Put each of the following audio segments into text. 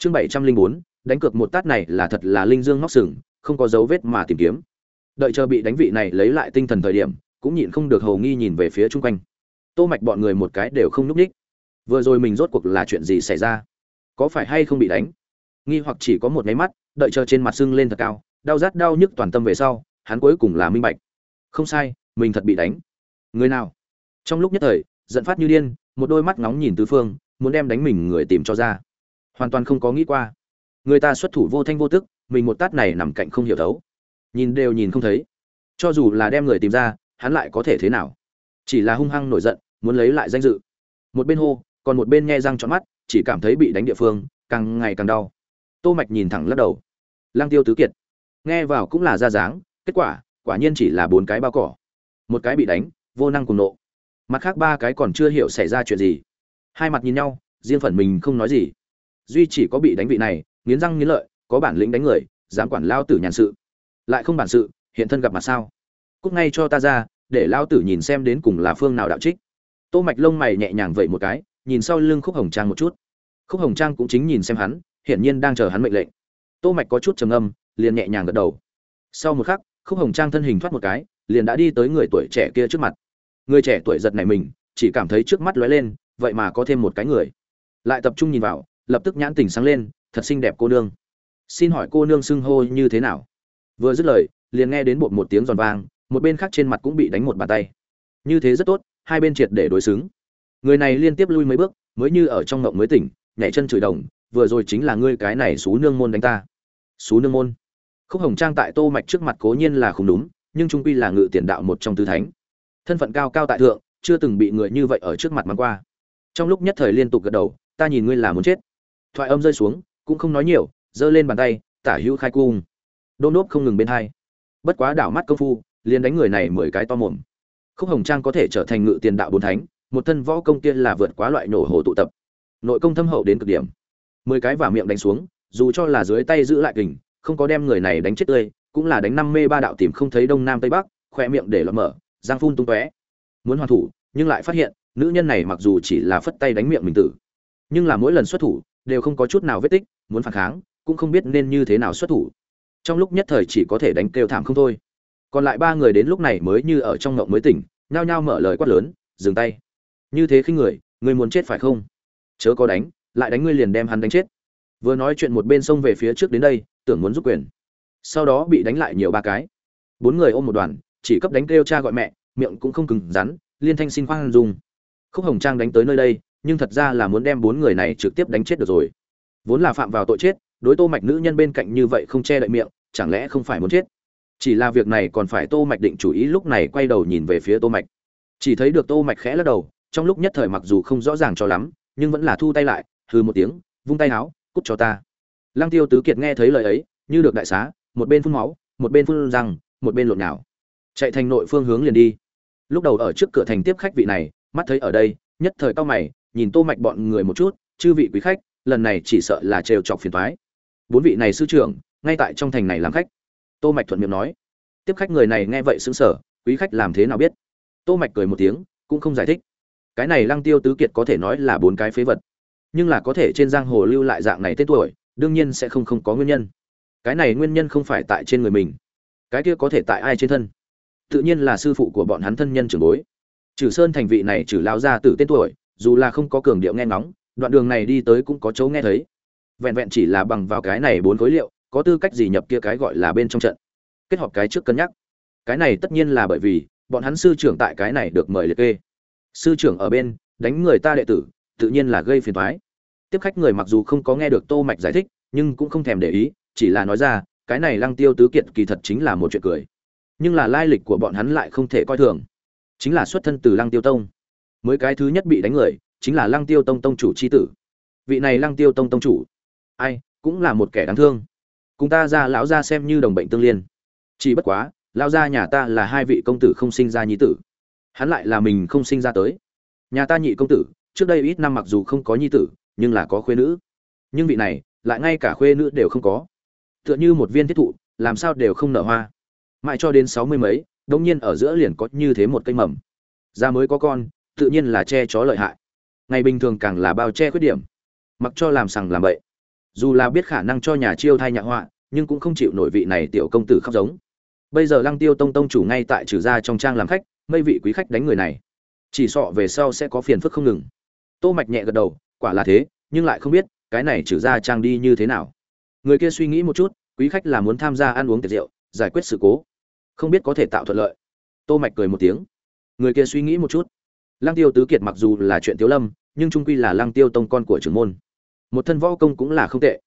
chương bảy trăm linh bốn, đánh cược một tát này là thật là linh dương ngóc sừng, không có dấu vết mà tìm kiếm. Đợi chờ bị đánh vị này lấy lại tinh thần thời điểm, cũng nhịn không được hầu nghi nhìn về phía chung quanh. Tô mạch bọn người một cái đều không núp ních. Vừa rồi mình rốt cuộc là chuyện gì xảy ra? Có phải hay không bị đánh? Nghi hoặc chỉ có một máy mắt, đợi chờ trên mặt sưng lên thật cao, đau rát đau nhức toàn tâm về sau, hắn cuối cùng là minh bạch. Không sai, mình thật bị đánh. Người nào? Trong lúc nhất thời, giận phát như điên, một đôi mắt ngóng nhìn tứ phương, muốn đem đánh mình người tìm cho ra hoàn toàn không có nghĩ qua. Người ta xuất thủ vô thanh vô tức, mình một tát này nằm cạnh không hiểu thấu. Nhìn đều nhìn không thấy. Cho dù là đem người tìm ra, hắn lại có thể thế nào? Chỉ là hung hăng nổi giận, muốn lấy lại danh dự. Một bên hô, còn một bên nghe răng trọn mắt, chỉ cảm thấy bị đánh địa phương, càng ngày càng đau. Tô mạch nhìn thẳng lắc đầu. Lang tiêu tứ kiệt. Nghe vào cũng là ra dáng, kết quả quả nhiên chỉ là bốn cái bao cỏ. Một cái bị đánh, vô năng cùng nộ. Mặt khác ba cái còn chưa hiểu xảy ra chuyện gì. Hai mặt nhìn nhau, riêng phần mình không nói gì duy chỉ có bị đánh vị này, nghiến răng nghiến lợi, có bản lĩnh đánh người, dám quản lao tử nhàn sự. Lại không bản sự, hiện thân gặp mặt sao? Cúc ngay cho ta ra, để lao tử nhìn xem đến cùng là phương nào đạo trích. Tô mạch lông mày nhẹ nhàng vậy một cái, nhìn sau lưng khúc hồng trang một chút. Khúc hồng trang cũng chính nhìn xem hắn, hiển nhiên đang chờ hắn mệnh lệnh. Tô mạch có chút trầm âm liền nhẹ nhàng gật đầu. Sau một khắc, khúc hồng trang thân hình thoát một cái, liền đã đi tới người tuổi trẻ kia trước mặt. Người trẻ tuổi giật này mình, chỉ cảm thấy trước mắt lóe lên, vậy mà có thêm một cái người. Lại tập trung nhìn vào lập tức nhãn tình sáng lên, thật xinh đẹp cô nương. Xin hỏi cô nương xưng hô như thế nào? Vừa dứt lời, liền nghe đến bột một tiếng giòn vang, một bên khác trên mặt cũng bị đánh một bàn tay. Như thế rất tốt, hai bên triệt để đối xứng. Người này liên tiếp lui mấy bước, mới như ở trong ngộng mới tỉnh, nhảy chân chửi đồng, vừa rồi chính là ngươi cái này xú nương môn đánh ta. Xú nương môn? Khúc hồng trang tại tô mạch trước mặt cố nhiên là không đúng, nhưng trung quy là ngự tiền đạo một trong tứ thánh. Thân phận cao cao tại thượng, chưa từng bị người như vậy ở trước mặt mang qua. Trong lúc nhất thời liên tục gật đầu, ta nhìn ngươi là muốn chết thoại âm rơi xuống, cũng không nói nhiều, giơ lên bàn tay, tả hữu khai cung. Đôn đốp không ngừng bên hai. Bất quá đảo mắt công phu, liền đánh người này mười cái to mồm. Khúc hồng trang có thể trở thành ngự tiền đạo bốn thánh, một thân võ công tiên là vượt quá loại nổ hồ tụ tập. Nội công thâm hậu đến cực điểm. Mười cái vào miệng đánh xuống, dù cho là dưới tay giữ lại kình, không có đem người này đánh chết tươi, cũng là đánh năm mê ba đạo tìm không thấy đông nam tây bắc khoe miệng để lọt mở, giang phun tung tóe. Muốn hoàn thủ, nhưng lại phát hiện, nữ nhân này mặc dù chỉ là phất tay đánh miệng mình tử, nhưng là mỗi lần xuất thủ đều không có chút nào vết tích, muốn phản kháng, cũng không biết nên như thế nào xuất thủ. Trong lúc nhất thời chỉ có thể đánh kêu thảm không thôi. Còn lại ba người đến lúc này mới như ở trong ngộng mới tỉnh, nhao nhao mở lời quát lớn, dừng tay. Như thế khi người người muốn chết phải không? Chớ có đánh, lại đánh ngươi liền đem hắn đánh chết. Vừa nói chuyện một bên xông về phía trước đến đây, tưởng muốn giúp quyền. Sau đó bị đánh lại nhiều ba cái. Bốn người ôm một đoàn, chỉ cấp đánh kêu cha gọi mẹ, miệng cũng không cứng rắn, liên thanh xin khoan dung. Khúc hồng trang đánh tới nơi đây nhưng thật ra là muốn đem bốn người này trực tiếp đánh chết được rồi. Vốn là phạm vào tội chết, đối tô mạch nữ nhân bên cạnh như vậy không che đậy miệng, chẳng lẽ không phải muốn chết? Chỉ là việc này còn phải tô mạch định chủ ý lúc này quay đầu nhìn về phía tô mạch. Chỉ thấy được tô mạch khẽ lắc đầu, trong lúc nhất thời mặc dù không rõ ràng cho lắm, nhưng vẫn là thu tay lại, hừ một tiếng, vung tay áo cút cho ta. Lăng tiêu tứ kiệt nghe thấy lời ấy, như được đại xá, một bên phun máu, một bên phun răng, một bên lộn nhào. Chạy thành nội phương hướng liền đi. Lúc đầu ở trước cửa thành tiếp khách vị này, mắt thấy ở đây, nhất thời cao mày nhìn tô mạch bọn người một chút, chư vị quý khách, lần này chỉ sợ là trêu chọc phiền toái. Bốn vị này sư trưởng, ngay tại trong thành này làm khách. Tô mạch thuận miệng nói. Tiếp khách người này nghe vậy sững sờ, quý khách làm thế nào biết? Tô mạch cười một tiếng, cũng không giải thích. Cái này lăng tiêu tứ kiệt có thể nói là bốn cái phế vật, nhưng là có thể trên giang hồ lưu lại dạng này tên tuổi, đương nhiên sẽ không không có nguyên nhân. Cái này nguyên nhân không phải tại trên người mình, cái kia có thể tại ai trên thân? Tự nhiên là sư phụ của bọn hắn thân nhân trưởng bối. Trừ sơn thành vị này trừ lao ra từ tên tuổi dù là không có cường điệu nghe ngóng, đoạn đường này đi tới cũng có chỗ nghe thấy. Vẹn vẹn chỉ là bằng vào cái này bốn khối liệu, có tư cách gì nhập kia cái gọi là bên trong trận? Kết hợp cái trước cân nhắc. Cái này tất nhiên là bởi vì, bọn hắn sư trưởng tại cái này được mời liệt kê. Sư trưởng ở bên, đánh người ta đệ tử, tự nhiên là gây phiền toái. Tiếp khách người mặc dù không có nghe được tô mạch giải thích, nhưng cũng không thèm để ý, chỉ là nói ra, cái này lăng tiêu tứ kiệt kỳ thật chính là một chuyện cười. Nhưng là lai lịch của bọn hắn lại không thể coi thường. Chính là xuất thân từ lăng tiêu tông mới cái thứ nhất bị đánh người, chính là lăng tiêu tông tông chủ c h i tử. Vị này lăng tiêu tông tông chủ, ai, cũng là một kẻ đáng thương. Cùng ta ra lão ra xem như đồng bệnh tương liên. Chỉ bất quá lao ra nhà ta là hai vị công tử không sinh ra nhi tử. Hắn lại là mình không sinh ra tới. Nhà ta nhị công tử, trước đây ít năm mặc dù không có nhi tử, nhưng là có khuê nữ. Nhưng vị này, lại ngay cả khuê nữ đều không có. Tựa như một viên thiết thụ, làm sao đều không nở hoa. Mãi cho đến sáu mươi mấy đông nhiên ở giữa liền có như thế một cây mầm. Ra mới có con tự nhiên là che chó lợi hại. Ngày bình thường càng là bao che khuyết điểm. Mặc cho làm sằng làm bậy. Dù là biết khả năng cho nhà chiêu thai nhạ họa, nhưng cũng không chịu nổi vị này tiểu công tử khóc giống. Bây giờ lăng tiêu tông tông chủ ngay tại trừ gia trong trang làm khách mây vị quý khách đánh người này. Chỉ sọ về sau sẽ có phiền phức không ngừng. Tô mạch nhẹ gật đầu, quả là thế, nhưng lại không biết, cái này trừ gia trang đi như thế nào. Người kia suy nghĩ một chút, quý khách là muốn tham gia ăn uống tiệc rượu, giải quyết sự cố. Không biết có thể tạo thuận lợi. Tô mạch cười một tiếng. Người kia suy nghĩ một chút lăng tiêu tứ kiệt mặc dù là chuyện thiếu lâm, nhưng trung quy là lăng tiêu tông con của trưởng môn. Một thân võ công cũng là không tệ.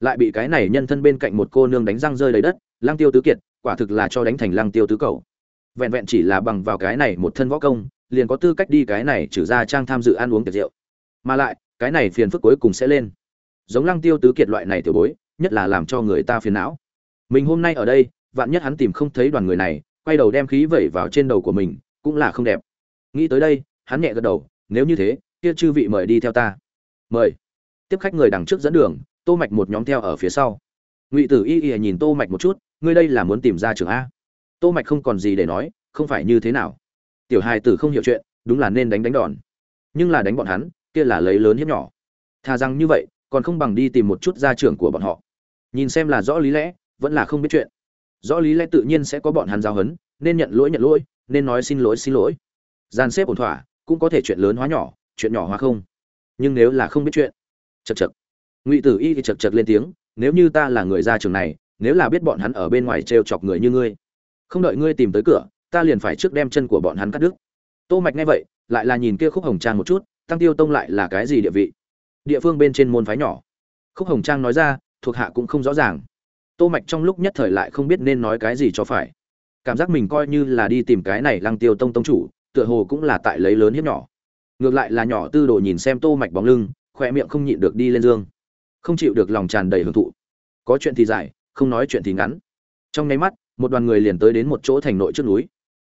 Lại bị cái này nhân thân bên cạnh một cô nương đánh răng rơi đầy đất, lăng tiêu tứ kiệt, quả thực là cho đánh thành lăng tiêu tứ cầu vẹn vẹn chỉ là bằng vào cái này một thân võ công, liền có tư cách đi cái này trừ ra trang tham dự ăn uống tiệc rượu. Mà lại, cái này phiền phức cuối cùng sẽ lên. Giống lăng tiêu tứ kiệt loại này tiểu bối, nhất là làm cho người ta phiền não. Mình hôm nay ở đây, vạn nhất hắn tìm không thấy đoàn người này, quay đầu đem khí vẩy vào trên đầu của mình, cũng là không đẹp. Nghĩ tới đây hắn nhẹ gật đầu, nếu như thế, kia chư vị mời đi theo ta. Mời. Tiếp khách người đằng trước dẫn đường, tô mạch một nhóm theo ở phía sau. Ngụy tử y y nhìn tô mạch một chút, ngươi đây là muốn tìm ra trường a? Tô mạch không còn gì để nói, không phải như thế nào. Tiểu hài tử không hiểu chuyện, đúng là nên đánh đánh đòn. Nhưng là đánh bọn hắn, kia là lấy lớn hiếp nhỏ. Thà rằng như vậy, còn không bằng đi tìm một chút gia trưởng của bọn họ. Nhìn xem là rõ lý lẽ, vẫn là không biết chuyện. Rõ lý lẽ tự nhiên sẽ có bọn hắn giao hấn nên nhận lỗi nhận lỗi, nên nói xin lỗi xin lỗi. Gian xếp ổn thỏa cũng có thể chuyện lớn hóa nhỏ, chuyện nhỏ hóa không. Nhưng nếu là không biết chuyện, chật chật. Ngụy tử y thì chật chật lên tiếng, nếu như ta là người ra trường này, nếu là biết bọn hắn ở bên ngoài trêu chọc người như ngươi, không đợi ngươi tìm tới cửa, ta liền phải trước đem chân của bọn hắn cắt đứt. Tô mạch nghe vậy, lại là nhìn kia khúc hồng trang một chút, tăng tiêu tông lại là cái gì địa vị? Địa phương bên trên môn phái nhỏ. Khúc hồng trang nói ra, thuộc hạ cũng không rõ ràng. Tô mạch trong lúc nhất thời lại không biết nên nói cái gì cho phải. Cảm giác mình coi như là đi tìm cái này lăng tiêu tông tông chủ tựa hồ cũng là tại lấy lớn hiếp nhỏ. Ngược lại là nhỏ tư đồ nhìn xem tô mạch bóng lưng khoe miệng không nhịn được đi lên dương. Không chịu được lòng tràn đầy hưởng thụ. Có chuyện thì dài không nói chuyện thì ngắn. Trong nháy mắt, một đoàn người liền tới đến một chỗ thành nội trước núi.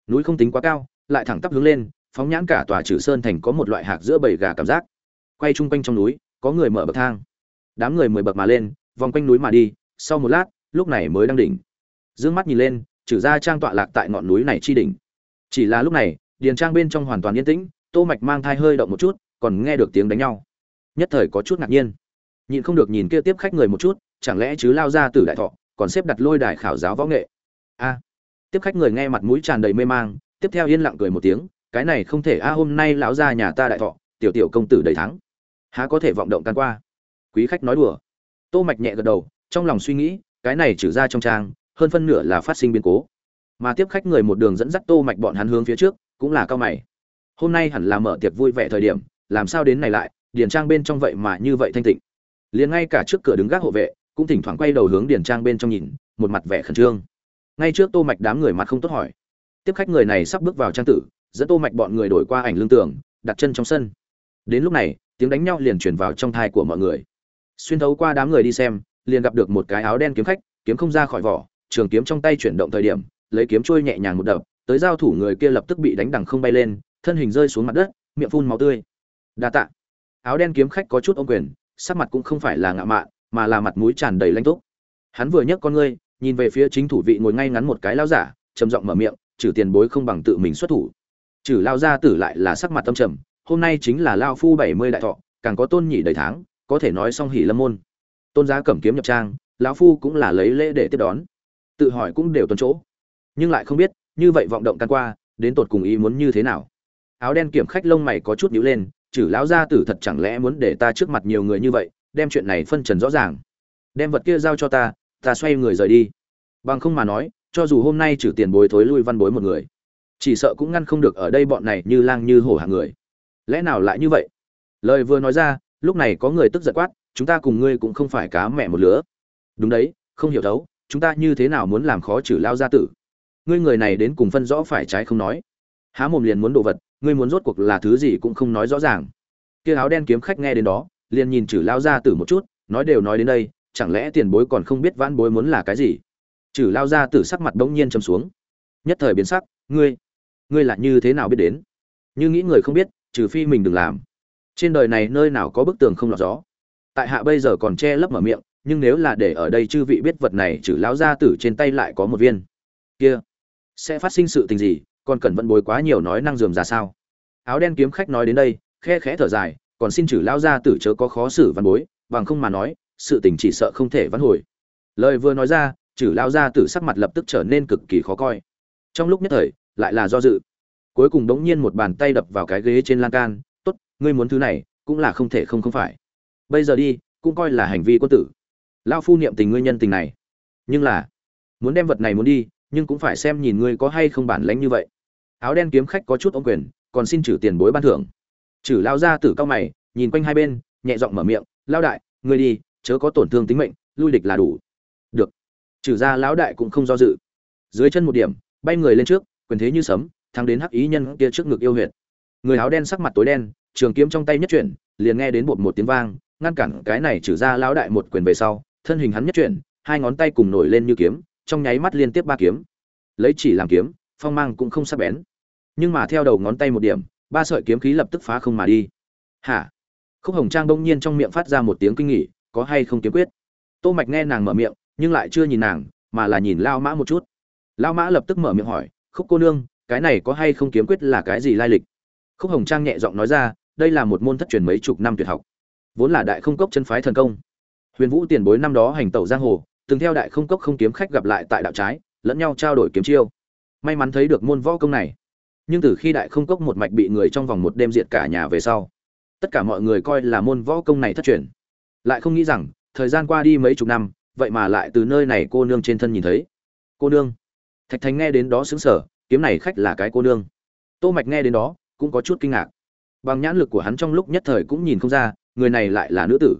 Núi không tính quá cao, lại thẳng tắp hướng lên, phóng nhãn cả tòa trừ sơn thành có một loại hạc giữa bầy gà cảm giác. Quay chung quanh trong núi, có người mở bậc thang. Đám người mười bậc mà lên, vòng quanh núi mà đi, sau một lát, lúc này mới đang đỉnh. Dương mắt nhìn lên, trừ ra trang tọa lạc tại ngọn núi này chi đỉnh. Chỉ là lúc này điền trang bên trong hoàn toàn yên tĩnh, tô mạch mang thai hơi động một chút, còn nghe được tiếng đánh nhau. Nhất thời có chút ngạc nhiên. Nhịn không được nhìn kia tiếp khách người một chút, chẳng lẽ chứ lao ra từ đại thọ, còn xếp đặt lôi đài khảo giáo võ nghệ? A. Tiếp khách người nghe mặt mũi tràn đầy mê mang, tiếp theo yên lặng cười một tiếng, cái này không thể, a, hôm nay lão gia nhà ta đại thọ, tiểu tiểu công tử đầy thắng. Há có thể vọng động tan qua. Quý khách nói đùa. Tô mạch nhẹ gật đầu, trong lòng suy nghĩ, cái này trừ ra trong trang, hơn phân nửa là phát sinh biến cố mà tiếp khách người một đường dẫn dắt tô mạch bọn hắn hướng phía trước, cũng là cao mày. Hôm nay hẳn là mở tiệc vui vẻ thời điểm, làm sao đến này lại, điền trang bên trong vậy mà như vậy thanh tịnh. Liền ngay cả trước cửa đứng gác hộ vệ, cũng thỉnh thoảng quay đầu hướng điền trang bên trong nhìn, một mặt vẻ khẩn trương. Ngay trước tô mạch đám người mặt không tốt hỏi. Tiếp khách người này sắp bước vào trang tử, dẫn tô mạch bọn người đổi qua ảnh lương tường, đặt chân trong sân. Đến lúc này, tiếng đánh nhau liền truyền vào trong thai của mọi người. Xuyên thấu qua đám người đi xem, liền gặp được một cái áo đen kiếm khách, kiếm không ra khỏi vỏ, trường kiếm trong tay chuyển động thời điểm lấy kiếm trôi nhẹ nhàng một đập, tới giao thủ người kia lập tức bị đánh đằng không bay lên, thân hình rơi xuống mặt đất, miệng phun máu tươi. Đa tạ. Áo đen kiếm khách có chút ôm quyền, sắc mặt cũng không phải là ngạo mạn, mà là mặt mũi tràn đầy lãnh túc. Hắn vừa nhấc con ngươi, nhìn về phía chính thủ vị ngồi ngay ngắn một cái lao giả, trầm giọng mở miệng, trừ tiền bối không bằng tự mình xuất thủ. Trừ lao gia tử lại là sắc mặt tâm trầm, hôm nay chính là lao phu bảy mươi đại thọ, càng có tôn nhị đầy tháng, có thể nói song hỉ lâm môn. Tôn giá cẩm kiếm nhập trang, lão phu cũng là lấy lễ để tiếp đón. Tự hỏi cũng đều tuần chỗ nhưng lại không biết, như vậy vọng động căn qua, đến tột cùng ý muốn như thế nào. Áo đen kiểm khách lông mày có chút nhíu lên, chử lão gia tử thật chẳng lẽ muốn để ta trước mặt nhiều người như vậy, đem chuyện này phân trần rõ ràng. Đem vật kia giao cho ta ta xoay người rời đi. Bằng không mà nói, cho dù hôm nay trừ tiền bối thối lui văn bối một người, chỉ sợ cũng ngăn không được ở đây bọn này như lang như hổ hạng người. Lẽ nào lại như vậy? Lời vừa nói ra, lúc này có người tức giận quát, chúng ta cùng ngươi cũng không phải cá mẹ một lứa. Đúng đấy, không hiểu thấu, chúng ta như thế nào muốn làm khó trừ lao gia tử? Ngươi người này đến cùng phân rõ phải trái không nói. Há mồm liền muốn đồ vật, ngươi muốn rốt cuộc là thứ gì cũng không nói rõ ràng. Kia áo đen kiếm khách nghe đến đó, liền nhìn chử lao gia tử một chút, nói đều nói đến đây, chẳng lẽ tiền bối còn không biết vãn bối muốn là cái gì? Chử lao gia tử sắc mặt bỗng nhiên châm xuống. Nhất thời biến sắc, ngươi ngươi là như thế nào biết đến? Như nghĩ người không biết, trừ phi mình đừng làm. Trên đời này nơi nào có bức tường không lọt gió. Tại hạ bây giờ còn che lấp mở miệng, nhưng nếu là để ở đây chư vị biết vật này trừ lão gia tử trên tay lại có một viên. Kia sẽ phát sinh sự tình gì, còn cần vận bồi quá nhiều nói năng dườm ra sao? Áo đen kiếm khách nói đến đây, khe khẽ thở dài, còn xin chử lao gia tử chớ có khó xử văn bối, bằng không mà nói, sự tình chỉ sợ không thể vãn hồi. Lời vừa nói ra, chử lao ra tử sắc mặt lập tức trở nên cực kỳ khó coi. Trong lúc nhất thời, lại là do dự. Cuối cùng đống nhiên một bàn tay đập vào cái ghế trên lan can, tốt, ngươi muốn thứ này, cũng là không thể không không phải. Bây giờ đi, cũng coi là hành vi quân tử. Lao phu niệm tình ngươi nhân tình này. Nhưng là, muốn đem vật này muốn đi nhưng cũng phải xem nhìn ngươi có hay không bản lãnh như vậy. Áo đen kiếm khách có chút ôm quyền, còn xin trừ tiền bối ban thưởng. Trừ lao ra tử cao mày, nhìn quanh hai bên, nhẹ giọng mở miệng, lao đại, ngươi đi, chớ có tổn thương tính mệnh, lui địch là đủ. Được. Trừ ra lão đại cũng không do dự. Dưới chân một điểm, bay người lên trước, quyền thế như sấm, thắng đến hắc ý nhân kia trước ngực yêu huyệt. Người áo đen sắc mặt tối đen, trường kiếm trong tay nhất chuyển, liền nghe đến bột một tiếng vang, ngăn cản cái này trừ ra lão đại một quyền về sau, thân hình hắn nhất chuyển, hai ngón tay cùng nổi lên như kiếm trong nháy mắt liên tiếp ba kiếm. Lấy chỉ làm kiếm, phong mang cũng không sắc bén. Nhưng mà theo đầu ngón tay một điểm, ba sợi kiếm khí lập tức phá không mà đi. Hả? Khúc hồng trang bỗng nhiên trong miệng phát ra một tiếng kinh nghỉ có hay không kiếm quyết? Tô mạch nghe nàng mở miệng, nhưng lại chưa nhìn nàng, mà là nhìn lao mã một chút. Lao mã lập tức mở miệng hỏi, khúc cô nương, cái này có hay không kiếm quyết là cái gì lai lịch? Khúc hồng trang nhẹ giọng nói ra, đây là một môn thất truyền mấy chục năm tuyệt học. Vốn là đại không cốc chân phái thần công. Huyền vũ tiền bối năm đó hành tẩu giang hồ từng theo đại không cốc không kiếm khách gặp lại tại đạo trái, lẫn nhau trao đổi kiếm chiêu. May mắn thấy được môn võ công này. Nhưng từ khi đại không cốc một mạch bị người trong vòng một đêm diệt cả nhà về sau, tất cả mọi người coi là môn võ công này thất truyền. Lại không nghĩ rằng, thời gian qua đi mấy chục năm, vậy mà lại từ nơi này cô nương trên thân nhìn thấy. Cô nương. Thạch thành nghe đến đó xứng sở kiếm này khách là cái cô nương. Tô mạch nghe đến đó, cũng có chút kinh ngạc. Bằng nhãn lực của hắn trong lúc nhất thời cũng nhìn không ra, người này lại là nữ tử.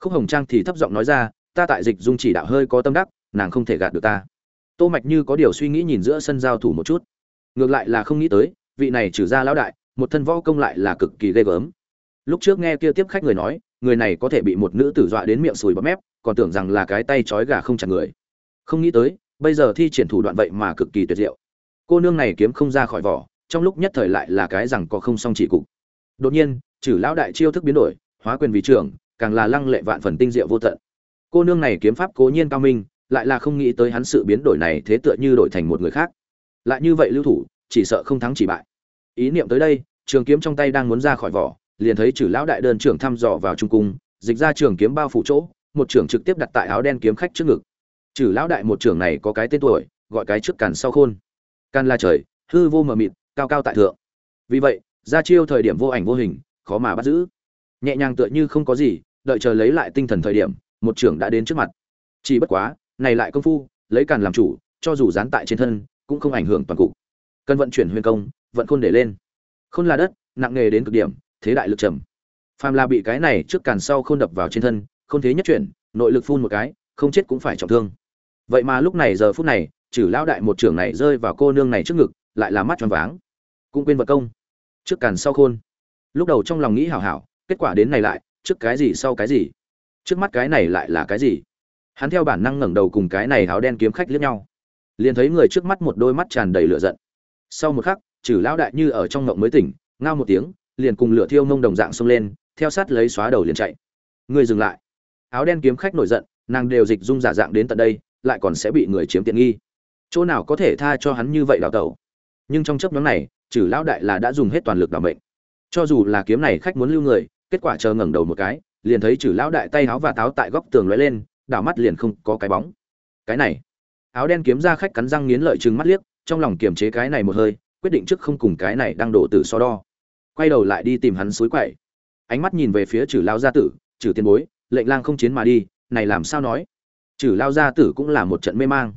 Khúc hồng trang thì thấp giọng nói ra ta tại dịch dung chỉ đạo hơi có tâm đắc, nàng không thể gạt được ta. Tô mạch như có điều suy nghĩ nhìn giữa sân giao thủ một chút. Ngược lại là không nghĩ tới, vị này trừ ra lão đại, một thân võ công lại là cực kỳ ghê gớm. Lúc trước nghe kia tiếp khách người nói, người này có thể bị một nữ tử dọa đến miệng sùi bọt mép, còn tưởng rằng là cái tay trói gà không chặt người. Không nghĩ tới, bây giờ thi triển thủ đoạn vậy mà cực kỳ tuyệt diệu. Cô nương này kiếm không ra khỏi vỏ, trong lúc nhất thời lại là cái rằng có không song chỉ cục. Đột nhiên, trừ lão đại chiêu thức biến đổi, hóa quyền vì trưởng, càng là lăng lệ vạn phần tinh diệu vô tận cô nương này kiếm pháp cố nhiên cao minh, lại là không nghĩ tới hắn sự biến đổi này thế tựa như đổi thành một người khác. Lại như vậy lưu thủ, chỉ sợ không thắng chỉ bại. Ý niệm tới đây, trường kiếm trong tay đang muốn ra khỏi vỏ, liền thấy chử lão đại đơn trưởng thăm dò vào trung cung, dịch ra trường kiếm bao phủ chỗ, một trưởng trực tiếp đặt tại áo đen kiếm khách trước ngực. Chử lão đại một trưởng này có cái tên tuổi, gọi cái trước càn sau khôn. Can la trời, hư vô mờ mịt, cao cao tại thượng. Vì vậy, ra chiêu thời điểm vô ảnh vô hình, khó mà bắt giữ. Nhẹ nhàng tựa như không có gì, đợi chờ lấy lại tinh thần thời điểm một trưởng đã đến trước mặt. Chỉ bất quá, này lại công phu, lấy càn làm chủ, cho dù dán tại trên thân, cũng không ảnh hưởng toàn cục. Cần vận chuyển huyền công, vận khôn để lên. Khôn là đất, nặng nghề đến cực điểm, thế đại lực trầm. Phàm là bị cái này trước càn sau khôn đập vào trên thân không thế nhất chuyển, nội lực phun một cái, không chết cũng phải trọng thương. Vậy mà lúc này giờ phút này, trừ lao đại một trưởng này rơi vào cô nương này trước ngực, lại là mắt tròn váng. Cũng quên vật công. Trước càn sau khôn. Lúc đầu trong lòng nghĩ hảo hảo, kết quả đến này lại, trước cái gì sau cái gì? Trước mắt cái này lại là cái gì? Hắn theo bản năng ngẩng đầu cùng cái này áo đen kiếm khách liếc nhau. Liền thấy người trước mắt một đôi mắt tràn đầy lửa giận. Sau một khắc, trừ lão đại như ở trong ngộng mới tỉnh, ngao một tiếng, liền cùng lửa thiêu mông đồng dạng xông lên, theo sát lấy xóa đầu liền chạy. Người dừng lại. Áo đen kiếm khách nổi giận, nàng đều dịch dung giả dạng đến tận đây, lại còn sẽ bị người chiếm tiện nghi. Chỗ nào có thể tha cho hắn như vậy đào tẩu? Nhưng trong chấp nhóm này, trừ lão đại là đã dùng hết toàn lực đảm bệnh cho dù là kiếm này khách muốn lưu người, kết quả chờ ngẩng đầu một cái liền thấy trừ lão đại tay áo và táo tại góc tường lóe lên, đảo mắt liền không có cái bóng. Cái này, áo đen kiếm ra khách cắn răng nghiến lợi chừng mắt liếc, trong lòng kiềm chế cái này một hơi, quyết định trước không cùng cái này đang đổ tử so đo. Quay đầu lại đi tìm hắn suối quậy. Ánh mắt nhìn về phía trừ lao gia tử, trừ tiền bối, lệnh lang không chiến mà đi, này làm sao nói? Trừ lao gia tử cũng là một trận mê mang.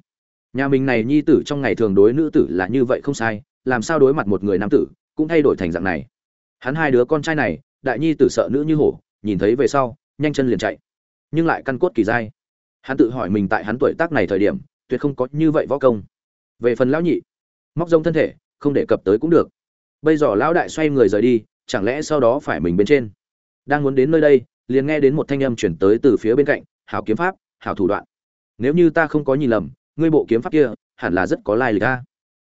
Nhà mình này nhi tử trong ngày thường đối nữ tử là như vậy không sai, làm sao đối mặt một người nam tử, cũng thay đổi thành dạng này. Hắn hai đứa con trai này, đại nhi tử sợ nữ như hổ nhìn thấy về sau, nhanh chân liền chạy. Nhưng lại căn cốt kỳ dai. Hắn tự hỏi mình tại hắn tuổi tác này thời điểm, tuyệt không có như vậy võ công. Về phần lão nhị, móc rông thân thể, không để cập tới cũng được. Bây giờ lão đại xoay người rời đi, chẳng lẽ sau đó phải mình bên trên? Đang muốn đến nơi đây, liền nghe đến một thanh âm chuyển tới từ phía bên cạnh, hảo kiếm pháp, hảo thủ đoạn. Nếu như ta không có nhìn lầm, ngươi bộ kiếm pháp kia, hẳn là rất có lai lịch ta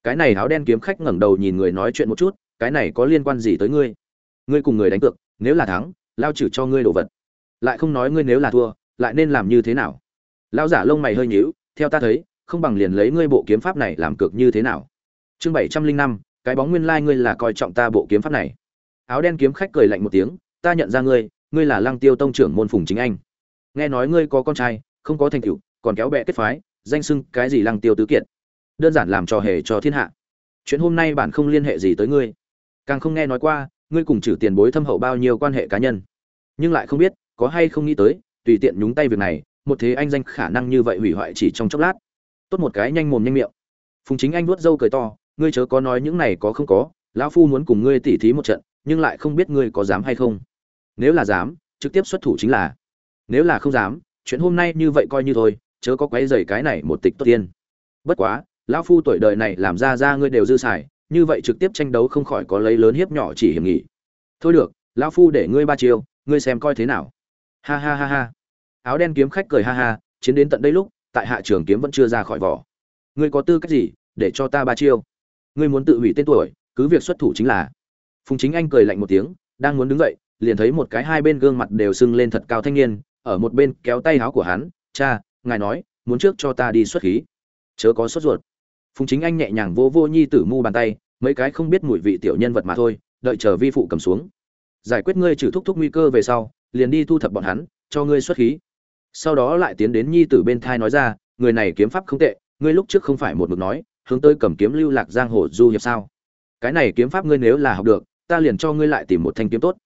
cái này áo đen kiếm khách ngẩng đầu nhìn người nói chuyện một chút, cái này có liên quan gì tới ngươi? Ngươi cùng người đánh cược, nếu là thắng lao trừ cho ngươi đồ vật. Lại không nói ngươi nếu là thua, lại nên làm như thế nào? Lao giả lông mày hơi nhíu, theo ta thấy, không bằng liền lấy ngươi bộ kiếm pháp này làm cược như thế nào? Chương bảy trăm linh năm, cái bóng nguyên lai ngươi là coi trọng ta bộ kiếm pháp này. Áo đen kiếm khách cười lạnh một tiếng, ta nhận ra ngươi ngươi là lăng tiêu tông trưởng môn phùng chính anh. Nghe nói ngươi có con trai, không có thành tựu, còn kéo bè kết phái, danh sưng cái gì lăng tiêu tứ kiệt đơn giản làm trò hề cho thiên hạ. Chuyện hôm nay bạn không liên hệ gì tới ngươi. Càng không nghe nói qua ngươi cùng trừ tiền bối thâm hậu bao nhiêu quan hệ cá nhân. Nhưng lại không biết, có hay không nghĩ tới, tùy tiện nhúng tay việc này, một thế anh danh khả năng như vậy hủy hoại chỉ trong chốc lát. Tốt một cái nhanh mồm nhanh miệng. Phùng chính anh vuốt râu cười to, ngươi chớ có nói những này có không có, lão phu muốn cùng ngươi tỉ thí một trận, nhưng lại không biết ngươi có dám hay không. Nếu là dám, trực tiếp xuất thủ chính là. Nếu là không dám, chuyện hôm nay như vậy coi như thôi, chớ có quấy rầy cái này một tịch tốt tiên. Bất quá, lão phu tuổi đời này làm ra ra ngươi đều dư xài như vậy trực tiếp tranh đấu không khỏi có lấy lớn hiếp nhỏ chỉ hiểm nghị thôi được, lão phu để ngươi ba chiêu, ngươi xem coi thế nào. Ha ha ha ha. Áo đen kiếm khách cười ha ha, chiến đến tận đây lúc, tại hạ trường kiếm vẫn chưa ra khỏi vỏ. Ngươi có tư cách gì để cho ta ba chiêu? Ngươi muốn tự hủy tên tuổi, cứ việc xuất thủ chính là. Phùng chính anh cười lạnh một tiếng, đang muốn đứng dậy, liền thấy một cái hai bên gương mặt đều sưng lên thật cao thanh niên, ở một bên kéo tay áo của hắn, cha, ngài nói, muốn trước cho ta đi xuất khí. Chớ có sốt ruột phùng chính anh nhẹ nhàng vô vô nhi tử mu bàn tay, mấy cái không biết mùi vị tiểu nhân vật mà thôi, đợi chờ vi phụ cầm xuống. Giải quyết ngươi trừ thúc thúc nguy cơ về sau, liền đi thu thập bọn hắn, cho ngươi xuất khí. Sau đó lại tiến đến nhi tử bên thai nói ra, người này kiếm pháp không tệ, ngươi lúc trước không phải một mực nói, hướng tới cầm kiếm lưu lạc giang hồ du hiệp sao? Cái này kiếm pháp ngươi nếu là học được, ta liền cho ngươi lại tìm một thanh kiếm tốt.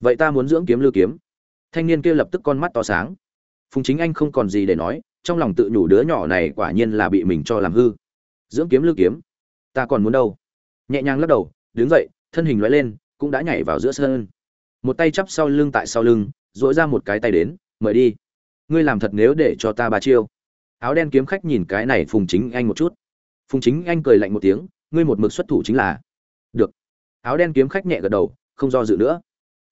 Vậy ta muốn dưỡng kiếm lưu kiếm. Thanh niên kia lập tức con mắt to sáng. Phùng chính anh không còn gì để nói, trong lòng tự nhủ đứa nhỏ này quả nhiên là bị mình cho làm hư dưỡng kiếm lưu kiếm. Ta còn muốn đâu? Nhẹ nhàng lắc đầu, đứng dậy, thân hình loại lên, cũng đã nhảy vào giữa sân. Một tay chắp sau lưng tại sau lưng dỗi ra một cái tay đến, mời đi. Ngươi làm thật nếu để cho ta ba chiêu. Áo đen kiếm khách nhìn cái này phùng chính anh một chút. Phùng chính anh cười lạnh một tiếng, ngươi một mực xuất thủ chính là được. Áo đen kiếm khách nhẹ gật đầu, không do dự nữa.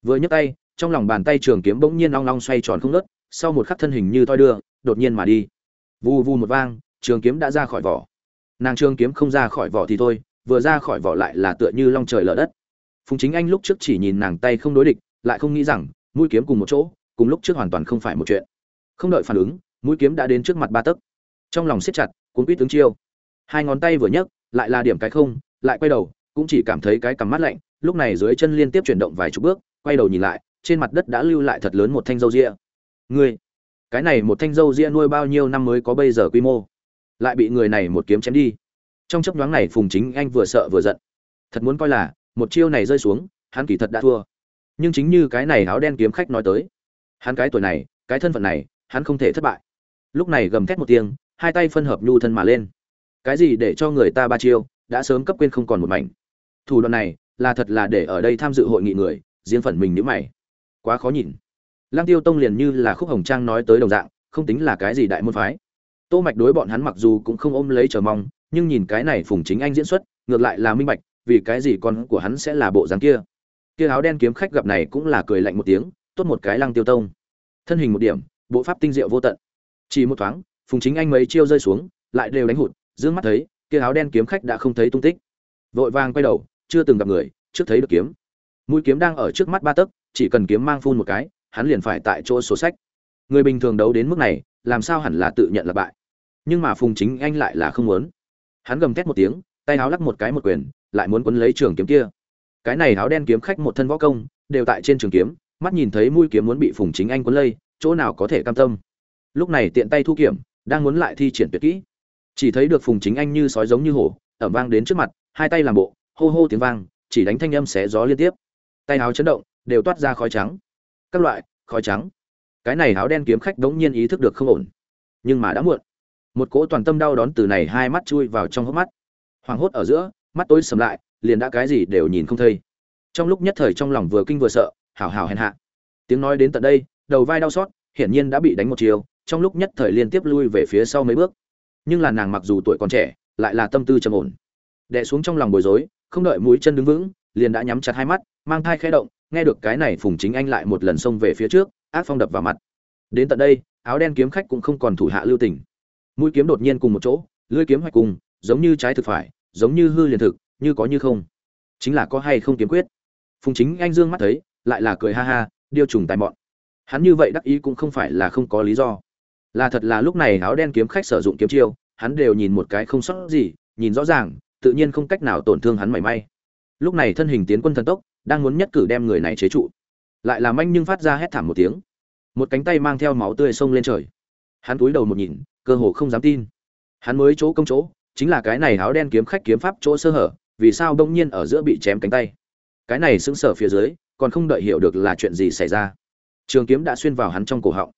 Vừa nhấc tay, trong lòng bàn tay trường kiếm bỗng nhiên long long xoay tròn không nớt sau một khắc thân hình như toi đưa, đột nhiên mà đi. Vù vù một vang, trường kiếm đã ra khỏi vỏ nàng trương kiếm không ra khỏi vỏ thì thôi, vừa ra khỏi vỏ lại là tựa như long trời lở đất. Phùng chính anh lúc trước chỉ nhìn nàng tay không đối địch, lại không nghĩ rằng, mũi kiếm cùng một chỗ, cùng lúc trước hoàn toàn không phải một chuyện. Không đợi phản ứng, mũi kiếm đã đến trước mặt ba tấc. Trong lòng siết chặt, cuốn quýt tướng chiêu. Hai ngón tay vừa nhấc, lại là điểm cái không, lại quay đầu, cũng chỉ cảm thấy cái cằm mắt lạnh, lúc này dưới chân liên tiếp chuyển động vài chục bước, quay đầu nhìn lại, trên mặt đất đã lưu lại thật lớn một thanh dâu ria. Ngươi, cái này một thanh dâu ria nuôi bao nhiêu năm mới có bây giờ quy mô? Lại bị người này một kiếm chém đi. Trong chấp nhoáng này phùng chính anh vừa sợ vừa giận. Thật muốn coi là, một chiêu này rơi xuống, hắn kỳ thật đã thua. Nhưng chính như cái này áo đen kiếm khách nói tới, hắn cái tuổi này, cái thân phận này, hắn không thể thất bại. Lúc này gầm thét một tiếng, hai tay phân hợp nhu thân mà lên. Cái gì để cho người ta ba chiêu, đã sớm cấp quên không còn một mảnh. Thủ đoạn này, là thật là để ở đây tham dự hội nghị người, riêng phần mình nếu mày. Quá khó nhìn. Lang tiêu tông liền như là khúc hồng trang nói tới đồng dạng, không tính là cái gì đại môn phái tô mạch đối bọn hắn mặc dù cũng không ôm lấy chờ mong, nhưng nhìn cái này phùng chính anh diễn xuất, ngược lại là minh bạch, vì cái gì con của hắn sẽ là bộ dáng kia. Kia áo đen kiếm khách gặp này cũng là cười lạnh một tiếng, tốt một cái lăng tiêu tông. Thân hình một điểm, bộ pháp tinh diệu vô tận. Chỉ một thoáng, phùng chính anh mấy chiêu rơi xuống, lại đều đánh hụt, dương mắt thấy, kia áo đen kiếm khách đã không thấy tung tích. Vội vàng quay đầu, chưa từng gặp người, trước thấy được kiếm. Mũi kiếm đang ở trước mắt ba tấc, chỉ cần kiếm mang phun một cái, hắn liền phải tại chỗ sổ sách. Người bình thường đấu đến mức này, làm sao hẳn là tự nhận là bại? Nhưng mà phùng chính anh lại là không muốn. Hắn gầm thét một tiếng, tay áo lắc một cái một quyền, lại muốn quấn lấy trường kiếm kia. Cái này áo đen kiếm khách một thân võ công, đều tại trên trường kiếm, mắt nhìn thấy mũi kiếm muốn bị phùng chính anh quấn lây, chỗ nào có thể cam tâm. Lúc này tiện tay thu kiểm đang muốn lại thi triển tuyệt kỹ. Chỉ thấy được phùng chính anh như sói giống như hổ, ẩm vang đến trước mặt, hai tay làm bộ, hô hô tiếng vang, chỉ đánh thanh âm xé gió liên tiếp. Tay áo chấn động, đều toát ra khói trắng. Các loại, khói trắng. Cái này áo đen kiếm khách đống nhiên ý thức được không ổn, nhưng mà đã muộn một cỗ toàn tâm đau đón từ này hai mắt chui vào trong hốc mắt. Hoảng hốt ở giữa, mắt tối sầm lại, liền đã cái gì đều nhìn không thấy. Trong lúc nhất thời trong lòng vừa kinh vừa sợ hào hào hèn hạ. Tiếng nói đến tận đây, đầu vai đau xót, hiển nhiên đã bị đánh một chiều, trong lúc nhất thời liên tiếp lui về phía sau mấy bước. Nhưng là nàng mặc dù tuổi còn trẻ, lại là tâm tư trầm ổn. Đè xuống trong lòng bối rối, không đợi mũi chân đứng vững, liền đã nhắm chặt hai mắt, mang thai khẽ động, nghe được cái này phùng chính anh lại một lần xông về phía trước, ác phong đập vào mặt. Đến tận đây, áo đen kiếm khách cũng không còn thủ hạ lưu tình mũi kiếm đột nhiên cùng một chỗ, lưỡi kiếm hoạch cùng, giống như trái thực phải, giống như hư liền thực, như có như không. Chính là có hay không kiếm quyết? Phùng chính anh dương mắt thấy, lại là cười ha ha, điêu trùng tài mọn. Hắn như vậy đắc ý cũng không phải là không có lý do. Là thật là lúc này áo đen kiếm khách sử dụng kiếm chiêu, hắn đều nhìn một cái không sót gì, nhìn rõ ràng, tự nhiên không cách nào tổn thương hắn mảy may. Lúc này thân hình tiến quân thần tốc, đang muốn nhất cử đem người này chế trụ. Lại làm anh nhưng phát ra hét thảm một tiếng. Một cánh tay mang theo máu tươi sông lên trời. Hắn túi đầu một nhìn cơ hồ không dám tin. Hắn mới chỗ công chỗ, chính là cái này áo đen kiếm khách kiếm pháp chỗ sơ hở, vì sao đông nhiên ở giữa bị chém cánh tay? Cái này sững sờ phía dưới, còn không đợi hiểu được là chuyện gì xảy ra. Trường kiếm đã xuyên vào hắn trong cổ họng.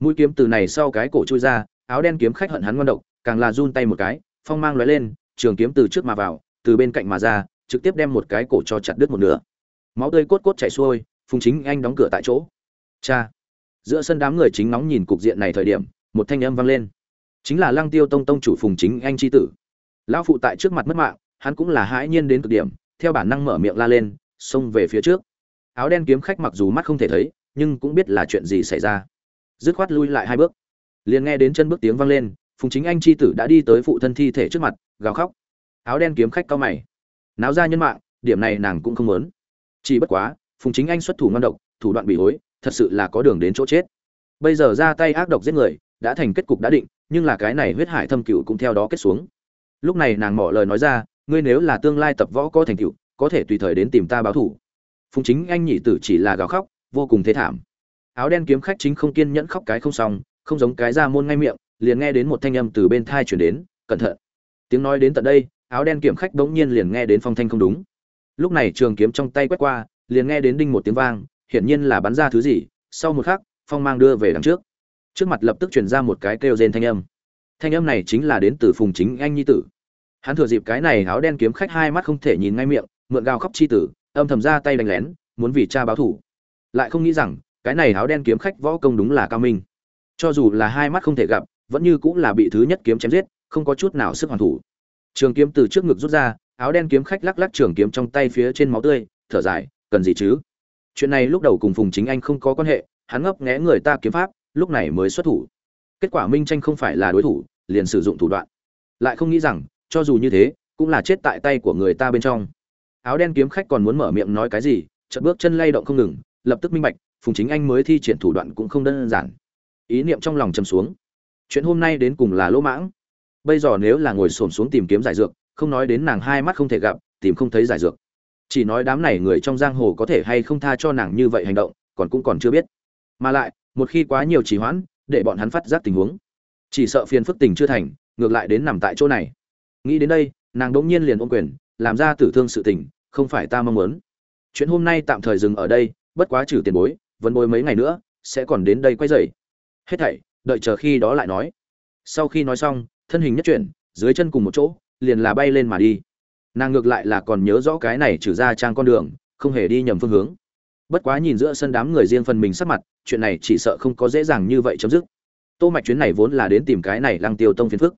Mũi kiếm từ này sau cái cổ chui ra, áo đen kiếm khách hận hắn ngon độc, càng là run tay một cái, phong mang lóe lên, trường kiếm từ trước mà vào, từ bên cạnh mà ra, trực tiếp đem một cái cổ cho chặt đứt một nửa. Máu tươi cốt cốt chảy xuôi, phùng chính anh đóng cửa tại chỗ. Cha! Giữa sân đám người chính nóng nhìn cục diện này thời điểm, một thanh âm vang lên chính là lăng tiêu tông tông chủ phùng chính anh c h i tử. Lão phụ tại trước mặt mất mạng, hắn cũng là hãi nhiên đến cực điểm, theo bản năng mở miệng la lên, xông về phía trước. Áo đen kiếm khách mặc dù mắt không thể thấy, nhưng cũng biết là chuyện gì xảy ra. Dứt khoát lui lại hai bước. Liền nghe đến chân bước tiếng vang lên, phùng chính anh c h i tử đã đi tới phụ thân thi thể trước mặt, gào khóc. Áo đen kiếm khách cao mày. Náo ra nhân mạng, điểm này nàng cũng không muốn. Chỉ bất quá, phùng chính anh xuất thủ ngon độc, thủ đoạn bị hối, thật sự là có đường đến chỗ chết. Bây giờ ra tay ác độc giết người, đã thành kết cục đã định nhưng là cái này huyết hải thâm cựu cũng theo đó kết xuống. Lúc này nàng mỏ lời nói ra, ngươi nếu là tương lai tập võ có thành cựu có thể tùy thời đến tìm ta báo thủ. Phùng chính anh nhị tử chỉ là gào khóc, vô cùng thế thảm. Áo đen kiếm khách chính không kiên nhẫn khóc cái không xong, không giống cái ra môn ngay miệng, liền nghe đến một thanh âm từ bên thai chuyển đến, cẩn thận. Tiếng nói đến tận đây, áo đen kiếm khách bỗng nhiên liền nghe đến phong thanh không đúng. Lúc này trường kiếm trong tay quét qua, liền nghe đến đinh một tiếng vang, hiển nhiên là bắn ra thứ gì, sau một khắc, phong mang đưa về đằng trước trước mặt lập tức truyền ra một cái kêu rên thanh âm. Thanh âm này chính là đến từ phùng chính anh nhi tử. Hắn thừa dịp cái này áo đen kiếm khách hai mắt không thể nhìn ngay miệng, mượn gào khóc chi tử, âm thầm ra tay đánh lén, muốn vì cha báo thủ lại không nghĩ rằng, cái này áo đen kiếm khách võ công đúng là cao minh. Cho dù là hai mắt không thể gặp, vẫn như cũng là bị thứ nhất kiếm chém giết, không có chút nào sức hoàn thủ. Trường kiếm từ trước ngực rút ra, áo đen kiếm khách lắc lắc trường kiếm trong tay phía trên máu tươi, thở dài, cần gì chứ? Chuyện này lúc đầu cùng phùng chính anh không có quan hệ, hắn ngấp nghé người ta kiếm pháp lúc này mới xuất thủ. Kết quả minh tranh không phải là đối thủ, liền sử dụng thủ đoạn. Lại không nghĩ rằng, cho dù như thế, cũng là chết tại tay của người ta bên trong. Áo đen kiếm khách còn muốn mở miệng nói cái gì, chợt bước chân lay động không ngừng, lập tức minh bạch, phùng chính anh mới thi triển thủ đoạn cũng không đơn giản. Ý niệm trong lòng chầm xuống. Chuyện hôm nay đến cùng là lỗ mãng. Bây giờ nếu là ngồi xổm xuống tìm kiếm giải dược, không nói đến nàng hai mắt không thể gặp, tìm không thấy giải dược. Chỉ nói đám này người trong giang hồ có thể hay không tha cho nàng như vậy hành động, còn cũng còn chưa biết. Mà lại một khi quá nhiều trì hoãn, để bọn hắn phát giác tình huống. Chỉ sợ phiền phức tình chưa thành, ngược lại đến nằm tại chỗ này. Nghĩ đến đây, nàng đỗng nhiên liền ôm quyền, làm ra tử thương sự tình, không phải ta mong muốn. Chuyện hôm nay tạm thời dừng ở đây, bất quá trừ tiền bối vấn bối mấy ngày nữa, sẽ còn đến đây quay dày hết thảy, đợi chờ khi đó lại nói. Sau khi nói xong, thân hình nhất chuyển, dưới chân cùng một chỗ, liền là bay lên mà đi. Nàng ngược lại là còn nhớ rõ cái này trừ ra trang con đường, không hề đi nhầm phương hướng. Bất quá nhìn giữa sân đám người riêng phần mình sắc mặt chuyện này chỉ sợ không có dễ dàng như vậy chấm dứt. Tô mạch chuyến này vốn là đến tìm cái này lăng tiêu tông phiền phức.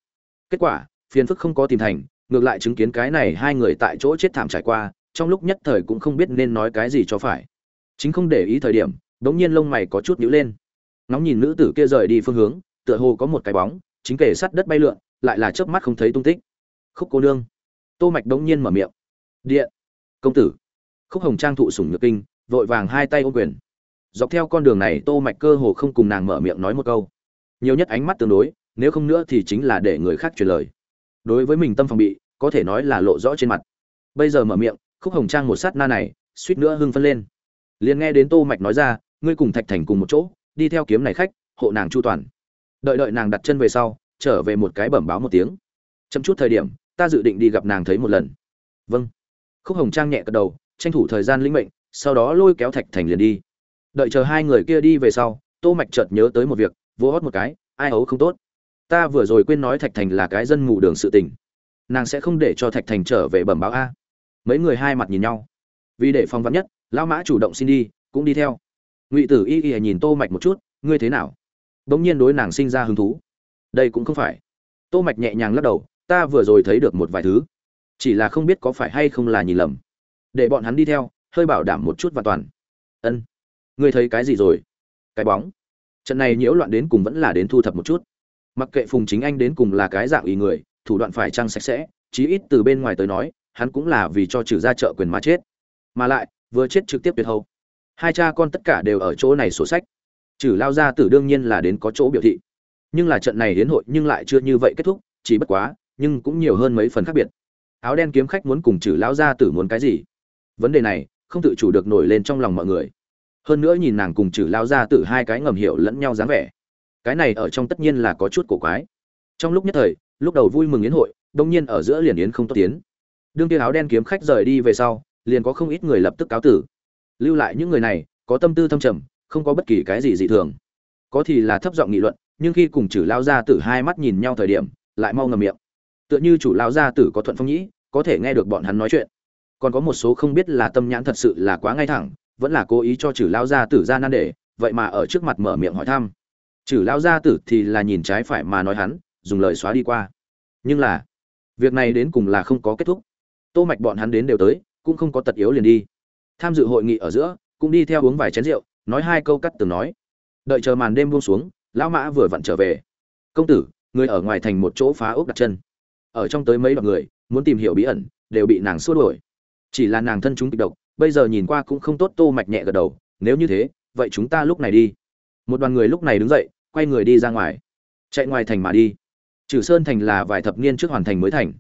Kết quả, phiền phức không có tìm thành, ngược lại chứng kiến cái này hai người tại chỗ chết thảm trải qua, trong lúc nhất thời cũng không biết nên nói cái gì cho phải. Chính không để ý thời điểm đống nhiên lông mày có chút nhíu lên. Nóng nhìn nữ tử kia rời đi phương hướng, tựa hồ có một cái bóng, chính kể sắt đất bay lượn, lại là chớp mắt không thấy tung tích. Khúc cô nương. Tô mạch đống nhiên mở miệng. Điện. Công tử. Khúc hồng trang thụ sủng nhược kinh, vội vàng hai tay ôm quyền dọc theo con đường này tô mạch cơ hồ không cùng nàng mở miệng nói một câu. Nhiều nhất ánh mắt tương đối, nếu không nữa thì chính là để người khác truyền lời. Đối với mình tâm phòng bị, có thể nói là lộ rõ trên mặt. Bây giờ mở miệng, khúc hồng trang một sát na này, suýt nữa hưng phân lên. Liền nghe đến tô mạch nói ra, ngươi cùng thạch thành cùng một chỗ, đi theo kiếm này khách, hộ nàng chu toàn. Đợi đợi nàng đặt chân về sau, trở về một cái bẩm báo một tiếng. Chậm chút thời điểm, ta dự định đi gặp nàng thấy một lần. Vâng. Khúc hồng trang nhẹ gật đầu, tranh thủ thời gian linh mệnh, sau đó lôi kéo thạch thành liền đi đợi chờ hai người kia đi về sau, tô mạch chợt nhớ tới một việc, vỗ hót một cái, ai ấu không tốt? Ta vừa rồi quên nói thạch thành là cái dân mù đường sự tình. Nàng sẽ không để cho thạch thành trở về bẩm báo a. Mấy người hai mặt nhìn nhau. Vì để phòng vắn nhất, lão mã chủ động xin đi, cũng đi theo. Ngụy tử y y nhìn tô mạch một chút, ngươi thế nào? Bỗng nhiên đối nàng sinh ra hứng thú. Đây cũng không phải. Tô mạch nhẹ nhàng lắc đầu, ta vừa rồi thấy được một vài thứ, chỉ là không biết có phải hay không là nhìn lầm. Để bọn hắn đi theo, hơi bảo đảm một chút và toàn. Ân ngươi thấy cái gì rồi? Cái bóng. Trận này nhiễu loạn đến cùng vẫn là đến thu thập một chút. Mặc kệ phùng chính anh đến cùng là cái dạng ý người, thủ đoạn phải trăng sạch sẽ, chí ít từ bên ngoài tới nói, hắn cũng là vì cho trừ ra trợ quyền mà chết. Mà lại, vừa chết trực tiếp tuyệt hầu. hai cha con tất cả đều ở chỗ này sổ sách. Trừ lao ra tử đương nhiên là đến có chỗ biểu thị. Nhưng là trận này đến hội nhưng lại chưa như vậy kết thúc, chỉ bất quá, nhưng cũng nhiều hơn mấy phần khác biệt. Áo đen kiếm khách muốn cùng trừ lao ra tử muốn cái gì? Vấn đề này, không tự chủ được nổi lên trong lòng mọi người hơn nữa nhìn nàng cùng chử lao ra từ hai cái ngầm hiểu lẫn nhau dáng vẻ, cái này ở trong tất nhiên là có chút cổ quái. Trong lúc nhất thời, lúc đầu vui mừng yến hội đông nhiên ở giữa liền yến không tốt tiến. Đương kia áo đen kiếm khách rời đi về sau, liền có không ít người lập tức cáo tử. Lưu lại những người này, có tâm tư thâm trầm, không có bất kỳ cái gì dị thường. Có thì là thấp giọng nghị luận, nhưng khi cùng chử lao ra từ hai mắt nhìn nhau thời điểm, lại mau ngầm miệng. Tựa như chủ lao gia tử có thuận phong nhĩ, có thể nghe được bọn hắn nói chuyện. Còn có một số không biết là tâm nhãn thật sự là quá ngay thẳng vẫn là cố ý cho chử lao gia tử ra nan để vậy mà ở trước mặt mở miệng hỏi thăm. Chử lao gia tử thì là nhìn trái phải mà nói hắn, dùng lời xóa đi qua. Nhưng là, việc này đến cùng là không có kết thúc. Tô mạch bọn hắn đến đều tới, cũng không có tật yếu liền đi. Tham dự hội nghị ở giữa, cũng đi theo uống vài chén rượu, nói hai câu cắt từng nói. Đợi chờ màn đêm buông xuống, lão mã vừa vặn trở về. Công tử, người ở ngoài thành một chỗ phá ốc đặt chân. Ở trong tới mấy đoạn người, muốn tìm hiểu bí ẩn, đều bị nàng xua đuổi. Chỉ là nàng thân chúng kịch độc bây giờ nhìn qua cũng không tốt, tô mạch nhẹ gật đầu, nếu như thế, vậy chúng ta lúc này đi. Một đoàn người lúc này đứng dậy, quay người đi ra ngoài. Chạy ngoài thành mà đi. Trừ sơn thành là vài thập niên trước hoàn thành mới thành.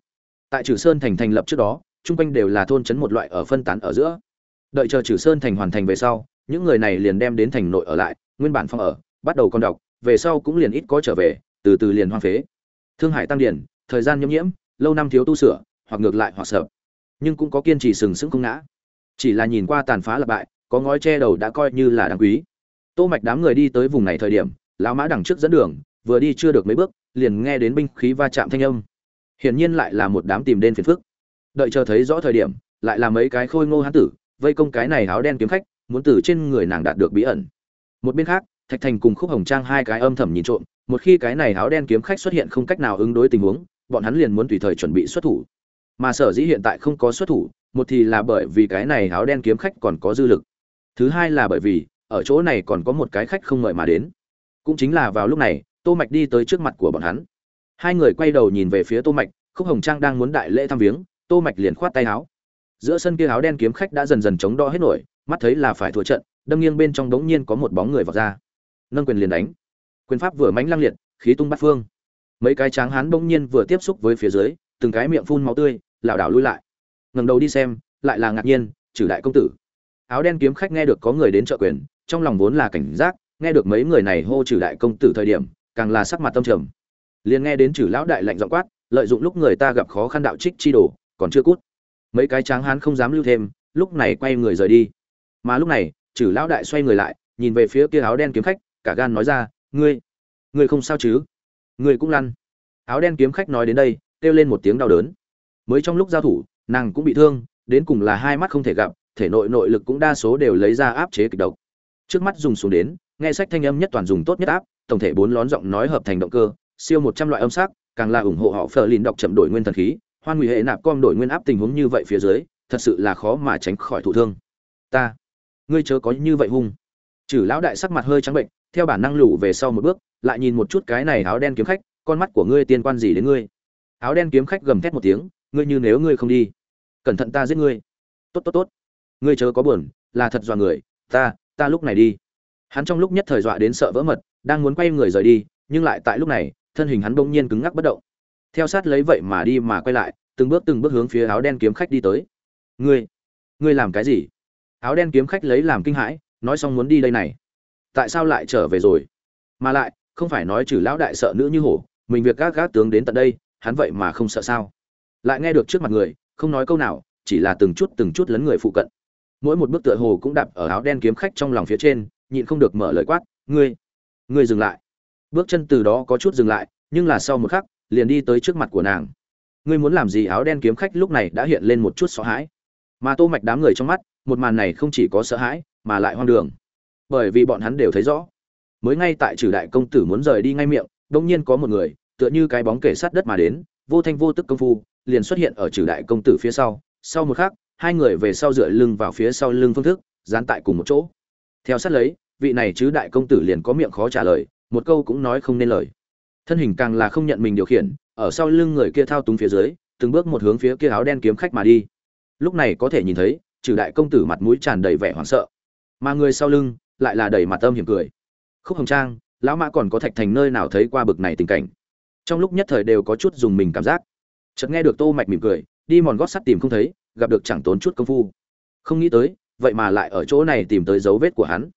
Tại trừ sơn thành thành lập trước đó, chung quanh đều là thôn trấn một loại ở phân tán ở giữa. Đợi chờ trừ sơn thành hoàn thành về sau, những người này liền đem đến thành nội ở lại, nguyên bản phong ở, bắt đầu con đọc, về sau cũng liền ít có trở về, từ từ liền hoang phế. Thương hải tăng điển, thời gian nhiễm nhiễm, lâu năm thiếu tu sửa, hoặc ngược lại hoặc sợ. Nhưng cũng có kiên trì sừng sững không ngã chỉ là nhìn qua tàn phá lập bại, có ngói che đầu đã coi như là đáng quý. Tô mạch đám người đi tới vùng này thời điểm, lão mã đằng trước dẫn đường, vừa đi chưa được mấy bước, liền nghe đến binh khí va chạm thanh âm. Hiển nhiên lại là một đám tìm đến phiền phức. Đợi chờ thấy rõ thời điểm, lại là mấy cái khôi ngô hán tử, vây công cái này áo đen kiếm khách, muốn từ trên người nàng đạt được bí ẩn. Một bên khác, thạch thành cùng khúc hồng trang hai cái âm thầm nhìn trộm, một khi cái này áo đen kiếm khách xuất hiện không cách nào ứng đối tình huống, bọn hắn liền muốn tùy thời chuẩn bị xuất thủ. Mà sở dĩ hiện tại không có xuất thủ một thì là bởi vì cái này áo đen kiếm khách còn có dư lực. Thứ hai là bởi vì, ở chỗ này còn có một cái khách không mời mà đến. Cũng chính là vào lúc này, tô mạch đi tới trước mặt của bọn hắn. Hai người quay đầu nhìn về phía tô mạch, khúc hồng trang đang muốn đại lễ thăm viếng, tô mạch liền khoát tay áo. Giữa sân kia áo đen kiếm khách đã dần dần chống đỡ hết nổi, mắt thấy là phải thua trận, đâm nghiêng bên trong đống nhiên có một bóng người vọt ra. Nâng quyền liền đánh. Quyền pháp vừa mãnh lăng liệt, khí tung bát phương. Mấy cái tráng hán bỗng nhiên vừa tiếp xúc với phía dưới, từng cái miệng phun máu tươi, lảo đảo lui lại ngẩng đầu đi xem, lại là ngạc nhiên, trừ đại công tử. Áo đen kiếm khách nghe được có người đến trợ quyền, trong lòng vốn là cảnh giác, nghe được mấy người này hô trừ đại công tử thời điểm, càng là sắc mặt tâm trầm. Liền nghe đến trừ lão đại lạnh giọng quát, lợi dụng lúc người ta gặp khó khăn đạo trích chi đổ còn chưa cút. Mấy cái tráng hán không dám lưu thêm, lúc này quay người rời đi. Mà lúc này, trừ lão đại xoay người lại, nhìn về phía kia áo đen kiếm khách, cả gan nói ra, ngươi ngươi không sao chứ? Ngươi cũng lăn. Áo đen kiếm khách nói đến đây, kêu lên một tiếng đau đớn. Mới trong lúc giao thủ nàng cũng bị thương, đến cùng là hai mắt không thể gặp, thể nội nội lực cũng đa số đều lấy ra áp chế kịch độc. Trước mắt dùng xuống đến, nghe sách thanh âm nhất toàn dùng tốt nhất áp, tổng thể bốn lón giọng nói hợp thành động cơ, siêu một trăm loại âm sắc, càng là ủng hộ họ phờ lìn đọc chậm đổi nguyên thần khí, hoan nguy hệ nạp com đổi nguyên áp tình huống như vậy phía dưới, thật sự là khó mà tránh khỏi thụ thương. Ta, ngươi chớ có như vậy hung. Trừ lão đại sắc mặt hơi trắng bệnh, theo bản năng lủ về sau một bước, lại nhìn một chút cái này áo đen kiếm khách, con mắt của ngươi tiên quan gì đến ngươi? Áo đen kiếm khách gầm thét một tiếng ngươi như nếu ngươi không đi, cẩn thận ta giết ngươi. Tốt tốt tốt. Ngươi chớ có buồn, là thật dọa người. Ta ta lúc này đi. Hắn trong lúc nhất thời dọa đến sợ vỡ mật, đang muốn quay người rời đi, nhưng lại tại lúc này, thân hình hắn bỗng nhiên cứng ngắc bất động. Theo sát lấy vậy mà đi mà quay lại, từng bước từng bước hướng phía áo đen kiếm khách đi tới. Ngươi ngươi làm cái gì? Áo đen kiếm khách lấy làm kinh hãi, nói xong muốn đi đây này. Tại sao lại trở về rồi? Mà lại, không phải nói trừ lão đại sợ nữ như hổ, mình việc gác gác tướng đến tận đây, hắn vậy mà không sợ sao? Lại nghe được trước mặt người, không nói câu nào, chỉ là từng chút từng chút lấn người phụ cận. Mỗi một bước tựa hồ cũng đạp ở áo đen kiếm khách trong lòng phía trên, nhịn không được mở lời quát, ngươi ngươi dừng lại. Bước chân từ đó có chút dừng lại, nhưng là sau một khắc, liền đi tới trước mặt của nàng. Ngươi muốn làm gì? Áo đen kiếm khách lúc này đã hiện lên một chút sợ hãi. Mà tô mạch đám người trong mắt, một màn này không chỉ có sợ hãi, mà lại hoang đường. Bởi vì bọn hắn đều thấy rõ, mới ngay tại trừ đại công tử muốn rời đi ngay miệng đông nhiên có một người, tựa như cái bóng kể sát đất mà đến, vô thanh vô tức công phu liền xuất hiện ở trừ đại công tử phía sau. Sau một khắc, hai người về sau dựa lưng vào phía sau lưng phương thức, dán tại cùng một chỗ. Theo sát lấy, vị này chứ đại công tử liền có miệng khó trả lời, một câu cũng nói không nên lời. Thân hình càng là không nhận mình điều khiển, ở sau lưng người kia thao túng phía dưới, từng bước một hướng phía kia áo đen kiếm khách mà đi. Lúc này có thể nhìn thấy, trừ đại công tử mặt mũi tràn đầy vẻ hoảng sợ. Mà người sau lưng, lại là đầy mặt âm hiểm cười. Khúc hồng trang, lão mã còn có thạch thành nơi nào thấy qua bực này tình cảnh? Trong lúc nhất thời đều có chút dùng mình cảm giác chợt nghe được tô mạch mỉm cười, đi mòn gót sắt tìm không thấy, gặp được chẳng tốn chút công phu. Không nghĩ tới, vậy mà lại ở chỗ này tìm tới dấu vết của hắn.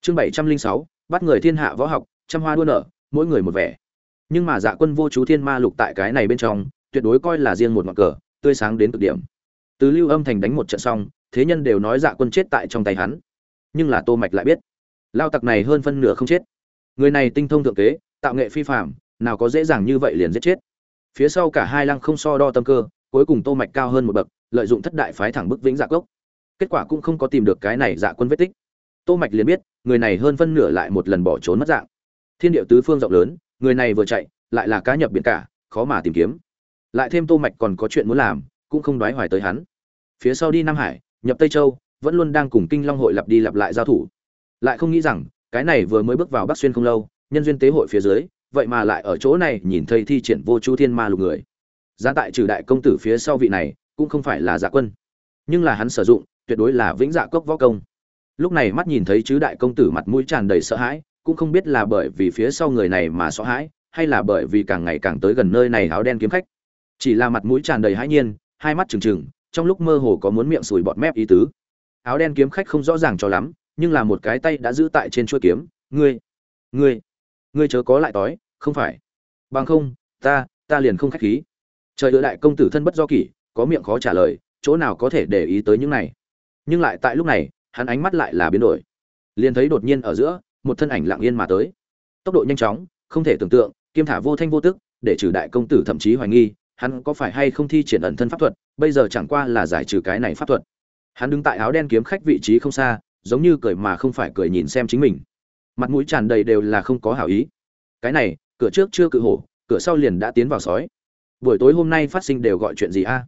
Chương bảy trăm linh sáu, bắt người thiên hạ võ học, trăm hoa đua nở, mỗi người một vẻ. Nhưng mà dạ quân vô chú thiên ma lục tại cái này bên trong, tuyệt đối coi là riêng một ngọn cờ, tươi sáng đến cực điểm. Từ lưu âm thành đánh một trận xong, thế nhân đều nói dạ quân chết tại trong tay hắn. Nhưng là tô mạch lại biết, lao tặc này hơn phân nửa không chết. Người này tinh thông thượng kế, tạo nghệ phi phạm nào có dễ dàng như vậy liền giết chết phía sau cả hai lăng không so đo tâm cơ, cuối cùng tô mạch cao hơn một bậc, lợi dụng thất đại phái thẳng bức vĩnh dạ cốc. Kết quả cũng không có tìm được cái này dạ quân vết tích. Tô mạch liền biết, người này hơn phân nửa lại một lần bỏ trốn mất dạng. Thiên địa tứ phương rộng lớn, người này vừa chạy, lại là cá nhập biển cả, khó mà tìm kiếm. Lại thêm tô mạch còn có chuyện muốn làm, cũng không đoái hoài tới hắn. Phía sau đi nam hải, nhập tây châu, vẫn luôn đang cùng kinh long hội lặp đi lặp lại giao thủ. Lại không nghĩ rằng, cái này vừa mới bước vào bắc xuyên không lâu, nhân duyên tế hội phía dưới vậy mà lại ở chỗ này nhìn thấy thi triển vô chu thiên ma lục người. Giá tại trừ đại công tử phía sau vị này, cũng không phải là dạ quân. Nhưng là hắn sử dụng, tuyệt đối là vĩnh dạ cốc võ công. Lúc này mắt nhìn thấy chứ đại công tử mặt mũi tràn đầy sợ hãi, cũng không biết là bởi vì phía sau người này mà sợ hãi, hay là bởi vì càng ngày càng tới gần nơi này áo đen kiếm khách. Chỉ là mặt mũi tràn đầy hãi nhiên, hai mắt trừng trừng, trong lúc mơ hồ có muốn miệng sùi bọt mép ý tứ. Áo đen kiếm khách không rõ ràng cho lắm, nhưng là một cái tay đã giữ tại trên chuôi kiếm. Ngươi ngươi ngươi chớ có lại tối, không phải. Bằng không ta ta liền không khách khí. Trời đứa đại công tử thân bất do kỷ có miệng khó trả lời chỗ nào có thể để ý tới những này. Nhưng lại tại lúc này hắn ánh mắt lại là biến đổi. Liền thấy đột nhiên ở giữa một thân ảnh lặng yên mà tới. Tốc độ nhanh chóng không thể tưởng tượng kiêm thả vô thanh vô tức để trừ đại công tử thậm chí hoài nghi hắn có phải hay không thi triển ẩn thân pháp thuật bây giờ chẳng qua là giải trừ cái này pháp thuật. Hắn đứng tại áo đen kiếm khách vị trí không xa giống như cười mà không phải cười nhìn xem chính mình mặt mũi tràn đầy đều là không có hảo ý. Cái này, cửa trước chưa cự hổ, cửa sau liền đã tiến vào sói. Buổi tối hôm nay phát sinh đều gọi chuyện gì a?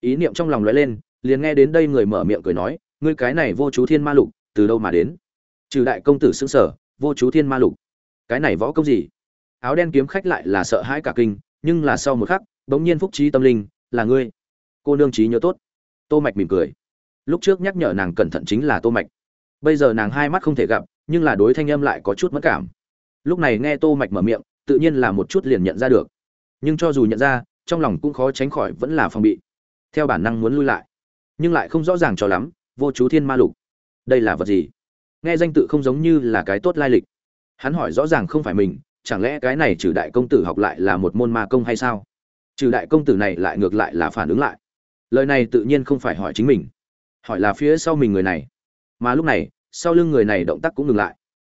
Ý niệm trong lòng lóe lên, liền nghe đến đây người mở miệng cười nói, ngươi cái này vô chú thiên ma lục, từ đâu mà đến? Trừ đại công tử xứng sở, vô chú thiên ma lục. Cái này võ công gì? Áo đen kiếm khách lại là sợ hãi cả kinh, nhưng là sau một khắc, bỗng nhiên phúc trí tâm linh, là ngươi. Cô nương trí nhớ tốt. Tô mạch mỉm cười. Lúc trước nhắc nhở nàng cẩn thận chính là tô mạch. Bây giờ nàng hai mắt không thể gặp nhưng là đối thanh âm lại có chút mất cảm. Lúc này nghe tô mạch mở miệng, tự nhiên là một chút liền nhận ra được. Nhưng cho dù nhận ra, trong lòng cũng khó tránh khỏi vẫn là phòng bị. Theo bản năng muốn lui lại, nhưng lại không rõ ràng cho lắm, vô chú thiên ma lục. Đây là vật gì? Nghe danh tự không giống như là cái tốt lai lịch. Hắn hỏi rõ ràng không phải mình, chẳng lẽ cái này trừ đại công tử học lại là một môn ma công hay sao? Trừ đại công tử này lại ngược lại là phản ứng lại. Lời này tự nhiên không phải hỏi chính mình, hỏi là phía sau mình người này. Mà lúc này sau lưng người này động tác cũng ngừng lại.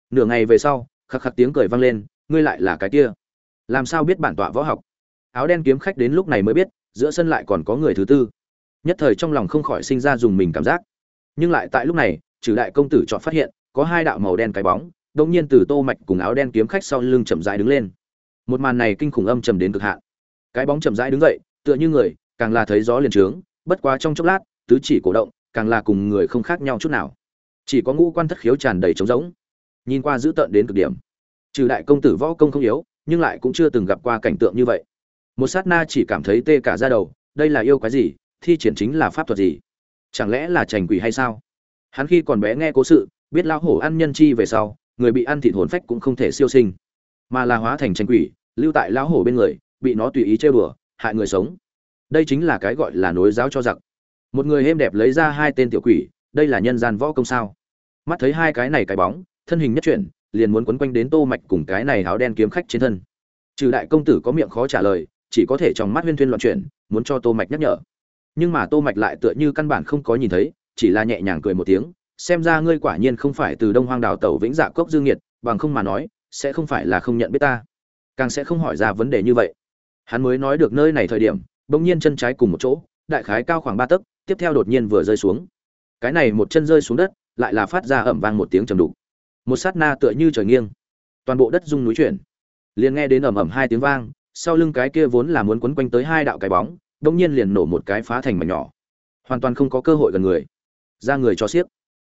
Nửa ngày về sau, khắc khắc tiếng cười vang lên, ngươi lại là cái kia. Làm sao biết bản tọa võ học? Áo đen kiếm khách đến lúc này mới biết, giữa sân lại còn có người thứ tư. Nhất thời trong lòng không khỏi sinh ra dùng mình cảm giác. Nhưng lại tại lúc này trừ đại công tử chọn phát hiện, có hai đạo màu đen cái bóng, đột nhiên từ tô mạch cùng áo đen kiếm khách sau lưng chậm rãi đứng lên. Một màn này kinh khủng âm trầm đến cực hạn. Cái bóng chậm rãi đứng dậy, tựa như người, càng là thấy gió liền trướng, bất quá trong chốc lát, tứ chỉ cổ động, càng là cùng người không khác nhau chút nào chỉ có ngũ quan thất khiếu tràn đầy trống rỗng. Nhìn qua dữ tợn đến cực điểm. Trừ đại công tử võ công không yếu, nhưng lại cũng chưa từng gặp qua cảnh tượng như vậy. Một sát na chỉ cảm thấy tê cả ra đầu, đây là yêu cái gì, thi triển chính là pháp thuật gì? Chẳng lẽ là trành quỷ hay sao? Hắn khi còn bé nghe cố sự, biết lão hổ ăn nhân chi về sau, người bị ăn thịt hồn phách cũng không thể siêu sinh. Mà là hóa thành tranh quỷ, lưu tại lão hổ bên người, bị nó tùy ý chơi bừa, hại người sống. Đây chính là cái gọi là nối giáo cho giặc. Một người êm đẹp lấy ra hai tên tiểu quỷ, đây là nhân gian võ công sao? Mắt thấy hai cái này cái bóng, thân hình nhất chuyển, liền muốn quấn quanh đến tô mạch cùng cái này áo đen kiếm khách trên thân. Trừ đại công tử có miệng khó trả lời, chỉ có thể trong mắt huyên thuyên loạn chuyển, muốn cho tô mạch nhắc nhở. Nhưng mà tô mạch lại tựa như căn bản không có nhìn thấy, chỉ là nhẹ nhàng cười một tiếng, xem ra ngươi quả nhiên không phải từ đông hoang đảo tẩu vĩnh dạ cốc dương nghiệt, bằng không mà nói, sẽ không phải là không nhận biết ta. Càng sẽ không hỏi ra vấn đề như vậy. Hắn mới nói được nơi này thời điểm, bỗng nhiên chân trái cùng một chỗ, đại khái cao khoảng ba tấc, tiếp theo đột nhiên vừa rơi xuống. Cái này một chân rơi xuống đất lại là phát ra ẩm vang một tiếng trầm đục. Một sát na tựa như trời nghiêng. Toàn bộ đất rung núi chuyển. Liền nghe đến ẩm ẩm hai tiếng vang, sau lưng cái kia vốn là muốn quấn quanh tới hai đạo cái bóng đông nhiên liền nổ một cái phá thành mảnh nhỏ. Hoàn toàn không có cơ hội gần người. Ra người cho xiếc.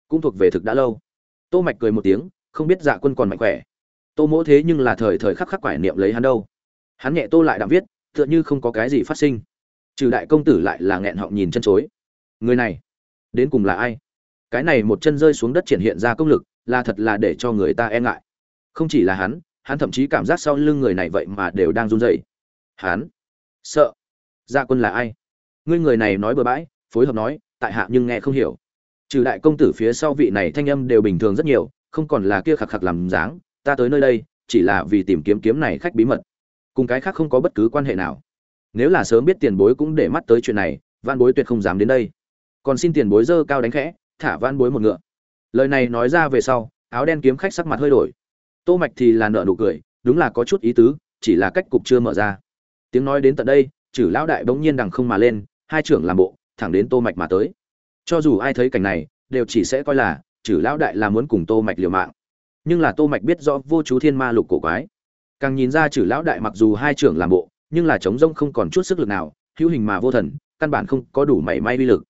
Cũng thuộc về thực đã lâu. Tô mạch cười một tiếng, không biết dạ quân còn mạnh khỏe. Tô mỗ thế nhưng là thời thời khắc khắc quải niệm lấy hắn đâu. Hắn nhẹ tô lại đạm viết, tựa như không có cái gì phát sinh. Trừ đại công tử lại là nghẹn họng nhìn chân chối. Người này, đến cùng là ai? Cái này một chân rơi xuống đất triển hiện ra công lực, là thật là để cho người ta e ngại. Không chỉ là hắn hắn thậm chí cảm giác sau lưng người này vậy mà đều đang run rẩy. Hắn? Sợ. Gia quân là ai? Ngươi người này nói bừa bãi, phối hợp nói, tại hạ nhưng nghe không hiểu. Trừ đại công tử phía sau vị này thanh âm đều bình thường rất nhiều, không còn là kia khạc khạc làm dáng, ta tới nơi đây, chỉ là vì tìm kiếm kiếm này khách bí mật. Cùng cái khác không có bất cứ quan hệ nào. Nếu là sớm biết tiền bối cũng để mắt tới chuyện này van bối tuyệt không dám đến đây. Còn xin tiền bối dơ cao đánh khẽ thả van bối một ngựa. Lời này nói ra về sau, áo đen kiếm khách sắc mặt hơi đổi. Tô mạch thì là nợ nụ cười, đúng là có chút ý tứ, chỉ là cách cục chưa mở ra. Tiếng nói đến tận đây, chử lão đại bỗng nhiên đằng không mà lên, hai trưởng làm bộ, thẳng đến tô mạch mà tới. Cho dù ai thấy cảnh này, đều chỉ sẽ coi là, chử lão đại là muốn cùng tô mạch liều mạng. Nhưng là tô mạch biết rõ vô chú thiên ma lục cổ quái. Càng nhìn ra chử lão đại mặc dù hai trưởng làm bộ, nhưng là chống rông không còn chút sức lực nào, hữu hình mà vô thần, căn bản không có đủ mảy may uy lực.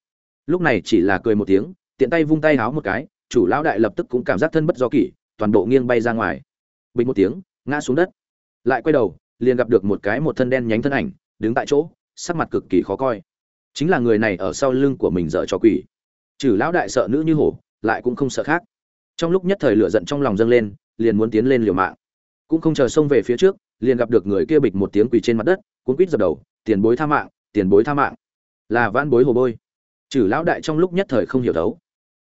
Lúc này chỉ là cười một tiếng tiện tay vung tay háo một cái, chủ lão đại lập tức cũng cảm giác thân bất do kỷ, toàn bộ nghiêng bay ra ngoài. Bình một tiếng, ngã xuống đất. Lại quay đầu, liền gặp được một cái một thân đen nhánh thân ảnh, đứng tại chỗ, sắc mặt cực kỳ khó coi. Chính là người này ở sau lưng của mình dở cho quỷ. Trừ lão đại sợ nữ như hổ, lại cũng không sợ khác. Trong lúc nhất thời lửa giận trong lòng dâng lên, liền muốn tiến lên liều mạng. Cũng không chờ xông về phía trước, liền gặp được người kia bịch một tiếng quỳ trên mặt đất, cuốn quýt dập đầu, tiền bối tha mạng, tiền bối tha mạng. Là van bối hồ bôi. Trừ lão đại trong lúc nhất thời không hiểu đấu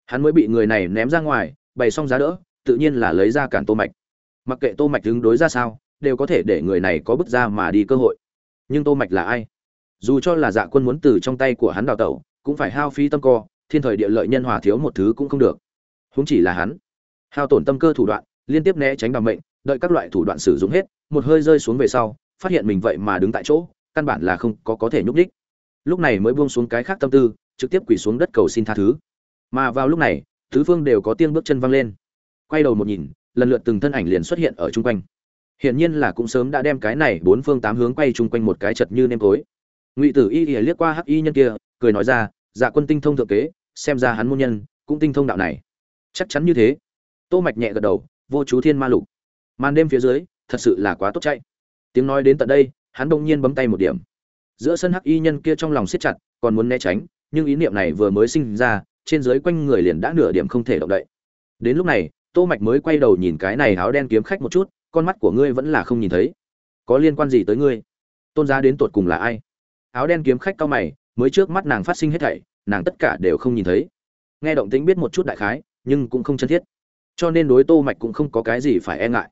hắn mới bị người này ném ra ngoài, bày xong giá đỡ, tự nhiên là lấy ra cản tô mạch. Mặc kệ tô mạch đứng đối ra sao, đều có thể để người này có bước ra mà đi cơ hội. Nhưng tô mạch là ai? Dù cho là dạ quân muốn từ trong tay của hắn đào tẩu, cũng phải hao phí tâm co, thiên thời địa lợi nhân hòa thiếu một thứ cũng không được. Huống chỉ là hắn. Hao tổn tâm cơ thủ đoạn, liên tiếp né tránh bằng mệnh, đợi các loại thủ đoạn sử dụng hết, một hơi rơi xuống về sau, phát hiện mình vậy mà đứng tại chỗ, căn bản là không có có thể nhúc đích lúc này mới buông xuống cái khác tâm tư, trực tiếp quỳ xuống đất cầu xin tha thứ mà vào lúc này, tứ phương đều có tiếng bước chân văng lên. Quay đầu một nhìn, lần lượt từng thân ảnh liền xuất hiện ở chung quanh. Hiển nhiên là cũng sớm đã đem cái này bốn phương tám hướng quay chung quanh một cái chật như nêm tối. Ngụy tử y y liếc qua hắc y nhân kia, cười nói ra dạ quân tinh thông thượng kế, xem ra hắn môn nhân cũng tinh thông đạo này. Chắc chắn như thế. Tô mạch nhẹ gật đầu, vô chú thiên ma lục. Màn đêm phía dưới, thật sự là quá tốt chạy. Tiếng nói đến tận đây, hắn đông nhiên bấm tay một điểm. Giữa sân hắc y nhân kia trong lòng siết chặt, còn muốn né tránh, nhưng ý niệm này vừa mới sinh ra trên dưới quanh người liền đã nửa điểm không thể động đậy. Đến lúc này, tô mạch mới quay đầu nhìn cái này áo đen kiếm khách một chút, con mắt của ngươi vẫn là không nhìn thấy. Có liên quan gì tới ngươi? Tôn giá đến tột cùng là ai? Áo đen kiếm khách cao mày, mới trước mắt nàng phát sinh hết thảy, nàng tất cả đều không nhìn thấy. Nghe động tính biết một chút đại khái, nhưng cũng không chân thiết. Cho nên đối tô mạch cũng không có cái gì phải e ngại.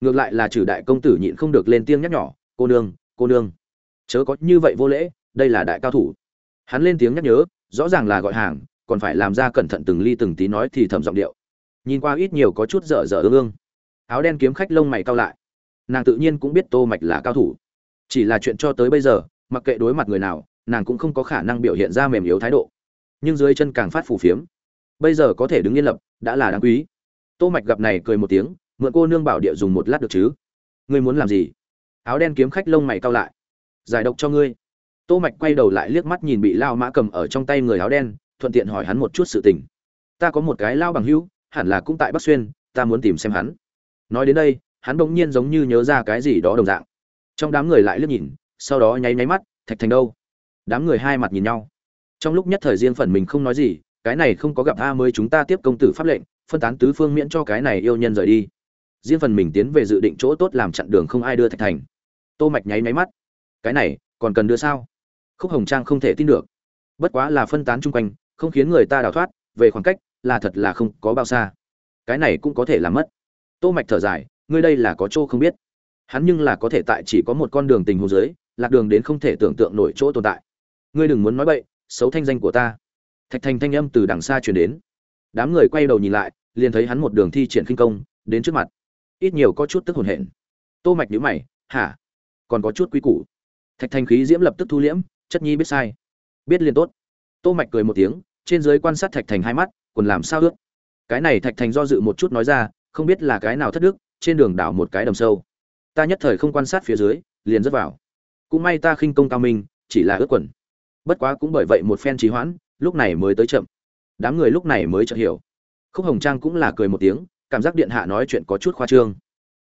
Ngược lại là trừ đại công tử nhịn không được lên tiếng nhắc nhỏ cô nương cô nương, chớ có như vậy vô lễ, đây là đại cao thủ. Hắn lên tiếng nhắc nhớ, rõ ràng là gọi hàng còn phải làm ra cẩn thận từng ly từng tí nói thì thầm giọng điệu. Nhìn qua ít nhiều có chút dở dở ương ương. Áo đen kiếm khách lông mày cao lại. Nàng tự nhiên cũng biết tô mạch là cao thủ. Chỉ là chuyện cho tới bây giờ, mặc kệ đối mặt người nào, nàng cũng không có khả năng biểu hiện ra mềm yếu thái độ. Nhưng dưới chân càng phát phù phiếm. Bây giờ có thể đứng yên lập, đã là đáng quý. Tô mạch gặp này cười một tiếng, mượn cô nương bảo địa dùng một lát được chứ? Ngươi muốn làm gì? Áo đen kiếm khách lông mày cao lại. Giải độc cho ngươi. Tô mạch quay đầu lại liếc mắt nhìn bị lao mã cầm ở trong tay người áo đen thuận tiện hỏi hắn một chút sự tình. Ta có một cái lao bằng hữu, hẳn là cũng tại bắc xuyên, ta muốn tìm xem hắn. Nói đến đây, hắn bỗng nhiên giống như nhớ ra cái gì đó đồng dạng. Trong đám người lại liếc nhìn, sau đó nháy nháy mắt, thạch thành đâu? Đám người hai mặt nhìn nhau. Trong lúc nhất thời riêng phần mình không nói gì, cái này không có gặp a mới chúng ta tiếp công tử pháp lệnh, phân tán tứ phương miễn cho cái này yêu nhân rời đi. Riêng phần mình tiến về dự định chỗ tốt làm chặn đường không ai đưa thạch thành. Tô mạch nháy nháy mắt. Cái này, còn cần đưa sao? Khúc hồng trang không thể tin được. Bất quá là phân tán chung quanh không khiến người ta đào thoát, về khoảng cách là thật là không có bao xa. Cái này cũng có thể làm mất. Tô mạch thở dài, ngươi đây là có chỗ không biết. Hắn nhưng là có thể tại chỉ có một con đường tình huống dưới, lạc đường đến không thể tưởng tượng nổi chỗ tồn tại. Ngươi đừng muốn nói bậy, xấu thanh danh của ta. Thạch thành thanh âm từ đằng xa truyền đến. Đám người quay đầu nhìn lại, liền thấy hắn một đường thi triển khinh công, đến trước mặt. Ít nhiều có chút tức hồn hển. Tô mạch nhíu mày, hả? Còn có chút quý củ. Thạch thành khí diễm lập tức thu liễm, chất nhi biết sai. Biết liền tốt. Tô mạch cười một tiếng trên dưới quan sát thạch thành hai mắt còn làm sao ước cái này thạch thành do dự một chút nói ra, không biết là cái nào thất đức, trên đường đảo một cái đầm sâu. Ta nhất thời không quan sát phía dưới, liền rớt vào. Cũng may ta khinh công cao minh, chỉ là ước quần. Bất quá cũng bởi vậy một phen trì hoãn, lúc này mới tới chậm. Đám người lúc này mới chợt hiểu. Khúc hồng trang cũng là cười một tiếng, cảm giác điện hạ nói chuyện có chút khoa trương.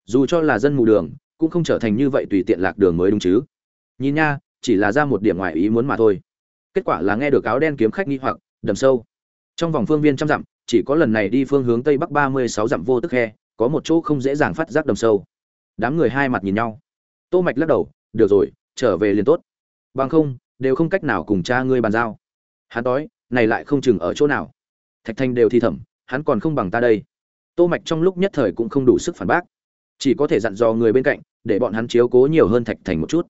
Dù cho là dân mù đường, cũng không trở thành như vậy tùy tiện lạc đường mới đúng chứ. Nhìn nha, chỉ là ra một điểm ngoài ý muốn mà thôi. Kết quả là nghe được áo đen kiếm khách nghi hoặc đầm sâu. Trong vòng phương viên trăm dặm, chỉ có lần này đi phương hướng tây bắc ba mươi sáu dặm vô tức khe, có một chỗ không dễ dàng phát giác đầm sâu. Đám người hai mặt nhìn nhau. Tô mạch lắc đầu, được rồi, trở về liền tốt. Bằng không, đều không cách nào cùng cha ngươi bàn giao. Hắn đói này lại không chừng ở chỗ nào. Thạch thanh đều thi thầm, hắn còn không bằng ta đây. Tô mạch trong lúc nhất thời cũng không đủ sức phản bác. Chỉ có thể dặn dò người bên cạnh, để bọn hắn chiếu cố nhiều hơn thạch thành một chút.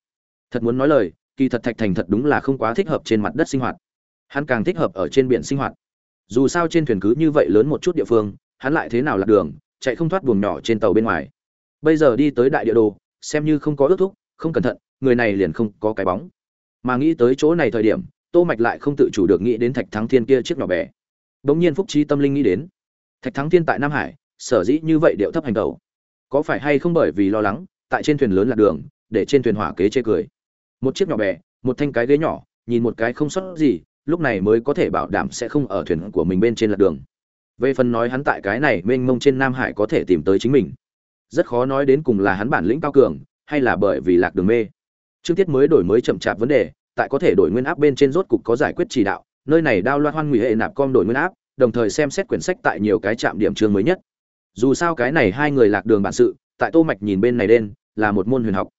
Thật muốn nói lời, kỳ thật thạch thành thật đúng là không quá thích hợp trên mặt đất sinh hoạt hắn càng thích hợp ở trên biển sinh hoạt. Dù sao trên thuyền cứ như vậy lớn một chút địa phương, hắn lại thế nào lạc đường, chạy không thoát buồng nhỏ trên tàu bên ngoài. Bây giờ đi tới đại địa đồ, xem như không có ước thúc, không cẩn thận, người này liền không có cái bóng. Mà nghĩ tới chỗ này thời điểm, tô mạch lại không tự chủ được nghĩ đến thạch thắng thiên kia chiếc nhỏ bè bỗng nhiên phúc trí tâm linh nghĩ đến, thạch thắng thiên tại nam hải, sở dĩ như vậy điệu thấp hành động có phải hay không bởi vì lo lắng, tại trên thuyền lớn lạc đường, để trên thuyền hỏa kế chê cười. Một chiếc nhỏ bè một thanh cái ghế nhỏ, nhìn một cái không sót gì lúc này mới có thể bảo đảm sẽ không ở thuyền của mình bên trên lật đường. Về phần nói hắn tại cái này mênh mông trên nam hải có thể tìm tới chính mình. Rất khó nói đến cùng là hắn bản lĩnh cao cường, hay là bởi vì lạc đường mê. Trước tiết mới đổi mới chậm chạp vấn đề, tại có thể đổi nguyên áp bên trên rốt cục có giải quyết chỉ đạo, nơi này đao loa hoan nguy hệ nạp com đổi nguyên áp, đồng thời xem xét quyển sách tại nhiều cái trạm điểm chương mới nhất. Dù sao cái này hai người lạc đường bản sự, tại tô mạch nhìn bên này đen, là một môn huyền học.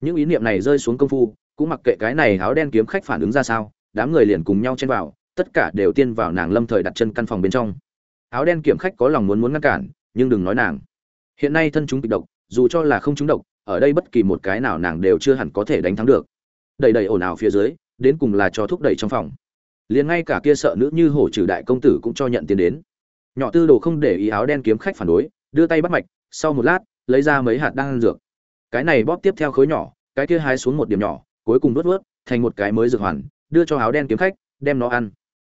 Những ý niệm này rơi xuống công phu, cũng mặc kệ cái này áo đen kiếm khách phản ứng ra sao đám người liền cùng nhau chen vào, tất cả đều tiên vào nàng lâm thời đặt chân căn phòng bên trong. Áo đen kiểm khách có lòng muốn muốn ngăn cản, nhưng đừng nói nàng. Hiện nay thân chúng kịch độc, dù cho là không chúng độc, ở đây bất kỳ một cái nào nàng đều chưa hẳn có thể đánh thắng được. Đầy đầy ồn ào phía dưới, đến cùng là cho thúc đẩy trong phòng. Liền ngay cả kia sợ nữ như hổ trừ đại công tử cũng cho nhận tiền đến. Nhỏ tư đồ không để ý áo đen kiếm khách phản đối, đưa tay bắt mạch, sau một lát, lấy ra mấy hạt đan dược. Cái này bóp tiếp theo khối nhỏ, cái kia hái xuống một điểm nhỏ, cuối cùng nuốt vớt thành một cái mới dược hoàn đưa cho áo đen kiếm khách, đem nó ăn.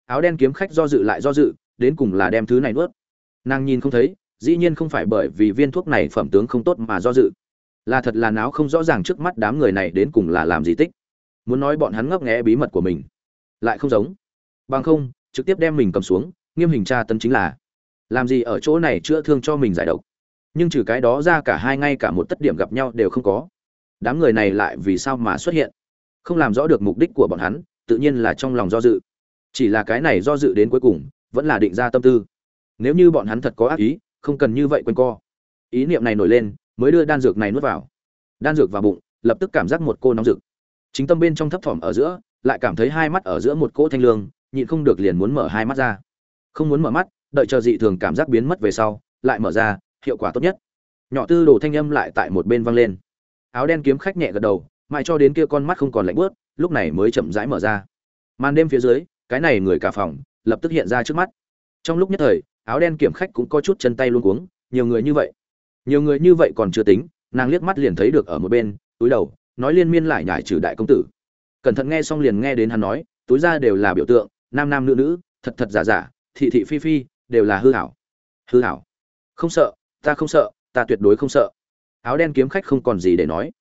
Áo đen kiếm khách do dự lại do dự, đến cùng là đem thứ này nuốt. Nàng nhìn không thấy, dĩ nhiên không phải bởi vì viên thuốc này phẩm tướng không tốt mà do dự. Là thật là náo không rõ ràng trước mắt đám người này đến cùng là làm gì tích. Muốn nói bọn hắn ngấp nghé bí mật của mình, lại không giống. Bằng không, trực tiếp đem mình cầm xuống, nghiêm hình tra tấn chính là, làm gì ở chỗ này chữa thương cho mình giải độc. Nhưng trừ cái đó ra cả hai ngay cả một tất điểm gặp nhau đều không có. Đám người này lại vì sao mà xuất hiện? Không làm rõ được mục đích của bọn hắn tự nhiên là trong lòng do dự. Chỉ là cái này do dự đến cuối cùng, vẫn là định ra tâm tư. Nếu như bọn hắn thật có ác ý, không cần như vậy quanh co. Ý niệm này nổi lên, mới đưa đan dược này nuốt vào. Đan dược vào bụng, lập tức cảm giác một cô nóng rực. Chính tâm bên trong thấp thỏm ở giữa, lại cảm thấy hai mắt ở giữa một cỗ thanh lương, nhịn không được liền muốn mở hai mắt ra. Không muốn mở mắt, đợi chờ dị thường cảm giác biến mất về sau, lại mở ra, hiệu quả tốt nhất. Nhỏ tư đồ thanh âm lại tại một bên vang lên. Áo đen kiếm khách nhẹ gật đầu, mãi cho đến kia con mắt không còn lạnh bớt lúc này mới chậm rãi mở ra. Màn đêm phía dưới, cái này người cả phòng, lập tức hiện ra trước mắt. Trong lúc nhất thời, áo đen kiểm khách cũng có chút chân tay luôn cuống, nhiều người như vậy. Nhiều người như vậy còn chưa tính, nàng liếc mắt liền thấy được ở một bên, túi đầu, nói liên miên lại nhải trừ đại công tử. Cẩn thận nghe xong liền nghe đến hắn nói, túi ra đều là biểu tượng, nam nam nữ nữ, thật thật giả giả, thị thị phi phi, đều là hư hảo. Hư hảo. Không sợ, ta không sợ, ta tuyệt đối không sợ. Áo đen kiếm khách không còn gì để nói.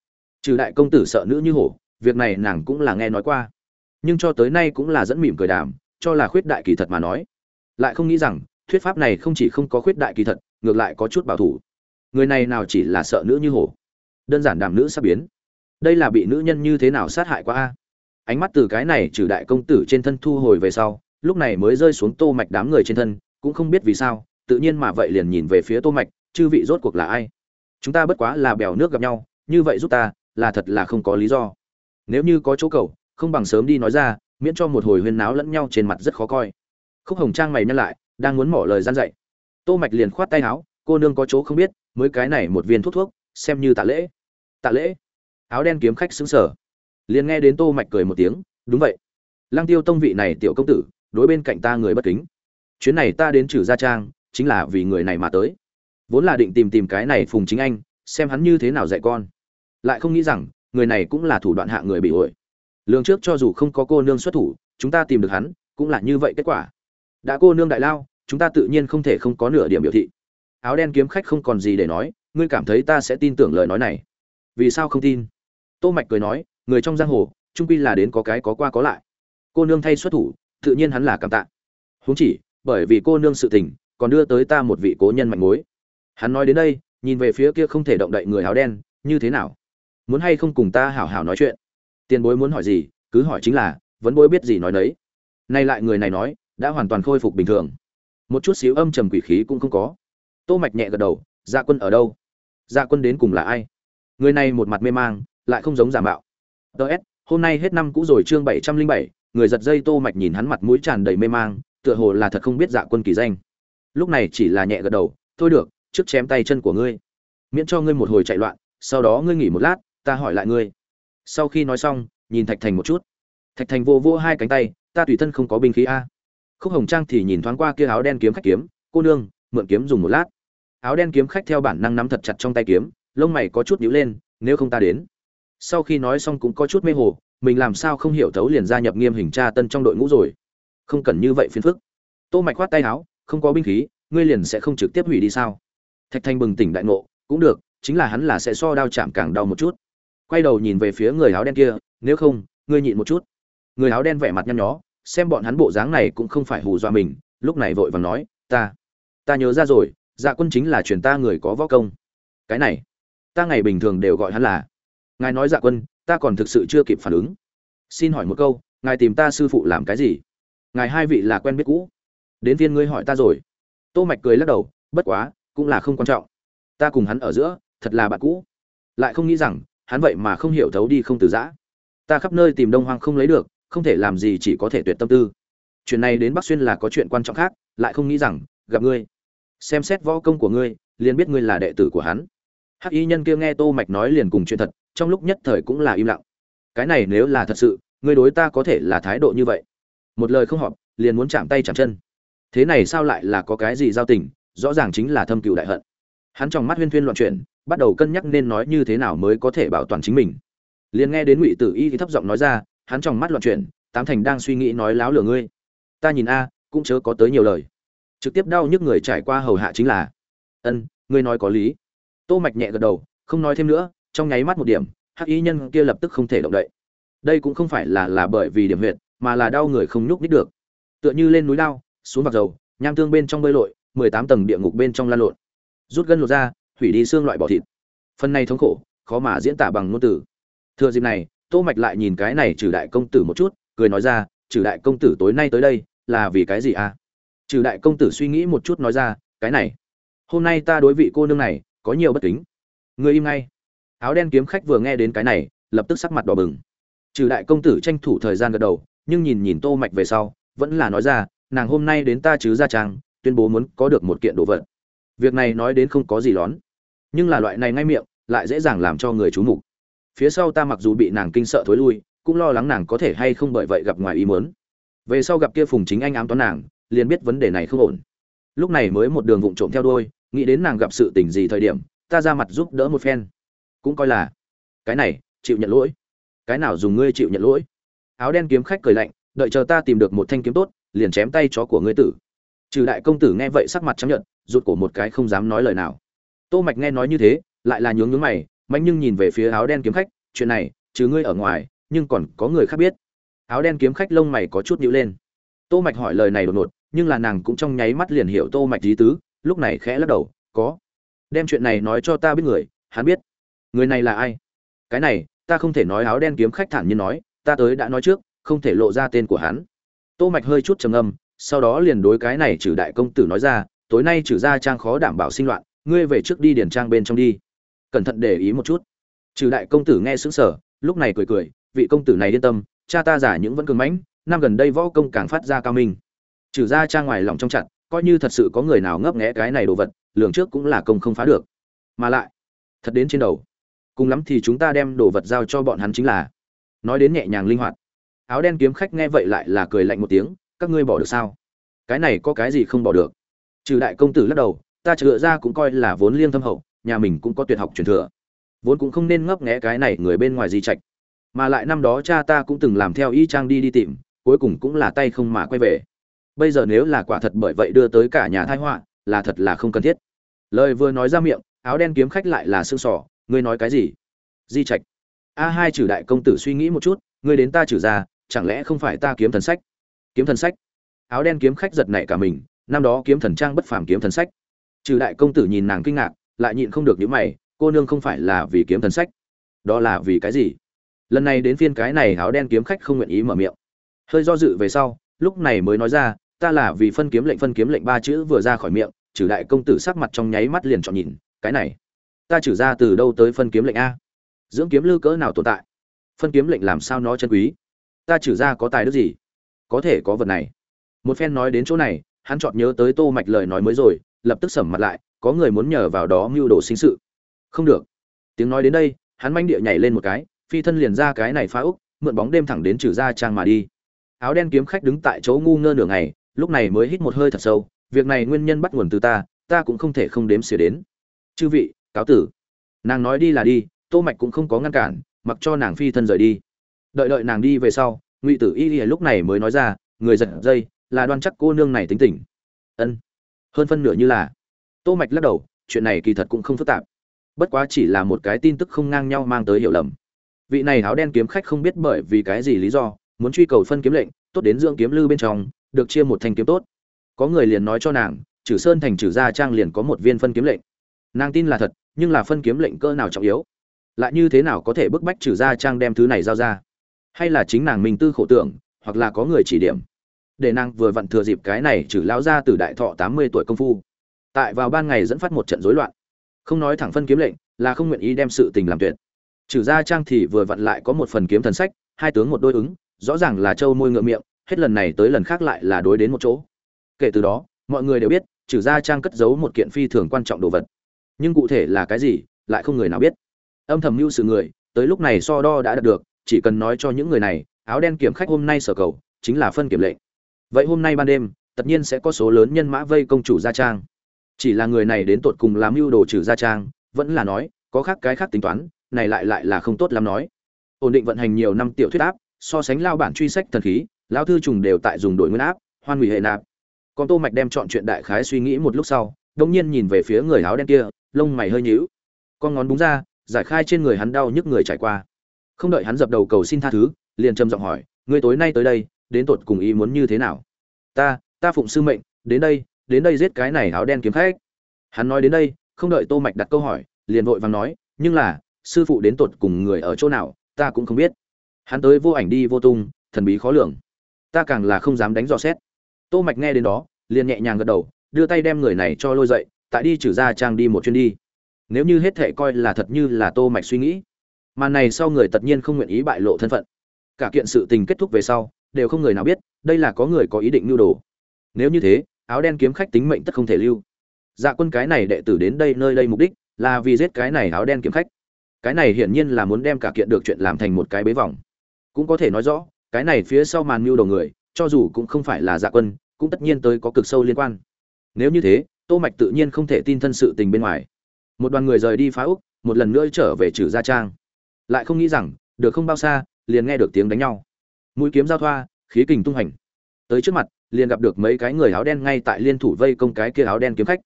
Trừ đại công tử sợ nữ như hổ việc này nàng cũng là nghe nói qua. Nhưng cho tới nay cũng là dẫn mỉm cười đàm, cho là khuyết đại kỳ thật mà nói. Lại không nghĩ rằng, thuyết pháp này không chỉ không có khuyết đại kỳ thật, ngược lại có chút bảo thủ. Người này nào chỉ là sợ nữ như hổ? Đơn giản đàm nữ sắp biến. Đây là bị nữ nhân như thế nào sát hại qua a? Ánh mắt từ cái này trừ đại công tử trên thân thu hồi về sau, lúc này mới rơi xuống tô mạch đám người trên thân, cũng không biết vì sao, tự nhiên mà vậy liền nhìn về phía tô mạch, chư vị rốt cuộc là ai? Chúng ta bất quá là bèo nước gặp nhau, như vậy giúp ta, là thật là không có lý do nếu như có chỗ cầu, không bằng sớm đi nói ra, miễn cho một hồi huyên náo lẫn nhau trên mặt rất khó coi. Khúc hồng trang mày nhăn lại, đang muốn mỏ lời gian dạy. Tô mạch liền khoát tay áo, cô nương có chỗ không biết, mới cái này một viên thuốc thuốc, xem như tạ lễ. Tạ lễ? Áo đen kiếm khách sững sờ. Liền nghe đến tô mạch cười một tiếng, đúng vậy. Lang tiêu tông vị này tiểu công tử, đối bên cạnh ta người bất kính. Chuyến này ta đến trừ gia trang, chính là vì người này mà tới. Vốn là định tìm tìm cái này phùng chính anh, xem hắn như thế nào dạy con. Lại không nghĩ rằng người này cũng là thủ đoạn hạ người bị ổi lường trước cho dù không có cô nương xuất thủ, chúng ta tìm được hắn, cũng là như vậy kết quả. Đã cô nương đại lao, chúng ta tự nhiên không thể không có nửa điểm biểu thị. Áo đen kiếm khách không còn gì để nói, ngươi cảm thấy ta sẽ tin tưởng lời nói này. Vì sao không tin? Tô mạch cười nói, người trong giang hồ trung quy là đến có cái có qua có lại. Cô nương thay xuất thủ, tự nhiên hắn là cảm tạ. Huống chỉ, bởi vì cô nương sự tình, còn đưa tới ta một vị cố nhân mạnh mối. Hắn nói đến đây, nhìn về phía kia không thể động đậy người áo đen, như thế nào? Muốn hay không cùng ta hảo hảo nói chuyện? Tiền bối muốn hỏi gì cứ hỏi chính là vẫn bối biết gì nói nấy. Nay lại người này nói đã hoàn toàn khôi phục bình thường. Một chút xíu âm trầm quỷ khí cũng không có. Tô mạch nhẹ gật đầu dạ quân ở đâu? Dạ quân đến cùng là ai? Người này một mặt mê mang lại không giống giả mạo. Ts hôm nay hết năm cũ rồi chương 707, người giật dây tô mạch nhìn hắn mặt mũi tràn đầy mê mang tựa hồ là thật không biết dạ quân kỳ danh. Lúc này chỉ là nhẹ gật đầu thôi được trước chém tay chân của ngươi. Miễn cho ngươi một hồi chạy loạn sau đó ngươi nghỉ một lát ta hỏi lại ngươi. Sau khi nói xong, nhìn thạch thành một chút. Thạch thành vô vô hai cánh tay, ta tùy thân không có binh khí a. Khúc hồng trang thì nhìn thoáng qua kia áo đen kiếm khách kiếm, cô nương, mượn kiếm dùng một lát. Áo đen kiếm khách theo bản năng nắm thật chặt trong tay kiếm, lông mày có chút nhíu lên, nếu không ta đến. Sau khi nói xong cũng có chút mê hồ, mình làm sao không hiểu thấu liền gia nhập nghiêm hình tra tân trong đội ngũ rồi. Không cần như vậy phiền phức. Tô mạch khoát tay áo, không có binh khí, ngươi liền sẽ không trực tiếp hủy đi sao? Thạch thanh bừng tỉnh đại ngộ, cũng được, chính là hắn là sẽ so đao chạm càng đau một chút quay đầu nhìn về phía người áo đen kia, nếu không, ngươi nhịn một chút. Người áo đen vẻ mặt nhăn nhó, xem bọn hắn bộ dáng này cũng không phải hù dọa mình, lúc này vội vàng nói, ta ta nhớ ra rồi dạ quân chính là truyền ta người có võ công. Cái này, ta ngày bình thường đều gọi hắn là. Ngài nói dạ quân, ta còn thực sự chưa kịp phản ứng. Xin hỏi một câu, ngài tìm ta sư phụ làm cái gì? Ngài hai vị là quen biết cũ. Đến viên ngươi hỏi ta rồi. Tô mạch cười lắc đầu, bất quá, cũng là không quan trọng. Ta cùng hắn ở giữa, thật là bạn cũ. Lại không nghĩ rằng hắn vậy mà không hiểu thấu đi không từ giã. Ta khắp nơi tìm đông hoang không lấy được, không thể làm gì chỉ có thể tuyệt tâm tư. Chuyện này đến bắc xuyên là có chuyện quan trọng khác, lại không nghĩ rằng, gặp ngươi. Xem xét võ công của ngươi, liền biết ngươi là đệ tử của hắn. Hắc y nhân kia nghe tô mạch nói liền cùng chuyện thật, trong lúc nhất thời cũng là im lặng. Cái này nếu là thật sự, ngươi đối ta có thể là thái độ như vậy? Một lời không họp liền muốn chạm tay chạm chân. Thế này sao lại là có cái gì giao tình, rõ ràng chính là thâm cựu đại hận hắn trong mắt huyên thuyên loạn chuyển, bắt đầu cân nhắc nên nói như thế nào mới có thể bảo toàn chính mình. Liền nghe đến ngụy tử y thì thấp giọng nói ra, hắn trong mắt loạn chuyển, tám thành đang suy nghĩ nói láo lửa ngươi. Ta nhìn a, cũng chớ có tới nhiều lời. Trực tiếp đau nhức người trải qua hầu hạ chính là, ân, ngươi nói có lý. Tô mạch nhẹ gật đầu, không nói thêm nữa, trong nháy mắt một điểm, hắc y nhân kia lập tức không thể động đậy. Đây cũng không phải là là bởi vì điểm huyệt, mà là đau người không nhúc nhích được. Tựa như lên núi lao, xuống vạc dầu, nham tương bên trong bơi lội, mười tám tầng địa ngục bên trong lan lộn rút gân lột ra, hủy đi xương loại bỏ thịt. Phần này thống khổ, khó mà diễn tả bằng ngôn từ. Thừa dịp này, tô mạch lại nhìn cái này trừ đại công tử một chút, cười nói ra, trừ đại công tử tối nay tới đây, là vì cái gì à? Trừ đại công tử suy nghĩ một chút nói ra, cái này, hôm nay ta đối vị cô nương này, có nhiều bất kính. Người im ngay. Áo đen kiếm khách vừa nghe đến cái này, lập tức sắc mặt đỏ bừng. Trừ đại công tử tranh thủ thời gian gật đầu, nhưng nhìn nhìn tô mạch về sau, vẫn là nói ra, nàng hôm nay đến ta chứ ra trang, tuyên bố muốn có được một kiện đồ vật việc này nói đến không có gì lón. Nhưng là loại này ngay miệng, lại dễ dàng làm cho người chú mục. Phía sau ta mặc dù bị nàng kinh sợ thối lui, cũng lo lắng nàng có thể hay không bởi vậy gặp ngoài ý muốn. Về sau gặp kia phùng chính anh ám toán nàng, liền biết vấn đề này không ổn. Lúc này mới một đường vụng trộm theo đuôi, nghĩ đến nàng gặp sự tình gì thời điểm, ta ra mặt giúp đỡ một phen. Cũng coi là, cái này, chịu nhận lỗi. Cái nào dùng ngươi chịu nhận lỗi? Áo đen kiếm khách cười lạnh, đợi chờ ta tìm được một thanh kiếm tốt, liền chém tay chó của ngươi tử. Trừ đại công tử nghe vậy sắc mặt chấp nhận rụt cổ một cái không dám nói lời nào. Tô mạch nghe nói như thế, lại là nhướng nhướng mày, mạnh nhưng nhìn về phía áo đen kiếm khách, chuyện này, trừ ngươi ở ngoài, nhưng còn có người khác biết. Áo đen kiếm khách lông mày có chút nhíu lên. Tô mạch hỏi lời này đột ngột, nhưng là nàng cũng trong nháy mắt liền hiểu tô mạch ý tứ, lúc này khẽ lắc đầu, có. Đem chuyện này nói cho ta biết người, hắn biết. Người này là ai? Cái này, ta không thể nói. Áo đen kiếm khách thản nhiên nói, ta tới đã nói trước, không thể lộ ra tên của hắn. Tô mạch hơi chút trầm ngâm, sau đó liền đối cái này trừ đại công tử nói ra tối nay trừ ra trang khó đảm bảo sinh loạn, ngươi về trước đi điển trang bên trong đi. Cẩn thận để ý một chút. Trừ đại công tử nghe sững sờ, lúc này cười cười, vị công tử này yên tâm, cha ta giả những vẫn cường mãnh, năm gần đây võ công càng phát ra cao minh. Trừ ra trang ngoài lòng trong chặt, coi như thật sự có người nào ngấp nghé cái này đồ vật, lường trước cũng là công không phá được. Mà lại, thật đến trên đầu. Cùng lắm thì chúng ta đem đồ vật giao cho bọn hắn chính là. Nói đến nhẹ nhàng linh hoạt. Áo đen kiếm khách nghe vậy lại là cười lạnh một tiếng, các ngươi bỏ được sao? Cái này có cái gì không bỏ được? Trừ đại công tử lắc đầu, ta chữa ra cũng coi là vốn liêm thâm hậu, nhà mình cũng có tuyệt học truyền thừa. Vốn cũng không nên ngấp nghé cái này người bên ngoài di trạch. Mà lại năm đó cha ta cũng từng làm theo y trang đi đi tìm, cuối cùng cũng là tay không mà quay về. Bây giờ nếu là quả thật bởi vậy đưa tới cả nhà thái họa, là thật là không cần thiết. Lời vừa nói ra miệng, áo đen kiếm khách lại là xương sỏ, ngươi nói cái gì? Di trạch. A hai trừ đại công tử suy nghĩ một chút, ngươi đến ta trừ ra, chẳng lẽ không phải ta kiếm thần sách? Kiếm thần sách. Áo đen kiếm khách giật nảy cả mình năm đó kiếm thần trang bất phàm kiếm thần sách. Trừ đại công tử nhìn nàng kinh ngạc, lại nhịn không được những mày, cô nương không phải là vì kiếm thần sách. Đó là vì cái gì? Lần này đến phiên cái này áo đen kiếm khách không nguyện ý mở miệng. Hơi do dự về sau, lúc này mới nói ra, ta là vì phân kiếm lệnh phân kiếm lệnh ba chữ vừa ra khỏi miệng, trừ đại công tử sắc mặt trong nháy mắt liền chọn nhìn, cái này, ta trừ ra từ đâu tới phân kiếm lệnh a? Dưỡng kiếm lư cỡ nào tồn tại? Phân kiếm lệnh làm sao nó chân quý? Ta trừ ra có tài đức gì? Có thể có vật này. Một phen nói đến chỗ này hắn chợt nhớ tới tô mạch lời nói mới rồi, lập tức sầm mặt lại, có người muốn nhờ vào đó mưu đồ sinh sự. Không được. Tiếng nói đến đây, hắn manh địa nhảy lên một cái, phi thân liền ra cái này phá úc, mượn bóng đêm thẳng đến trừ ra trang mà đi. Áo đen kiếm khách đứng tại chỗ ngu ngơ nửa ngày, lúc này mới hít một hơi thật sâu, việc này nguyên nhân bắt nguồn từ ta ta cũng không thể không đếm xỉa đến. Chư vị, cáo tử. Nàng nói đi là đi, tô mạch cũng không có ngăn cản, mặc cho nàng phi thân rời đi. Đợi đợi nàng đi về sau, ngụy tử y lúc này mới nói ra, người giật dây là đoan chắc cô nương này tính tình. Ân. Hơn phân nửa như là. Tô mạch lắc đầu, chuyện này kỳ thật cũng không phức tạp. Bất quá chỉ là một cái tin tức không ngang nhau mang tới hiểu lầm. Vị này áo đen kiếm khách không biết bởi vì cái gì lý do, muốn truy cầu phân kiếm lệnh, tốt đến dưỡng kiếm lư bên trong, được chia một thanh kiếm tốt. Có người liền nói cho nàng, trừ sơn thành trừ gia trang liền có một viên phân kiếm lệnh. Nàng tin là thật, nhưng là phân kiếm lệnh cơ nào trọng yếu? Lại như thế nào có thể bức bách trừ gia trang đem thứ này giao ra? Hay là chính nàng mình tư khổ tưởng, hoặc là có người chỉ điểm? Để nàng vừa vặn thừa dịp cái này trừ lao ra từ đại thọ tám mươi tuổi công phu. Tại vào ban ngày dẫn phát một trận rối loạn. Không nói thẳng phân kiếm lệnh, là không nguyện ý đem sự tình làm tuyệt. Trừ gia trang thì vừa vặn lại có một phần kiếm thần sách, hai tướng một đôi ứng, rõ ràng là châu môi ngựa miệng, hết lần này tới lần khác lại là đối đến một chỗ. Kể từ đó, mọi người đều biết, trừ gia trang cất giấu một kiện phi thường quan trọng đồ vật. Nhưng cụ thể là cái gì, lại không người nào biết. Âm thầm mưu sự người, tới lúc này so đo đã đạt được, chỉ cần nói cho những người này, áo đen kiểm khách hôm nay sở cầu, chính là phân kiểm lệnh vậy hôm nay ban đêm, tất nhiên sẽ có số lớn nhân mã vây công chủ gia trang. Chỉ là người này đến tột cùng làm mưu đồ trừ gia trang, vẫn là nói, có khác cái khác tính toán, này lại lại là không tốt lắm nói. Ổn định vận hành nhiều năm tiểu thuyết áp, so sánh lao bản truy sách thần khí lao thư trùng đều tại dùng đổi nguyên áp, hoan hủy hệ nạp. Còn tô mạch đem chọn chuyện đại khái suy nghĩ một lúc sau đông nhiên nhìn về phía người áo đen kia, lông mày hơi nhíu. Con ngón đúng ra, giải khai trên người hắn đau nhức người trải qua. Không đợi hắn dập đầu cầu xin tha thứ, liền trầm giọng hỏi, ngươi tối nay tới đây đến tột cùng ý muốn như thế nào? Ta ta phụng sư mệnh, đến đây đến đây giết cái này áo đen kiếm khách. Hắn nói đến đây, không đợi tô mạch đặt câu hỏi, liền vội vàng nói, nhưng là, sư phụ đến tột cùng người ở chỗ nào, ta cũng không biết. Hắn tới vô ảnh đi vô tung, thần bí khó lường. Ta càng là không dám đánh dò xét. Tô mạch nghe đến đó, liền nhẹ nhàng gật đầu, đưa tay đem người này cho lôi dậy, tại đi trừ ra trang đi một chuyến đi. Nếu như hết thể coi là thật như là tô mạch suy nghĩ. Mà này sau người tất nhiên không nguyện ý bại lộ thân phận. Cả kiện sự tình kết thúc về sau đều không người nào biết, đây là có người có ý định mưu đồ. Nếu như thế, áo đen kiếm khách tính mệnh tất không thể lưu. Dạ quân cái này đệ tử đến đây nơi đây mục đích là vì giết cái này áo đen kiếm khách. Cái này hiển nhiên là muốn đem cả kiện được chuyện làm thành một cái bế vòng. Cũng có thể nói rõ, cái này phía sau màn mưu đồ người, cho dù cũng không phải là dạ quân, cũng tất nhiên tới có cực sâu liên quan. Nếu như thế, tô mạch tự nhiên không thể tin thân sự tình bên ngoài. Một đoàn người rời đi phá úc, một lần nữa trở về trừ gia trang. Lại không nghĩ rằng, được không bao xa, liền nghe được tiếng đánh nhau mũi kiếm giao thoa, khí kình tung hành tới trước mặt, liền gặp được mấy cái người áo đen ngay tại liên thủ vây công cái kia áo đen kiếm khách.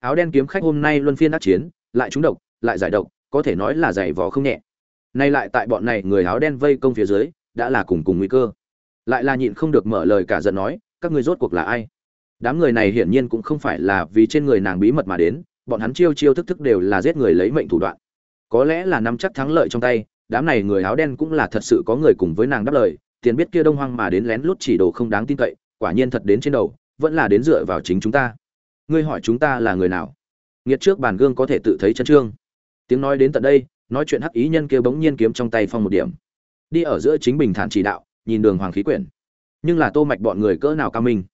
Áo đen kiếm khách hôm nay luân phiên đắc chiến, lại trúng độc, lại giải độc, có thể nói là giải vò không nhẹ. Nay lại tại bọn này người áo đen vây công phía dưới, đã là cùng cùng nguy cơ. Lại là nhịn không được mở lời cả giận nói, các ngươi rốt cuộc là ai? Đám người này hiển nhiên cũng không phải là vì trên người nàng bí mật mà đến, bọn hắn chiêu chiêu thức thức đều là giết người lấy mệnh thủ đoạn. Có lẽ là nắm chắc thắng lợi trong tay, đám này người áo đen cũng là thật sự có người cùng với nàng đáp lời tiền biết kia đông hoang mà đến lén lút chỉ đồ không đáng tin cậy, quả nhiên thật đến trên đầu, vẫn là đến dựa vào chính chúng ta. Ngươi hỏi chúng ta là người nào? Nghiệt trước bàn gương có thể tự thấy chân trương. Tiếng nói đến tận đây, nói chuyện hắc ý nhân kia bỗng nhiên kiếm trong tay phong một điểm. Đi ở giữa chính bình thản chỉ đạo, nhìn đường hoàng khí quyển. Nhưng là tô mạch bọn người cỡ nào cao minh?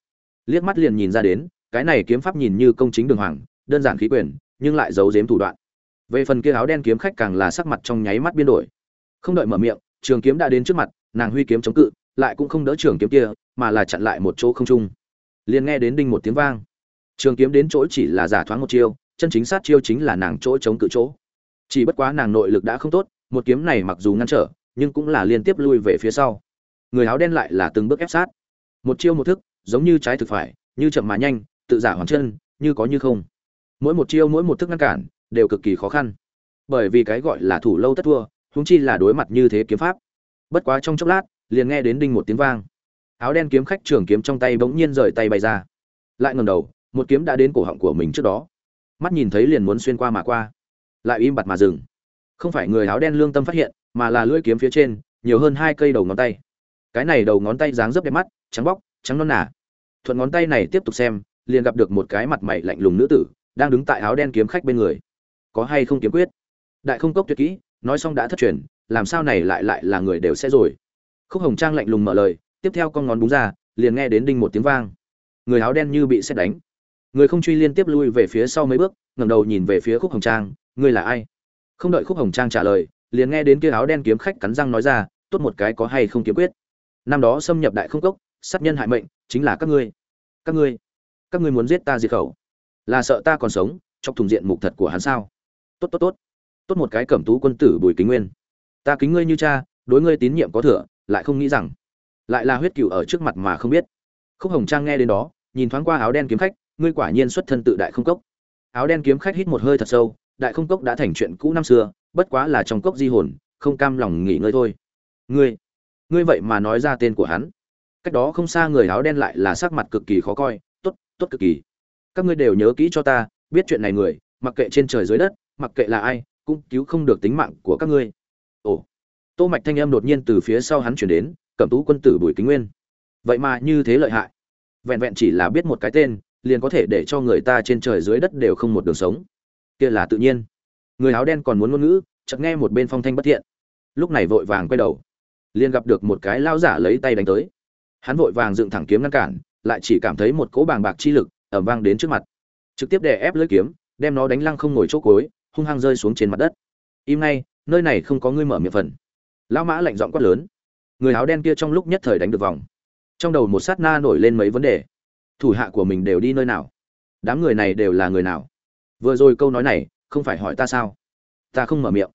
Liếc mắt liền nhìn ra đến, cái này kiếm pháp nhìn như công chính đường hoàng, đơn giản khí quyển, nhưng lại giấu giếm thủ đoạn. Về phần kia áo đen kiếm khách càng là sắc mặt trong nháy mắt biến đổi. Không đợi mở miệng, trường kiếm đã đến trước mặt nàng huy kiếm chống cự, lại cũng không đỡ trường kiếm kia, mà là chặn lại một chỗ không trung. Liền nghe đến đinh một tiếng vang. Trường kiếm đến chỗ chỉ là giả thoáng một chiêu, chân chính sát chiêu chính là nàng chỗ chống cự chỗ. Chỉ bất quá nàng nội lực đã không tốt, một kiếm này mặc dù ngăn trở, nhưng cũng là liên tiếp lui về phía sau. Người áo đen lại là từng bước ép sát. Một chiêu một thức, giống như trái thực phải, như chậm mà nhanh, tự giả hoàn chân, như có như không. Mỗi một chiêu mỗi một thức ngăn cản, đều cực kỳ khó khăn. Bởi vì cái gọi là thủ lâu tất thua húng chi là đối mặt như thế kiếm pháp bất quá trong chốc lát, liền nghe đến đinh một tiếng vang. Áo đen kiếm khách trường kiếm trong tay bỗng nhiên rời tay bay ra. Lại ngầm đầu, một kiếm đã đến cổ họng của mình trước đó. Mắt nhìn thấy liền muốn xuyên qua mà qua. Lại im bặt mà dừng. Không phải người áo đen lương tâm phát hiện, mà là lưỡi kiếm phía trên, nhiều hơn hai cây đầu ngón tay. Cái này đầu ngón tay dáng dấp đẹp mắt, trắng bóc, trắng non nả thuận ngón tay này tiếp tục xem, liền gặp được một cái mặt mày lạnh lùng nữ tử, đang đứng tại áo đen kiếm khách bên người. Có hay không kiếm quyết? Đại không cốc tuyệt kỹ, nói xong đã thất truyền làm sao này lại lại là người đều sẽ rồi. Khúc hồng trang lạnh lùng mở lời, tiếp theo con ngón búng ra, liền nghe đến đinh một tiếng vang. Người áo đen như bị xét đánh. Người không truy liên tiếp lui về phía sau mấy bước, ngẩng đầu nhìn về phía khúc hồng trang, ngươi là ai? Không đợi khúc hồng trang trả lời, liền nghe đến kia áo đen kiếm khách cắn răng nói ra, tốt một cái có hay không kiếm quyết? Năm đó xâm nhập đại không cốc, sát nhân hại mệnh, chính là các ngươi. Các ngươi các ngươi muốn giết ta diệt khẩu. Là sợ ta còn sống trong thùng diện mục thật của hắn sao? Tốt tốt tốt. Tốt một cái cẩm tú quân tử bùi kính nguyên ta kính ngươi như cha, đối ngươi tín nhiệm có thừa, lại không nghĩ rằng, lại là huyết cựu ở trước mặt mà không biết. Khúc hồng trang nghe đến đó, nhìn thoáng qua áo đen kiếm khách, ngươi quả nhiên xuất thân tự đại không cốc. Áo đen kiếm khách hít một hơi thật sâu, đại không cốc đã thành chuyện cũ năm xưa, bất quá là trong cốc di hồn, không cam lòng nghỉ ngơi thôi. Ngươi ngươi vậy mà nói ra tên của hắn. Cách đó không xa người áo đen lại là sắc mặt cực kỳ khó coi, tốt tốt cực kỳ. Các ngươi đều nhớ kỹ cho ta, biết chuyện này người, mặc kệ trên trời dưới đất, mặc kệ là ai, cũng cứu không được tính mạng của các ngươi ồ. Tô mạch thanh âm đột nhiên từ phía sau hắn chuyển đến, cẩm tú quân tử bùi kính nguyên. Vậy mà như thế lợi hại. Vẹn vẹn chỉ là biết một cái tên, liền có thể để cho người ta trên trời dưới đất đều không một đường sống. Kia là tự nhiên. Người áo đen còn muốn ngôn ngữ, chợt nghe một bên phong thanh bất thiện. Lúc này vội vàng quay đầu, liền gặp được một cái lao giả lấy tay đánh tới. Hắn vội vàng dựng thẳng kiếm ngăn cản, lại chỉ cảm thấy một cỗ bàng bạc chi lực ẩm vang đến trước mặt. Trực tiếp đè ép lưỡi kiếm, đem nó đánh lăng không ngồi chỗ cối, hung hăng rơi xuống trên mặt đất. Im ngay nơi này không có ngươi mở miệng phần. Lão mã lạnh giọng quát lớn. Người áo đen kia trong lúc nhất thời đánh được vòng. Trong đầu một sát na nổi lên mấy vấn đề. Thủ hạ của mình đều đi nơi nào? Đám người này đều là người nào? Vừa rồi câu nói này, không phải hỏi ta sao? Ta không mở miệng.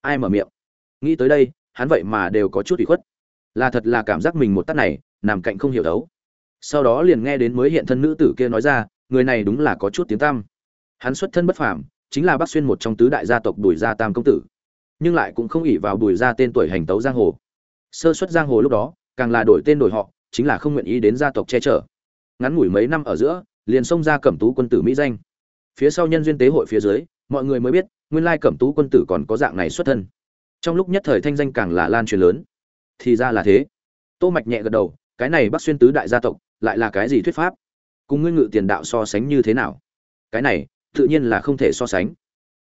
Ai mở miệng? Nghĩ tới đây, hắn vậy mà đều có chút ủy khuất. Là thật là cảm giác mình một tắt này, nằm cạnh không hiểu đấu. Sau đó liền nghe đến mới hiện thân nữ tử kia nói ra, người này đúng là có chút tiếng tam hắn xuất thân bất phàm, chính là bắc xuyên một trong tứ đại gia tộc đùi gia tam công tử nhưng lại cũng không ỉ vào bùi ra tên tuổi hành tấu giang hồ. Sơ xuất giang hồ lúc đó, càng là đổi tên đổi họ, chính là không nguyện ý đến gia tộc che chở. Ngắn ngủi mấy năm ở giữa, liền xông ra cẩm tú quân tử mỹ danh. Phía sau nhân duyên tế hội phía dưới, mọi người mới biết, nguyên lai cẩm tú quân tử còn có dạng này xuất thân. Trong lúc nhất thời thanh danh càng là lan truyền lớn. Thì ra là thế. Tô mạch nhẹ gật đầu, cái này bắc xuyên tứ đại gia tộc, lại là cái gì thuyết pháp? Cùng ngươi ngự tiền đạo so sánh như thế nào? Cái này, tự nhiên là không thể so sánh.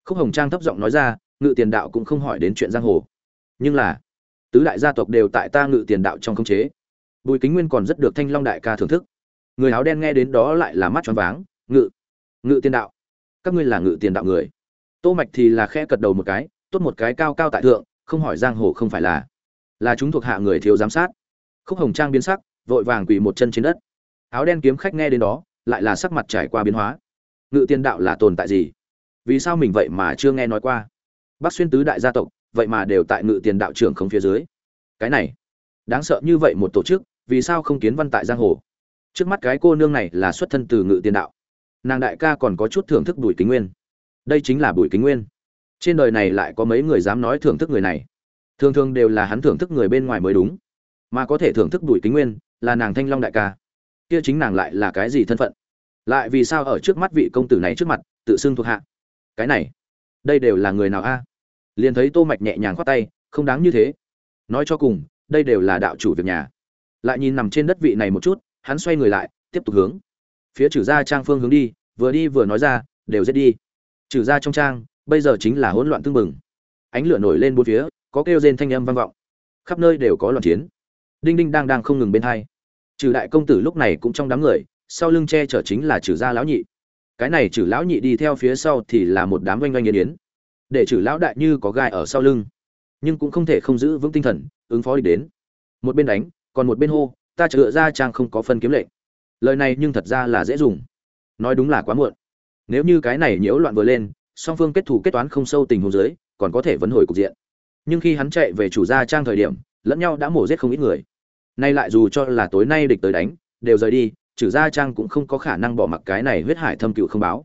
Khúc hồng trang thấp giọng nói ra ngự tiền đạo cũng không hỏi đến chuyện giang hồ. Nhưng là, tứ đại gia tộc đều tại ta ngự tiền đạo trong khống chế. Bùi kính nguyên còn rất được thanh long đại ca thưởng thức. Người áo đen nghe đến đó lại là mắt choáng váng, ngự ngự tiền đạo? Các ngươi là ngự tiền đạo người? Tô mạch thì là khẽ cật đầu một cái, tốt một cái cao cao tại thượng, không hỏi giang hồ không phải là là chúng thuộc hạ người thiếu giám sát. Khúc hồng trang biến sắc, vội vàng quỳ một chân trên đất. Áo đen kiếm khách nghe đến đó, lại là sắc mặt trải qua biến hóa. Ngự tiền đạo là tồn tại gì? Vì sao mình vậy mà chưa nghe nói qua? Bác xuyên tứ đại gia tộc, vậy mà đều tại ngự tiền đạo trưởng không phía dưới. Cái này, đáng sợ như vậy một tổ chức, vì sao không kiến văn tại giang hồ? Trước mắt cái cô nương này là xuất thân từ ngự tiền đạo. Nàng đại ca còn có chút thưởng thức bùi kính nguyên. Đây chính là bùi kính nguyên. Trên đời này lại có mấy người dám nói thưởng thức người này. Thường thường đều là hắn thưởng thức người bên ngoài mới đúng. Mà có thể thưởng thức bùi kính nguyên là nàng thanh long đại ca. Kia chính nàng lại là cái gì thân phận? Lại vì sao ở trước mắt vị công tử này trước mặt, tự xưng thuộc hạ? Cái này, đây đều là người nào a? Liền thấy tô mạch nhẹ nhàng khoát tay, không đáng như thế. Nói cho cùng, đây đều là đạo chủ việc nhà. Lại nhìn nằm trên đất vị này một chút, hắn xoay người lại, tiếp tục hướng. Phía trừ gia trang phương hướng đi, vừa đi vừa nói ra, đều giết đi. Trừ gia trong trang, bây giờ chính là hỗn loạn tương mừng ánh lửa nổi lên bốn phía, có kêu rên thanh âm vang vọng. Khắp nơi đều có loạn chiến. Đinh đinh đang đang không ngừng bên hai. Trừ đại công tử lúc này cũng trong đám người, sau lưng che chở chính là trừ gia lão nhị. Cái này trừ lão nhị đi theo phía sau thì là một đám oanh oanh yên yến để trừ lão đại như có gai ở sau lưng. Nhưng cũng không thể không giữ vững tinh thần, ứng phó đi đến. Một bên đánh, còn một bên hô, ta chữa ra trang không có phân kiếm lệnh. Lời này nhưng thật ra là dễ dùng. Nói đúng là quá muộn. Nếu như cái này nhiễu loạn vừa lên, song phương kết thủ kết toán không sâu tình huống dưới, còn có thể vấn hồi cục diện. Nhưng khi hắn chạy về chủ gia trang thời điểm, lẫn nhau đã mổ giết không ít người. Nay lại dù cho là tối nay địch tới đánh, đều rời đi trừ gia trang cũng không có khả năng bỏ mặc cái này huyết hải thâm cựu không báo.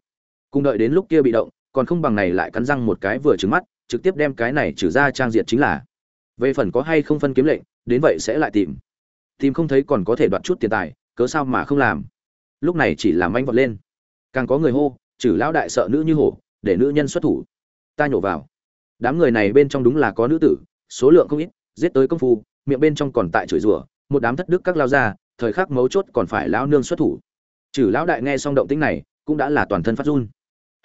Cùng đợi đến lúc kia bị động còn không bằng này lại cắn răng một cái vừa trứng mắt, trực tiếp đem cái này trừ ra trang diệt chính là. Về phần có hay không phân kiếm lệnh, đến vậy sẽ lại tìm. Tìm không thấy còn có thể đoạt chút tiền tài, cớ sao mà không làm. Lúc này chỉ làm anh vọt lên. Càng có người hô, trừ lão đại sợ nữ như hổ, để nữ nhân xuất thủ. Ta nhổ vào. Đám người này bên trong đúng là có nữ tử, số lượng không ít, giết tới công phu, miệng bên trong còn tại chửi rủa, một đám thất đức các lao ra, thời khắc mấu chốt còn phải lão nương xuất thủ. Trừ lão đại nghe xong động tĩnh này, cũng đã là toàn thân phát run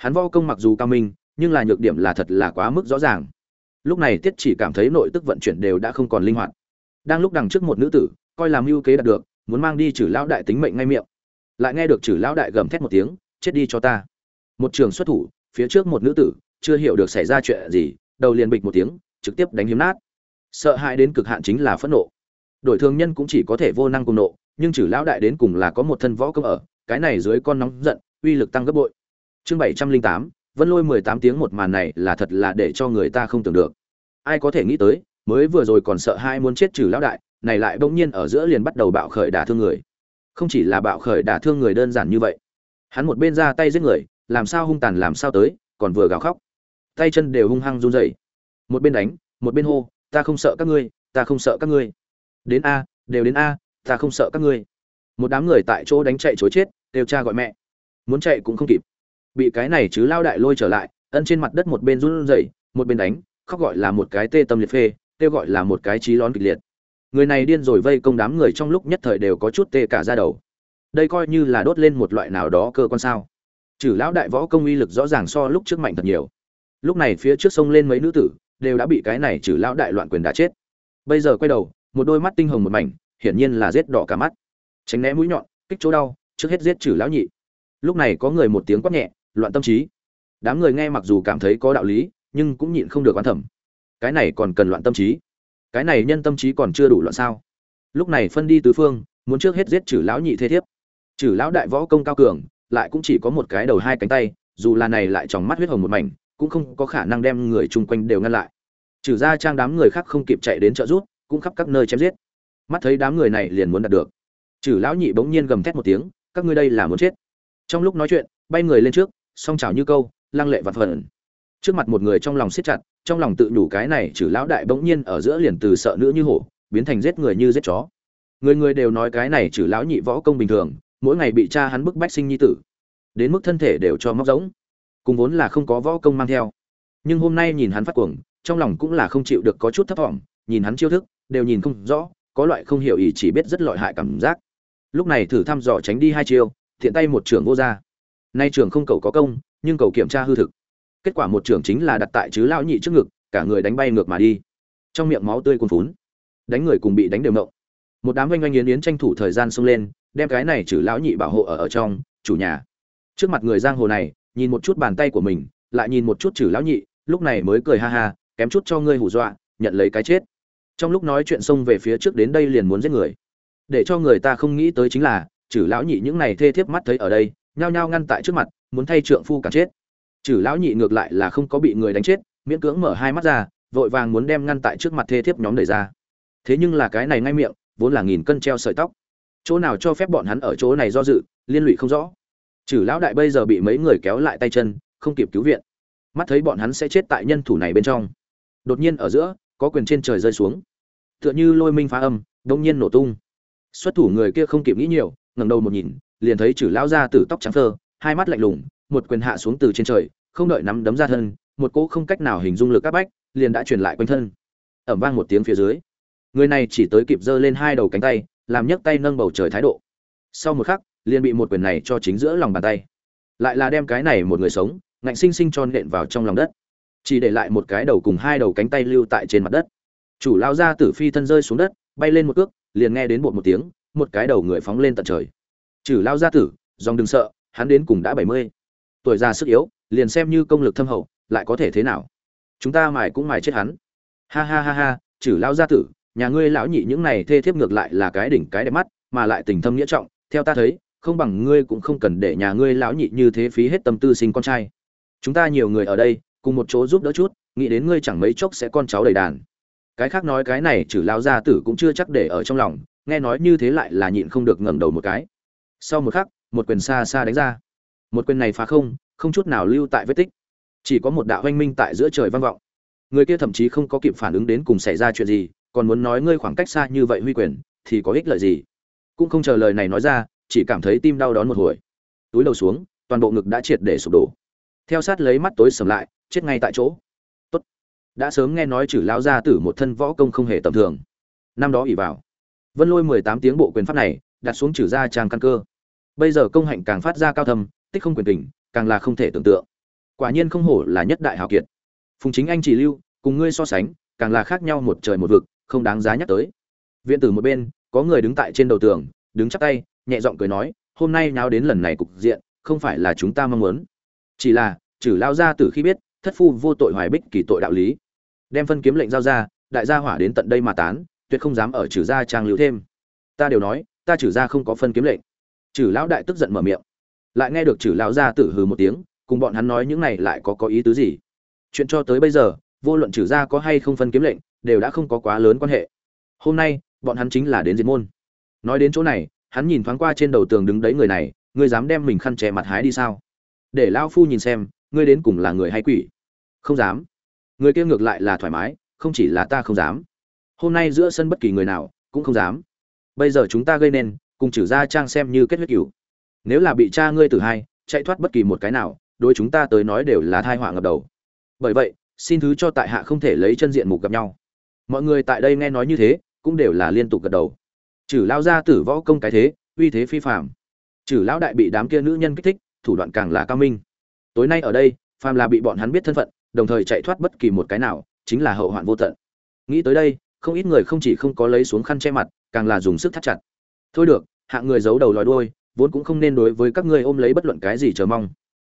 hắn vo công mặc dù cao minh, nhưng là nhược điểm là thật là quá mức rõ ràng. Lúc này tiết chỉ cảm thấy nội tức vận chuyển đều đã không còn linh hoạt. Đang lúc đằng trước một nữ tử, coi làm ưu kế đạt được, muốn mang đi chử lão đại tính mệnh ngay miệng. Lại nghe được chử lão đại gầm thét một tiếng, chết đi cho ta. Một trường xuất thủ, phía trước một nữ tử, chưa hiểu được xảy ra chuyện gì, đầu liền bịch một tiếng, trực tiếp đánh hiếm nát. Sợ hãi đến cực hạn chính là phẫn nộ. Đổi thường nhân cũng chỉ có thể vô năng cùng nộ, nhưng chử lão đại đến cùng là có một thân võ công ở, cái này dưới con nóng giận, uy lực tăng gấp bội chương bảy trăm linh tám, vân lôi mười tám tiếng một màn này là thật là để cho người ta không tưởng được. Ai có thể nghĩ tới, mới vừa rồi còn sợ hai muốn chết trừ lão đại, này lại bỗng nhiên ở giữa liền bắt đầu bạo khởi đả thương người. Không chỉ là bạo khởi đả thương người đơn giản như vậy. Hắn một bên ra tay giết người, làm sao hung tàn làm sao tới, còn vừa gào khóc. Tay chân đều hung hăng run rẩy. Một bên đánh, một bên hô, ta không sợ các ngươi, ta không sợ các ngươi. Đến a, đều đến a, ta không sợ các ngươi. Một đám người tại chỗ đánh chạy chối chết đều cha gọi mẹ. Muốn chạy cũng không kịp bị cái này chứ lao đại lôi trở lại, ân trên mặt đất một bên run rẩy, một bên đánh, khóc gọi là một cái tê tâm liệt phê, kêu gọi là một cái trí lón kịch liệt. Người này điên rồi vây công đám người trong lúc nhất thời đều có chút tê cả ra đầu. Đây coi như là đốt lên một loại nào đó cơ quan sao. Trừ lão đại võ công uy lực rõ ràng so lúc trước mạnh thật nhiều. Lúc này phía trước sông lên mấy nữ tử, đều đã bị cái này trừ lão đại loạn quyền đã chết. Bây giờ quay đầu, một đôi mắt tinh hồng một mảnh, hiển nhiên là giết đỏ cả mắt. Tránh né mũi nhọn, kích chỗ đau, trước hết giết trừ lão nhị. Lúc này có người một tiếng quát nhẹ loạn tâm trí. Đám người nghe mặc dù cảm thấy có đạo lý, nhưng cũng nhịn không được oán thẩm cái này còn cần loạn tâm trí? Cái này nhân tâm trí còn chưa đủ loạn sao? Lúc này phân đi tứ phương, muốn trước hết giết trừ lão nhị thế thiếp. Trừ lão đại võ công cao cường, lại cũng chỉ có một cái đầu hai cánh tay, dù là này lại tròng mắt huyết hồng một mảnh, cũng không có khả năng đem người chung quanh đều ngăn lại. Trừ ra trang đám người khác không kịp chạy đến trợ rút, cũng khắp các nơi chém giết. Mắt thấy đám người này liền muốn đạt được. Trừ lão nhị bỗng nhiên gầm thét một tiếng, các ngươi đây là muốn chết. Trong lúc nói chuyện, bay người lên trước song trào như câu, lăng lệ vặt vẩn trước mặt một người trong lòng siết chặt, trong lòng tự nhủ cái này trừ lão đại bỗng nhiên ở giữa liền từ sợ nữ như hổ, biến thành giết người như giết chó. Người người đều nói cái này trừ lão nhị võ công bình thường, mỗi ngày bị cha hắn bức bách sinh nhi tử. Đến mức thân thể đều cho móc rỗng, cùng vốn là không có võ công mang theo. Nhưng hôm nay nhìn hắn phát cuồng, trong lòng cũng là không chịu được có chút thấp thỏm, nhìn hắn chiêu thức, đều nhìn không rõ, có loại không hiểu ý chỉ biết rất lợi hại cảm giác. Lúc này thử thăm dò tránh đi hai chiêu thiện tay một trường vô ra nay trưởng không cầu có công, nhưng cầu kiểm tra hư thực. Kết quả một trưởng chính là đặt tại chứ lão nhị trước ngực, cả người đánh bay ngược mà đi. Trong miệng máu tươi cuồn phún đánh người cùng bị đánh đều mộng một đám oanh oanh yến yến tranh thủ thời gian xông lên, đem cái này trừ lão nhị bảo hộ ở ở trong, chủ nhà. Trước mặt người giang hồ này, nhìn một chút bàn tay của mình, lại nhìn một chút trừ lão nhị, lúc này mới cười ha ha, kém chút cho ngươi hù dọa, nhận lấy cái chết. Trong lúc nói chuyện xông về phía trước đến đây liền muốn giết người. Để cho người ta không nghĩ tới chính là trừ lão nhị những này thê thiếp mắt thấy ở đây nhao nhao ngăn tại trước mặt, muốn thay trượng phu cả chết. Trừ lão nhị ngược lại là không có bị người đánh chết, miễn cưỡng mở hai mắt ra, vội vàng muốn đem ngăn tại trước mặt thê thiếp nhóm đẩy ra. Thế nhưng là cái này ngay miệng, vốn là nghìn cân treo sợi tóc. Chỗ nào cho phép bọn hắn ở chỗ này do dự, liên lụy không rõ. Trừ lão đại bây giờ bị mấy người kéo lại tay chân, không kịp cứu viện. Mắt thấy bọn hắn sẽ chết tại nhân thủ này bên trong. Đột nhiên ở giữa, có quyền trên trời rơi xuống. Tựa như lôi minh phá âm, đông nhiên nổ tung. Xuất thủ người kia không kịp nghĩ nhiều, ngẩng đầu một nhìn liền thấy chử lão ra từ tóc trắng phơ, hai mắt lạnh lùng, một quyền hạ xuống từ trên trời, không đợi nắm đấm ra thân, một cỗ không cách nào hình dung lực áp bách liền đã truyền lại quanh thân. Ẩm vang một tiếng phía dưới, người này chỉ tới kịp giơ lên hai đầu cánh tay, làm nhấc tay nâng bầu trời thái độ. Sau một khắc, liền bị một quyền này cho chính giữa lòng bàn tay. Lại là đem cái này một người sống, ngạnh sinh sinh cho nện vào trong lòng đất. Chỉ để lại một cái đầu cùng hai đầu cánh tay lưu tại trên mặt đất. Chủ lao ra tử phi thân rơi xuống đất, bay lên một cước, liền nghe đến bột một tiếng, một cái đầu người phóng lên tận trời trừ lao gia tử, dòng đừng sợ, hắn đến cùng đã bảy mươi. Tuổi già sức yếu, liền xem như công lực thâm hậu, lại có thể thế nào? Chúng ta mài cũng mài chết hắn. Ha ha ha ha, trừ lao gia tử, nhà ngươi lão nhị những này thê thiếp ngược lại là cái đỉnh cái đẹp mắt, mà lại tình thâm nghĩa trọng, theo ta thấy, không bằng ngươi cũng không cần để nhà ngươi lão nhị như thế phí hết tâm tư sinh con trai. Chúng ta nhiều người ở đây, cùng một chỗ giúp đỡ chút, nghĩ đến ngươi chẳng mấy chốc sẽ con cháu đầy đàn. Cái khác nói cái này trừ lao gia tử cũng chưa chắc để ở trong lòng, nghe nói như thế lại là nhịn không được ngẩng đầu một cái sau một khắc, một quyền xa xa đánh ra. Một quyền này phá không không chút nào lưu tại vết tích. Chỉ có một đạo hoanh minh tại giữa trời vang vọng. Người kia thậm chí không có kịp phản ứng đến cùng xảy ra chuyện gì, còn muốn nói ngươi khoảng cách xa như vậy huy quyền, thì có ích lợi gì? Cũng không chờ lời này nói ra, chỉ cảm thấy tim đau đón một hồi. Túi đầu xuống, toàn bộ ngực đã triệt để sụp đổ. Theo sát lấy mắt tối sầm lại, chết ngay tại chỗ. Tốt. đã sớm nghe nói chử lão gia tử một thân võ công không hề tầm thường. Năm đó ỉ vào. Vân lôi mười tám tiếng bộ quyền pháp này, đặt xuống chử ra trang căn cơ bây giờ công hạnh càng phát ra cao thâm, tích không quyền tình càng là không thể tưởng tượng. Quả nhiên không hổ là nhất đại hào kiệt. Phùng chính anh chỉ lưu, cùng ngươi so sánh, càng là khác nhau một trời một vực, không đáng giá nhắc tới. Viện tử một bên, có người đứng tại trên đầu tường, đứng chắp tay, nhẹ giọng cười nói, hôm nay nháo đến lần này cục diện, không phải là chúng ta mong muốn. Chỉ là, trừ lao ra từ khi biết, thất phu vô tội hoài bích kỳ tội đạo lý. Đem phân kiếm lệnh giao ra, đại gia hỏa đến tận đây mà tán, tuyệt không dám ở trừ gia trang lưu thêm. Ta đều nói, ta trừ gia không có phân kiếm lệnh chử lão đại tức giận mở miệng, lại nghe được chử lão gia tử hừ một tiếng, cùng bọn hắn nói những này lại có có ý tứ gì? Chuyện cho tới bây giờ, vô luận chử gia có hay không phân kiếm lệnh, đều đã không có quá lớn quan hệ. Hôm nay, bọn hắn chính là đến diệt môn. Nói đến chỗ này, hắn nhìn thoáng qua trên đầu tường đứng đấy người này, ngươi dám đem mình khăn che mặt hái đi sao? Để lão phu nhìn xem, ngươi đến cùng là người hay quỷ? Không dám. Người kia ngược lại là thoải mái, không chỉ là ta không dám. Hôm nay giữa sân bất kỳ người nào cũng không dám. Bây giờ chúng ta gây nên cùng trừ gia trang xem như kết huyết cửu. Nếu là bị cha ngươi tử hai, chạy thoát bất kỳ một cái nào, đối chúng ta tới nói đều là thai họa ngập đầu. Bởi vậy, xin thứ cho tại hạ không thể lấy chân diện mục gặp nhau. Mọi người tại đây nghe nói như thế, cũng đều là liên tục gật đầu. Trừ lao ra tử võ công cái thế, uy thế phi phạm trừ lão đại bị đám kia nữ nhân kích thích, thủ đoạn càng là cao minh. Tối nay ở đây, phàm là bị bọn hắn biết thân phận, đồng thời chạy thoát bất kỳ một cái nào, chính là hậu hoạn vô tận. Nghĩ tới đây, không ít người không chỉ không có lấy xuống khăn che mặt, càng là dùng sức thắt chặt. Thôi được hạng người giấu đầu lòi đuôi, vốn cũng không nên đối với các ngươi ôm lấy bất luận cái gì chờ mong.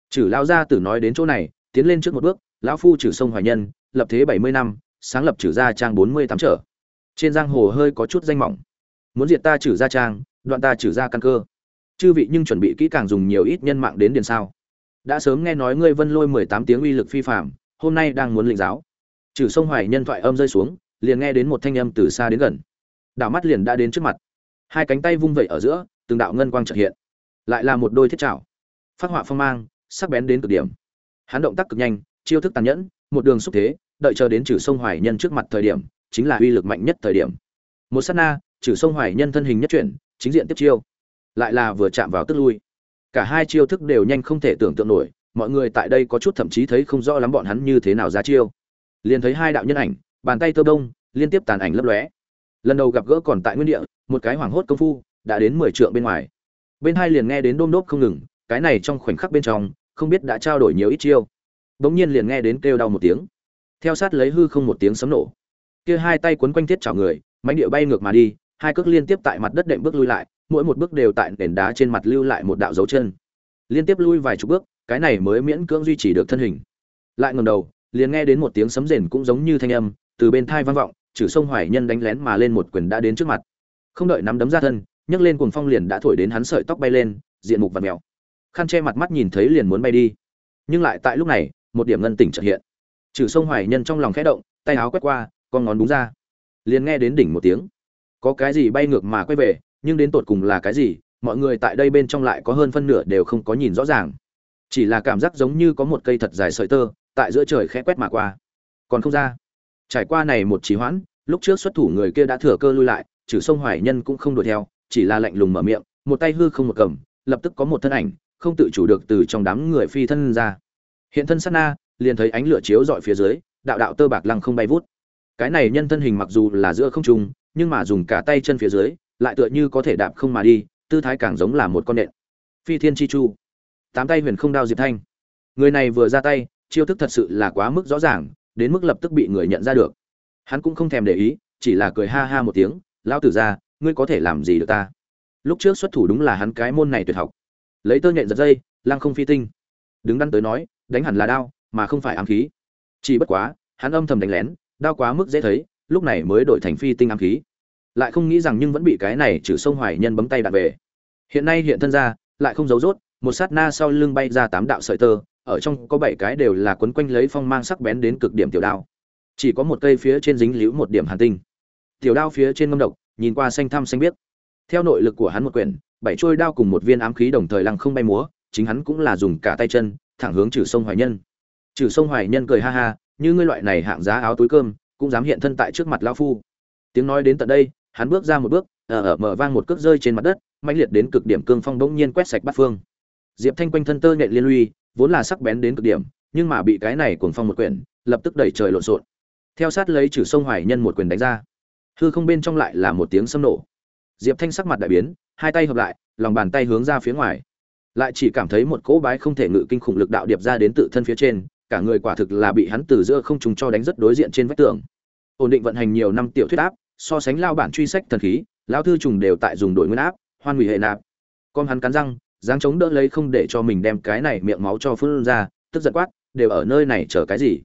Chử lao gia tử nói đến chỗ này, tiến lên trước một bước, lão phu chử sông hoài nhân, lập thế bảy mươi năm, sáng lập chử gia trang bốn mươi tám trở. Trên giang hồ hơi có chút danh mỏng. Muốn diệt ta chử gia trang, đoạn ta chử gia căn cơ. Chư vị nhưng chuẩn bị kỹ càng dùng nhiều ít nhân mạng đến điền sao. Đã sớm nghe nói ngươi vân lôi mười tám tiếng uy lực phi phạm hôm nay đang muốn lĩnh giáo. Trừ sông hoài nhân thoại âm rơi xuống, liền nghe đến một thanh âm từ xa đến gần. Đảo mắt liền đã đến trước mặt hai cánh tay vung vẩy ở giữa, từng đạo ngân quang trợ hiện. Lại là một đôi thiết trảo. Phát họa phong mang, sắc bén đến cực điểm. Hắn động tác cực nhanh, chiêu thức tàn nhẫn, một đường xúc thế, đợi chờ đến trừ sông hoài nhân trước mặt thời điểm, chính là uy lực mạnh nhất thời điểm. Một sát na, trừ sông hoài nhân thân hình nhất chuyển, chính diện tiếp chiêu. Lại là vừa chạm vào tức lui. Cả hai chiêu thức đều nhanh không thể tưởng tượng nổi, mọi người tại đây có chút thậm chí thấy không rõ lắm bọn hắn như thế nào ra chiêu. Liền thấy hai đạo nhân ảnh, bàn tay tơ đông liên tiếp tàn ảnh lấp lóe lần đầu gặp gỡ còn tại nguyên địa, một cái hoảng hốt công phu đã đến mười trượng bên ngoài. Bên hai liền nghe đến đôm đốp không ngừng, cái này trong khoảnh khắc bên trong, không biết đã trao đổi nhiều ít chiêu. Bỗng nhiên liền nghe đến kêu đau một tiếng. Theo sát lấy hư không một tiếng sấm nổ. Kia hai tay quấn quanh thiết chảo người mánh địa bay ngược mà đi, hai cước liên tiếp tại mặt đất đệm bước lui lại, mỗi một bước đều tại nền đá trên mặt lưu lại một đạo dấu chân. Liên tiếp lui vài chục bước, cái này mới miễn cưỡng duy trì được thân hình. Lại ngầm đầu, liền nghe đến một tiếng sấm rền cũng giống như thanh âm, từ bên thai vang vọng trừ sông hoài nhân đánh lén mà lên một quyền đã đến trước mặt. Không đợi nắm đấm ra thân, nhấc lên cuồng phong liền đã thổi đến hắn sợi tóc bay lên, diện mục và mèo. Khăn che mặt mắt nhìn thấy liền muốn bay đi. Nhưng lại tại lúc này, một điểm ngân tỉnh trợ hiện. Trừ sông hoài nhân trong lòng khẽ động, tay áo quét qua, con ngón búng ra. Liền nghe đến đỉnh một tiếng. Có cái gì bay ngược mà quay về, nhưng đến tột cùng là cái gì, mọi người tại đây bên trong lại có hơn phân nửa đều không có nhìn rõ ràng. Chỉ là cảm giác giống như có một cây thật dài sợi tơ, tại giữa trời khẽ quét mà qua. Còn không ra trải qua này một trí hoãn, lúc trước xuất thủ người kia đã thừa cơ lui lại, trừ sông hoài nhân cũng không đuổi theo, chỉ là lạnh lùng mở miệng, một tay hư không một cầm, lập tức có một thân ảnh, không tự chủ được từ trong đám người phi thân ra. Hiện thân sát na, liền thấy ánh lửa chiếu dọi phía dưới, đạo đạo tơ bạc lăng không bay vút. Cái này nhân thân hình mặc dù là giữa không trung, nhưng mà dùng cả tay chân phía dưới, lại tựa như có thể đạp không mà đi, tư thái càng giống là một con nện. Phi thiên chi chu. Tám tay huyền không đao diệp thanh. Người này vừa ra tay, chiêu thức thật sự là quá mức rõ ràng đến mức lập tức bị người nhận ra được. Hắn cũng không thèm để ý, chỉ là cười ha ha một tiếng lao tử ra, ngươi có thể làm gì được ta? Lúc trước xuất thủ đúng là hắn cái môn này tuyệt học. Lấy tơ nhện giật dây, lăng không phi tinh. Đứng đắn tới nói, đánh hẳn là đao, mà không phải ám khí. Chỉ bất quá, hắn âm thầm đánh lén, đao quá mức dễ thấy, lúc này mới đổi thành phi tinh ám khí. Lại không nghĩ rằng nhưng vẫn bị cái này trừ sông hoài nhân bấm tay đặt về. Hiện nay hiện thân ra, lại không giấu rốt, một sát na sau lưng bay ra tám đạo sợi tơ ở trong có bảy cái đều là quấn quanh lấy phong mang sắc bén đến cực điểm tiểu đao. Chỉ có một cây phía trên dính liễu một điểm hàn tinh. Tiểu đao phía trên ngâm độc, nhìn qua xanh thăm xanh biếc. Theo nội lực của hắn một quyển, bảy trôi đao cùng một viên ám khí đồng thời lăng không bay múa, chính hắn cũng là dùng cả tay chân, thẳng hướng trừ sông hoài nhân. Trừ sông hoài nhân cười ha ha, như ngươi loại này hạng giá áo túi cơm, cũng dám hiện thân tại trước mặt lão phu. Tiếng nói đến tận đây, hắn bước ra một bước ở ở mở vang một cước rơi trên mặt đất, mãnh liệt đến cực điểm cương phong bỗng nhiên quét sạch bát phương. Diệp thanh quanh thân tơ nhện liên lụy vốn là sắc bén đến cực điểm, nhưng mà bị cái này cuồng phong một quyển, lập tức đẩy trời lộn xộn. Theo sát lấy trừ sông hoài nhân một quyền đánh ra. Hư không bên trong lại là một tiếng sấm nổ. Diệp thanh sắc mặt đại biến, hai tay hợp lại, lòng bàn tay hướng ra phía ngoài. Lại chỉ cảm thấy một cỗ bái không thể ngự kinh khủng lực đạo điệp ra đến tự thân phía trên, cả người quả thực là bị hắn từ giữa không trùng cho đánh rất đối diện trên vách tường. Ổn định vận hành nhiều năm tiểu thuyết áp, so sánh lao bản truy sách thần khí, lao thư trùng đều tại dùng đổi nguyên áp, hoan hủy hệ nạp. Con hắn cắn răng dáng chống đỡ lấy không để cho mình đem cái này miệng máu cho phun ra, tức giận quát, đều ở nơi này chờ cái gì?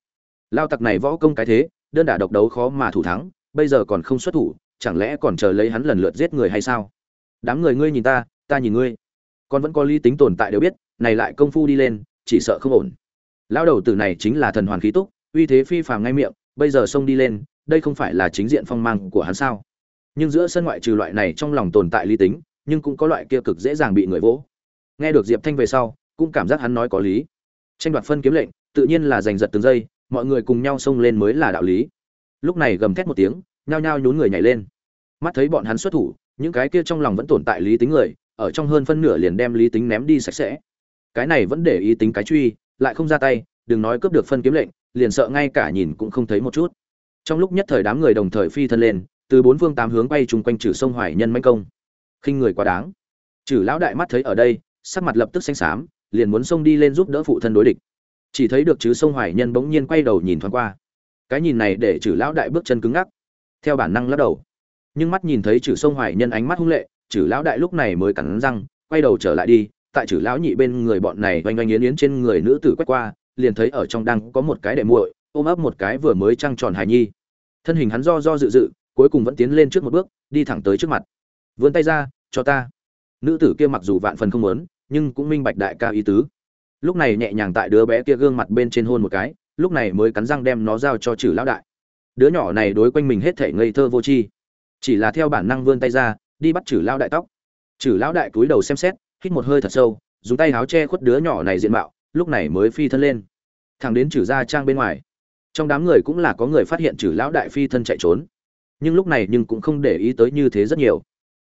Lao tặc này võ công cái thế, đơn đả độc đấu khó mà thủ thắng, bây giờ còn không xuất thủ, chẳng lẽ còn chờ lấy hắn lần lượt giết người hay sao? Đám người ngươi nhìn ta ta nhìn ngươi. Con vẫn có lý tính tồn tại đều biết, này lại công phu đi lên, chỉ sợ không ổn. Lao đầu tử này chính là thần hoàn khí túc, uy thế phi phàm ngay miệng, bây giờ xông đi lên, đây không phải là chính diện phong mang của hắn sao? Nhưng giữa sân ngoại trừ loại này trong lòng tồn tại lý tính, nhưng cũng có loại kia cực dễ dàng bị người vỗ nghe được diệp thanh về sau, cũng cảm giác hắn nói có lý. Tranh đoạt phân kiếm lệnh, tự nhiên là giành giật từng giây, mọi người cùng nhau xông lên mới là đạo lý. Lúc này gầm thét một tiếng, nhao nhao nhốn người nhảy lên. Mắt thấy bọn hắn xuất thủ, những cái kia trong lòng vẫn tồn tại lý tính người, ở trong hơn phân nửa liền đem lý tính ném đi sạch sẽ. Cái này vẫn để ý tính cái truy, lại không ra tay, đừng nói cướp được phân kiếm lệnh, liền sợ ngay cả nhìn cũng không thấy một chút. Trong lúc nhất thời đám người đồng thời phi thân lên, từ bốn phương tám hướng bay chung quanh trừ sông hoài nhân manh công. Khinh người quá đáng. Trừ lão đại mắt thấy ở đây sắc mặt lập tức xanh xám, liền muốn xông đi lên giúp đỡ phụ thân đối địch. Chỉ thấy được chứ sông hoài nhân bỗng nhiên quay đầu nhìn thoáng qua. Cái nhìn này để chử lão đại bước chân cứng ngắc. Theo bản năng lắc đầu. Nhưng mắt nhìn thấy chử sông hoài nhân ánh mắt hung lệ, chử lão đại lúc này mới cắn răng, quay đầu trở lại đi, tại chử lão nhị bên người bọn này oanh oanh yến yến trên người nữ tử quét qua, liền thấy ở trong đang có một cái đệ muội, ôm ấp một cái vừa mới trăng tròn hài nhi. Thân hình hắn do do dự dự, cuối cùng vẫn tiến lên trước một bước, đi thẳng tới trước mặt. Vươn tay ra, cho ta. Nữ tử kia mặc dù vạn phần không muốn nhưng cũng minh bạch đại ca ý tứ. Lúc này nhẹ nhàng tại đứa bé kia gương mặt bên trên hôn một cái, lúc này mới cắn răng đem nó giao cho chử lão đại. Đứa nhỏ này đối quanh mình hết thể ngây thơ vô tri. Chỉ là theo bản năng vươn tay ra, đi bắt chử lão đại tóc. Chử lão đại cúi đầu xem xét, hít một hơi thật sâu, dùng tay áo che khuất đứa nhỏ này diện mạo, lúc này mới phi thân lên. Thẳng đến chử ra trang bên ngoài, trong đám người cũng là có người phát hiện chử lão đại phi thân chạy trốn. Nhưng lúc này nhưng cũng không để ý tới như thế rất nhiều.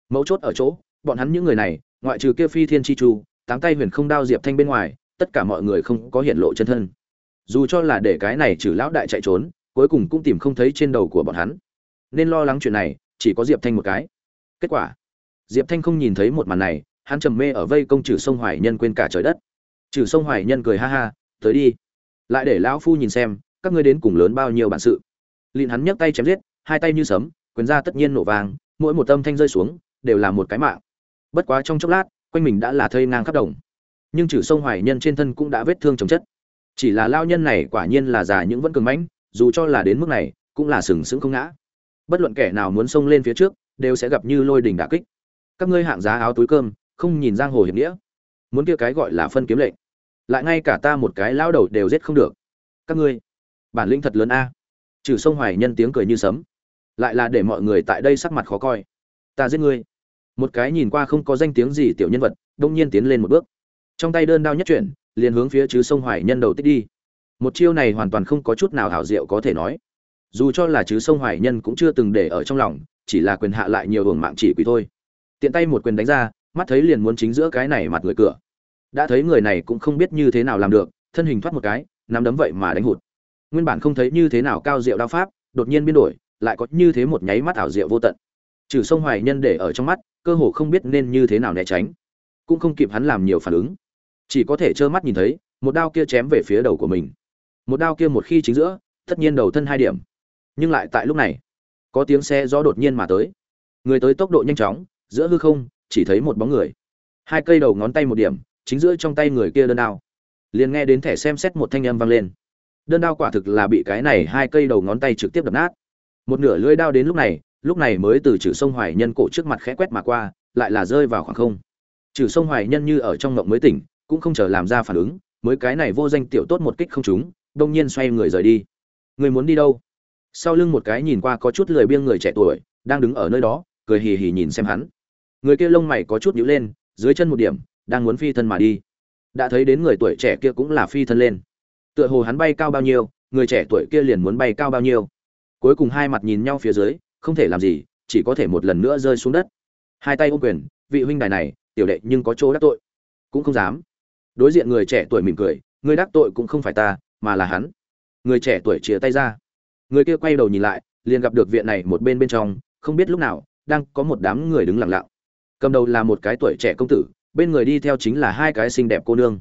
Mấu chốt ở chỗ, bọn hắn những người này, ngoại trừ kia phi thiên chi chu tám tay huyền không đao diệp thanh bên ngoài, tất cả mọi người không có hiện lộ chân thân. Dù cho là để cái này trừ lão đại chạy trốn, cuối cùng cũng tìm không thấy trên đầu của bọn hắn. Nên lo lắng chuyện này, chỉ có diệp thanh một cái. Kết quả, diệp thanh không nhìn thấy một màn này, hắn trầm mê ở vây công trừ sông hoài nhân quên cả trời đất. Trừ sông hoài nhân cười ha ha, tới đi. Lại để lão phu nhìn xem, các ngươi đến cùng lớn bao nhiêu bản sự. Lịn hắn nhấc tay chém giết, hai tay như sấm, quyền ra tất nhiên nổ vàng mỗi một âm thanh rơi xuống, đều là một cái mạng. Bất quá trong chốc lát quanh mình đã là thây ngang khắp đồng. Nhưng trừ sông hoài nhân trên thân cũng đã vết thương chồng chất. Chỉ là lao nhân này quả nhiên là già những vẫn cường mãnh, dù cho là đến mức này, cũng là sừng sững không ngã. Bất luận kẻ nào muốn xông lên phía trước, đều sẽ gặp như lôi đình đả kích. Các ngươi hạng giá áo túi cơm, không nhìn giang hồ hiệp nghĩa. Muốn kia cái gọi là phân kiếm lệnh, lại ngay cả ta một cái lao đầu đều giết không được. Các ngươi, bản lĩnh thật lớn a. Trừ sông hoài nhân tiếng cười như sấm, lại là để mọi người tại đây sắc mặt khó coi. Ta giết ngươi một cái nhìn qua không có danh tiếng gì tiểu nhân vật, đông nhiên tiến lên một bước. Trong tay đơn đao nhất chuyển, liền hướng phía chứ sông hoài nhân đầu tích đi. Một chiêu này hoàn toàn không có chút nào hảo diệu có thể nói. Dù cho là chứ sông hoài nhân cũng chưa từng để ở trong lòng, chỉ là quyền hạ lại nhiều hưởng mạng chỉ quỷ thôi. Tiện tay một quyền đánh ra, mắt thấy liền muốn chính giữa cái này mặt người cửa. Đã thấy người này cũng không biết như thế nào làm được, thân hình thoát một cái, nắm đấm vậy mà đánh hụt. Nguyên bản không thấy như thế nào cao diệu đao pháp, đột nhiên biến đổi, lại có như thế một nháy mắt ảo diệu vô tận. Trừ sông hoài nhân để ở trong mắt cơ hồ không biết nên như thế nào né tránh, cũng không kịp hắn làm nhiều phản ứng. Chỉ có thể trơ mắt nhìn thấy, một đao kia chém về phía đầu của mình. Một đao kia một khi chính giữa, tất nhiên đầu thân hai điểm. Nhưng lại tại lúc này, có tiếng xe gió đột nhiên mà tới. Người tới tốc độ nhanh chóng, giữa hư không, chỉ thấy một bóng người. Hai cây đầu ngón tay một điểm, chính giữa trong tay người kia đơn đao. Liền nghe đến thẻ xem xét một thanh âm vang lên. Đơn đao quả thực là bị cái này hai cây đầu ngón tay trực tiếp đập nát. Một nửa lưỡi đao đến lúc này lúc này mới từ trừ sông hoài nhân cổ trước mặt khẽ quét mà qua, lại là rơi vào khoảng không. Trừ sông hoài nhân như ở trong ngộng mới tỉnh, cũng không chờ làm ra phản ứng, mới cái này vô danh tiểu tốt một kích không trúng, đông nhiên xoay người rời đi. Người muốn đi đâu? Sau lưng một cái nhìn qua có chút lười biêng người trẻ tuổi, đang đứng ở nơi đó, cười hì hì nhìn xem hắn. Người kia lông mày có chút nhíu lên, dưới chân một điểm, đang muốn phi thân mà đi. Đã thấy đến người tuổi trẻ kia cũng là phi thân lên. Tựa hồ hắn bay cao bao nhiêu, người trẻ tuổi kia liền muốn bay cao bao nhiêu. Cuối cùng hai mặt nhìn nhau phía dưới không thể làm gì, chỉ có thể một lần nữa rơi xuống đất. Hai tay ôm quyền, vị huynh đài này, tiểu đệ nhưng có chỗ đắc tội. Cũng không dám. Đối diện người trẻ tuổi mỉm cười, người đắc tội cũng không phải ta, mà là hắn. Người trẻ tuổi chia tay ra. Người kia quay đầu nhìn lại, liền gặp được viện này một bên bên trong, không biết lúc nào, đang có một đám người đứng lặng lặng. Cầm đầu là một cái tuổi trẻ công tử, bên người đi theo chính là hai cái xinh đẹp cô nương.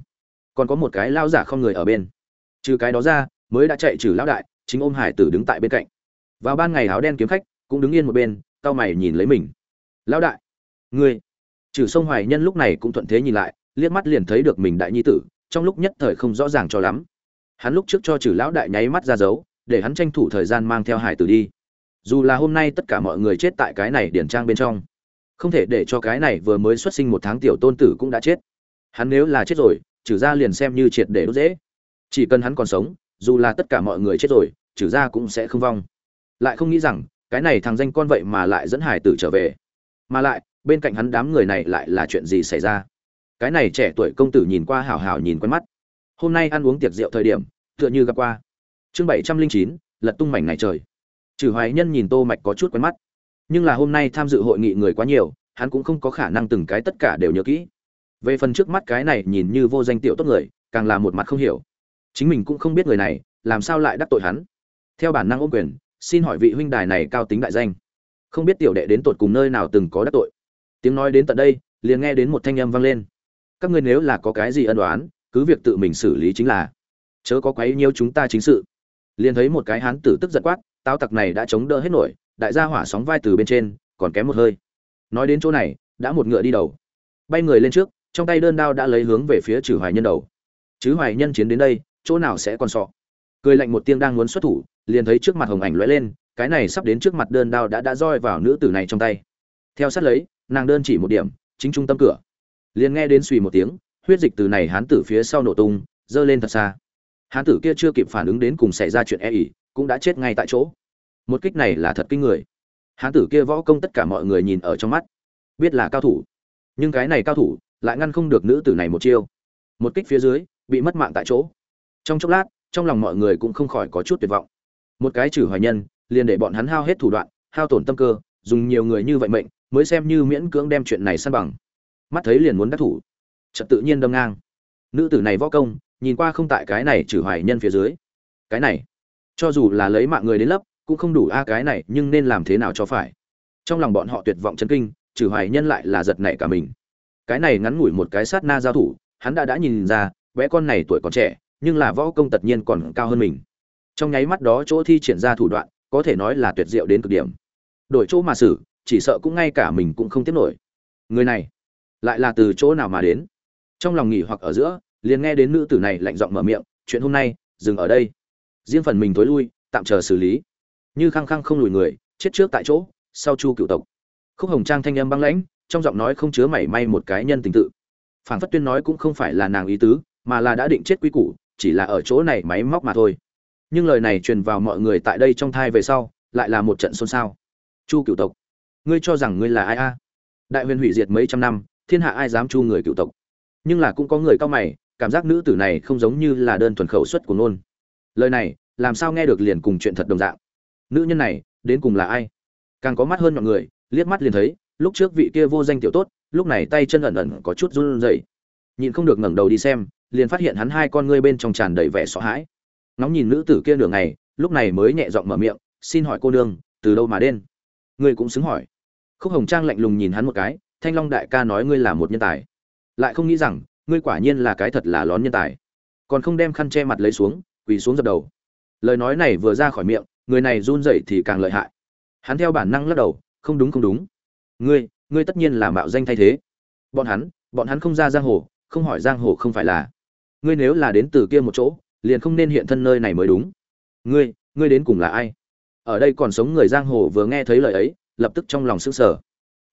Còn có một cái lao giả không người ở bên. Trừ cái đó ra, mới đã chạy trừ lão đại, chính ôm hải tử đứng tại bên cạnh. Vào ban ngày áo đen kiếm khách cũng đứng yên một bên, cau mày nhìn lấy mình. Lão đại, ngươi. Trừ sông hoài nhân lúc này cũng thuận thế nhìn lại, liếc mắt liền thấy được mình đại nhi tử, trong lúc nhất thời không rõ ràng cho lắm. Hắn lúc trước cho trừ lão đại nháy mắt ra dấu, để hắn tranh thủ thời gian mang theo hải tử đi. Dù là hôm nay tất cả mọi người chết tại cái này điển trang bên trong, không thể để cho cái này vừa mới xuất sinh một tháng tiểu tôn tử cũng đã chết. Hắn nếu là chết rồi, trừ ra liền xem như triệt để đốt dễ chỉ cần hắn còn sống, dù là tất cả mọi người chết rồi, trừ ra cũng sẽ không vong. Lại không nghĩ rằng cái này thằng danh con vậy mà lại dẫn hải tử trở về. Mà lại, bên cạnh hắn đám người này lại là chuyện gì xảy ra? Cái này trẻ tuổi công tử nhìn qua hào hào nhìn quen mắt. Hôm nay ăn uống tiệc rượu thời điểm, tựa như gặp qua. Chương bảy trăm linh chín, lật tung mảnh này trời. Trừ hoài nhân nhìn tô mạch có chút quen mắt. Nhưng là hôm nay tham dự hội nghị người quá nhiều, hắn cũng không có khả năng từng cái tất cả đều nhớ kỹ. Về phần trước mắt cái này nhìn như vô danh tiểu tốt người, càng là một mặt không hiểu. Chính mình cũng không biết người này, làm sao lại đắc tội hắn? Theo bản năng ôm quyền xin hỏi vị huynh đài này cao tính đại danh. Không biết tiểu đệ đến tột cùng nơi nào từng có đắc tội. Tiếng nói đến tận đây, liền nghe đến một thanh âm vang lên. Các ngươi nếu là có cái gì ân đoán cứ việc tự mình xử lý chính là. Chớ có quấy nhiêu chúng ta chính sự. Liền thấy một cái hán tử tức giận quát, táo tặc này đã chống đỡ hết nổi, đại gia hỏa sóng vai từ bên trên, còn kém một hơi. Nói đến chỗ này, đã một ngựa đi đầu. Bay người lên trước, trong tay đơn đao đã lấy hướng về phía trừ hoài nhân đầu. Chứ hoài nhân chiến đến đây, chỗ nào sẽ còn sọ? Cười lạnh một tiếng đang muốn xuất thủ liền thấy trước mặt hồng ảnh lóe lên, cái này sắp đến trước mặt đơn đao đã đã roi vào nữ tử này trong tay. Theo sát lấy, nàng đơn chỉ một điểm, chính trung tâm cửa. Liền nghe đến xùy một tiếng, huyết dịch từ này hán tử phía sau nổ tung, dơ lên thật xa. Hán tử kia chưa kịp phản ứng đến cùng xảy ra chuyện e ỉ cũng đã chết ngay tại chỗ. Một kích này là thật kinh người. Hán tử kia võ công tất cả mọi người nhìn ở trong mắt. Biết là cao thủ. Nhưng cái này cao thủ, lại ngăn không được nữ tử này một chiêu. Một kích phía dưới, bị mất mạng tại chỗ. Trong chốc lát, trong lòng mọi người cũng không khỏi có chút tuyệt vọng một cái trừ hoài nhân, liền để bọn hắn hao hết thủ đoạn, hao tổn tâm cơ, dùng nhiều người như vậy mệnh, mới xem như miễn cưỡng đem chuyện này săn bằng. Mắt thấy liền muốn đắc thủ. Trật tự nhiên đâm ngang. Nữ tử này võ công, nhìn qua không tại cái này trừ hoài nhân phía dưới. Cái này, cho dù là lấy mạng người đến lấp, cũng không đủ a, cái này nhưng nên làm thế nào cho phải? Trong lòng bọn họ tuyệt vọng chấn kinh, trừ hoài nhân lại là giật nảy cả mình. Cái này ngắn ngủi một cái sát na giao thủ, hắn đã đã nhìn ra, bé con này tuổi còn trẻ, nhưng là võ công tất nhiên còn cao hơn mình trong nháy mắt đó chỗ thi triển ra thủ đoạn, có thể nói là tuyệt diệu đến cực điểm. Đổi chỗ mà xử, chỉ sợ cũng ngay cả mình cũng không tiếp nổi. Người này, lại là từ chỗ nào mà đến? Trong lòng nghỉ hoặc ở giữa, liền nghe đến nữ tử này lạnh giọng mở miệng, chuyện hôm nay, dừng ở đây. Riêng phần mình tối lui, tạm chờ xử lý. Như khăng khăng không lùi người, chết trước tại chỗ, sau chu cựu tộc. Khúc hồng trang thanh âm băng lãnh, trong giọng nói không chứa mảy may một cái nhân tình tự. Phản phất tuyên nói cũng không phải là nàng ý tứ, mà là đã định chết quy củ, chỉ là ở chỗ này máy móc mà thôi nhưng lời này truyền vào mọi người tại đây trong thai về sau, lại là một trận xôn xao. Chu cựu tộc, ngươi cho rằng ngươi là ai a? Đại huyền hủy diệt mấy trăm năm, thiên hạ ai dám chu người cựu tộc? Nhưng là cũng có người cao mày, cảm giác nữ tử này không giống như là đơn thuần khẩu xuất của nôn lời này, làm sao nghe được liền cùng chuyện thật đồng dạng? Nữ nhân này, đến cùng là ai? Càng có mắt hơn mọi người, liếc mắt liền thấy, lúc trước vị kia vô danh tiểu tốt, lúc này tay chân ẩn ẩn có chút run rẩy. Nhìn không được ngẩng đầu đi xem, liền phát hiện hắn hai con ngươi bên trong tràn đầy vẻ sợ hãi ngóng nhìn nữ tử kia nửa ngày, lúc này mới nhẹ giọng mở miệng, xin hỏi cô nương, từ đâu mà đến? Ngươi cũng xứng hỏi. Khúc hồng trang lạnh lùng nhìn hắn một cái, thanh long đại ca nói ngươi là một nhân tài. Lại không nghĩ rằng, ngươi quả nhiên là cái thật là lón nhân tài. Còn không đem khăn che mặt lấy xuống, quỳ xuống dập đầu. Lời nói này vừa ra khỏi miệng, người này run rẩy thì càng lợi hại. Hắn theo bản năng lắc đầu, không đúng không đúng. Ngươi ngươi tất nhiên là mạo danh thay thế. Bọn hắn bọn hắn không ra giang hồ, không hỏi giang hồ không phải là. Ngươi nếu là đến từ kia một chỗ liền không nên hiện thân nơi này mới đúng. Ngươi ngươi đến cùng là ai? Ở đây còn sống người giang hồ vừa nghe thấy lời ấy, lập tức trong lòng sững sờ.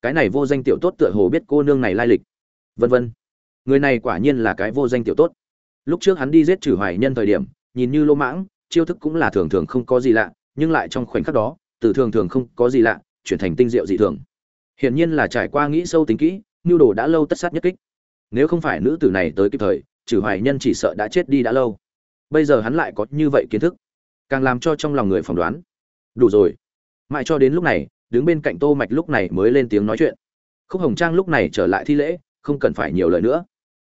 Cái này vô danh tiểu tốt tựa hồ biết cô nương này lai lịch. Vân vân. Người này quả nhiên là cái vô danh tiểu tốt. Lúc trước hắn đi giết trừ hoài nhân thời điểm, nhìn như lô mãng, chiêu thức cũng là thường thường không có gì lạ, nhưng lại trong khoảnh khắc đó, từ thường thường không có gì lạ, chuyển thành tinh diệu dị thường. Hiển nhiên là trải qua nghĩ sâu tính kỹ, nhu đồ đã lâu tất sát nhất kích. Nếu không phải nữ tử này tới kịp thời, trừ hoài nhân chỉ sợ đã chết đi đã lâu bây giờ hắn lại có như vậy kiến thức, càng làm cho trong lòng người phỏng đoán. Đủ rồi. Mãi cho đến lúc này, đứng bên cạnh tô mạch lúc này mới lên tiếng nói chuyện. Khúc hồng trang lúc này trở lại thi lễ, không cần phải nhiều lời nữa.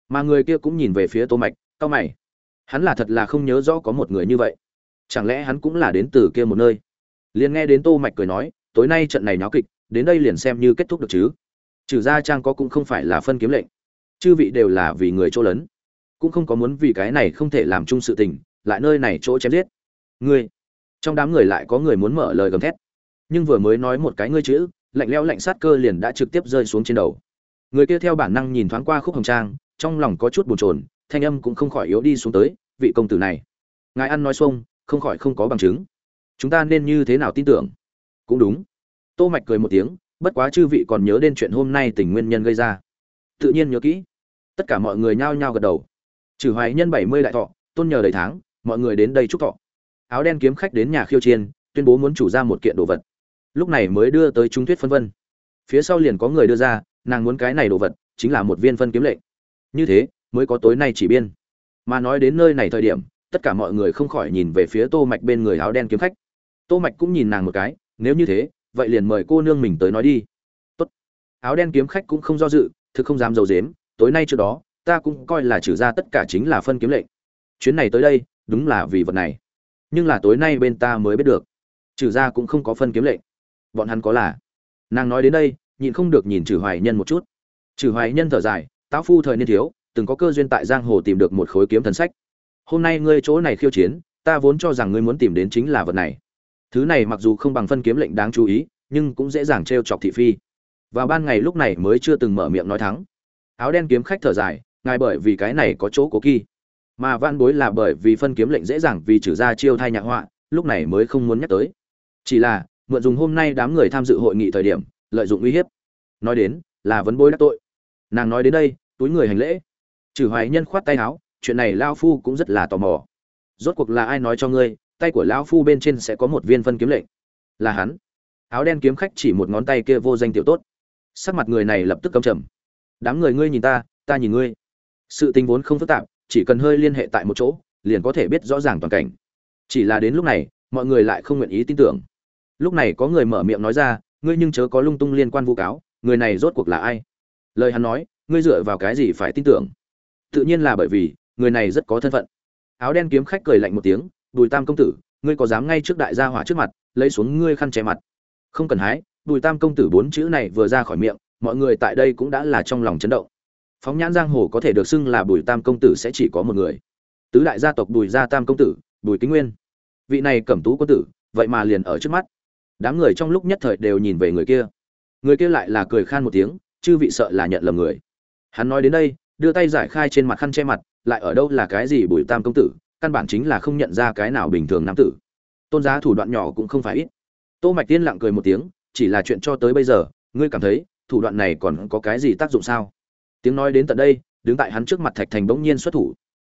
Mà người kia cũng nhìn về phía tô mạch cao mày. Hắn là thật là không nhớ rõ có một người như vậy. Chẳng lẽ hắn cũng là đến từ kia một nơi? Liền nghe đến tô mạch cười nói, tối nay trận này náo kịch, đến đây liền xem như kết thúc được chứ. Trừ ra trang có cũng không phải là phân kiếm lệnh. Chư vị đều là vì người chỗ lớn cũng không có muốn vì cái này không thể làm chung sự tình, lại nơi này chỗ chém giết. Ngươi, trong đám người lại có người muốn mở lời gầm thét. Nhưng vừa mới nói một cái ngươi chữ, lạnh lẽo lạnh sát cơ liền đã trực tiếp rơi xuống trên đầu. Người kia theo bản năng nhìn thoáng qua khúc hồng trang, trong lòng có chút bồn chồn, thanh âm cũng không khỏi yếu đi xuống tới, vị công tử này. Ngài ăn nói xuông, không khỏi không có bằng chứng. Chúng ta nên như thế nào tin tưởng? Cũng đúng. Tô mạch cười một tiếng, bất quá chư vị còn nhớ đến chuyện hôm nay tình nguyên nhân gây ra. Tự nhiên nhớ kỹ. Tất cả mọi người nhao nhao gật đầu trừ hoài nhân 70 đại thọ, tôn nhờ đầy tháng, mọi người đến đây chúc thọ. Áo đen kiếm khách đến nhà khiêu chiên tuyên bố muốn chủ ra một kiện đồ vật. Lúc này mới đưa tới trung thuyết phân vân. Phía sau liền có người đưa ra, nàng muốn cái này đồ vật, chính là một viên phân kiếm lệnh. Như thế, mới có tối nay chỉ biên. Mà nói đến nơi này thời điểm, tất cả mọi người không khỏi nhìn về phía tô mạch bên người áo đen kiếm khách. Tô mạch cũng nhìn nàng một cái, nếu như thế, vậy liền mời cô nương mình tới nói đi. Tốt. Áo đen kiếm khách cũng không do dự, thực không dám dầu dếm tối nay trước đó ta cũng coi là trừ ra tất cả chính là phân kiếm lệnh. Chuyến này tới đây, đúng là vì vật này. Nhưng là tối nay bên ta mới biết được. Trừ ra cũng không có phân kiếm lệnh. Bọn hắn có là. Nàng nói đến đây, nhịn không được nhìn trừ hoài nhân một chút. Trừ hoài nhân thở dài, táo phu thời niên thiếu, từng có cơ duyên tại giang hồ tìm được một khối kiếm thần sách. Hôm nay ngươi chỗ này khiêu chiến, ta vốn cho rằng ngươi muốn tìm đến chính là vật này. Thứ này mặc dù không bằng phân kiếm lệnh đáng chú ý, nhưng cũng dễ dàng t chọc thị phi. Vào ban ngày lúc này mới chưa từng mở miệng nói thắng. Áo đen kiếm khách thở dài ngài bởi vì cái này có chỗ cố kỳ mà van bối là bởi vì phân kiếm lệnh dễ dàng vì trừ ra chiêu thai nhạc họa, lúc này mới không muốn nhắc tới. Chỉ là, mượn dùng hôm nay đám người tham dự hội nghị thời điểm, lợi dụng uy hiếp. Nói đến, là vấn bối đắc tội. Nàng nói đến đây, túi người hành lễ. Trừ hoài nhân khoát tay áo, chuyện này lao phu cũng rất là tò mò. Rốt cuộc là ai nói cho ngươi, tay của lão phu bên trên sẽ có một viên phân kiếm lệnh? Là hắn. Áo đen kiếm khách chỉ một ngón tay kia vô danh tiểu tốt. Sắc mặt người này lập tức cấm trầm. Đám người ngươi nhìn ta ta nhìn ngươi sự tình vốn không phức tạp, chỉ cần hơi liên hệ tại một chỗ, liền có thể biết rõ ràng toàn cảnh. Chỉ là đến lúc này, mọi người lại không nguyện ý tin tưởng. Lúc này có người mở miệng nói ra, ngươi nhưng chớ có lung tung liên quan vu cáo, người này rốt cuộc là ai? Lời hắn nói, ngươi dựa vào cái gì phải tin tưởng? Tự nhiên là bởi vì, người này rất có thân phận. Áo đen kiếm khách cười lạnh một tiếng, bùi tam công tử, ngươi có dám ngay trước đại gia hỏa trước mặt, lấy xuống ngươi khăn che mặt? Không cần hái. Bùi tam công tử bốn chữ này vừa ra khỏi miệng, mọi người tại đây cũng đã là trong lòng chấn động phóng nhãn giang hồ có thể được xưng là bùi tam công tử sẽ chỉ có một người. Tứ đại gia tộc bùi gia tam công tử, bùi kính nguyên. Vị này cẩm tú quân tử, vậy mà liền ở trước mắt. Đám người trong lúc nhất thời đều nhìn về người kia. Người kia lại là cười khan một tiếng, chư vị sợ là nhận lầm người. Hắn nói đến đây, đưa tay giải khai trên mặt khăn che mặt, lại ở đâu là cái gì bùi tam công tử, căn bản chính là không nhận ra cái nào bình thường nam tử. Tôn giá thủ đoạn nhỏ cũng không phải ít. Tô mạch tiên lặng cười một tiếng, chỉ là chuyện cho tới bây giờ, ngươi cảm thấy thủ đoạn này còn có cái gì tác dụng sao? Tiếng nói đến tận đây, đứng tại hắn trước mặt thạch thành bỗng nhiên xuất thủ.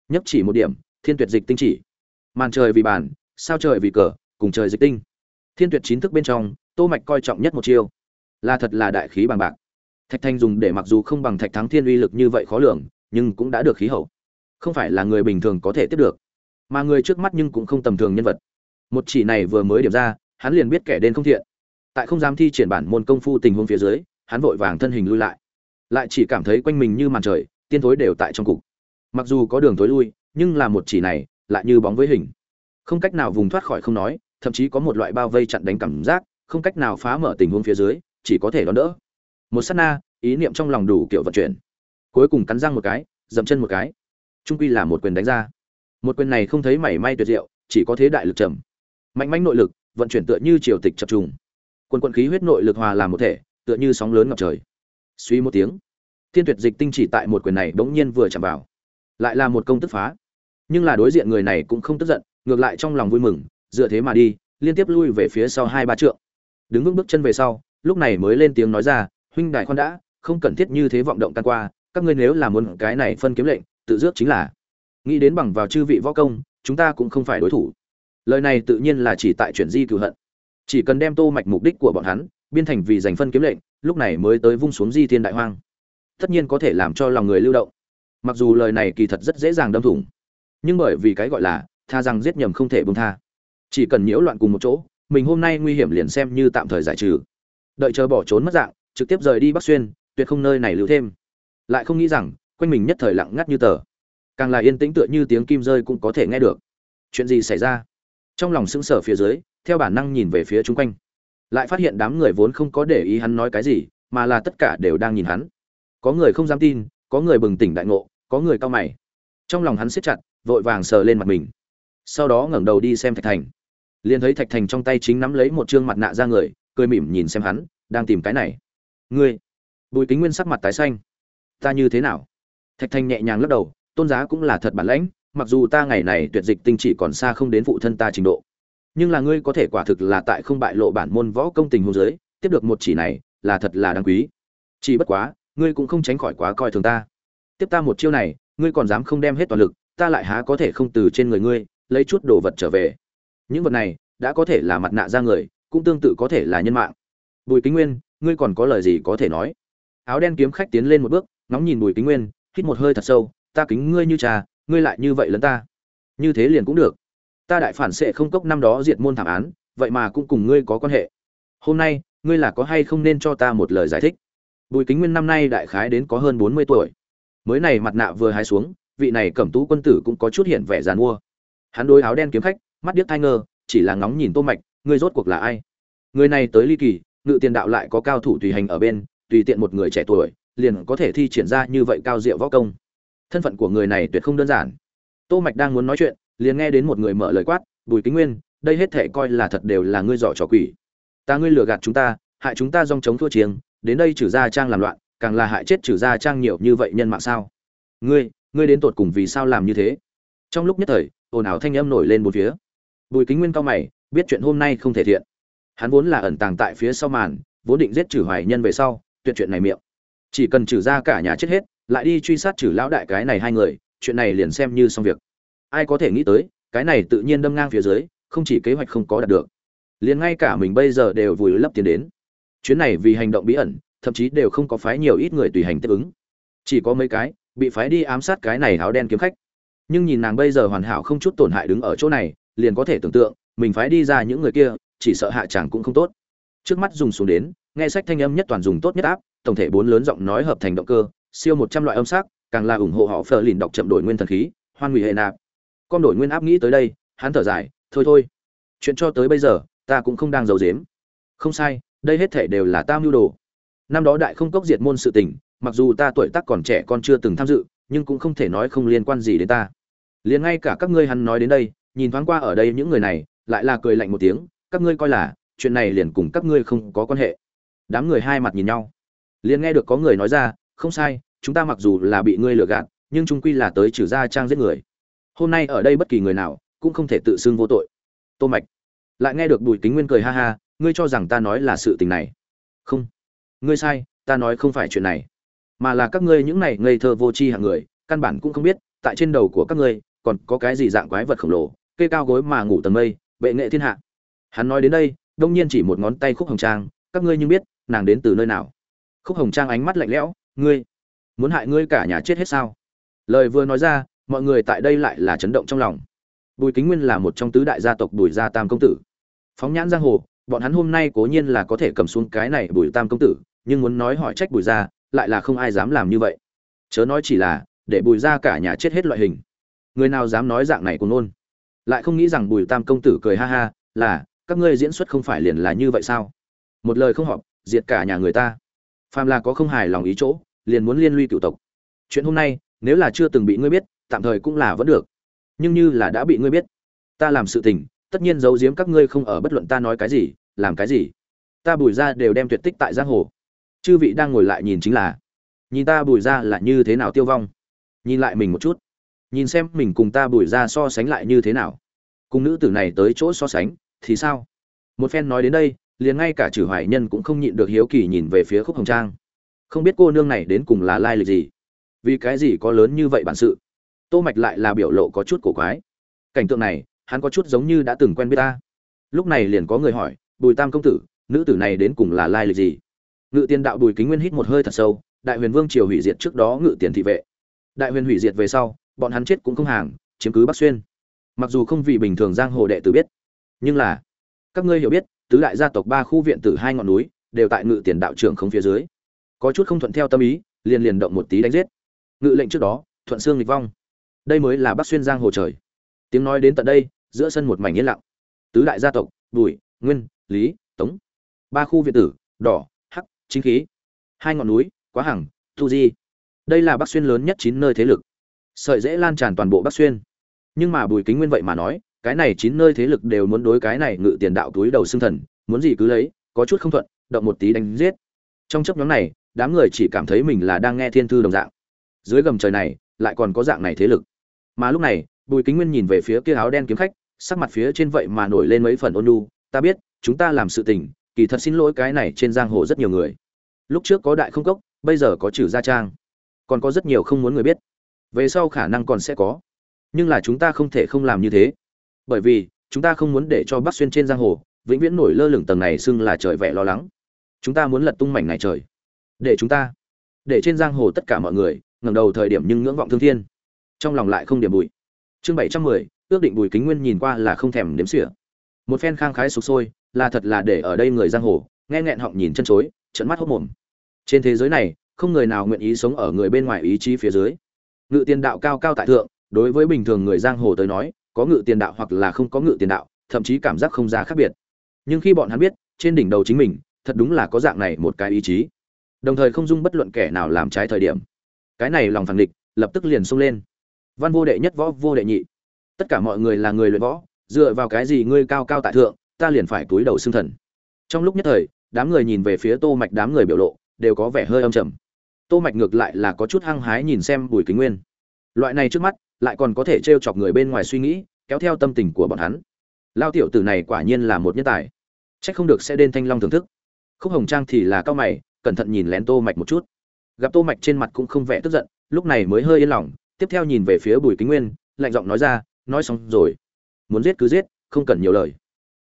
Nhấp chỉ một điểm, thiên tuyệt dịch tinh chỉ. Màn trời vì bàn, sao trời vì cờ, cùng trời dịch tinh. Thiên tuyệt chín thức bên trong, tô mạch coi trọng nhất một chiêu. Là thật là đại khí bằng bạc. Thạch thành dùng để mặc dù không bằng thạch thắng thiên uy lực như vậy khó lường, nhưng cũng đã được khí hậu. Không phải là người bình thường có thể tiếp được, mà người trước mắt nhưng cũng không tầm thường nhân vật. Một chỉ này vừa mới điểm ra, hắn liền biết kẻ đến không thiện. Tại không dám thi triển bản môn công phu tình huống phía dưới, hắn vội vàng thân hình lui lại lại chỉ cảm thấy quanh mình như màn trời, tiên thối đều tại trong cục. Mặc dù có đường tối lui, nhưng là một chỉ này, lại như bóng với hình. Không cách nào vùng thoát khỏi không nói, thậm chí có một loại bao vây chặn đánh cảm giác, không cách nào phá mở tình huống phía dưới, chỉ có thể đón đỡ. Một sát na, ý niệm trong lòng đủ kiểu vận chuyển. Cuối cùng cắn răng một cái, dậm chân một cái. Trung quy là một quyền đánh ra. Một quyền này không thấy mảy may tuyệt diệu, chỉ có thế đại lực trầm. Mạnh mẽ nội lực, vận chuyển tựa như triều tịch chập trùng. Quân quân khí huyết nội lực hòa làm một thể, tựa như sóng lớn ngập trời. Suy một tiếng thiên tuyệt dịch tinh chỉ tại một quyền này bỗng nhiên vừa chạm vào. Lại là một công tức phá. Nhưng là đối diện người này cũng không tức giận, ngược lại trong lòng vui mừng, dựa thế mà đi, liên tiếp lui về phía sau hai ba trượng. Đứng vững bước chân về sau, lúc này mới lên tiếng nói ra, huynh đại khoan đã, không cần thiết như thế vọng động tan qua, các ngươi nếu là muốn cái này phân kiếm lệnh, tự dước chính là. Nghĩ đến bằng vào chư vị võ công, chúng ta cũng không phải đối thủ. Lời này tự nhiên là chỉ tại chuyển di cựu hận. Chỉ cần đem tô mạch mục đích của bọn hắn, biên thành vì giành phân kiếm lệnh, lúc này mới tới vung xuống di thiên đại hoang tất nhiên có thể làm cho lòng người lưu động. Mặc dù lời này kỳ thật rất dễ dàng đâm thủng, nhưng bởi vì cái gọi là tha rằng giết nhầm không thể buông tha. Chỉ cần nhiễu loạn cùng một chỗ, mình hôm nay nguy hiểm liền xem như tạm thời giải trừ. Đợi chờ bỏ trốn mất dạng, trực tiếp rời đi bắc xuyên, tuyệt không nơi này lưu thêm. Lại không nghĩ rằng, quanh mình nhất thời lặng ngắt như tờ. Càng là yên tĩnh tựa như tiếng kim rơi cũng có thể nghe được. Chuyện gì xảy ra? Trong lòng sững sờ phía dưới, theo bản năng nhìn về phía chung quanh. Lại phát hiện đám người vốn không có để ý hắn nói cái gì, mà là tất cả đều đang nhìn hắn có người không dám tin, có người bừng tỉnh đại ngộ, có người cao mày. Trong lòng hắn siết chặt, vội vàng sờ lên mặt mình. Sau đó ngẩng đầu đi xem thạch thành. Liền thấy thạch thành trong tay chính nắm lấy một chương mặt nạ ra người, cười mỉm nhìn xem hắn, đang tìm cái này. Ngươi, bùi kính nguyên sắc mặt tái xanh. Ta như thế nào? Thạch thanh nhẹ nhàng lắc đầu, tôn giá cũng là thật bản lãnh, mặc dù ta ngày này tuyệt dịch tinh chỉ còn xa không đến phụ thân ta trình độ. Nhưng là ngươi có thể quả thực là tại không bại lộ bản môn võ công tình hôn giới tiếp được một chỉ này, là thật là đáng quý. Chỉ bất quá ngươi cũng không tránh khỏi quá coi thường ta. Tiếp ta một chiêu này, ngươi còn dám không đem hết toàn lực, ta lại há có thể không từ trên người ngươi, lấy chút đồ vật trở về. Những vật này, đã có thể là mặt nạ ra người, cũng tương tự có thể là nhân mạng. Bùi kính nguyên, ngươi còn có lời gì có thể nói? Áo đen kiếm khách tiến lên một bước, ngóng nhìn bùi kính nguyên, hít một hơi thật sâu, ta kính ngươi như trà, ngươi lại như vậy lấn ta. Như thế liền cũng được. Ta đại phản sẽ không cốc năm đó diệt môn thảm án, vậy mà cũng cùng ngươi có quan hệ. Hôm nay, ngươi là có hay không nên cho ta một lời giải thích? Bùi kính nguyên năm nay đại khái đến có hơn bốn mươi tuổi. Mới này mặt nạ vừa hái xuống, vị này cẩm tú quân tử cũng có chút hiện vẻ giàn mua. Hắn đôi áo đen kiếm khách, mắt điếc thai ngơ, chỉ là ngóng nhìn tô mạch, ngươi rốt cuộc là ai? Người này tới ly kỳ, ngự tiền đạo lại có cao thủ tùy hành ở bên, tùy tiện một người trẻ tuổi, liền có thể thi triển ra như vậy cao diệu võ công. Thân phận của người này tuyệt không đơn giản. Tô mạch đang muốn nói chuyện, liền nghe đến một người mở lời quát, bùi kính nguyên, đây hết thể coi là thật đều là ngươi dọ trò quỷ. Ta ngươi lừa gạt chúng ta, hại chúng ta dòng chống thua chiêng đến đây trừ gia trang làm loạn, càng là hại chết trừ gia trang nhiều như vậy nhân mạng sao? Ngươi ngươi đến tột cùng vì sao làm như thế? Trong lúc nhất thời, ồn ào thanh âm nổi lên một phía. Bùi kính nguyên cao mày, biết chuyện hôm nay không thể thiện. Hắn vốn là ẩn tàng tại phía sau màn, vốn định giết trừ hoài nhân về sau, tuyệt chuyện này miệng. Chỉ cần trừ ra cả nhà chết hết, lại đi truy sát trừ lão đại cái này hai người, chuyện này liền xem như xong việc. Ai có thể nghĩ tới, cái này tự nhiên đâm ngang phía dưới, không chỉ kế hoạch không có đạt được. Liền ngay cả mình bây giờ đều vùi lấp tiền đến chuyến này vì hành động bí ẩn, thậm chí đều không có phái nhiều ít người tùy hành tiếp ứng. Chỉ có mấy cái, bị phái đi ám sát cái này áo đen kiếm khách. Nhưng nhìn nàng bây giờ hoàn hảo không chút tổn hại đứng ở chỗ này, liền có thể tưởng tượng, mình phái đi ra những người kia, chỉ sợ hạ chẳng cũng không tốt. Trước mắt dùng xuống đến, nghe sách thanh âm nhất toàn dùng tốt nhất áp, tổng thể bốn lớn giọng nói hợp thành động cơ, siêu một trăm loại âm sắc, càng là ủng hộ họ phờ lìn đọc chậm đổi nguyên thần khí, hoan hủy hệ nạp. Con đổi nguyên áp nghĩ tới đây, hắn thở dài, thôi thôi, chuyện cho tới bây giờ, ta cũng không đang giàu dếm không sai đây hết thể đều là ta mưu đồ. Năm đó đại không cốc diệt môn sự tình, mặc dù ta tuổi tác còn trẻ con chưa từng tham dự, nhưng cũng không thể nói không liên quan gì đến ta. Liền ngay cả các ngươi hắn nói đến đây, nhìn thoáng qua ở đây những người này, lại là cười lạnh một tiếng, các ngươi coi là, chuyện này liền cùng các ngươi không có quan hệ. Đám người hai mặt nhìn nhau. Liền nghe được có người nói ra, không sai, chúng ta mặc dù là bị ngươi lừa gạt, nhưng trung quy là tới trừ ra trang giết người. Hôm nay ở đây bất kỳ người nào, cũng không thể tự xưng vô tội. Tô mạch. Lại nghe được bùi kính nguyên cười ha ha ngươi cho rằng ta nói là sự tình này. Không. Ngươi sai, ta nói không phải chuyện này. Mà là các ngươi những này ngây thơ vô tri hạng người, căn bản cũng không biết, tại trên đầu của các ngươi, còn có cái gì dạng quái vật khổng lồ cây cao gối mà ngủ tầng mây, bệ nghệ thiên hạ. Hắn nói đến đây, đông nhiên chỉ một ngón tay khúc hồng trang, các ngươi nhưng biết, nàng đến từ nơi nào. Khúc hồng trang ánh mắt lạnh lẽo, ngươi, muốn hại ngươi cả nhà chết hết sao? Lời vừa nói ra, mọi người tại đây lại là chấn động trong lòng. Bùi kính nguyên là một trong tứ đại gia tộc bùi gia tam công tử. Phóng nhãn giang hồ bọn hắn hôm nay cố nhiên là có thể cầm xuống cái này bùi tam công tử, nhưng muốn nói hỏi trách bùi gia lại là không ai dám làm như vậy. Chớ nói chỉ là, để bùi gia cả nhà chết hết loại hình. Người nào dám nói dạng này cũng nôn lại không nghĩ rằng bùi tam công tử cười ha ha, là, các ngươi diễn xuất không phải liền là như vậy sao? Một lời không họp diệt cả nhà người ta. Phàm là có không hài lòng ý chỗ, liền muốn liên lụy cựu tộc. Chuyện hôm nay, nếu là chưa từng bị ngươi biết, tạm thời cũng là vẫn được. Nhưng như là đã bị ngươi biết, ta làm sự tình tất nhiên giấu giếm các ngươi không ở bất luận ta nói cái gì, làm cái gì. Ta bùi ra đều đem tuyệt tích tại giang hồ. Chư vị đang ngồi lại nhìn chính là, nhìn ta bùi ra là như thế nào tiêu vong. Nhìn lại mình một chút. Nhìn xem mình cùng ta bùi ra so sánh lại như thế nào. Cùng nữ tử này tới chỗ so sánh, thì sao? Một phen nói đến đây, liền ngay cả trừ hoài nhân cũng không nhịn được hiếu kỳ nhìn về phía khúc hồng trang. Không biết cô nương này đến cùng là lai lịch gì? Vì cái gì có lớn như vậy bản sự? Tô mạch lại là biểu lộ có chút cổ quái. Cảnh tượng này hắn có chút giống như đã từng quen biết ta. Lúc này liền có người hỏi, bùi tam công tử, nữ tử này đến cùng là lai lịch gì? Ngự tiền đạo bùi kính nguyên hít một hơi thật sâu, đại huyền vương triều hủy diệt trước đó ngự tiền thị vệ. Đại huyền hủy diệt về sau, bọn hắn chết cũng không hàng, chiếm cứ bắc xuyên. Mặc dù không vì bình thường giang hồ đệ tử biết, nhưng là, các ngươi hiểu biết, tứ đại gia tộc ba khu viện tử hai ngọn núi đều tại ngự tiền đạo trưởng không phía dưới. Có chút không thuận theo tâm ý, liền liền động một tí đánh giết. Ngự lệnh trước đó, thuận xương lịch vong. Đây mới là bắc xuyên giang hồ trời. Tiếng nói đến tận đây giữa sân một mảnh yên lặng. Tứ đại gia tộc, bùi, nguyên, lý, tống. Ba khu viện tử, đỏ, hắc, chính khí. Hai ngọn núi, quá hằng, thu di. Đây là bắc xuyên lớn nhất chín nơi thế lực. Sợi dễ lan tràn toàn bộ bắc xuyên. Nhưng mà bùi kính nguyên vậy mà nói, cái này chín nơi thế lực đều muốn đối cái này ngự tiền đạo túi đầu xương thần, muốn gì cứ lấy, có chút không thuận, động một tí đánh giết. Trong chấp nhóm này, đám người chỉ cảm thấy mình là đang nghe thiên thư đồng dạng. Dưới gầm trời này, lại còn có dạng này thế lực. Mà lúc này, bùi kính nguyên nhìn về phía kia áo đen kiếm khách sắc mặt phía trên vậy mà nổi lên mấy phần ôn nhu, ta biết, chúng ta làm sự tình, kỳ thật xin lỗi cái này trên giang hồ rất nhiều người. Lúc trước có đại không cốc, bây giờ có trừ gia trang. Còn có rất nhiều không muốn người biết. Về sau khả năng còn sẽ có. Nhưng là chúng ta không thể không làm như thế. Bởi vì, chúng ta không muốn để cho bắc xuyên trên giang hồ, vĩnh viễn nổi lơ lửng tầng này xưng là trời vẻ lo lắng. Chúng ta muốn lật tung mảnh này trời. Để chúng ta, để trên giang hồ tất cả mọi người, ngẩng đầu thời điểm nhưng ngưỡng vọng thương thiên. Trong lòng lại không điểm bụi. Chương bảy trăm mười ước định bùi kính nguyên nhìn qua là không thèm đếm xỉa. Một phen khang khái sụp sôi, là thật là để ở đây người giang hồ, nghe nghẹn họng nhìn chân chối trận mắt hốc mồm. Trên thế giới này, không người nào nguyện ý sống ở người bên ngoài ý chí phía dưới. Ngự tiền đạo cao cao tại thượng, đối với bình thường người giang hồ tới nói, có ngự tiền đạo hoặc là không có ngự tiền đạo, thậm chí cảm giác không ra khác biệt. Nhưng khi bọn hắn biết, trên đỉnh đầu chính mình, thật đúng là có dạng này một cái ý chí. Đồng thời không dung bất luận kẻ nào làm trái thời điểm. Cái này lòng phản địch, lập tức liền xông lên. Văn vô đệ nhất võ, vô đệ nhị tất cả mọi người là người luyện võ, dựa vào cái gì ngươi cao cao tại thượng, ta liền phải túi đầu xương thần. Trong lúc nhất thời, đám người nhìn về phía tô mạch đám người biểu lộ, đều có vẻ hơi âm trầm. Tô mạch ngược lại là có chút hăng hái nhìn xem bùi kính nguyên. Loại này trước mắt, lại còn có thể trêu chọc người bên ngoài suy nghĩ, kéo theo tâm tình của bọn hắn. Lao tiểu tử này quả nhiên là một nhân tài. Trách không được sẽ đen thanh long thưởng thức. Khúc hồng trang thì là cao mày, cẩn thận nhìn lén tô mạch một chút. Gặp tô mạch trên mặt cũng không vẻ tức giận, lúc này mới hơi yên lòng, tiếp theo nhìn về phía bùi kính nguyên, lạnh giọng nói ra nói xong rồi. Muốn giết cứ giết, không cần nhiều lời.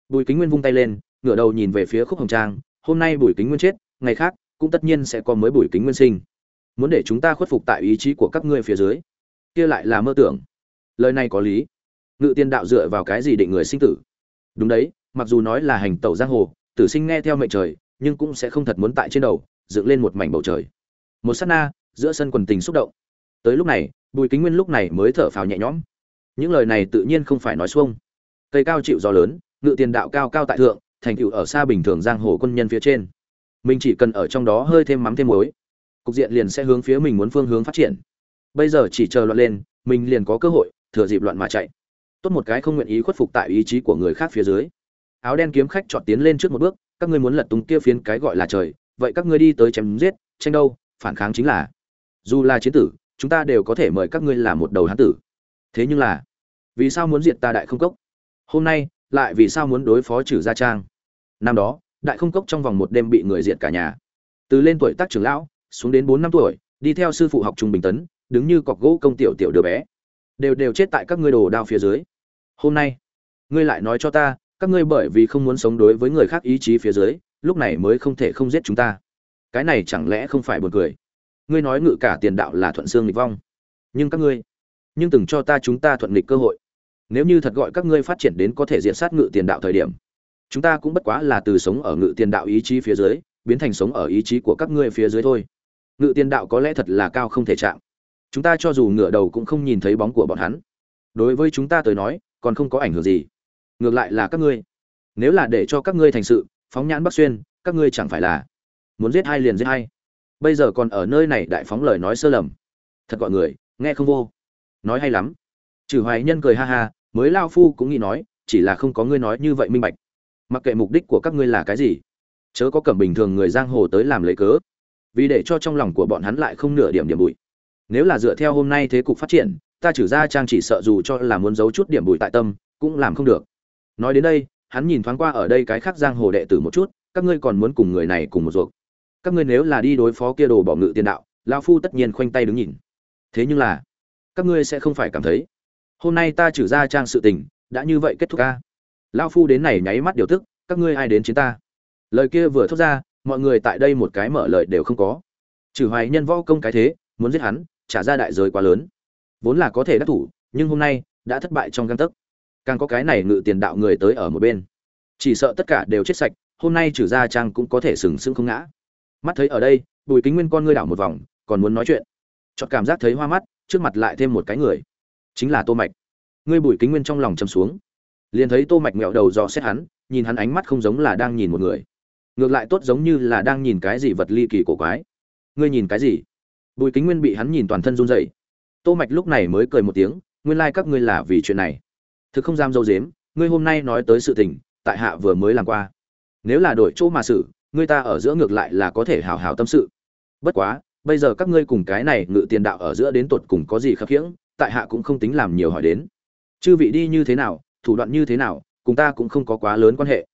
Bùi kính nguyên vung tay lên, ngửa đầu nhìn về phía khúc hồng trang. Hôm nay bùi kính nguyên chết, ngày khác, cũng tất nhiên sẽ có mới bùi kính nguyên sinh. Muốn để chúng ta khuất phục tại ý chí của các ngươi phía dưới. Kia lại là mơ tưởng. Lời này có lý. Ngự tiên đạo dựa vào cái gì định người sinh tử? Đúng đấy, mặc dù nói là hành tẩu giang hồ, tử sinh nghe theo mệnh trời, nhưng cũng sẽ không thật muốn tại trên đầu, dựng lên một mảnh bầu trời. Một sát na, giữa sân quần tình xúc động. Tới lúc này, bùi kính nguyên lúc này mới thở phào nhẹ nhõm những lời này tự nhiên không phải nói xuông. Cây cao chịu gió lớn, ngự tiền đạo cao cao tại thượng, thành tựu ở xa bình thường giang hồ quân nhân phía trên. Mình chỉ cần ở trong đó hơi thêm mắm thêm muối, cục diện liền sẽ hướng phía mình muốn phương hướng phát triển. Bây giờ chỉ chờ loạn lên, mình liền có cơ hội, thừa dịp loạn mà chạy. Tốt một cái không nguyện ý khuất phục tại ý chí của người khác phía dưới. Áo đen kiếm khách chọn tiến lên trước một bước, các ngươi muốn lật tung kia phiến cái gọi là trời, vậy các ngươi đi tới chém giết, tranh đâu, phản kháng chính là. Dù là chiến tử, chúng ta đều có thể mời các ngươi làm một đầu hán tử thế nhưng là, vì sao muốn diệt ta đại không cốc? Hôm nay, lại vì sao muốn đối phó trừ gia trang? Năm đó, đại không cốc trong vòng một đêm bị người diệt cả nhà. Từ lên tuổi tác trưởng lão, xuống đến bốn năm tuổi, đi theo sư phụ học trung bình tấn, đứng như cọc gỗ công tiểu tiểu đứa bé. Đều đều chết tại các ngươi đồ đao phía dưới. Hôm nay, ngươi lại nói cho ta, các ngươi bởi vì không muốn sống đối với người khác ý chí phía dưới, lúc này mới không thể không giết chúng ta. Cái này chẳng lẽ không phải buồn cười? Ngươi nói ngự cả tiền đạo là thuận xương nghịch vong. Nhưng các ngươi nhưng từng cho ta chúng ta thuận nghịch cơ hội. Nếu như thật gọi các ngươi phát triển đến có thể diện sát ngự tiền đạo thời điểm, chúng ta cũng bất quá là từ sống ở ngự tiền đạo ý chí phía dưới, biến thành sống ở ý chí của các ngươi phía dưới thôi. Ngự tiền đạo có lẽ thật là cao không thể chạm. Chúng ta cho dù ngựa đầu cũng không nhìn thấy bóng của bọn hắn. Đối với chúng ta tới nói, còn không có ảnh hưởng gì. Ngược lại là các ngươi. Nếu là để cho các ngươi thành sự, phóng nhãn bắc xuyên, các ngươi chẳng phải là muốn giết hai liền giết hai bây giờ còn ở nơi này đại phóng lời nói sơ lầm. Thật gọi người, nghe không vô nói hay lắm. Trừ hoài nhân cười ha ha, mới lao phu cũng nghĩ nói, chỉ là không có ngươi nói như vậy minh bạch. Mặc kệ mục đích của các ngươi là cái gì, chớ có cẩm bình thường người giang hồ tới làm lấy cớ. Vì để cho trong lòng của bọn hắn lại không nửa điểm điểm bụi. Nếu là dựa theo hôm nay thế cục phát triển, ta trừ ra trang chỉ sợ dù cho là muốn giấu chút điểm bụi tại tâm, cũng làm không được. Nói đến đây, hắn nhìn thoáng qua ở đây cái khác giang hồ đệ tử một chút, các ngươi còn muốn cùng người này cùng một ruột. Các ngươi nếu là đi đối phó kia đồ bỏ ngự tiền đạo, lao phu tất nhiên khoanh tay đứng nhìn. Thế nhưng là các ngươi sẽ không phải cảm thấy. Hôm nay ta trừ ra trang sự tình, đã như vậy kết thúc ca. Lao phu đến này nháy mắt điều tức, các ngươi ai đến chiến ta? Lời kia vừa thốt ra, mọi người tại đây một cái mở lời đều không có. Trừ hoài nhân võ công cái thế, muốn giết hắn, trả ra đại giới quá lớn. Vốn là có thể đắc thủ, nhưng hôm nay, đã thất bại trong găng tấc. Càng có cái này ngự tiền đạo người tới ở một bên. Chỉ sợ tất cả đều chết sạch, hôm nay trừ ra trang cũng có thể sừng sững không ngã. Mắt thấy ở đây, bùi kính nguyên con ngươi đảo một vòng, còn muốn nói chuyện. Chọn cảm giác thấy hoa mắt trước mặt lại thêm một cái người. Chính là tô mạch. Ngươi bùi kính nguyên trong lòng chầm xuống. Liền thấy tô mạch mẹo đầu dò xét hắn, nhìn hắn ánh mắt không giống là đang nhìn một người. Ngược lại tốt giống như là đang nhìn cái gì vật ly kỳ cổ quái. Ngươi nhìn cái gì? Bùi kính nguyên bị hắn nhìn toàn thân run rẩy. Tô mạch lúc này mới cười một tiếng, nguyên lai like các ngươi là vì chuyện này. Thực không dám dâu dếm, ngươi hôm nay nói tới sự tình, tại hạ vừa mới làm qua. Nếu là đổi chỗ mà xử, ngươi ta ở giữa ngược lại là có thể hào hào tâm sự. Bất quá bây giờ các ngươi cùng cái này ngự tiền đạo ở giữa đến tột cùng có gì khập khiễng, tại hạ cũng không tính làm nhiều hỏi đến. Chư vị đi như thế nào, thủ đoạn như thế nào, cùng ta cũng không có quá lớn quan hệ.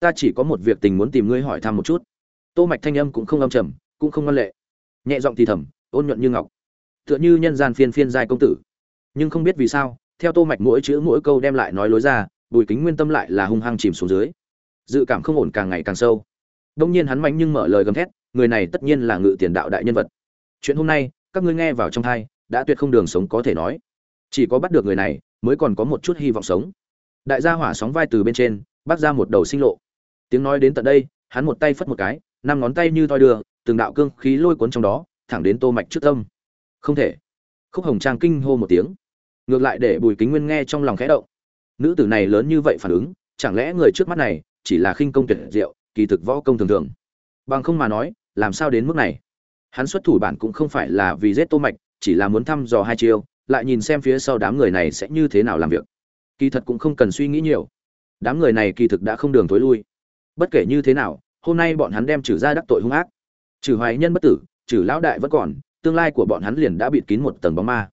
Ta chỉ có một việc tình muốn tìm ngươi hỏi thăm một chút. Tô mạch thanh âm cũng không âm trầm, cũng không ngoan lệ. Nhẹ giọng thì thầm, ôn nhuận như ngọc. Tựa như nhân gian phiên phiên giai công tử. Nhưng không biết vì sao, theo tô mạch mỗi chữ mỗi câu đem lại nói lối ra, bùi kính nguyên tâm lại là hung hăng chìm xuống dưới. Dự cảm không ổn càng ngày càng sâu. Đông nhiên hắn mạnh nhưng mở lời gầm thét, người này tất nhiên là ngự tiền đạo đại nhân vật chuyện hôm nay, các ngươi nghe vào trong thai, đã tuyệt không đường sống có thể nói. Chỉ có bắt được người này, mới còn có một chút hy vọng sống. Đại gia hỏa sóng vai từ bên trên bắt ra một đầu sinh lộ. Tiếng nói đến tận đây, hắn một tay phất một cái, năm ngón tay như toi đưa, từng đạo cương khí lôi cuốn trong đó, thẳng đến tô mạch trước tâm. Không thể. Khúc hồng trang kinh hô một tiếng. Ngược lại để bùi kính nguyên nghe trong lòng khẽ động. Nữ tử này lớn như vậy phản ứng, chẳng lẽ người trước mắt này chỉ là khinh công tuyệt diệu, kỳ thực võ công thường thường? Bằng không mà nói, làm sao đến mức này? Hắn xuất thủ bản cũng không phải là vì giết tô mạch, chỉ là muốn thăm dò hai chiêu, lại nhìn xem phía sau đám người này sẽ như thế nào làm việc. Kỳ thật cũng không cần suy nghĩ nhiều. Đám người này kỳ thực đã không đường tối lui. Bất kể như thế nào, hôm nay bọn hắn đem trừ ra đắc tội hung ác. Trừ hoài nhân bất tử, trừ lão đại vẫn còn, tương lai của bọn hắn liền đã bịt kín một tầng bóng ma.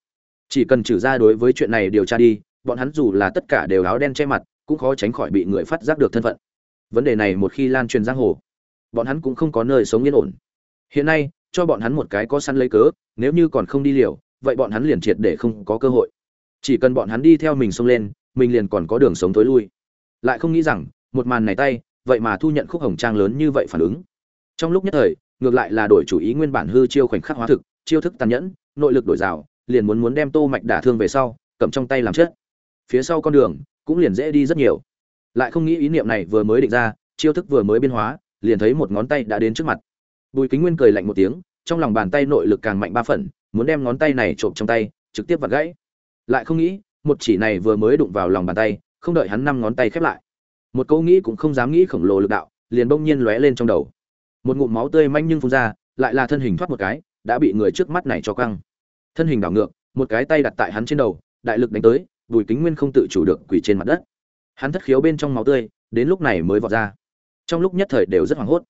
Chỉ cần trừ ra đối với chuyện này điều tra đi, bọn hắn dù là tất cả đều áo đen che mặt, cũng khó tránh khỏi bị người phát giác được thân phận. Vấn đề này một khi lan truyền giang hồ, bọn hắn cũng không có nơi sống yên ổn. Hiện nay cho bọn hắn một cái có săn lấy cớ, nếu như còn không đi liều, vậy bọn hắn liền triệt để không có cơ hội. Chỉ cần bọn hắn đi theo mình xông lên, mình liền còn có đường sống tối lui. Lại không nghĩ rằng, một màn này tay, vậy mà thu nhận khúc hồng trang lớn như vậy phản ứng. Trong lúc nhất thời, ngược lại là đổi chủ ý nguyên bản hư chiêu khoảnh khắc hóa thực, chiêu thức tàn nhẫn, nội lực đổi rào, liền muốn muốn đem tô mạch đả thương về sau, cầm trong tay làm chết phía sau con đường, cũng liền dễ đi rất nhiều. Lại không nghĩ ý niệm này vừa mới định ra, chiêu thức vừa mới biến hóa, liền thấy một ngón tay đã đến trước mặt bùi kính nguyên cười lạnh một tiếng, trong lòng bàn tay nội lực càng mạnh ba phần, muốn đem ngón tay này trộm trong tay, trực tiếp vặt gãy. Lại không nghĩ, một chỉ này vừa mới đụng vào lòng bàn tay, không đợi hắn năm ngón tay khép lại. Một câu nghĩ cũng không dám nghĩ khổng lồ lực đạo, liền bỗng nhiên lóe lên trong đầu. Một ngụm máu tươi manh nhưng phun ra, lại là thân hình thoát một cái, đã bị người trước mắt này cho căng. Thân hình đảo ngược, một cái tay đặt tại hắn trên đầu, đại lực đánh tới, bùi kính nguyên không tự chủ được quỳ trên mặt đất. Hắn thất khiếu bên trong máu tươi, đến lúc này mới vọt ra. Trong lúc nhất thời đều rất hoảng hốt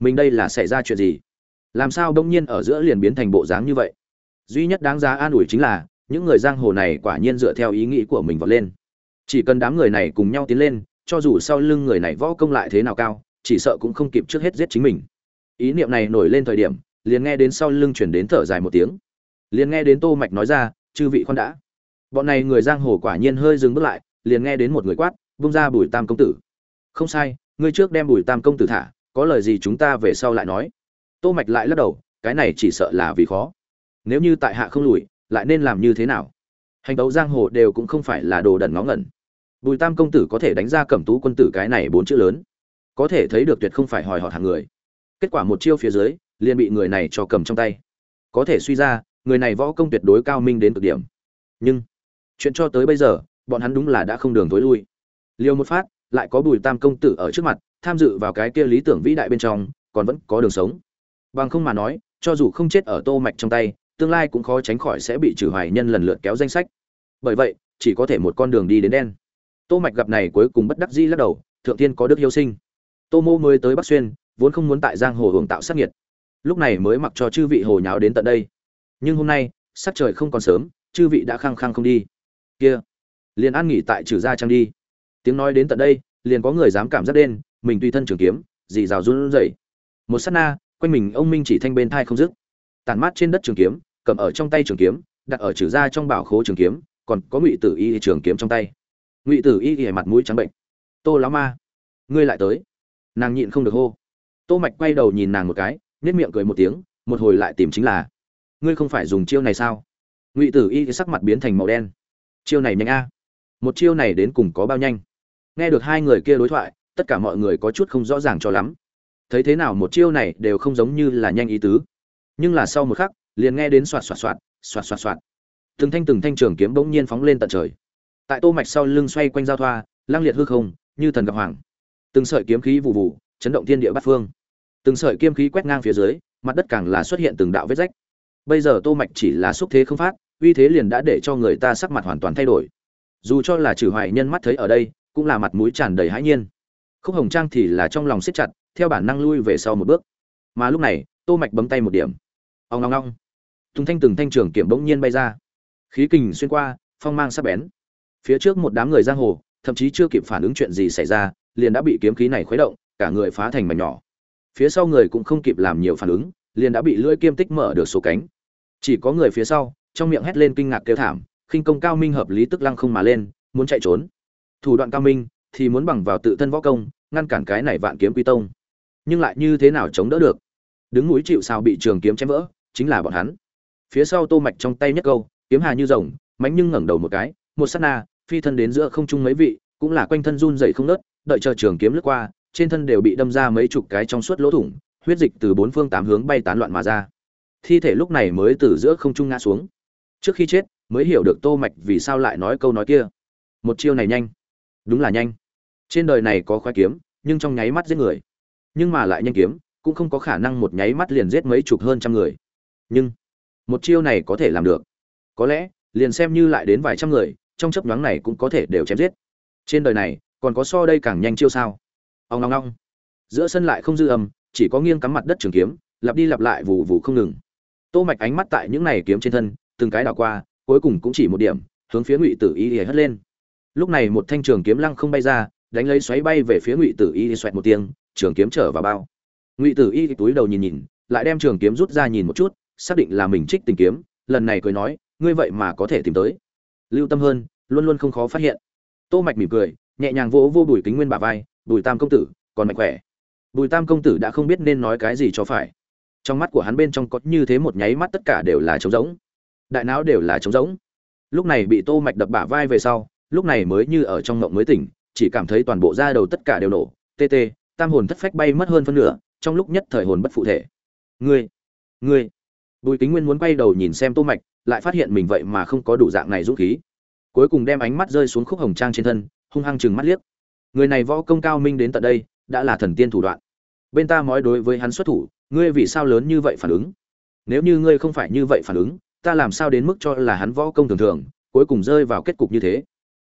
mình đây là xảy ra chuyện gì? Làm sao đông nhiên ở giữa liền biến thành bộ dáng như vậy? Duy nhất đáng giá an ủi chính là, những người giang hồ này quả nhiên dựa theo ý nghĩ của mình vọt lên. Chỉ cần đám người này cùng nhau tiến lên, cho dù sau lưng người này võ công lại thế nào cao, chỉ sợ cũng không kịp trước hết giết chính mình. Ý niệm này nổi lên thời điểm, liền nghe đến sau lưng chuyển đến thở dài một tiếng. Liền nghe đến tô mạch nói ra, chư vị khoan đã. Bọn này người giang hồ quả nhiên hơi dừng bước lại, liền nghe đến một người quát, vung ra bùi tam công tử. Không sai, ngươi trước đem bùi tam công tử thả có lời gì chúng ta về sau lại nói. Tô mạch lại lắc đầu, cái này chỉ sợ là vì khó. Nếu như tại hạ không lùi, lại nên làm như thế nào? Hành đấu giang hồ đều cũng không phải là đồ đần ngó ngẩn. Bùi tam công tử có thể đánh ra cẩm tú quân tử cái này bốn chữ lớn. Có thể thấy được tuyệt không phải hỏi họ hàng người. Kết quả một chiêu phía dưới, liền bị người này cho cầm trong tay. Có thể suy ra, người này võ công tuyệt đối cao minh đến cực điểm. Nhưng, chuyện cho tới bây giờ, bọn hắn đúng là đã không đường tối lui. Liều một phát, lại có bùi tam công tử ở trước mặt tham dự vào cái kia lý tưởng vĩ đại bên trong, còn vẫn có đường sống. Bằng không mà nói, cho dù không chết ở tô mạch trong tay, tương lai cũng khó tránh khỏi sẽ bị trừ hoài nhân lần lượt kéo danh sách. Bởi vậy, chỉ có thể một con đường đi đến đen. Tô mạch gặp này cuối cùng bất đắc dĩ lắc đầu, thượng thiên có đức hiếu sinh. Tô mô mới tới bắc xuyên, vốn không muốn tại giang hồ hưởng tạo sát nghiệt lúc này mới mặc cho chư vị hồ nháo đến tận đây. Nhưng hôm nay, sắc trời không còn sớm, chư vị đã khăng khăng không đi. Kia, liền an nghỉ tại trừ gia trang đi. Tiếng nói đến tận đây, liền có người dám cảm giác đen mình tùy thân trường kiếm, dì rào run rẩy. Một sát na, quanh mình ông minh chỉ thanh bên thai không dứt. Tàn mát trên đất trường kiếm, cầm ở trong tay trường kiếm, đặt ở trừ ra trong bảo khố trường kiếm, còn có ngụy tử y trường kiếm trong tay. Ngụy tử y ghẻ mặt mũi trắng bệnh. Tô lão ma, ngươi lại tới. Nàng nhịn không được hô. Tô mạch quay đầu nhìn nàng một cái nét miệng cười một tiếng, một hồi lại tìm chính là, ngươi không phải dùng chiêu này sao? Ngụy tử y sắc mặt biến thành màu đen. Chiêu này nhanh a. Một chiêu này đến cùng có bao nhanh? Nghe được hai người kia đối thoại tất cả mọi người có chút không rõ ràng cho lắm. Thấy thế nào một chiêu này đều không giống như là nhanh ý tứ. Nhưng là sau một khắc, liền nghe đến xoạt xoạt xoạt xoạt xoạt xoạt. Từng thanh từng thanh trường kiếm bỗng nhiên phóng lên tận trời. Tại tô mạch sau lưng xoay quanh giao thoa lang liệt hư không, như thần gặp hoàng. Từng sợi kiếm khí vụ vụ chấn động thiên địa bát phương. Từng sợi kiếm khí quét ngang phía dưới, mặt đất càng là xuất hiện từng đạo vết rách. Bây giờ tô mạch chỉ là xúc thế không phát, uy thế liền đã để cho người ta sắc mặt hoàn toàn thay đổi. Dù cho là trừ hoài nhân mắt thấy ở đây, cũng là mặt mũi tràn đầy hãi nhiên khúc hồng trang thì là trong lòng siết chặt, theo bản năng lui về sau một bước. Mà lúc này, tô mạch bấm tay một điểm. Ông ngong ngong tung thanh từng thanh trường kiểm bỗng nhiên bay ra. Khí kình xuyên qua, phong mang sắc bén. Phía trước một đám người giang hồ, thậm chí chưa kịp phản ứng chuyện gì xảy ra, liền đã bị kiếm khí này khuấy động, cả người phá thành mảnh nhỏ. Phía sau người cũng không kịp làm nhiều phản ứng, liền đã bị lưỡi kiêm tích mở được số cánh. Chỉ có người phía sau, trong miệng hét lên kinh ngạc kêu thảm, khinh công cao minh hợp lý tức lăng không mà lên, muốn chạy trốn. Thủ đoạn cao minh, thì muốn bằng vào tự thân võ công ngăn cản cái này vạn kiếm quy tông. Nhưng lại như thế nào chống đỡ được? Đứng núi chịu sao bị trường kiếm chém vỡ, chính là bọn hắn. Phía sau tô mạch trong tay nhất câu, kiếm hà như rồng mánh nhưng ngẩng đầu một cái, một sát na, phi thân đến giữa không trung mấy vị, cũng là quanh thân run rẩy không nớt đợi chờ trường kiếm lướt qua, trên thân đều bị đâm ra mấy chục cái trong suốt lỗ thủng, huyết dịch từ bốn phương tám hướng bay tán loạn mà ra. Thi thể lúc này mới từ giữa không trung ngã xuống. Trước khi chết, mới hiểu được tô mạch vì sao lại nói câu nói kia. Một chiêu này nhanh. Đúng là nhanh trên đời này có khoái kiếm, nhưng trong nháy mắt giết người. Nhưng mà lại nhanh kiếm, cũng không có khả năng một nháy mắt liền giết mấy chục hơn trăm người. Nhưng, một chiêu này có thể làm được. Có lẽ, liền xem như lại đến vài trăm người, trong chấp nhoáng này cũng có thể đều chém giết. Trên đời này, còn có so đây càng nhanh chiêu sao? Ông ngong ngong giữa sân lại không dư âm, chỉ có nghiêng cắm mặt đất trường kiếm, lặp đi lặp lại vù vù không ngừng. Tô mạch ánh mắt tại những này kiếm trên thân, từng cái đảo qua, cuối cùng cũng chỉ một điểm, hướng phía ngụy tử y hất lên. Lúc này một thanh trường kiếm lăng không bay ra đánh lấy xoáy bay về phía ngụy tử y xoẹt một tiếng, trường kiếm trở vào bao. Ngụy tử y túi đầu nhìn nhìn, lại đem trường kiếm rút ra nhìn một chút, xác định là mình trích tình kiếm, lần này cười nói, ngươi vậy mà có thể tìm tới. Lưu tâm hơn luôn luôn không khó phát hiện. Tô mạch mỉm cười, nhẹ nhàng vỗ vô bùi kính nguyên bả vai, bùi tam công tử, còn mạnh khỏe. Bùi tam công tử đã không biết nên nói cái gì cho phải. Trong mắt của hắn bên trong có như thế một nháy mắt tất cả đều là trống rỗng. Đại não đều là trống rỗng. Lúc này bị tô mạch đập bả vai về sau, lúc này mới như ở trong ngộng mới tỉnh chỉ cảm thấy toàn bộ da đầu tất cả đều nổ. Tê tê, tam hồn thất phách bay mất hơn phân nửa, trong lúc nhất thời hồn bất phụ thể. Ngươi ngươi. Bùi kính nguyên muốn quay đầu nhìn xem tô mạch, lại phát hiện mình vậy mà không có đủ dạng này dũng khí. Cuối cùng đem ánh mắt rơi xuống khúc hồng trang trên thân, hung hăng chừng mắt liếc. Người này võ công cao minh đến tận đây, đã là thần tiên thủ đoạn. Bên ta mói đối với hắn xuất thủ, ngươi vì sao lớn như vậy phản ứng? Nếu như ngươi không phải như vậy phản ứng, ta làm sao đến mức cho là hắn võ công thường thường, cuối cùng rơi vào kết cục như thế?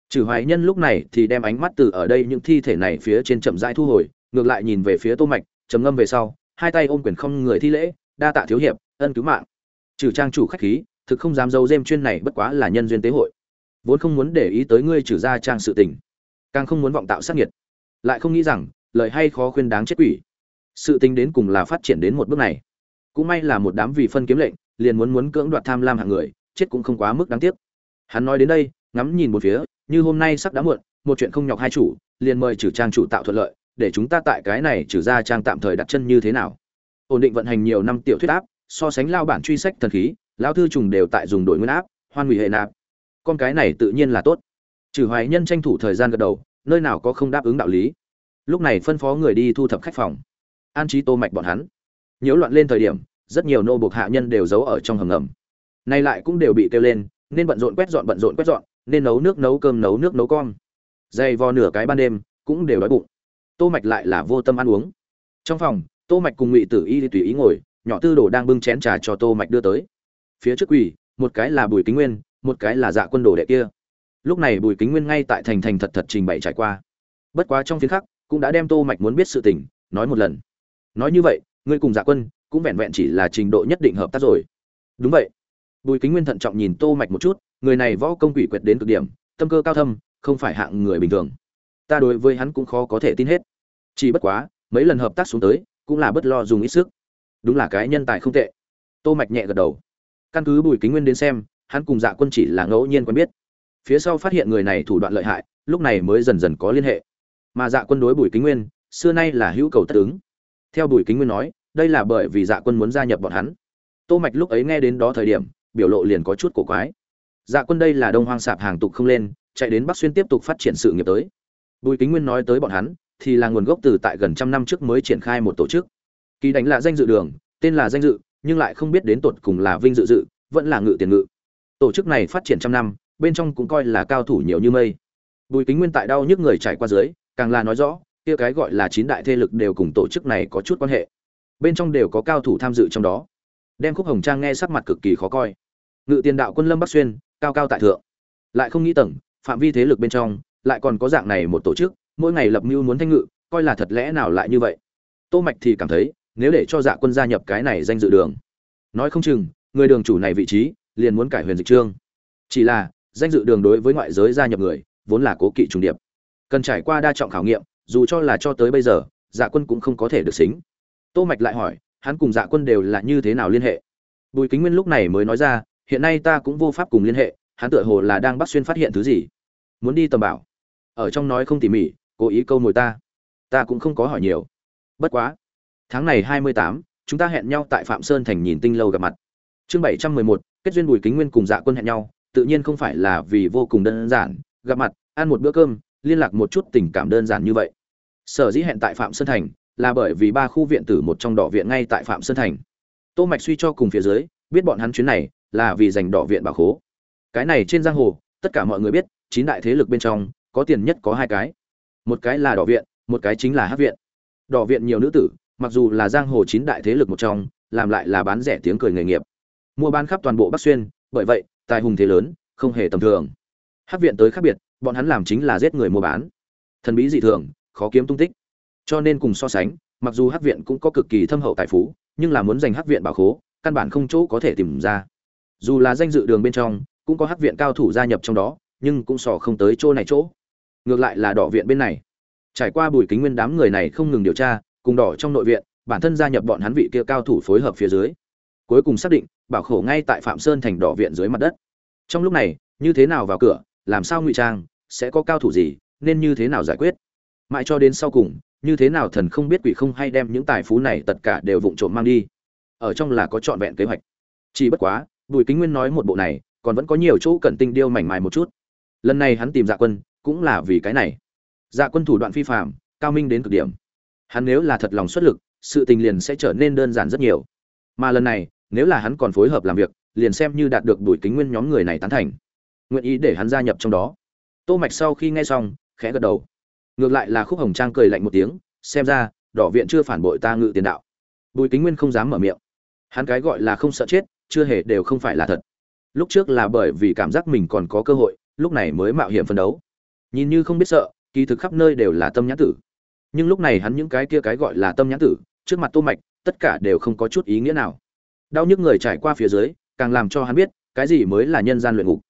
Trừ hoài nhân lúc này thì đem ánh mắt từ ở đây những thi thể này phía trên chậm rãi thu hồi, ngược lại nhìn về phía tô mạch, trầm ngâm về sau, hai tay ôm quyền không người thi lễ, đa tạ thiếu hiệp, ân cứu mạng. Trừ trang chủ khách khí, thực không dám giấu dêm chuyên này bất quá là nhân duyên tế hội. Vốn không muốn để ý tới ngươi trừ ra trang sự tình, càng không muốn vọng tạo sát nghiệt. Lại không nghĩ rằng, lời hay khó khuyên đáng chết quỷ. Sự tình đến cùng là phát triển đến một bước này. Cũng may là một đám vì phân kiếm lệnh, liền muốn muốn cưỡng đoạt tham lam hạng người, chết cũng không quá mức đáng tiếc. Hắn nói đến đây ngắm nhìn một phía, như hôm nay sắp đã muộn, một chuyện không nhọc hai chủ, liền mời trừ trang chủ tạo thuận lợi, để chúng ta tại cái này trừ ra trang tạm thời đặt chân như thế nào. Ổn định vận hành nhiều năm tiểu thuyết áp, so sánh lao bản truy sách thần khí lao thư trùng đều tại dùng đổi nguyên áp, hoan hủy hệ nạp. Con cái này tự nhiên là tốt. Trừ hoài nhân tranh thủ thời gian gật đầu, nơi nào có không đáp ứng đạo lý. Lúc này phân phó người đi thu thập khách phòng. An trí tô mạch bọn hắn. Nhiễu loạn lên thời điểm, rất nhiều nô buộc hạ nhân đều giấu ở trong hầm ngầm. Nay lại cũng đều bị kêu lên nên bận rộn quét dọn, bận rộn quét dọn, nên nấu nước, nấu cơm, nấu nước, nấu con. Dày vò nửa cái ban đêm, cũng đều đói bụng. Tô mạch lại là vô tâm ăn uống. Trong phòng, tô mạch cùng ngụy tử y tùy ý ngồi, nhỏ tư đồ đang bưng chén trà cho tô mạch đưa tới. Phía trước quỷ một cái là bùi kính nguyên, một cái là dạ quân đồ đệ kia. Lúc này bùi kính nguyên ngay tại thành thành thật thật trình bày trải qua. Bất quá trong phiến khắc, cũng đã đem tô mạch muốn biết sự tình, nói một lần. Nói như vậy, ngươi cùng dạ quân, cũng vẹn vẹn chỉ là trình độ nhất định hợp tác rồi. Đúng vậy bùi kính nguyên thận trọng nhìn tô mạch một chút, người này võ công quỷ quyệt đến cực điểm, tâm cơ cao thâm, không phải hạng người bình thường. Ta đối với hắn cũng khó có thể tin hết. Chỉ bất quá, mấy lần hợp tác xuống tới, cũng là bất lo dùng ít sức. Đúng là cái nhân tài không tệ. Tô mạch nhẹ gật đầu. Căn cứ bùi kính nguyên đến xem, hắn cùng dạ quân chỉ là ngẫu nhiên quen biết. Phía sau phát hiện người này thủ đoạn lợi hại, lúc này mới dần dần có liên hệ. Mà dạ quân đối bùi kính nguyên, xưa nay là hữu cầu tất ứng. Theo bùi kính nguyên nói, đây là bởi vì dạ quân muốn gia nhập bọn hắn. Tô mạch lúc ấy nghe đến đó thời điểm biểu lộ liền có chút cổ quái. Dạ quân đây là đông hoang sạp hàng tục không lên, chạy đến bắc xuyên tiếp tục phát triển sự nghiệp tới. Bùi kính nguyên nói tới bọn hắn, thì là nguồn gốc từ tại gần trăm năm trước mới triển khai một tổ chức. Kỳ đánh là danh dự đường, tên là danh dự, nhưng lại không biết đến tột cùng là vinh dự dự, vẫn là ngự tiền ngự. Tổ chức này phát triển trăm năm, bên trong cũng coi là cao thủ nhiều như mây. Bùi kính nguyên tại đau nhức người trải qua dưới, càng là nói rõ, kia cái gọi là chín đại thế lực đều cùng tổ chức này có chút quan hệ. Bên trong đều có cao thủ tham dự trong đó đem khúc hồng trang nghe sắc mặt cực kỳ khó coi. Ngự tiền đạo quân lâm bắc xuyên, cao cao tại thượng. Lại không nghĩ tầng, phạm vi thế lực bên trong, lại còn có dạng này một tổ chức, mỗi ngày lập mưu muốn thanh ngự, coi là thật lẽ nào lại như vậy. Tô mạch thì cảm thấy, nếu để cho dạ quân gia nhập cái này danh dự đường. Nói không chừng, người đường chủ này vị trí, liền muốn cải huyền dịch trương. Chỉ là, danh dự đường đối với ngoại giới gia nhập người, vốn là cố kỵ trùng điệp. Cần trải qua đa trọng khảo nghiệm, dù cho là cho tới bây giờ dạ quân cũng không có thể được xính. Tô mạch lại hỏi hắn cùng dạ quân đều là như thế nào liên hệ? Bùi kính nguyên lúc này mới nói ra, hiện nay ta cũng vô pháp cùng liên hệ, hắn tựa hồ là đang bắt xuyên phát hiện thứ gì. Muốn đi tầm bảo. Ở trong nói không tỉ mỉ, cố ý câu mồi ta. Ta cũng không có hỏi nhiều. Bất quá. Tháng này hai mươi tám, chúng ta hẹn nhau tại phạm sơn thành nhìn tinh lâu gặp mặt. Chương bảy trăm mười một, kết duyên bùi kính nguyên cùng dạ quân hẹn nhau, tự nhiên không phải là vì vô cùng đơn giản, gặp mặt, ăn một bữa cơm, liên lạc một chút tình cảm đơn giản như vậy. Sở dĩ hẹn tại phạm sơn thành là bởi vì ba khu viện tử một trong đỏ viện ngay tại phạm sơn thành. Tô mạch suy cho cùng phía dưới, biết bọn hắn chuyến này là vì giành đỏ viện bảo khố. Cái này trên giang hồ, tất cả mọi người biết, chín đại thế lực bên trong, có tiền nhất có hai cái. Một cái là đỏ viện, một cái chính là hát viện. Đỏ viện nhiều nữ tử, mặc dù là giang hồ chín đại thế lực một trong, làm lại là bán rẻ tiếng cười nghề nghiệp. Mua bán khắp toàn bộ bắc xuyên, bởi vậy, tài hùng thế lớn, không hề tầm thường. Hát viện tới khác biệt, bọn hắn làm chính là giết người mua bán. Thần bí dị thường, khó kiếm tung tích cho nên cùng so sánh, mặc dù hát viện cũng có cực kỳ thâm hậu tài phú, nhưng là muốn giành hát viện bảo khố, căn bản không chỗ có thể tìm ra. Dù là danh dự đường bên trong, cũng có hát viện cao thủ gia nhập trong đó, nhưng cũng sò không tới chỗ này chỗ. Ngược lại là đỏ viện bên này. Trải qua bùi kính nguyên đám người này không ngừng điều tra, cùng đỏ trong nội viện, bản thân gia nhập bọn hắn vị kia cao thủ phối hợp phía dưới. Cuối cùng xác định, bảo khổ ngay tại phạm sơn thành đỏ viện dưới mặt đất. Trong lúc này, như thế nào vào cửa, làm sao ngụy trang, sẽ có cao thủ gì, nên như thế nào giải quyết? Mãi cho đến sau cùng như thế nào thần không biết quỷ không hay đem những tài phú này tất cả đều vụng trộm mang đi. Ở trong là có trọn vẹn kế hoạch. Chỉ bất quá, bùi kính nguyên nói một bộ này, còn vẫn có nhiều chỗ cần tinh điêu mảnh mài một chút. Lần này hắn tìm dạ quân, cũng là vì cái này. Dạ quân thủ đoạn phi phạm cao minh đến cực điểm. Hắn nếu là thật lòng xuất lực, sự tình liền sẽ trở nên đơn giản rất nhiều. Mà lần này, nếu là hắn còn phối hợp làm việc, liền xem như đạt được đuổi kính nguyên nhóm người này tán thành. Nguyện ý để hắn gia nhập trong đó. Tô mạch sau khi nghe xong, khẽ gật đầu ngược lại là khúc hồng trang cười lạnh một tiếng, xem ra, đỏ viện chưa phản bội ta ngự tiền đạo. Bùi kính nguyên không dám mở miệng. Hắn cái gọi là không sợ chết, chưa hề đều không phải là thật. Lúc trước là bởi vì cảm giác mình còn có cơ hội, lúc này mới mạo hiểm phân đấu. Nhìn như không biết sợ, kỳ thực khắp nơi đều là tâm nhãn tử. Nhưng lúc này hắn những cái kia cái gọi là tâm nhãn tử, trước mặt tô mạch, tất cả đều không có chút ý nghĩa nào. Đau nhức người trải qua phía dưới, càng làm cho hắn biết, cái gì mới là nhân gian luyện ngục.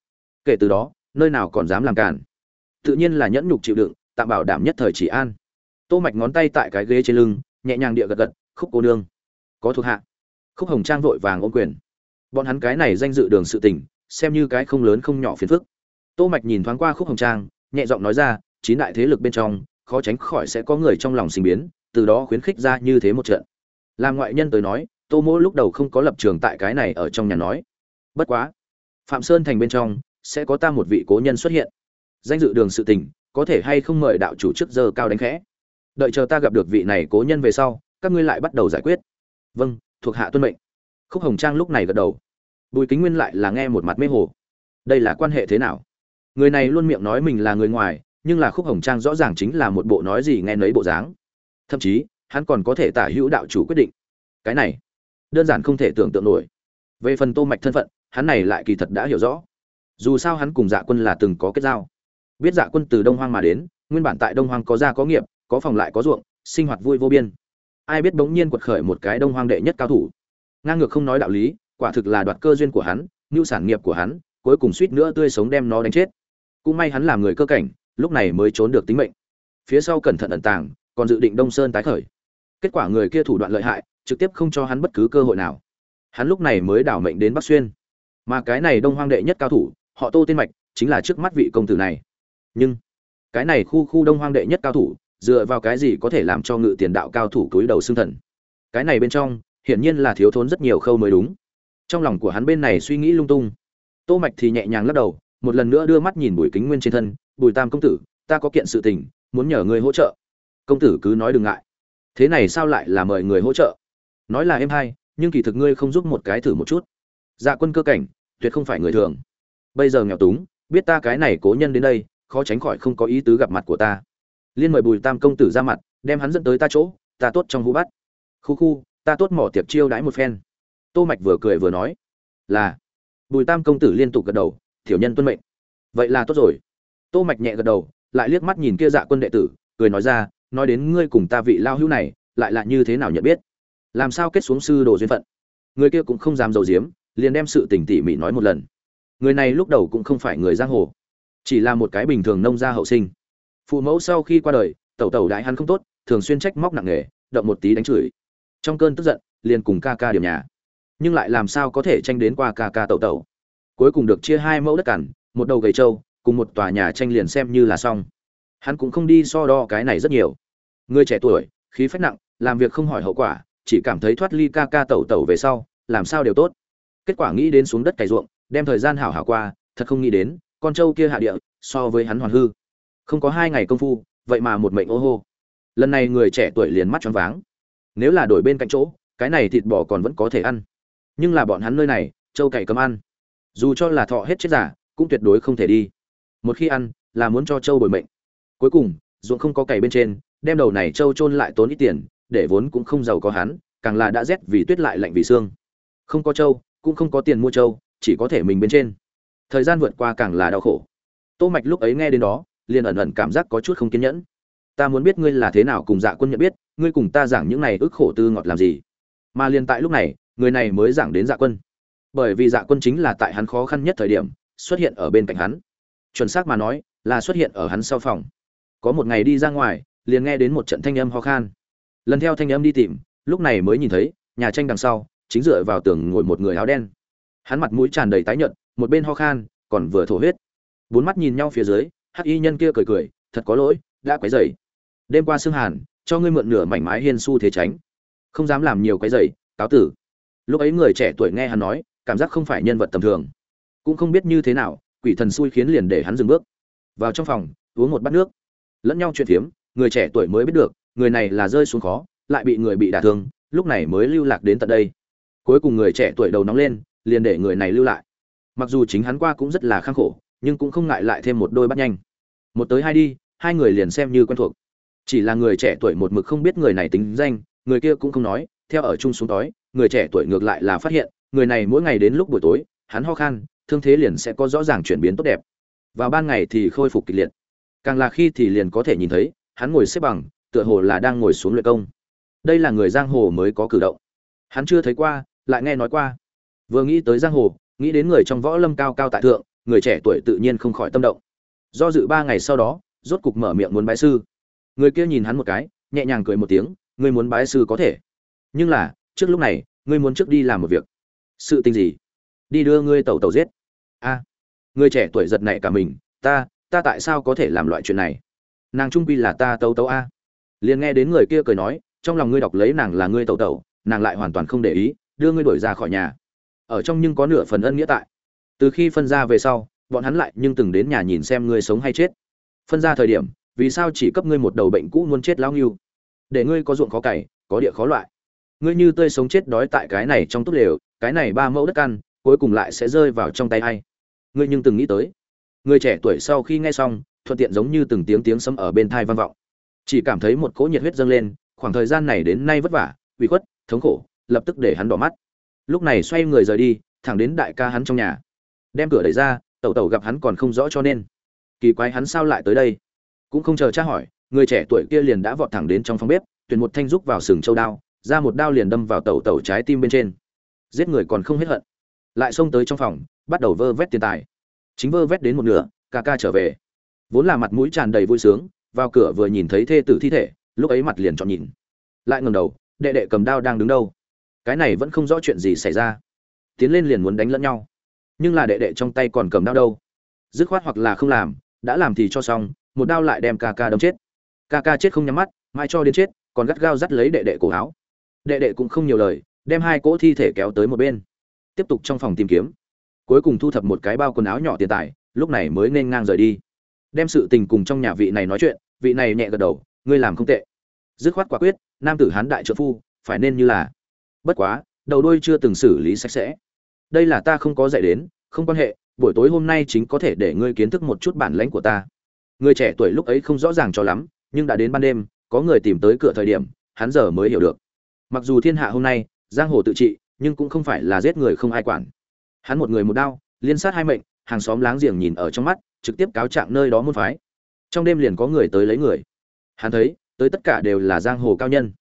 Kể từ đó, nơi nào còn dám làm cản tự nhiên là nhẫn nhục chịu đựng tạm bảo đảm nhất thời chỉ an. Tô mạch ngón tay tại cái ghế trên lưng, nhẹ nhàng địa gật gật, khúc cô nương, có thuộc hạ. Khúc hồng trang vội vàng ôm quyền. Bọn hắn cái này danh dự đường sự tình, xem như cái không lớn không nhỏ phiền phức. Tô mạch nhìn thoáng qua khúc hồng trang, nhẹ giọng nói ra, chín đại thế lực bên trong, khó tránh khỏi sẽ có người trong lòng sinh biến, từ đó khuyến khích ra như thế một trận. Làm ngoại nhân tới nói, tô mỗ lúc đầu không có lập trường tại cái này ở trong nhà nói. Bất quá, phạm sơn thành bên trong, sẽ có ta một vị cố nhân xuất hiện. Danh dự đường sự tình có thể hay không mời đạo chủ trước giờ cao đánh khẽ. Đợi chờ ta gặp được vị này cố nhân về sau, các ngươi lại bắt đầu giải quyết. Vâng thuộc hạ tuân mệnh. Khúc hồng trang lúc này gật đầu. Bùi kính nguyên lại là nghe một mặt mê hồ. Đây là quan hệ thế nào? Người này luôn miệng nói mình là người ngoài, nhưng là khúc hồng trang rõ ràng chính là một bộ nói gì nghe nấy bộ dáng. Thậm chí, hắn còn có thể tả hữu đạo chủ quyết định. Cái này, đơn giản không thể tưởng tượng nổi. Về phần tô mạch thân phận, hắn này lại kỳ thật đã hiểu rõ. Dù sao hắn cùng dạ quân là từng có kết giao biết dạ quân từ đông hoang mà đến, nguyên bản tại đông hoang có gia có nghiệp, có phòng lại có ruộng, sinh hoạt vui vô biên. Ai biết bỗng nhiên quật khởi một cái đông hoang đệ nhất cao thủ. Ngang ngược không nói đạo lý, quả thực là đoạt cơ duyên của hắn ngưu sản nghiệp của hắn, cuối cùng suýt nữa tươi sống đem nó đánh chết. Cũng may hắn làm người cơ cảnh, lúc này mới trốn được tính mệnh. Phía sau cẩn thận ẩn tàng, còn dự định đông sơn tái khởi. Kết quả người kia thủ đoạn lợi hại, trực tiếp không cho hắn bất cứ cơ hội nào. Hắn lúc này mới đảo mệnh đến bắc xuyên. Mà cái này đông hoang đệ nhất cao thủ, họ tô tên mạch, chính là trước mắt vị công tử này nhưng cái này khu khu đông hoang đệ nhất cao thủ, dựa vào cái gì có thể làm cho ngự tiền đạo cao thủ túi đầu xương thần? Cái này bên trong, hiển nhiên là thiếu thốn rất nhiều khâu mới đúng. Trong lòng của hắn bên này suy nghĩ lung tung. Tô mạch thì nhẹ nhàng lắc đầu, một lần nữa đưa mắt nhìn bùi kính nguyên trên thân, bùi tam công tử, ta có kiện sự tình, muốn nhờ người hỗ trợ. Công tử cứ nói đừng ngại. Thế này sao lại là mời người hỗ trợ? Nói là em hay nhưng kỳ thực ngươi không giúp một cái thử một chút. Dạ quân cơ cảnh, tuyệt không phải người thường. Bây giờ nghèo túng, biết ta cái này cố nhân đến đây khó tránh khỏi không có ý tứ gặp mặt của ta. Liên mời bùi tam công tử ra mặt, đem hắn dẫn tới ta chỗ, ta tốt trong hũ bắt khu khu, ta tốt mỏ tiệp chiêu đãi một phen. Tô mạch vừa cười vừa nói, là. Bùi tam công tử liên tục gật đầu, tiểu nhân tuân mệnh. Vậy là tốt rồi. Tô mạch nhẹ gật đầu, lại liếc mắt nhìn kia dạ quân đệ tử, cười nói ra, nói đến ngươi cùng ta vị lao hữu này, lại là như thế nào nhận biết? Làm sao kết xuống sư đồ duyên phận? Người kia cũng không dám dầu diếm liền đem sự tình tỉ mỉ nói một lần. Người này lúc đầu cũng không phải người giang hồ chỉ là một cái bình thường nông gia hậu sinh. Phụ mẫu sau khi qua đời, tẩu tẩu đại hắn không tốt, thường xuyên trách móc nặng nề, động một tí đánh chửi. Trong cơn tức giận, liền cùng ca ca điểm nhà. Nhưng lại làm sao có thể tranh đến qua ca ca tẩu tẩu? Cuối cùng được chia hai mẫu đất cằn, một đầu gầy trâu, cùng một tòa nhà tranh liền xem như là xong. Hắn cũng không đi so đo cái này rất nhiều. Người trẻ tuổi, khí phách nặng, làm việc không hỏi hậu quả, chỉ cảm thấy thoát ly ca ca tẩu tẩu về sau, làm sao đều tốt. Kết quả nghĩ đến xuống đất cày ruộng, đem thời gian hảo hảo qua, thật không nghĩ đến con trâu kia hạ địa, so với hắn hoàn hư. Không có hai ngày công phu, vậy mà một mệnh ô hô. Lần này người trẻ tuổi liền mắt choáng váng. Nếu là đổi bên cạnh chỗ, cái này thịt bò còn vẫn có thể ăn. Nhưng là bọn hắn nơi này, trâu cày cấm ăn. Dù cho là thọ hết chết giả, cũng tuyệt đối không thể đi. Một khi ăn, là muốn cho trâu bồi mệnh. Cuối cùng, ruộng không có cày bên trên, đem đầu này trâu chôn lại tốn ít tiền, để vốn cũng không giàu có hắn, càng là đã rét vì tuyết lại lạnh vì xương. Không có trâu, cũng không có tiền mua trâu, chỉ có thể mình bên trên thời gian vượt qua càng là đau khổ. Tô mạch lúc ấy nghe đến đó, liền ẩn ẩn cảm giác có chút không kiên nhẫn. Ta muốn biết ngươi là thế nào cùng dạ quân nhận biết, ngươi cùng ta giảng những này ức khổ tư ngọt làm gì? Mà liền tại lúc này, người này mới giảng đến dạ quân. Bởi vì dạ quân chính là tại hắn khó khăn nhất thời điểm, xuất hiện ở bên cạnh hắn. Chuẩn xác mà nói, là xuất hiện ở hắn sau phòng. Có một ngày đi ra ngoài, liền nghe đến một trận thanh âm ho khan. Lần theo thanh âm đi tìm, lúc này mới nhìn thấy, nhà tranh đằng sau, chính dựa vào tường ngồi một người áo đen. Hắn mặt mũi tràn đầy tái nhợt một bên ho khan, còn vừa thổ huyết. Bốn mắt nhìn nhau phía dưới, hắc y nhân kia cười cười, thật có lỗi, đã quấy rầy. Đêm qua xương hàn, cho ngươi mượn nửa mảnh mái hiên su thế tránh. Không dám làm nhiều quấy rầy, cáo tử. Lúc ấy người trẻ tuổi nghe hắn nói, cảm giác không phải nhân vật tầm thường. Cũng không biết như thế nào, quỷ thần xui khiến liền để hắn dừng bước. Vào trong phòng, uống một bát nước. Lẫn nhau chuyện phiếm người trẻ tuổi mới biết được, người này là rơi xuống khó, lại bị người bị đả thương, lúc này mới lưu lạc đến tận đây. Cuối cùng người trẻ tuổi đầu nóng lên, liền để người này lưu lại mặc dù chính hắn qua cũng rất là khang khổ, nhưng cũng không ngại lại thêm một đôi bắt nhanh. Một tới hai đi, hai người liền xem như quen thuộc. Chỉ là người trẻ tuổi một mực không biết người này tính danh, người kia cũng không nói, theo ở chung xuống tối, người trẻ tuổi ngược lại là phát hiện, người này mỗi ngày đến lúc buổi tối, hắn ho khan, thương thế liền sẽ có rõ ràng chuyển biến tốt đẹp. Vào ban ngày thì khôi phục kịch liệt. Càng là khi thì liền có thể nhìn thấy, hắn ngồi xếp bằng, tựa hồ là đang ngồi xuống luyện công. Đây là người giang hồ mới có cử động. Hắn chưa thấy qua, lại nghe nói qua. Vừa nghĩ tới giang hồ nghĩ đến người trong võ lâm cao cao tại thượng người trẻ tuổi tự nhiên không khỏi tâm động. Do dự ba ngày sau đó rốt cục mở miệng muốn bái sư. Người kia nhìn hắn một cái nhẹ nhàng cười một tiếng ngươi muốn bái sư có thể. Nhưng là trước lúc này ngươi muốn trước đi làm một việc. Sự tình gì? Đi đưa ngươi tẩu tẩu giết. A. À, người trẻ tuổi giật nảy cả mình ta ta tại sao có thể làm loại chuyện này? Nàng trung quy là ta tấu tấu a. Liền nghe đến người kia cười nói trong lòng ngươi đọc lấy nàng là ngươi tẩu tẩu nàng lại hoàn toàn không để ý đưa ngươi đuổi ra khỏi nhà ở trong nhưng có nửa phần ân nghĩa tại. Từ khi phân ra về sau, bọn hắn lại nhưng từng đến nhà nhìn xem ngươi sống hay chết. Phân ra thời điểm, vì sao chỉ cấp ngươi một đầu bệnh cũ muốn chết lao nghiêu để ngươi có ruộng khó cày, có địa khó loại. Ngươi như tươi sống chết đói tại cái này trong túp lều, cái này ba mẫu đất căn cuối cùng lại sẽ rơi vào trong tay ai? Ngươi nhưng từng nghĩ tới. Người trẻ tuổi sau khi nghe xong, thuận tiện giống như từng tiếng tiếng sấm ở bên thai vang vọng. Chỉ cảm thấy một cỗ nhiệt huyết dâng lên, khoảng thời gian này đến nay vất vả, ủy khuất, thống khổ, lập tức để hắn đỏ mắt lúc này xoay người rời đi, thẳng đến đại ca hắn trong nhà. Đem cửa đẩy ra, tẩu tẩu gặp hắn còn không rõ cho nên. Kỳ quái hắn sao lại tới đây? Cũng không chờ tra hỏi, người trẻ tuổi kia liền đã vọt thẳng đến trong phòng bếp, tuyển một thanh rúc vào sừng châu đao, ra một đao liền đâm vào tẩu tẩu trái tim bên trên. Giết người còn không hết hận. Lại xông tới trong phòng, bắt đầu vơ vét tiền tài. Chính vơ vét đến một nửa, ca ca trở về. Vốn là mặt mũi tràn đầy vui sướng, vào cửa vừa nhìn thấy thê tử thi thể, lúc ấy mặt liền chọn nhìn. Lại ngầm đầu, đệ đệ cầm đao đang đứng đâu? Cái này vẫn không rõ chuyện gì xảy ra. Tiến lên liền muốn đánh lẫn nhau. Nhưng là đệ đệ trong tay còn cầm đao đâu? Dứt khoát hoặc là không làm, đã làm thì cho xong, một đao lại đem ca ca đâm chết. Ca ca chết không nhắm mắt mai cho đến chết, còn gắt gao dắt lấy đệ đệ cổ áo. Đệ đệ cũng không nhiều lời, đem hai cỗ thi thể kéo tới một bên. Tiếp tục trong phòng tìm kiếm. Cuối cùng thu thập một cái bao quần áo nhỏ tiền tài, lúc này mới nên ngang rời đi. Đem sự tình cùng trong nhà vị này nói chuyện, vị này nhẹ gật đầu, ngươi làm không tệ. Dứt khoát quả quyết, nam tử hán đại trợ phu, phải nên như là bất quá, đầu đuôi chưa từng xử lý sạch sẽ. Đây là ta không có dạy đến, không quan hệ, buổi tối hôm nay chính có thể để ngươi kiến thức một chút bản lãnh của ta. Người trẻ tuổi lúc ấy không rõ ràng cho lắm, nhưng đã đến ban đêm, có người tìm tới cửa thời điểm, hắn giờ mới hiểu được. Mặc dù thiên hạ hôm nay, giang hồ tự trị, nhưng cũng không phải là giết người không ai quản. Hắn một người một đao, liên sát hai mệnh, hàng xóm láng giềng nhìn ở trong mắt, trực tiếp cáo trạng nơi đó môn phái. Trong đêm liền có người tới lấy người. Hắn thấy, tới tất cả đều là giang hồ cao nhân.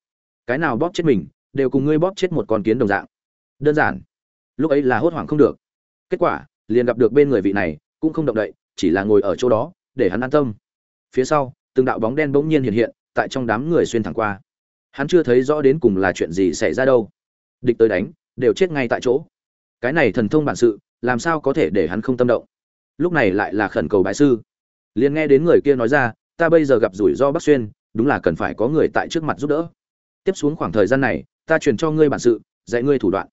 Cái nào bóp chết mình đều cùng ngươi bóp chết một con kiến đồng dạng. Đơn giản. Lúc ấy là hốt hoảng không được. Kết quả, liền gặp được bên người vị này, cũng không động đậy, chỉ là ngồi ở chỗ đó, để hắn an tâm. Phía sau, từng đạo bóng đen bỗng nhiên hiện hiện, tại trong đám người xuyên thẳng qua. Hắn chưa thấy rõ đến cùng là chuyện gì xảy ra đâu. Địch tới đánh, đều chết ngay tại chỗ. Cái này thần thông bản sự, làm sao có thể để hắn không tâm động? Lúc này lại là khẩn cầu bại sư. Liền nghe đến người kia nói ra, ta bây giờ gặp rủi ro bắc xuyên, đúng là cần phải có người tại trước mặt giúp đỡ. Tiếp xuống khoảng thời gian này ta truyền cho ngươi bản sự, dạy ngươi thủ đoạn.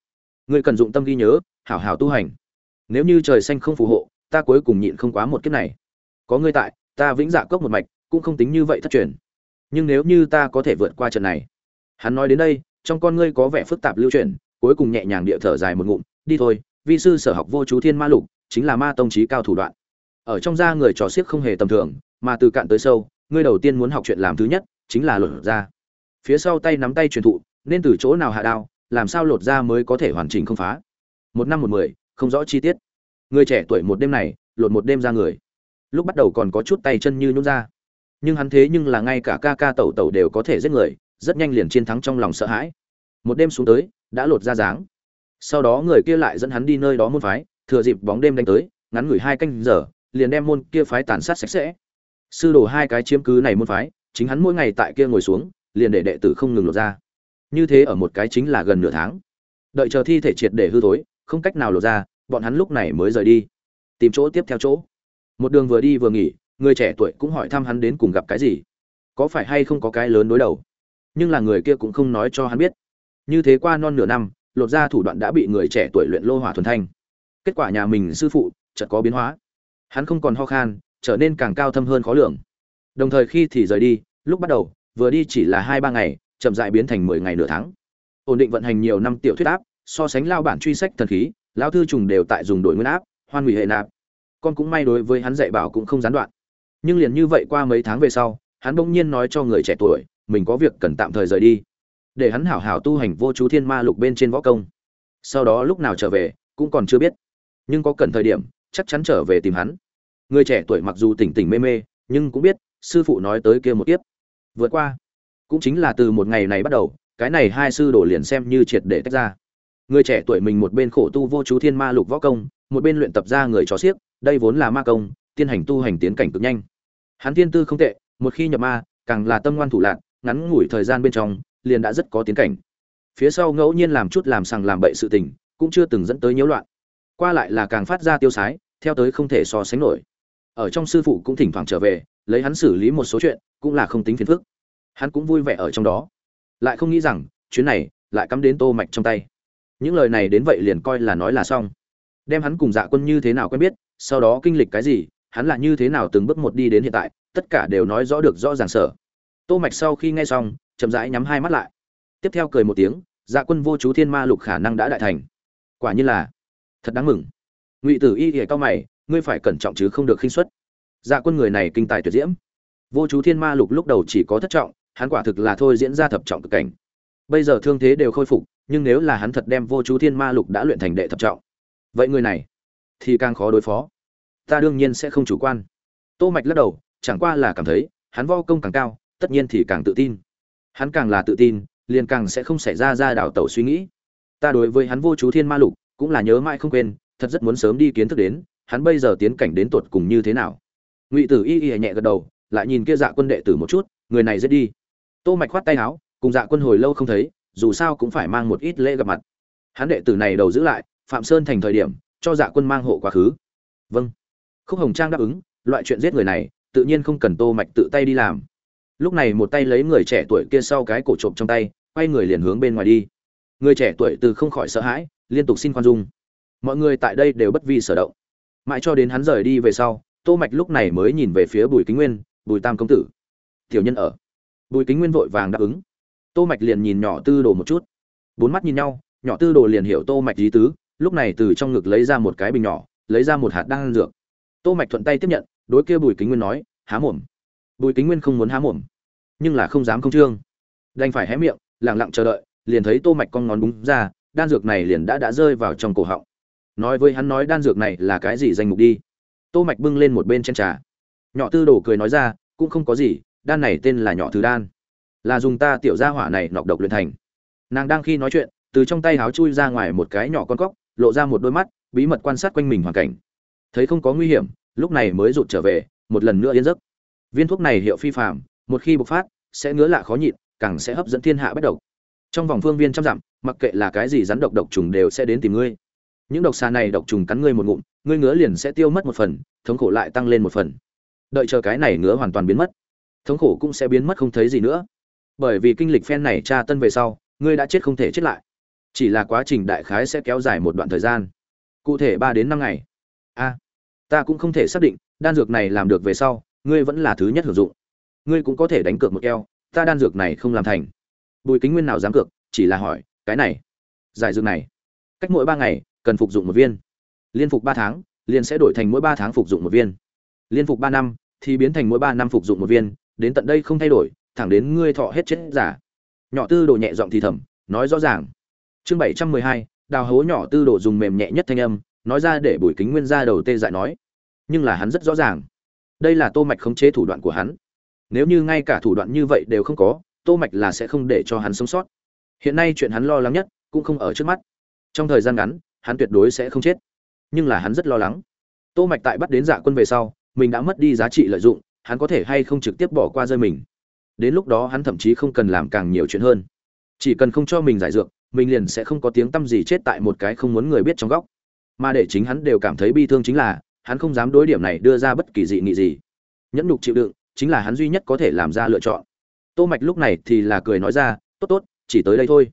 Ngươi cần dụng tâm ghi nhớ, hảo hảo tu hành. Nếu như trời xanh không phù hộ, ta cuối cùng nhịn không quá một kiếp này. Có ngươi tại, ta vĩnh dạ cốc một mạch, cũng không tính như vậy thất truyền. Nhưng nếu như ta có thể vượt qua trận này, hắn nói đến đây, trong con ngươi có vẻ phức tạp lưu chuyển, cuối cùng nhẹ nhàng địa thở dài một ngụm, đi thôi, vi sư sở học vô chú thiên ma lục, chính là ma tông trí cao thủ đoạn. Ở trong da người trò xiếc không hề tầm thường, mà từ cạn tới sâu, ngươi đầu tiên muốn học chuyện làm thứ nhất, chính là luận ra. Phía sau tay nắm tay truyền thụ nên từ chỗ nào hạ đao, làm sao lột ra mới có thể hoàn chỉnh không phá? Một năm một mười, không rõ chi tiết. Người trẻ tuổi một đêm này, lột một đêm ra người. Lúc bắt đầu còn có chút tay chân như nhún ra. Nhưng hắn thế nhưng là ngay cả ca ca tẩu tẩu đều có thể giết người, rất nhanh liền chiến thắng trong lòng sợ hãi. Một đêm xuống tới, đã lột ra dáng. Sau đó người kia lại dẫn hắn đi nơi đó môn phái, thừa dịp bóng đêm đánh tới, ngắn ngủi hai canh giờ, liền đem môn kia phái tàn sát sạch sẽ. Sư đồ hai cái chiếm cứ này môn phái, chính hắn mỗi ngày tại kia ngồi xuống, liền để đệ tử không ngừng lột ra như thế ở một cái chính là gần nửa tháng. Đợi chờ thi thể triệt để hư thối, không cách nào lột ra, bọn hắn lúc này mới rời đi. Tìm chỗ tiếp theo chỗ. Một đường vừa đi vừa nghỉ, người trẻ tuổi cũng hỏi thăm hắn đến cùng gặp cái gì. Có phải hay không có cái lớn đối đầu? Nhưng là người kia cũng không nói cho hắn biết. Như thế qua non nửa năm, lột ra thủ đoạn đã bị người trẻ tuổi luyện lô hỏa thuần thanh. Kết quả nhà mình sư phụ chợt có biến hóa. Hắn không còn ho khan, trở nên càng cao thâm hơn khó lường. Đồng thời khi thì rời đi, lúc bắt đầu, vừa đi chỉ là hai ba ngày chậm dại biến thành mười ngày nửa tháng. Ổn định vận hành nhiều năm tiểu thuyết áp, so sánh lao bản truy sách thần khí lao thư trùng đều tại dùng đổi nguyên áp, hoan hủy hệ nạp. Con cũng may đối với hắn dạy bảo cũng không gián đoạn. Nhưng liền như vậy qua mấy tháng về sau, hắn bỗng nhiên nói cho người trẻ tuổi, mình có việc cần tạm thời rời đi. Để hắn hảo hảo tu hành vô chú thiên ma lục bên trên võ công. Sau đó lúc nào trở về, cũng còn chưa biết. Nhưng có cần thời điểm, chắc chắn trở về tìm hắn. Người trẻ tuổi mặc dù tỉnh tỉnh mê mê, nhưng cũng biết, sư phụ nói tới kia một tiếp vượt qua cũng chính là từ một ngày này bắt đầu, cái này hai sư đổ liền xem như triệt để tách ra. Người trẻ tuổi mình một bên khổ tu vô chú thiên ma lục võ công, một bên luyện tập ra người chó xiếc, đây vốn là ma công, tiên hành tu hành tiến cảnh cực nhanh. Hắn tiên tư không tệ, một khi nhập ma, càng là tâm ngoan thủ lạc ngắn ngủi thời gian bên trong, liền đã rất có tiến cảnh. Phía sau ngẫu nhiên làm chút làm sằng làm bậy sự tình, cũng chưa từng dẫn tới nhiễu loạn. Qua lại là càng phát ra tiêu sái, theo tới không thể so sánh nổi. Ở trong sư phụ cũng thỉnh thoảng trở về, lấy hắn xử lý một số chuyện, cũng là không tính phiền phức hắn cũng vui vẻ ở trong đó. Lại không nghĩ rằng, chuyến này lại cắm đến tô mạch trong tay. Những lời này đến vậy liền coi là nói là xong. Đem hắn cùng dạ quân như thế nào quen biết, sau đó kinh lịch cái gì, hắn là như thế nào từng bước một đi đến hiện tại, tất cả đều nói rõ được rõ ràng sở. Tô mạch sau khi nghe xong, chậm rãi nhắm hai mắt lại. Tiếp theo cười một tiếng dạ quân vô chú thiên ma lục khả năng đã đại thành. Quả nhiên là, thật đáng mừng. Ngụy tử y thì cao mày, ngươi phải cẩn trọng chứ không được khinh suất. Dạ quân người này kinh tài tuyệt diễm. Vô chú thiên ma lục lúc đầu chỉ có thất trọng hắn quả thực là thôi diễn ra thập trọng cực cảnh. Bây giờ thương thế đều khôi phục, nhưng nếu là hắn thật đem vô chú thiên ma lục đã luyện thành đệ thập trọng, vậy người này thì càng khó đối phó. Ta đương nhiên sẽ không chủ quan. Tô mạch lắc đầu, chẳng qua là cảm thấy, hắn vo công càng cao, tất nhiên thì càng tự tin. Hắn càng là tự tin, liền càng sẽ không xảy ra ra đảo tẩu suy nghĩ. Ta đối với hắn vô chú thiên ma lục, cũng là nhớ mãi không quên, thật rất muốn sớm đi kiến thức đến, hắn bây giờ tiến cảnh đến tột cùng như thế nào. Ngụy tử y y nhẹ gật đầu, lại nhìn kia dạ quân đệ tử một chút, người này dễ đi tô mạch khoát tay áo, cùng dạ quân hồi lâu không thấy, dù sao cũng phải mang một ít lễ gặp mặt. Hắn đệ tử này đầu giữ lại, phạm sơn thành thời điểm, cho dạ quân mang hộ quá khứ. Vâng. Khúc hồng trang đáp ứng, loại chuyện giết người này, tự nhiên không cần tô mạch tự tay đi làm. Lúc này một tay lấy người trẻ tuổi kia sau cái cổ trộm trong tay, quay người liền hướng bên ngoài đi. Người trẻ tuổi từ không khỏi sợ hãi, liên tục xin khoan dung. Mọi người tại đây đều bất vi sở động. Mãi cho đến hắn rời đi về sau, tô mạch lúc này mới nhìn về phía bùi kính nguyên, bùi tam công tử, tiểu nhân ở bùi kính nguyên vội vàng đáp ứng. Tô mạch liền nhìn nhỏ tư đồ một chút. Bốn mắt nhìn nhau, nhỏ tư đồ liền hiểu tô mạch ý tứ, lúc này từ trong ngực lấy ra một cái bình nhỏ, lấy ra một hạt đan dược. Tô mạch thuận tay tiếp nhận, đối kia bùi kính nguyên nói, há mồm. Bùi kính nguyên không muốn há mồm, nhưng là không dám không trương. Đành phải hé miệng, lặng lặng chờ đợi, liền thấy tô mạch con ngón búng ra, đan dược này liền đã đã rơi vào trong cổ họng. Nói với hắn nói đan dược này là cái gì danh mục đi. Tô mạch bưng lên một bên trên trà. Nhỏ tư đồ cười nói ra, cũng không có gì đan này tên là nhỏ thứ đan. Là dùng ta tiểu gia hỏa này nọc độc luyện thành. Nàng đang khi nói chuyện, từ trong tay háo chui ra ngoài một cái nhỏ con cóc, lộ ra một đôi mắt, bí mật quan sát quanh mình hoàn cảnh. Thấy không có nguy hiểm, lúc này mới rụt trở về, một lần nữa yên giấc. Viên thuốc này hiệu phi phạm một khi bộc phát, sẽ ngứa lạ khó nhịn, càng sẽ hấp dẫn thiên hạ bất độc trong vòng phương viên trăm dặm, mặc kệ là cái gì rắn độc độc trùng đều sẽ đến tìm ngươi. Những độc xà này độc trùng cắn ngươi một ngụm, ngươi ngứa liền sẽ tiêu mất một phần, thống khổ lại tăng lên một phần. Đợi chờ cái này ngứa hoàn toàn biến mất thống khổ cũng sẽ biến mất không thấy gì nữa. Bởi vì kinh lịch phen này tra tân về sau, ngươi đã chết không thể chết lại. Chỉ là quá trình đại khái sẽ kéo dài một đoạn thời gian. Cụ thể ba đến năm ngày. A, ta cũng không thể xác định, đan dược này làm được về sau, ngươi vẫn là thứ nhất hưởng dụng. Ngươi cũng có thể đánh cược một keo, ta đan dược này không làm thành. Bùi kính nguyên nào dám cược, chỉ là hỏi, cái này, giải dược này, cách mỗi ba ngày, cần phục dụng một viên. Liên phục ba tháng, liền sẽ đổi thành mỗi ba tháng phục dụng một viên. Liên phục ba năm, thì biến thành mỗi ba năm phục dụng một viên đến tận đây không thay đổi, thẳng đến ngươi thọ hết chết giả. Nhỏ tư đồ nhẹ giọng thì thầm, nói rõ ràng. Chương bảy trăm mười hai, đào hố nhỏ tư đồ dùng mềm nhẹ nhất thanh âm, nói ra để bùi kính nguyên ra đầu tê dại nói. Nhưng là hắn rất rõ ràng. Đây là tô mạch khống chế thủ đoạn của hắn. Nếu như ngay cả thủ đoạn như vậy đều không có, tô mạch là sẽ không để cho hắn sống sót. Hiện nay chuyện hắn lo lắng nhất cũng không ở trước mắt. Trong thời gian ngắn, hắn tuyệt đối sẽ không chết. Nhưng là hắn rất lo lắng. Tô mạch tại bắt đến dạ quân về sau, mình đã mất đi giá trị lợi dụng hắn có thể hay không trực tiếp bỏ qua rơi mình. Đến lúc đó hắn thậm chí không cần làm càng nhiều chuyện hơn. Chỉ cần không cho mình giải dược, mình liền sẽ không có tiếng tâm gì chết tại một cái không muốn người biết trong góc. Mà để chính hắn đều cảm thấy bi thương chính là, hắn không dám đối điểm này đưa ra bất kỳ dị nghị gì. Nhẫn nhục chịu đựng, chính là hắn duy nhất có thể làm ra lựa chọn. Tô mạch lúc này thì là cười nói ra, tốt tốt, chỉ tới đây thôi.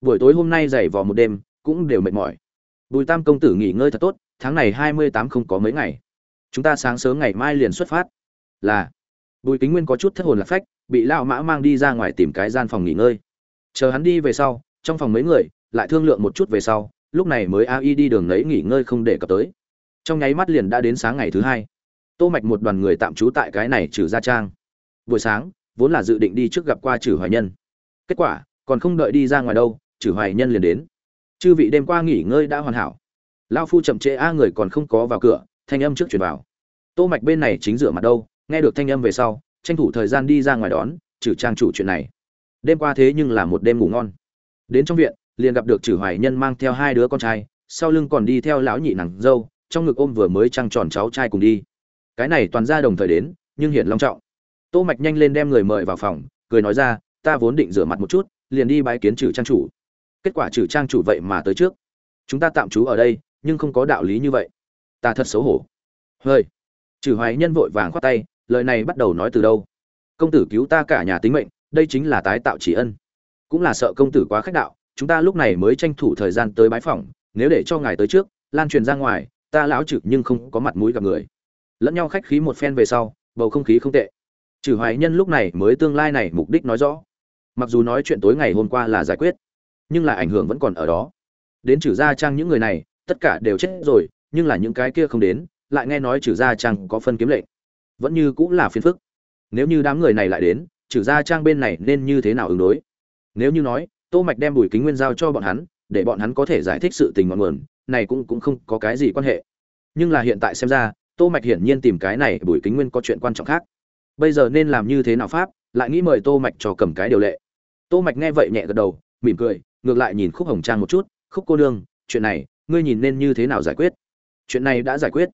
Buổi tối hôm nay dày vò một đêm, cũng đều mệt mỏi. Bùi tam công tử nghỉ ngơi thật tốt, tháng này hai mươi tám không có mấy ngày. Chúng ta sáng sớm ngày mai liền xuất phát là bùi kính nguyên có chút thất hồn lạc phách, bị lão mã mang đi ra ngoài tìm cái gian phòng nghỉ ngơi. Chờ hắn đi về sau, trong phòng mấy người lại thương lượng một chút về sau, lúc này mới ai đi đường lấy nghỉ ngơi không để cập tới. Trong nháy mắt liền đã đến sáng ngày thứ hai. Tô mạch một đoàn người tạm trú tại cái này trừ gia trang. Buổi sáng, vốn là dự định đi trước gặp qua trừ hoài nhân. Kết quả, còn không đợi đi ra ngoài đâu, trừ hoài nhân liền đến. Chư vị đêm qua nghỉ ngơi đã hoàn hảo. Lao phu chậm trễ, a người còn không có vào cửa, thanh âm trước chuyển vào. Tô mạch bên này chính rửa mặt đâu nghe được thanh âm về sau, tranh thủ thời gian đi ra ngoài đón, trừ trang chủ chuyện này. Đêm qua thế nhưng là một đêm ngủ ngon. Đến trong viện, liền gặp được trừ hoài nhân mang theo hai đứa con trai, sau lưng còn đi theo lão nhị nàng dâu, trong ngực ôm vừa mới trăng tròn cháu trai cùng đi. Cái này toàn ra đồng thời đến, nhưng hiện long trọng. Tô mạch nhanh lên đem người mời vào phòng, cười nói ra, ta vốn định rửa mặt một chút, liền đi bái kiến trừ trang chủ. Kết quả trừ trang chủ vậy mà tới trước. Chúng ta tạm trú ở đây, nhưng không có đạo lý như vậy. Ta thật xấu hổ. Hơi trừ hoài nhân vội vàng khoát tay lời này bắt đầu nói từ đâu? Công tử cứu ta cả nhà tính mệnh, đây chính là tái tạo chỉ ân. Cũng là sợ công tử quá khách đạo, chúng ta lúc này mới tranh thủ thời gian tới bái phỏng, nếu để cho ngài tới trước, lan truyền ra ngoài, ta lão trực nhưng không có mặt mũi gặp người. Lẫn nhau khách khí một phen về sau, bầu không khí không tệ. Trừ hoài nhân lúc này mới tương lai này mục đích nói rõ. Mặc dù nói chuyện tối ngày hôm qua là giải quyết, nhưng là ảnh hưởng vẫn còn ở đó. Đến trừ gia trang những người này, tất cả đều chết rồi, nhưng là những cái kia không đến, lại nghe nói trừ gia trang có phân kiếm lệnh vẫn như cũng là phiền phức. Nếu như đám người này lại đến, trừ ra trang bên này nên như thế nào ứng đối? Nếu như nói, tô mạch đem bùi kính nguyên giao cho bọn hắn, để bọn hắn có thể giải thích sự tình ngọn nguồn, này cũng cũng không có cái gì quan hệ. Nhưng là hiện tại xem ra, tô mạch hiển nhiên tìm cái này bùi kính nguyên có chuyện quan trọng khác. Bây giờ nên làm như thế nào pháp, lại nghĩ mời tô mạch cho cầm cái điều lệ. Tô mạch nghe vậy nhẹ gật đầu, mỉm cười, ngược lại nhìn khúc hồng trang một chút, khúc cô nương, chuyện này, ngươi nhìn nên như thế nào giải quyết? Chuyện này đã giải quyết.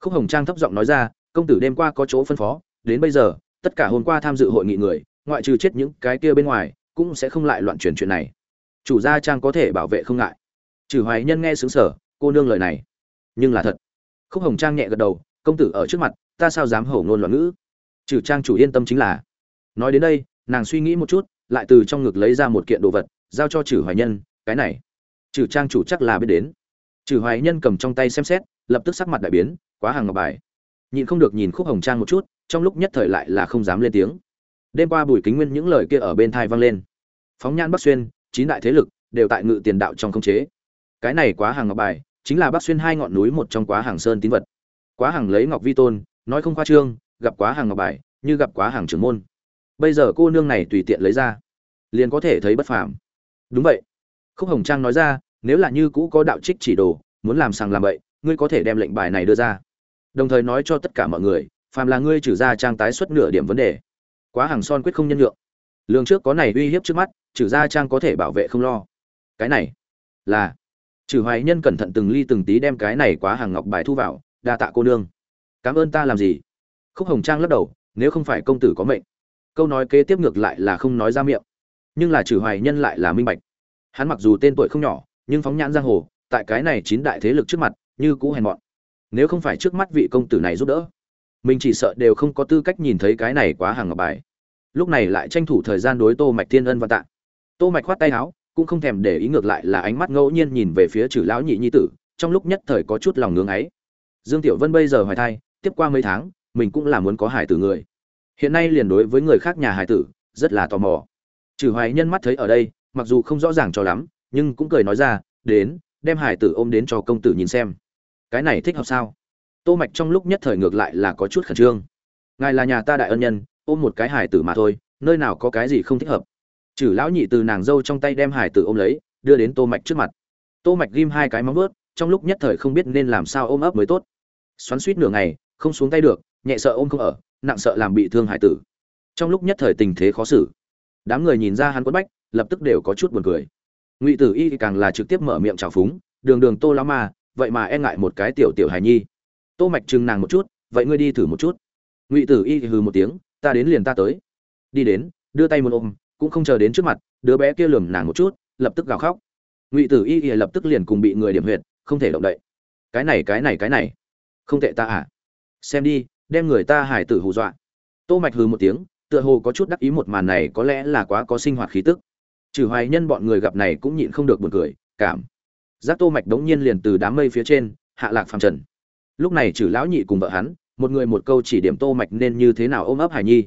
Khúc hồng trang thấp giọng nói ra công tử đêm qua có chỗ phân phó, đến bây giờ, tất cả hôm qua tham dự hội nghị người, ngoại trừ chết những cái kia bên ngoài, cũng sẽ không lại loạn truyền chuyện này. Chủ gia trang có thể bảo vệ không ngại. Trừ hoài nhân nghe xứng sở, cô nương lời này. Nhưng là thật. Khúc hồng trang nhẹ gật đầu, công tử ở trước mặt, ta sao dám hổ ngôn loạn ngữ? Trừ trang chủ yên tâm chính là. Nói đến đây, nàng suy nghĩ một chút, lại từ trong ngực lấy ra một kiện đồ vật, giao cho trừ hoài nhân, cái này. Trừ trang chủ chắc là biết đến. Trừ hoài nhân cầm trong tay xem xét, lập tức sắc mặt đại biến, quá hàng ngọc bài nhìn không được nhìn khúc hồng trang một chút, trong lúc nhất thời lại là không dám lên tiếng. Đêm qua bùi kính nguyên những lời kia ở bên thai vang lên. Phóng nhan bắc xuyên, chín đại thế lực đều tại ngự tiền đạo trong khống chế. Cái này quá hàng ngọc bài, chính là bắc xuyên hai ngọn núi một trong quá hàng sơn tín vật. Quá hàng lấy ngọc vi tôn, nói không khoa trương, gặp quá hàng ngọc bài, như gặp quá hàng trưởng môn. Bây giờ cô nương này tùy tiện lấy ra, liền có thể thấy bất phàm. Đúng vậy. Khúc hồng trang nói ra, nếu là như cũ có đạo trích chỉ đồ, muốn làm sàng làm bậy, ngươi có thể đem lệnh bài này đưa ra đồng thời nói cho tất cả mọi người, phàm là ngươi trừ ra trang tái xuất nửa điểm vấn đề, quá hàng son quyết không nhân lượng lương trước có này uy hiếp trước mắt, trừ ra trang có thể bảo vệ không lo. Cái này là trừ hoài nhân cẩn thận từng ly từng tí đem cái này quá hàng ngọc bài thu vào, đa tạ cô nương. Cảm ơn ta làm gì? Khúc hồng trang lắc đầu, nếu không phải công tử có mệnh. Câu nói kế tiếp ngược lại là không nói ra miệng. Nhưng là trừ hoài nhân lại là minh bạch. Hắn mặc dù tên tuổi không nhỏ, nhưng phóng nhãn giang hồ, tại cái này chín đại thế lực trước mặt, như cũ hèn mọn nếu không phải trước mắt vị công tử này giúp đỡ, mình chỉ sợ đều không có tư cách nhìn thấy cái này quá hàng ngọc bài. Lúc này lại tranh thủ thời gian đối tô mạch thiên ân và tạ. Tô mạch khoát tay áo, cũng không thèm để ý ngược lại là ánh mắt ngẫu nhiên nhìn về phía trừ lão nhị nhi tử, trong lúc nhất thời có chút lòng ngưỡng ấy. Dương tiểu vân bây giờ hoài thai, tiếp qua mấy tháng, mình cũng là muốn có hải tử người. Hiện nay liền đối với người khác nhà hải tử, rất là tò mò. Trừ hoài nhân mắt thấy ở đây, mặc dù không rõ ràng cho lắm, nhưng cũng cười nói ra, đến, đem hải tử ôm đến cho công tử nhìn xem cái này thích hợp sao? Tô mạch trong lúc nhất thời ngược lại là có chút khẩn trương. Ngài là nhà ta đại ân nhân, ôm một cái hải tử mà thôi, nơi nào có cái gì không thích hợp. Chử lão nhị từ nàng dâu trong tay đem hải tử ôm lấy, đưa đến tô mạch trước mặt. Tô mạch ghim hai cái móng vuốt, trong lúc nhất thời không biết nên làm sao ôm ấp mới tốt. Xoắn suýt nửa ngày, không xuống tay được, nhẹ sợ ôm không ở, nặng sợ làm bị thương hải tử. Trong lúc nhất thời tình thế khó xử, đám người nhìn ra hắn quất bách, lập tức đều có chút buồn cười. Ngụy tử y càng là trực tiếp mở miệng chào phúng, đường đường tô lão ma vậy mà e ngại một cái tiểu tiểu hài nhi. Tô mạch chừng nàng một chút, vậy ngươi đi thử một chút. Ngụy tử y hừ một tiếng, ta đến liền ta tới. Đi đến. Đưa tay một ôm, cũng không chờ đến trước mặt, đứa bé kia lườm nàng một chút, lập tức gào khóc. Ngụy tử y y lập tức liền cùng bị người điểm huyệt, không thể động đậy. Cái này cái này cái này, không tệ ta à. Xem đi, đem người ta hải tử hù dọa. Tô mạch hừ một tiếng, tựa hồ có chút đắc ý một màn này có lẽ là quá có sinh hoạt khí tức. Trừ hoài nhân bọn người gặp này cũng nhịn không được buồn cười, cảm giác tô mạch đống nhiên liền từ đám mây phía trên, hạ lạc phàm trần. Lúc này trừ lão nhị cùng vợ hắn, một người một câu chỉ điểm tô mạch nên như thế nào ôm ấp hải nhi.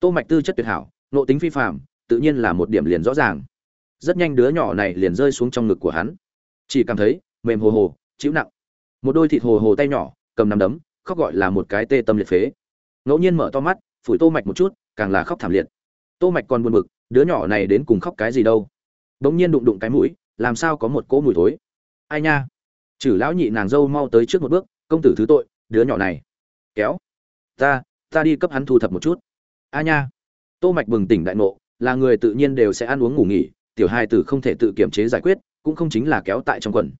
Tô mạch tư chất tuyệt hảo nộ tính phi phàm, tự nhiên là một điểm liền rõ ràng. Rất nhanh đứa nhỏ này liền rơi xuống trong ngực của hắn. Chỉ cảm thấy, mềm hồ hồ, chịu nặng. Một đôi thịt hồ hồ tay nhỏ, cầm nắm đấm, khóc gọi là một cái tê tâm liệt phế. Ngẫu nhiên mở to mắt, phủi tô mạch một chút, càng là khóc thảm liệt. Tô mạch còn buồn bực, đứa nhỏ này đến cùng khóc cái gì đâu. Đống nhiên đụng đụng cái mũi, làm sao có một cỗ mùi thối ai nha? Chử lão nhị nàng dâu mau tới trước một bước, công tử thứ tội, đứa nhỏ này. Kéo. Ta ta đi cấp hắn thu thập một chút. A nha. Tô mạch bừng tỉnh đại ngộ, là người tự nhiên đều sẽ ăn uống ngủ nghỉ, tiểu hai tử không thể tự kiểm chế giải quyết, cũng không chính là kéo tại trong quần.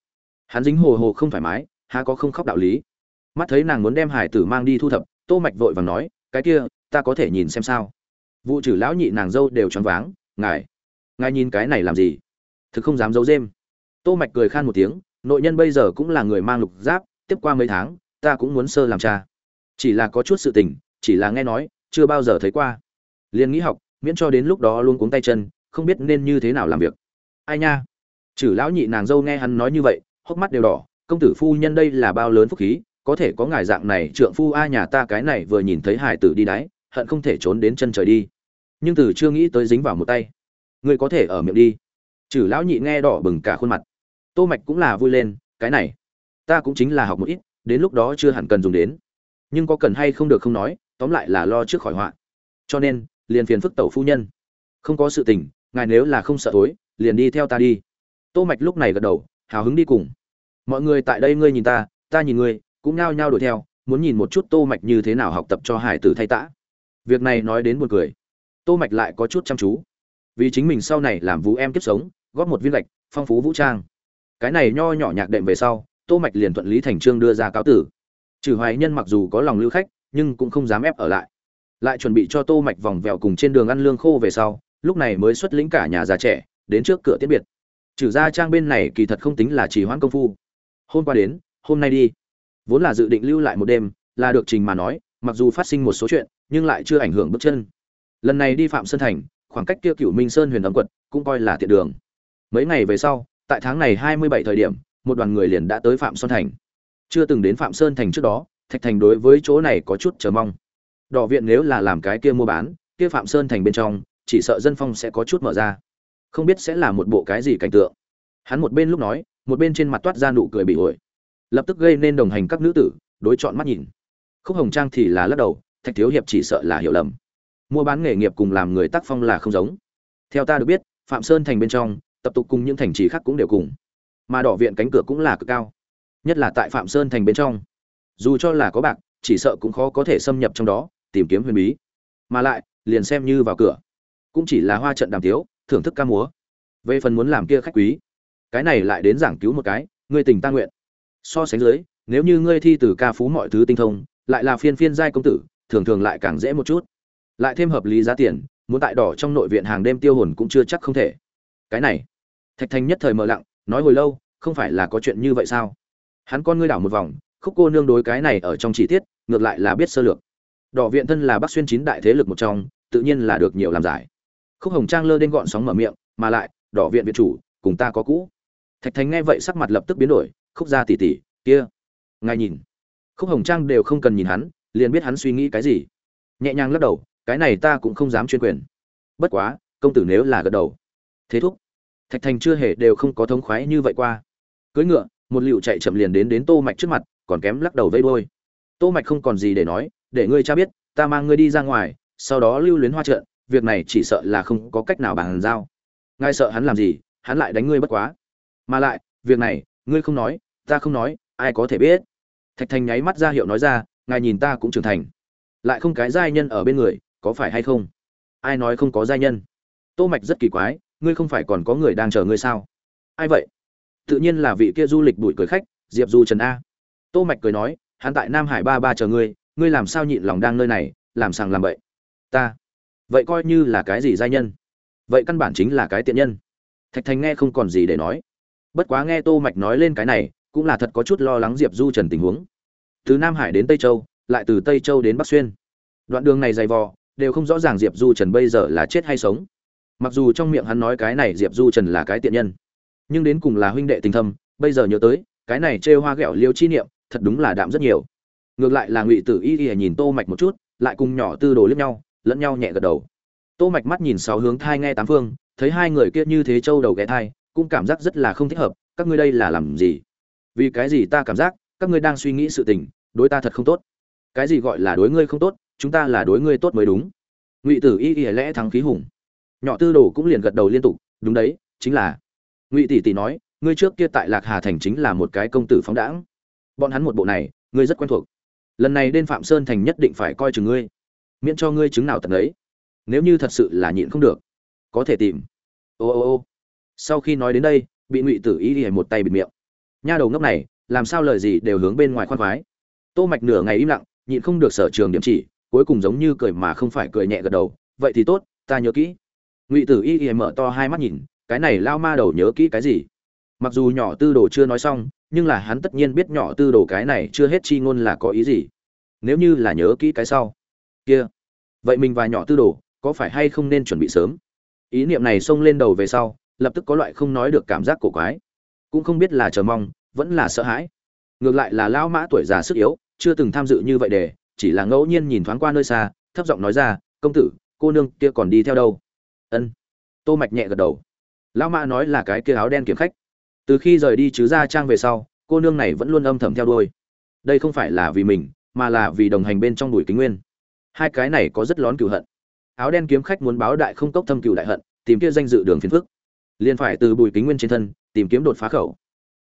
Hắn dính hồ hồ không thoải mái, há có không khóc đạo lý. Mắt thấy nàng muốn đem hải tử mang đi thu thập, tô mạch vội vàng nói, cái kia, ta có thể nhìn xem sao? Vụ trừ lão nhị nàng dâu đều choáng váng, ngài ngài nhìn cái này làm gì? Thực không dám giấu dêm tô mạch cười khan một tiếng, nội nhân bây giờ cũng là người mang lục giáp, tiếp qua mấy tháng, ta cũng muốn sơ làm cha. Chỉ là có chút sự tình, chỉ là nghe nói, chưa bao giờ thấy qua. Liền nghĩ học, miễn cho đến lúc đó luôn cuống tay chân, không biết nên như thế nào làm việc. Ai nha? Chử lão nhị nàng dâu nghe hắn nói như vậy, hốc mắt đều đỏ, công tử phu nhân đây là bao lớn phúc khí, có thể có ngài dạng này, trượng phu a nhà ta cái này vừa nhìn thấy hải tử đi đáy hận không thể trốn đến chân trời đi. Nhưng từ chưa nghĩ tới dính vào một tay. Người có thể ở miệng đi. Chử lão nhị nghe đỏ bừng cả khuôn mặt tô mạch cũng là vui lên, cái này, ta cũng chính là học một ít, đến lúc đó chưa hẳn cần dùng đến. Nhưng có cần hay không được không nói, tóm lại là lo trước khỏi họa. Cho nên, liền phiền phức tẩu phu nhân. Không có sự tình, ngài nếu là không sợ tối liền đi theo ta đi. Tô mạch lúc này gật đầu, hào hứng đi cùng. Mọi người tại đây ngươi nhìn ta ta nhìn ngươi, cũng nhao nhao đuổi theo, muốn nhìn một chút tô mạch như thế nào học tập cho hải tử thay tã. Việc này nói đến buồn cười. Tô mạch lại có chút chăm chú. Vì chính mình sau này làm vũ em kiếp sống, góp một viên gạch, phong phú vũ trang cái này nho nhỏ nhạc đệm về sau, tô mạch liền thuận lý thành trương đưa ra cáo tử. Trừ hoài nhân mặc dù có lòng lưu khách, nhưng cũng không dám ép ở lại. Lại chuẩn bị cho tô mạch vòng vèo cùng trên đường ăn lương khô về sau, lúc này mới xuất lĩnh cả nhà già trẻ, đến trước cửa tiễn biệt. Trừ ra trang bên này kỳ thật không tính là chỉ hoãn công phu. Hôm qua đến, hôm nay đi. Vốn là dự định lưu lại một đêm, là được trình mà nói, mặc dù phát sinh một số chuyện, nhưng lại chưa ảnh hưởng bước chân. Lần này đi phạm sơn thành, khoảng cách kia cửu minh sơn huyền âm quật, cũng coi là tiện đường. Mấy ngày về sau tại tháng này hai mươi bảy thời điểm, một đoàn người liền đã tới phạm sơn thành. Chưa từng đến phạm sơn thành trước đó, thạch thành đối với chỗ này có chút chờ mong. Đỏ viện nếu là làm cái kia mua bán, kia phạm sơn thành bên trong, chỉ sợ dân phong sẽ có chút mở ra. Không biết sẽ là một bộ cái gì cảnh tượng. Hắn một bên lúc nói, một bên trên mặt toát ra nụ cười bị ổi. Lập tức gây nên đồng hành các nữ tử, đối chọn mắt nhìn. Khúc hồng trang thì là lắc đầu, thạch thiếu hiệp chỉ sợ là hiểu lầm. Mua bán nghề nghiệp cùng làm người tác phong là không giống. Theo ta được biết, phạm sơn thành bên trong tập tục cùng những thành trì khác cũng đều cùng. Mà đỏ viện cánh cửa cũng là cực cao, nhất là tại phạm sơn thành bên trong. Dù cho là có bạc, chỉ sợ cũng khó có thể xâm nhập trong đó, tìm kiếm huyền bí. Mà lại, liền xem như vào cửa, cũng chỉ là hoa trận đàm tiếu, thưởng thức ca múa. Về phần muốn làm kia khách quý, cái này lại đến giảng cứu một cái, ngươi tình ta nguyện. So sánh dưới, nếu như ngươi thi từ ca phú mọi thứ tinh thông, lại là phiên phiên giai công tử, thường thường lại càng dễ một chút. Lại thêm hợp lý giá tiền, muốn tại đỏ trong nội viện hàng đêm tiêu hồn cũng chưa chắc không thể cái này. Thạch thành nhất thời mờ lặng, nói hồi lâu, không phải là có chuyện như vậy sao? Hắn con ngươi đảo một vòng, khúc cô nương đối cái này ở trong chi tiết, ngược lại là biết sơ lược. Đỏ viện thân là bắc xuyên chín đại thế lực một trong, tự nhiên là được nhiều làm giải. Khúc hồng trang lơ đen gọn sóng mở miệng, mà lại, đỏ viện viện chủ, cùng ta có cũ. Thạch thành nghe vậy sắc mặt lập tức biến đổi, khúc ra tỉ tỉ, kia, ngài nhìn. Khúc hồng trang đều không cần nhìn hắn, liền biết hắn suy nghĩ cái gì. Nhẹ nhàng lắc đầu, cái này ta cũng không dám chuyên quyền. Bất quá, công tử nếu là gật đầu thế thúc. Thạch thành chưa hề đều không có thống khoái như vậy qua. Cưỡi ngựa, một liệu chạy chậm liền đến đến tô mạch trước mặt, còn kém lắc đầu vây đôi tô mạch không còn gì để nói, để ngươi cha biết, ta mang ngươi đi ra ngoài, sau đó lưu luyến hoa trận, việc này chỉ sợ là không có cách nào bàn giao. Ngài sợ hắn làm gì, hắn lại đánh ngươi bất quá. Mà lại, việc này, ngươi không nói, ta không nói, ai có thể biết? Thạch thành nháy mắt ra hiệu nói ra, ngài nhìn ta cũng trưởng thành. Lại không cái giai nhân ở bên người, có phải hay không? Ai nói không có giai nhân? Tô mạch rất kỳ quái ngươi không phải còn có người đang chờ ngươi sao? Ai vậy? Tự nhiên là vị kia du lịch bụi cười khách, diệp du trần a. Tô mạch cười nói, hắn tại nam hải ba ba chờ ngươi ngươi làm sao nhịn lòng đang nơi này, làm sàng làm bậy? Ta. Vậy coi như là cái gì giai nhân? Vậy căn bản chính là cái tiện nhân. Thạch thành nghe không còn gì để nói. Bất quá nghe tô mạch nói lên cái này, cũng là thật có chút lo lắng diệp du trần tình huống. Từ nam hải đến tây châu, lại từ tây châu đến bắc xuyên. Đoạn đường này dày vò, đều không rõ ràng diệp du trần bây giờ là chết hay sống mặc dù trong miệng hắn nói cái này diệp du trần là cái tiện nhân, nhưng đến cùng là huynh đệ tình thâm, bây giờ nhớ tới, cái này trêu hoa ghẹo liêu chi niệm, thật đúng là đạm rất nhiều. Ngược lại là ngụy tử y y nhìn tô mạch một chút, lại cùng nhỏ tư đồ liếc nhau, lẫn nhau nhẹ gật đầu. Tô mạch mắt nhìn sáu hướng thai nghe tám phương, thấy hai người kia như thế châu đầu ghé thai, cũng cảm giác rất là không thích hợp, các ngươi đây là làm gì? Vì cái gì ta cảm giác, các ngươi đang suy nghĩ sự tình, đối ta thật không tốt. Cái gì gọi là đối ngươi không tốt, chúng ta là đối ngươi tốt mới đúng. Ngụy tử y y lẽ thắng khí hùng nhỏ tư đồ cũng liền gật đầu liên tục, đúng đấy, chính là. Ngụy tỷ tỷ nói, ngươi trước kia tại lạc hà thành chính là một cái công tử phóng đãng. Bọn hắn một bộ này, ngươi rất quen thuộc. Lần này đến phạm sơn thành nhất định phải coi chừng ngươi. Miễn cho ngươi chứng nào tận ấy nếu như thật sự là nhịn không được, có thể tìm. Ô ô ô. Sau khi nói đến đây, bị ngụy tử y hề một tay bịt miệng. Nha đầu ngốc này, làm sao lời gì đều hướng bên ngoài khoan khoái. Tô mạch nửa ngày im lặng, nhịn không được sở trường điểm chỉ, cuối cùng giống như cười mà không phải cười nhẹ gật đầu. Vậy thì tốt, ta nhớ kỹ ngụy tử y y mở to hai mắt nhìn, cái này lao ma đầu nhớ kỹ cái gì? Mặc dù nhỏ tư đồ chưa nói xong, nhưng là hắn tất nhiên biết nhỏ tư đồ cái này chưa hết chi ngôn là có ý gì. Nếu như là nhớ kỹ cái sau. Kia. Vậy mình và nhỏ tư đồ, có phải hay không nên chuẩn bị sớm? Ý niệm này xông lên đầu về sau, lập tức có loại không nói được cảm giác cổ quái. Cũng không biết là chờ mong, vẫn là sợ hãi. Ngược lại là lão mã tuổi già sức yếu, chưa từng tham dự như vậy để, chỉ là ngẫu nhiên nhìn thoáng qua nơi xa, thấp giọng nói ra, công tử, cô nương kia còn đi theo đâu? Ân. Tô mạch nhẹ gật đầu. Lão mã nói là cái kia áo đen kiểm khách. Từ khi rời đi chứ ra trang về sau, cô nương này vẫn luôn âm thầm theo đuôi. Đây không phải là vì mình, mà là vì đồng hành bên trong đuổi kính nguyên. Hai cái này có rất lón cựu hận. Áo đen kiếm khách muốn báo đại không cốc thâm cựu đại hận, tìm kia danh dự đường phiền phức. Liền phải từ bùi kính nguyên trên thân, tìm kiếm đột phá khẩu.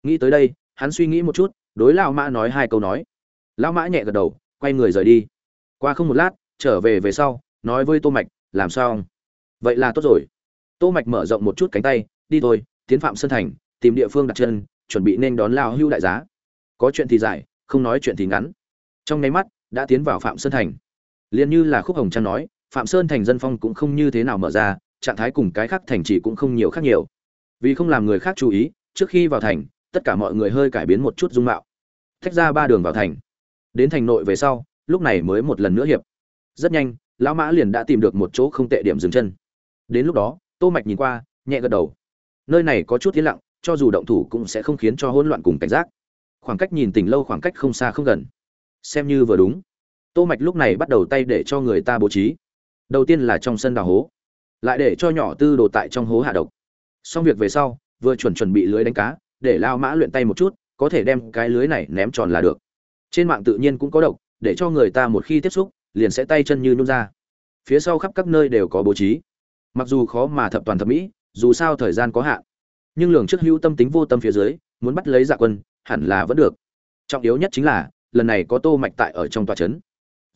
Nghĩ tới đây, hắn suy nghĩ một chút, đối lão mã nói hai câu nói. Lão mã nhẹ gật đầu, quay người rời đi. Qua không một lát, trở về về sau, nói với tô mạch, làm sao? Vậy là tốt rồi. Tô mạch mở rộng một chút cánh tay, đi thôi, tiến phạm sơn thành, tìm địa phương đặt chân, chuẩn bị nên đón lao hưu đại giá. Có chuyện thì dài không nói chuyện thì ngắn. Trong nháy mắt, đã tiến vào phạm sơn thành. Liền như là khúc hồng trang nói, phạm sơn thành dân phong cũng không như thế nào mở ra, trạng thái cùng cái khác thành chỉ cũng không nhiều khác nhiều. Vì không làm người khác chú ý, trước khi vào thành, tất cả mọi người hơi cải biến một chút dung mạo. Thách ra ba đường vào thành. Đến thành nội về sau, lúc này mới một lần nữa hiệp. Rất nhanh, lão mã liền đã tìm được một chỗ không tệ điểm dừng chân đến lúc đó, tô mạch nhìn qua, nhẹ gật đầu. Nơi này có chút yên lặng, cho dù động thủ cũng sẽ không khiến cho hỗn loạn cùng cảnh giác. Khoảng cách nhìn tỉnh lâu khoảng cách không xa không gần. Xem như vừa đúng. Tô mạch lúc này bắt đầu tay để cho người ta bố trí. Đầu tiên là trong sân đào hố. Lại để cho nhỏ tư đồ tại trong hố hạ độc. Xong việc về sau, vừa chuẩn chuẩn bị lưới đánh cá, để lao mã luyện tay một chút, có thể đem cái lưới này ném tròn là được. Trên mạng tự nhiên cũng có độc, để cho người ta một khi tiếp xúc, liền sẽ tay chân như nôn ra. Phía sau khắp các nơi đều có bố trí mặc dù khó mà thập toàn thập mỹ, dù sao thời gian có hạn. Nhưng lường trước hữu tâm tính vô tâm phía dưới, muốn bắt lấy dạ quân, hẳn là vẫn được. Trọng yếu nhất chính là, lần này có tô mạch tại ở trong tòa trấn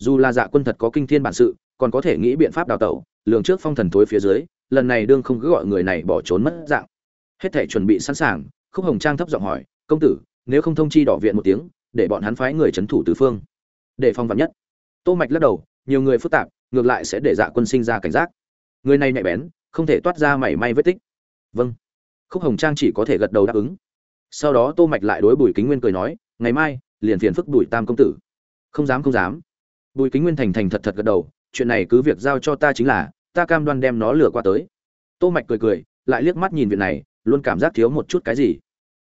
dù là dạ quân thật có kinh thiên bản sự, còn có thể nghĩ biện pháp đào tẩu, lường trước phong thần thối phía dưới, lần này đương không cứ gọi người này bỏ trốn mất dạng. Hết thể chuẩn bị sẵn sàng, khúc hồng trang thấp giọng hỏi, công tử, nếu không thông chi đỏ viện một tiếng, để bọn hắn phái người chấn thủ tứ phương. Để phong vạn nhất. Tô mạch lắc đầu, nhiều người phức tạp, ngược lại sẽ để dạ quân sinh ra cảnh giác người này nhạy bén, không thể toát ra mảy may vết tích. Vâng. Khúc hồng trang chỉ có thể gật đầu đáp ứng. Sau đó tô mạch lại đối bùi kính nguyên cười nói, ngày mai, liền phiền phức bùi tam công tử. Không dám không dám. Bùi kính nguyên thành thành thật thật gật đầu, chuyện này cứ việc giao cho ta chính là, ta cam đoan đem nó lừa qua tới. Tô mạch cười cười, lại liếc mắt nhìn việc này, luôn cảm giác thiếu một chút cái gì.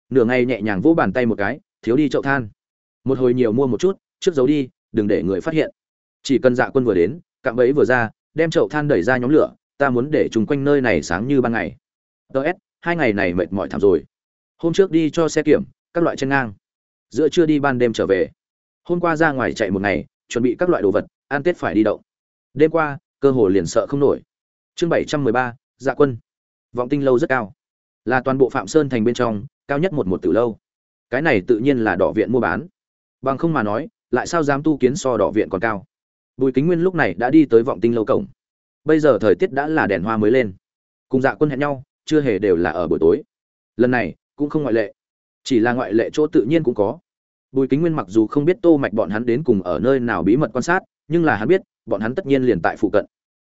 Nửa ngày nhẹ nhàng vỗ bàn tay một cái, thiếu đi chậu than. Một hồi nhiều mua một chút, trước giấu đi, đừng để người phát hiện. Chỉ cần dạ quân vừa đến, cạm bẫy vừa ra, đem chậu than đẩy ra nhóm lửa ta muốn để chúng quanh nơi này sáng như ban ngày. Ts hai ngày này mệt mỏi thảm rồi. Hôm trước đi cho xe kiểm, các loại chân ngang. Giữa trưa đi ban đêm trở về. Hôm qua ra ngoài chạy một ngày, chuẩn bị các loại đồ vật, ăn tết phải đi động. đêm qua, cơ hồ liền sợ không nổi. Chương bảy trăm mười ba dạ quân. Vọng tinh lâu rất cao. Là toàn bộ phạm sơn thành bên trong, cao nhất một một từ lâu. Cái này tự nhiên là đỏ viện mua bán. Bằng không mà nói, lại sao dám tu kiến so đỏ viện còn cao? Bùi kính nguyên lúc này đã đi tới vọng tinh lâu cổng bây giờ thời tiết đã là đèn hoa mới lên. Cùng dạ quân hẹn nhau, chưa hề đều là ở buổi tối. Lần này, cũng không ngoại lệ. Chỉ là ngoại lệ chỗ tự nhiên cũng có. Bùi kính nguyên mặc dù không biết tô mạch bọn hắn đến cùng ở nơi nào bí mật quan sát, nhưng là hắn biết, bọn hắn tất nhiên liền tại phụ cận.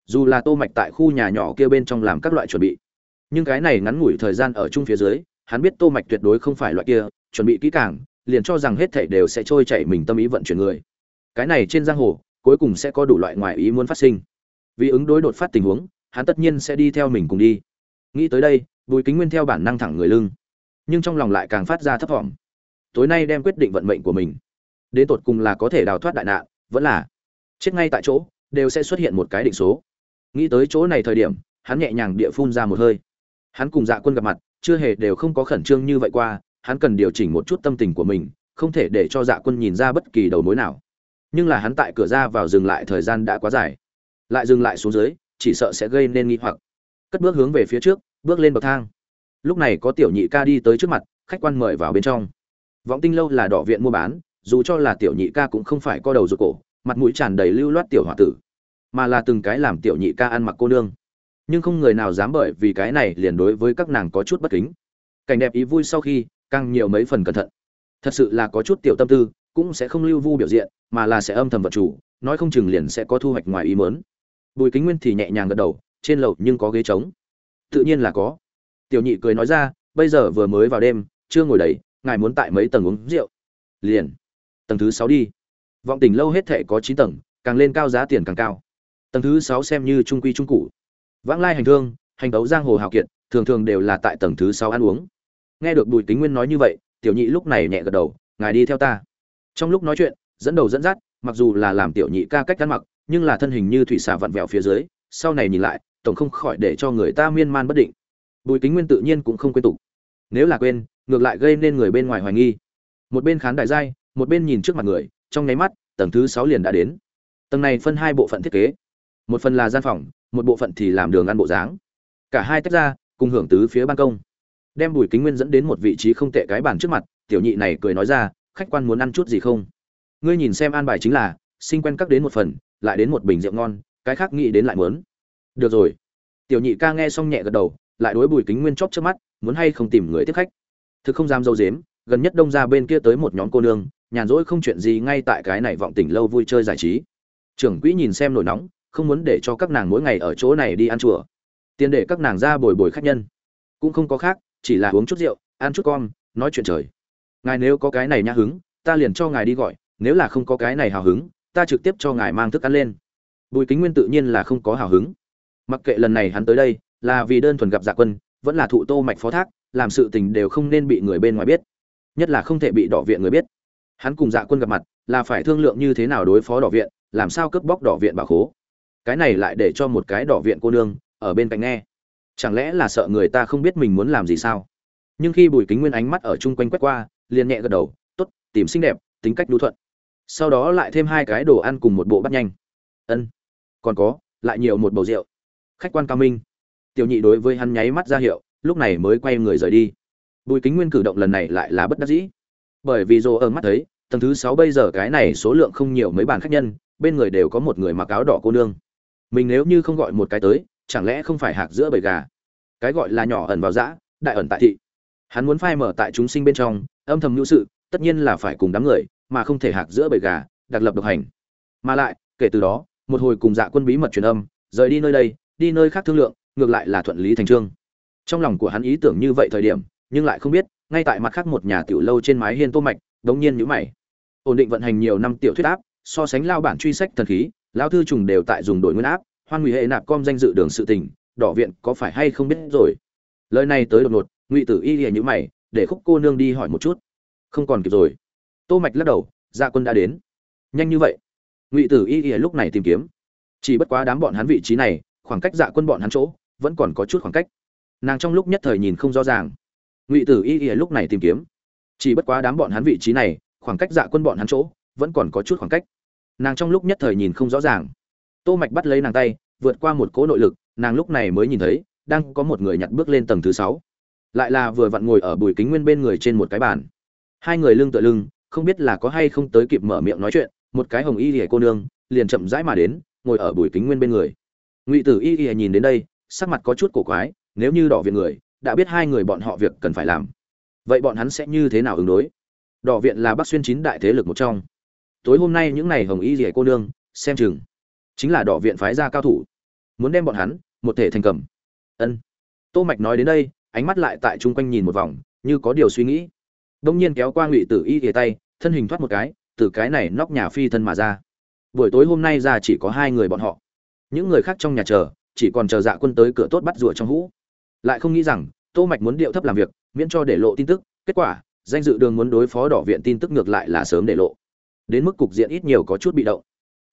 Dù là tô mạch tại khu nhà nhỏ kia bên trong làm các loại chuẩn bị. Nhưng cái này ngắn ngủi thời gian ở chung phía dưới, hắn biết tô mạch tuyệt đối không phải loại kia, chuẩn bị kỹ càng, liền cho rằng hết thảy đều sẽ trôi chảy mình tâm ý vận chuyển người. Cái này trên giang hồ, cuối cùng sẽ có đủ loại ngoại ý muốn phát sinh vì ứng đối đột phát tình huống, hắn tất nhiên sẽ đi theo mình cùng đi. Nghĩ tới đây, bùi kính nguyên theo bản năng thẳng người lưng. Nhưng trong lòng lại càng phát ra thấp thỏm. Tối nay đem quyết định vận mệnh của mình. Đến tột cùng là có thể đào thoát đại nạn, vẫn là chết ngay tại chỗ, đều sẽ xuất hiện một cái định số. Nghĩ tới chỗ này thời điểm, hắn nhẹ nhàng địa phun ra một hơi. Hắn cùng dạ quân gặp mặt, chưa hề đều không có khẩn trương như vậy qua, hắn cần điều chỉnh một chút tâm tình của mình, không thể để cho dạ quân nhìn ra bất kỳ đầu mối nào. Nhưng là hắn tại cửa ra vào dừng lại thời gian đã quá dài lại dừng lại xuống dưới, chỉ sợ sẽ gây nên nghi hoặc. Cất bước hướng về phía trước, bước lên bậc thang. Lúc này có tiểu nhị ca đi tới trước mặt, khách quan mời vào bên trong. Vọng tinh lâu là đỏ viện mua bán, dù cho là tiểu nhị ca cũng không phải co đầu ruột cổ, mặt mũi tràn đầy lưu loát tiểu h tử, mà là từng cái làm tiểu nhị ca ăn mặc cô nương. Nhưng không người nào dám bởi vì cái này liền đối với các nàng có chút bất kính. Cảnh đẹp ý vui sau khi, càng nhiều mấy phần cẩn thận. Thật sự là có chút tiểu tâm tư, cũng sẽ không lưu vu biểu diện, mà là sẽ âm thầm vật chủ, nói không chừng liền sẽ có thu hoạch ngoài ý mớn bùi kính nguyên thì nhẹ nhàng gật đầu, trên lầu nhưng có ghế trống. Tự nhiên là có. Tiểu nhị cười nói ra, bây giờ vừa mới vào đêm, chưa ngồi đấy ngài muốn tại mấy tầng uống rượu? Liền. Tầng thứ sáu đi. Vọng tỉnh lâu hết thệ có chín tầng, càng lên cao giá tiền càng cao. Tầng thứ sáu xem như trung quy trung cụ vãng lai hành thương, hành đấu giang hồ hào kiệt, thường thường đều là tại tầng thứ sáu ăn uống. Nghe được bùi kính nguyên nói như vậy, tiểu nhị lúc này nhẹ gật đầu, ngài đi theo ta. Trong lúc nói chuyện, dẫn đầu dẫn dắt, mặc dù là làm tiểu nhị ca cách ăn mặc nhưng là thân hình như thủy xà vặn vẹo phía dưới, sau này nhìn lại, tổng không khỏi để cho người ta miên man bất định. Bùi kính nguyên tự nhiên cũng không quên tục. Nếu là quên, ngược lại gây nên người bên ngoài hoài nghi. Một bên khán đại giai một bên nhìn trước mặt người, trong nháy mắt, tầng thứ sáu liền đã đến. Tầng này phân hai bộ phận thiết kế. Một phần là gian phòng, một bộ phận thì làm đường ăn bộ dáng. Cả hai tách ra, cùng hưởng tứ phía ban công. Đem bùi kính nguyên dẫn đến một vị trí không tệ cái bàn trước mặt, tiểu nhị này cười nói ra, khách quan muốn ăn chút gì không? Ngươi nhìn xem an bài chính là sinh quen các đến một phần lại đến một bình rượu ngon, cái khác nghĩ đến lại muốn. Được rồi. Tiểu nhị ca nghe xong nhẹ gật đầu, lại đối bùi kính nguyên chóp trước mắt, muốn hay không tìm người tiếp khách. Thực không dám dâu dếm, gần nhất đông ra bên kia tới một nhóm cô nương, nhàn rỗi không chuyện gì ngay tại cái này vọng tỉnh lâu vui chơi giải trí. Trưởng quỹ nhìn xem nổi nóng, không muốn để cho các nàng mỗi ngày ở chỗ này đi ăn chùa. Tiền để các nàng ra bồi bồi khách nhân. Cũng không có khác, chỉ là uống chút rượu, ăn chút con nói chuyện trời. Ngài nếu có cái này nhã hứng, ta liền cho ngài đi gọi, nếu là không có cái này hào hứng ta trực tiếp cho ngài mang thức ăn lên. Bùi kính nguyên tự nhiên là không có hào hứng. Mặc kệ lần này hắn tới đây, là vì đơn thuần gặp dạ quân, vẫn là thụ tô mạch phó thác, làm sự tình đều không nên bị người bên ngoài biết. Nhất là không thể bị đỏ viện người biết. Hắn cùng dạ quân gặp mặt, là phải thương lượng như thế nào đối phó đỏ viện, làm sao cướp bóc đỏ viện bà khố. Cái này lại để cho một cái đỏ viện cô nương, ở bên cạnh nghe. Chẳng lẽ là sợ người ta không biết mình muốn làm gì sao? Nhưng khi bùi kính nguyên ánh mắt ở chung quanh quét qua, liền nhẹ gật đầu, tốt, tìm xinh đẹp, tính cách đu thuận sau đó lại thêm hai cái đồ ăn cùng một bộ bắt nhanh. Ân còn có lại nhiều một bầu rượu. Khách quan cao minh. Tiểu nhị đối với hắn nháy mắt ra hiệu lúc này mới quay người rời đi. Bùi kính nguyên cử động lần này lại là bất đắc dĩ. Bởi vì dồ ở mắt thấy tầng thứ sáu bây giờ cái này số lượng không nhiều mấy bàn khách nhân bên người đều có một người mặc áo đỏ cô nương. Mình nếu như không gọi một cái tới chẳng lẽ không phải hạc giữa bầy gà? Cái gọi là nhỏ ẩn vào giã, đại ẩn tại thị. Hắn muốn phai mở tại chúng sinh bên trong âm thầm hữu sự tất nhiên là phải cùng đám người mà không thể hạc giữa bầy gà, đặc lập độc hành. Mà lại, kể từ đó, một hồi cùng dạ quân bí mật truyền âm, rời đi nơi đây, đi nơi khác thương lượng, ngược lại là thuận lý thành trương. Trong lòng của hắn ý tưởng như vậy thời điểm, nhưng lại không biết, ngay tại mặt khác một nhà tiểu lâu trên mái hiên tô mạch, đống nhiên nhíu mày. Ổn định vận hành nhiều năm tiểu thuyết áp, so sánh lao bản truy sách thần khí, lao thư trùng đều tại dùng đổi nguyên áp, hoan nguy hệ nạp com danh dự đường sự tình, đỏ viện có phải hay không biết rồi. Lời này tới đột ngột, ngụy tử y lìa như mày, để khúc cô nương đi hỏi một chút. Không còn kịp rồi tô mạch lắc đầu dạ quân đã đến. Nhanh như vậy? Ngụy tử y Y lúc này tìm kiếm. Chỉ bất quá đám bọn hắn vị trí này, khoảng cách dạ quân bọn hắn chỗ, vẫn còn có chút khoảng cách. Nàng trong lúc nhất thời nhìn không rõ ràng. Ngụy tử y Y lúc này tìm kiếm. Chỉ bất quá đám bọn hắn vị trí này, khoảng cách dạ quân bọn hắn chỗ, vẫn còn có chút khoảng cách. Nàng trong lúc nhất thời nhìn không rõ ràng. Tô mạch bắt lấy nàng tay, vượt qua một cỗ nội lực, nàng lúc này mới nhìn thấy, đang có một người nhặt bước lên tầng thứ sáu. Lại là vừa vặn ngồi ở bùi kính nguyên bên người trên một cái bàn. Hai người lưng tựa lưng không biết là có hay không tới kịp mở miệng nói chuyện, một cái hồng y lìa cô nương liền chậm rãi mà đến, ngồi ở bùi kính nguyên bên người. Ngụy tử y lìa nhìn đến đây, sắc mặt có chút cổ quái, nếu như đỏ viện người, đã biết hai người bọn họ việc cần phải làm. Vậy bọn hắn sẽ như thế nào ứng đối? Đỏ viện là bắc xuyên chín đại thế lực một trong. Tối hôm nay những ngày hồng y rỉa cô nương, xem chừng chính là đỏ viện phái ra cao thủ. Muốn đem bọn hắn, một thể thành cầm. Ân. Tô mạch nói đến đây, ánh mắt lại tại chung quanh nhìn một vòng, như có điều suy nghĩ. Đông nhiên kéo qua ngụy tử y ghề tay thân hình thoát một cái, từ cái này nóc nhà phi thân mà ra. Buổi tối hôm nay ra chỉ có hai người bọn họ. Những người khác trong nhà chờ, chỉ còn chờ dạ quân tới cửa tốt bắt rùa trong hũ. Lại không nghĩ rằng, tô mạch muốn điệu thấp làm việc, miễn cho để lộ tin tức, kết quả, danh dự đường muốn đối phó đỏ viện tin tức ngược lại là sớm để lộ. Đến mức cục diện ít nhiều có chút bị động.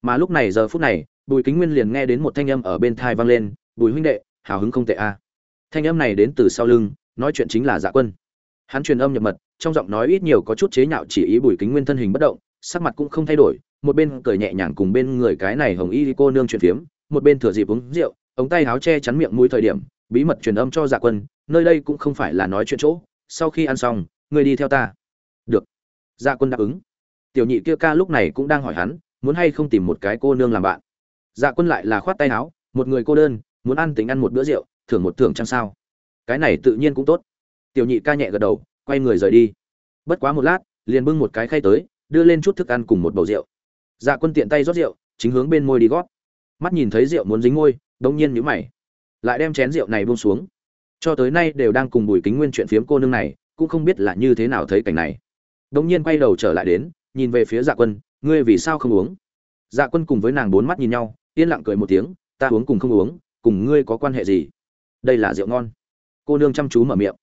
Mà lúc này giờ phút này, bùi kính nguyên liền nghe đến một thanh âm ở bên thai vang lên, bùi huynh đệ, hào hứng không tệ a. Thanh âm này đến từ sau lưng, nói chuyện chính là dạ quân hắn truyền âm nhập mật, trong giọng nói ít nhiều có chút chế nhạo chỉ ý bùi kính nguyên thân hình bất động, sắc mặt cũng không thay đổi, một bên cười nhẹ nhàng cùng bên người cái này hồng y cô nương chuyện phiếm, một bên thừa dịp uống rượu, ống tay áo che chắn miệng mũi thời điểm, bí mật truyền âm cho dạ quân, nơi đây cũng không phải là nói chuyện chỗ, sau khi ăn xong ngươi đi theo ta. Được. Dạ quân đáp ứng. Tiểu nhị kia ca lúc này cũng đang hỏi hắn, muốn hay không tìm một cái cô nương làm bạn. Dạ quân lại là khoát tay áo, một người cô đơn, muốn ăn tính ăn một bữa rượu, thưởng một thưởng chăng sao? Cái này tự nhiên cũng tốt tiểu nhị ca nhẹ gật đầu, quay người rời đi. Bất quá một lát, liền bưng một cái khay tới, đưa lên chút thức ăn cùng một bầu rượu. Dạ quân tiện tay rót rượu, chính hướng bên môi đi gót. Mắt nhìn thấy rượu muốn dính môi, đông nhiên nhữ mày. Lại đem chén rượu này buông xuống. Cho tới nay đều đang cùng bùi kính nguyên chuyện phiếm cô nương này, cũng không biết là như thế nào thấy cảnh này. Đông nhiên quay đầu trở lại đến, nhìn về phía dạ quân, ngươi vì sao không uống? Dạ quân cùng với nàng bốn mắt nhìn nhau, yên lặng cười một tiếng, ta uống cùng không uống, cùng ngươi có quan hệ gì? Đây là rượu ngon. Cô nương chăm chú mở miệng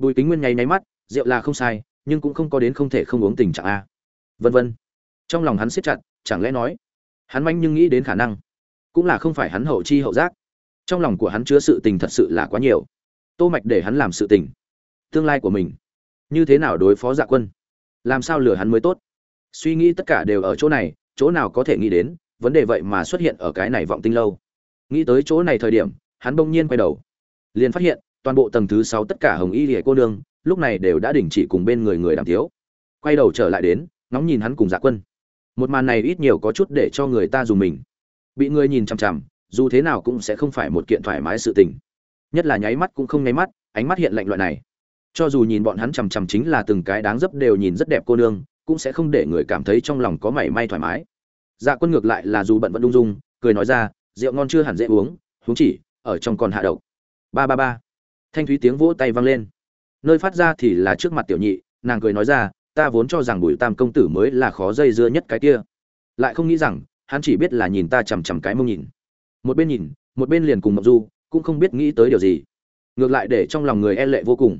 bùi kính nguyên nháy nháy mắt, rượu là không sai, nhưng cũng không có đến không thể không uống tình trạng a. Vân vân. Trong lòng hắn siết chặt, chẳng lẽ nói, hắn manh nhưng nghĩ đến khả năng, cũng là không phải hắn hậu chi hậu giác. Trong lòng của hắn chứa sự tình thật sự là quá nhiều. Tô mạch để hắn làm sự tình, tương lai của mình, như thế nào đối phó dạ quân? Làm sao lừa hắn mới tốt? Suy nghĩ tất cả đều ở chỗ này, chỗ nào có thể nghĩ đến, vấn đề vậy mà xuất hiện ở cái này vọng tinh lâu. Nghĩ tới chỗ này thời điểm, hắn bỗng nhiên quay đầu, liền phát hiện toàn bộ tầng thứ sáu tất cả hồng y lìa cô nương, lúc này đều đã đình chỉ cùng bên người người đàm thiếu quay đầu trở lại đến, ngóng nhìn hắn cùng dạ quân. Một màn này ít nhiều có chút để cho người ta dùng mình. Bị người nhìn chằm chằm, dù thế nào cũng sẽ không phải một kiện thoải mái sự tình. Nhất là nháy mắt cũng không nháy mắt, ánh mắt hiện lạnh loại này. Cho dù nhìn bọn hắn chằm chằm chính là từng cái đáng dấp đều nhìn rất đẹp cô nương, cũng sẽ không để người cảm thấy trong lòng có mảy may thoải mái. Dạ quân ngược lại là dù bận vẫn lung dung, cười nói ra, rượu ngon chưa hẳn dễ uống, huống chỉ, ở trong còn hạ độc. Ba ba ba thanh thúy tiếng vỗ tay vang lên. Nơi phát ra thì là trước mặt tiểu nhị, nàng cười nói ra, ta vốn cho rằng bùi tam công tử mới là khó dây dưa nhất cái kia. Lại không nghĩ rằng, hắn chỉ biết là nhìn ta chằm chằm cái mông nhìn. Một bên nhìn, một bên liền cùng mộng du, cũng không biết nghĩ tới điều gì. Ngược lại để trong lòng người e lệ vô cùng.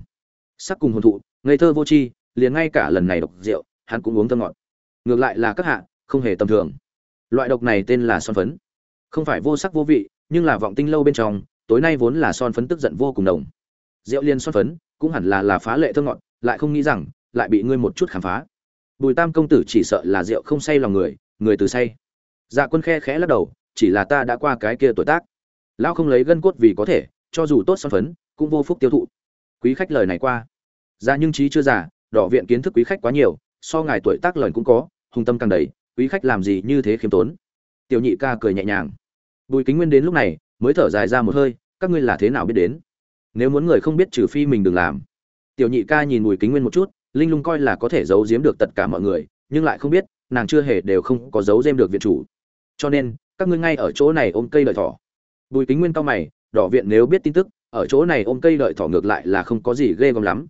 Sắc cùng hồn thụ, ngây thơ vô tri, liền ngay cả lần này độc rượu, hắn cũng uống thơ ngọt. Ngược lại là các hạ, không hề tầm thường. Loại độc này tên là son phấn. Không phải vô sắc vô vị, nhưng là vọng tinh lâu bên trong, tối nay vốn là son phấn tức giận vô cùng đồng rượu liên son phấn, cũng hẳn là là phá lệ thơ ngọt, lại không nghĩ rằng, lại bị ngươi một chút khám phá. Bùi tam công tử chỉ sợ là rượu không say lòng người người từ say. Dạ quân khe khẽ lắc đầu, chỉ là ta đã qua cái kia tuổi tác. Lão không lấy gân cốt vì có thể, cho dù tốt son phấn, cũng vô phúc tiêu thụ. Quý khách lời này qua. Ra dạ nhưng trí chưa già, đỏ viện kiến thức quý khách quá nhiều, so ngài tuổi tác lời cũng có, hùng tâm càng đầy, quý khách làm gì như thế khiêm tốn. Tiểu nhị ca cười nhẹ nhàng. Bùi kính nguyên đến lúc này, mới thở dài ra một hơi, các ngươi là thế nào biết đến? Nếu muốn người không biết trừ phi mình đừng làm. Tiểu nhị ca nhìn bùi kính nguyên một chút, linh lung coi là có thể giấu giếm được tất cả mọi người, nhưng lại không biết, nàng chưa hề đều không có giấu giếm được viện chủ. Cho nên, các ngươi ngay ở chỗ này ôm cây lợi thỏ. Bùi kính nguyên cao mày, đỏ viện nếu biết tin tức, ở chỗ này ôm cây lợi thỏ ngược lại là không có gì ghê gớm lắm.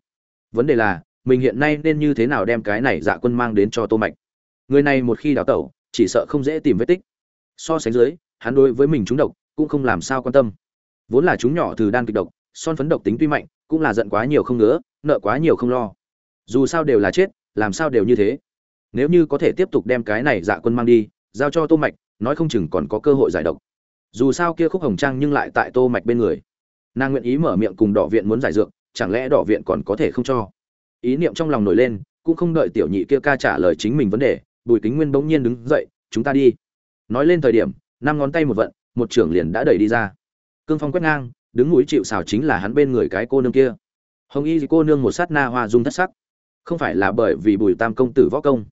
Vấn đề là, mình hiện nay nên như thế nào đem cái này dạ quân mang đến cho tô mạch? Người này một khi đào tẩu, chỉ sợ không dễ tìm vết tích. So sánh dưới, hắn đối với mình chúng độc, cũng không làm sao quan tâm. Vốn là chúng nhỏ từ đan kịch độc son phấn độc tính tuy mạnh, cũng là giận quá nhiều không ngứa, nợ quá nhiều không lo. Dù sao đều là chết, làm sao đều như thế. Nếu như có thể tiếp tục đem cái này dạ quân mang đi, giao cho tô mạch, nói không chừng còn có cơ hội giải độc. Dù sao kia khúc hồng trang nhưng lại tại tô mạch bên người. Nàng nguyện ý mở miệng cùng đỏ viện muốn giải dược, chẳng lẽ đỏ viện còn có thể không cho? Ý niệm trong lòng nổi lên, cũng không đợi tiểu nhị kia ca trả lời chính mình vấn đề, bùi kính nguyên bỗng nhiên đứng dậy, chúng ta đi. Nói lên thời điểm, năm ngón tay một vận, một trưởng liền đã đẩy đi ra. Cương phong quét ngang đứng núi chịu xào chính là hắn bên người cái cô nương kia. Hồng y cô nương một sát na hoa dung thất sắc. Không phải là bởi vì bùi tam công tử võ công.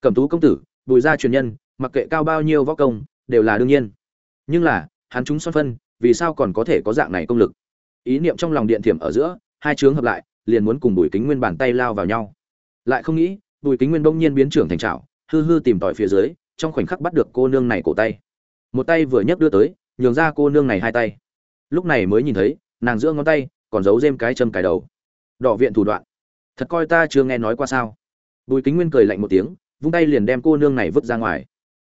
Cẩm tú công tử, bùi gia truyền nhân, mặc kệ cao bao nhiêu võ công, đều là đương nhiên. Nhưng là, hắn chúng son phân, vì sao còn có thể có dạng này công lực? Ý niệm trong lòng điện thiểm ở giữa, hai chướng hợp lại, liền muốn cùng bùi kính nguyên bàn tay lao vào nhau. Lại không nghĩ, bùi kính nguyên bỗng nhiên biến trưởng thành trào hư hư tìm tòi phía dưới, trong khoảnh khắc bắt được cô nương này cổ tay. Một tay vừa nhấc đưa tới, nhường ra cô nương này hai tay lúc này mới nhìn thấy, nàng giữa ngón tay còn giấu dêm cái châm cài đầu. Đỏ viện thủ đoạn. Thật coi ta chưa nghe nói qua sao? Bùi kính nguyên cười lạnh một tiếng, vung tay liền đem cô nương này vứt ra ngoài.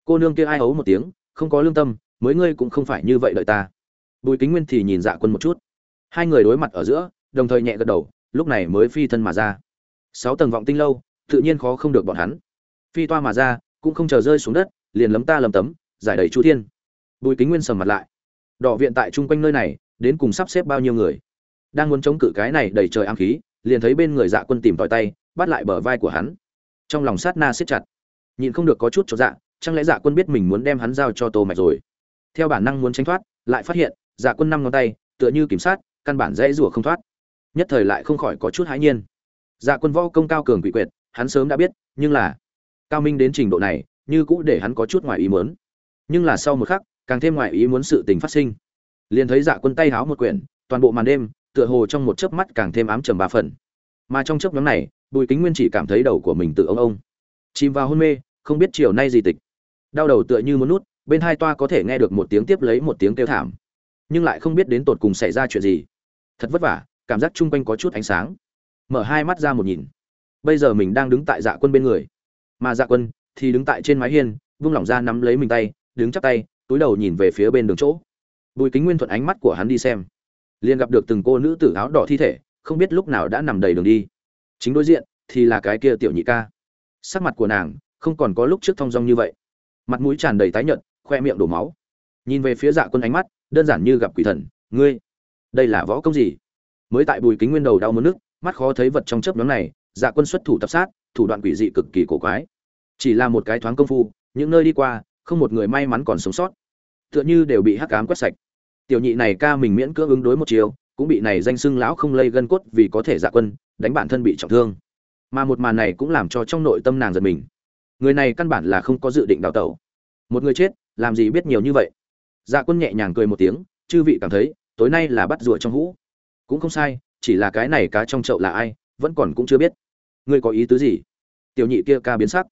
Cô nương kia ai ấu một tiếng, không có lương tâm, mới ngươi cũng không phải như vậy đợi ta. Bùi kính nguyên thì nhìn dạ quân một chút. Hai người đối mặt ở giữa, đồng thời nhẹ gật đầu, lúc này mới phi thân mà ra. Sáu tầng vọng tinh lâu, tự nhiên khó không được bọn hắn. Phi toa mà ra, cũng không chờ rơi xuống đất, liền lấm ta lấm tấm, giải đầy chu thiên. Bùi kính nguyên sầm mặt lại đỏ viện tại chung quanh nơi này, đến cùng sắp xếp bao nhiêu người. Đang muốn chống cự cái này đầy trời ám khí, liền thấy bên người dạ quân tìm tòi tay, bắt lại bờ vai của hắn. Trong lòng sát na siết chặt. Nhịn không được có chút cho dạ chẳng lẽ dạ quân biết mình muốn đem hắn giao cho tô mạch rồi? Theo bản năng muốn tránh thoát, lại phát hiện dạ quân năm ngón tay, tựa như kiểm sát, căn bản dễ rủa không thoát. Nhất thời lại không khỏi có chút hãi nhiên. Dạ quân võ công cao cường quỷ quyệt, hắn sớm đã biết, nhưng là, cao minh đến trình độ này, như cũ để hắn có chút ngoài ý muốn. Nhưng là sau một khắc càng thêm ngoại ý muốn sự tình phát sinh. Liền thấy dạ quân tay háo một quyển, toàn bộ màn đêm, tựa hồ trong một chớp mắt càng thêm ám trầm ba phần. Mà trong chớp nhóm này, bùi kính nguyên chỉ cảm thấy đầu của mình tự ông ông. Chìm vào hôn mê, không biết chiều nay gì tịch. Đau đầu tựa như muốn nút bên hai toa có thể nghe được một tiếng tiếp lấy một tiếng kêu thảm. Nhưng lại không biết đến tột cùng xảy ra chuyện gì. Thật vất vả, cảm giác chung quanh có chút ánh sáng. Mở hai mắt ra một nhìn. Bây giờ mình đang đứng tại dạ quân bên người. Mà dạ quân thì đứng tại trên mái hiên, vung lỏng ra nắm lấy mình tay, đứng chắp tay túi đầu nhìn về phía bên đường chỗ. Bùi kính nguyên thuận ánh mắt của hắn đi xem. Liền gặp được từng cô nữ tử áo đỏ thi thể, không biết lúc nào đã nằm đầy đường đi. Chính đối diện, thì là cái kia tiểu nhị ca. Sắc mặt của nàng, không còn có lúc trước thong dong như vậy. Mặt mũi tràn đầy tái nhợt, khoe miệng đổ máu. Nhìn về phía dạ quân ánh mắt, đơn giản như gặp quỷ thần, ngươi, đây là võ công gì? Mới tại bùi kính nguyên đầu đau mất nước, mắt khó thấy vật trong chớp nhóm này dạ quân xuất thủ tập sát, thủ đoạn quỷ dị cực kỳ cổ quái. Chỉ là một cái thoáng công phu, những nơi đi qua không một người may mắn còn sống sót. Tựa như đều bị hắc ám quét sạch. Tiểu nhị này ca mình miễn cưỡng ứng đối một chiều, cũng bị này danh xưng lão không lây gân cốt vì có thể dạ quân, đánh bản thân bị trọng thương. Mà một màn này cũng làm cho trong nội tâm nàng giật mình. Người này căn bản là không có dự định đào tẩu. Một người chết, làm gì biết nhiều như vậy? Dạ quân nhẹ nhàng cười một tiếng, chư vị cảm thấy, tối nay là bắt rùa trong hũ. Cũng không sai, chỉ là cái này cá trong chậu là ai, vẫn còn cũng chưa biết. Ngươi có ý tứ gì? Tiểu nhị kia ca biến sắc.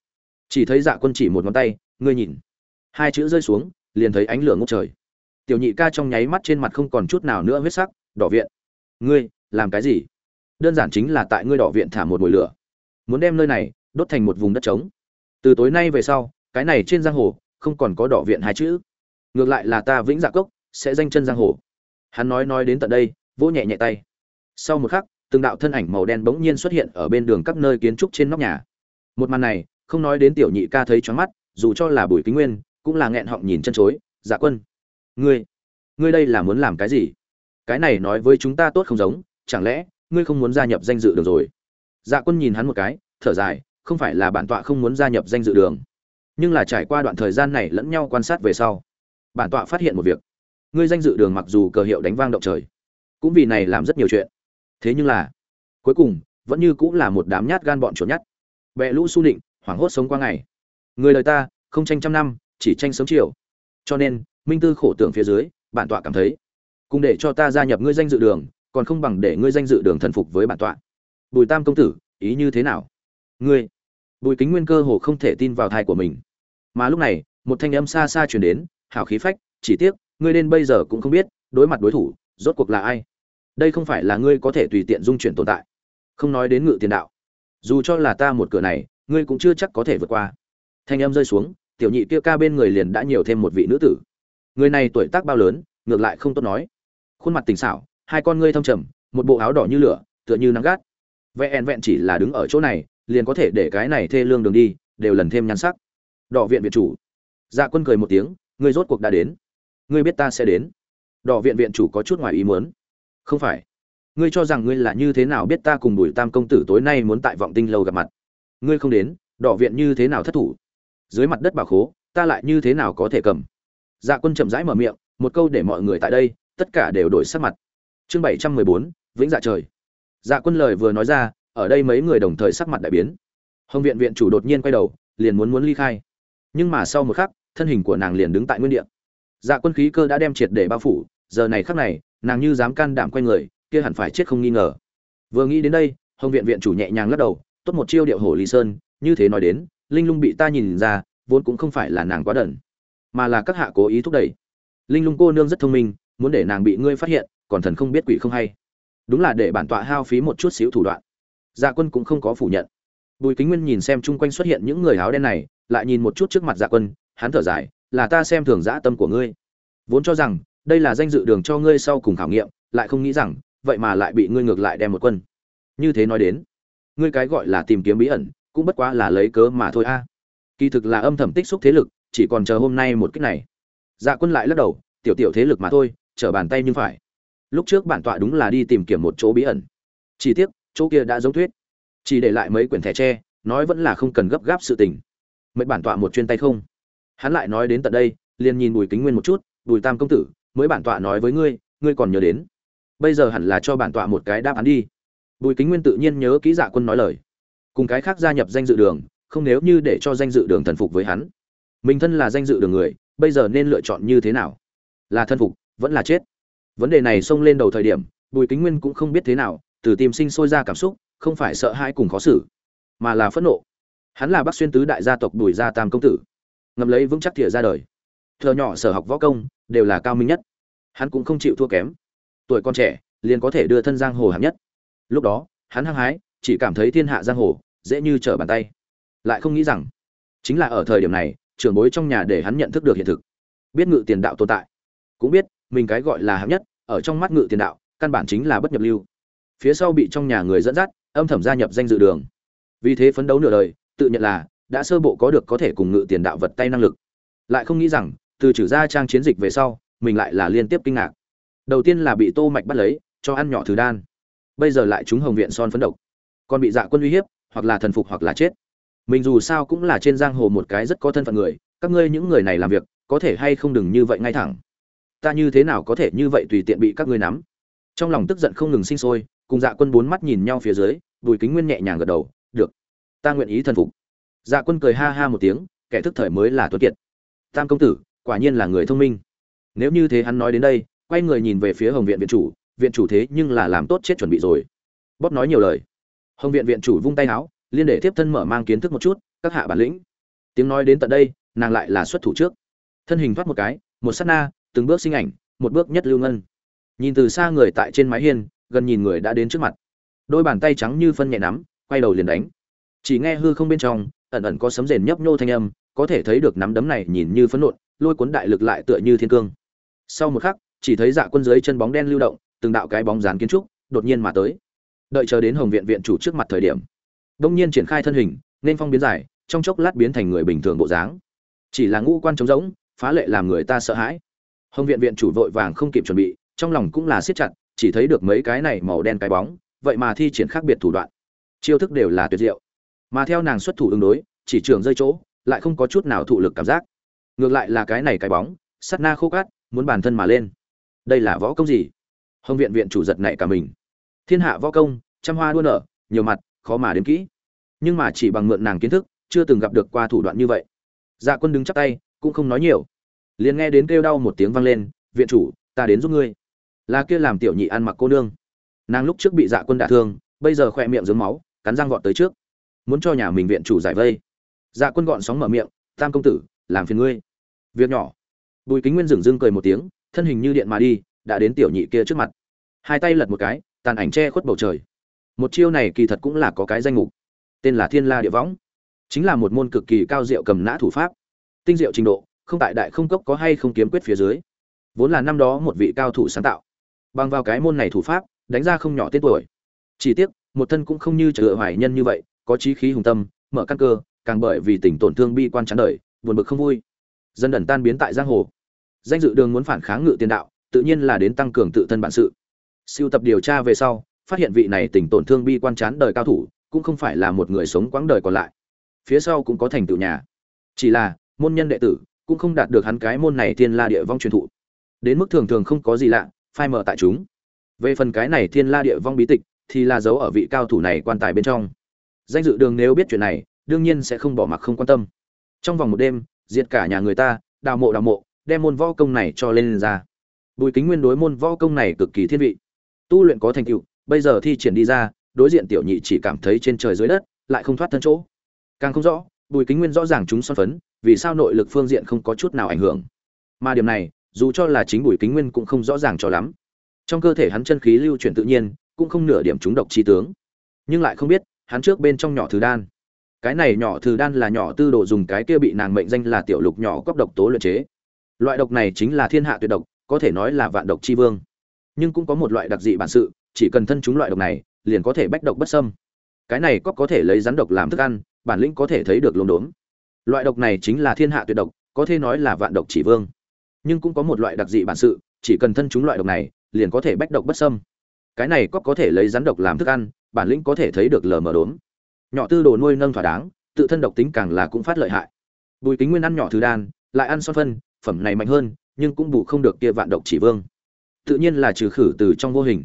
Chỉ thấy dạ quân chỉ một ngón tay, ngươi nhìn hai chữ rơi xuống, liền thấy ánh lửa ngốc trời. Tiểu nhị ca trong nháy mắt trên mặt không còn chút nào nữa huyết sắc, đỏ viện, ngươi làm cái gì? Đơn giản chính là tại ngươi đỏ viện thả một mồi lửa. Muốn đem nơi này đốt thành một vùng đất trống. Từ tối nay về sau, cái này trên giang hồ không còn có đỏ viện hai chữ. Ngược lại là ta vĩnh dạ cốc sẽ danh chân giang hồ. Hắn nói nói đến tận đây, vỗ nhẹ nhẹ tay. Sau một khắc, từng đạo thân ảnh màu đen bỗng nhiên xuất hiện ở bên đường các nơi kiến trúc trên nóc nhà. Một màn này, không nói đến tiểu nhị ca thấy choáng mắt, dù cho là bùi kính nguyên cũng là nghẹn họng nhìn chân chối dạ quân, ngươi ngươi đây là muốn làm cái gì? Cái này nói với chúng ta tốt không giống, chẳng lẽ ngươi không muốn gia nhập danh dự được rồi? Dạ quân nhìn hắn một cái, thở dài, không phải là bản tọa không muốn gia nhập danh dự đường, nhưng là trải qua đoạn thời gian này lẫn nhau quan sát về sau, bản tọa phát hiện một việc. Ngươi danh dự đường mặc dù cờ hiệu đánh vang động trời, cũng vì này làm rất nhiều chuyện. Thế nhưng là, cuối cùng, vẫn như cũng là một đám nhát gan bọn chuột nhát. Bẹ lũ su định hoảng hốt sống qua ngày. Người đời ta, không tranh trăm năm chỉ tranh sớm chiều. Cho nên, minh tư khổ tưởng phía dưới, bản tọa cảm thấy, cùng để cho ta gia nhập ngươi danh dự đường, còn không bằng để ngươi danh dự đường thần phục với bản tọa. Bùi tam công tử, ý như thế nào? Ngươi, bùi kính nguyên cơ hồ không thể tin vào thai của mình. Mà lúc này, một thanh âm xa xa chuyển đến hào khí phách, chỉ tiếc, ngươi đến bây giờ cũng không biết, đối mặt đối thủ, rốt cuộc là ai? Đây không phải là ngươi có thể tùy tiện dung chuyển tồn tại. Không nói đến ngự tiền đạo. Dù cho là ta một cửa này, ngươi cũng chưa chắc có thể vượt qua. Thanh âm rơi xuống tiểu nhị kia ca bên người liền đã nhiều thêm một vị nữ tử. Người này tuổi tác bao lớn, ngược lại không tốt nói. Khuôn mặt tình xảo, hai con ngươi thâm trầm, một bộ áo đỏ như lửa, tựa như nắng gắt. Vẹn vẹn chỉ là đứng ở chỗ này, liền có thể để cái này thê lương đường đi, đều lần thêm nhan sắc. Đỏ viện viện chủ. Dạ quân cười một tiếng, ngươi rốt cuộc đã đến. Ngươi biết ta sẽ đến. Đỏ viện viện chủ có chút ngoài ý muốn. Không phải. Ngươi cho rằng ngươi là như thế nào biết ta cùng bùi tam công tử tối nay muốn tại vọng tinh lâu gặp mặt. Ngươi không đến, đỏ viện như thế nào thất thủ? Dưới mặt đất bảo khố, ta lại như thế nào có thể cầm? Dạ quân chậm rãi mở miệng, một câu để mọi người tại đây, tất cả đều đổi sắc mặt. Chương bảy trăm mười bốn, vĩnh dạ trời. Dạ quân lời vừa nói ra, ở đây mấy người đồng thời sắc mặt đại biến. Hồng viện viện chủ đột nhiên quay đầu, liền muốn muốn ly khai. Nhưng mà sau một khắc, thân hình của nàng liền đứng tại nguyên địa. Dạ quân khí cơ đã đem triệt để bao phủ, giờ này khắc này, nàng như dám can đảm quay người, kia hẳn phải chết không nghi ngờ. Vừa nghĩ đến đây, hồng viện viện chủ nhẹ nhàng lắc đầu, tốt một chiêu điệu hổ ly sơn, như thế nói đến linh lung bị ta nhìn ra, vốn cũng không phải là nàng quá đần, mà là các hạ cố ý thúc đẩy. Linh lung cô nương rất thông minh, muốn để nàng bị ngươi phát hiện, còn thần không biết quỷ không hay. Đúng là để bản tọa hao phí một chút xíu thủ đoạn. Dạ quân cũng không có phủ nhận. Bùi kính nguyên nhìn xem chung quanh xuất hiện những người áo đen này, lại nhìn một chút trước mặt dạ quân, hắn thở dài, là ta xem thường dã tâm của ngươi. Vốn cho rằng, đây là danh dự đường cho ngươi sau cùng khảo nghiệm, lại không nghĩ rằng, vậy mà lại bị ngươi ngược lại đem một quân. Như thế nói đến, ngươi cái gọi là tìm kiếm bí ẩn cũng bất quá là lấy cớ mà thôi a. Kỳ thực là âm thầm tích xúc thế lực, chỉ còn chờ hôm nay một cách này. Dạ quân lại lắc đầu, tiểu tiểu thế lực mà thôi, trở bàn tay nhưng phải. Lúc trước bản tọa đúng là đi tìm kiếm một chỗ bí ẩn. Chỉ tiếc, chỗ kia đã giống thuyết chỉ để lại mấy quyển thẻ tre, nói vẫn là không cần gấp gáp sự tình. Mấy bản tọa một chuyên tay không? Hắn lại nói đến tận đây, liền nhìn bùi kính nguyên một chút, bùi tam công tử, mới bản tọa nói với ngươi ngươi còn nhớ đến. Bây giờ hẳn là cho bản tọa một cái đáp án đi. Bùi kính nguyên tự nhiên nhớ kỹ dạ quân nói lời cùng cái khác gia nhập danh dự đường, không nếu như để cho danh dự đường thần phục với hắn. Mình thân là danh dự đường người, bây giờ nên lựa chọn như thế nào? Là thân phục, vẫn là chết? Vấn đề này xông lên đầu thời điểm, bùi kính nguyên cũng không biết thế nào, từ tìm sinh sôi ra cảm xúc, không phải sợ hãi cùng khó xử, mà là phẫn nộ. Hắn là bác xuyên tứ đại gia tộc bùi gia tam công tử ngầm lấy vững chắc thìa ra đời. Thợ nhỏ sở học võ công, đều là cao minh nhất. Hắn cũng không chịu thua kém. Tuổi còn trẻ, liền có thể đưa thân giang hồ hạng nhất. Lúc đó, hắn hăng hái, chỉ cảm thấy thiên hạ giang hồ dễ như trở bàn tay. Lại không nghĩ rằng, chính là ở thời điểm này, trưởng bối trong nhà để hắn nhận thức được hiện thực. Biết ngự tiền đạo tồn tại. Cũng biết, mình cái gọi là hạng nhất, ở trong mắt ngự tiền đạo, căn bản chính là bất nhập lưu. Phía sau bị trong nhà người dẫn dắt, âm thầm gia nhập danh dự đường. Vì thế phấn đấu nửa đời, tự nhận là, đã sơ bộ có được có thể cùng ngự tiền đạo vật tay năng lực. Lại không nghĩ rằng, từ trừ ra trang chiến dịch về sau, mình lại là liên tiếp kinh ngạc. Đầu tiên là bị tô mạch bắt lấy, cho ăn nhỏ thứ đan. Bây giờ lại chúng hồng viện son phấn độc. Còn bị dạ quân uy hiếp hoặc là thần phục hoặc là chết. Mình dù sao cũng là trên giang hồ một cái rất có thân phận người, các ngươi những người này làm việc, có thể hay không đừng như vậy ngay thẳng. Ta như thế nào có thể như vậy tùy tiện bị các ngươi nắm? Trong lòng tức giận không ngừng sinh sôi, cùng dạ quân bốn mắt nhìn nhau phía dưới, bùi kính nguyên nhẹ nhàng gật đầu, được, ta nguyện ý thần phục. Dạ quân cười ha ha một tiếng, kẻ thức thời mới là tuấn kiệt. Tam công tử, quả nhiên là người thông minh. Nếu như thế hắn nói đến đây, quay người nhìn về phía hồng viện viện chủ viện chủ thế nhưng là làm tốt chết chuẩn bị rồi. Bóp nói nhiều lời hồng viện viện chủ vung tay áo liên để tiếp thân mở mang kiến thức một chút, các hạ bản lĩnh. Tiếng nói đến tận đây, nàng lại là xuất thủ trước. Thân hình thoát một cái, một sát na, từng bước sinh ảnh, một bước nhất lưu ngân. Nhìn từ xa người tại trên mái hiên, gần nhìn người đã đến trước mặt. Đôi bàn tay trắng như phân nhẹ nắm, quay đầu liền đánh. Chỉ nghe hư không bên trong, ẩn ẩn có sấm rền nhấp nhô thanh âm, có thể thấy được nắm đấm này nhìn như phấn nộn, lôi cuốn đại lực lại tựa như thiên cương. Sau một khắc, chỉ thấy dạ quân dưới chân bóng đen lưu động, từng đạo cái bóng dán kiến trúc, đột nhiên mà tới đợi chờ đến hồng viện viện chủ trước mặt thời điểm. Đông nhiên triển khai thân hình, nên phong biến dài, trong chốc lát biến thành người bình thường bộ dáng. Chỉ là ngũ quan trống rỗng, phá lệ làm người ta sợ hãi. Hồng viện viện chủ vội vàng không kịp chuẩn bị, trong lòng cũng là siết chặt, chỉ thấy được mấy cái này màu đen cái bóng, vậy mà thi triển khác biệt thủ đoạn. Chiêu thức đều là tuyệt diệu. Mà theo nàng xuất thủ ứng đối, chỉ trường rơi chỗ, lại không có chút nào thụ lực cảm giác. Ngược lại là cái này cái bóng sắt na khô cát, muốn bản thân mà lên. Đây là võ công gì? Hồng viện viện chủ giật nảy cả mình thiên hạ võ công, trăm hoa đua nở, nhiều mặt, khó mà đếm kỹ. Nhưng mà chỉ bằng mượn nàng kiến thức, chưa từng gặp được qua thủ đoạn như vậy. Dạ quân đứng chắp tay, cũng không nói nhiều. Liền nghe đến kêu đau một tiếng vang lên, viện chủ, ta đến giúp ngươi. Là kia làm tiểu nhị ăn mặc cô nương. Nàng lúc trước bị dạ quân đả thương, bây giờ khỏe miệng dướng máu, cắn răng vọt tới trước. Muốn cho nhà mình viện chủ giải vây. Dạ quân gọn sóng mở miệng, tam công tử, làm phiền ngươi. Việc nhỏ. Bùi kính nguyên dừng dưng cười một tiếng, thân hình như điện mà đi, đã đến tiểu nhị kia trước mặt. Hai tay lật một cái tàn ảnh che khuất bầu trời. Một chiêu này kỳ thật cũng là có cái danh mục. Tên là thiên la địa võng. Chính là một môn cực kỳ cao diệu cầm nã thủ pháp. Tinh diệu trình độ, không tại đại không cốc có hay không kiếm quyết phía dưới. Vốn là năm đó một vị cao thủ sáng tạo. Bằng vào cái môn này thủ pháp, đánh ra không nhỏ tên tuổi. Chỉ tiếc, một thân cũng không như trở hoài nhân như vậy, có chí khí hùng tâm, mở căn cơ, càng bởi vì tình tổn thương bi quan chán đời, buồn bực không vui. Dân đần tan biến tại giang hồ. Danh dự đường muốn phản kháng ngự tiền đạo, tự nhiên là đến tăng cường tự thân bản sự siêu tập điều tra về sau phát hiện vị này tình tổn thương bi quan chán đời cao thủ cũng không phải là một người sống quãng đời còn lại. Phía sau cũng có thành tựu nhà. Chỉ là môn nhân đệ tử cũng không đạt được hắn cái môn này thiên la địa vong truyền thụ. Đến mức thường thường không có gì lạ phai mở tại chúng. Về phần cái này thiên la địa vong bí tịch thì là giấu ở vị cao thủ này quan tài bên trong. Danh dự đường nếu biết chuyện này đương nhiên sẽ không bỏ mặc không quan tâm. Trong vòng một đêm diệt cả nhà người ta đào mộ đào mộ đem môn võ công này cho lên, lên ra. Bùi kính nguyên đối môn võ công này cực kỳ thiên vị tu luyện có thành tựu, bây giờ thi triển đi ra, đối diện tiểu nhị chỉ cảm thấy trên trời dưới đất, lại không thoát thân chỗ. Càng không rõ, bùi kính nguyên rõ ràng chúng son phấn, vì sao nội lực phương diện không có chút nào ảnh hưởng. Mà điểm này, dù cho là chính bùi kính nguyên cũng không rõ ràng cho lắm. Trong cơ thể hắn chân khí lưu chuyển tự nhiên, cũng không nửa điểm trúng độc chi tướng. Nhưng lại không biết, hắn trước bên trong nhỏ thứ đan. Cái này nhỏ thứ đan là nhỏ tư đồ dùng cái kia bị nàng mệnh danh là tiểu lục nhỏ cốc độc tố luyện chế. Loại độc này chính là thiên hạ tuyệt độc, có thể nói là vạn độc chi vương nhưng cũng có một loại đặc dị bản sự, chỉ cần thân chúng loại độc này, liền có thể bách độc bất sâm cái này cóc có thể lấy rắn độc làm thức ăn, bản lĩnh có thể thấy được lốm đốm. Loại độc này chính là thiên hạ tuyệt độc, có thể nói là vạn độc chỉ vương. Nhưng cũng có một loại đặc dị bản sự, chỉ cần thân chúng loại độc này, liền có thể bách độc bất sâm cái này cóc có thể lấy rắn độc làm thức ăn, bản lĩnh có thể thấy được lờ mờ đốm. Nhỏ tư đồ nuôi nâng thỏa đáng, tự thân độc tính càng là cũng phát lợi hại. Bùi kính nguyên ăn nhỏ thứ đan, lại ăn son phân, phẩm này mạnh hơn, nhưng cũng bù không được kia vạn độc chỉ vương tự nhiên là trừ khử từ trong vô hình.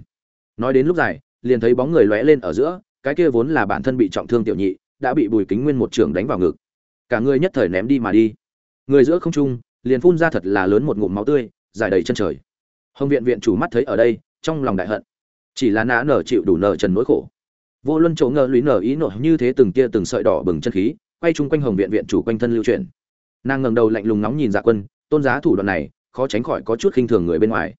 Nói đến lúc dài, liền thấy bóng người lóe lên ở giữa, cái kia vốn là bản thân bị trọng thương tiểu nhị, đã bị bùi kính nguyên một trường đánh vào ngực. Cả người nhất thời ném đi mà đi. Người giữa không trung, liền phun ra thật là lớn một ngụm máu tươi, dài đầy chân trời. Hồng viện viện chủ mắt thấy ở đây, trong lòng đại hận. Chỉ là nã nở chịu đủ nợ trần nỗi khổ. Vô luân chỗ ngờ lũy nở ý nổi như thế từng tia từng sợi đỏ bừng chân khí, quay chung quanh hồng viện viện chủ quanh thân lưu chuyển. Nàng ngẩng đầu lạnh lùng nóng nhìn dạ quân, tôn giá thủ đoạn này, khó tránh khỏi có chút khinh thường người bên ngoài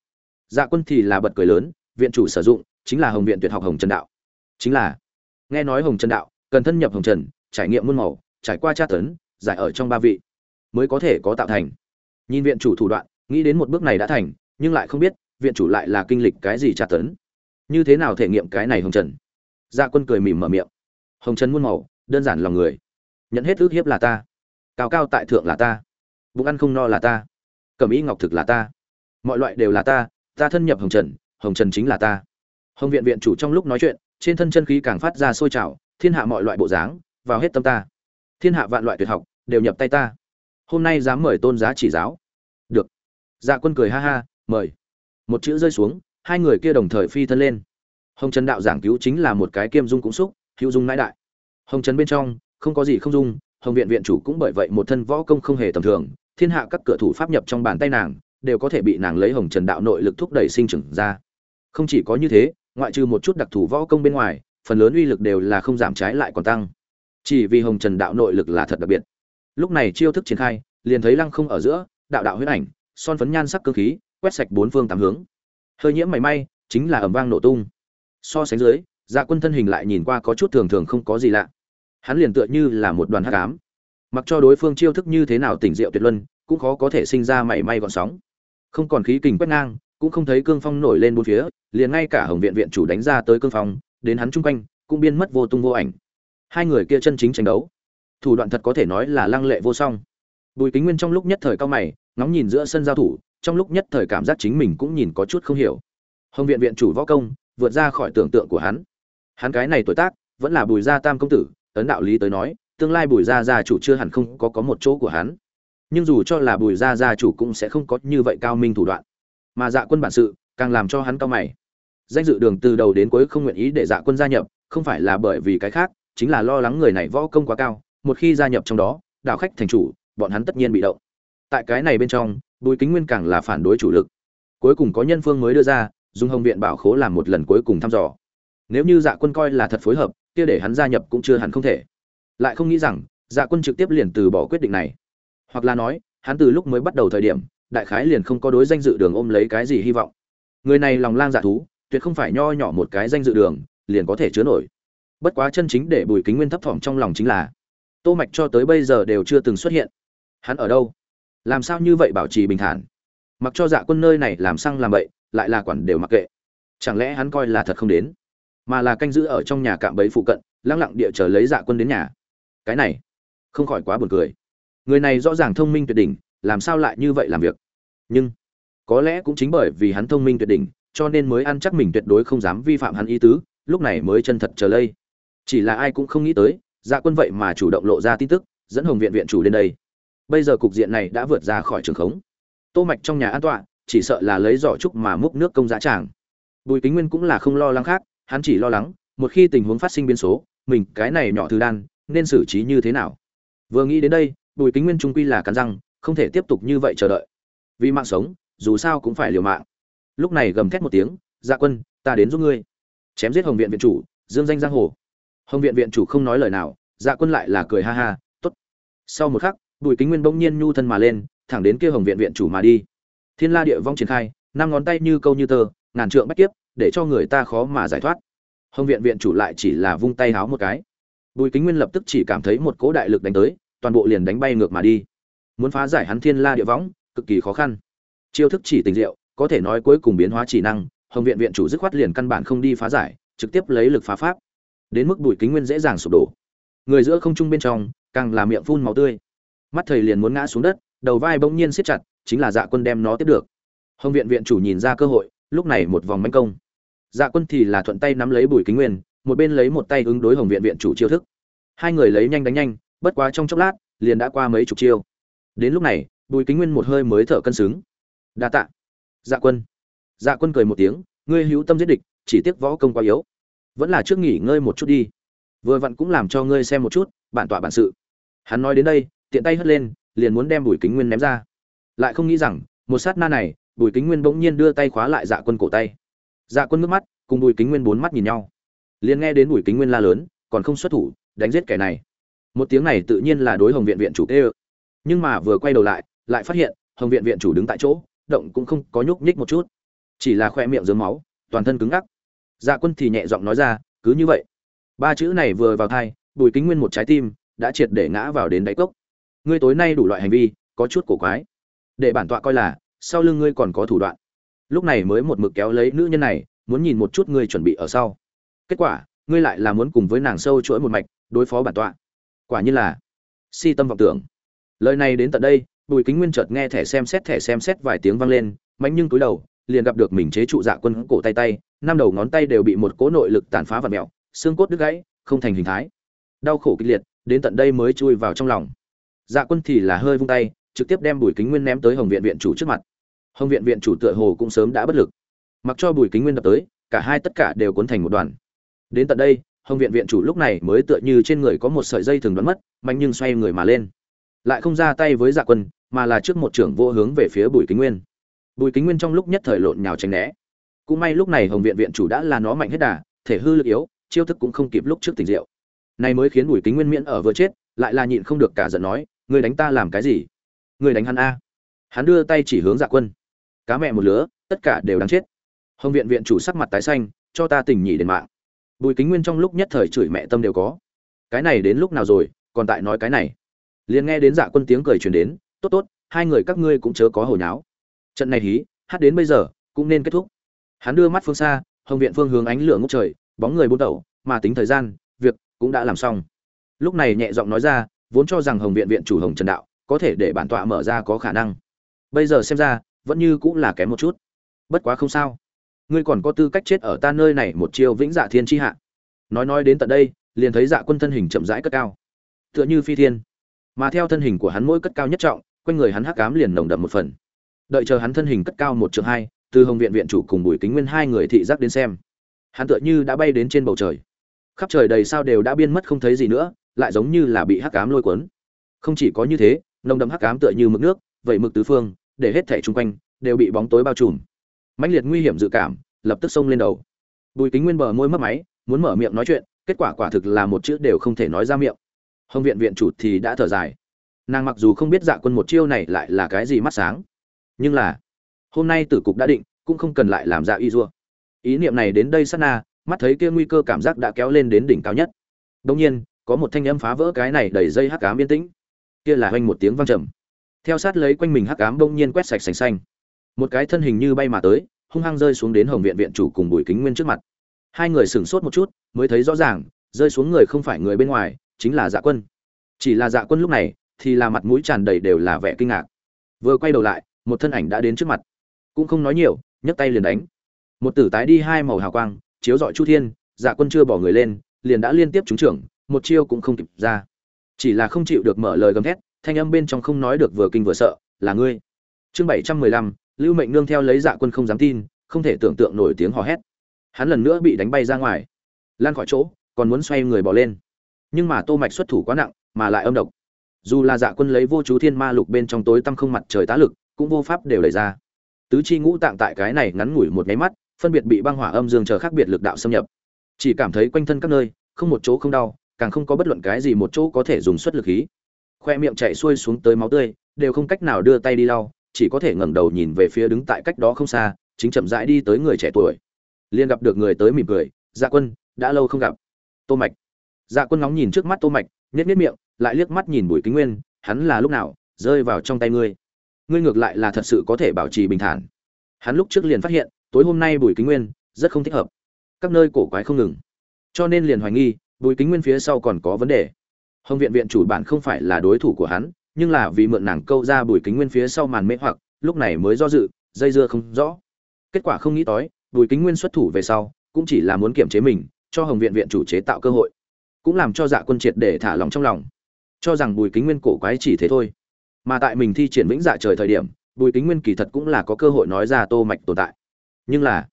dạ quân thì là bật cười lớn, viện chủ sử dụng, chính là hồng viện tuyệt học hồng trần đạo. Chính là. Nghe nói hồng trần đạo, cần thân nhập hồng trần, trải nghiệm muôn màu, trải qua tra tấn, giải ở trong ba vị, mới có thể có tạo thành. Nhìn viện chủ thủ đoạn, nghĩ đến một bước này đã thành, nhưng lại không biết, viện chủ lại là kinh lịch cái gì tra tấn. Như thế nào thể nghiệm cái này hồng trần? Dạ quân cười mỉm mở miệng. Hồng trần muôn màu, đơn giản lòng người. Nhận hết ước hiếp là ta. Cao cao tại thượng là ta. Bụng ăn không no là ta. Cẩm ý ngọc thực là ta. Mọi loại đều là ta ta thân nhập hồng trần hồng trần chính là ta. Hồng viện viện chủ trong lúc nói chuyện, trên thân chân khí càng phát ra sôi trào, thiên hạ mọi loại bộ dáng, vào hết tâm ta. Thiên hạ vạn loại tuyệt học, đều nhập tay ta. Hôm nay dám mời tôn giá chỉ giáo. Được. Dạ quân cười ha ha, mời. Một chữ rơi xuống, hai người kia đồng thời phi thân lên. Hồng trần đạo giảng cứu chính là một cái kiêm dung cũng xúc, hữu dung nãi đại. Hồng trần bên trong, không có gì không dung, hồng viện viện chủ cũng bởi vậy một thân võ công không hề tầm thường, thiên hạ các cửa thủ pháp nhập trong bàn tay nàng đều có thể bị nàng lấy hồng trần đạo nội lực thúc đẩy sinh trưởng ra. Không chỉ có như thế, ngoại trừ một chút đặc thù võ công bên ngoài, phần lớn uy lực đều là không giảm trái lại còn tăng. Chỉ vì hồng trần đạo nội lực là thật đặc biệt. Lúc này chiêu thức triển khai, liền thấy lăng không ở giữa, đạo đạo huyết ảnh, son phấn nhan sắc cơ khí, quét sạch bốn phương tám hướng. Hơi nhiễm mảy may, chính là ẩm vang nổ tung. So sánh dưới dạ quân thân hình lại nhìn qua có chút thường thường không có gì lạ. Hắn liền tựa như là một đoàn hắc ám. Mặc cho đối phương chiêu thức như thế nào tỉnh diệu tuyệt luân, cũng khó có thể sinh ra mảy may gọn sóng không còn khí kình quét ngang, cũng không thấy cương phong nổi lên bốn phía, liền ngay cả hồng viện viện chủ đánh ra tới cương phong, đến hắn chung quanh, cũng biên mất vô tung vô ảnh. Hai người kia chân chính tranh đấu. Thủ đoạn thật có thể nói là lăng lệ vô song. Bùi kính nguyên trong lúc nhất thời cao mày, ngóng nhìn giữa sân giao thủ, trong lúc nhất thời cảm giác chính mình cũng nhìn có chút không hiểu. Hồng viện viện chủ võ công, vượt ra khỏi tưởng tượng của hắn. Hắn cái này tuổi tác, vẫn là bùi gia tam công tử tấn đạo lý tới nói, tương lai bùi gia gia chủ chưa hẳn không có có một chỗ của hắn nhưng dù cho là bùi gia gia chủ cũng sẽ không có như vậy cao minh thủ đoạn. Mà dạ quân bản sự, càng làm cho hắn cao mày. Danh dự đường từ đầu đến cuối không nguyện ý để dạ quân gia nhập, không phải là bởi vì cái khác, chính là lo lắng người này võ công quá cao, một khi gia nhập trong đó, đảo khách thành chủ, bọn hắn tất nhiên bị động. Tại cái này bên trong, bùi kính nguyên càng là phản đối chủ lực. Cuối cùng có nhân phương mới đưa ra, dùng hồng viện bảo khố làm một lần cuối cùng thăm dò. Nếu như dạ quân coi là thật phối hợp, kia để hắn gia nhập cũng chưa hẳn không thể. Lại không nghĩ rằng dạ quân trực tiếp liền từ bỏ quyết định này hoặc là nói, hắn từ lúc mới bắt đầu thời điểm, đại khái liền không có đối danh dự đường ôm lấy cái gì hy vọng. Người này lòng lang dạ thú, tuyệt không phải nho nhỏ một cái danh dự đường, liền có thể chứa nổi. Bất quá chân chính để bùi kính nguyên thấp thỏm trong lòng chính là, tô mạch cho tới bây giờ đều chưa từng xuất hiện. Hắn ở đâu? Làm sao như vậy bảo trì bình thản? Mặc cho dạ quân nơi này làm xăng làm bậy, lại là quản đều mặc kệ. Chẳng lẽ hắn coi là thật không đến? Mà là canh giữ ở trong nhà cạm bẫy phụ cận, lăng lặng địa chờ lấy dạ quân đến nhà. Cái này, không khỏi quá buồn cười người này rõ ràng thông minh tuyệt đỉnh, làm sao lại như vậy làm việc? Nhưng, có lẽ cũng chính bởi vì hắn thông minh tuyệt đỉnh, cho nên mới ăn chắc mình tuyệt đối không dám vi phạm hắn ý tứ, lúc này mới chân thật trở lây. Chỉ là ai cũng không nghĩ tới dạ quân vậy mà chủ động lộ ra tin tức, dẫn hồng viện viện chủ lên đây. Bây giờ cục diện này đã vượt ra khỏi trường khống. Tô mạch trong nhà an tọa, chỉ sợ là lấy giỏ trúc mà múc nước công giá tràng. Bùi kính nguyên cũng là không lo lắng khác, hắn chỉ lo lắng, một khi tình huống phát sinh biến số, mình cái này nhỏ thứ đan, nên xử trí như thế nào? Vừa nghĩ đến đây bùi kính nguyên trung quy là cắn răng, không thể tiếp tục như vậy chờ đợi. Vì mạng sống, dù sao cũng phải liều mạng. Lúc này gầm thét một tiếng dạ quân, ta đến giúp ngươi. Chém giết hồng viện viện chủ, dương danh giang hồ. Hồng viện viện chủ không nói lời nào dạ quân lại là cười ha ha, tốt. Sau một khắc, bùi kính nguyên bỗng nhiên nhu thân mà lên, thẳng đến kia hồng viện viện chủ mà đi. Thiên la địa vong triển khai, năm ngón tay như câu như tơ, ngàn trượng bách kiếp, để cho người ta khó mà giải thoát. Hồng viện viện chủ lại chỉ là vung tay háo một cái. Bùi kính nguyên lập tức chỉ cảm thấy một cỗ đại lực đánh tới toàn bộ liền đánh bay ngược mà đi. Muốn phá giải hắn thiên la địa võng, cực kỳ khó khăn. Chiêu thức chỉ tình diệu, có thể nói cuối cùng biến hóa chỉ năng, hồng viện viện chủ dứt khoát liền căn bản không đi phá giải, trực tiếp lấy lực phá pháp. Đến mức bùi kính nguyên dễ dàng sụp đổ. Người giữa không trung bên trong, càng là miệng phun máu tươi. Mắt thầy liền muốn ngã xuống đất, đầu vai bỗng nhiên siết chặt, chính là dạ quân đem nó tiếp được. Hồng viện viện chủ nhìn ra cơ hội, lúc này một vòng manh công. Dạ quân thì là thuận tay nắm lấy bùi kính nguyên, một bên lấy một tay ứng đối hồng viện viện chủ chiêu thức. Hai người lấy nhanh đánh nhanh bất quá trong chốc lát, liền đã qua mấy chục chiêu. Đến lúc này, bùi kính nguyên một hơi mới thở cân xứng. Đa tạ. Dạ quân. Dạ quân cười một tiếng, ngươi hữu tâm giết địch, chỉ tiếc võ công quá yếu. Vẫn là trước nghỉ ngơi một chút đi. Vừa vặn cũng làm cho ngươi xem một chút, bản tọa bản sự. Hắn nói đến đây, tiện tay hất lên, liền muốn đem bùi kính nguyên ném ra. Lại không nghĩ rằng, một sát na này, bùi kính nguyên bỗng nhiên đưa tay khóa lại dạ quân cổ tay. Dạ quân nước mắt, cùng bùi kính nguyên bốn mắt nhìn nhau. Liền nghe đến bùi kính nguyên la lớn, còn không xuất thủ, đánh giết kẻ này một tiếng này tự nhiên là đối hồng viện viện chủ tê nhưng mà vừa quay đầu lại lại phát hiện, hồng viện viện chủ đứng tại chỗ, động cũng không có nhúc nhích một chút. Chỉ là khoe miệng dướng máu, toàn thân cứng ngắc. Dạ quân thì nhẹ giọng nói ra, cứ như vậy. Ba chữ này vừa vào thai bùi kính nguyên một trái tim đã triệt để ngã vào đến đáy cốc. Ngươi tối nay đủ loại hành vi, có chút cổ quái. Để bản tọa coi là, sau lưng ngươi còn có thủ đoạn. Lúc này mới một mực kéo lấy nữ nhân này, muốn nhìn một chút ngươi chuẩn bị ở sau. Kết quả, ngươi lại là muốn cùng với nàng sâu chuỗi một mạch, đối phó bản tọa quả như là si tâm vọng tưởng. Lời này đến tận đây, bùi kính nguyên chợt nghe thẻ xem xét, thẻ xem xét vài tiếng vang lên mạnh nhưng túi đầu, liền gặp được mình chế trụ dạ quân cổ tay tay, năm đầu ngón tay đều bị một cố nội lực tàn phá và mẹo, xương cốt đứt gãy, không thành hình thái. Đau khổ kịch liệt, đến tận đây mới chui vào trong lòng. Dạ quân thì là hơi vung tay, trực tiếp đem bùi kính nguyên ném tới hồng viện viện chủ trước mặt. Hồng viện viện chủ tựa hồ cũng sớm đã bất lực. Mặc cho bùi kính nguyên đập tới, cả hai tất cả đều cuốn thành một đoàn. Đến tận đây hồng viện viện chủ lúc này mới tựa như trên người có một sợi dây thường đoán mất, mạnh nhưng xoay người mà lên. Lại không ra tay với dạ quân, mà là trước một trưởng vô hướng về phía bùi kính nguyên. Bùi kính nguyên trong lúc nhất thời lộn nhào tránh né. Cũng may lúc này hồng viện viện chủ đã là nó mạnh hết đà, thể hư lực yếu, chiêu thức cũng không kịp lúc trước tình diệu này mới khiến bùi kính nguyên miễn ở vừa chết, lại là nhịn không được cả giận nói người đánh ta làm cái gì? Người đánh hắn a? Hắn đưa tay chỉ hướng dạ quân. Cá mẹ một lứa, tất cả đều đáng chết. Hồng viện viện chủ sắc mặt tái xanh, cho ta tình nhỉ đến mạng bùi kính nguyên trong lúc nhất thời chửi mẹ tâm đều có. Cái này đến lúc nào rồi, còn tại nói cái này. Liền nghe đến dạ quân tiếng cười truyền đến, tốt tốt, hai người các ngươi cũng chớ có hồi nháo. Trận này hí, hát đến bây giờ, cũng nên kết thúc. Hắn đưa mắt phương xa, hồng viện phương hướng ánh lửa ngốc trời, bóng người buôn tẩu, mà tính thời gian, việc cũng đã làm xong. Lúc này nhẹ giọng nói ra, vốn cho rằng hồng viện viện chủ hồng trần đạo có thể để bản tọa mở ra có khả năng. Bây giờ xem ra, vẫn như cũng là kém một chút. Bất quá không sao ngươi còn có tư cách chết ở ta nơi này một chiêu vĩnh dạ thiên tri hạ. Nói nói đến tận đây, liền thấy dạ quân thân hình chậm rãi cất cao. Tựa như phi thiên. Mà theo thân hình của hắn mỗi cất cao nhất trọng, quanh người hắn hắc cám liền nồng đậm một phần. Đợi chờ hắn thân hình cất cao một trường hai, từ hồng viện viện chủ cùng bùi kính nguyên hai người thị giác đến xem. Hắn tựa như đã bay đến trên bầu trời. Khắp trời đầy sao đều đã biên mất không thấy gì nữa, lại giống như là bị hắc cám lôi cuốn. Không chỉ có như thế, nồng đậm hắc cám tựa như mực nước vậy mực tứ phương, để hết thể chung quanh, đều bị bóng tối bao trùm mãnh liệt nguy hiểm dự cảm, lập tức xông lên đầu. Bùi kính nguyên bờ môi mất máy, muốn mở miệng nói chuyện, kết quả quả thực là một chữ đều không thể nói ra miệng. Hồng viện viện chủ thì đã thở dài. Nàng mặc dù không biết dạ quân một chiêu này lại là cái gì mắt sáng, nhưng là hôm nay tử cục đã định, cũng không cần lại làm dạ y dua. Ý niệm này đến đây sát na, mắt thấy kia nguy cơ cảm giác đã kéo lên đến đỉnh cao nhất. Đông nhiên, có một thanh âm phá vỡ cái này đầy dây hắc ám yên tĩnh. Kia là hoanh một tiếng vang trầm. Theo sát lấy quanh mình hắc ám đông nhiên quét sạch sành xanh một cái thân hình như bay mà tới, hung hăng rơi xuống đến hồng viện viện chủ cùng bùi kính nguyên trước mặt. Hai người sửng sốt một chút, mới thấy rõ ràng, rơi xuống người không phải người bên ngoài, chính là dạ quân. Chỉ là dạ quân lúc này, thì là mặt mũi tràn đầy đều là vẻ kinh ngạc. Vừa quay đầu lại, một thân ảnh đã đến trước mặt. Cũng không nói nhiều, nhấc tay liền đánh. Một tử tái đi hai màu hào quang, chiếu dọi chu thiên dạ quân chưa bỏ người lên, liền đã liên tiếp trúng trưởng, một chiêu cũng không kịp ra. Chỉ là không chịu được mở lời gầm thét, thanh âm bên trong không nói được vừa kinh vừa sợ, là ngươi. Chương bảy trăm mười lăm lưu mệnh nương theo lấy dạ quân không dám tin, không thể tưởng tượng nổi tiếng hò hét. Hắn lần nữa bị đánh bay ra ngoài, lan khỏi chỗ, còn muốn xoay người bỏ lên. Nhưng mà tô mạch xuất thủ quá nặng, mà lại âm độc. Dù là dạ quân lấy vô chú thiên ma lục bên trong tối tăm không mặt trời tá lực, cũng vô pháp đều lấy ra. Tứ chi ngũ tạng tại cái này ngắn ngủi một cái mắt, phân biệt bị băng hỏa âm dương chờ khác biệt lực đạo xâm nhập. Chỉ cảm thấy quanh thân các nơi, không một chỗ không đau, càng không có bất luận cái gì một chỗ có thể dùng xuất lực khí. Khoe miệng chạy xuôi xuống tới máu tươi, đều không cách nào đưa tay đi lau chỉ có thể ngẩng đầu nhìn về phía đứng tại cách đó không xa, chính chậm rãi đi tới người trẻ tuổi. Liền gặp được người tới mỉm cười dạ quân, đã lâu không gặp. Tô mạch. Dạ quân nóng nhìn trước mắt tô mạch, nhếch nhếch miệng, lại liếc mắt nhìn bùi kính nguyên, hắn là lúc nào rơi vào trong tay ngươi? Ngươi ngược lại là thật sự có thể bảo trì bình thản. Hắn lúc trước liền phát hiện, tối hôm nay bùi kính nguyên rất không thích hợp. Các nơi cổ quái không ngừng. Cho nên liền hoài nghi, bùi kính nguyên phía sau còn có vấn đề. Hồng viện viện chủ bản không phải là đối thủ của hắn nhưng là vì mượn nàng câu ra bùi kính nguyên phía sau màn mê hoặc, lúc này mới do dự, dây dưa không rõ. Kết quả không nghĩ tới, bùi kính nguyên xuất thủ về sau, cũng chỉ là muốn kiểm chế mình, cho hồng viện viện chủ chế tạo cơ hội. Cũng làm cho dạ quân triệt để thả lòng trong lòng. Cho rằng bùi kính nguyên cổ quái chỉ thế thôi. Mà tại mình thi triển vĩnh dạ trời thời điểm, bùi kính nguyên kỳ thật cũng là có cơ hội nói ra tô mạch tồn tại. Nhưng là,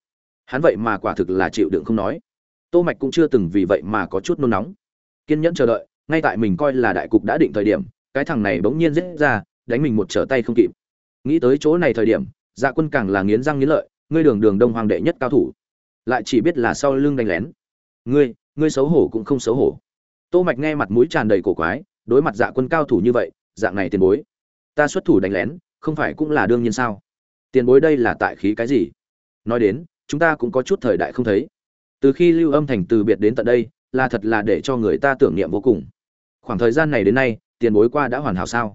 hắn vậy mà quả thực là chịu đựng không nói. Tô mạch cũng chưa từng vì vậy mà có chút nôn nóng. Kiên nhẫn chờ đợi, ngay tại mình coi là đại cục đã định thời điểm cái thằng này bỗng nhiên giết ra, đánh mình một trở tay không kịp. Nghĩ tới chỗ này thời điểm dạ quân càng là nghiến răng nghiến lợi, ngươi đường đường đông hoàng đệ nhất cao thủ. Lại chỉ biết là sau lưng đánh lén. Ngươi ngươi xấu hổ cũng không xấu hổ. Tô mạch nghe mặt mũi tràn đầy cổ quái, đối mặt dạ quân cao thủ như vậy, dạng này tiền bối. Ta xuất thủ đánh lén, không phải cũng là đương nhiên sao? Tiền bối đây là tại khí cái gì? Nói đến, chúng ta cũng có chút thời đại không thấy. Từ khi lưu âm thành từ biệt đến tận đây, là thật là để cho người ta tưởng niệm vô cùng. Khoảng thời gian này đến nay tiền bối qua đã hoàn hảo sao?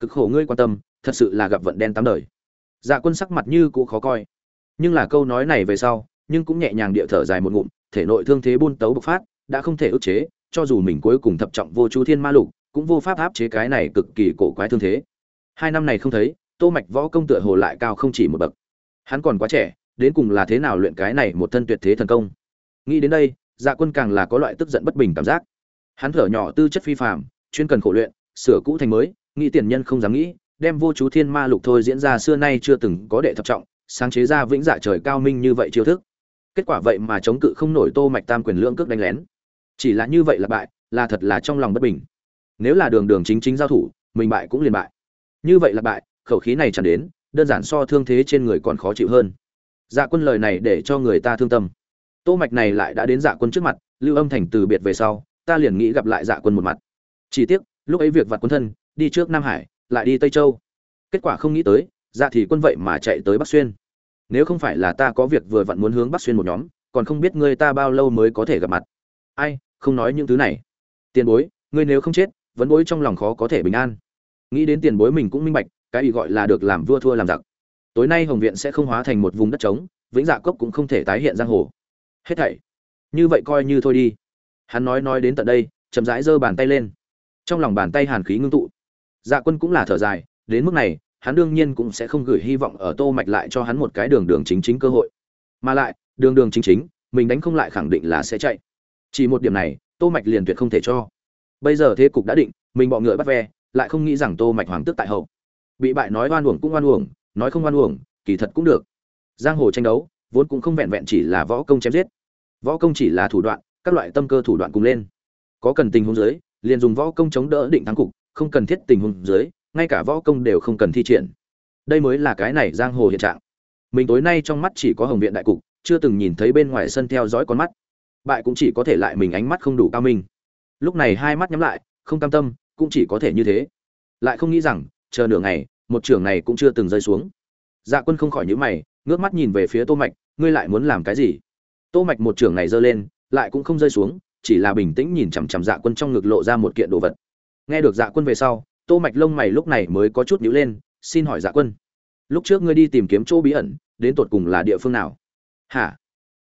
Cực khổ ngươi quan tâm, thật sự là gặp vận đen tám đời. Dạ quân sắc mặt như cũ khó coi. Nhưng là câu nói này về sau, nhưng cũng nhẹ nhàng địa thở dài một ngụm, thể nội thương thế buôn tấu bộc phát, đã không thể ức chế, cho dù mình cuối cùng thập trọng vô chú thiên ma lục, cũng vô pháp áp chế cái này cực kỳ cổ quái thương thế. Hai năm này không thấy, tô mạch võ công tựa hồ lại cao không chỉ một bậc. Hắn còn quá trẻ, đến cùng là thế nào luyện cái này một thân tuyệt thế thần công? Nghĩ đến đây dạ quân càng là có loại tức giận bất bình cảm giác. Hắn thở nhỏ tư chất phi phàm, chuyên cần khổ luyện sửa cũ thành mới, nghĩ tiền nhân không dám nghĩ, đem vô chú thiên ma lục thôi diễn ra xưa nay chưa từng có đệ thập trọng, sáng chế ra vĩnh dạ trời cao minh như vậy chiêu thức. Kết quả vậy mà chống cự không nổi tô mạch tam quyền lượng cước đánh lén. Chỉ là như vậy là bại, là thật là trong lòng bất bình. Nếu là đường đường chính chính giao thủ, mình bại cũng liền bại. Như vậy là bại, khẩu khí này chẳng đến, đơn giản so thương thế trên người còn khó chịu hơn. Dạ quân lời này để cho người ta thương tâm. Tô mạch này lại đã đến dạ quân trước mặt, lưu âm thành từ biệt về sau, ta liền nghĩ gặp lại dạ quân một mặt. Chỉ tiếc lúc ấy việc vặt quân thân, đi trước nam hải, lại đi tây châu. Kết quả không nghĩ tới dạ thì quân vậy mà chạy tới bắc xuyên. Nếu không phải là ta có việc vừa vặn muốn hướng bắc xuyên một nhóm, còn không biết ngươi ta bao lâu mới có thể gặp mặt. Ai, không nói những thứ này. Tiền bối, ngươi nếu không chết, vẫn bối trong lòng khó có thể bình an. Nghĩ đến tiền bối mình cũng minh bạch, cái ý gọi là được làm vua thua làm giặc. Tối nay hồng viện sẽ không hóa thành một vùng đất trống, vĩnh dạ cốc cũng không thể tái hiện giang hồ. Hết thảy. Như vậy coi như thôi đi. Hắn nói nói đến tận đây, chậm rãi giơ bàn tay lên trong lòng bàn tay hàn khí ngưng tụ. Dạ quân cũng là thở dài, đến mức này, hắn đương nhiên cũng sẽ không gửi hy vọng ở tô mạch lại cho hắn một cái đường đường chính chính cơ hội. Mà lại, đường đường chính chính, mình đánh không lại khẳng định là sẽ chạy. Chỉ một điểm này, tô mạch liền tuyệt không thể cho. Bây giờ thế cục đã định, mình bọ ngựa bắt ve, lại không nghĩ rằng tô mạch hoàng tức tại hậu. Bị bại nói oan uổng cũng oan uổng, nói không oan uổng, kỳ thật cũng được. Giang hồ tranh đấu, vốn cũng không vẹn vẹn chỉ là võ công chém giết. Võ công chỉ là thủ đoạn, các loại tâm cơ thủ đoạn cùng lên. Có cần tình huống dưới liền dùng võ công chống đỡ định thắng cục, không cần thiết tình huống dưới, ngay cả võ công đều không cần thi triển. Đây mới là cái này giang hồ hiện trạng. Mình tối nay trong mắt chỉ có hồng viện đại cục, chưa từng nhìn thấy bên ngoài sân theo dõi con mắt. Bại cũng chỉ có thể lại mình ánh mắt không đủ cao minh. Lúc này hai mắt nhắm lại, không cam tâm, cũng chỉ có thể như thế. Lại không nghĩ rằng, chờ nửa ngày, một trưởng này cũng chưa từng rơi xuống. Dạ quân không khỏi nhíu mày, ngước mắt nhìn về phía tô mạch, ngươi lại muốn làm cái gì? Tô mạch một trưởng này giơ lên, lại cũng không rơi xuống chỉ là bình tĩnh nhìn chằm chằm dạ quân trong ngực lộ ra một kiện đồ vật. Nghe được dạ quân về sau, tô mạch lông mày lúc này mới có chút nhíu lên, xin hỏi dạ quân, lúc trước ngươi đi tìm kiếm chỗ bí ẩn, đến tột cùng là địa phương nào? Hả?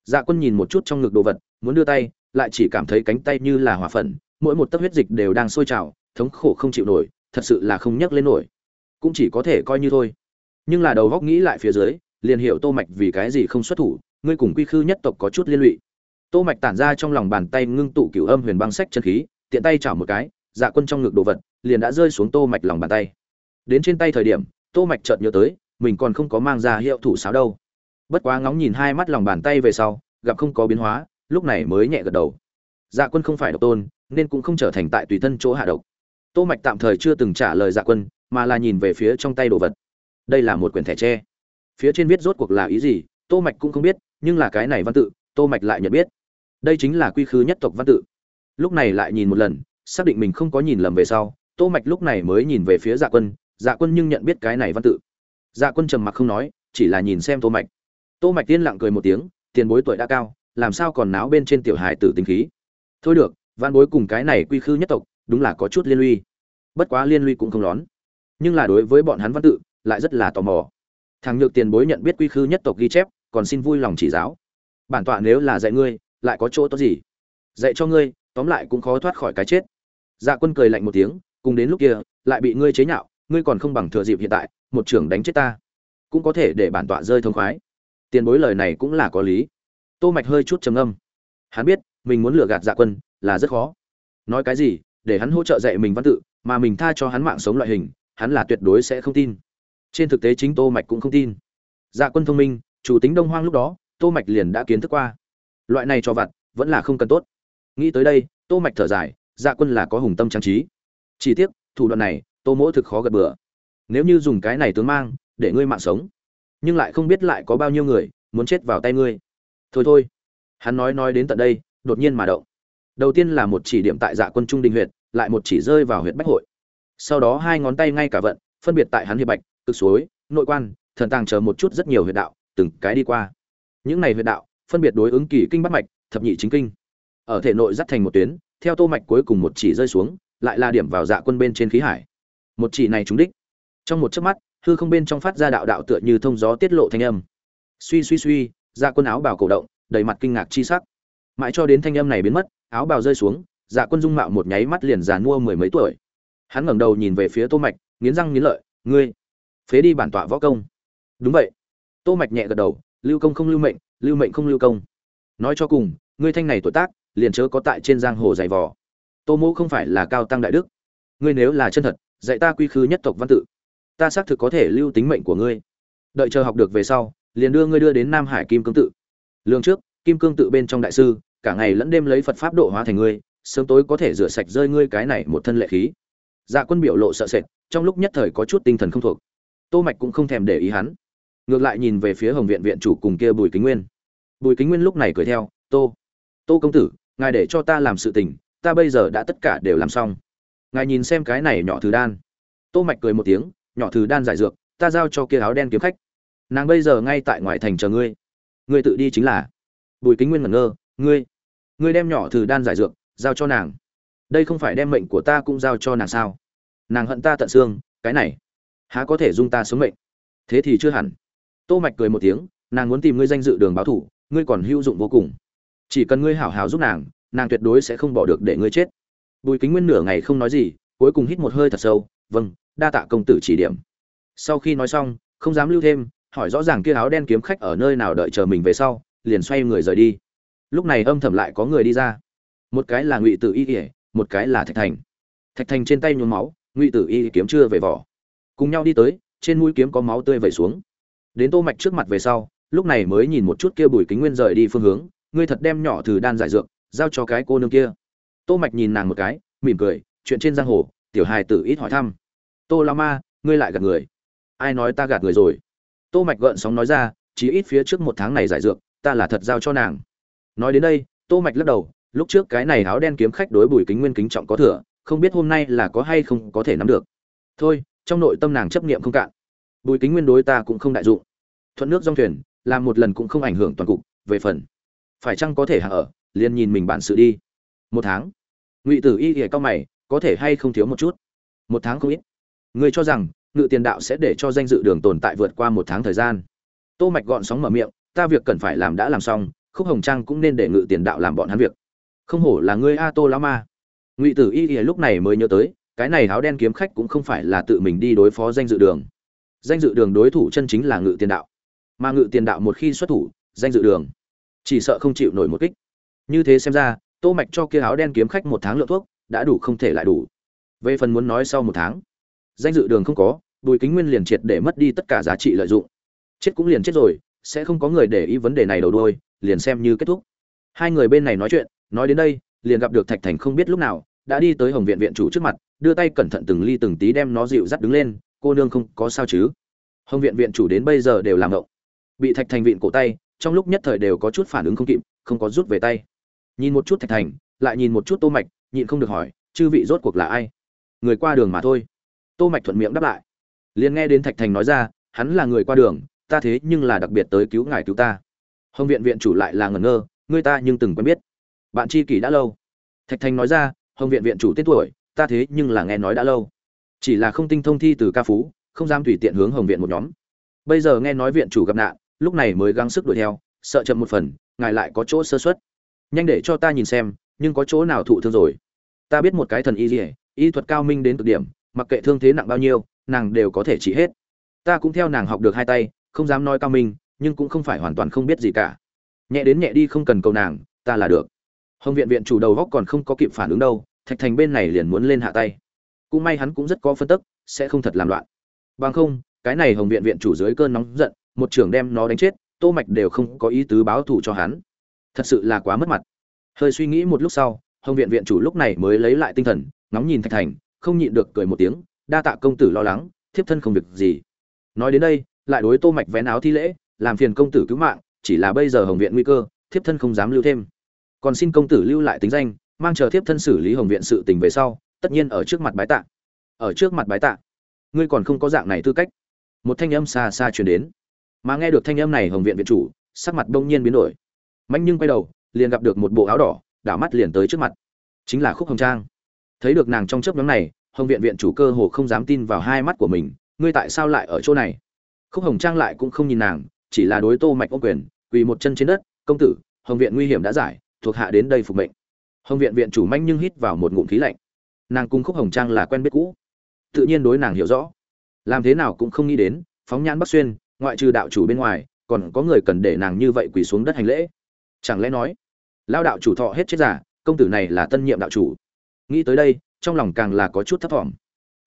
Dạ quân nhìn một chút trong ngực đồ vật, muốn đưa tay, lại chỉ cảm thấy cánh tay như là hỏa phần mỗi một tấc huyết dịch đều đang sôi trào, thống khổ không chịu nổi, thật sự là không nhấc lên nổi. Cũng chỉ có thể coi như thôi. Nhưng là đầu góc nghĩ lại phía dưới, liền hiểu tô mạch vì cái gì không xuất thủ, ngươi cùng quy khư nhất tộc có chút liên lụy tô mạch tản ra trong lòng bàn tay ngưng tụ cửu âm huyền băng sách chân khí, tiện tay chảo một cái dạ quân trong ngực đồ vật, liền đã rơi xuống tô mạch lòng bàn tay. Đến trên tay thời điểm, tô mạch chợt nhớ tới, mình còn không có mang ra hiệu thủ sáo đâu. Bất quá ngóng nhìn hai mắt lòng bàn tay về sau, gặp không có biến hóa, lúc này mới nhẹ gật đầu. Dạ quân không phải độc tôn, nên cũng không trở thành tại tùy thân chỗ hạ độc. Tô mạch tạm thời chưa từng trả lời dạ quân, mà là nhìn về phía trong tay đồ vật. Đây là một quyển thẻ tre. Phía trên viết rốt cuộc là ý gì, tô mạch cũng không biết, nhưng là cái này văn tự, tô mạch lại nhận biết đây chính là quy khư nhất tộc văn tự. Lúc này lại nhìn một lần, xác định mình không có nhìn lầm về sau, tô mạch lúc này mới nhìn về phía dạ quân dạ quân nhưng nhận biết cái này văn tự. Dạ quân trầm mặc không nói, chỉ là nhìn xem tô mạch. Tô mạch tiên lặng cười một tiếng, tiền bối tuổi đã cao, làm sao còn náo bên trên tiểu hải tử tính khí. Thôi được, văn bối cùng cái này quy khư nhất tộc, đúng là có chút liên lụy. Bất quá liên lụy cũng không lón. Nhưng là đối với bọn hắn văn tự, lại rất là tò mò. Thằng nhược tiền bối nhận biết quy khư nhất tộc ghi chép, còn xin vui lòng chỉ giáo. Bản tọa nếu là dạy ngươi lại có chỗ tốt gì? Dạy cho ngươi, tóm lại cũng khó thoát khỏi cái chết. Dạ quân cười lạnh một tiếng, cùng đến lúc kia, lại bị ngươi chế nhạo, ngươi còn không bằng thừa dịp hiện tại, một trưởng đánh chết ta. Cũng có thể để bản tọa rơi thông khoái. Tiền bối lời này cũng là có lý. Tô mạch hơi chút trầm âm hắn biết, mình muốn lừa gạt dạ quân là rất khó. Nói cái gì, để hắn hỗ trợ dạy mình văn tự, mà mình tha cho hắn mạng sống loại hình, hắn là tuyệt đối sẽ không tin. Trên thực tế chính tô mạch cũng không tin. Dạ quân thông minh, chủ tính đông hoang lúc đó, tô mạch liền đã kiến thức qua loại này cho vặt, vẫn là không cần tốt. Nghĩ tới đây, tô mạch thở dài dạ quân là có hùng tâm trang trí. Chỉ tiếc, thủ đoạn này, tô mỗ thực khó gật bừa. Nếu như dùng cái này tướng mang, để ngươi mạng sống, nhưng lại không biết lại có bao nhiêu người muốn chết vào tay ngươi. Thôi thôi. Hắn nói nói đến tận đây, đột nhiên mà động. Đầu tiên là một chỉ điểm tại dạ quân trung đình huyện lại một chỉ rơi vào huyện bách hội. Sau đó hai ngón tay ngay cả vận, phân biệt tại hắn hiệp bạch, cực suối, nội quan, thần tàng chờ một chút rất nhiều huyệt đạo, từng cái đi qua. Những này huyệt đạo phân biệt đối ứng kỳ kinh bắt mạch, thập nhị chính kinh. Ở thể nội dắt thành một tuyến, theo tô mạch cuối cùng một chỉ rơi xuống, lại là điểm vào dạ quân bên trên khí hải. Một chỉ này trúng đích. Trong một chớp mắt, hư không bên trong phát ra đạo đạo tựa như thông gió tiết lộ thanh âm. Suy suy suy dạ quân áo bào cổ động, đầy mặt kinh ngạc chi sắc. Mãi cho đến thanh âm này biến mất, áo bào rơi xuống dạ quân dung mạo một nháy mắt liền già mua mười mấy tuổi. Hắn ngẩng đầu nhìn về phía tô mạch, nghiến răng nghiến lợi, ngươi, phế đi bản tọa võ công. Đúng vậy. Tô mạch nhẹ gật đầu, lưu công không lưu mệnh lưu mệnh không lưu công. Nói cho cùng, ngươi thanh này tuổi tác, liền chớ có tại trên giang hồ dày vò. Tô mỗ không phải là cao tăng đại đức. Ngươi nếu là chân thật, dạy ta quy khư nhất tộc văn tự, ta xác thực có thể lưu tính mệnh của ngươi. Đợi chờ học được về sau, liền đưa ngươi đưa đến nam hải kim cương tự. Lương trước, kim cương tự bên trong đại sư, cả ngày lẫn đêm lấy phật pháp độ hóa thành ngươi, sớm tối có thể rửa sạch rơi ngươi cái này một thân lệ khí. Dạ quân biểu lộ sợ sệt, trong lúc nhất thời có chút tinh thần không thuộc. Tô mạch cũng không thèm để ý hắn ngược lại nhìn về phía hồng viện viện chủ cùng kia bùi kính nguyên. Bùi kính nguyên lúc này cười theo, tô tô công tử, ngài để cho ta làm sự tình, ta bây giờ đã tất cả đều làm xong. Ngài nhìn xem cái này nhỏ thứ đan. Tô mạch cười một tiếng, nhỏ thứ đan giải dược, ta giao cho kia áo đen kiếm khách. Nàng bây giờ ngay tại ngoài thành chờ ngươi. Ngươi tự đi chính là. Bùi kính nguyên ngẩn ngơ, ngươi ngươi đem nhỏ thử đan giải dược giao cho nàng. Đây không phải đem mệnh của ta cũng giao cho nàng sao? Nàng hận ta tận xương, cái này, há có thể dung ta sống mệnh? Thế thì chưa hẳn tô mạch cười một tiếng, nàng muốn tìm ngươi danh dự đường báo thủ, ngươi còn hữu dụng vô cùng. Chỉ cần ngươi hảo hảo giúp nàng nàng tuyệt đối sẽ không bỏ được để ngươi chết. Bùi kính nguyên nửa ngày không nói gì, cuối cùng hít một hơi thật sâu vâng đa tạ công tử chỉ điểm. Sau khi nói xong, không dám lưu thêm, hỏi rõ ràng kia áo đen kiếm khách ở nơi nào đợi chờ mình về sau, liền xoay người rời đi. Lúc này âm thầm lại có người đi ra. Một cái là ngụy tử y ỉa một cái là thạch thành. Thạch thành trên tay nhuốm máu, ngụy tử y kiếm chưa về vỏ. Cùng nhau đi tới, trên mũi kiếm có máu tươi vẩy xuống đến tô mạch trước mặt về sau, lúc này mới nhìn một chút kia bùi kính nguyên rời đi phương hướng, ngươi thật đem nhỏ thử đan giải dược, giao cho cái cô nương kia. Tô mạch nhìn nàng một cái, mỉm cười, chuyện trên giang hồ, tiểu hài tử ít hỏi thăm. Tô la ma, ngươi lại gạt người. Ai nói ta gạt người rồi? Tô mạch gợn sóng nói ra chỉ ít phía trước một tháng này giải dược, ta là thật giao cho nàng. Nói đến đây, tô mạch lắc đầu, lúc trước cái này áo đen kiếm khách đối bùi kính nguyên kính trọng có thừa, không biết hôm nay là có hay không có thể nắm được. Thôi, trong nội tâm nàng chấp niệm không cạn. Bùi kính nguyên đối ta cũng không đại dụng thuận nước dòng thuyền, làm một lần cũng không ảnh hưởng toàn cục, về phần. Phải chăng có thể hạ ở, liền nhìn mình bản sự đi. Một tháng. Ngụy tử y thì cao mày, có thể hay không thiếu một chút? Một tháng không ít. Ngươi cho rằng, ngự tiền đạo sẽ để cho danh dự đường tồn tại vượt qua một tháng thời gian. Tô mạch gọn sóng mở miệng, ta việc cần phải làm đã làm xong, khúc hồng trang cũng nên để ngự tiền đạo làm bọn hắn việc. Không hổ là ngươi a tô lão ma. Ngụy tử y thì lúc này mới nhớ tới, cái này áo đen kiếm khách cũng không phải là tự mình đi đối phó danh dự đường. Danh dự đường đối thủ chân chính là ngự tiền đạo mà ngự tiền đạo một khi xuất thủ, danh dự đường, chỉ sợ không chịu nổi một kích. Như thế xem ra, tô mạch cho kia áo đen kiếm khách một tháng lượng thuốc, đã đủ không thể lại đủ. Về phần muốn nói sau một tháng, danh dự đường không có, bùi kính nguyên liền triệt để mất đi tất cả giá trị lợi dụng. Chết cũng liền chết rồi, sẽ không có người để ý vấn đề này đầu đuôi, liền xem như kết thúc. Hai người bên này nói chuyện, nói đến đây, liền gặp được thạch thành không biết lúc nào, đã đi tới hồng viện viện chủ trước mặt, đưa tay cẩn thận từng ly từng tí đem nó dịu dắt đứng lên, cô nương không có sao chứ? Hồng viện viện chủ đến bây giờ đều làm động bị thạch thành viện cổ tay, trong lúc nhất thời đều có chút phản ứng không kịp, không có rút về tay. Nhìn một chút thạch thành, lại nhìn một chút tô mạch, nhịn không được hỏi, chư vị rốt cuộc là ai? Người qua đường mà thôi. Tô mạch thuận miệng đáp lại. Liền nghe đến thạch thành nói ra, hắn là người qua đường, ta thế nhưng là đặc biệt tới cứu ngài cứu ta. Hồng viện viện chủ lại là ngẩn ngơ, ngươi ta nhưng từng quen biết. Bạn chi kỷ đã lâu. Thạch thành nói ra, hồng viện viện chủ tên tuổi, ta thế nhưng là nghe nói đã lâu. Chỉ là không tinh thông thi từ ca phú, không dám tùy tiện hướng hồng viện một nhóm. Bây giờ nghe nói viện chủ gặp nạn lúc này mới gắng sức đuổi theo, sợ chậm một phần, ngài lại có chỗ sơ xuất nhanh để cho ta nhìn xem, nhưng có chỗ nào thụ thương rồi. Ta biết một cái thần y dỉa y thuật cao minh đến cực điểm, mặc kệ thương thế nặng bao nhiêu, nàng đều có thể trị hết. Ta cũng theo nàng học được hai tay, không dám nói cao minh, nhưng cũng không phải hoàn toàn không biết gì cả. Nhẹ đến nhẹ đi không cần cầu nàng, ta là được. Hồng viện viện chủ đầu góc còn không có kịp phản ứng đâu, thạch thành bên này liền muốn lên hạ tay. Cũng may hắn cũng rất có phân tức, sẽ không thật làm loạn. Bằng không, cái này hồng viện viện chủ dưới cơn nóng giận một trưởng đem nó đánh chết, tô mạch đều không có ý tứ báo thù cho hắn. Thật sự là quá mất mặt. Hơi suy nghĩ một lúc sau, hồng viện viện chủ lúc này mới lấy lại tinh thần, ngóng nhìn thạch thành, không nhịn được cười một tiếng, đa tạ công tử lo lắng, thiếp thân không việc gì. Nói đến đây, lại đối tô mạch vén áo thi lễ, làm phiền công tử cứu mạng, chỉ là bây giờ hồng viện nguy cơ, thiếp thân không dám lưu thêm. Còn xin công tử lưu lại tính danh, mang chờ thiếp thân xử lý hồng viện sự tình về sau, tất nhiên ở trước mặt bái tạ. Ở trước mặt bái tạ. Ngươi còn không có dạng này tư cách. Một thanh âm xa xa truyền đến mà nghe được thanh âm này hồng viện viện chủ, sắc mặt đông nhiên biến đổi. Mạnh nhưng quay đầu, liền gặp được một bộ áo đỏ, đảo mắt liền tới trước mặt. Chính là khúc hồng trang. Thấy được nàng trong chớp nhóm này, hồng viện viện chủ cơ hồ không dám tin vào hai mắt của mình, ngươi tại sao lại ở chỗ này? Khúc hồng trang lại cũng không nhìn nàng, chỉ là đối tô mạch ô quyền, quỳ một chân trên đất, công tử, hồng viện nguy hiểm đã giải, thuộc hạ đến đây phục mệnh. Hồng viện viện chủ manh nhưng hít vào một ngụm khí lạnh. Nàng cung khúc hồng trang là quen biết cũ. Tự nhiên đối nàng hiểu rõ. Làm thế nào cũng không nghĩ đến, phóng nhãn bắc xuyên ngoại trừ đạo chủ bên ngoài, còn có người cần để nàng như vậy quỳ xuống đất hành lễ. Chẳng lẽ nói lao đạo chủ thọ hết chết giả, công tử này là tân nhiệm đạo chủ. Nghĩ tới đây, trong lòng càng là có chút thấp thỏm.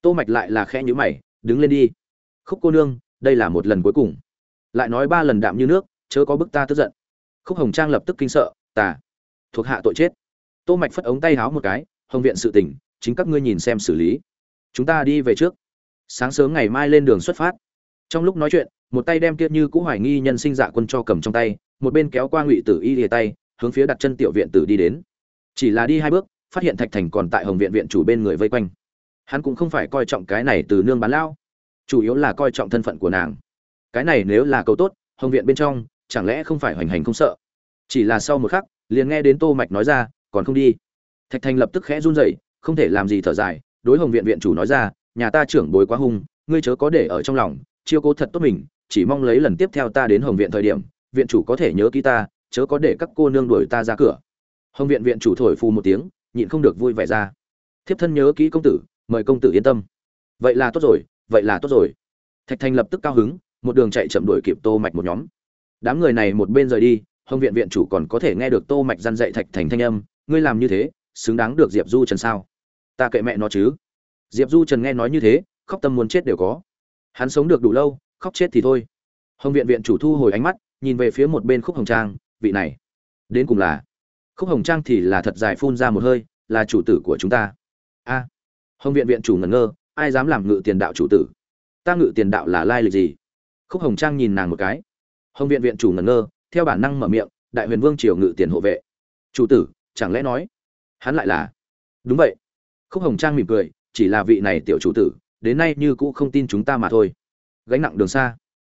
Tô mạch lại là khẽ nhíu mày, đứng lên đi. Khúc cô nương, đây là một lần cuối cùng. Lại nói ba lần đạm như nước, chớ có bức ta tức giận. Khúc hồng trang lập tức kinh sợ, tà, thuộc hạ tội chết. Tô mạch phất ống tay háo một cái, hồng viện sự tình, chính các ngươi nhìn xem xử lý. Chúng ta đi về trước. Sáng sớm ngày mai lên đường xuất phát. Trong lúc nói chuyện một tay đem kia như cũ hoài nghi nhân sinh dạ quân cho cầm trong tay, một bên kéo qua ngụy tử y lìa tay, hướng phía đặt chân tiểu viện tử đi đến. Chỉ là đi hai bước, phát hiện thạch thành còn tại hồng viện viện chủ bên người vây quanh. Hắn cũng không phải coi trọng cái này từ nương bán lao, chủ yếu là coi trọng thân phận của nàng. Cái này nếu là cầu tốt, hồng viện bên trong, chẳng lẽ không phải hoành hành không sợ? Chỉ là sau một khắc, liền nghe đến tô mạch nói ra, còn không đi? Thạch thành lập tức khẽ run rẩy, không thể làm gì thở dài, đối hồng viện viện chủ nói ra, nhà ta trưởng bối quá hung, ngươi chớ có để ở trong lòng, chiêu cố thật tốt mình chỉ mong lấy lần tiếp theo ta đến hồng viện thời điểm, viện chủ có thể nhớ kỹ ta, chớ có để các cô nương đuổi ta ra cửa. Hồng viện viện chủ thổi phù một tiếng, nhịn không được vui vẻ ra. Thiếp thân nhớ kỹ công tử, mời công tử yên tâm. Vậy là tốt rồi, vậy là tốt rồi. Thạch thành lập tức cao hứng, một đường chạy chậm đuổi kịp tô mạch một nhóm. Đám người này một bên rời đi, hồng viện viện chủ còn có thể nghe được tô mạch gian dạy thạch thành thanh âm, ngươi làm như thế, xứng đáng được diệp du trần sao? Ta kệ mẹ nó chứ. Diệp du trần nghe nói như thế, khóc tâm muốn chết đều có. Hắn sống được đủ lâu khóc chết thì thôi. Hồng viện viện chủ thu hồi ánh mắt, nhìn về phía một bên khúc hồng trang, vị này, đến cùng là, khúc hồng trang thì là thật dài phun ra một hơi, là chủ tử của chúng ta. A, hồng viện viện chủ ngẩn ngơ, ai dám làm ngự tiền đạo chủ tử? Ta ngự tiền đạo là lai lịch gì? Khúc hồng trang nhìn nàng một cái. Hồng viện viện chủ ngẩn ngơ, theo bản năng mở miệng, đại huyền vương triều ngự tiền hộ vệ. Chủ tử, chẳng lẽ nói, hắn lại là? Đúng vậy. Khúc hồng trang mỉm cười, chỉ là vị này tiểu chủ tử, đến nay như cũ không tin chúng ta mà thôi gánh nặng đường xa.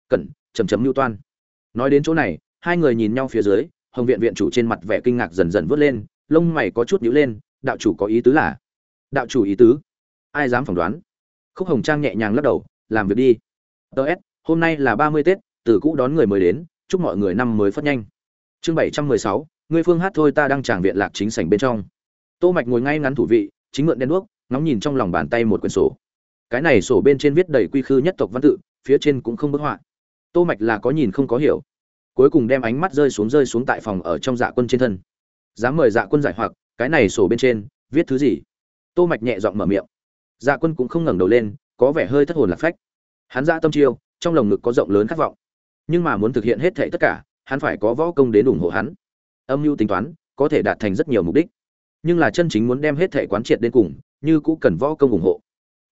Cẩn chầm chấm mưu toan. Nói đến chỗ này, hai người nhìn nhau phía dưới, hồng viện viện chủ trên mặt vẻ kinh ngạc dần dần vớt lên, lông mày có chút nhíu lên, đạo chủ có ý tứ là? Đạo chủ ý tứ? Ai dám phỏng đoán? Khúc hồng trang nhẹ nhàng lắc đầu, làm việc đi. Ts hôm nay là ba mươi tết, từ cũ đón người mới đến, chúc mọi người năm mới phát nhanh. Chương bảy trăm mười sáu người phương hát thôi, ta đang tràng viện lạc chính sảnh bên trong. Tô mạch ngồi ngay ngắn thủ vị, chính mượn đen đuốc, ngóng nhìn trong lòng bàn tay một quyển sổ. Cái này sổ bên trên viết đầy quy khư nhất tộc văn tự phía trên cũng không bức họa. Tô mạch là có nhìn không có hiểu. Cuối cùng đem ánh mắt rơi xuống rơi xuống tại phòng ở trong dạ quân trên thân. Dám mời dạ quân giải hoặc, cái này sổ bên trên, viết thứ gì? Tô mạch nhẹ giọng mở miệng. Dạ quân cũng không ngẩng đầu lên, có vẻ hơi thất hồn lạc phách. Hắn dạ tâm chiêu, trong lồng ngực có rộng lớn khát vọng. Nhưng mà muốn thực hiện hết thảy tất cả, hắn phải có võ công đến ủng hộ hắn. Âm mưu tính toán, có thể đạt thành rất nhiều mục đích. Nhưng là chân chính muốn đem hết thảy quán triệt đến cùng, như cũng cần võ công ủng hộ.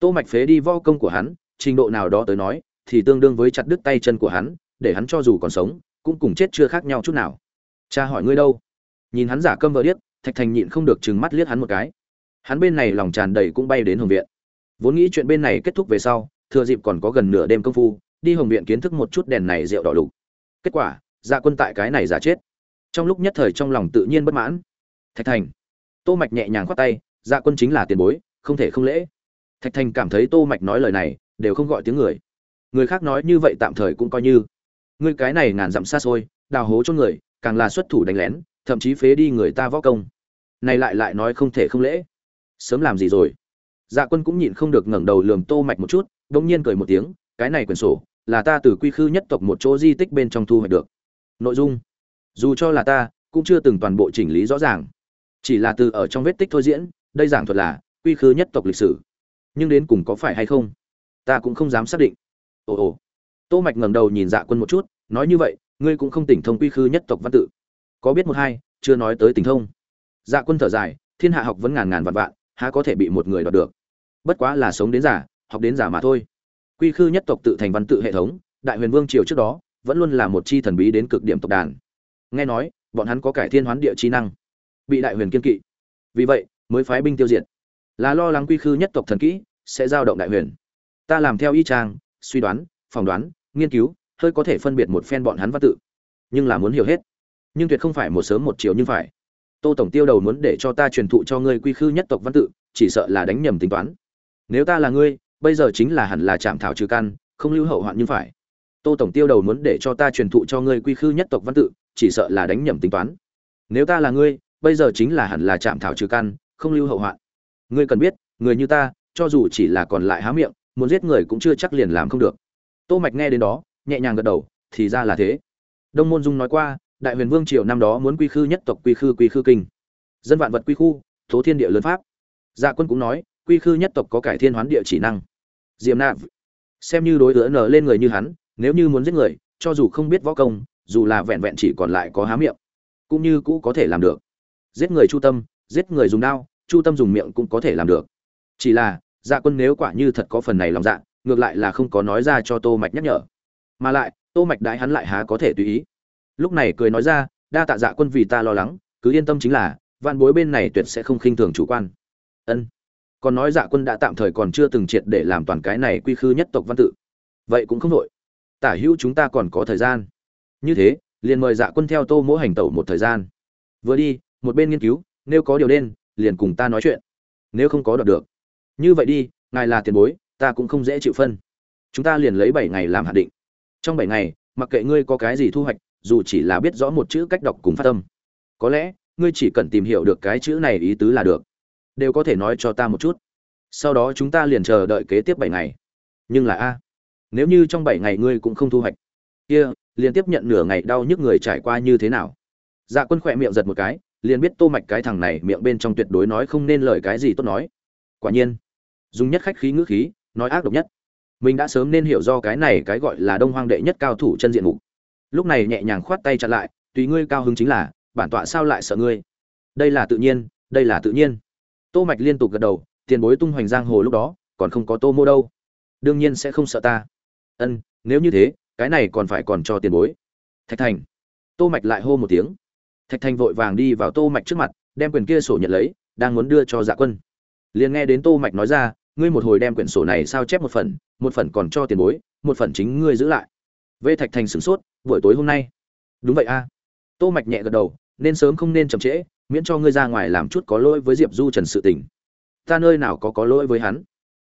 Tô mạch phế đi võ công của hắn, trình độ nào đó tới nói thì tương đương với chặt đứt tay chân của hắn, để hắn cho dù còn sống, cũng cùng chết chưa khác nhau chút nào. Cha hỏi ngươi đâu? Nhìn hắn giả câm vỡ điếc, thạch thành nhịn không được chừng mắt liếc hắn một cái. Hắn bên này lòng tràn đầy cũng bay đến hồng viện. Vốn nghĩ chuyện bên này kết thúc về sau, thừa dịp còn có gần nửa đêm công phu, đi hồng viện kiến thức một chút đèn này rượu đỏ đục kết quả dạ quân tại cái này giả chết. Trong lúc nhất thời trong lòng tự nhiên bất mãn. Thạch thành. Tô mạch nhẹ nhàng khoát tay dạ quân chính là tiền bối, không thể không lễ. Thạch thành cảm thấy tô mạch nói lời này, đều không gọi tiếng người người khác nói như vậy tạm thời cũng coi như. Ngươi cái này ngàn dặm xa xôi, đào hố cho người, càng là xuất thủ đánh lén, thậm chí phế đi người ta võ công. Này lại lại nói không thể không lễ. Sớm làm gì rồi? Dạ quân cũng nhịn không được ngẩng đầu lườm tô mạch một chút đống nhiên cười một tiếng, cái này quyển sổ, là ta từ quy khư nhất tộc một chỗ di tích bên trong thu hoạch được. Nội dung. Dù cho là ta, cũng chưa từng toàn bộ chỉnh lý rõ ràng. Chỉ là từ ở trong vết tích thôi diễn, đây giảng thuật là quy khư nhất tộc lịch sử. Nhưng đến cùng có phải hay không? Ta cũng không dám xác định ồ ồ. Tô mạch ngẩng đầu nhìn dạ quân một chút, nói như vậy, ngươi cũng không tỉnh thông quy khư nhất tộc văn tự. Có biết một hai, chưa nói tới tỉnh thông. Dạ quân thở dài, thiên hạ học vẫn ngàn ngàn vạn vạn, há có thể bị một người đoạt được? Bất quá là sống đến giả học đến giả mà thôi. Quy khư nhất tộc tự thành văn tự hệ thống, đại huyền vương triều trước đó, vẫn luôn là một chi thần bí đến cực điểm tộc đàn. Nghe nói, bọn hắn có cải thiên hoán địa chi năng, bị đại huyền kiên kỵ. Vì vậy, mới phái binh tiêu diệt. Là lo lắng quy khư nhất tộc thần kỹ sẽ giao động đại huyền. Ta làm theo y trang suy đoán, phỏng đoán, nghiên cứu, hơi có thể phân biệt một phen bọn hắn văn tự. Nhưng là muốn hiểu hết. Nhưng tuyệt không phải một sớm một chiều nhưng phải. Tô tổng tiêu đầu muốn để cho ta truyền thụ cho ngươi quy khư nhất tộc văn tự, chỉ sợ là đánh nhầm tính toán. Nếu ta là ngươi, bây giờ chính là hẳn là chạm thảo trừ căn, không lưu hậu hoạn như phải. Tô tổng tiêu đầu muốn để cho ta truyền thụ cho ngươi quy khư nhất tộc văn tự, chỉ sợ là đánh nhầm tính toán. Nếu ta là ngươi, bây giờ chính là hẳn là chạm thảo trừ căn, không lưu hậu hoạn. Ngươi cần biết, người như ta, cho dù chỉ là còn lại há miệng muốn giết người cũng chưa chắc liền làm không được. Tô mạch nghe đến đó, nhẹ nhàng gật đầu, thì ra là thế. Đông môn dung nói qua, đại huyền vương triều năm đó muốn quy khư nhất tộc quy khư quy khư kinh. Dân vạn vật quy khu tố thiên địa lớn pháp. Dạ quân cũng nói, quy khư nhất tộc có cải thiên hoán địa chỉ năng. Diệm nạp. Xem như đối tượng nở lên người như hắn, nếu như muốn giết người, cho dù không biết võ công, dù là vẹn vẹn chỉ còn lại có há miệng, cũng như cũ có thể làm được. Giết người chu tâm, giết người dùng đao, chu tâm dùng miệng cũng có thể làm được. Chỉ là dạ quân nếu quả như thật có phần này lòng dạ ngược lại là không có nói ra cho tô mạch nhắc nhở. Mà lại, tô mạch đãi hắn lại há có thể tùy ý. Lúc này cười nói ra, đa tạ dạ quân vì ta lo lắng, cứ yên tâm chính là, vạn bối bên này tuyệt sẽ không khinh thường chủ quan. Ân. Còn nói dạ quân đã tạm thời còn chưa từng triệt để làm toàn cái này quy khư nhất tộc văn tự. Vậy cũng không đội tả hữu chúng ta còn có thời gian. Như thế, liền mời dạ quân theo tô mỗi hành tẩu một thời gian. Vừa đi, một bên nghiên cứu, nếu có điều đen, liền cùng ta nói chuyện. Nếu không có đoạt được như vậy đi, ngài là tiền bối, ta cũng không dễ chịu phân. Chúng ta liền lấy bảy ngày làm hạn định. Trong bảy ngày, mặc kệ ngươi có cái gì thu hoạch, dù chỉ là biết rõ một chữ cách đọc cùng phát tâm. Có lẽ, ngươi chỉ cần tìm hiểu được cái chữ này ý tứ là được. Đều có thể nói cho ta một chút. Sau đó chúng ta liền chờ đợi kế tiếp bảy ngày. Nhưng là a, nếu như trong bảy ngày ngươi cũng không thu hoạch, kia, liền tiếp nhận nửa ngày đau nhức người trải qua như thế nào? Dạ quân khỏe miệng giật một cái, liền biết tô mạch cái thằng này miệng bên trong tuyệt đối nói không nên lời cái gì tốt nói. Quả nhiên dùng nhất khách khí ngữ khí, nói ác độc nhất. Mình đã sớm nên hiểu do cái này cái gọi là đông hoang đệ nhất cao thủ chân diện mục. Lúc này nhẹ nhàng khoát tay chặn lại, tùy ngươi cao hứng chính là, bản tọa sao lại sợ ngươi? Đây là tự nhiên, đây là tự nhiên. Tô mạch liên tục gật đầu, tiền bối tung hoành giang hồ lúc đó, còn không có tô mô đâu. Đương nhiên sẽ không sợ ta. Ân, nếu như thế, cái này còn phải còn cho tiền bối. Thạch thành. Tô mạch lại hô một tiếng. Thạch thành vội vàng đi vào tô mạch trước mặt, đem quyền kia sổ nhận lấy, đang muốn đưa cho dạ quân. Liền nghe đến tô mạch nói ra ngươi một hồi đem quyển sổ này sao chép một phần một phần còn cho tiền bối, một phần chính ngươi giữ lại. Vê thạch thành sửng sốt, buổi tối hôm nay? Đúng vậy a. Tô mạch nhẹ gật đầu, nên sớm không nên chậm trễ, miễn cho ngươi ra ngoài làm chút có lỗi với diệp du trần sự tình. Ta nơi nào có có lỗi với hắn?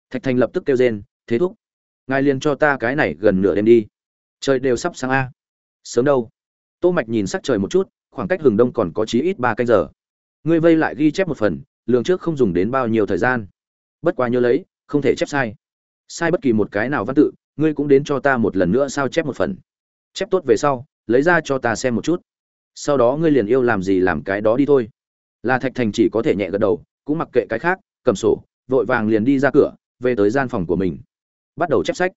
Thạch thành lập tức kêu rên, thế thúc, ngài liền cho ta cái này gần nửa đêm đi. Trời đều sắp sáng a. Sớm đâu. Tô mạch nhìn sắc trời một chút, khoảng cách hừng đông còn có chí ít ba canh giờ. Ngươi vây lại ghi chép một phần, lường trước không dùng đến bao nhiêu thời gian bất quá nhớ lấy, không thể chép sai. Sai bất kỳ một cái nào văn tự, ngươi cũng đến cho ta một lần nữa sao chép một phần. Chép tốt về sau, lấy ra cho ta xem một chút. Sau đó ngươi liền yêu làm gì làm cái đó đi thôi. Là thạch thành chỉ có thể nhẹ gật đầu, cũng mặc kệ cái khác, cầm sổ, vội vàng liền đi ra cửa, về tới gian phòng của mình. Bắt đầu chép sách.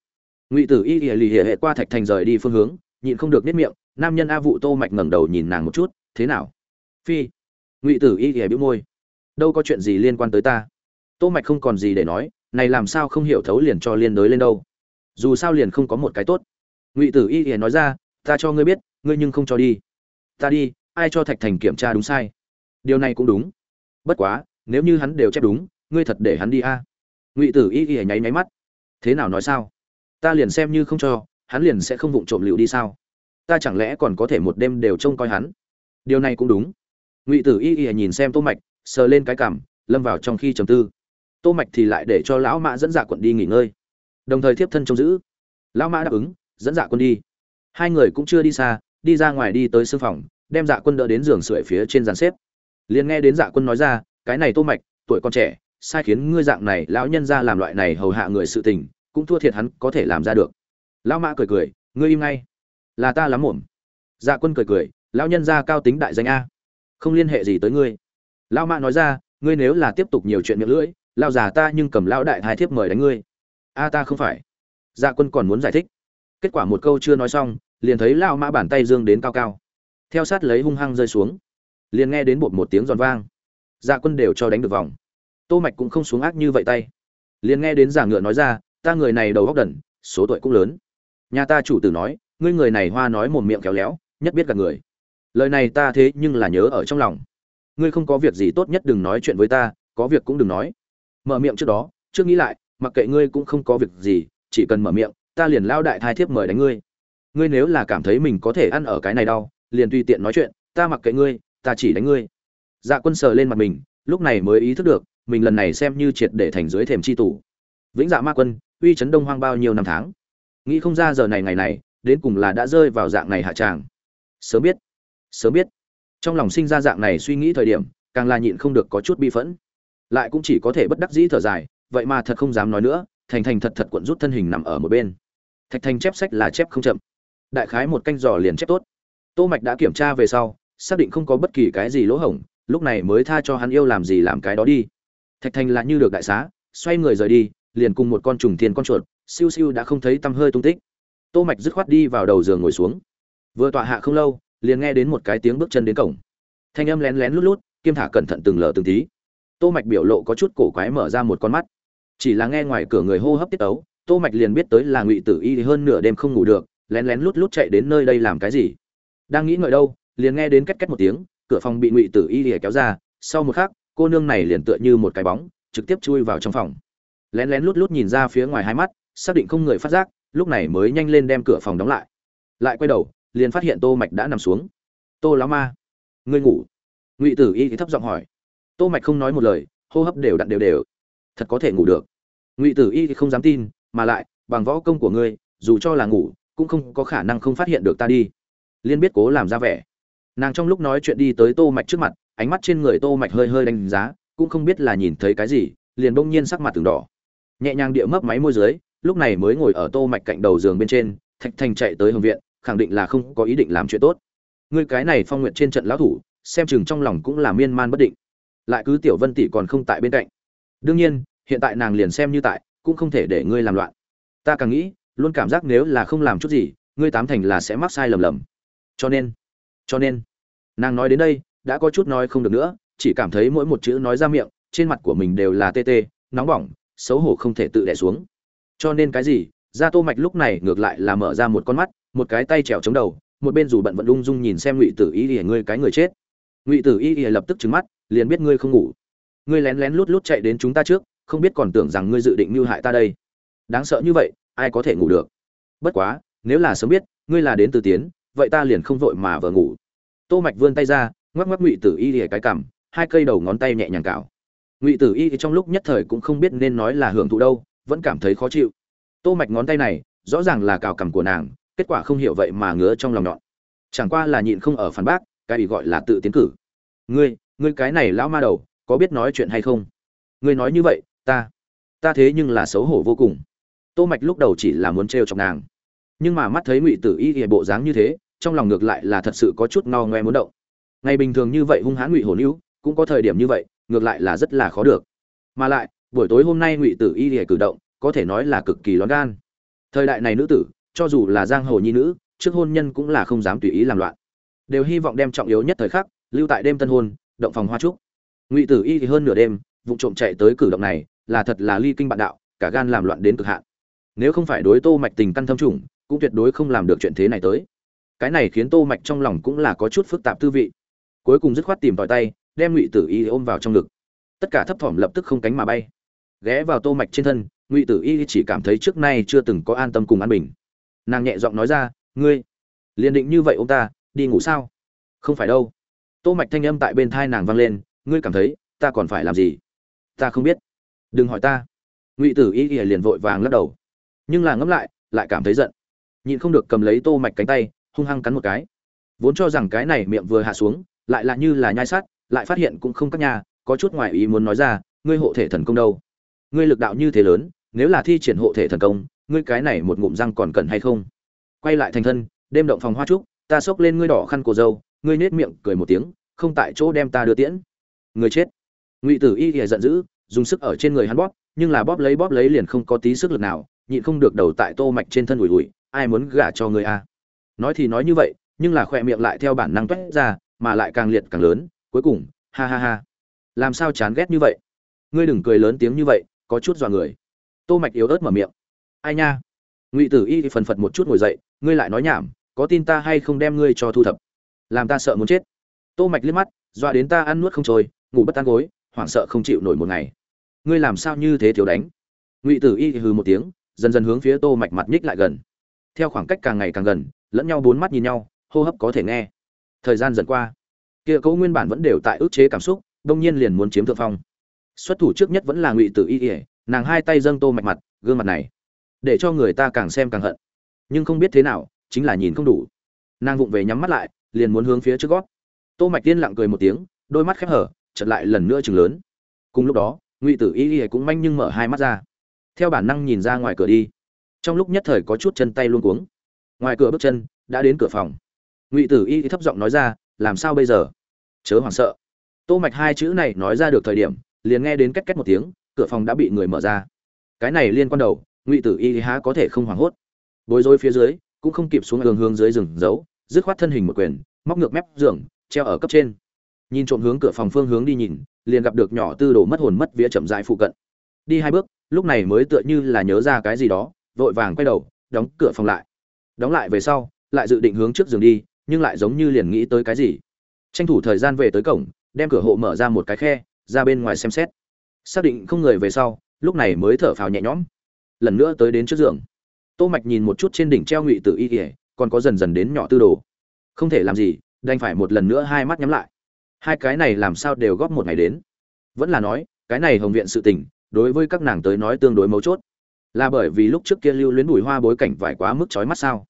Ngụy tử y lì hệ hệ qua thạch thành rời đi phương hướng, nhịn không được nếp miệng, nam nhân a vụ tô mạch ngẩng đầu nhìn nàng một chút, thế nào? Phi. Ngụy tử y lì bĩu môi. Đâu có chuyện gì liên quan tới ta tô mạch không còn gì để nói, này làm sao không hiểu thấu liền cho liên đối lên đâu. Dù sao liền không có một cái tốt. Ngụy tử y hiền nói ra, ta cho ngươi biết, ngươi nhưng không cho đi. Ta đi, ai cho thạch thành kiểm tra đúng sai? Điều này cũng đúng. Bất quá, nếu như hắn đều chép đúng, ngươi thật để hắn đi a. Ngụy tử y y nháy nháy mắt. Thế nào nói sao? Ta liền xem như không cho, hắn liền sẽ không vụng trộm liệu đi sao? Ta chẳng lẽ còn có thể một đêm đều trông coi hắn? Điều này cũng đúng. Ngụy tử y y nhìn xem tô mạch, sờ lên cái cằm lâm vào trong khi trầm tư tô mạch thì lại để cho lão mã dẫn dạ quận đi nghỉ ngơi. Đồng thời thiếp thân trông giữ. Lão mã đáp ứng, dẫn dạ quân đi. Hai người cũng chưa đi xa, đi ra ngoài đi tới sương phòng, đem dạ quân đỡ đến giường sưởi phía trên dàn xếp. Liền nghe đến dạ quân nói ra, cái này tô mạch, tuổi còn trẻ, sai khiến ngươi dạng này lão nhân ra làm loại này hầu hạ người sự tình, cũng thua thiệt hắn có thể làm ra được. Lão mã cười cười, ngươi im ngay. Là ta lắm muộn. dạ quân cười cười, lão nhân ra cao tính đại danh a, không liên hệ gì tới ngươi. Lão mã nói ra, ngươi nếu là tiếp tục nhiều chuyện miệng lưỡi lão già ta nhưng cầm lão đại hai thiếp mời đánh ngươi. A, ta không phải. Dạ quân còn muốn giải thích. Kết quả một câu chưa nói xong, liền thấy lão mã bàn tay dương đến cao cao. Theo sát lấy hung hăng rơi xuống. Liền nghe đến bột một tiếng giòn vang. Dạ quân đều cho đánh được vòng. Tô mạch cũng không xuống ác như vậy tay. Liền nghe đến giả ngựa nói ra, ta người này đầu góc đần, số tuổi cũng lớn. Nhà ta chủ tử nói, ngươi người này hoa nói mồm miệng khéo léo, nhất biết cả người. Lời này ta thế nhưng là nhớ ở trong lòng. Ngươi không có việc gì tốt nhất đừng nói chuyện với ta, có việc cũng đừng nói mở miệng trước đó, trước nghĩ lại, mặc kệ ngươi cũng không có việc gì, chỉ cần mở miệng, ta liền lao đại thai thiếp mời đánh ngươi. Ngươi nếu là cảm thấy mình có thể ăn ở cái này đau, liền tùy tiện nói chuyện, ta mặc kệ ngươi, ta chỉ đánh ngươi. Dạ quân sờ lên mặt mình, lúc này mới ý thức được, mình lần này xem như triệt để thành dưới thềm chi tủ vĩnh dạ ma quân, uy chấn đông hoang bao nhiêu năm tháng? Nghĩ không ra giờ này ngày này, đến cùng là đã rơi vào dạng này hạ tràng. Sớm biết sớm biết. Trong lòng sinh ra dạng này suy nghĩ thời điểm, càng là nhịn không được có chút bi phẫn lại cũng chỉ có thể bất đắc dĩ thở dài, vậy mà thật không dám nói nữa, thành thành thật thật cuộn rút thân hình nằm ở một bên. Thạch thành chép sách là chép không chậm. Đại khái một canh giò liền chép tốt. Tô mạch đã kiểm tra về sau, xác định không có bất kỳ cái gì lỗ hổng, lúc này mới tha cho hắn yêu làm gì làm cái đó đi. Thạch thành là như được đại xá, xoay người rời đi, liền cùng một con trùng thiên con chuột, siêu siêu đã không thấy tăm hơi tung tích. Tô mạch dứt khoát đi vào đầu giường ngồi xuống. Vừa tọa hạ không lâu, liền nghe đến một cái tiếng bước chân đến cổng. Thanh âm lén lén lút lút, kiêm thả cẩn thận từng lờ từng tí tô mạch biểu lộ có chút cổ quái mở ra một con mắt. Chỉ là nghe ngoài cửa người hô hấp tiết tấu, tô mạch liền biết tới là ngụy tử y hơn nửa đêm không ngủ được, lén lén lút lút chạy đến nơi đây làm cái gì. Đang nghĩ ngợi đâu, liền nghe đến két két một tiếng, cửa phòng bị ngụy tử y lìa kéo ra, sau một khắc, cô nương này liền tựa như một cái bóng, trực tiếp chui vào trong phòng. Lén lén lút lút nhìn ra phía ngoài hai mắt, xác định không người phát giác, lúc này mới nhanh lên đem cửa phòng đóng lại. Lại quay đầu, liền phát hiện tô mạch đã nằm xuống. Tô lão ma, ngươi ngủ? Ngụy tử y thì thấp giọng hỏi tô mạch không nói một lời, hô hấp đều đặn đều đều. Thật có thể ngủ được. Ngụy tử y thì không dám tin, mà lại, bằng võ công của ngươi, dù cho là ngủ, cũng không có khả năng không phát hiện được ta đi. Liên biết cố làm ra vẻ. Nàng trong lúc nói chuyện đi tới tô mạch trước mặt, ánh mắt trên người tô mạch hơi hơi đánh giá, cũng không biết là nhìn thấy cái gì, liền bỗng nhiên sắc mặt từng đỏ. Nhẹ nhàng địa mấp máy môi dưới, lúc này mới ngồi ở tô mạch cạnh đầu giường bên trên, thạch thành chạy tới hồng viện, khẳng định là không có ý định làm chuyện tốt. Ngươi cái này phong nguyện trên trận lão thủ, xem chừng trong lòng cũng là miên man bất định lại cứ tiểu vân tỷ còn không tại bên cạnh. Đương nhiên, hiện tại nàng liền xem như tại, cũng không thể để ngươi làm loạn. Ta càng nghĩ, luôn cảm giác nếu là không làm chút gì, ngươi tám thành là sẽ mắc sai lầm lầm. Cho nên cho nên, nàng nói đến đây, đã có chút nói không được nữa, chỉ cảm thấy mỗi một chữ nói ra miệng, trên mặt của mình đều là tê tê, nóng bỏng, xấu hổ không thể tự đẻ xuống. Cho nên cái gì ra tô mạch lúc này ngược lại là mở ra một con mắt, một cái tay trèo chống đầu, một bên dù bận vận lung dung nhìn xem ngụy tử ý thì ngươi cái người chết ngụy tử y y lập tức trứng mắt, liền biết ngươi không ngủ. Ngươi lén lén lút lút chạy đến chúng ta trước, không biết còn tưởng rằng ngươi dự định mưu hại ta đây. Đáng sợ như vậy, ai có thể ngủ được? Bất quá, nếu là sớm biết, ngươi là đến từ tiến, vậy ta liền không vội mà vờ ngủ. Tô mạch vươn tay ra, ngoắc ngoắc ngụy tử y y cái cằm, hai cây đầu ngón tay nhẹ nhàng cào. Ngụy tử y trong lúc nhất thời cũng không biết nên nói là hưởng thụ đâu, vẫn cảm thấy khó chịu. Tô mạch ngón tay này, rõ ràng là cào cằm của nàng, kết quả không hiểu vậy mà ngứa trong lòng nhọn. Chẳng qua là nhịn không ở phản bác cái bị gọi là tự tiến cử. Ngươi ngươi cái này lão ma đầu, có biết nói chuyện hay không? Ngươi nói như vậy, ta ta thế nhưng là xấu hổ vô cùng. Tô mạch lúc đầu chỉ là muốn trêu chọc nàng. Nhưng mà mắt thấy ngụy tử y hệ bộ dáng như thế, trong lòng ngược lại là thật sự có chút no ngoe muốn động. Ngày bình thường như vậy hung hãn ngụy hồn hữu cũng có thời điểm như vậy, ngược lại là rất là khó được. Mà lại, buổi tối hôm nay ngụy tử y hệ cử động, có thể nói là cực kỳ lón gan. Thời đại này nữ tử, cho dù là giang hồ nhi nữ, trước hôn nhân cũng là không dám tùy ý làm loạn đều hy vọng đem trọng yếu nhất thời khắc, lưu tại đêm tân hôn, động phòng hoa trúc. Ngụy tử y thì hơn nửa đêm, vụ trộm chạy tới cử động này, là thật là ly kinh bạn đạo, cả gan làm loạn đến cực hạn. Nếu không phải đối tô mạch tình căn thâm trùng, cũng tuyệt đối không làm được chuyện thế này tới. Cái này khiến tô mạch trong lòng cũng là có chút phức tạp tư vị. Cuối cùng dứt khoát tìm tòi tay, đem ngụy tử y ôm vào trong ngực. Tất cả thấp thỏm lập tức không cánh mà bay. Ghé vào tô mạch trên thân, ngụy tử y chỉ cảm thấy trước nay chưa từng có an tâm cùng an bình. Nàng nhẹ giọng nói ra, ngươi, liền định như vậy ông ta đi ngủ sao? Không phải đâu. Tô mạch thanh âm tại bên thai nàng vang lên, ngươi cảm thấy, ta còn phải làm gì? Ta không biết. Đừng hỏi ta. Ngụy tử y liền vội vàng lắc đầu. Nhưng là ngẫm lại lại cảm thấy giận. Nhịn không được cầm lấy tô mạch cánh tay, hung hăng cắn một cái. Vốn cho rằng cái này miệng vừa hạ xuống, lại là như là nhai sát, lại phát hiện cũng không các nhà có chút ngoài ý muốn nói ra, ngươi hộ thể thần công đâu? Ngươi lực đạo như thế lớn, nếu là thi triển hộ thể thần công, ngươi cái này một ngụm răng còn cần hay không? Quay lại thành thân, đêm động phòng hoa trúc ta xốc lên ngươi đỏ khăn cổ dâu, ngươi nết miệng cười một tiếng, không tại chỗ đem ta đưa tiễn. Người chết. Ngụy tử y thì giận dữ, dùng sức ở trên người hắn bóp, nhưng là bóp lấy bóp lấy liền không có tí sức lực nào, nhịn không được đầu tại tô mạch trên thân ủi ủi, ai muốn gả cho ngươi à nói thì nói như vậy, nhưng là khỏe miệng lại theo bản năng toét ra, mà lại càng liệt càng lớn, cuối cùng, ha ha ha. Làm sao chán ghét như vậy? Ngươi đừng cười lớn tiếng như vậy, có chút dọa người. Tô mạch yếu ớt mở miệng. Ai nha? Ngụy tử y phần phật một chút ngồi dậy, ngươi lại nói nhảm có tin ta hay không đem ngươi cho thu thập? Làm ta sợ muốn chết. Tô mạch liếc mắt, dọa đến ta ăn nuốt không trôi, ngủ bất an gối, hoảng sợ không chịu nổi một ngày. Ngươi làm sao như thế thiếu đánh? Ngụy tử y hừ một tiếng, dần dần hướng phía tô mạch mặt nhích lại gần. Theo khoảng cách càng ngày càng gần, lẫn nhau bốn mắt nhìn nhau, hô hấp có thể nghe. Thời gian dần qua, kia cấu nguyên bản vẫn đều tại ức chế cảm xúc, đông nhiên liền muốn chiếm thượng phong. Xuất thủ trước nhất vẫn là ngụy tử y ỉa nàng hai tay dâng tô mạch mặt, gương mặt này, để cho người ta càng xem càng hận. Nhưng không biết thế nào chính là nhìn không đủ. Nàng vụng về nhắm mắt lại, liền muốn hướng phía trước gót. Tô mạch tiên lặng cười một tiếng, đôi mắt khép hở, chợt lại lần nữa chừng lớn. Cùng lúc đó, ngụy tử y y cũng manh nhưng mở hai mắt ra. Theo bản năng nhìn ra ngoài cửa đi. Trong lúc nhất thời có chút chân tay luôn cuống. Ngoài cửa bước chân đã đến cửa phòng. Ngụy tử y thấp giọng nói ra, làm sao bây giờ? Chớ hoảng sợ. Tô mạch hai chữ này nói ra được thời điểm, liền nghe đến két két một tiếng, cửa phòng đã bị người mở ra. Cái này liên quan đầu, ngụy tử y há có thể không hoảng hốt. Bối rối phía dưới cũng không kịp xuống hướng hướng dưới rừng giấu, dứt khoát thân hình một quyền, móc ngược mép giường, treo ở cấp trên. Nhìn trộm hướng cửa phòng phương hướng đi nhìn, liền gặp được nhỏ tư đồ mất hồn mất vía chậm rãi phụ cận. Đi hai bước, lúc này mới tựa như là nhớ ra cái gì đó, vội vàng quay đầu, đóng cửa phòng lại. Đóng lại về sau, lại dự định hướng trước giường đi, nhưng lại giống như liền nghĩ tới cái gì. Tranh thủ thời gian về tới cổng, đem cửa hộ mở ra một cái khe, ra bên ngoài xem xét. Xác định không người về sau, lúc này mới thở phào nhẹ nhõm. Lần nữa tới đến trước giường tô mạch nhìn một chút trên đỉnh treo ngụy tử y kỉa còn có dần dần đến nhỏ tư đồ. Không thể làm gì, đành phải một lần nữa hai mắt nhắm lại. Hai cái này làm sao đều góp một ngày đến. Vẫn là nói, cái này hồng viện sự tình, đối với các nàng tới nói tương đối mấu chốt. Là bởi vì lúc trước kia lưu luyến bùi hoa bối cảnh vải quá mức chói mắt sao?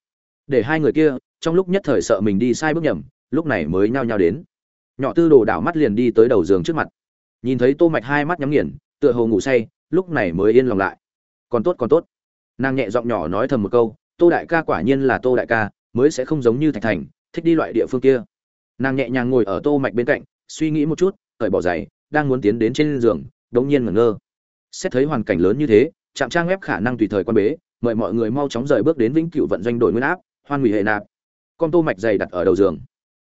Để hai người kia, trong lúc nhất thời sợ mình đi sai bước nhầm, lúc này mới nhao nhao đến. Nhỏ tư đồ đảo mắt liền đi tới đầu giường trước mặt. Nhìn thấy tô mạch hai mắt nhắm nghiền, tựa hồ ngủ say, lúc này mới yên lòng lại. Còn tốt còn tốt nàng nhẹ giọng nhỏ nói thầm một câu, tô đại ca quả nhiên là tô đại ca, mới sẽ không giống như thạch thành, thích đi loại địa phương kia. Nàng nhẹ nhàng ngồi ở tô mạch bên cạnh, suy nghĩ một chút, cởi bỏ giày, đang muốn tiến đến trên giường, đống nhiên ngẩn ngơ. Xét thấy hoàn cảnh lớn như thế, trạm trang web khả năng tùy thời quan bế, mời mọi người mau chóng rời bước đến vĩnh cửu vận doanh đổi nguyên áp, hoan hủy hệ nạp. Con tô mạch giày đặt ở đầu giường.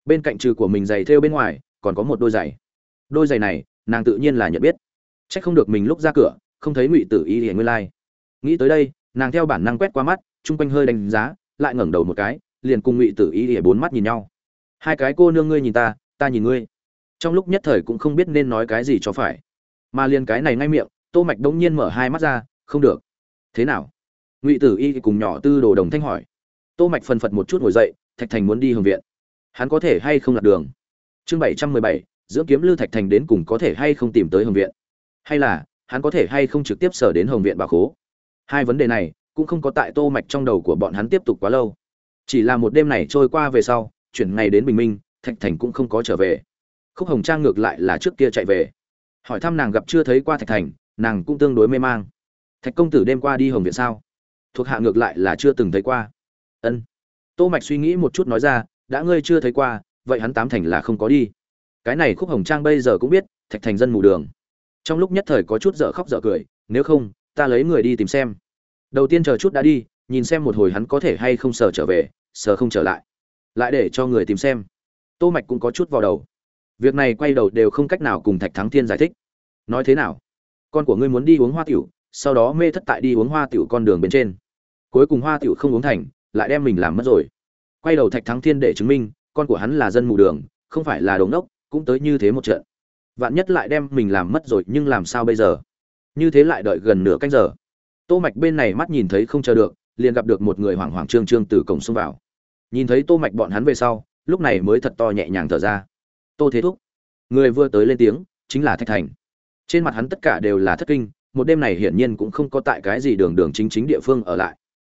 Bên cạnh trừ của mình giày theo bên ngoài, còn có một đôi giày. Đôi giày này, nàng tự nhiên là nhận biết. Trách không được mình lúc ra cửa, không thấy ngụy tử y hiển nguyên lai. Like. nghĩ tới đây nàng theo bản năng quét qua mắt, chung quanh hơi đánh giá, lại ngẩng đầu một cái, liền cùng ngụy tử y ỉa bốn mắt nhìn nhau. Hai cái cô nương ngươi nhìn ta ta nhìn ngươi. Trong lúc nhất thời cũng không biết nên nói cái gì cho phải. Mà liền cái này ngay miệng, tô mạch đống nhiên mở hai mắt ra, không được. Thế nào? Ngụy tử y cùng nhỏ tư đồ đồng thanh hỏi. Tô mạch phần phật một chút ngồi dậy, thạch thành muốn đi hồng viện. Hắn có thể hay không lạc đường? Chương bảy trăm mười bảy, dưỡng kiếm lưu thạch thành đến cùng có thể hay không tìm tới hồng viện? Hay là, hắn có thể hay không trực tiếp sở đến hồng viện bà khố? Hai vấn đề này cũng không có tại tô mạch trong đầu của bọn hắn tiếp tục quá lâu. Chỉ là một đêm này trôi qua về sau, chuyển ngày đến bình minh, thạch thành cũng không có trở về. Khúc hồng trang ngược lại là trước kia chạy về. Hỏi thăm nàng gặp chưa thấy qua thạch thành, nàng cũng tương đối mê mang. Thạch công tử đêm qua đi hồng viện sao? Thuộc hạ ngược lại là chưa từng thấy qua. Ân. Tô mạch suy nghĩ một chút nói ra, đã ngươi chưa thấy qua, vậy hắn tám thành là không có đi. Cái này khúc hồng trang bây giờ cũng biết, thạch thành dân mù đường. Trong lúc nhất thời có chút dở khóc dở cười, nếu không ta lấy người đi tìm xem. Đầu tiên chờ chút đã đi, nhìn xem một hồi hắn có thể hay không sờ trở về, sờ không trở lại. Lại để cho người tìm xem. Tô mạch cũng có chút vào đầu. Việc này quay đầu đều không cách nào cùng thạch thắng thiên giải thích. Nói thế nào? Con của ngươi muốn đi uống hoa tiểu, sau đó mê thất tại đi uống hoa tiểu con đường bên trên. Cuối cùng hoa tiểu không uống thành, lại đem mình làm mất rồi. Quay đầu thạch thắng thiên để chứng minh, con của hắn là dân mù đường, không phải là đồng đốc cũng tới như thế một trận. Vạn nhất lại đem mình làm mất rồi, nhưng làm sao bây giờ? Như thế lại đợi gần nửa canh giờ. Tô mạch bên này mắt nhìn thấy không chờ được, liền gặp được một người hoảng hoảng trương trương từ cổng xông vào. Nhìn thấy tô mạch bọn hắn về sau, lúc này mới thật to nhẹ nhàng thở ra. Tô thế thúc, người vừa tới lên tiếng, chính là thạch thành. Trên mặt hắn tất cả đều là thất kinh, một đêm này hiển nhiên cũng không có tại cái gì đường đường chính chính địa phương ở lại.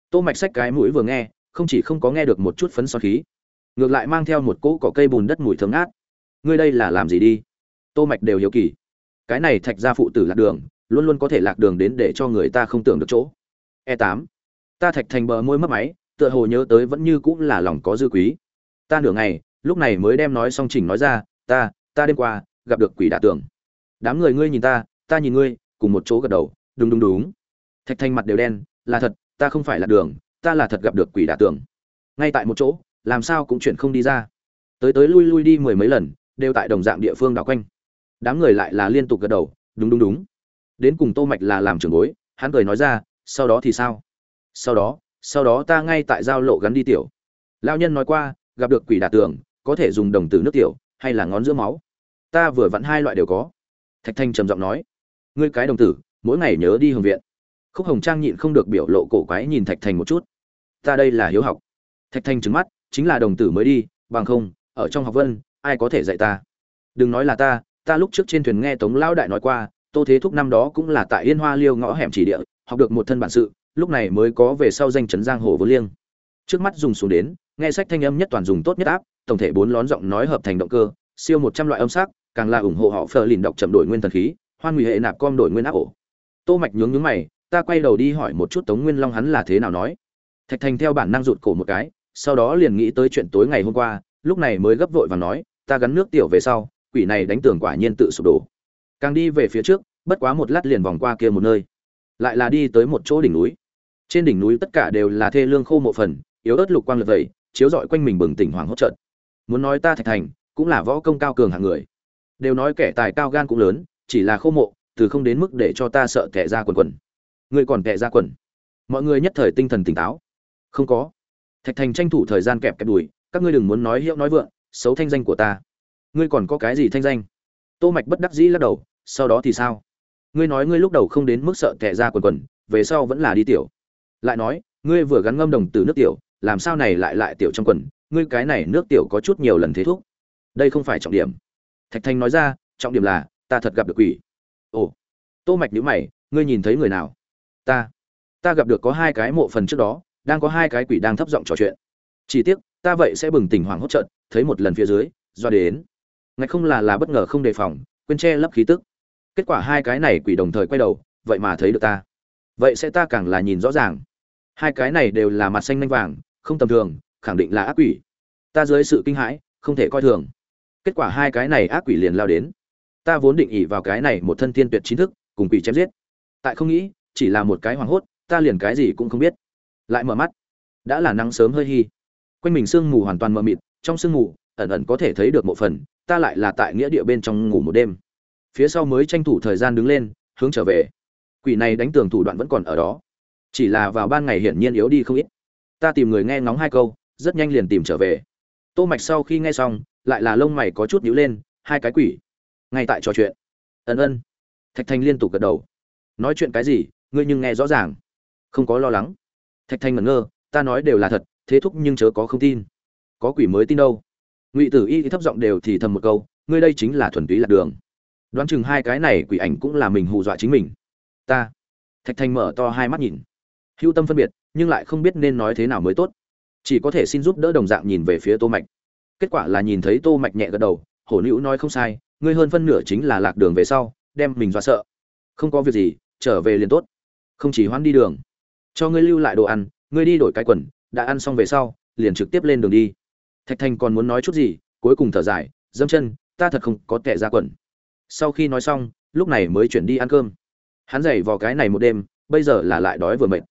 Tô mạch sách cái mũi vừa nghe, không chỉ không có nghe được một chút phấn son khí, ngược lại mang theo một cỗ cỏ cây bùn đất mùi thơm ngát. Ngươi đây là làm gì đi? Tô mạch đều hiểu kỳ. Cái này thạch gia phụ tử lạc đường luôn luôn có thể lạc đường đến để cho người ta không tưởng được chỗ. E 8 ta thạch thành bờ môi mất máy, tựa hồ nhớ tới vẫn như cũng là lòng có dư quý. Ta nửa ngày, lúc này mới đem nói xong chỉnh nói ra, ta ta đêm qua gặp được quỷ đả tường. Đám người ngươi nhìn ta ta nhìn ngươi, cùng một chỗ gật đầu, đúng đúng đúng. Thạch thành mặt đều đen, là thật, ta không phải là đường, ta là thật gặp được quỷ đả tường. Ngay tại một chỗ, làm sao cũng chuyện không đi ra. Tới tới lui lui đi mười mấy lần, đều tại đồng dạng địa phương đảo quanh. Đám người lại là liên tục gật đầu, đúng đúng đúng đến cùng tô mạch là làm trưởng bối, hắn cười nói ra, sau đó thì sao? Sau đó sau đó ta ngay tại giao lộ gắn đi tiểu. Lao nhân nói qua, gặp được quỷ đả tường, có thể dùng đồng tử nước tiểu, hay là ngón giữa máu. Ta vừa vặn hai loại đều có. Thạch thanh trầm giọng nói, ngươi cái đồng tử, mỗi ngày nhớ đi hồng viện. Khúc hồng trang nhịn không được biểu lộ cổ quái nhìn thạch thành một chút. Ta đây là hiếu học. Thạch thanh trứng mắt, chính là đồng tử mới đi, bằng không, ở trong học vân, ai có thể dạy ta? Đừng nói là ta ta lúc trước trên thuyền nghe tống lão đại nói qua tô thế thúc năm đó cũng là tại yên hoa liêu ngõ hẻm chỉ địa, học được một thân bản sự, lúc này mới có về sau danh chấn giang hồ vô liêng. Trước mắt dùng xuống đến, nghe sách thanh âm nhất toàn dùng tốt nhất áp, tổng thể bốn lón giọng nói hợp thành động cơ, siêu một trăm loại âm sắc, càng là ủng hộ họ phờ lìn đọc chậm đổi nguyên thần khí, hoan nguy hệ nạp com đổi nguyên áp ổ. Tô mạch nhướng nhướng mày, ta quay đầu đi hỏi một chút tống nguyên long hắn là thế nào nói. Thạch thành theo bản năng rụt cổ một cái, sau đó liền nghĩ tới chuyện tối ngày hôm qua, lúc này mới gấp vội và nói, ta gắn nước tiểu về sau, quỷ này đánh tường quả nhiên tự sụp đổ càng đi về phía trước, bất quá một lát liền vòng qua kia một nơi. Lại là đi tới một chỗ đỉnh núi. Trên đỉnh núi tất cả đều là thê lương khô mộ phần, yếu ớt lục quang lật vẩy chiếu rọi quanh mình bừng tỉnh hoàng hốt trận muốn nói ta thạch thành, cũng là võ công cao cường hạng người. Đều nói kẻ tài cao gan cũng lớn, chỉ là khô mộ, từ không đến mức để cho ta sợ tệ ra quần quần. Ngươi còn tệ ra quần. Mọi người nhất thời tinh thần tỉnh táo. Không có. Thạch thành tranh thủ thời gian kẹp kẹp đùi, các ngươi đừng muốn nói hiệu nói vượng, xấu thanh danh của ta. Ngươi còn có cái gì thanh danh? Tô mạch bất đắc dĩ lắc đầu, sau đó thì sao? Ngươi nói ngươi lúc đầu không đến mức sợ tệ ra quần quần, về sau vẫn là đi tiểu. Lại nói, ngươi vừa gắn ngâm đồng từ nước tiểu, làm sao này lại lại tiểu trong quần? Ngươi cái này nước tiểu có chút nhiều lần thế thuốc. đây không phải trọng điểm. Thạch thanh nói ra, trọng điểm là, ta thật gặp được quỷ. Ồ. Tô mạch nhíu mày, ngươi nhìn thấy người nào? Ta. Ta gặp được có hai cái mộ phần trước đó, đang có hai cái quỷ đang thấp giọng trò chuyện. Chỉ tiếc, ta vậy sẽ bừng tỉnh hoàng hốt trận thấy một lần phía dưới do đến ngạch không là là bất ngờ không đề phòng, quên che lấp khí tức. Kết quả hai cái này quỷ đồng thời quay đầu, vậy mà thấy được ta. Vậy sẽ ta càng là nhìn rõ ràng. Hai cái này đều là mặt xanh nanh vàng, không tầm thường, khẳng định là ác quỷ. Ta dưới sự kinh hãi, không thể coi thường. Kết quả hai cái này ác quỷ liền lao đến. Ta vốn định ỉ vào cái này một thân thiên tuyệt chính thức, cùng quỷ chém giết. Tại không nghĩ, chỉ là một cái hoảng hốt, ta liền cái gì cũng không biết. Lại mở mắt. Đã là nắng sớm hơi hy quanh mình sương mù hoàn toàn mờ mịt, trong sương mù ẩn ẩn có thể thấy được một phần, ta lại là tại nghĩa địa bên trong ngủ một đêm. Phía sau mới tranh thủ thời gian đứng lên, hướng trở về. Quỷ này đánh tường thủ đoạn vẫn còn ở đó. Chỉ là vào ban ngày hiển nhiên yếu đi không ít. Ta tìm người nghe ngóng hai câu, rất nhanh liền tìm trở về. Tô mạch sau khi nghe xong, lại là lông mày có chút nhíu lên, hai cái quỷ. Ngay tại trò chuyện. Ân ân. Thạch thành liên tục gật đầu. Nói chuyện cái gì, ngươi nhưng nghe rõ ràng. Không có lo lắng. Thạch thành ngẩn ngơ, ta nói đều là thật, thế thúc nhưng chớ có không tin. Có quỷ mới tin đâu ngụy tử y thấp giọng đều thì thầm một câu, ngươi đây chính là thuần túy lạc đường. Đoán chừng hai cái này quỷ ảnh cũng là mình hù dọa chính mình. Ta. Thạch thành mở to hai mắt nhìn. Hữu tâm phân biệt, nhưng lại không biết nên nói thế nào mới tốt. Chỉ có thể xin giúp đỡ đồng dạng nhìn về phía tô mạch. Kết quả là nhìn thấy tô mạch nhẹ gật đầu, hổ nữ nói không sai, ngươi hơn phân nửa chính là lạc đường về sau, đem mình dọa sợ. Không có việc gì, trở về liền tốt. Không chỉ hoãn đi đường. Cho ngươi lưu lại đồ ăn, ngươi đi đổi cái quần, đã ăn xong về sau, liền trực tiếp lên đường đi thạch thành còn muốn nói chút gì, cuối cùng thở dài, dâm chân, ta thật không có tệ ra quần. Sau khi nói xong, lúc này mới chuyển đi ăn cơm. Hắn dày vào cái này một đêm, bây giờ là lại đói vừa mệt.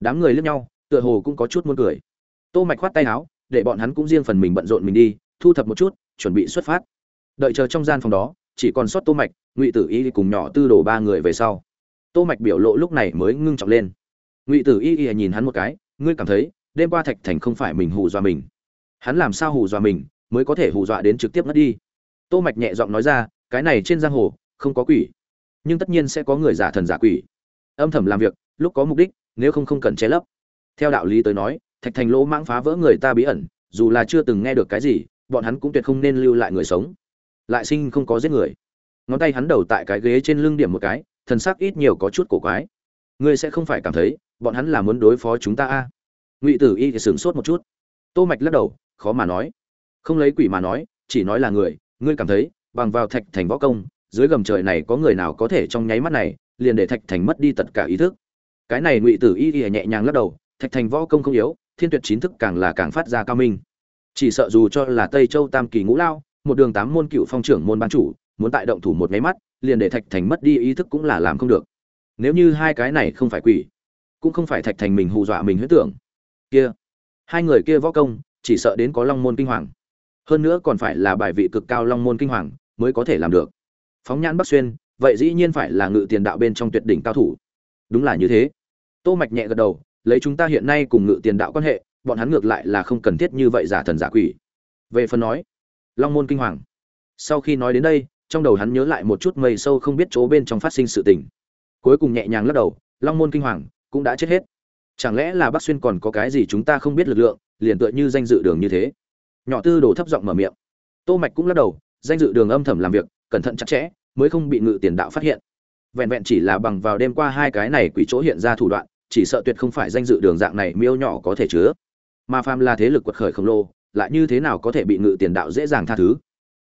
Đám người lướt nhau, tựa hồ cũng có chút muốn cười. Tô mạch khoát tay áo, để bọn hắn cũng riêng phần mình bận rộn mình đi, thu thập một chút, chuẩn bị xuất phát. Đợi chờ trong gian phòng đó, chỉ còn sót tô mạch, ngụy tử y cùng nhỏ tư đồ ba người về sau. Tô mạch biểu lộ lúc này mới ngưng trọng lên. Ngụy tử y y nhìn hắn một cái, ngươi cảm thấy, đêm qua thạch thành không phải mình hù dọa mình? Hắn làm sao hù dọa mình, mới có thể hù dọa đến trực tiếp ngất đi? Tô mạch nhẹ giọng nói ra, cái này trên giang hồ, không có quỷ. Nhưng tất nhiên sẽ có người giả thần giả quỷ. Âm thầm làm việc, lúc có mục đích, nếu không không cần che lấp. Theo đạo lý tới nói, thạch thành lỗ mãng phá vỡ người ta bí ẩn, dù là chưa từng nghe được cái gì, bọn hắn cũng tuyệt không nên lưu lại người sống. Lại sinh không có giết người. Ngón tay hắn đầu tại cái ghế trên lưng điểm một cái, thần sắc ít nhiều có chút cổ quái. Ngươi sẽ không phải cảm thấy, bọn hắn là muốn đối phó chúng ta a? À? ngụy tử y thì sửng sốt một chút. Tô mạch lắc đầu khó mà nói. Không lấy quỷ mà nói, chỉ nói là người, ngươi cảm thấy, bằng vào thạch thành võ công, dưới gầm trời này có người nào có thể trong nháy mắt này, liền để thạch thành mất đi tất cả ý thức. Cái này ngụy tử y y nhẹ nhàng lắc đầu, thạch thành võ công không yếu, thiên tuyệt chín thức càng là càng phát ra cao minh. Chỉ sợ dù cho là tây châu tam kỳ ngũ lao, một đường tám môn cựu phong trưởng môn ban chủ, muốn tại động thủ một máy mắt, liền để thạch thành mất đi ý thức cũng là làm không được. Nếu như hai cái này không phải quỷ, cũng không phải thạch thành mình hù dọa mình huyết tưởng. Kia, hai người kia võ công chỉ sợ đến có long môn kinh hoàng. Hơn nữa còn phải là bài vị cực cao long môn kinh hoàng mới có thể làm được. Phóng nhãn bắc xuyên, vậy dĩ nhiên phải là ngự tiền đạo bên trong tuyệt đỉnh cao thủ. Đúng là như thế. Tô mạch nhẹ gật đầu, lấy chúng ta hiện nay cùng ngự tiền đạo quan hệ, bọn hắn ngược lại là không cần thiết như vậy giả thần giả quỷ. Về phần nói, long môn kinh hoàng. Sau khi nói đến đây, trong đầu hắn nhớ lại một chút mây sâu không biết chỗ bên trong phát sinh sự tình. Cuối cùng nhẹ nhàng lắc đầu, long môn kinh hoàng cũng đã chết hết chẳng lẽ là bắc xuyên còn có cái gì chúng ta không biết lực lượng, liền tựa như danh dự đường như thế? Nhỏ tư đồ thấp giọng mở miệng. Tô mạch cũng lắc đầu, danh dự đường âm thầm làm việc, cẩn thận chặt chẽ, mới không bị ngự tiền đạo phát hiện. Vẹn vẹn chỉ là bằng vào đêm qua hai cái này quỷ chỗ hiện ra thủ đoạn, chỉ sợ tuyệt không phải danh dự đường dạng này miêu nhỏ có thể chứa. Mà phàm là thế lực quật khởi khổng lồ, lại như thế nào có thể bị ngự tiền đạo dễ dàng tha thứ?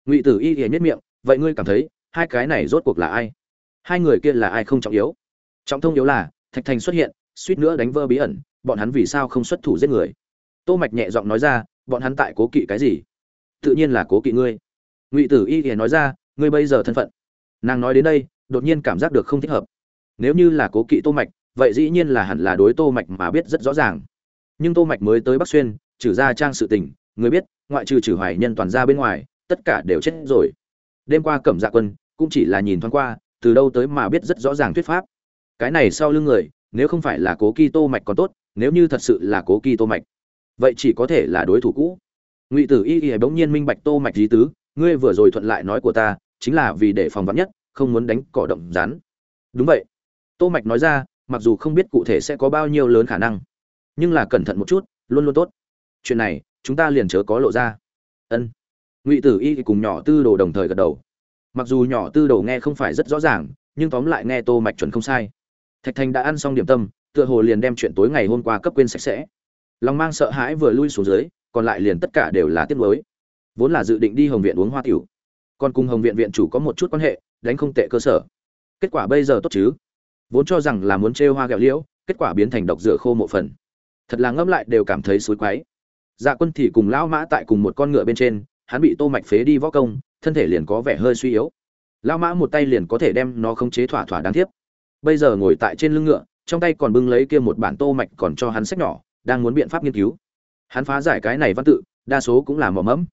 Ngụy tử y thì nhất miệng, vậy ngươi cảm thấy, hai cái này rốt cuộc là ai? Hai người kia là ai không trọng yếu? Trọng thông yếu là, thạch thành xuất hiện suýt nữa đánh vỡ bí ẩn, bọn hắn vì sao không xuất thủ giết người? Tô mạch nhẹ giọng nói ra, bọn hắn tại cố kỵ cái gì? Tự nhiên là cố kỵ ngươi. Ngụy tử y thì nói ra, ngươi bây giờ thân phận. Nàng nói đến đây, đột nhiên cảm giác được không thích hợp. Nếu như là cố kỵ tô mạch, vậy dĩ nhiên là hẳn là đối tô mạch mà biết rất rõ ràng. Nhưng tô mạch mới tới bắc xuyên, trừ ra trang sự tình, người biết, ngoại trừ trừ hoài nhân toàn ra bên ngoài, tất cả đều chết rồi. Đêm qua cẩm dạ quân cũng chỉ là nhìn thoáng qua, từ đâu tới mà biết rất rõ ràng thuyết pháp. Cái này sau lưng người nếu không phải là cố kỳ tô mạch còn tốt, nếu như thật sự là cố kỳ tô mạch, vậy chỉ có thể là đối thủ cũ. Ngụy tử y y bỗng nhiên minh bạch tô mạch lý tứ, ngươi vừa rồi thuận lại nói của ta, chính là vì để phòng vắn nhất, không muốn đánh cỏ động rắn. Đúng vậy. Tô mạch nói ra, mặc dù không biết cụ thể sẽ có bao nhiêu lớn khả năng, nhưng là cẩn thận một chút, luôn luôn tốt. Chuyện này, chúng ta liền chớ có lộ ra. Ân. Ngụy tử y cùng nhỏ tư đồ đồng thời gật đầu. Mặc dù nhỏ tư đồ nghe không phải rất rõ ràng, nhưng tóm lại nghe tô mạch chuẩn không sai thạch thành đã ăn xong điểm tâm, tựa hồ liền đem chuyện tối ngày hôm qua cấp quên sạch sẽ. Lòng mang sợ hãi vừa lui xuống dưới, còn lại liền tất cả đều là tiếc nuối. Vốn là dự định đi hồng viện uống hoa tiểu. Còn cùng hồng viện viện chủ có một chút quan hệ, đánh không tệ cơ sở. Kết quả bây giờ tốt chứ? Vốn cho rằng là muốn trêu hoa gẹo liễu, kết quả biến thành độc rửa khô một phần. Thật là ngẫm lại đều cảm thấy xối quái. Dạ quân thì cùng lão mã tại cùng một con ngựa bên trên, hắn bị tô mạch phế đi võ công, thân thể liền có vẻ hơi suy yếu. Lão mã một tay liền có thể đem nó khống chế thỏa thỏa đáng tiếc bây giờ ngồi tại trên lưng ngựa, trong tay còn bưng lấy kia một bản tô mạch còn cho hắn sách nhỏ, đang muốn biện pháp nghiên cứu. Hắn phá giải cái này văn tự, đa số cũng là mỏ mẫm.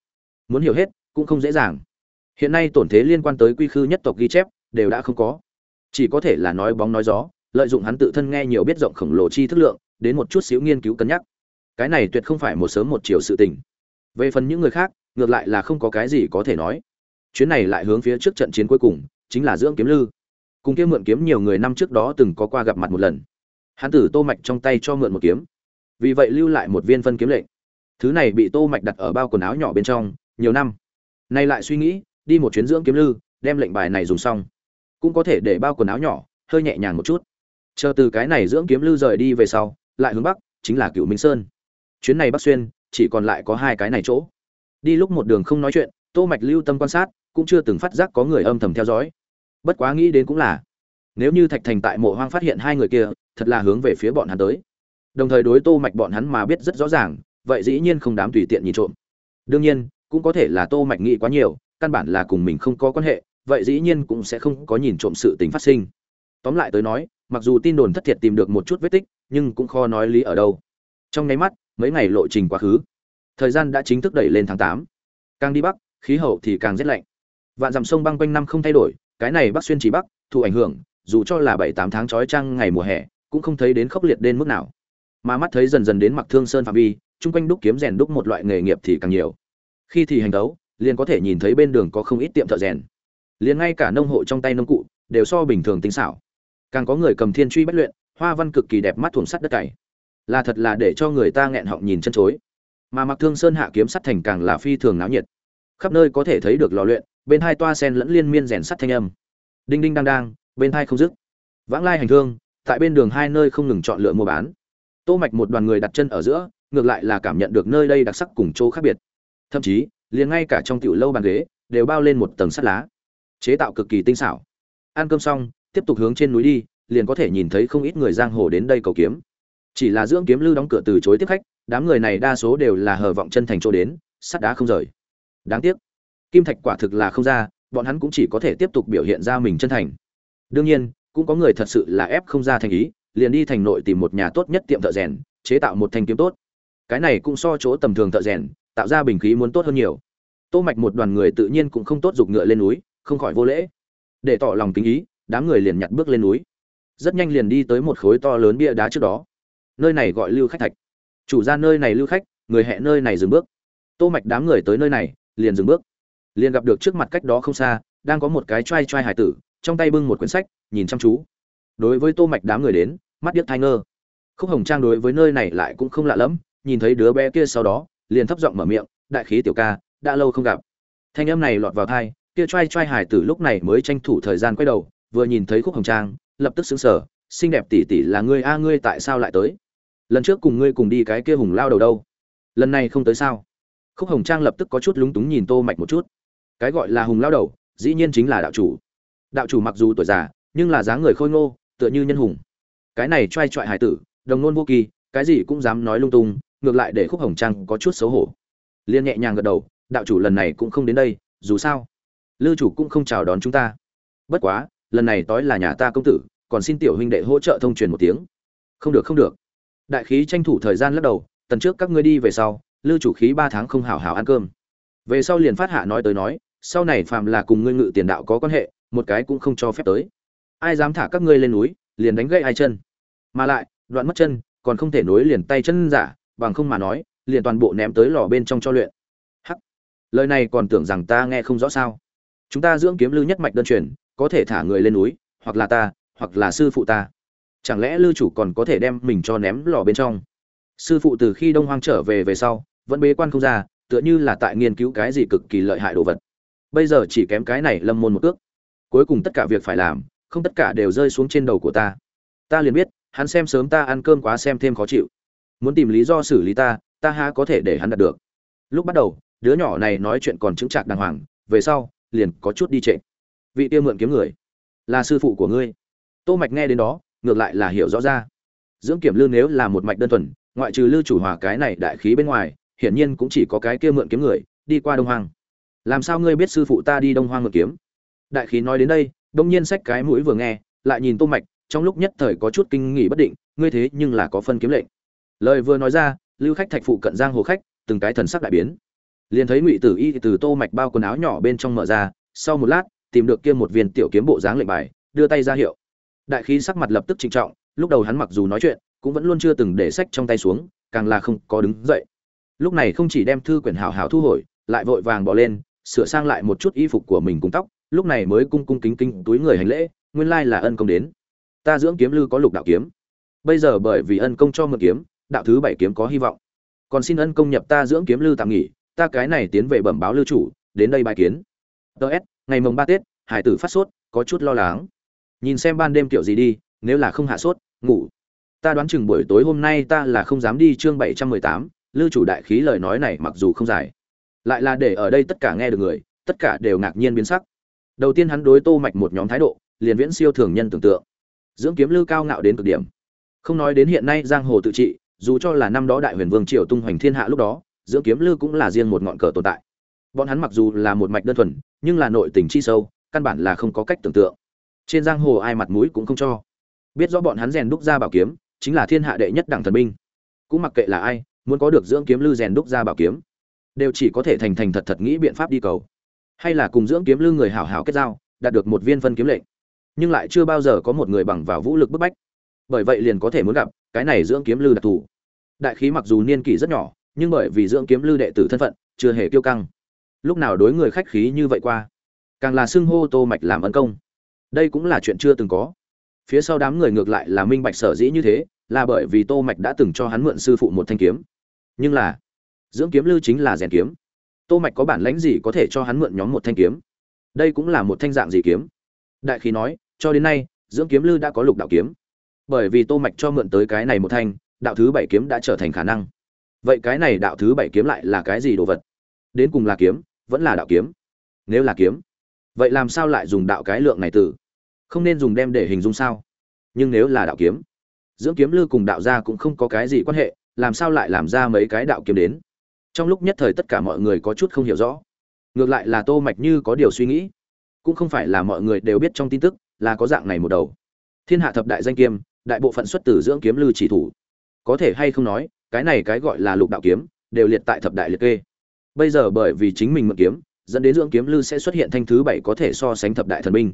Muốn hiểu hết, cũng không dễ dàng. Hiện nay tổn thế liên quan tới quy khư nhất tộc ghi chép, đều đã không có. Chỉ có thể là nói bóng nói gió, lợi dụng hắn tự thân nghe nhiều biết rộng khổng lồ chi thức lượng, đến một chút xíu nghiên cứu cân nhắc. Cái này tuyệt không phải một sớm một chiều sự tình. Về phần những người khác, ngược lại là không có cái gì có thể nói. Chuyến này lại hướng phía trước trận chiến cuối cùng, chính là dưỡng kiếm lư cùng kia mượn kiếm nhiều người năm trước đó từng có qua gặp mặt một lần. Hắn tử tô mạch trong tay cho mượn một kiếm. Vì vậy lưu lại một viên phân kiếm lệnh. Thứ này bị tô mạch đặt ở bao quần áo nhỏ bên trong, nhiều năm. Nay lại suy nghĩ, đi một chuyến dưỡng kiếm lư, đem lệnh bài này dùng xong. Cũng có thể để bao quần áo nhỏ, hơi nhẹ nhàng một chút. Chờ từ cái này dưỡng kiếm lư rời đi về sau, lại hướng bắc, chính là cựu minh sơn. Chuyến này bắc xuyên, chỉ còn lại có hai cái này chỗ. Đi lúc một đường không nói chuyện, tô mạch lưu tâm quan sát, cũng chưa từng phát giác có người âm thầm theo dõi bất quá nghĩ đến cũng là, nếu như thạch thành tại mộ hoang phát hiện hai người kia, thật là hướng về phía bọn hắn tới. Đồng thời đối tô mạch bọn hắn mà biết rất rõ ràng, vậy dĩ nhiên không đám tùy tiện nhìn trộm. Đương nhiên, cũng có thể là tô mạch nghĩ quá nhiều, căn bản là cùng mình không có quan hệ, vậy dĩ nhiên cũng sẽ không có nhìn trộm sự tình phát sinh. Tóm lại tới nói, mặc dù tin đồn thất thiệt tìm được một chút vết tích, nhưng cũng khó nói lý ở đâu. Trong nháy mắt, mấy ngày lộ trình quá khứ. Thời gian đã chính thức đẩy lên tháng 8. càng đi bắc, khí hậu thì càng rét lạnh. Vạn dặm sông băng quanh năm không thay đổi cái này bắc xuyên chỉ bắc, thụ ảnh hưởng, dù cho là bảy tám tháng trói trăng ngày mùa hè, cũng không thấy đến khốc liệt đến mức nào. Mà mắt thấy dần dần đến mặc thương sơn phạm vi, chung quanh đúc kiếm rèn đúc một loại nghề nghiệp thì càng nhiều. Khi thì hành đấu, liền có thể nhìn thấy bên đường có không ít tiệm thợ rèn. Liền ngay cả nông hộ trong tay nông cụ, đều so bình thường tinh xảo. Càng có người cầm thiên truy bất luyện, hoa văn cực kỳ đẹp mắt thuồng sắt đất cày. Là thật là để cho người ta nghẹn họng nhìn chân chối. Mà mặc thương sơn hạ kiếm sắt thành càng là phi thường náo nhiệt. Khắp nơi có thể thấy được lò luyện bên hai toa sen lẫn liên miên rèn sắt thanh âm. Đinh đinh đang đang, bên hai không dứt. Vãng lai hành thương tại bên đường hai nơi không ngừng chọn lựa mua bán. Tô mạch một đoàn người đặt chân ở giữa, ngược lại là cảm nhận được nơi đây đặc sắc cùng chỗ khác biệt. Thậm chí, liền ngay cả trong tiểu lâu bàn ghế, đều bao lên một tầng sắt lá. Chế tạo cực kỳ tinh xảo. Ăn cơm xong, tiếp tục hướng trên núi đi, liền có thể nhìn thấy không ít người giang hồ đến đây cầu kiếm. Chỉ là dưỡng kiếm lưu đóng cửa từ chối tiếp khách, đám người này đa số đều là hờ vọng chân thành chỗ đến, sắt đá không rời. Đáng tiếc kim thạch quả thực là không ra, bọn hắn cũng chỉ có thể tiếp tục biểu hiện ra mình chân thành. Đương nhiên, cũng có người thật sự là ép không ra thành ý, liền đi thành nội tìm một nhà tốt nhất tiệm thợ rèn, chế tạo một thanh kiếm tốt. Cái này cũng so chỗ tầm thường thợ rèn, tạo ra bình khí muốn tốt hơn nhiều. Tô mạch một đoàn người tự nhiên cũng không tốt dục ngựa lên núi, không khỏi vô lễ. Để tỏ lòng kính ý, đám người liền nhặt bước lên núi. Rất nhanh liền đi tới một khối to lớn bia đá trước đó. Nơi này gọi lưu khách thạch. Chủ ra nơi này lưu khách, người hẹn nơi này dừng bước. Tô mạch đám người tới nơi này, liền dừng bước liền gặp được trước mặt cách đó không xa, đang có một cái trai trai hải tử, trong tay bưng một quyển sách, nhìn chăm chú. Đối với tô mạch đám người đến, mắt điếc thai ngơ. Khúc hồng trang đối với nơi này lại cũng không lạ lắm nhìn thấy đứa bé kia sau đó, liền thấp giọng mở miệng, đại khí tiểu ca, đã lâu không gặp. Thanh âm này lọt vào thai kia trai trai hải tử lúc này mới tranh thủ thời gian quay đầu, vừa nhìn thấy khúc hồng trang, lập tức sững sờ, xinh đẹp tỷ tỷ là ngươi, a, ngươi tại sao lại tới? Lần trước cùng ngươi cùng đi cái kia hùng lao đầu đâu? Lần này không tới sao? Khúc hồng trang lập tức có chút lúng túng nhìn tô mạch một chút cái gọi là hùng lao đầu, dĩ nhiên chính là đạo chủ. Đạo chủ mặc dù tuổi già, nhưng là dáng người khôi ngô, tựa như nhân hùng. Cái này trai trọi hải tử, đồng nôn vô kỳ, cái gì cũng dám nói lung tung, ngược lại để khúc hồng trang có chút xấu hổ. Liên nhẹ nhàng gật đầu, đạo chủ lần này cũng không đến đây, dù sao, lư chủ cũng không chào đón chúng ta. Bất quá, lần này tối là nhà ta công tử, còn xin tiểu huynh đệ hỗ trợ thông truyền một tiếng. Không được không được. Đại khí tranh thủ thời gian lắc đầu, tần trước các ngươi đi về sau, lư chủ khí ba tháng không hào hào ăn cơm. Về sau liền phát hạ nói tới nói sau này phàm là cùng ngươi ngự tiền đạo có quan hệ, một cái cũng không cho phép tới. Ai dám thả các ngươi lên núi, liền đánh gãy hai chân. Mà lại, đoạn mất chân, còn không thể nối liền tay chân giả, bằng không mà nói, liền toàn bộ ném tới lò bên trong cho luyện. Hắc. Lời này còn tưởng rằng ta nghe không rõ sao. Chúng ta dưỡng kiếm lưu nhất mạch đơn truyền, có thể thả người lên núi, hoặc là ta, hoặc là sư phụ ta. Chẳng lẽ lưu chủ còn có thể đem mình cho ném lò bên trong? Sư phụ từ khi đông hoang trở về về sau, vẫn bế quan không ra, tựa như là tại nghiên cứu cái gì cực kỳ lợi hại đồ vật bây giờ chỉ kém cái này lâm môn một ước cuối cùng tất cả việc phải làm, không tất cả đều rơi xuống trên đầu của ta. Ta liền biết, hắn xem sớm ta ăn cơm quá xem thêm khó chịu. Muốn tìm lý do xử lý ta ta há có thể để hắn đạt được. Lúc bắt đầu, đứa nhỏ này nói chuyện còn chứng chạc đàng hoàng, về sau, liền có chút đi trệ. Vị tiêu mượn kiếm người, là sư phụ của ngươi. Tô mạch nghe đến đó, ngược lại là hiểu rõ ra. Dưỡng kiểm lương nếu là một mạch đơn thuần, ngoại trừ lưu chủ hòa cái này đại khí bên ngoài, hiển nhiên cũng chỉ có cái kia mượn kiếm người, đi qua đông hoàng làm sao ngươi biết sư phụ ta đi đông hoang mượn kiếm? Đại khí nói đến đây, đông nhiên xách cái mũi vừa nghe, lại nhìn tô mạch, trong lúc nhất thời có chút kinh nghỉ bất định, ngươi thế nhưng là có phân kiếm lệnh. Lời vừa nói ra, lưu khách thạch phụ cận giang hồ khách, từng cái thần sắc đại biến. Liền thấy ngụy tử y từ tô mạch bao quần áo nhỏ bên trong mở ra, sau một lát, tìm được kia một viên tiểu kiếm bộ dáng lệnh bài, đưa tay ra hiệu. Đại khí sắc mặt lập tức trịnh trọng, lúc đầu hắn mặc dù nói chuyện, cũng vẫn luôn chưa từng để sách trong tay xuống, càng là không có đứng dậy. Lúc này không chỉ đem thư quyển hảo hảo thu hồi, lại vội vàng bỏ lên sửa sang lại một chút y phục của mình cùng tóc, lúc này mới cung cung kính kính túi người hành lễ, nguyên lai là ân công đến. Ta dưỡng kiếm lư có lục đạo kiếm. Bây giờ bởi vì ân công cho mượn kiếm, đạo thứ bảy kiếm có hy vọng. Còn xin ân công nhập ta dưỡng kiếm lư tạm nghỉ, ta cái này tiến về bẩm báo lưu chủ, đến đây bài kiến. Ts ngày mồng ba tết, hải tử phát sốt, có chút lo lắng. Nhìn xem ban đêm kiểu gì đi, nếu là không hạ sốt, ngủ. Ta đoán chừng buổi tối hôm nay ta là không dám đi chương bảy trăm mười tám lưu chủ đại khí lời nói này mặc dù không dài lại là để ở đây tất cả nghe được người, tất cả đều ngạc nhiên biến sắc. Đầu tiên hắn đối tô mạch một nhóm thái độ, liền viễn siêu thường nhân tưởng tượng. Dưỡng kiếm lưu cao ngạo đến cực điểm. Không nói đến hiện nay giang hồ tự trị, dù cho là năm đó đại huyền vương triều tung hoành thiên hạ lúc đó, dưỡng kiếm lưu cũng là riêng một ngọn cờ tồn tại. Bọn hắn mặc dù là một mạch đơn thuần, nhưng là nội tình chi sâu, căn bản là không có cách tưởng tượng. Trên giang hồ ai mặt mũi cũng không cho. Biết rõ bọn hắn rèn đúc ra bảo kiếm, chính là thiên hạ đệ nhất đẳng thần binh. Cũng mặc kệ là ai, muốn có được dưỡng kiếm lưu rèn đúc ra bảo kiếm đều chỉ có thể thành thành thật thật nghĩ biện pháp đi cầu. Hay là cùng dưỡng kiếm lưu người hảo hảo kết giao, đạt được một viên phân kiếm lệnh. Nhưng lại chưa bao giờ có một người bằng vào vũ lực bức bách. Bởi vậy liền có thể muốn gặp, cái này dưỡng kiếm lưu đặc thù. Đại khí mặc dù niên kỷ rất nhỏ, nhưng bởi vì dưỡng kiếm lưu đệ tử thân phận, chưa hề kiêu căng. Lúc nào đối người khách khí như vậy qua? Càng là xưng hô tô mạch làm ân công. Đây cũng là chuyện chưa từng có. Phía sau đám người ngược lại là minh bạch sở dĩ như thế, là bởi vì tô mạch đã từng cho hắn mượn sư phụ một thanh kiếm. Nhưng là dưỡng kiếm Lư chính là rèn kiếm. Tô mạch có bản lãnh gì có thể cho hắn mượn nhóm một thanh kiếm? Đây cũng là một thanh dạng gì kiếm? Đại khí nói, cho đến nay, dưỡng kiếm Lư đã có lục đạo kiếm. Bởi vì tô mạch cho mượn tới cái này một thanh, đạo thứ bảy kiếm đã trở thành khả năng. Vậy cái này đạo thứ bảy kiếm lại là cái gì đồ vật? Đến cùng là kiếm, vẫn là đạo kiếm? Nếu là kiếm, vậy làm sao lại dùng đạo cái lượng này từ? Không nên dùng đem để hình dung sao? Nhưng nếu là đạo kiếm, dưỡng kiếm lư cùng đạo gia cũng không có cái gì quan hệ, làm sao lại làm ra mấy cái đạo kiếm đến? Trong lúc nhất thời tất cả mọi người có chút không hiểu rõ. Ngược lại là tô mạch như có điều suy nghĩ. Cũng không phải là mọi người đều biết trong tin tức là có dạng này một đầu. Thiên hạ thập đại danh kiếm, đại bộ phận xuất từ dưỡng kiếm lư chỉ thủ. Có thể hay không nói, cái này cái gọi là lục đạo kiếm, đều liệt tại thập đại liệt kê. Bây giờ bởi vì chính mình mượn kiếm, dẫn đến dưỡng kiếm lư sẽ xuất hiện thanh thứ bảy có thể so sánh thập đại thần binh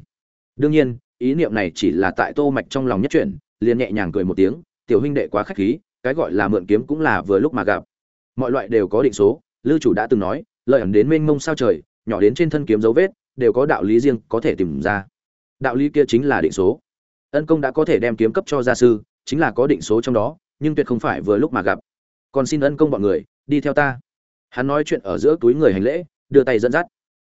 đương nhiên, ý niệm này chỉ là tại tô mạch trong lòng nhất chuyển, liền nhẹ nhàng cười một tiếng, tiểu huynh đệ quá khách khí, cái gọi là mượn kiếm cũng là vừa lúc mà gặp mọi loại đều có định số, lư chủ đã từng nói, lợi ẩn đến mênh mông sao trời, nhỏ đến trên thân kiếm dấu vết, đều có đạo lý riêng có thể tìm ra. Đạo lý kia chính là định số. Ân công đã có thể đem kiếm cấp cho gia sư, chính là có định số trong đó, nhưng tuyệt không phải vừa lúc mà gặp. Còn xin ân công bọn người, đi theo ta. Hắn nói chuyện ở giữa túi người hành lễ, đưa tay dẫn dắt.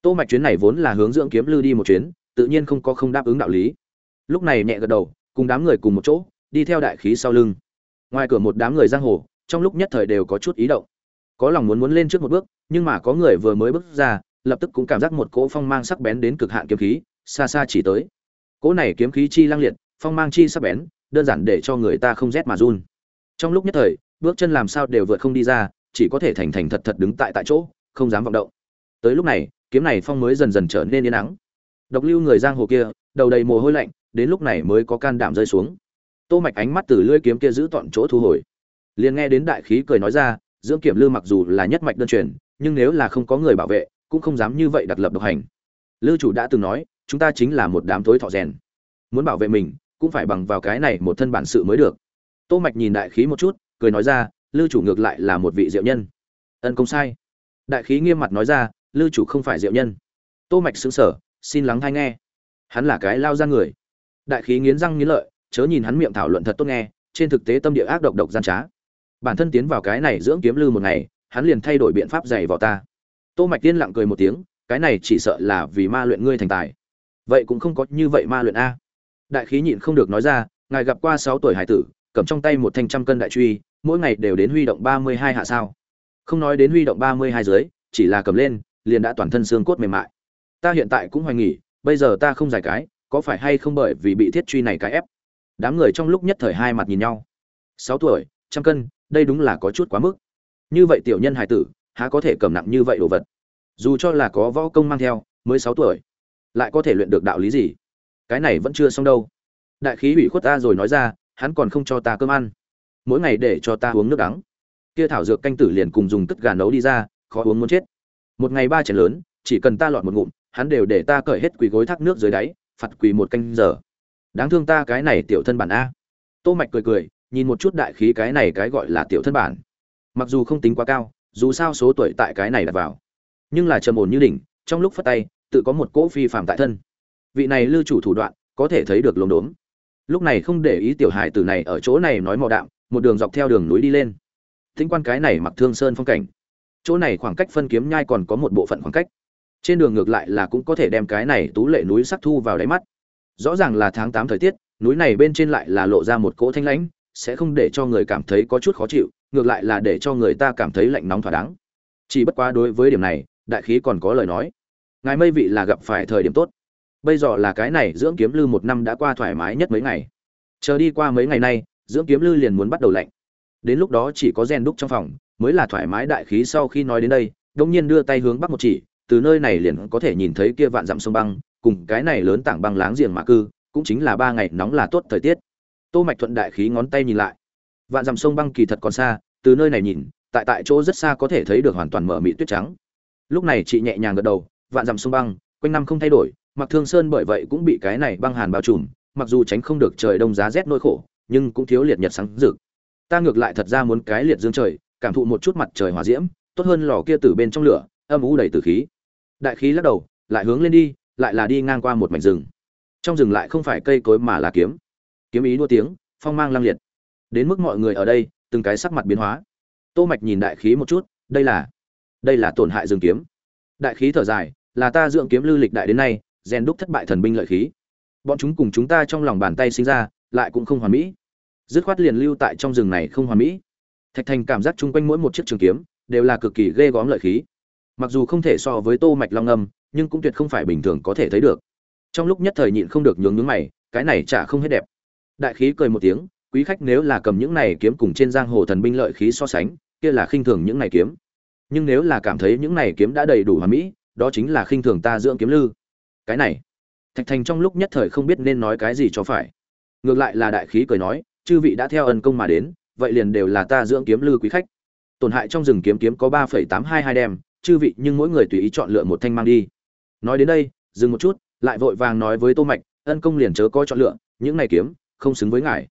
Tô mạch chuyến này vốn là hướng dưỡng kiếm lưu đi một chuyến, tự nhiên không có không đáp ứng đạo lý. Lúc này nhẹ gật đầu, cùng đám người cùng một chỗ, đi theo đại khí sau lưng. Ngoài cửa một đám người giang hồ trong lúc nhất thời đều có chút ý động. Có lòng muốn muốn lên trước một bước, nhưng mà có người vừa mới bước ra, lập tức cũng cảm giác một cỗ phong mang sắc bén đến cực hạn kiếm khí, xa xa chỉ tới. Cỗ này kiếm khí chi lăng liệt, phong mang chi sắc bén, đơn giản để cho người ta không rét mà run. Trong lúc nhất thời, bước chân làm sao đều vượt không đi ra, chỉ có thể thành thành thật thật đứng tại tại chỗ, không dám vọng động. Tới lúc này, kiếm này phong mới dần dần trở nên yên nắng độc lưu người giang hồ kia, đầu đầy mồ hôi lạnh, đến lúc này mới có can đảm rơi xuống. Tô mạch ánh mắt từ lưỡi kiếm kia giữ tọn chỗ thu hồi liền nghe đến đại khí cười nói ra, dưỡng kiểm lư mặc dù là nhất mạch đơn truyền, nhưng nếu là không có người bảo vệ, cũng không dám như vậy đặt lập độc hành. Lư chủ đã từng nói, chúng ta chính là một đám thối thọ rèn. Muốn bảo vệ mình, cũng phải bằng vào cái này một thân bản sự mới được. Tô mạch nhìn đại khí một chút, cười nói ra, lư chủ ngược lại là một vị diệu nhân. Ân công sai. Đại khí nghiêm mặt nói ra, lư chủ không phải diệu nhân. Tô mạch sững sờ, xin lắng hay nghe. Hắn là cái lao ra người. Đại khí nghiến răng nghiến lợi, chớ nhìn hắn miệng thảo luận thật tốt nghe, trên thực tế tâm địa ác độc độc gian trá bản thân tiến vào cái này dưỡng kiếm lư một ngày, hắn liền thay đổi biện pháp dày vào ta. Tô mạch tiên lặng cười một tiếng, cái này chỉ sợ là vì ma luyện ngươi thành tài. Vậy cũng không có như vậy ma luyện a. Đại khí nhịn không được nói ra, ngài gặp qua 6 tuổi hải tử, cầm trong tay một thanh trăm cân đại truy, mỗi ngày đều đến huy động 32 hạ sao. Không nói đến huy động 32 dưới, chỉ là cầm lên, liền đã toàn thân xương cốt mềm mại. Ta hiện tại cũng hoài nghỉ, bây giờ ta không giải cái, có phải hay không bởi vì bị thiết truy này cái ép? Đám người trong lúc nhất thời hai mặt nhìn nhau. Sáu tuổi trăm cân, đây đúng là có chút quá mức. Như vậy tiểu nhân hải tử, há có thể cầm nặng như vậy đồ vật? Dù cho là có võ công mang theo, mới sáu tuổi, lại có thể luyện được đạo lý gì? Cái này vẫn chưa xong đâu. Đại khí ủy khuất ta rồi nói ra, hắn còn không cho ta cơm ăn. Mỗi ngày để cho ta uống nước đắng. Kia thảo dược canh tử liền cùng dùng tất gà nấu đi ra, khó uống muốn chết. Một ngày ba chén lớn, chỉ cần ta lọt một ngụm, hắn đều để ta cởi hết quỳ gối thác nước dưới đáy, phạt quỳ một canh giờ. Đáng thương ta cái này tiểu thân bản a. Tô mạch cười cười nhìn một chút đại khí cái này cái gọi là tiểu thân bản. Mặc dù không tính quá cao, dù sao số tuổi tại cái này đặt vào. Nhưng là trầm ổn như đỉnh, trong lúc phất tay, tự có một cỗ phi phạm tại thân. Vị này lưu chủ thủ đoạn, có thể thấy được lốm đốm. Lúc này không để ý tiểu hải tử này ở chỗ này nói mò đạm, một đường dọc theo đường núi đi lên. Thính quan cái này mặc thương sơn phong cảnh. Chỗ này khoảng cách phân kiếm nhai còn có một bộ phận khoảng cách. Trên đường ngược lại là cũng có thể đem cái này tú lệ núi sắc thu vào đáy mắt. Rõ ràng là tháng tám thời tiết, núi này bên trên lại là lộ ra một cỗ thanh lãnh sẽ không để cho người cảm thấy có chút khó chịu, ngược lại là để cho người ta cảm thấy lạnh nóng thỏa đáng. Chỉ bất quá đối với điểm này, đại khí còn có lời nói. Ngài mây vị là gặp phải thời điểm tốt. Bây giờ là cái này, dưỡng kiếm lư một năm đã qua thoải mái nhất mấy ngày. Chờ đi qua mấy ngày nay, dưỡng kiếm lư liền muốn bắt đầu lạnh. Đến lúc đó chỉ có gen đúc trong phòng, mới là thoải mái đại khí sau khi nói đến đây, đông nhiên đưa tay hướng bắc một chỉ, từ nơi này liền có thể nhìn thấy kia vạn dặm sông băng, cùng cái này lớn tảng băng láng giềng mà cư, cũng chính là ba ngày nóng là tốt thời tiết tô mạch thuận đại khí ngón tay nhìn lại. Vạn dặm sông băng kỳ thật còn xa, từ nơi này nhìn, tại tại chỗ rất xa có thể thấy được hoàn toàn mở mị tuyết trắng. Lúc này chị nhẹ nhàng gật đầu, vạn dặm sông băng, quanh năm không thay đổi, mặc thương sơn bởi vậy cũng bị cái này băng hàn bao trùm, mặc dù tránh không được trời đông giá rét nỗi khổ, nhưng cũng thiếu liệt nhật sáng rực. Ta ngược lại thật ra muốn cái liệt dương trời, cảm thụ một chút mặt trời hỏa diễm, tốt hơn lò kia từ bên trong lửa, âm u đầy tử khí. Đại khí lắc đầu, lại hướng lên đi, lại là đi ngang qua một mảnh rừng. Trong rừng lại không phải cây cối mà là kiếm kiếm ý đua tiếng, phong mang lăng liệt. Đến mức mọi người ở đây, từng cái sắc mặt biến hóa. Tô mạch nhìn đại khí một chút, đây là đây là tổn hại Dương kiếm. Đại khí thở dài, là ta dưỡng kiếm lưu lịch đại đến nay, rèn đúc thất bại thần binh lợi khí. Bọn chúng cùng chúng ta trong lòng bàn tay sinh ra, lại cũng không hoàn mỹ. Dứt khoát liền lưu tại trong rừng này không hoàn mỹ. Thạch thành cảm giác chung quanh mỗi một chiếc trường kiếm, đều là cực kỳ ghê gớm lợi khí. Mặc dù không thể so với tô mạch long âm, nhưng cũng tuyệt không phải bình thường có thể thấy được. Trong lúc nhất thời nhịn không được nhướng nhướng mày, cái này chả không hết đẹp đại khí cười một tiếng, quý khách nếu là cầm những này kiếm cùng trên giang hồ thần binh lợi khí so sánh, kia là khinh thường những này kiếm. Nhưng nếu là cảm thấy những này kiếm đã đầy đủ hoàn mỹ, đó chính là khinh thường ta dưỡng kiếm lư. Cái này, thạch thành trong lúc nhất thời không biết nên nói cái gì cho phải. Ngược lại là đại khí cười nói, chư vị đã theo ân công mà đến, vậy liền đều là ta dưỡng kiếm lư quý khách. Tổn hại trong rừng kiếm kiếm có ba phẩy tám hai hai đem, chư vị nhưng mỗi người tùy ý chọn lựa một thanh mang đi. Nói đến đây, dừng một chút, lại vội vàng nói với tô mạch, ân công liền chớ có chọn lựa, những này kiếm không xứng với ngài.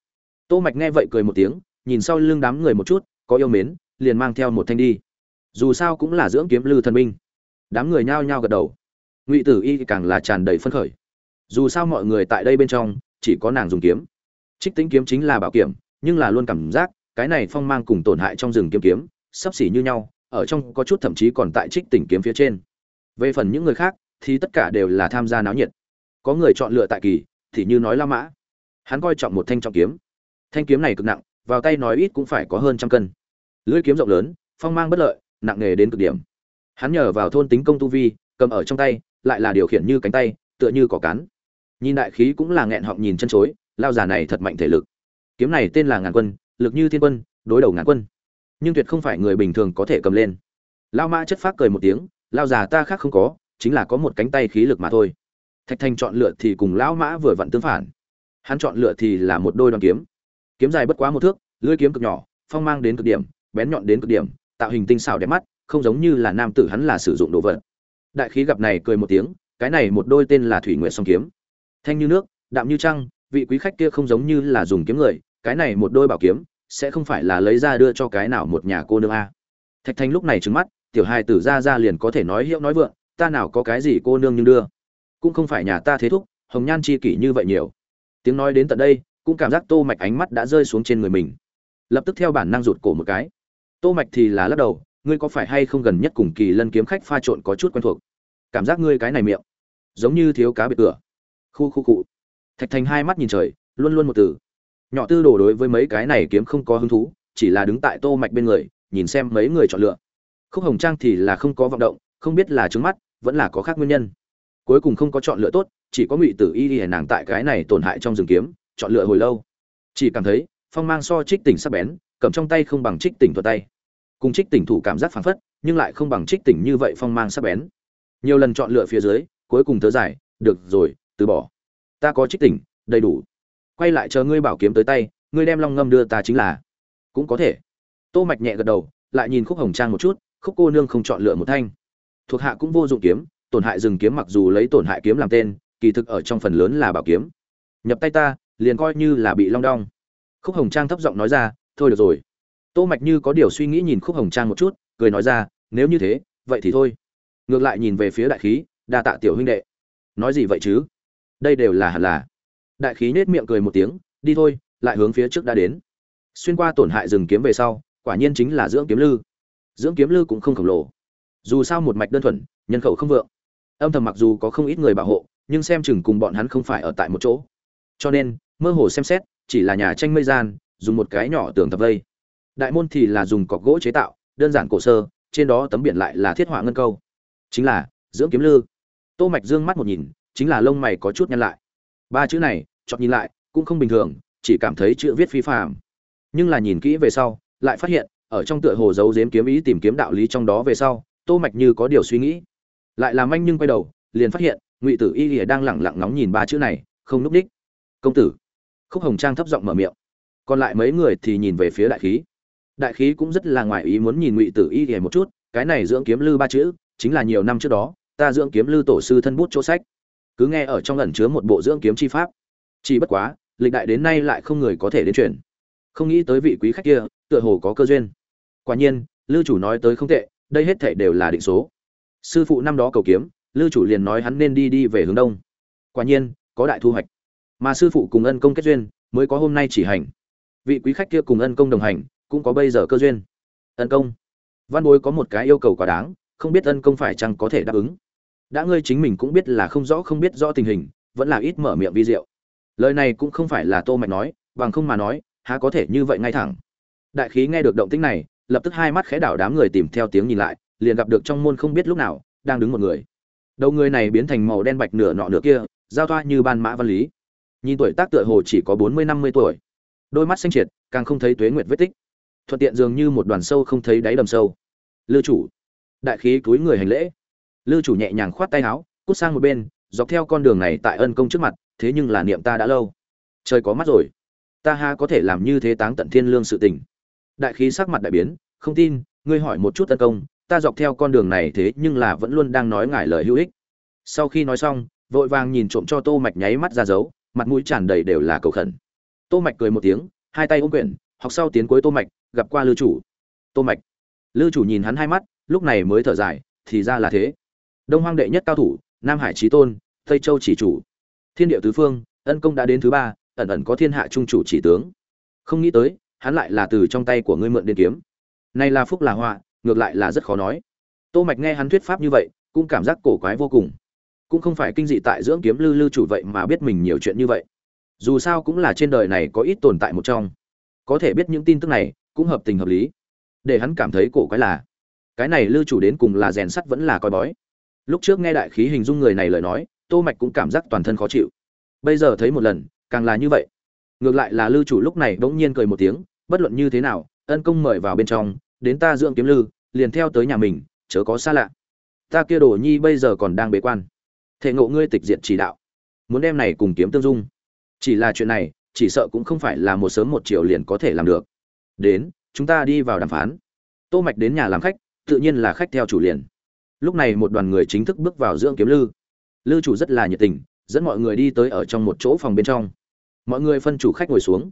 Tô mạch nghe vậy cười một tiếng, nhìn sau lưng đám người một chút, có yêu mến, liền mang theo một thanh đi. Dù sao cũng là dưỡng kiếm lư thần binh. Đám người nhao nhao gật đầu. Ngụy tử y càng là tràn đầy phấn khởi. Dù sao mọi người tại đây bên trong, chỉ có nàng dùng kiếm. Trích tính kiếm chính là bảo kiểm nhưng là luôn cảm giác, cái này phong mang cùng tổn hại trong rừng kiếm kiếm sắp xỉ như nhau, ở trong có chút thậm chí còn tại trích tỉnh kiếm phía trên. Về phần những người khác, thì tất cả đều là tham gia náo nhiệt. Có người chọn lựa tại kỳ, thì như nói la mã hắn coi trọng một thanh trọng kiếm. Thanh kiếm này cực nặng, vào tay nói ít cũng phải có hơn trăm cân. Lưỡi kiếm rộng lớn, phong mang bất lợi, nặng nghề đến cực điểm. Hắn nhờ vào thôn tính công tu vi, cầm ở trong tay, lại là điều khiển như cánh tay, tựa như cỏ cán. Nhìn đại khí cũng là nghẹn họng nhìn chân chối, lao già này thật mạnh thể lực. Kiếm này tên là ngàn quân, lực như thiên quân, đối đầu ngàn quân. Nhưng tuyệt không phải người bình thường có thể cầm lên. Lao mã chất phát cười một tiếng, lao già ta khác không có, chính là có một cánh tay khí lực mà thôi. Thạch thanh chọn lựa thì cùng lão mã vừa vặn tương phản hắn chọn lựa thì là một đôi đoàn kiếm. Kiếm dài bất quá một thước, lưỡi kiếm cực nhỏ, phong mang đến cực điểm, bén nhọn đến cực điểm, tạo hình tinh xảo đẹp mắt, không giống như là nam tử hắn là sử dụng đồ vật. Đại khí gặp này cười một tiếng, cái này một đôi tên là thủy nguyệt song kiếm. Thanh như nước, đạm như trăng, vị quý khách kia không giống như là dùng kiếm người, cái này một đôi bảo kiếm, sẽ không phải là lấy ra đưa cho cái nào một nhà cô nương a. Thạch thanh lúc này trứng mắt, tiểu hai tử ra ra liền có thể nói hiệu nói vượng, ta nào có cái gì cô nương nhưng đưa. Cũng không phải nhà ta thế thúc, hồng nhan chi kỷ như vậy nhiều tiếng nói đến tận đây, cũng cảm giác tô mạch ánh mắt đã rơi xuống trên người mình. Lập tức theo bản năng rụt cổ một cái. Tô mạch thì là lắc đầu, ngươi có phải hay không gần nhất cùng kỳ lân kiếm khách pha trộn có chút quen thuộc? Cảm giác ngươi cái này miệng, giống như thiếu cá biệt cửa khu khu cụ thạch thành hai mắt nhìn trời, luôn luôn một từ. Nhỏ tư đồ đối với mấy cái này kiếm không có hứng thú, chỉ là đứng tại tô mạch bên người, nhìn xem mấy người chọn lựa. Khúc hồng trang thì là không có vọng động, không biết là trứng mắt, vẫn là có khác nguyên nhân. Cuối cùng không có chọn lựa tốt chỉ có ngụy tử y đi nàng tại cái này tổn hại trong rừng kiếm, chọn lựa hồi lâu. Chỉ cảm thấy, phong mang so trích tỉnh sắc bén, cầm trong tay không bằng trích tỉnh thuật tay. Cùng trích tỉnh thủ cảm giác phán phất, nhưng lại không bằng trích tỉnh như vậy phong mang sắc bén. Nhiều lần chọn lựa phía dưới, cuối cùng thớ giải được rồi, từ bỏ. Ta có trích tỉnh, đầy đủ. Quay lại chờ ngươi bảo kiếm tới tay, ngươi đem long ngâm đưa ta chính là. Cũng có thể. Tô mạch nhẹ gật đầu, lại nhìn khúc hồng trang một chút, khúc cô nương không chọn lựa một thanh. Thuộc hạ cũng vô dụng kiếm, tổn hại rừng kiếm mặc dù lấy tổn hại kiếm làm tên kỳ thực ở trong phần lớn là bảo kiếm. Nhập tay ta, liền coi như là bị long đong. Khúc hồng trang thấp giọng nói ra, thôi được rồi. Tô mạch như có điều suy nghĩ nhìn khúc hồng trang một chút, cười nói ra, nếu như thế, vậy thì thôi. Ngược lại nhìn về phía đại khí, đa tạ tiểu huynh đệ. Nói gì vậy chứ? Đây đều là hẳn là. Đại khí nết miệng cười một tiếng, đi thôi, lại hướng phía trước đã đến. Xuyên qua tổn hại rừng kiếm về sau, quả nhiên chính là dưỡng kiếm lư. Dưỡng kiếm lư cũng không khổng lồ. Dù sao một mạch đơn thuần, nhân khẩu không vượng. Âm thầm mặc dù có không ít người bảo hộ nhưng xem chừng cùng bọn hắn không phải ở tại một chỗ. Cho nên, mơ hồ xem xét, chỉ là nhà tranh mây gian, dùng một cái nhỏ tường thập vây. Đại môn thì là dùng cọc gỗ chế tạo, đơn giản cổ sơ, trên đó tấm biển lại là thiết họa ngân câu. Chính là, dưỡng kiếm lư. Tô mạch dương mắt một nhìn, chính là lông mày có chút nhăn lại. Ba chữ này, chọn nhìn lại, cũng không bình thường, chỉ cảm thấy chữ viết phi phàm. Nhưng là nhìn kỹ về sau, lại phát hiện, ở trong tựa hồ giấu giếm kiếm ý tìm kiếm đạo lý trong đó về sau, tô mạch như có điều suy nghĩ. Lại làm anh nhưng quay đầu, liền phát hiện ngụy tử y lìa đang lẳng lặng ngóng nhìn ba chữ này, không núp đích. Công tử. Khúc hồng trang thấp giọng mở miệng. Còn lại mấy người thì nhìn về phía đại khí. Đại khí cũng rất là ngoài ý muốn nhìn ngụy tử y lìa một chút, cái này dưỡng kiếm lư ba chữ, chính là nhiều năm trước đó, ta dưỡng kiếm lư tổ sư thân bút chỗ sách. Cứ nghe ở trong ẩn chứa một bộ dưỡng kiếm chi pháp. Chỉ bất quá, lịch đại đến nay lại không người có thể đến chuyển không nghĩ tới vị quý khách kia, tựa hồ có cơ duyên. Quả nhiên, lư chủ nói tới không tệ, đây hết thảy đều là định số. Sư phụ năm đó cầu kiếm Lưu chủ liền nói hắn nên đi đi về hướng đông. Quả nhiên, có đại thu hoạch. Mà sư phụ cùng ân công kết duyên, mới có hôm nay chỉ hành. Vị quý khách kia cùng ân công đồng hành, cũng có bây giờ cơ duyên. Ân công. Văn bối có một cái yêu cầu quá đáng, không biết ân công phải chăng có thể đáp ứng. Đã ngươi chính mình cũng biết là không rõ, không biết rõ tình hình, vẫn là ít mở miệng vi diệu. Lời này cũng không phải là tô mạch nói, bằng không mà nói, há có thể như vậy ngay thẳng. Đại khí nghe được động tĩnh này, lập tức hai mắt khẽ đảo đám người tìm theo tiếng nhìn lại, liền gặp được trong môn không biết lúc nào, đang đứng một người đầu người này biến thành màu đen bạch nửa nọ nửa kia, giao thoa như ban mã văn lý. Nhìn tuổi tác tựa hồ chỉ có bốn mươi, năm mươi tuổi. Đôi mắt xanh triệt, càng không thấy tuế nguyệt vết tích. Thuận tiện dường như một đoàn sâu không thấy đáy đầm sâu. Lưu chủ. Đại khí túi người hành lễ. Lưu chủ nhẹ nhàng khoát tay áo, cút sang một bên, dọc theo con đường này tại ân công trước mặt, thế nhưng là niệm ta đã lâu. Trời có mắt rồi. Ta ha có thể làm như thế táng tận thiên lương sự tình. Đại khí sắc mặt đại biến, không tin, ngươi hỏi một chút tấn công ta dọc theo con đường này thế nhưng là vẫn luôn đang nói ngài lời hữu ích. Sau khi nói xong, vội vàng nhìn trộm cho tô mạch nháy mắt ra dấu, mặt mũi tràn đầy đều là cầu khẩn. Tô mạch cười một tiếng, hai tay ôm quyển học sau tiến cuối tô mạch, gặp qua lư chủ. Tô mạch. Lư chủ nhìn hắn hai mắt, lúc này mới thở dài, thì ra là thế. Đông hoang đệ nhất cao thủ, nam hải trí tôn, tây châu chỉ chủ. Thiên địa tứ phương, ân công đã đến thứ ba, ẩn ẩn có thiên hạ trung chủ chỉ tướng. Không nghĩ tới, hắn lại là từ trong tay của ngươi mượn đến kiếm. Này là phúc là họa ngược lại là rất khó nói. Tô mạch nghe hắn thuyết pháp như vậy, cũng cảm giác cổ quái vô cùng. Cũng không phải kinh dị tại dưỡng kiếm lư lư chủ vậy mà biết mình nhiều chuyện như vậy. Dù sao cũng là trên đời này có ít tồn tại một trong. Có thể biết những tin tức này, cũng hợp tình hợp lý. Để hắn cảm thấy cổ quái là, cái này lư chủ đến cùng là rèn sắt vẫn là coi bói. Lúc trước nghe đại khí hình dung người này lời nói, tô mạch cũng cảm giác toàn thân khó chịu. Bây giờ thấy một lần, càng là như vậy. Ngược lại là lư chủ lúc này bỗng nhiên cười một tiếng, bất luận như thế nào, ân công mời vào bên trong, đến ta dưỡng kiếm lư liền theo tới nhà mình, chớ có xa lạ. Ta kia đồ nhi bây giờ còn đang bế quan. Thể ngộ ngươi tịch diện chỉ đạo. Muốn đem này cùng kiếm tương dung. Chỉ là chuyện này, chỉ sợ cũng không phải là một sớm một chiều liền có thể làm được. Đến, chúng ta đi vào đàm phán. Tô mạch đến nhà làm khách, tự nhiên là khách theo chủ liền. Lúc này một đoàn người chính thức bước vào dưỡng kiếm lư. Lư chủ rất là nhiệt tình, dẫn mọi người đi tới ở trong một chỗ phòng bên trong. Mọi người phân chủ khách ngồi xuống.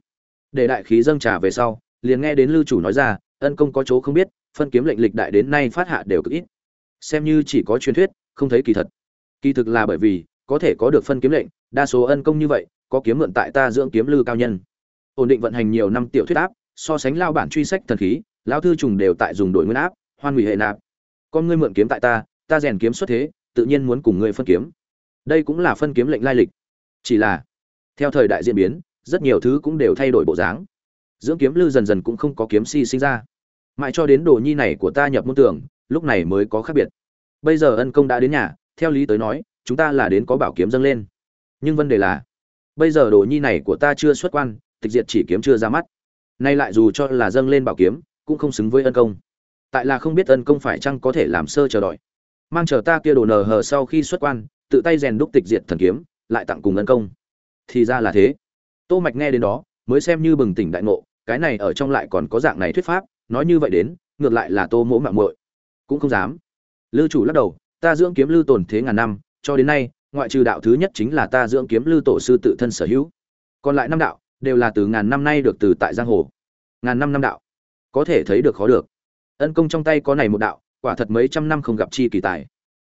Để đại khí dâng trà về sau, liền nghe đến lư chủ nói ra, ân công có chỗ không biết phân kiếm lệnh lịch đại đến nay phát hạ đều cực ít. Xem như chỉ có truyền thuyết, không thấy kỳ thật. Kỳ thực là bởi vì, có thể có được phân kiếm lệnh, đa số ân công như vậy, có kiếm mượn tại ta dưỡng kiếm lư cao nhân. Ổn định vận hành nhiều năm tiểu thuyết áp, so sánh lao bản truy sách thần khí, lao thư trùng đều tại dùng đổi nguyên áp, hoan hủy hệ nạp. Con ngươi mượn kiếm tại ta ta rèn kiếm xuất thế, tự nhiên muốn cùng ngươi phân kiếm. Đây cũng là phân kiếm lệnh lai lịch. Chỉ là, theo thời đại diễn biến, rất nhiều thứ cũng đều thay đổi bộ dáng. Dưỡng kiếm lư dần dần cũng không có kiếm si sinh ra mãi cho đến đồ nhi này của ta nhập môn tưởng lúc này mới có khác biệt. Bây giờ ân công đã đến nhà, theo lý tới nói, chúng ta là đến có bảo kiếm dâng lên. Nhưng vấn đề là, bây giờ đồ nhi này của ta chưa xuất quan, tịch diệt chỉ kiếm chưa ra mắt. Nay lại dù cho là dâng lên bảo kiếm, cũng không xứng với ân công. Tại là không biết ân công phải chăng có thể làm sơ chờ đợi. Mang chờ ta kia đồ nờ hờ sau khi xuất quan, tự tay rèn đúc tịch diệt thần kiếm, lại tặng cùng ân công. Thì ra là thế. Tô mạch nghe đến đó, mới xem như bừng tỉnh đại ngộ, cái này ở trong lại còn có dạng này thuyết pháp nói như vậy đến, ngược lại là tô mỗ mạng muội. Cũng không dám. Lư chủ lắc đầu, ta dưỡng kiếm lư tồn thế ngàn năm, cho đến nay, ngoại trừ đạo thứ nhất chính là ta dưỡng kiếm lư tổ sư tự thân sở hữu. Còn lại năm đạo, đều là từ ngàn năm nay được từ tại giang hồ. Ngàn năm năm đạo. Có thể thấy được khó được. Ân công trong tay có này một đạo, quả thật mấy trăm năm không gặp chi kỳ tài.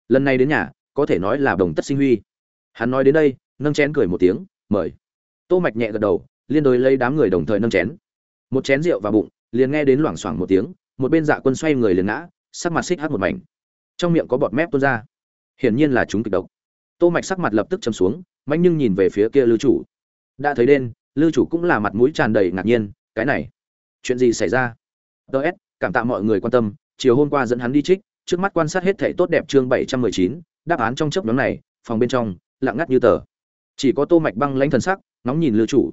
Lần này đến nhà, có thể nói là đồng tất sinh huy. Hắn nói đến đây, nâng chén cười một tiếng, mời. Tô mạch nhẹ gật đầu, liên đối lấy đám người đồng thời nâng chén. Một chén rượu vào bụng liền nghe đến loảng xoảng một tiếng một bên dạ quân xoay người liền ngã sắc mặt xích hắt một mảnh. Trong miệng có bọt mép tuôn ra. Hiển nhiên là chúng kịch độc. Tô mạch sắc mặt lập tức châm xuống mạnh nhưng nhìn về phía kia lưu chủ. Đã thấy đen lưu chủ cũng là mặt mũi tràn đầy ngạc nhiên cái này chuyện gì xảy ra? Ts cảm tạ mọi người quan tâm chiều hôm qua dẫn hắn đi trích trước mắt quan sát hết thảy tốt đẹp chương 719, đáp án trong chớp nhoáng này phòng bên trong lặng ngắt như tờ. Chỉ có tô mạch băng lãnh thần sắc nóng nhìn lưu chủ.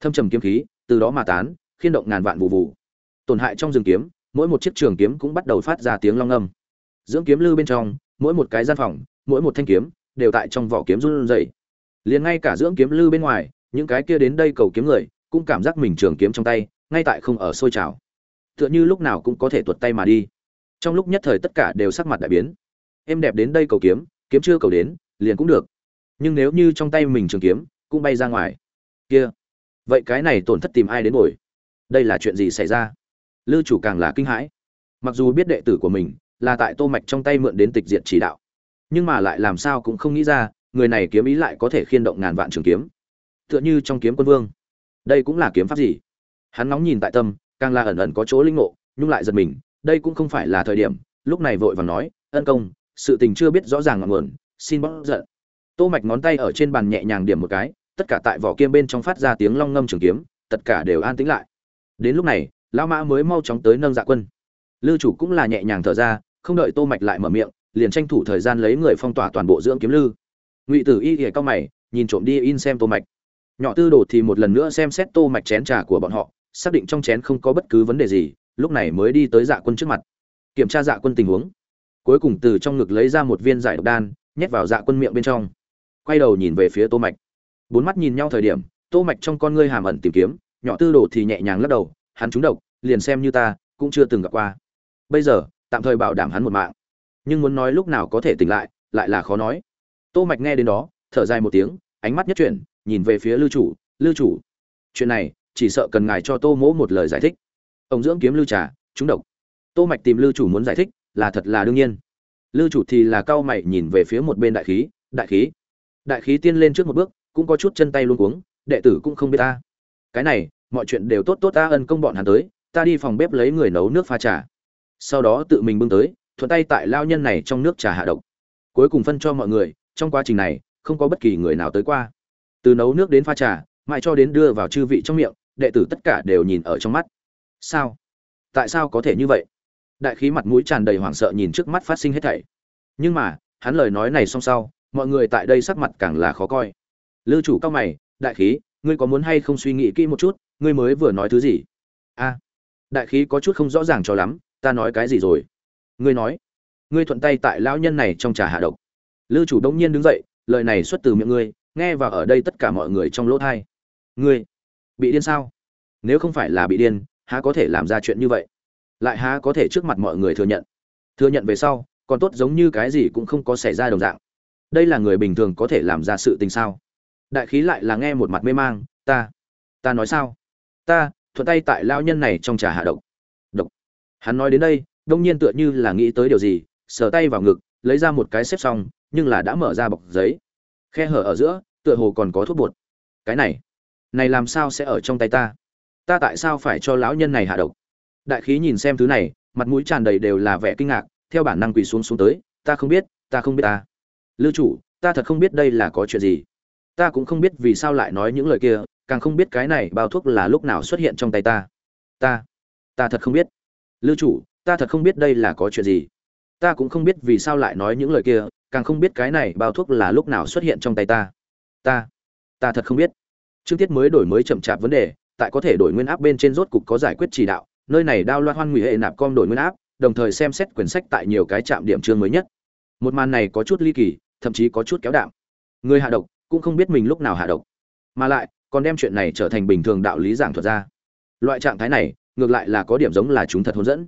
Thâm trầm kiếm khí từ đó mà tán khiên động ngàn vạn vụ vụ tổn hại trong rừng kiếm, mỗi một chiếc trường kiếm cũng bắt đầu phát ra tiếng long âm. Dưỡng kiếm lư bên trong, mỗi một cái gian phòng, mỗi một thanh kiếm đều tại trong vỏ kiếm run rẩy. Liền ngay cả dưỡng kiếm lư bên ngoài, những cái kia đến đây cầu kiếm người cũng cảm giác mình trường kiếm trong tay, ngay tại không ở sôi trào. Tựa như lúc nào cũng có thể tuột tay mà đi. Trong lúc nhất thời tất cả đều sắc mặt đại biến. Em đẹp đến đây cầu kiếm kiếm chưa cầu đến, liền cũng được. Nhưng nếu như trong tay mình trường kiếm cũng bay ra ngoài. Kia, vậy cái này tổn thất tìm ai đến ngồi đây là chuyện gì xảy ra? Lưu chủ càng là kinh hãi. Mặc dù biết đệ tử của mình là tại tô mạch trong tay mượn đến tịch diệt chỉ đạo, nhưng mà lại làm sao cũng không nghĩ ra, người này kiếm ý lại có thể khiên động ngàn vạn trường kiếm. Tựa như trong kiếm quân vương. Đây cũng là kiếm pháp gì? Hắn nóng nhìn tại tâm, càng là ẩn ẩn có chỗ linh ngộ nhưng lại giật mình, đây cũng không phải là thời điểm, lúc này vội vàng nói, ân công, sự tình chưa biết rõ ràng ngọn nguồn, xin bớt giận. Tô mạch ngón tay ở trên bàn nhẹ nhàng điểm một cái, tất cả tại vỏ kiếm bên trong phát ra tiếng long ngâm trường kiếm, tất cả đều an tĩnh lại. Đến lúc này lão mã mới mau chóng tới nâng dạ quân. Lư chủ cũng là nhẹ nhàng thở ra, không đợi tô mạch lại mở miệng, liền tranh thủ thời gian lấy người phong tỏa toàn bộ dưỡng kiếm lư. Ngụy tử y ỉa cao mày, nhìn trộm đi in xem tô mạch. Nhỏ tư đồ thì một lần nữa xem xét tô mạch chén trà của bọn họ, xác định trong chén không có bất cứ vấn đề gì, lúc này mới đi tới dạ quân trước mặt. Kiểm tra dạ quân tình huống. Cuối cùng từ trong ngực lấy ra một viên giải độc đan, nhét vào dạ quân miệng bên trong. Quay đầu nhìn về phía tô mạch. Bốn mắt nhìn nhau thời điểm, tô mạch trong con ngươi hàm ẩn tìm kiếm, nhỏ tư đồ thì nhẹ nhàng lắc đầu hắn trúng độc, liền xem như ta, cũng chưa từng gặp qua. Bây giờ, tạm thời bảo đảm hắn một mạng. Nhưng muốn nói lúc nào có thể tỉnh lại lại là khó nói. Tô mạch nghe đến đó, thở dài một tiếng, ánh mắt nhất chuyển, nhìn về phía lưu chủ lưu chủ, chuyện này, chỉ sợ cần ngài cho tô mỗ một lời giải thích. Ông dưỡng kiếm lưu trà, trúng độc. Tô mạch tìm lưu chủ muốn giải thích, là thật là đương nhiên. Lưu chủ thì là cao mày nhìn về phía một bên đại khí đại khí? Đại khí tiên lên trước một bước, cũng có chút chân tay luống cuống, đệ tử cũng không biết ta. Cái này mọi chuyện đều tốt tốt ta ân công bọn hắn tới, ta đi phòng bếp lấy người nấu nước pha trà. Sau đó tự mình bưng tới, thuận tay tại lao nhân này trong nước trà hạ độc. Cuối cùng phân cho mọi người, trong quá trình này, không có bất kỳ người nào tới qua. Từ nấu nước đến pha trà, mãi cho đến đưa vào chư vị trong miệng, đệ tử tất cả đều nhìn ở trong mắt. Sao? Tại sao có thể như vậy? Đại khí mặt mũi tràn đầy hoảng sợ nhìn trước mắt phát sinh hết thảy. Nhưng mà, hắn lời nói này xong sau, mọi người tại đây sắc mặt càng là khó coi. Lư chủ cao mày, đại khí, ngươi có muốn hay không suy nghĩ kỹ một chút? Ngươi mới vừa nói thứ gì? A, đại khí có chút không rõ ràng cho lắm, ta nói cái gì rồi? Ngươi nói. Ngươi thuận tay tại lão nhân này trong trà hạ độc. Lư chủ đông nhiên đứng dậy, lời này xuất từ miệng ngươi, nghe và ở đây tất cả mọi người trong lỗ thai. Ngươi, bị điên sao? Nếu không phải là bị điên, há có thể làm ra chuyện như vậy? Lại há có thể trước mặt mọi người thừa nhận? Thừa nhận về sau, còn tốt giống như cái gì cũng không có xảy ra đồng dạng. Đây là người bình thường có thể làm ra sự tình sao? Đại khí lại là nghe một mặt mê mang, ta ta nói sao? Ta, thuận tay tại lao nhân này trong trà hạ độc. Độc. Hắn nói đến đây, đông nhiên tựa như là nghĩ tới điều gì, sờ tay vào ngực, lấy ra một cái xếp xong, nhưng là đã mở ra bọc giấy. Khe hở ở giữa, tựa hồ còn có thuốc bột. Cái này này làm sao sẽ ở trong tay ta? Ta tại sao phải cho lão nhân này hạ độc? Đại khí nhìn xem thứ này, mặt mũi tràn đầy đều là vẻ kinh ngạc, theo bản năng quỳ xuống xuống tới, ta không biết, ta không biết ta. Lưu chủ, ta thật không biết đây là có chuyện gì. Ta cũng không biết vì sao lại nói những lời kia càng không biết cái này bao thuốc là lúc nào xuất hiện trong tay ta. Ta ta thật không biết. Lưu chủ, ta thật không biết đây là có chuyện gì. Ta cũng không biết vì sao lại nói những lời kia, càng không biết cái này bao thuốc là lúc nào xuất hiện trong tay ta. Ta ta thật không biết. Chương tiết mới đổi mới chậm chạp vấn đề, tại có thể đổi nguyên áp bên trên rốt cục có giải quyết chỉ đạo, nơi này đao loa hoan nguy hệ nạp com đổi nguyên áp, đồng thời xem xét quyển sách tại nhiều cái trạm điểm chương mới nhất. Một màn này có chút ly kỳ, thậm chí có chút kéo đạm. Người hạ độc, cũng không biết mình lúc nào hạ độc. Mà lại còn đem chuyện này trở thành bình thường đạo lý giảng thuật ra. Loại trạng thái này, ngược lại là có điểm giống là chúng thật hôn dẫn.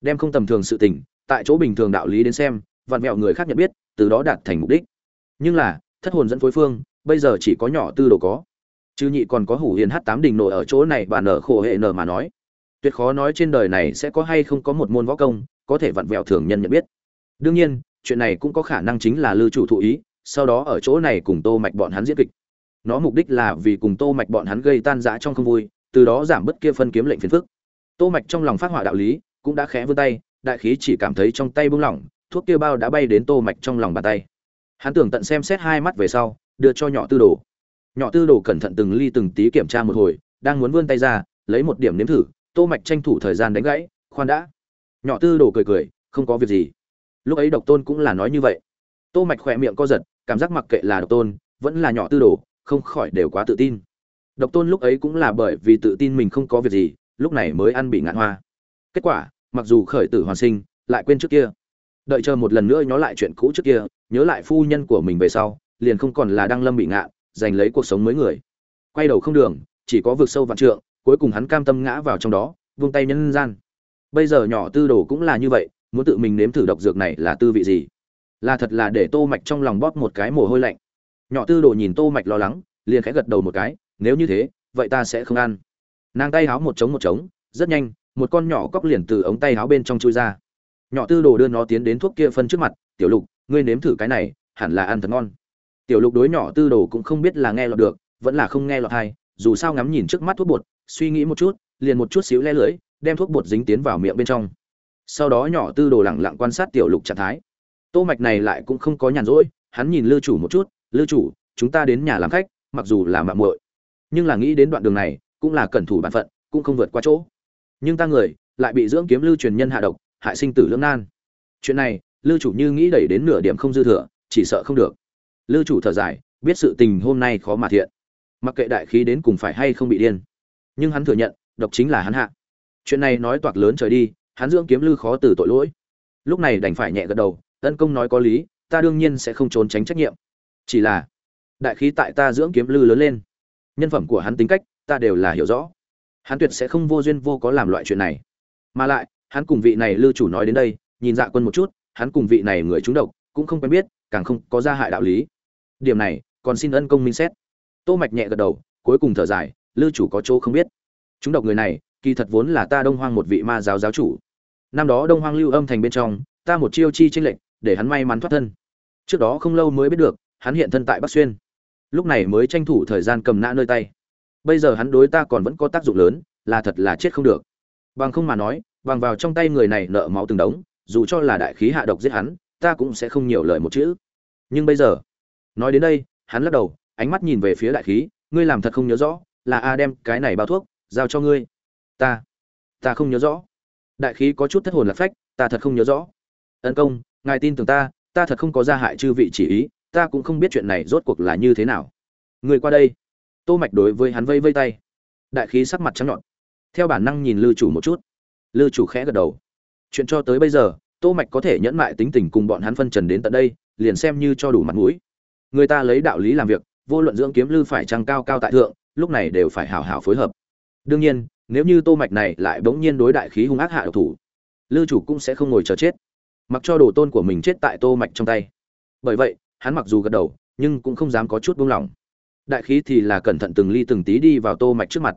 Đem không tầm thường sự tình, tại chỗ bình thường đạo lý đến xem vặn vẹo người khác nhận biết, từ đó đạt thành mục đích. Nhưng là, thất hồn dẫn phối phương, bây giờ chỉ có nhỏ tư đồ có. Chứ nhị còn có hủ hiền h tám đình nổi ở chỗ này bà nở khổ hệ nở mà nói. Tuyệt khó nói trên đời này sẽ có hay không có một môn võ công, có thể vặn vẹo thường nhân nhận biết. Đương nhiên, chuyện này cũng có khả năng chính là lưu chủ thụ ý, sau đó ở chỗ này cùng tô mạch bọn hắn diễn kịch nó mục đích là vì cùng tô mạch bọn hắn gây tan rã trong không vui, từ đó giảm bớt kia phân kiếm lệnh phiền phức. Tô mạch trong lòng phát hỏa đạo lý, cũng đã khẽ vươn tay, đại khí chỉ cảm thấy trong tay buông lỏng, thuốc kia bao đã bay đến tô mạch trong lòng bàn tay. Hắn tưởng tận xem xét hai mắt về sau, đưa cho nhỏ tư đồ. Nhỏ tư đồ cẩn thận từng ly từng tí kiểm tra một hồi, đang muốn vươn tay ra, lấy một điểm nếm thử, tô mạch tranh thủ thời gian đánh gãy, khoan đã. Nhỏ tư đồ cười cười, không có việc gì. Lúc ấy độc tôn cũng là nói như vậy. Tô mạch khỏe miệng co giật, cảm giác mặc kệ là độc tôn, vẫn là nhỏ tư đồ không khỏi đều quá tự tin. Độc tôn lúc ấy cũng là bởi vì tự tin mình không có việc gì, lúc này mới ăn bị ngạn hoa. Kết quả, mặc dù khởi tử hoàn sinh, lại quên trước kia. Đợi chờ một lần nữa nhớ lại chuyện cũ trước kia, nhớ lại phu nhân của mình về sau, liền không còn là đang lâm bị ngạn, giành lấy cuộc sống mới người. Quay đầu không đường, chỉ có vực sâu vạn trượng, cuối cùng hắn cam tâm ngã vào trong đó, vung tay nhân gian. Bây giờ nhỏ tư đồ cũng là như vậy, muốn tự mình nếm thử độc dược này là tư vị gì? Là thật là để tô mạch trong lòng bóp một cái mồ hôi lạnh nhỏ tư đồ nhìn tô mạch lo lắng, liền khẽ gật đầu một cái, nếu như thế, vậy ta sẽ không ăn. Nàng tay háo một trống một trống, rất nhanh, một con nhỏ cóc liền từ ống tay háo bên trong chui ra. Nhỏ tư đồ đưa nó tiến đến thuốc kia phân trước mặt, tiểu lục, ngươi nếm thử cái này, hẳn là ăn thật ngon. Tiểu lục đối nhỏ tư đồ cũng không biết là nghe lọt được, vẫn là không nghe lọt hay, dù sao ngắm nhìn trước mắt thuốc bột, suy nghĩ một chút, liền một chút xíu le lưỡi, đem thuốc bột dính tiến vào miệng bên trong. Sau đó nhỏ tư đồ lẳng lặng quan sát tiểu lục trạng thái. Tô mạch này lại cũng không có nhàn rỗi, hắn nhìn lư chủ một chút lư chủ, chúng ta đến nhà làm khách, mặc dù là mạng muội, nhưng là nghĩ đến đoạn đường này, cũng là cẩn thủ bản phận, cũng không vượt qua chỗ. Nhưng ta người, lại bị dưỡng kiếm lưu truyền nhân hạ độc, hại sinh tử lưỡng nan. Chuyện này lưu chủ như nghĩ đẩy đến nửa điểm không dư thừa, chỉ sợ không được. Lưu chủ thở dài, biết sự tình hôm nay khó mà thiện. Mặc kệ đại khí đến cùng phải hay không bị điên. Nhưng hắn thừa nhận, độc chính là hắn hạ. Chuyện này nói toạc lớn trời đi, hắn dưỡng kiếm lư khó từ tội lỗi. Lúc này đành phải nhẹ gật đầu Tấn công nói có lý, ta đương nhiên sẽ không trốn tránh trách nhiệm chỉ là, đại khí tại ta dưỡng kiếm lư lớn lên. Nhân phẩm của hắn tính cách, ta đều là hiểu rõ. Hắn tuyệt sẽ không vô duyên vô có làm loại chuyện này. Mà lại, hắn cùng vị này lư chủ nói đến đây, nhìn dạ quân một chút, hắn cùng vị này người trúng độc, cũng không quen biết, càng không có gia hại đạo lý. Điểm này, còn xin ân công minh xét. Tô mạch nhẹ gật đầu, cuối cùng thở dài, lư chủ có chỗ không biết. Chúng độc người này, kỳ thật vốn là ta đông hoang một vị ma giáo giáo chủ. Năm đó đông hoang lưu âm thành bên trong, ta một chiêu chi tranh lệnh để hắn may mắn thoát thân. Trước đó không lâu mới biết được hắn hiện thân tại bắc xuyên. Lúc này mới tranh thủ thời gian cầm nã nơi tay. Bây giờ hắn đối ta còn vẫn có tác dụng lớn, là thật là chết không được. Bằng không mà nói, bằng vào trong tay người này nợ máu từng đống, dù cho là đại khí hạ độc giết hắn, ta cũng sẽ không nhiều lời một chữ. Nhưng bây giờ, nói đến đây, hắn lắc đầu, ánh mắt nhìn về phía đại khí, ngươi làm thật không nhớ rõ, là a đem cái này bao thuốc, giao cho ngươi. Ta ta không nhớ rõ. Đại khí có chút thất hồn lạc phách, ta thật không nhớ rõ. Ân công, ngài tin tưởng ta ta thật không có ra hại chư vị chỉ ý ta cũng không biết chuyện này rốt cuộc là như thế nào. Người qua đây. Tô mạch đối với hắn vây vây tay. Đại khí sắc mặt trắng nhọn theo bản năng nhìn lư chủ một chút. Lư chủ khẽ gật đầu. Chuyện cho tới bây giờ, tô mạch có thể nhẫn mại tính tình cùng bọn hắn phân trần đến tận đây, liền xem như cho đủ mặt mũi. Người ta lấy đạo lý làm việc, vô luận dưỡng kiếm lư phải trăng cao cao tại thượng, lúc này đều phải hảo hảo phối hợp. Đương nhiên, nếu như tô mạch này lại bỗng nhiên đối đại khí hung ác hạ độc thủ, lư chủ cũng sẽ không ngồi chờ chết. Mặc cho đồ tôn của mình chết tại tô mạch trong tay. Bởi vậy hắn mặc dù gật đầu, nhưng cũng không dám có chút buông lỏng. Đại khí thì là cẩn thận từng ly từng tí đi vào tô mạch trước mặt.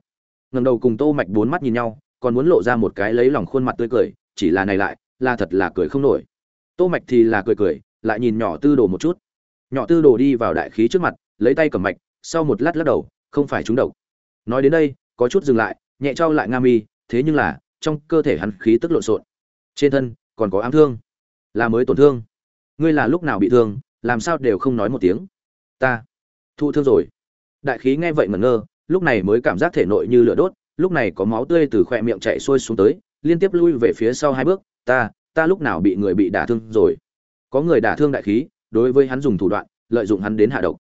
Ngẩng đầu cùng tô mạch bốn mắt nhìn nhau, còn muốn lộ ra một cái lấy lòng khuôn mặt tươi cười, chỉ là này lại, là thật là cười không nổi. Tô mạch thì là cười cười, lại nhìn nhỏ tư đồ một chút. Nhỏ tư đồ đi vào đại khí trước mặt, lấy tay cầm mạch, sau một lát lắc đầu, không phải trúng độc. Nói đến đây, có chút dừng lại, nhẹ trao lại nga mi, thế nhưng là, trong cơ thể hắn khí tức lộn xộn. Trên thân, còn có ám thương. Là mới tổn thương. Ngươi là lúc nào bị thương làm sao đều không nói một tiếng. Ta thụ thương rồi. Đại khí nghe vậy ngẩn ngơ, lúc này mới cảm giác thể nội như lửa đốt, lúc này có máu tươi từ khoe miệng chạy xuôi xuống tới, liên tiếp lui về phía sau hai bước. Ta ta lúc nào bị người bị đả thương rồi? Có người đả thương đại khí, đối với hắn dùng thủ đoạn, lợi dụng hắn đến hạ độc.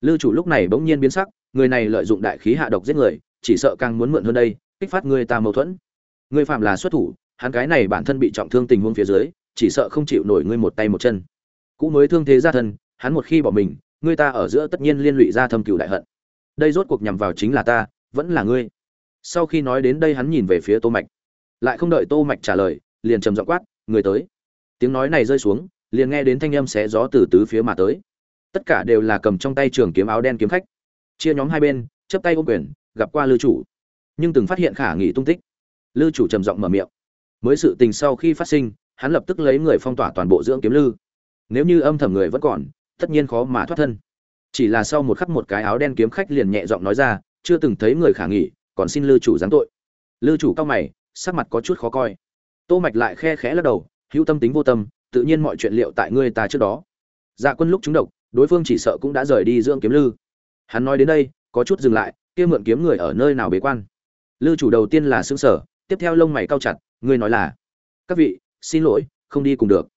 Lưu chủ lúc này bỗng nhiên biến sắc, người này lợi dụng đại khí hạ độc giết người, chỉ sợ càng muốn mượn hơn đây, kích phát người ta mâu thuẫn. Người phạm là xuất thủ, hắn cái này bản thân bị trọng thương tình huống phía dưới, chỉ sợ không chịu nổi ngươi một tay một chân cũ mới thương thế gia thân, hắn một khi bỏ mình ngươi ta ở giữa tất nhiên liên lụy ra thâm cựu đại hận. Đây rốt cuộc nhằm vào chính là ta, vẫn là ngươi. Sau khi nói đến đây hắn nhìn về phía tô mạch. Lại không đợi tô mạch trả lời, liền trầm giọng quát, người tới. Tiếng nói này rơi xuống, liền nghe đến thanh âm xé gió từ tứ phía mà tới. Tất cả đều là cầm trong tay trường kiếm áo đen kiếm khách. Chia nhóm hai bên chấp tay ôm quyền, gặp qua lư chủ. Nhưng từng phát hiện khả nghi tung tích. Lư chủ trầm giọng mở miệng. Mới sự tình sau khi phát sinh, hắn lập tức lấy người phong tỏa toàn bộ dưỡng kiếm lư nếu như âm thầm người vẫn còn, tất nhiên khó mà thoát thân. Chỉ là sau một khắc một cái áo đen kiếm khách liền nhẹ giọng nói ra, chưa từng thấy người khả nghỉ còn xin lư chủ giáng tội. Lư chủ cao mày, sắc mặt có chút khó coi. Tô mạch lại khe khẽ lắc đầu, hữu tâm tính vô tâm, tự nhiên mọi chuyện liệu tại ngươi ta trước đó. Dạ quân lúc chúng độc, đối phương chỉ sợ cũng đã rời đi dưỡng kiếm lư. Hắn nói đến đây, có chút dừng lại, kia mượn kiếm người ở nơi nào bế quan? Lư chủ đầu tiên là xương sở tiếp theo lông mày cao chặt, ngươi nói là, các vị, xin lỗi, không đi cùng được.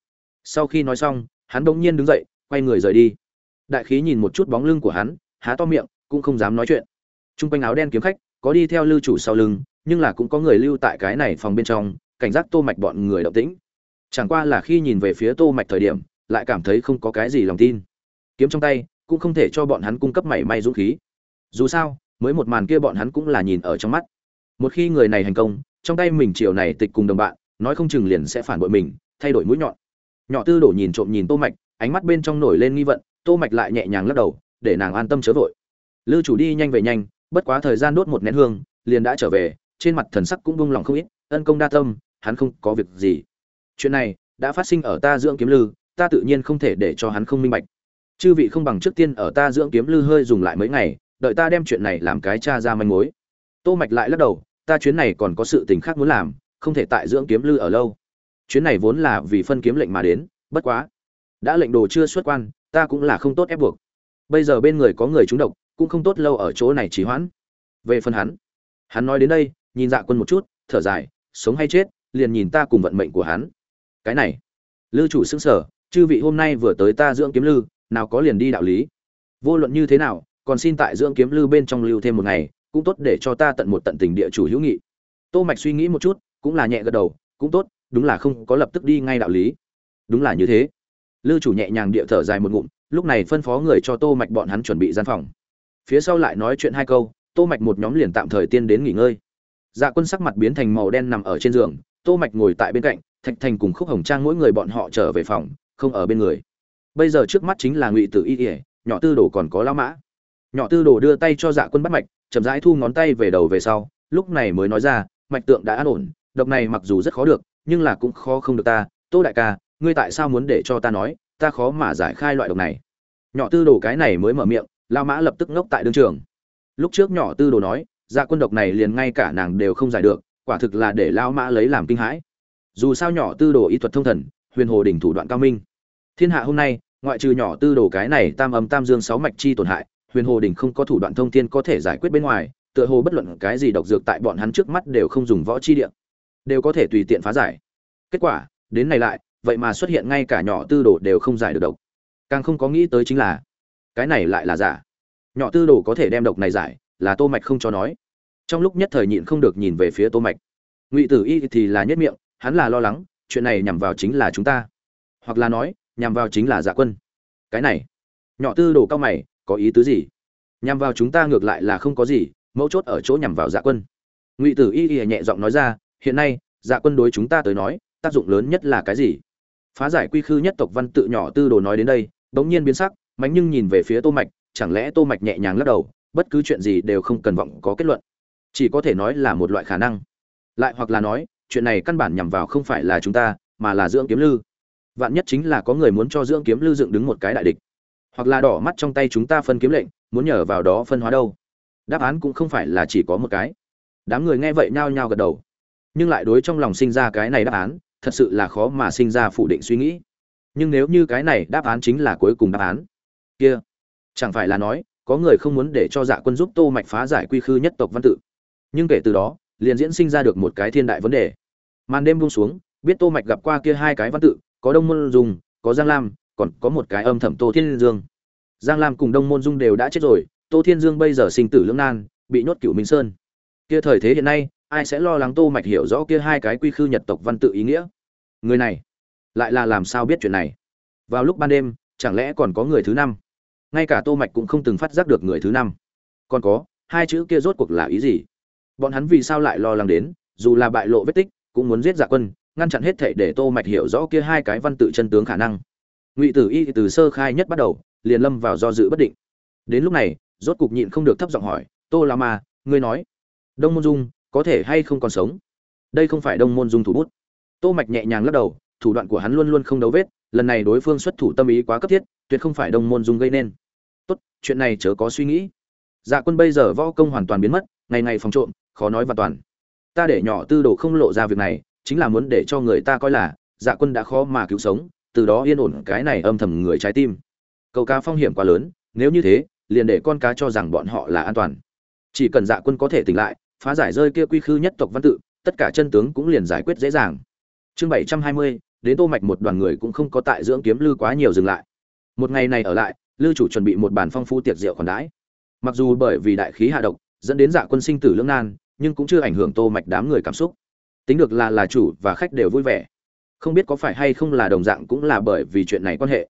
Sau khi nói xong hắn bỗng nhiên đứng dậy, quay người rời đi. Đại khí nhìn một chút bóng lưng của hắn, há to miệng, cũng không dám nói chuyện. T r u n g quanh áo đen kiếm khách, có đi theo lưu chủ sau lưng, nhưng là cũng có người lưu tại cái này phòng bên trong, cảnh giác tô mạch bọn người động tĩnh. Chẳng qua là khi nhìn về phía tô mạch thời điểm, lại cảm thấy không có cái gì lòng tin. Kiếm trong tay, cũng không thể cho bọn hắn cung cấp mảy may dũng khí. Dù sao, mới một màn kia bọn hắn cũng là nhìn ở trong mắt. Một khi người này thành công, trong tay mình chiều này tịch cùng đồng bạn, nói không chừng liền sẽ phản bội mình, thay đổi mũi nhọn nhỏ tư đổ nhìn trộm nhìn tô mạch, ánh mắt bên trong nổi lên nghi vận, tô mạch lại nhẹ nhàng lắc đầu, để nàng an tâm chớ vội. Lư chủ đi nhanh về nhanh, bất quá thời gian đốt một nén hương, liền đã trở về, trên mặt thần sắc cũng buông lòng không ít, ân công đa tâm, hắn không có việc gì. Chuyện này đã phát sinh ở ta dưỡng kiếm lư, ta tự nhiên không thể để cho hắn không minh bạch. Chư vị không bằng trước tiên ở ta dưỡng kiếm lư hơi dùng lại mấy ngày, đợi ta đem chuyện này làm cái cha ra manh mối. Tô mạch lại lắc đầu, ta chuyến này còn có sự tình khác muốn làm, không thể tại dưỡng kiếm lư ở lâu chuyến này vốn là vì phân kiếm lệnh mà đến, bất quá, đã lệnh đồ chưa xuất quan, ta cũng là không tốt ép buộc. Bây giờ bên người có người trúng độc, cũng không tốt lâu ở chỗ này trì hoãn. Về phần hắn hắn nói đến đây, nhìn dạ quân một chút, thở dài, sống hay chết, liền nhìn ta cùng vận mệnh của hắn. Cái này, lư chủ xứng sở, chư vị hôm nay vừa tới ta dưỡng kiếm lư, nào có liền đi đạo lý. Vô luận như thế nào, còn xin tại dưỡng kiếm lư bên trong lưu thêm một ngày, cũng tốt để cho ta tận một tận tình địa chủ hữu nghị. Tô mạch suy nghĩ một chút, cũng là nhẹ gật đầu, cũng tốt đúng là không có lập tức đi ngay đạo lý. Đúng là như thế. Lư chủ nhẹ nhàng địa thở dài một ngụm, lúc này phân phó người cho tô mạch bọn hắn chuẩn bị gian phòng. Phía sau lại nói chuyện hai câu, tô mạch một nhóm liền tạm thời tiên đến nghỉ ngơi. Dạ quân sắc mặt biến thành màu đen nằm ở trên giường, tô mạch ngồi tại bên cạnh, thạch thành cùng khúc hồng trang mỗi người bọn họ trở về phòng, không ở bên người. Bây giờ trước mắt chính là ngụy tử y ỉa nhỏ tư đồ còn có lão mã. Nhỏ tư đồ đưa tay cho dạ quân bắt mạch, chậm rãi thu ngón tay về đầu về sau, lúc này mới nói ra, mạch tượng đã an ổn, độc này mặc dù rất khó được nhưng là cũng khó không được ta, tô đại ca, ngươi tại sao muốn để cho ta nói, ta khó mà giải khai loại độc này. Nhỏ tư đồ cái này mới mở miệng lao mã lập tức ngốc tại đương trường. Lúc trước nhỏ tư đồ nói dạ quân độc này liền ngay cả nàng đều không giải được, quả thực là để lao mã lấy làm kinh hãi. Dù sao nhỏ tư đồ y thuật thông thần, huyền hồ đỉnh thủ đoạn cao minh. Thiên hạ hôm nay, ngoại trừ nhỏ tư đồ cái này tam âm tam dương sáu mạch chi tổn hại, huyền hồ đỉnh không có thủ đoạn thông thiên có thể giải quyết bên ngoài, tựa hồ bất luận cái gì độc dược tại bọn hắn trước mắt đều không dùng võ chi địa đều có thể tùy tiện phá giải. Kết quả, đến này lại, vậy mà xuất hiện ngay cả nhỏ tư đồ đều không giải được độc. Càng không có nghĩ tới chính là, cái này lại là giả. Nhỏ tư đồ có thể đem độc này giải, là tô mạch không cho nói. Trong lúc nhất thời nhịn không được nhìn về phía tô mạch. Ngụy tử y thì là nhất miệng, hắn là lo lắng, chuyện này nhằm vào chính là chúng ta. Hoặc là nói, nhằm vào chính là dạ quân. Cái này, nhỏ tư đồ cao mày, có ý tứ gì? Nhằm vào chúng ta ngược lại là không có gì, mấu chốt ở chỗ nhằm vào dạ quân. Ngụy tử y y nhẹ giọng nói ra hiện nay dạ quân đối chúng ta tới nói, tác dụng lớn nhất là cái gì? Phá giải quy khư nhất tộc văn tự nhỏ tư đồ nói đến đây, bỗng nhiên biến sắc, mánh nhưng nhìn về phía tô mạch, chẳng lẽ tô mạch nhẹ nhàng lắc đầu, bất cứ chuyện gì đều không cần vọng có kết luận. Chỉ có thể nói là một loại khả năng. Lại hoặc là nói, chuyện này căn bản nhằm vào không phải là chúng ta, mà là dưỡng kiếm lư. Vạn nhất chính là có người muốn cho dưỡng kiếm lư dựng đứng một cái đại địch. Hoặc là đỏ mắt trong tay chúng ta phân kiếm lệnh, muốn nhờ vào đó phân hóa đâu. Đáp án cũng không phải là chỉ có một cái. Đám người nghe vậy nhao nhao gật đầu nhưng lại đối trong lòng sinh ra cái này đáp án, thật sự là khó mà sinh ra phủ định suy nghĩ. Nhưng nếu như cái này đáp án chính là cuối cùng đáp án, kia, chẳng phải là nói, có người không muốn để cho dạ quân giúp tô mạch phá giải quy khư nhất tộc văn tự. Nhưng kể từ đó, liền diễn sinh ra được một cái thiên đại vấn đề. Màn đêm buông xuống, biết tô mạch gặp qua kia hai cái văn tự, có đông môn dùng có giang lam, còn có một cái âm thầm tô thiên dương. Giang lam cùng đông môn dung đều đã chết rồi, tô thiên dương bây giờ sinh tử lưỡng nan, bị nhốt cửu minh sơn. Kia thời thế hiện nay ai sẽ lo lắng tô mạch hiểu rõ kia hai cái quy khư nhật tộc văn tự ý nghĩa? Người này, lại là làm sao biết chuyện này? Vào lúc ban đêm, chẳng lẽ còn có người thứ năm? Ngay cả tô mạch cũng không từng phát giác được người thứ năm. Còn có, hai chữ kia rốt cuộc là ý gì? Bọn hắn vì sao lại lo lắng đến? Dù là bại lộ vết tích, cũng muốn giết giả quân, ngăn chặn hết thảy để tô mạch hiểu rõ kia hai cái văn tự chân tướng khả năng. Ngụy tử y từ sơ khai nhất bắt đầu, liền lâm vào do dự bất định. Đến lúc này, rốt cục nhịn không được thấp giọng hỏi, tô la ma ngươi nói? Đông môn dung có thể hay không còn sống. Đây không phải đông môn dung thủ bút. Tô mạch nhẹ nhàng lắc đầu, thủ đoạn của hắn luôn luôn không đấu vết, lần này đối phương xuất thủ tâm ý quá cấp thiết, tuyệt không phải đông môn dung gây nên. Tốt, chuyện này chớ có suy nghĩ. Dạ quân bây giờ võ công hoàn toàn biến mất, ngày ngày phòng trộm, khó nói và toàn. Ta để nhỏ tư đồ không lộ ra việc này, chính là muốn để cho người ta coi là dạ quân đã khó mà cứu sống, từ đó yên ổn cái này âm thầm người trái tim. Câu cá phong hiểm quá lớn, nếu như thế, liền để con cá cho rằng bọn họ là an toàn. Chỉ cần dạ quân có thể tỉnh lại phá giải rơi kia quy khư nhất tộc văn tự, tất cả chân tướng cũng liền giải quyết dễ dàng. Chương bảy trăm hai mươi, đến tô mạch một đoàn người cũng không có tại dưỡng kiếm lư quá nhiều dừng lại. Một ngày này ở lại, lư chủ chuẩn bị một bàn phong phú tiệc rượu khoản đãi. Mặc dù bởi vì đại khí hạ độc, dẫn đến dạ quân sinh tử lưỡng nan, nhưng cũng chưa ảnh hưởng tô mạch đám người cảm xúc. Tính được là là chủ và khách đều vui vẻ. Không biết có phải hay không là đồng dạng cũng là bởi vì chuyện này quan hệ.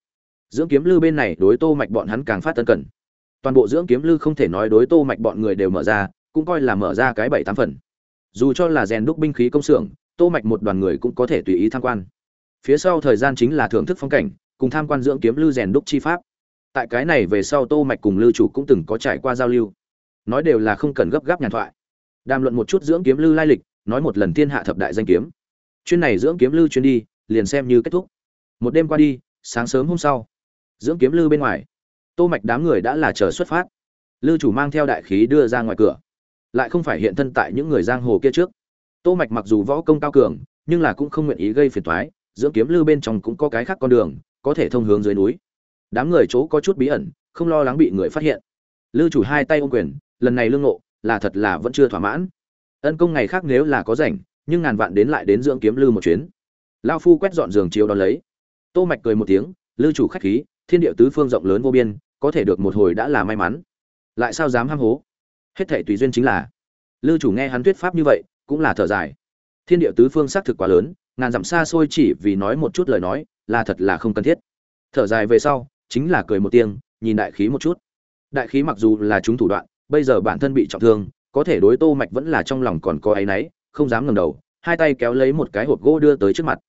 Dưỡng kiếm lư bên này đối tô mạch bọn hắn càng phát tân cần. Toàn bộ dưỡng kiếm lư không thể nói đối tô mạch bọn người đều mở ra cũng coi là mở ra cái bảy tám phần. Dù cho là rèn đúc binh khí công xưởng, tô mạch một đoàn người cũng có thể tùy ý tham quan. Phía sau thời gian chính là thưởng thức phong cảnh, cùng tham quan dưỡng kiếm lưu rèn đúc chi pháp. Tại cái này về sau tô mạch cùng lưu chủ cũng từng có trải qua giao lưu. Nói đều là không cần gấp gáp nhàn thoại. Đàm luận một chút dưỡng kiếm lưu lai lịch, nói một lần thiên hạ thập đại danh kiếm. Chuyên này dưỡng kiếm lưu chuyên đi, liền xem như kết thúc. Một đêm qua đi, sáng sớm hôm sau, dưỡng kiếm lưu bên ngoài, tô mạch đám người đã là chờ xuất phát. Lưu chủ mang theo đại khí đưa ra ngoài cửa lại không phải hiện thân tại những người giang hồ kia trước. Tô mạch mặc dù võ công cao cường, nhưng là cũng không nguyện ý gây phiền toái, dưỡng kiếm lư bên trong cũng có cái khác con đường, có thể thông hướng dưới núi. Đám người chỗ có chút bí ẩn, không lo lắng bị người phát hiện. Lư chủ hai tay ôm quyền, lần này lương ngộ, là thật là vẫn chưa thỏa mãn. Ân công ngày khác nếu là có rảnh, nhưng ngàn vạn đến lại đến dưỡng kiếm lư một chuyến. Lao phu quét dọn giường chiếu đón lấy. Tô mạch cười một tiếng, lư chủ khách khí, thiên địa tứ phương rộng lớn vô biên, có thể được một hồi đã là may mắn. Lại sao dám ham hố? Hết thể tùy duyên chính là. Lư chủ nghe hắn thuyết pháp như vậy, cũng là thở dài. Thiên địa tứ phương xác thực quá lớn, ngàn dặm xa xôi chỉ vì nói một chút lời nói, là thật là không cần thiết. Thở dài về sau, chính là cười một tiếng, nhìn đại khí một chút. Đại khí mặc dù là chúng thủ đoạn, bây giờ bản thân bị trọng thương, có thể đối tô mạch vẫn là trong lòng còn có ấy nấy không dám ngẩng đầu, hai tay kéo lấy một cái hộp gỗ đưa tới trước mặt.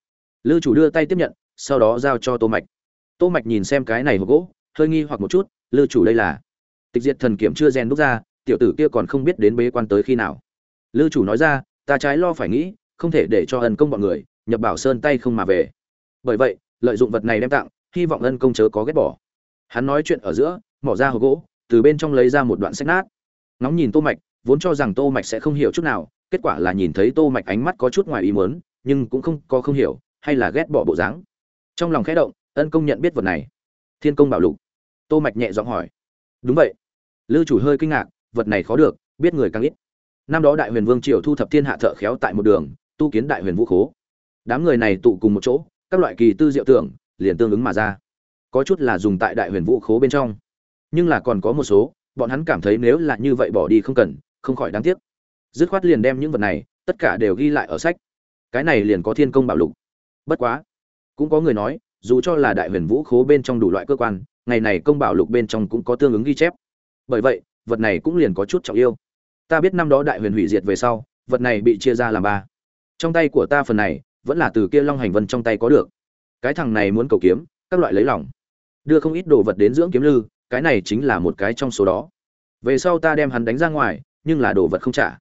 Lư chủ đưa tay tiếp nhận, sau đó giao cho tô mạch. Tô mạch nhìn xem cái này hộp gỗ, hơi nghi hoặc một chút, lư chủ đây là? Tịch diệt thần kiểm chưa rèn đúc ra tiểu tử kia còn không biết đến bế quan tới khi nào. Lư chủ nói ra, ta trái lo phải nghĩ, không thể để cho ân công bọn người, nhập bảo sơn tay không mà về. Bởi vậy, lợi dụng vật này đem tặng, hy vọng ân công chớ có ghét bỏ. Hắn nói chuyện ở giữa, mỏ ra hộp gỗ, từ bên trong lấy ra một đoạn sách nát. Ngóng nhìn tô mạch, vốn cho rằng tô mạch sẽ không hiểu chút nào, kết quả là nhìn thấy tô mạch ánh mắt có chút ngoài ý muốn, nhưng cũng không có không hiểu, hay là ghét bỏ bộ dáng. Trong lòng khẽ động, ân công nhận biết vật này. Thiên công bảo lục. Tô mạch nhẹ giọng hỏi. Đúng vậy. Lư chủ hơi kinh ngạc vật này khó được, biết người càng ít. Năm đó đại huyền vương triều thu thập thiên hạ thợ khéo tại một đường, tu kiến đại huyền vũ khố. Đám người này tụ cùng một chỗ, các loại kỳ tư diệu tưởng, liền tương ứng mà ra. Có chút là dùng tại đại huyền vũ khố bên trong. Nhưng là còn có một số, bọn hắn cảm thấy nếu là như vậy bỏ đi không cần, không khỏi đáng tiếc. Dứt khoát liền đem những vật này, tất cả đều ghi lại ở sách. Cái này liền có thiên công bảo lục. Bất quá, cũng có người nói, dù cho là đại huyền vũ khố bên trong đủ loại cơ quan, ngày này công bảo lục bên trong cũng có tương ứng ghi chép. Bởi vậy vật này cũng liền có chút trọng yêu. Ta biết năm đó đại huyền hủy diệt về sau, vật này bị chia ra làm ba. Trong tay của ta phần này, vẫn là từ kia long hành vân trong tay có được. Cái thằng này muốn cầu kiếm, các loại lấy lòng. Đưa không ít đồ vật đến dưỡng kiếm lư, cái này chính là một cái trong số đó. Về sau ta đem hắn đánh ra ngoài, nhưng là đồ vật không trả.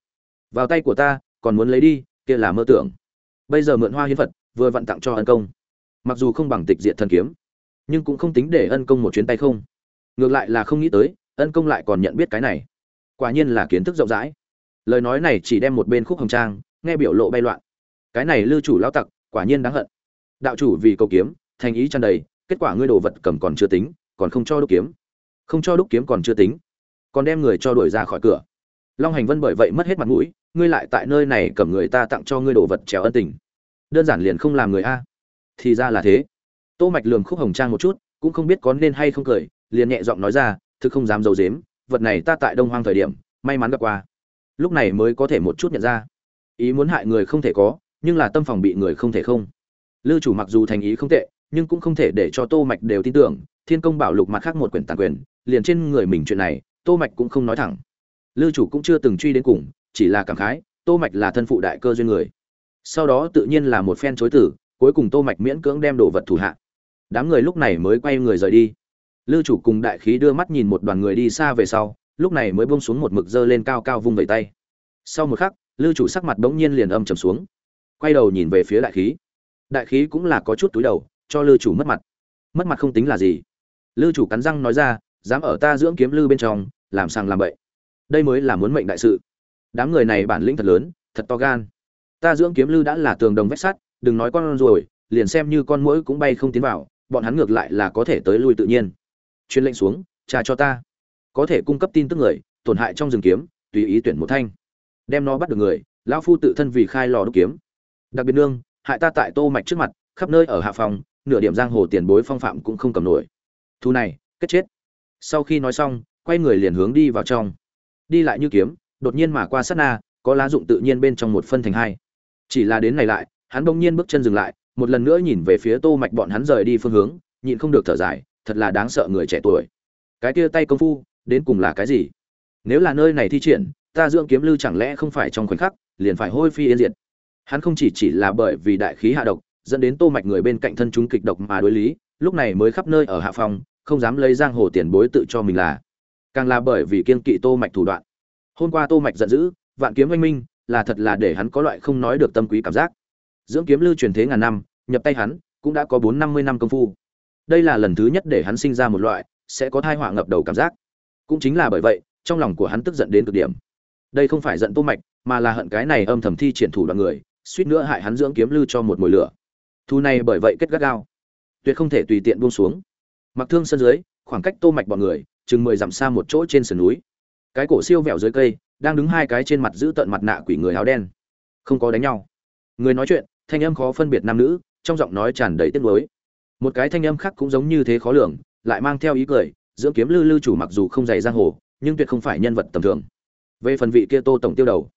Vào tay của ta, còn muốn lấy đi, kia là mơ tưởng. Bây giờ mượn hoa hiến vật vừa vặn tặng cho ân công. Mặc dù không bằng tịch diện thần kiếm, nhưng cũng không tính để ân công một chuyến tay không. Ngược lại là không nghĩ tới ân công lại còn nhận biết cái này. Quả nhiên là kiến thức rộng rãi. Lời nói này chỉ đem một bên khúc hồng trang, nghe biểu lộ bay loạn. Cái này lưu chủ lao tặc, quả nhiên đáng hận. Đạo chủ vì cầu kiếm, thành ý tràn đầy, kết quả ngươi đồ vật cầm còn chưa tính, còn không cho đúc kiếm. Không cho đúc kiếm còn chưa tính, còn đem người cho đuổi ra khỏi cửa. Long hành vân bởi vậy mất hết mặt mũi, ngươi lại tại nơi này cầm người ta tặng cho ngươi đồ vật trèo ân tình. Đơn giản liền không làm người a. Thì ra là thế. Tô mạch lườm khúc hồng trang một chút, cũng không biết có nên hay không cười, liền nhẹ giọng nói ra thực không dám dầu dếm vật này ta tại đông hoang thời điểm, may mắn gặp qua. Lúc này mới có thể một chút nhận ra. Ý muốn hại người không thể có, nhưng là tâm phòng bị người không thể không. Lưu chủ mặc dù thành ý không tệ, nhưng cũng không thể để cho tô mạch đều tin tưởng, thiên công bảo lục mặt khác một quyển tàn quyền, liền trên người mình chuyện này, tô mạch cũng không nói thẳng. Lưu chủ cũng chưa từng truy đến cùng, chỉ là cảm khái, tô mạch là thân phụ đại cơ duyên người. Sau đó tự nhiên là một phen chối tử cuối cùng tô mạch miễn cưỡng đem đồ vật thủ hạ. Đám người lúc này mới quay người rời đi lưu chủ cùng đại khí đưa mắt nhìn một đoàn người đi xa về sau, lúc này mới buông xuống một mực dơ lên cao cao vung vẩy tay. Sau một khắc lưu chủ sắc mặt bỗng nhiên liền âm trầm xuống. Quay đầu nhìn về phía đại khí. Đại khí cũng là có chút túi đầu, cho lư chủ mất mặt. Mất mặt không tính là gì. Lư chủ cắn răng nói ra, dám ở ta dưỡng kiếm lư bên trong, làm sàng làm bậy. Đây mới là muốn mệnh đại sự. Đám người này bản lĩnh thật lớn, thật to gan. Ta dưỡng kiếm lư đã là tường đồng vách sắt, đừng nói con rồi liền xem như con mũi cũng bay không tiến vào, bọn hắn ngược lại là có thể tới lui tự nhiên chuyên lệnh xuống, trả cho ta. Có thể cung cấp tin tức người, tổn hại trong rừng kiếm, tùy ý tuyển một thanh. Đem nó bắt được người, lão phu tự thân vì khai lò đúc kiếm. Đặc biệt nương, hại ta tại tô mạch trước mặt, khắp nơi ở hạ phòng, nửa điểm giang hồ tiền bối phong phạm cũng không cầm nổi. Thu này, kết chết. Sau khi nói xong, quay người liền hướng đi vào trong. Đi lại như kiếm, đột nhiên mà qua sát na, có lá dụng tự nhiên bên trong một phân thành hai. Chỉ là đến này lại, hắn bỗng nhiên bước chân dừng lại, một lần nữa nhìn về phía tô mạch bọn hắn rời đi phương hướng, nhịn không được thở dài thật là đáng sợ người trẻ tuổi. Cái kia tay công phu, đến cùng là cái gì? Nếu là nơi này thi triển, ta dưỡng kiếm lưu chẳng lẽ không phải trong khoảnh khắc, liền phải hôi phi yên diệt. Hắn không chỉ chỉ là bởi vì đại khí hạ độc, dẫn đến tô mạch người bên cạnh thân chúng kịch độc mà đối lý, lúc này mới khắp nơi ở hạ phòng, không dám lấy giang hồ tiền bối tự cho mình là. Càng là bởi vì kiên kỵ tô mạch thủ đoạn. Hôm qua tô mạch giận dữ, vạn kiếm oanh minh, là thật là để hắn có loại không nói được tâm quý cảm giác. Dưỡng kiếm lưu truyền thế ngàn năm, nhập tay hắn, cũng đã có bốn năm mươi năm công phu đây là lần thứ nhất để hắn sinh ra một loại sẽ có thai họa ngập đầu cảm giác. Cũng chính là bởi vậy, trong lòng của hắn tức giận đến cực điểm. Đây không phải giận tô mạch, mà là hận cái này âm thầm thi triển thủ đoạn người, suýt nữa hại hắn dưỡng kiếm lưu cho một mùi lửa. Thu này bởi vậy kết gắt gao. Tuyệt không thể tùy tiện buông xuống. Mặc thương sân dưới, khoảng cách tô mạch bọn người, chừng mười dặm xa một chỗ trên sườn núi. Cái cổ siêu vẹo dưới cây, đang đứng hai cái trên mặt giữ tận mặt nạ quỷ người áo đen. Không có đánh nhau. Người nói chuyện, thanh âm khó phân biệt nam nữ, trong giọng nói tràn đầy tiếc nuối một cái thanh âm khác cũng giống như thế khó lường, lại mang theo ý cười, dưỡng kiếm lư lư chủ mặc dù không dày giang hồ, nhưng tuyệt không phải nhân vật tầm thường. Về phần vị kia tô tổng tiêu đầu,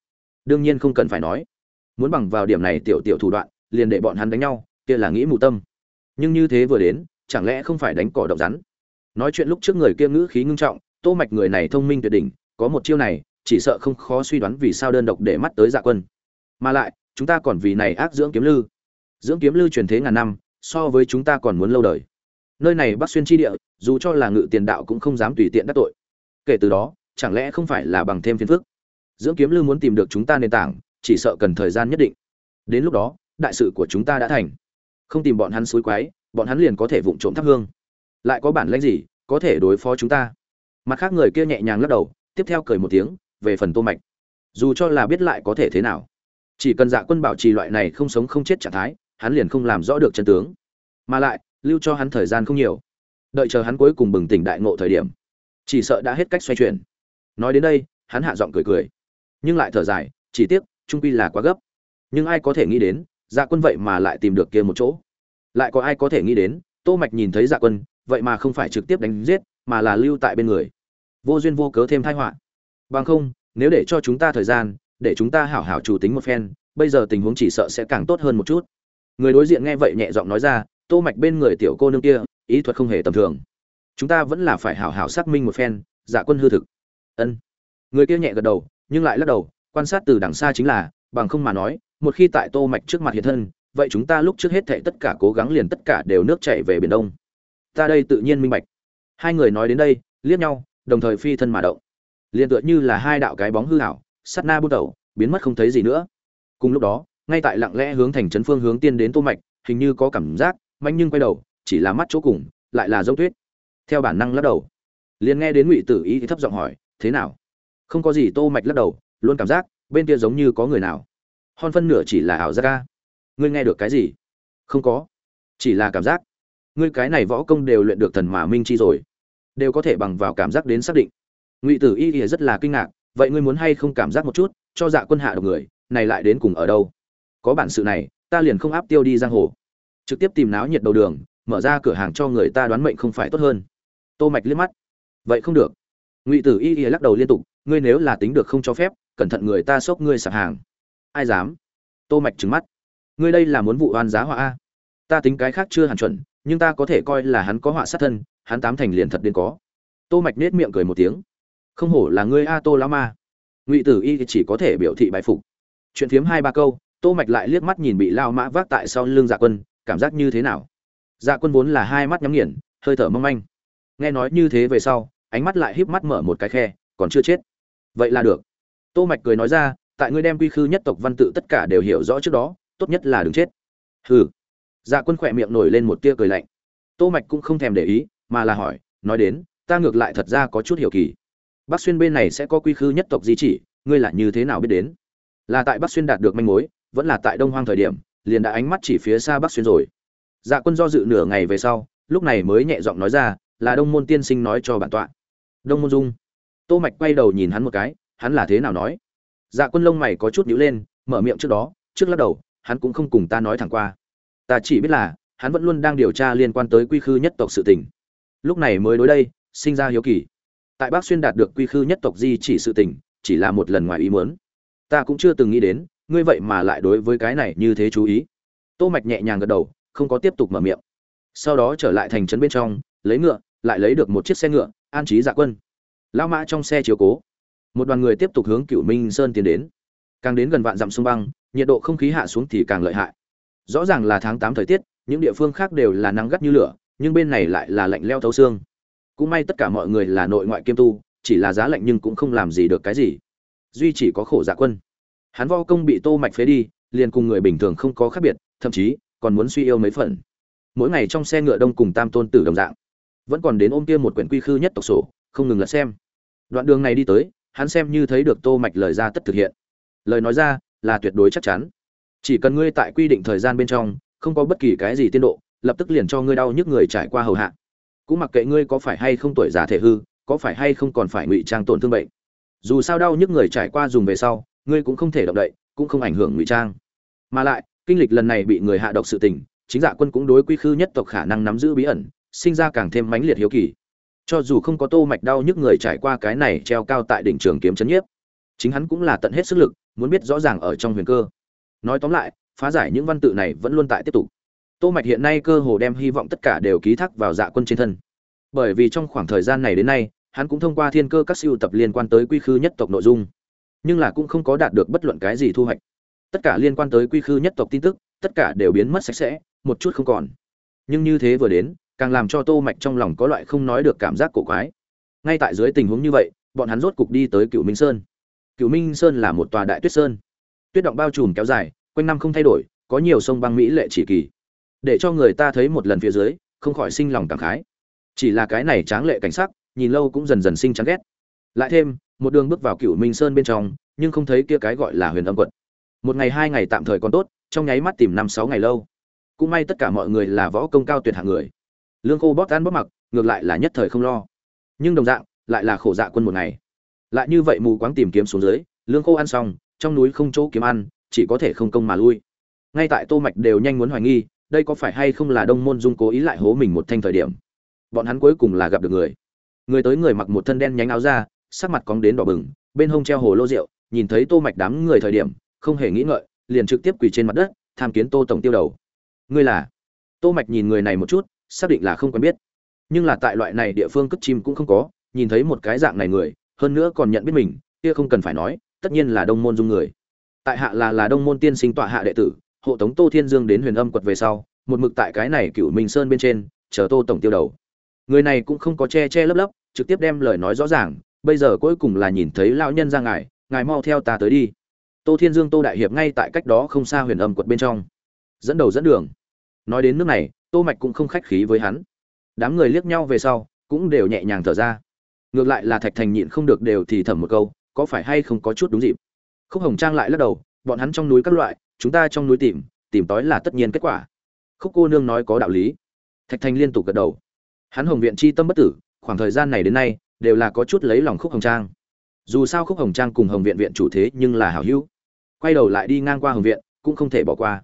đương nhiên không cần phải nói. Muốn bằng vào điểm này tiểu tiểu thủ đoạn, liền để bọn hắn đánh nhau, kia là nghĩ mù tâm. Nhưng như thế vừa đến, chẳng lẽ không phải đánh cỏ động rắn? Nói chuyện lúc trước người kia ngữ khí ngưng trọng, tô mạch người này thông minh tuyệt đỉnh, có một chiêu này, chỉ sợ không khó suy đoán vì sao đơn độc để mắt tới dạ quân. Mà lại, chúng ta còn vì này ác dưỡng kiếm lư. Dưỡng kiếm lư truyền thế ngàn năm so với chúng ta còn muốn lâu đời. Nơi này bắc xuyên chi địa, dù cho là ngự tiền đạo cũng không dám tùy tiện đắc tội. Kể từ đó, chẳng lẽ không phải là bằng thêm phiền phức? Dưỡng kiếm lư muốn tìm được chúng ta nền tảng, chỉ sợ cần thời gian nhất định. Đến lúc đó, đại sự của chúng ta đã thành. Không tìm bọn hắn suối quái, bọn hắn liền có thể vụng trộm thắp hương. Lại có bản lãnh gì, có thể đối phó chúng ta? Mặt khác người kia nhẹ nhàng lắc đầu, tiếp theo cười một tiếng, về phần tô mạch. Dù cho là biết lại có thể thế nào, chỉ cần dạ quân bảo trì loại này không sống không chết trạng thái hắn liền không làm rõ được chân tướng. Mà lại, lưu cho hắn thời gian không nhiều. Đợi chờ hắn cuối cùng bừng tỉnh đại ngộ thời điểm, chỉ sợ đã hết cách xoay chuyển. Nói đến đây, hắn hạ giọng cười cười. Nhưng lại thở dài, chỉ tiếc, trung quy là quá gấp. Nhưng ai có thể nghĩ đến dạ quân vậy mà lại tìm được kia một chỗ. Lại có ai có thể nghĩ đến, tô mạch nhìn thấy dạ quân, vậy mà không phải trực tiếp đánh giết, mà là lưu tại bên người. Vô duyên vô cớ thêm tai họa. Bằng không, nếu để cho chúng ta thời gian, để chúng ta hảo hảo chủ tính một phen, bây giờ tình huống chỉ sợ sẽ càng tốt hơn một chút người đối diện nghe vậy nhẹ giọng nói ra, tô mạch bên người tiểu cô nương kia, ý thuật không hề tầm thường. Chúng ta vẫn là phải hảo hảo xác minh một phen giả quân hư thực. Ân. Người kia nhẹ gật đầu, nhưng lại lắc đầu, quan sát từ đằng xa chính là, bằng không mà nói, một khi tại tô mạch trước mặt hiện thân, vậy chúng ta lúc trước hết thảy tất cả cố gắng liền tất cả đều nước chảy về biển đông. Ta đây tự nhiên minh bạch. Hai người nói đến đây, liếc nhau, đồng thời phi thân mà động. Liền tựa như là hai đạo cái bóng hư ảo sát na bút đầu biến mất không thấy gì nữa. Cùng lúc đó ngay tại lặng lẽ hướng thành trấn phương hướng tiên đến tô mạch, hình như có cảm giác mạnh nhưng quay đầu, chỉ là mắt chỗ cùng, lại là dấu tuyết. Theo bản năng lắc đầu. Liền nghe đến ngụy tử ý thấp giọng hỏi, thế nào? Không có gì. Tô mạch lắc đầu, luôn cảm giác, bên kia giống như có người nào. Hon phân nửa chỉ là ảo giác ca ngươi nghe được cái gì? Không có. Chỉ là cảm giác. Ngươi cái này võ công đều luyện được thần mà minh chi rồi. Đều có thể bằng vào cảm giác đến xác định. Ngụy tử y thì rất là kinh ngạc, vậy ngươi muốn hay không cảm giác một chút, cho dạ quân hạ độc người, này lại đến cùng ở đâu? Có bản sự này, ta liền không áp tiêu đi giang hồ. Trực tiếp tìm náo nhiệt đầu đường, mở ra cửa hàng cho người ta đoán mệnh không phải tốt hơn. Tô mạch liếc mắt. Vậy không được. Ngụy tử y y lắc đầu liên tục, ngươi nếu là tính được không cho phép, cẩn thận người ta xốc ngươi sạp hàng. Ai dám? Tô mạch trừng mắt. Ngươi đây là muốn vụ oan giá họa a? Ta tính cái khác chưa hẳn chuẩn, nhưng ta có thể coi là hắn có họa sát thân, hắn tám thành liền thật đến có. Tô mạch nết miệng cười một tiếng. Không hổ là ngươi a tô lão ma. Ngụy tử y chỉ có thể biểu thị bài phục. Chuyện phiếm hai ba câu tô mạch lại liếc mắt nhìn bị lao mã vác tại sau lưng dạ quân, cảm giác như thế nào? Dạ quân vốn là hai mắt nhắm nghiền, hơi thở mong manh. Nghe nói như thế về sau, ánh mắt lại híp mắt mở một cái khe, còn chưa chết. Vậy là được. Tô mạch cười nói ra, tại ngươi đem quy khư nhất tộc văn tự tất cả đều hiểu rõ trước đó, tốt nhất là đừng chết. Hừ. Dạ quân khỏe miệng nổi lên một tia cười lạnh. Tô mạch cũng không thèm để ý, mà là hỏi, nói đến, ta ngược lại thật ra có chút hiểu kỳ. Bắc xuyên bên này sẽ có quy khư nhất tộc di chỉ, ngươi là như thế nào biết đến? Là tại bắc xuyên đạt được manh mối vẫn là tại đông hoang thời điểm, liền đã ánh mắt chỉ phía xa bắc xuyên rồi. Dạ quân do dự nửa ngày về sau, lúc này mới nhẹ giọng nói ra, là đông môn tiên sinh nói cho bản tọa. Đông môn dung. Tô mạch quay đầu nhìn hắn một cái, hắn là thế nào nói? Dạ quân lông mày có chút nhíu lên, mở miệng trước đó, trước lắc đầu, hắn cũng không cùng ta nói thẳng qua. Ta chỉ biết là, hắn vẫn luôn đang điều tra liên quan tới quy khư nhất tộc sự tình. Lúc này mới đối đây, sinh ra hiếu kỳ. Tại bắc xuyên đạt được quy khư nhất tộc di chỉ sự tình, chỉ là một lần ngoài ý muốn. Ta cũng chưa từng nghĩ đến ngươi vậy mà lại đối với cái này như thế chú ý. Tô mạch nhẹ nhàng gật đầu, không có tiếp tục mở miệng. Sau đó trở lại thành trấn bên trong, lấy ngựa, lại lấy được một chiếc xe ngựa, an trí dạ quân. Lao mã trong xe chiếu cố. Một đoàn người tiếp tục hướng Cửu minh sơn tiến đến. Càng đến gần vạn dặm sông băng, nhiệt độ không khí hạ xuống thì càng lợi hại. Rõ ràng là tháng tám thời tiết, những địa phương khác đều là nắng gắt như lửa, nhưng bên này lại là lạnh leo thấu xương. Cũng may tất cả mọi người là nội ngoại kiêm tu, chỉ là giá lạnh nhưng cũng không làm gì được cái gì. Duy chỉ có khổ dạ quân hắn vo công bị tô mạch phế đi, liền cùng người bình thường không có khác biệt, thậm chí còn muốn suy yêu mấy phần. Mỗi ngày trong xe ngựa đông cùng tam tôn tử đồng dạng. Vẫn còn đến ôm kia một quyển quy khư nhất tộc sổ, không ngừng lật xem. Đoạn đường này đi tới, hắn xem như thấy được tô mạch lời ra tất thực hiện. Lời nói ra là tuyệt đối chắc chắn. Chỉ cần ngươi tại quy định thời gian bên trong, không có bất kỳ cái gì tiên độ, lập tức liền cho ngươi đau nhức người trải qua hầu hạ. Cũng mặc kệ ngươi có phải hay không tuổi già thể hư, có phải hay không còn phải ngụy trang tổn thương bệnh. Dù sao đau nhức người trải qua dùng về sau ngươi cũng không thể động đậy, cũng không ảnh hưởng ngụy trang. Mà lại, kinh lịch lần này bị người hạ độc sự tình, chính dạ quân cũng đối quy khư nhất tộc khả năng nắm giữ bí ẩn, sinh ra càng thêm mãnh liệt hiếu kỳ. Cho dù không có tô mạch đau nhức người trải qua cái này treo cao tại đỉnh trường kiếm chấn nhiếp, chính hắn cũng là tận hết sức lực, muốn biết rõ ràng ở trong huyền cơ. Nói tóm lại, phá giải những văn tự này vẫn luôn tại tiếp tục. Tô mạch hiện nay cơ hồ đem hy vọng tất cả đều ký thác vào dạ quân trên thân. Bởi vì trong khoảng thời gian này đến nay, hắn cũng thông qua thiên cơ các siêu tập liên quan tới quy khư nhất tộc nội dung nhưng là cũng không có đạt được bất luận cái gì thu hoạch. Tất cả liên quan tới quy khư nhất tộc tin tức, tất cả đều biến mất sạch sẽ, một chút không còn. Nhưng như thế vừa đến, càng làm cho tô mạch trong lòng có loại không nói được cảm giác cổ quái. Ngay tại dưới tình huống như vậy, bọn hắn rốt cục đi tới cựu minh sơn. Cựu minh sơn là một tòa đại tuyết sơn. Tuyết động bao trùm kéo dài, quanh năm không thay đổi, có nhiều sông băng mỹ lệ chỉ kỳ. Để cho người ta thấy một lần phía dưới, không khỏi sinh lòng cảm khái. Chỉ là cái này tráng lệ cảnh sắc, nhìn lâu cũng dần dần sinh chán ghét. Lại thêm một đường bước vào cựu minh sơn bên trong, nhưng không thấy kia cái gọi là huyền âm quận một ngày hai ngày tạm thời còn tốt, trong nháy mắt tìm năm sáu ngày lâu. Cũng may tất cả mọi người là võ công cao tuyệt hạng người. Lương khô bóp tan bóp mặc, ngược lại là nhất thời không lo. Nhưng đồng dạng, lại là khổ dạ quân một ngày. Lại như vậy mù quáng tìm kiếm xuống dưới, lương khô ăn xong, trong núi không chỗ kiếm ăn, chỉ có thể không công mà lui. Ngay tại tô mạch đều nhanh muốn hoài nghi, đây có phải hay không là đông môn dung cố ý lại hố mình một thanh thời điểm. Bọn hắn cuối cùng là gặp được người. Người tới người mặc một thân đen nhánh áo ra sắc mặt cóng đến đỏ bừng, bên hông treo hồ lô rượu, nhìn thấy tô mạch đám người thời điểm, không hề nghĩ ngợi, liền trực tiếp quỳ trên mặt đất, tham kiến tô tổng tiêu đầu. Ngươi là? Tô mạch nhìn người này một chút, xác định là không quen biết. Nhưng là tại loại này địa phương cất chim cũng không có, nhìn thấy một cái dạng này người, hơn nữa còn nhận biết mình, kia không cần phải nói, tất nhiên là đông môn dung người. Tại hạ là là đông môn tiên sinh tọa hạ đệ tử, hộ tống tô thiên dương đến huyền âm quật về sau, một mực tại cái này cửu minh sơn bên trên, chờ tô tổng tiêu đầu. Người này cũng không có che che lấp lấp, trực tiếp đem lời nói rõ ràng bây giờ cuối cùng là nhìn thấy lão nhân ra ngài ngài mau theo ta tới đi. Tô thiên dương, tô đại hiệp ngay tại cách đó không xa huyền âm quật bên trong. Dẫn đầu dẫn đường. Nói đến nước này, tô mạch cũng không khách khí với hắn. Đám người liếc nhau về sau, cũng đều nhẹ nhàng thở ra. Ngược lại là thạch thành nhịn không được đều thì thầm một câu, có phải hay không có chút đúng dịp? Khúc hồng trang lại lắc đầu, bọn hắn trong núi các loại, chúng ta trong núi tìm tìm tối là tất nhiên kết quả. Khúc cô nương nói có đạo lý. Thạch thành liên tục gật đầu. Hắn hồng viện chi tâm bất tử, khoảng thời gian này đến nay đều là có chút lấy lòng khúc hồng trang. Dù sao khúc hồng trang cùng hồng viện viện chủ thế nhưng là hảo hữu. Quay đầu lại đi ngang qua hồng viện, cũng không thể bỏ qua.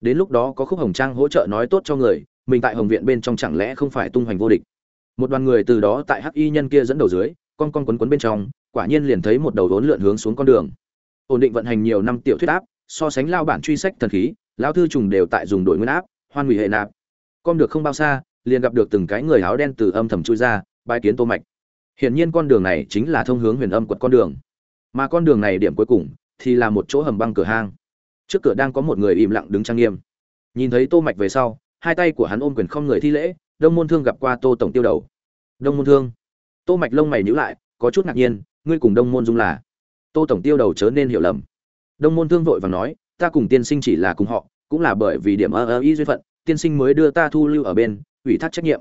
Đến lúc đó có khúc hồng trang hỗ trợ nói tốt cho người, mình tại hồng viện bên trong chẳng lẽ không phải tung hoành vô địch. Một đoàn người từ đó tại hắc y nhân kia dẫn đầu dưới, con con quấn quấn bên trong, quả nhiên liền thấy một đầu đốn lượn hướng xuống con đường. Ổn định vận hành nhiều năm tiểu thuyết áp, so sánh lao bản truy sách thần khí lao thư trùng đều tại dùng đổi nguyên áp, hoan hủy hệ nạp. Con được không bao xa, liền gặp được từng cái người áo đen từ âm thầm chui ra bãi kiến tô mạch hiển nhiên con đường này chính là thông hướng huyền âm quật con đường. Mà con đường này điểm cuối cùng thì là một chỗ hầm băng cửa hang. Trước cửa đang có một người im lặng đứng trang nghiêm. Nhìn thấy tô mạch về sau, hai tay của hắn ôm quyền không người thi lễ, đông môn thương gặp qua tô tổng tiêu đầu. Đông môn thương. Tô mạch lông mày nhíu lại, có chút ngạc nhiên, ngươi cùng đông môn dung là? Tô tổng tiêu đầu chớ nên hiểu lầm. Đông môn thương vội vàng nói, ta cùng tiên sinh chỉ là cùng họ, cũng là bởi vì điểm ơ ơ y duyên phận, tiên sinh mới đưa ta thu lưu ở bên, ủy thác trách nhiệm.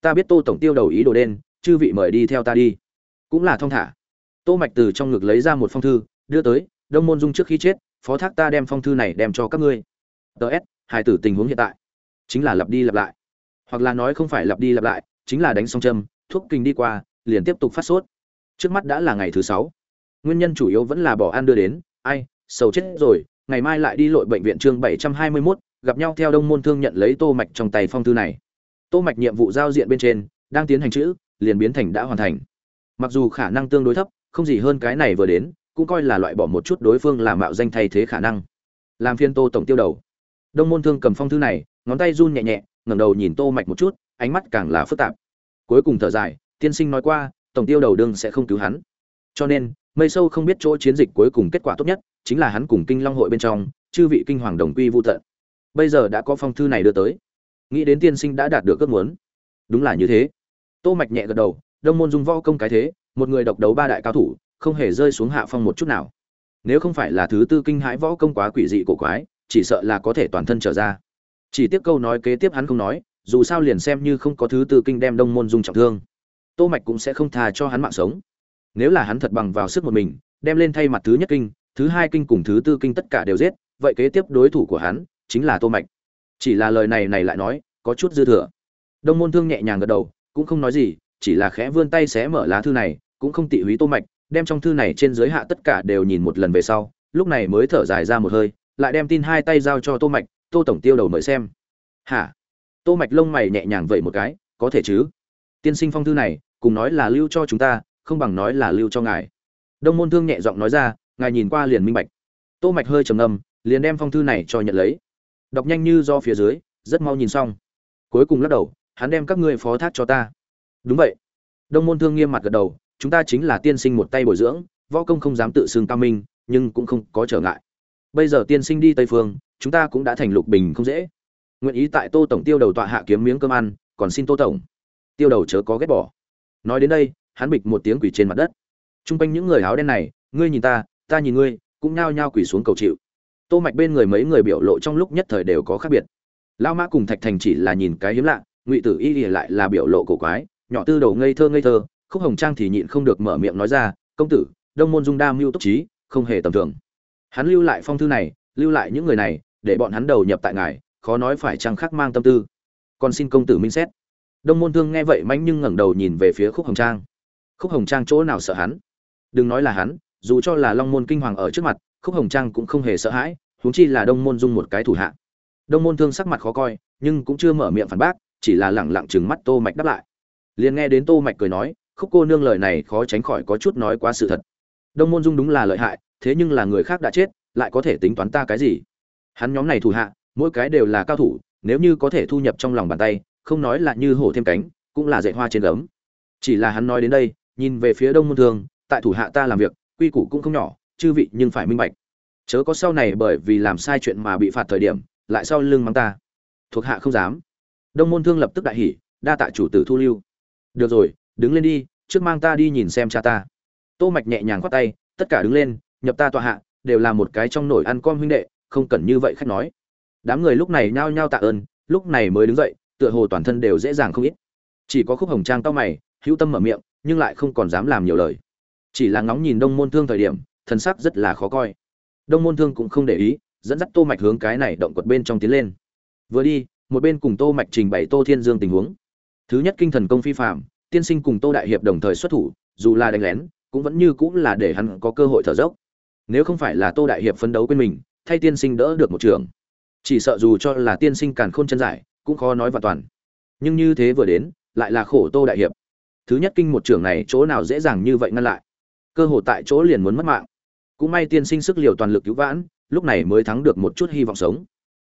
Ta biết tô tổng tiêu đầu ý đồ đen chư vị mời đi theo ta đi. Cũng là thong thả. Tô mạch từ trong ngực lấy ra một phong thư đưa tới đông môn dung trước khi chết phó thác ta đem phong thư này đem cho các ngươi. Ts hai tử tình huống hiện tại. Chính là lặp đi lặp lại. Hoặc là nói không phải lặp đi lặp lại chính là đánh xong châm thuốc kinh đi qua liền tiếp tục phát sốt. Trước mắt đã là ngày thứ sáu. Nguyên nhân chủ yếu vẫn là bỏ ăn đưa đến. Ai sầu chết rồi ngày mai lại đi lội bệnh viện chương 721, gặp nhau theo đông môn thương nhận lấy tô mạch trong tay phong thư này. Tô mạch nhiệm vụ giao diện bên trên đang tiến hành chữ liền biến thành đã hoàn thành. Mặc dù khả năng tương đối thấp, không gì hơn cái này vừa đến, cũng coi là loại bỏ một chút đối phương làm mạo danh thay thế khả năng. Làm phiên tô tổng tiêu đầu. Đông môn thương cầm phong thư này, ngón tay run nhẹ nhẹ, ngẩng đầu nhìn tô mạch một chút, ánh mắt càng là phức tạp. Cuối cùng thở dài, tiên sinh nói qua, tổng tiêu đầu đương sẽ không cứu hắn. Cho nên, mây sâu không biết chỗ chiến dịch cuối cùng kết quả tốt nhất, chính là hắn cùng kinh long hội bên trong, chư vị kinh hoàng đồng quy vu tận. Bây giờ đã có phong thư này đưa tới. Nghĩ đến tiên sinh đã đạt được ước muốn. Đúng là như thế tô mạch nhẹ gật đầu, đông môn dung võ công cái thế, một người độc đấu ba đại cao thủ, không hề rơi xuống hạ phong một chút nào. Nếu không phải là thứ tư kinh hãi võ công quá quỷ dị cổ quái, chỉ sợ là có thể toàn thân trở ra. Chỉ tiếp câu nói kế tiếp hắn không nói, dù sao liền xem như không có thứ tư kinh đem đông môn dung trọng thương. Tô mạch cũng sẽ không tha cho hắn mạng sống. Nếu là hắn thật bằng vào sức một mình, đem lên thay mặt thứ nhất kinh, thứ hai kinh cùng thứ tư kinh tất cả đều giết, vậy kế tiếp đối thủ của hắn chính là tô mạch. Chỉ là lời này này lại nói, có chút dư thừa. Đông môn thương nhẹ nhàng gật đầu cũng không nói gì, chỉ là khẽ vươn tay xé mở lá thư này, cũng không tị húy tô mạch, đem trong thư này trên dưới hạ tất cả đều nhìn một lần về sau, lúc này mới thở dài ra một hơi, lại đem tin hai tay giao cho tô mạch, tô tổng tiêu đầu mời xem. Hả? Tô mạch lông mày nhẹ nhàng vậy một cái, có thể chứ? Tiên sinh phong thư này, cùng nói là lưu cho chúng ta, không bằng nói là lưu cho ngài. Đông môn thương nhẹ giọng nói ra, ngài nhìn qua liền minh bạch. Tô mạch hơi trầm ngâm, liền đem phong thư này cho nhận lấy. Đọc nhanh như do phía dưới, rất mau nhìn xong. Cuối cùng lắc đầu hắn đem các ngươi phó thác cho ta. Đúng vậy. Đông môn thương nghiêm mặt gật đầu, chúng ta chính là tiên sinh một tay bồi dưỡng, võ công không dám tự xưng cao minh, nhưng cũng không có trở ngại. Bây giờ tiên sinh đi tây phương, chúng ta cũng đã thành lục bình không dễ. Nguyện ý tại tô tổng tiêu đầu tọa hạ kiếm miếng cơm ăn, còn xin tô tổng. Tiêu đầu chớ có ghét bỏ. Nói đến đây, hắn bịch một tiếng quỷ trên mặt đất. T r u n g quanh những người áo đen này, ngươi nhìn ta ta nhìn ngươi, cũng nhao nhao quỷ xuống cầu chịu. Tô mạch bên người mấy người biểu lộ trong lúc nhất thời đều có khác biệt. Lao mã cùng thạch thành chỉ là nhìn cái hiếm lạ ngụy tử y lại là biểu lộ cổ quái, nhỏ tư đầu ngây thơ ngây thơ, khúc hồng trang thì nhịn không được mở miệng nói ra, công tử, đông môn dung đa mưu túc trí, không hề tầm thường. Hắn lưu lại phong thư này, lưu lại những người này, để bọn hắn đầu nhập tại ngài, khó nói phải chăng khắc mang tâm tư. Còn xin công tử minh xét. Đông môn thương nghe vậy mánh nhưng ngẩng đầu nhìn về phía khúc hồng trang. Khúc hồng trang chỗ nào sợ hắn? Đừng nói là hắn, dù cho là long môn kinh hoàng ở trước mặt, khúc hồng trang cũng không hề sợ hãi, huống chi là đông môn dung một cái thủ hạ. Đông môn thương sắc mặt khó coi, nhưng cũng chưa mở miệng phản bác chỉ là lẳng lặng trừng mắt tô mạch đáp lại. Liền nghe đến tô mạch cười nói, khúc cô nương lời này khó tránh khỏi có chút nói quá sự thật. Đông môn dung đúng là lợi hại, thế nhưng là người khác đã chết, lại có thể tính toán ta cái gì? Hắn nhóm này thủ hạ, mỗi cái đều là cao thủ, nếu như có thể thu nhập trong lòng bàn tay, không nói là như hổ thêm cánh, cũng là dạy hoa trên gấm. Chỉ là hắn nói đến đây, nhìn về phía đông môn thương, tại thủ hạ ta làm việc, quy củ cũng không nhỏ, chư vị nhưng phải minh bạch. Chớ có sau này bởi vì làm sai chuyện mà bị phạt thời điểm, lại sau lưng mắng ta. Thuộc hạ không dám đông môn thương lập tức đại hỉ, đa tạ chủ tử thu lưu. Được rồi, đứng lên đi, trước mang ta đi nhìn xem cha ta. Tô mạch nhẹ nhàng khoát tay, tất cả đứng lên, nhập ta tọa hạ, đều là một cái trong nổi ăn con huynh đệ, không cần như vậy khách nói. Đám người lúc này nhao nhao tạ ơn, lúc này mới đứng dậy, tựa hồ toàn thân đều dễ dàng không ít. Chỉ có khúc hồng trang cao mày, hữu tâm mở miệng, nhưng lại không còn dám làm nhiều lời. Chỉ là ngóng nhìn đông môn thương thời điểm, thần sắc rất là khó coi. Đông môn thương cũng không để ý, dẫn dắt tô mạch hướng cái này động quật bên trong tiến lên. Vừa đi một bên cùng tô mạch trình bày tô thiên dương tình huống. Thứ nhất kinh thần công phi phạm tiên sinh cùng tô đại hiệp đồng thời xuất thủ, dù là đánh lén, cũng vẫn như cũng là để hắn có cơ hội thở dốc. Nếu không phải là tô đại hiệp phấn đấu quên mình, thay tiên sinh đỡ được một trường. Chỉ sợ dù cho là tiên sinh càn khôn chân giải, cũng khó nói và toàn. Nhưng như thế vừa đến, lại là khổ tô đại hiệp. Thứ nhất kinh một trường này chỗ nào dễ dàng như vậy ngăn lại. Cơ hội tại chỗ liền muốn mất mạng. Cũng may tiên sinh sức liều toàn lực cứu vãn, lúc này mới thắng được một chút hy vọng sống.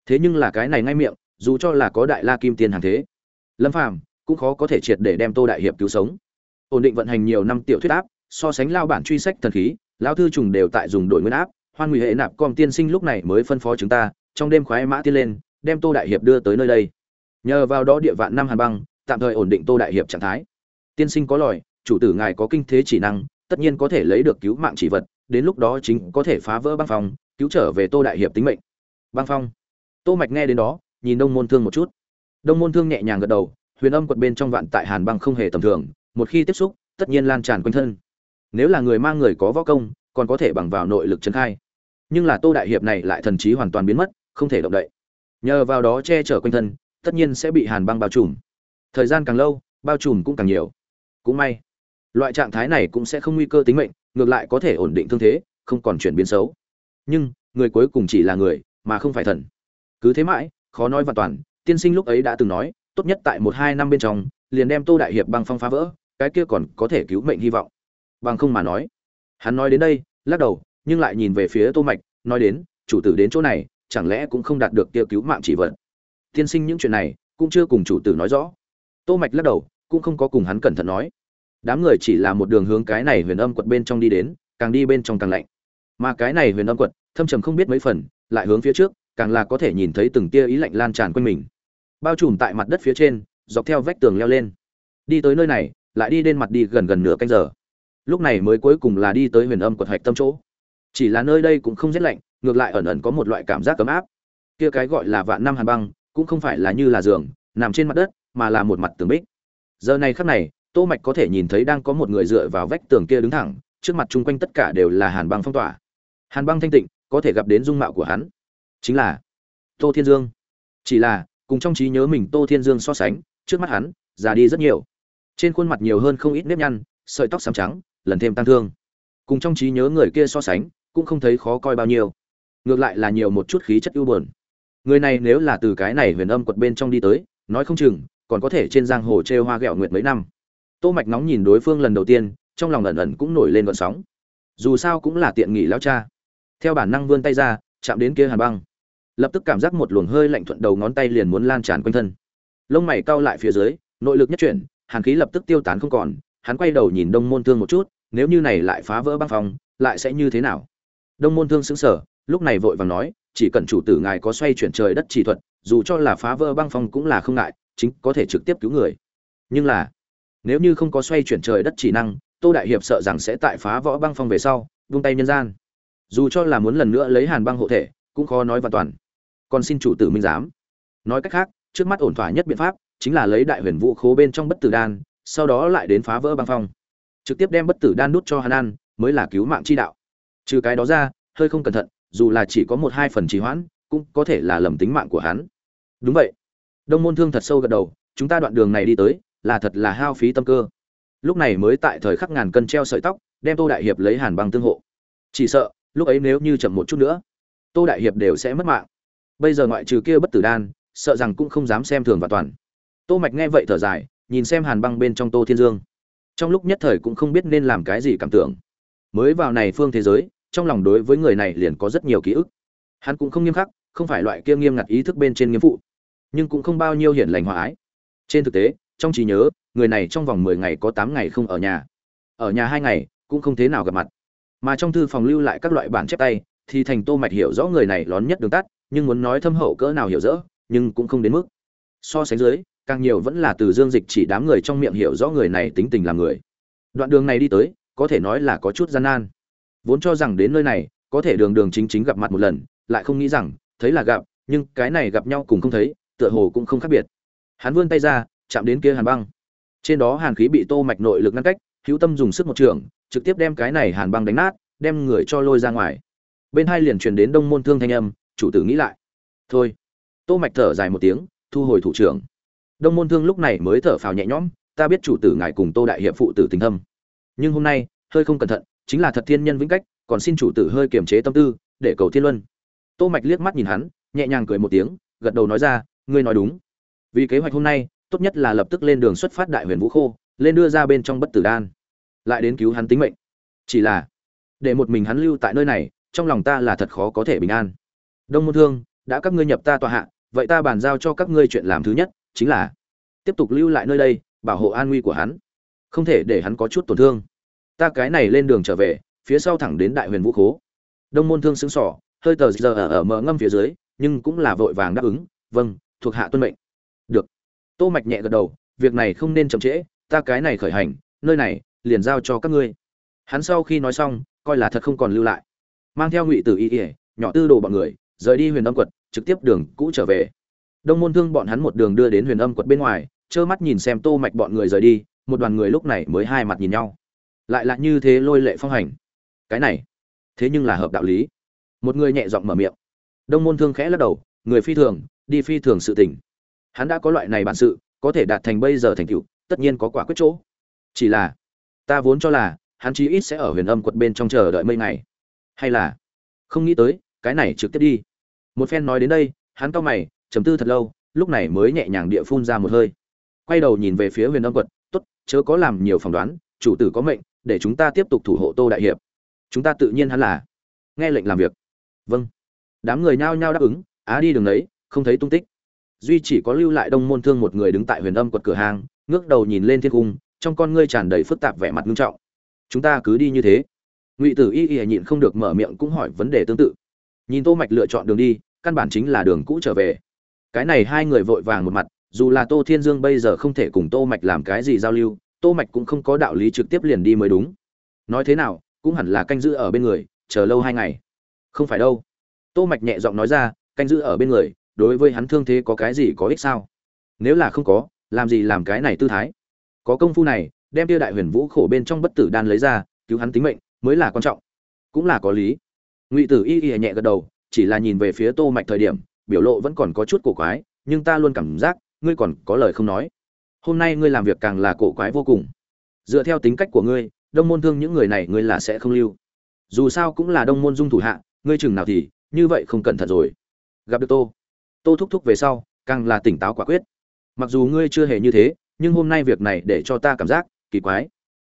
Thế nhưng là cái này ngay miệng dù cho là có đại la kim tiên hàng thế, lâm phàm cũng khó có thể triệt để đem tô đại hiệp cứu sống. Ổn định vận hành nhiều năm tiểu thuyết áp, so sánh lao bản truy sách thần khí, lao thư trùng đều tại dùng đội nguyên áp, hoan nguy hệ nạp com tiên sinh lúc này mới phân phó chúng ta, trong đêm khoái mã tiên lên, đem tô đại hiệp đưa tới nơi đây. Nhờ vào đó địa vạn năm hàn băng, tạm thời ổn định tô đại hiệp trạng thái. Tiên sinh có lòi, chủ tử ngài có kinh thế chỉ năng, tất nhiên có thể lấy được cứu mạng chỉ vật, đến lúc đó chính có thể phá vỡ băng phong, cứu trở về tô đại hiệp tính mệnh. Băng phong. Tô mạch nghe đến đó nhìn đông môn thương một chút. Đông môn thương nhẹ nhàng gật đầu, huyền âm quật bên trong vạn tại hàn băng không hề tầm thường, một khi tiếp xúc, tất nhiên lan tràn quanh thân. Nếu là người mang người có võ công, còn có thể bằng vào nội lực trấn khai. Nhưng là tô đại hiệp này lại thần trí hoàn toàn biến mất, không thể động đậy. Nhờ vào đó che chở quanh thân, tất nhiên sẽ bị hàn băng bao trùm. Thời gian càng lâu, bao trùm cũng càng nhiều. Cũng may, loại trạng thái này cũng sẽ không nguy cơ tính mệnh, ngược lại có thể ổn định thương thế, không còn chuyển biến xấu. Nhưng, người cuối cùng chỉ là người, mà không phải thần. Cứ thế mãi khó nói và toàn, tiên sinh lúc ấy đã từng nói, tốt nhất tại một hai năm bên trong, liền đem tô đại hiệp băng phong phá vỡ, cái kia còn có thể cứu mệnh hy vọng. Bằng không mà nói, hắn nói đến đây, lắc đầu, nhưng lại nhìn về phía tô mạch, nói đến, chủ tử đến chỗ này, chẳng lẽ cũng không đạt được kia cứu mạng chỉ vận? Tiên sinh những chuyện này, cũng chưa cùng chủ tử nói rõ. Tô mạch lắc đầu, cũng không có cùng hắn cẩn thận nói. Đám người chỉ là một đường hướng cái này huyền âm quật bên trong đi đến, càng đi bên trong càng lạnh. Mà cái này huyền âm quật, thâm trầm không biết mấy phần, lại hướng phía trước càng là có thể nhìn thấy từng tia ý lạnh lan tràn quanh mình. Bao trùm tại mặt đất phía trên, dọc theo vách tường leo lên. Đi tới nơi này, lại đi đến mặt đi gần gần nửa canh giờ. Lúc này mới cuối cùng là đi tới huyền âm quật hạch tâm chỗ. Chỉ là nơi đây cũng không rét lạnh, ngược lại ẩn ẩn có một loại cảm giác ấm áp. Kia cái gọi là vạn năm hàn băng, cũng không phải là như là giường, nằm trên mặt đất, mà là một mặt tường bích. Giờ này khắc này, tô mạch có thể nhìn thấy đang có một người dựa vào vách tường kia đứng thẳng, trước mặt chung quanh tất cả đều là hàn băng phong tỏa. Hàn băng thanh tịnh, có thể gặp đến dung mạo của hắn chính là tô thiên dương. Chỉ là, cùng trong trí nhớ mình tô thiên dương so sánh, trước mắt hắn, già đi rất nhiều. Trên khuôn mặt nhiều hơn không ít nếp nhăn, sợi tóc xám trắng, lần thêm tăng thương. Cùng trong trí nhớ người kia so sánh, cũng không thấy khó coi bao nhiêu. Ngược lại là nhiều một chút khí chất ưu buồn. Người này nếu là từ cái này huyền âm quật bên trong đi tới, nói không chừng, còn có thể trên giang hồ trêu hoa ghẹo nguyệt mấy năm. Tô mạch nóng nhìn đối phương lần đầu tiên, trong lòng ẩn ẩn cũng nổi lên gợn sóng. Dù sao cũng là tiện nghỉ lão cha. Theo bản năng vươn tay ra, chạm đến kia hàn băng lập tức cảm giác một luồng hơi lạnh thuận đầu ngón tay liền muốn lan tràn quanh thân. Lông mày cau lại phía dưới, nội lực nhất chuyển, hàn khí lập tức tiêu tán không còn, hắn quay đầu nhìn đông môn thương một chút, nếu như này lại phá vỡ băng phòng lại sẽ như thế nào? Đông môn thương sững sờ, lúc này vội vàng nói, chỉ cần chủ tử ngài có xoay chuyển trời đất chỉ thuật, dù cho là phá vỡ băng phong cũng là không ngại, chính có thể trực tiếp cứu người. Nhưng là, nếu như không có xoay chuyển trời đất chỉ năng, tô đại hiệp sợ rằng sẽ tại phá võ băng phong về sau, vung tay nhân gian. Dù cho là muốn lần nữa lấy hàn băng hộ thể, cũng khó nói và toàn còn xin chủ tử minh giám. Nói cách khác, trước mắt ổn thỏa nhất biện pháp chính là lấy đại huyền vũ khố bên trong bất tử đan, sau đó lại đến phá vỡ băng phong. Trực tiếp đem bất tử đan nút cho hắn ăn mới là cứu mạng chi đạo. Trừ cái đó ra, hơi không cẩn thận, dù là chỉ có một hai phần trì hoãn, cũng có thể là lầm tính mạng của hắn. Đúng vậy. Đông môn thương thật sâu gật đầu, chúng ta đoạn đường này đi tới, là thật là hao phí tâm cơ. Lúc này mới tại thời khắc ngàn cân treo sợi tóc, đem tô đại hiệp lấy hàn băng tương hộ. Chỉ sợ, lúc ấy nếu như chậm một chút nữa, tô đại hiệp đều sẽ mất mạng bây giờ ngoại trừ kia bất tử đan, sợ rằng cũng không dám xem thường và toàn. Tô mạch nghe vậy thở dài, nhìn xem hàn băng bên trong tô thiên dương. Trong lúc nhất thời cũng không biết nên làm cái gì cảm tưởng. Mới vào này phương thế giới, trong lòng đối với người này liền có rất nhiều ký ức. Hắn cũng không nghiêm khắc, không phải loại kia nghiêm ngặt ý thức bên trên nghiêm phụ, nhưng cũng không bao nhiêu hiển lành hòa ái. Trên thực tế, trong trí nhớ, người này trong vòng mười ngày có tám ngày không ở nhà. Ở nhà hai ngày, cũng không thế nào gặp mặt. Mà trong thư phòng lưu lại các loại bản chép tay, thì thành tô mạch hiểu rõ người này lón nhất đường tắt nhưng muốn nói thâm hậu cỡ nào hiểu rõ, nhưng cũng không đến mức. So sánh dưới, càng nhiều vẫn là từ dương dịch chỉ đám người trong miệng hiểu rõ người này tính tình làm người. Đoạn đường này đi tới, có thể nói là có chút gian nan. Vốn cho rằng đến nơi này, có thể đường đường chính chính gặp mặt một lần, lại không nghĩ rằng, thấy là gặp, nhưng cái này gặp nhau cùng không thấy, tựa hồ cũng không khác biệt. Hắn vươn tay ra, chạm đến kia hàn băng. Trên đó hàn khí bị tô mạch nội lực ngăn cách, hữu tâm dùng sức một trường, trực tiếp đem cái này hàn băng đánh nát, đem người cho lôi ra ngoài. Bên hai liền truyền đến đông môn thương thanh âm chủ tử nghĩ lại. Thôi. Tô mạch thở dài một tiếng, thu hồi thủ trưởng. Đông môn thương lúc này mới thở phào nhẹ nhõm, ta biết chủ tử ngài cùng tô đại hiệp phụ tử tình thâm. Nhưng hôm nay, hơi không cẩn thận, chính là thật thiên nhân vĩnh cách, còn xin chủ tử hơi kiềm chế tâm tư, để cầu thiên luân. Tô mạch liếc mắt nhìn hắn, nhẹ nhàng cười một tiếng, gật đầu nói ra, ngươi nói đúng. Vì kế hoạch hôm nay, tốt nhất là lập tức lên đường xuất phát đại huyền vũ khô, lên đưa ra bên trong bất tử đan, lại đến cứu hắn tính mệnh. Chỉ là, để một mình hắn lưu tại nơi này, trong lòng ta là thật khó có thể bình an đông môn thương, đã các ngươi nhập ta tòa hạ, vậy ta bàn giao cho các ngươi chuyện làm thứ nhất, chính là tiếp tục lưu lại nơi đây, bảo hộ an nguy của hắn. Không thể để hắn có chút tổn thương. Ta cái này lên đường trở về, phía sau thẳng đến đại huyền vũ khố. Đông môn thương xứng sỏ hơi tờ giờ ở ở mở ngâm phía dưới, nhưng cũng là vội vàng đáp ứng vâng thuộc hạ tuân mệnh. Được. Tô mạch nhẹ gật đầu, việc này không nên chậm trễ, ta cái này khởi hành, nơi này liền giao cho các ngươi. Hắn sau khi nói xong, coi là thật không còn lưu lại. Mang theo ngụy tử y ỉa nhỏ tư đồ bọn người rời đi huyền âm quật, trực tiếp đường cũ trở về. Đông môn thương bọn hắn một đường đưa đến huyền âm quật bên ngoài, trơ mắt nhìn xem tô mạch bọn người rời đi, một đoàn người lúc này mới hai mặt nhìn nhau. Lại là như thế lôi lệ phong hành. Cái này, thế nhưng là hợp đạo lý. Một người nhẹ giọng mở miệng. Đông môn thương khẽ lắc đầu, người phi thường, đi phi thường sự tình. Hắn đã có loại này bản sự, có thể đạt thành bây giờ thành tựu, tất nhiên có quả quyết chỗ. Chỉ là, ta vốn cho là, hắn chí ít sẽ ở huyền âm quật bên trong chờ đợi mấy ngày. Hay là, không nghĩ tới cái này trực tiếp đi. Một phen nói đến đây, hắn cau mày, trầm tư thật lâu, lúc này mới nhẹ nhàng địa phun ra một hơi. Quay đầu nhìn về phía huyền âm quật, tốt, chớ có làm nhiều phỏng đoán, chủ tử có mệnh, để chúng ta tiếp tục thủ hộ tô đại hiệp. Chúng ta tự nhiên hắn là. Nghe lệnh làm việc. Vâng. Đám người nhao nhao đáp ứng, á đi đường đấy, không thấy tung tích. Duy chỉ có lưu lại đông môn thương một người đứng tại huyền âm quật cửa hàng, ngước đầu nhìn lên thiên cung, trong con ngươi tràn đầy phức tạp vẻ mặt nghiêm trọng. Chúng ta cứ đi như thế. Ngụy tử y y nhịn không được mở miệng cũng hỏi vấn đề tương tự nhìn tô mạch lựa chọn đường đi, căn bản chính là đường cũ trở về. Cái này hai người vội vàng một mặt, dù là tô thiên dương bây giờ không thể cùng tô mạch làm cái gì giao lưu, tô mạch cũng không có đạo lý trực tiếp liền đi mới đúng. Nói thế nào, cũng hẳn là canh giữ ở bên người, chờ lâu hai ngày. Không phải đâu. Tô mạch nhẹ giọng nói ra, canh giữ ở bên người, đối với hắn thương thế có cái gì có ích sao? Nếu là không có, làm gì làm cái này tư thái? Có công phu này, đem tiêu đại huyền vũ khổ bên trong bất tử đan lấy ra, cứu hắn tính mệnh, mới là quan trọng. Cũng là có lý ngụy tử y y nhẹ gật đầu, chỉ là nhìn về phía tô mạch thời điểm, biểu lộ vẫn còn có chút cổ quái, nhưng ta luôn cảm giác, ngươi còn có lời không nói. Hôm nay ngươi làm việc càng là cổ quái vô cùng. Dựa theo tính cách của ngươi, đông môn thương những người này ngươi là sẽ không lưu. Dù sao cũng là đông môn dung thủ hạ, ngươi chừng nào thì, như vậy không cẩn thận rồi. Gặp được tô. Tô thúc thúc về sau, càng là tỉnh táo quả quyết. Mặc dù ngươi chưa hề như thế, nhưng hôm nay việc này để cho ta cảm giác, kỳ quái.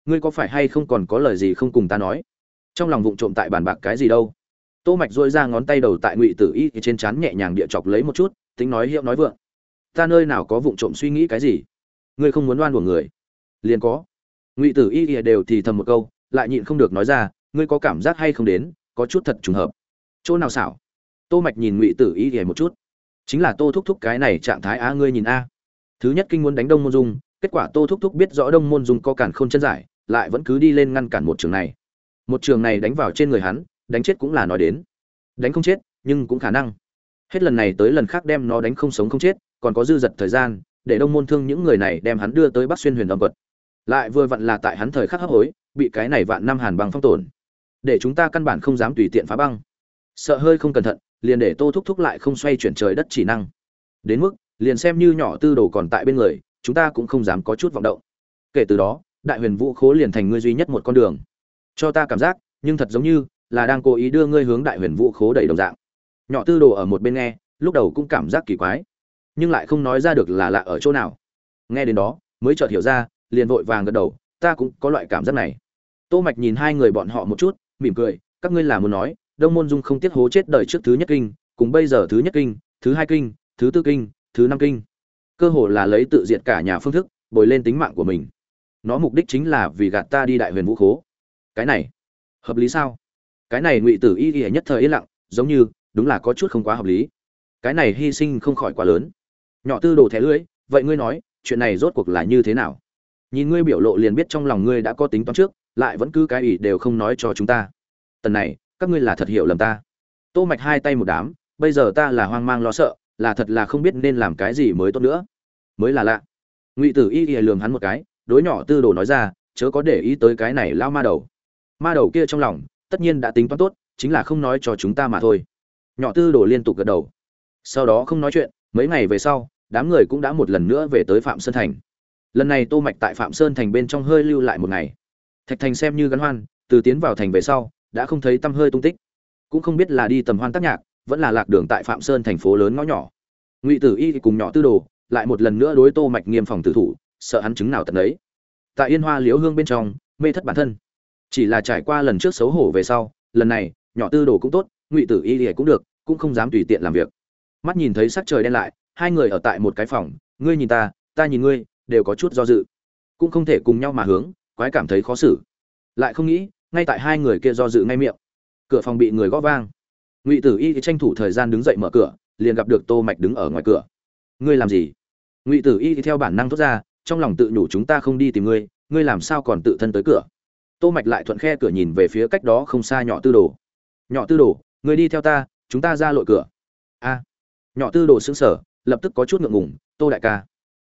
Ngươi có phải hay không còn có lời gì không cùng ta nói? Trong lòng vụng trộm tại bàn bạc cái gì đâu? Tô mạch dội ra ngón tay đầu tại ngụy tử y trên trán nhẹ nhàng địa chọc lấy một chút, tính nói hiệu nói vượng. Ta nơi nào có vụng trộm suy nghĩ cái gì? Ngươi không muốn đoan của người? Liền có. Ngụy tử y đều thì thầm một câu, lại nhịn không được nói ra, ngươi có cảm giác hay không đến, có chút thật trùng hợp. Chỗ nào xảo? Tô mạch nhìn ngụy tử y ỉa một chút. Chính là tô thúc thúc cái này trạng thái á, ngươi nhìn a. Thứ nhất kinh muốn đánh đông môn dung, kết quả tô thúc thúc biết rõ đông môn dung có cản không chân giải, lại vẫn cứ đi lên ngăn cản một trường này. Một trường này đánh vào trên người hắn đánh chết cũng là nói đến. Đánh không chết, nhưng cũng khả năng. Hết lần này tới lần khác đem nó đánh không sống không chết, còn có dư dật thời gian, để đông môn thương những người này đem hắn đưa tới bắc xuyên huyền âm quật. Lại vừa vặn là tại hắn thời khắc hấp hối, bị cái này vạn năm hàn băng phong tổn. Để chúng ta căn bản không dám tùy tiện phá băng. Sợ hơi không cẩn thận, liền để tô thúc thúc lại không xoay chuyển trời đất chỉ năng. Đến mức, liền xem như nhỏ tư đồ còn tại bên người, chúng ta cũng không dám có chút vọng động. Kể từ đó, đại huyền vũ khố liền thành ngươi duy nhất một con đường. Cho ta cảm giác, nhưng thật giống như là đang cố ý đưa ngươi hướng đại huyền vũ khố đầy đồng dạng. Nhỏ tư đồ ở một bên nghe, lúc đầu cũng cảm giác kỳ quái, nhưng lại không nói ra được là lạ ở chỗ nào. Nghe đến đó, mới chợt hiểu ra, liền vội vàng gật đầu, ta cũng có loại cảm giác này. Tô mạch nhìn hai người bọn họ một chút, mỉm cười, các ngươi là muốn nói, đông môn dung không tiết hố chết đời trước thứ nhất kinh, cùng bây giờ thứ nhất kinh, thứ hai kinh, thứ tư kinh, thứ năm kinh. Cơ hồ là lấy tự diệt cả nhà phương thức, bồi lên tính mạng của mình. Nó mục đích chính là vì gạt ta đi đại huyền vũ khố. Cái này, hợp lý sao? Cái này ngụy tử y y nhất thời yên lặng, giống như, đúng là có chút không quá hợp lý. Cái này hy sinh không khỏi quá lớn. Nhỏ tư đồ thẻ lưỡi, vậy ngươi nói, chuyện này rốt cuộc là như thế nào? Nhìn ngươi biểu lộ liền biết trong lòng ngươi đã có tính toán trước, lại vẫn cứ cái ý đều không nói cho chúng ta. Tần này, các ngươi là thật hiểu lầm ta. Tô mạch hai tay một đám, bây giờ ta là hoang mang lo sợ, là thật là không biết nên làm cái gì mới tốt nữa. Mới là lạ. Ngụy tử y y lườm hắn một cái, đối nhỏ tư đồ nói ra, chớ có để ý tới cái này lao ma đầu. Ma đầu kia trong lòng tất nhiên đã tính toán tốt, chính là không nói cho chúng ta mà thôi. Nhỏ tư đồ liên tục gật đầu. Sau đó không nói chuyện, mấy ngày về sau, đám người cũng đã một lần nữa về tới phạm sơn thành. Lần này tô mạch tại phạm sơn thành bên trong hơi lưu lại một ngày. Thạch thành xem như gắn hoan, từ tiến vào thành về sau, đã không thấy tâm hơi tung tích. Cũng không biết là đi tầm hoan tác nhạc, vẫn là lạc đường tại phạm sơn thành phố lớn ngõ nhỏ. Ngụy tử y cùng nhỏ tư đồ, lại một lần nữa đối tô mạch nghiêm phòng tử thủ, sợ hắn chứng nào tận đấy tại yên hoa liễu hương bên trong, mê thất bản thân chỉ là trải qua lần trước xấu hổ về sau, lần này, nhỏ tư đồ cũng tốt, ngụy tử y cũng được, cũng không dám tùy tiện làm việc. Mắt nhìn thấy sắc trời đen lại, hai người ở tại một cái phòng, ngươi nhìn ta ta nhìn ngươi, đều có chút do dự. Cũng không thể cùng nhau mà hướng, quái cảm thấy khó xử. Lại không nghĩ, ngay tại hai người kia do dự ngay miệng. Cửa phòng bị người gõ vang. Ngụy tử y tranh thủ thời gian đứng dậy mở cửa, liền gặp được tô mạch đứng ở ngoài cửa. Ngươi làm gì? Ngụy tử y theo bản năng thoát ra, trong lòng tự nhủ chúng ta không đi tìm ngươi ngươi làm sao còn tự thân tới cửa? Tô mạch lại thuận khe cửa nhìn về phía cách đó không xa nhỏ tư đồ. Nhỏ tư đồ, người đi theo ta, chúng ta ra lội cửa. A. Nhỏ tư đồ sững sờ, lập tức có chút ngượng ngùng, tô đại ca,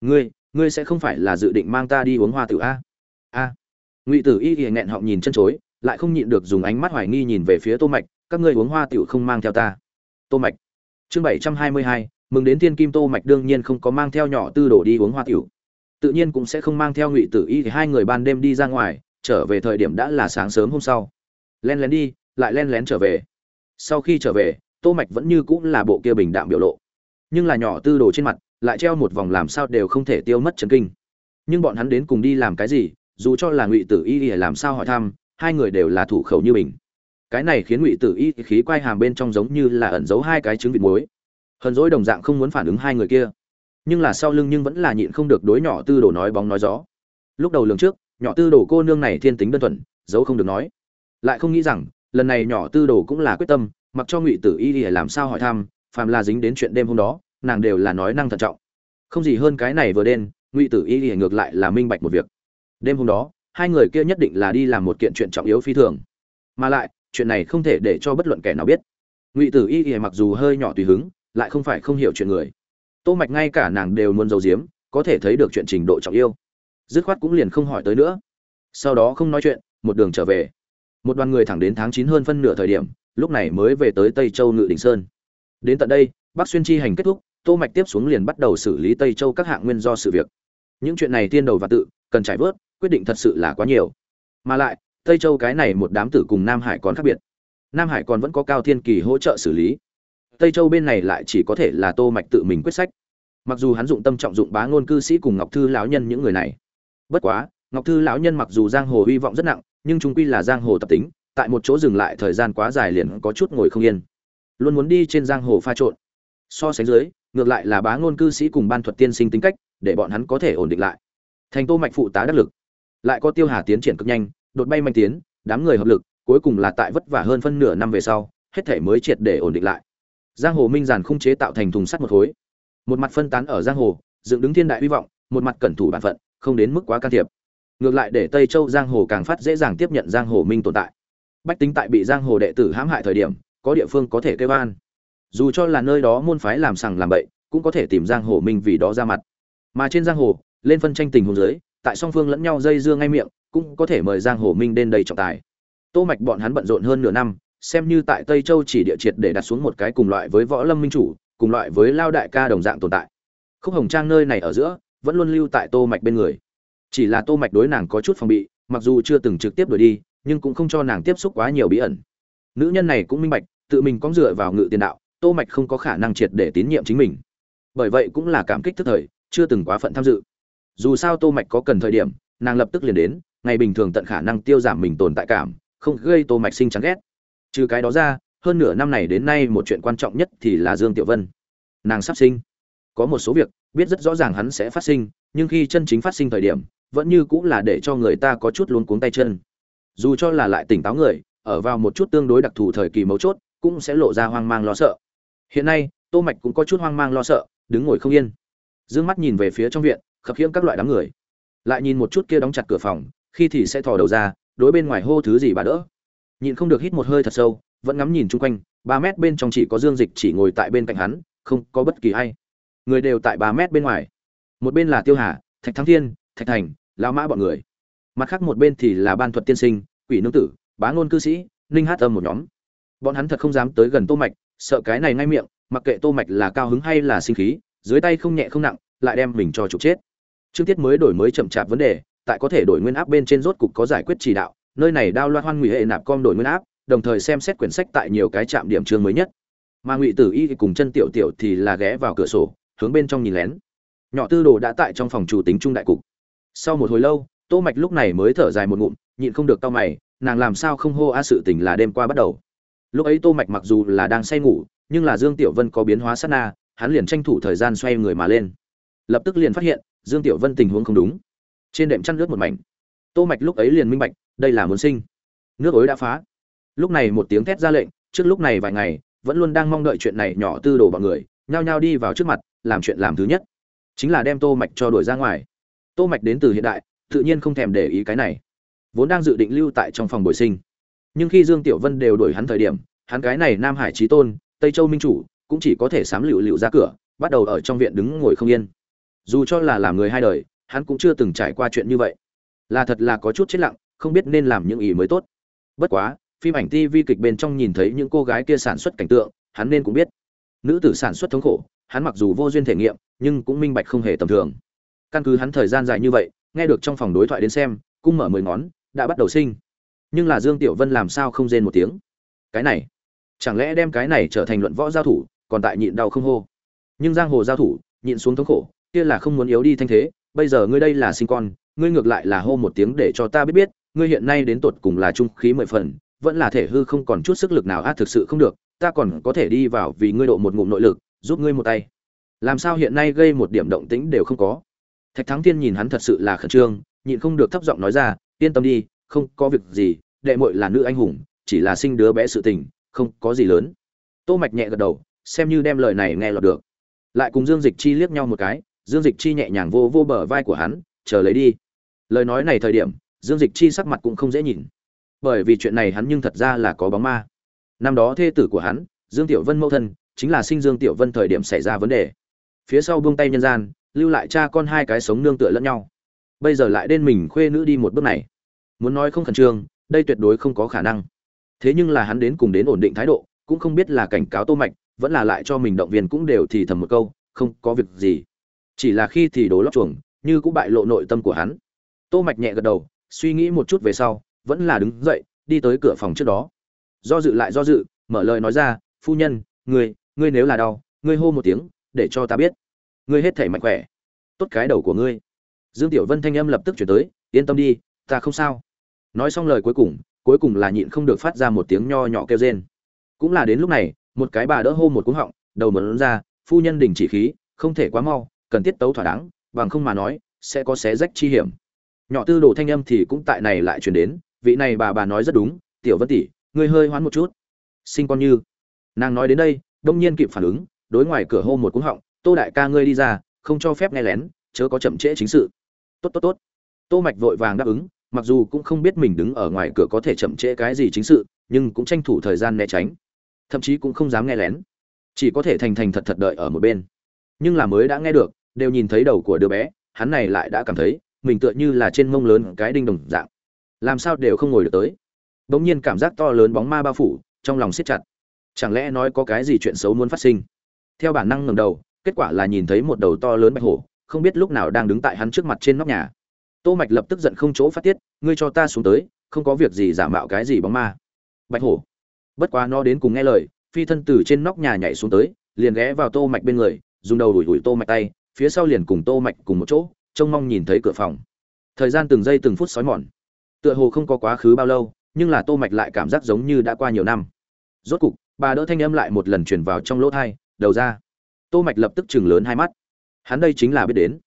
ngươi ngươi sẽ không phải là dự định mang ta đi uống hoa tử a. A. Ngụy tử y y nghẹn họng nhìn chân chối, lại không nhịn được dùng ánh mắt hoài nghi nhìn về phía tô mạch, các ngươi uống hoa tiểu không mang theo ta. Tô mạch. Chương bảy trăm hai mươi hai, mừng đến tiên kim tô mạch đương nhiên không có mang theo nhỏ tư đồ đi uống hoa tiểu tự nhiên cũng sẽ không mang theo ngụy tử y thì hai người ban đêm đi ra ngoài trở về thời điểm đã là sáng sớm hôm sau. Len lén đi, lại len lén trở về. Sau khi trở về, tô mạch vẫn như cũng là bộ kia bình đạm biểu lộ. Nhưng là nhỏ tư đồ trên mặt, lại treo một vòng làm sao đều không thể tiêu mất chấn kinh. Nhưng bọn hắn đến cùng đi làm cái gì, dù cho là ngụy tử y thì làm sao hỏi thăm, hai người đều là thủ khẩu như mình. Cái này khiến ngụy tử y khí quay hàm bên trong giống như là ẩn giấu hai cái trứng vịt muối. Hờn dỗi đồng dạng không muốn phản ứng hai người kia. Nhưng là sau lưng nhưng vẫn là nhịn không được đối nhỏ tư đồ nói bóng nói gió. Lúc đầu lường trước nhỏ tư đồ cô nương này thiên tính đơn thuần, giấu không được nói. Lại không nghĩ rằng, lần này nhỏ tư đồ cũng là quyết tâm, mặc cho ngụy tử y để làm sao hỏi thăm, phàm là dính đến chuyện đêm hôm đó, nàng đều là nói năng thận trọng. Không gì hơn cái này vừa đen, ngụy tử y thì ngược lại là minh bạch một việc. Đêm hôm đó, hai người kia nhất định là đi làm một kiện chuyện trọng yếu phi thường. Mà lại, chuyện này không thể để cho bất luận kẻ nào biết. Ngụy tử y thì mặc dù hơi nhỏ tùy hứng, lại không phải không hiểu chuyện người. Tô mạch ngay cả nàng đều muốn giấu giếm, có thể thấy được chuyện trình độ trọng yêu dứt khoát cũng liền không hỏi tới nữa. Sau đó không nói chuyện, một đường trở về. Một đoàn người thẳng đến tháng chín hơn phân nửa thời điểm, lúc này mới về tới tây châu ngự đình sơn. Đến tận đây, bắc xuyên chi hành kết thúc, tô mạch tiếp xuống liền bắt đầu xử lý tây châu các hạng nguyên do sự việc. Những chuyện này tiên đầu và tự, cần trải vớt, quyết định thật sự là quá nhiều. Mà lại, tây châu cái này một đám tử cùng nam hải còn khác biệt. Nam hải còn vẫn có cao thiên kỳ hỗ trợ xử lý. Tây châu bên này lại chỉ có thể là tô mạch tự mình quyết sách. Mặc dù hắn dụng tâm trọng dụng bá ngôn cư sĩ cùng ngọc thư lão nhân những người này bất quá, ngọc thư lão nhân mặc dù giang hồ hy vọng rất nặng, nhưng chúng quy là giang hồ tập tính, tại một chỗ dừng lại thời gian quá dài liền có chút ngồi không yên. Luôn muốn đi trên giang hồ pha trộn. So sánh dưới, ngược lại là bá ngôn cư sĩ cùng ban thuật tiên sinh tính cách, để bọn hắn có thể ổn định lại. Thành tô mạch phụ tá đắc lực. Lại có tiêu hà tiến triển cực nhanh, đột bay manh tiến, đám người hợp lực, cuối cùng là tại vất vả hơn phân nửa năm về sau, hết thể mới triệt để ổn định lại. Giang hồ minh giản không chế tạo thành thùng sắt một khối. Một mặt phân tán ở giang hồ, dựng đứng thiên đại hy vọng, một mặt cẩn thủ bản phận không đến mức quá can thiệp. Ngược lại để tây châu giang hồ càng phát dễ dàng tiếp nhận giang hồ minh tồn tại. Bách tính tại bị giang hồ đệ tử hãm hại thời điểm, có địa phương có thể kêu an. Dù cho là nơi đó môn phái làm sằng làm bậy, cũng có thể tìm giang hồ minh vì đó ra mặt. Mà trên giang hồ, lên phân tranh tình huống dưới, tại song phương lẫn nhau dây dưa ngay miệng, cũng có thể mời giang hồ minh đến đầy trọng tài. Tô mạch bọn hắn bận rộn hơn nửa năm, xem như tại tây châu chỉ địa triệt để đặt xuống một cái cùng loại với võ lâm minh chủ, cùng loại với lao đại ca đồng dạng tồn tại. Khúc hồng trang nơi này ở giữa vẫn luôn lưu tại tô mạch bên người. Chỉ là tô mạch đối nàng có chút phòng bị, mặc dù chưa từng trực tiếp đuổi đi, nhưng cũng không cho nàng tiếp xúc quá nhiều bí ẩn. Nữ nhân này cũng minh bạch, tự mình có dựa vào ngự tiền đạo, tô mạch không có khả năng triệt để tín nhiệm chính mình. Bởi vậy cũng là cảm kích tức thời, chưa từng quá phận tham dự. Dù sao tô mạch có cần thời điểm, nàng lập tức liền đến, ngày bình thường tận khả năng tiêu giảm mình tồn tại cảm, không gây tô mạch sinh chán ghét. Trừ cái đó ra, hơn nửa năm này đến nay một chuyện quan trọng nhất thì là dương tiểu vân. Nàng sắp sinh. Có một số việc biết rất rõ ràng hắn sẽ phát sinh, nhưng khi chân chính phát sinh thời điểm, vẫn như cũng là để cho người ta có chút luống cuống tay chân. Dù cho là lại tỉnh táo người, ở vào một chút tương đối đặc thù thời kỳ mấu chốt, cũng sẽ lộ ra hoang mang lo sợ. Hiện nay, tô mạch cũng có chút hoang mang lo sợ, đứng ngồi không yên. Dương mắt nhìn về phía trong viện, khập khiễng các loại đám người. Lại nhìn một chút kia đóng chặt cửa phòng, khi thì sẽ thò đầu ra, đối bên ngoài hô thứ gì bà đỡ. Nhìn không được hít một hơi thật sâu, vẫn ngắm nhìn chung quanh, ba mét bên trong chỉ có dương dịch chỉ ngồi tại bên cạnh hắn, không có bất kỳ ai người đều tại ba mét bên ngoài. Một bên là tiêu hà, thạch thắng thiên, thạch thành, lão mã bọn người. Mặt khác một bên thì là ban thuật tiên sinh, quỷ nương tử, bá ngôn cư sĩ, ninh hát âm một nhóm. Bọn hắn thật không dám tới gần tô mạch, sợ cái này ngay miệng, mặc kệ tô mạch là cao hứng hay là sinh khí, dưới tay không nhẹ không nặng, lại đem mình cho trục chết. Chương tiết mới đổi mới chậm chạp vấn đề, tại có thể đổi nguyên áp bên trên rốt cục có giải quyết chỉ đạo, nơi này đao loa hoan ngụy hệ nạp com đổi nguyên áp, đồng thời xem xét quyển sách tại nhiều cái trạm điểm chương mới nhất. Mà ngụy tử y cùng chân tiểu tiểu thì là ghé vào cửa sổ hướng bên trong nhìn lén. Nhỏ tư đồ đã tại trong phòng chủ tính trung đại cục. Sau một hồi lâu, tô mạch lúc này mới thở dài một ngụm, nhịn không được tao mày, nàng làm sao không hô a sự tình là đêm qua bắt đầu. Lúc ấy tô mạch mặc dù là đang say ngủ, nhưng là dương tiểu vân có biến hóa sát na, hắn liền tranh thủ thời gian xoay người mà lên. Lập tức liền phát hiện, dương tiểu vân tình huống không đúng. Trên đệm chăn lướt một mảnh. Tô mạch lúc ấy liền minh bạch, đây là muốn sinh. Nước ối đã phá. Lúc này một tiếng thét ra lệnh, trước lúc này vài ngày, vẫn luôn đang mong đợi chuyện này nhỏ tư đồ bọn người nhao nhao đi vào trước mặt, làm chuyện làm thứ nhất. Chính là đem tô mạch cho đuổi ra ngoài. Tô mạch đến từ hiện đại, tự nhiên không thèm để ý cái này. Vốn đang dự định lưu tại trong phòng buổi sinh. Nhưng khi dương tiểu vân đều đuổi hắn thời điểm, hắn cái này nam hải trí tôn, tây châu minh chủ, cũng chỉ có thể sám lựu lựu ra cửa, bắt đầu ở trong viện đứng ngồi không yên. Dù cho là làm người hai đời, hắn cũng chưa từng trải qua chuyện như vậy. Là thật là có chút chết lặng, không biết nên làm những ý mới tốt. Bất quá, phim ảnh tv kịch bên trong nhìn thấy những cô gái kia sản xuất cảnh tượng, hắn nên cũng biết nữ tử sản xuất thống khổ, hắn mặc dù vô duyên thể nghiệm, nhưng cũng minh bạch không hề tầm thường. Căn cứ hắn thời gian dài như vậy, nghe được trong phòng đối thoại đến xem cung mở mười ngón, đã bắt đầu sinh. Nhưng là dương tiểu vân làm sao không rên một tiếng? Cái này, chẳng lẽ đem cái này trở thành luận võ giao thủ, còn tại nhịn đau không hô? Nhưng giang hồ giao thủ, nhịn xuống thống khổ, kia là không muốn yếu đi thanh thế, bây giờ ngươi đây là sinh con, ngươi ngược lại là hô một tiếng để cho ta biết biết, ngươi hiện nay đến tột cùng là trung khí mười phần, vẫn là thể hư không còn chút sức lực nào á thực sự không được ta còn có thể đi vào vì ngươi độ một ngụm nội lực, giúp ngươi một tay. Làm sao hiện nay gây một điểm động tĩnh đều không có. Thạch thắng tiên nhìn hắn thật sự là khẩn trương, nhịn không được thấp giọng nói ra, yên tâm đi, không có việc gì, đệ muội là nữ anh hùng, chỉ là sinh đứa bé sự tình, không có gì lớn. Tô mạch nhẹ gật đầu, xem như đem lời này nghe lọt được. Lại cùng dương dịch chi liếc nhau một cái, dương dịch chi nhẹ nhàng vô vô bờ vai của hắn, chờ lấy đi. Lời nói này thời điểm, dương dịch chi sắc mặt cũng không dễ nhìn. Bởi vì chuyện này hắn nhưng thật ra là có bóng ma năm đó thê tử của hắn, dương tiểu vân mẫu thân, chính là sinh dương tiểu vân thời điểm xảy ra vấn đề. Phía sau buông tay nhân gian, lưu lại cha con hai cái sống nương tựa lẫn nhau. Bây giờ lại đến mình khuê nữ đi một bước này. Muốn nói không khẩn trương, đây tuyệt đối không có khả năng. Thế nhưng là hắn đến cùng đến ổn định thái độ, cũng không biết là cảnh cáo tô mạch, vẫn là lại cho mình động viên cũng đều thì thầm một câu, không có việc gì. Chỉ là khi thì đổ lót chuồng, như cũng bại lộ nội tâm của hắn. Tô mạch nhẹ gật đầu, suy nghĩ một chút về sau, vẫn là đứng dậy, đi tới cửa phòng trước đó do dự lại do dự, mở lời nói ra, phu nhân, ngươi ngươi nếu là đau, ngươi hô một tiếng, để cho ta biết. Ngươi hết thể mạnh khỏe. Tốt cái đầu của ngươi. Dương tiểu vân thanh âm lập tức chuyển tới, yên tâm đi, ta không sao. Nói xong lời cuối cùng cuối cùng là nhịn không được phát ra một tiếng nho nhỏ kêu rên. Cũng là đến lúc này, một cái bà đỡ hô một cú họng, đầu mở ra, phu nhân đình chỉ khí, không thể quá mau, cần tiết tấu thỏa đáng, bằng không mà nói, sẽ có xé rách chi hiểm. Nhỏ tư đồ thanh âm thì cũng tại này lại chuyển đến, vị này bà bà nói rất đúng, tiểu vân tỷ ngươi hơi hoán một chút. Sinh con như. Nàng nói đến đây, đông nhiên kịp phản ứng, đối ngoài cửa hô một cú họng, tô đại ca ngươi đi ra, không cho phép nghe lén, chớ có chậm trễ chính sự. Tốt tốt tốt. Tô mạch vội vàng đáp ứng, mặc dù cũng không biết mình đứng ở ngoài cửa có thể chậm trễ cái gì chính sự, nhưng cũng tranh thủ thời gian né tránh. Thậm chí cũng không dám nghe lén. Chỉ có thể thành thành thật thật đợi ở một bên. Nhưng là mới đã nghe được, đều nhìn thấy đầu của đứa bé, hắn này lại đã cảm thấy, mình tựa như là trên mông lớn cái đinh đồng dạng. Làm sao đều không ngồi được tới bỗng nhiên cảm giác to lớn bóng ma bao phủ, trong lòng siết chặt. Chẳng lẽ nói có cái gì chuyện xấu muốn phát sinh? Theo bản năng ngẩng đầu, kết quả là nhìn thấy một đầu to lớn bạch hổ, không biết lúc nào đang đứng tại hắn trước mặt trên nóc nhà. Tô mạch lập tức giận không chỗ phát tiết, ngươi cho ta xuống tới, không có việc gì giả mạo cái gì bóng ma. Bạch hổ. Bất quá nó đến cùng nghe lời, phi thân từ trên nóc nhà nhảy xuống tới, liền ghé vào tô mạch bên người, dùng đầu đuổi đuổi tô mạch tay, phía sau liền cùng tô mạch cùng một chỗ, trông mong nhìn thấy cửa phòng. Thời gian từng giây từng phút sói mòn. Tựa hồ không có quá khứ bao lâu nhưng là tô mạch lại cảm giác giống như đã qua nhiều năm. Rốt cục, bà đỡ thanh âm lại một lần truyền vào trong lỗ thai, đầu ra. Tô mạch lập tức chừng lớn hai mắt. Hắn đây chính là biết đến.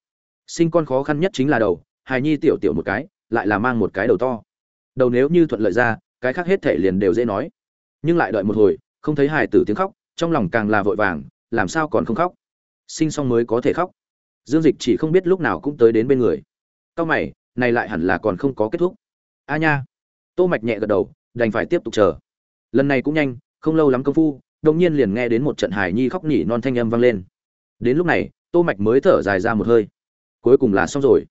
Sinh con khó khăn nhất chính là đầu, hài nhi tiểu tiểu một cái, lại là mang một cái đầu to. Đầu nếu như thuận lợi ra, cái khác hết thể liền đều dễ nói. Nhưng lại đợi một hồi, không thấy hài tử tiếng khóc, trong lòng càng là vội vàng, làm sao còn không khóc? Sinh xong mới có thể khóc. Dương dịch chỉ không biết lúc nào cũng tới đến bên người. Cao mày, này lại hẳn là còn không có kết thúc. A nha tô mạch nhẹ gật đầu, đành phải tiếp tục chờ. Lần này cũng nhanh, không lâu lắm công phu, đột nhiên liền nghe đến một trận hài nhi khóc nhỉ non thanh âm vang lên. Đến lúc này, tô mạch mới thở dài ra một hơi. Cuối cùng là xong rồi.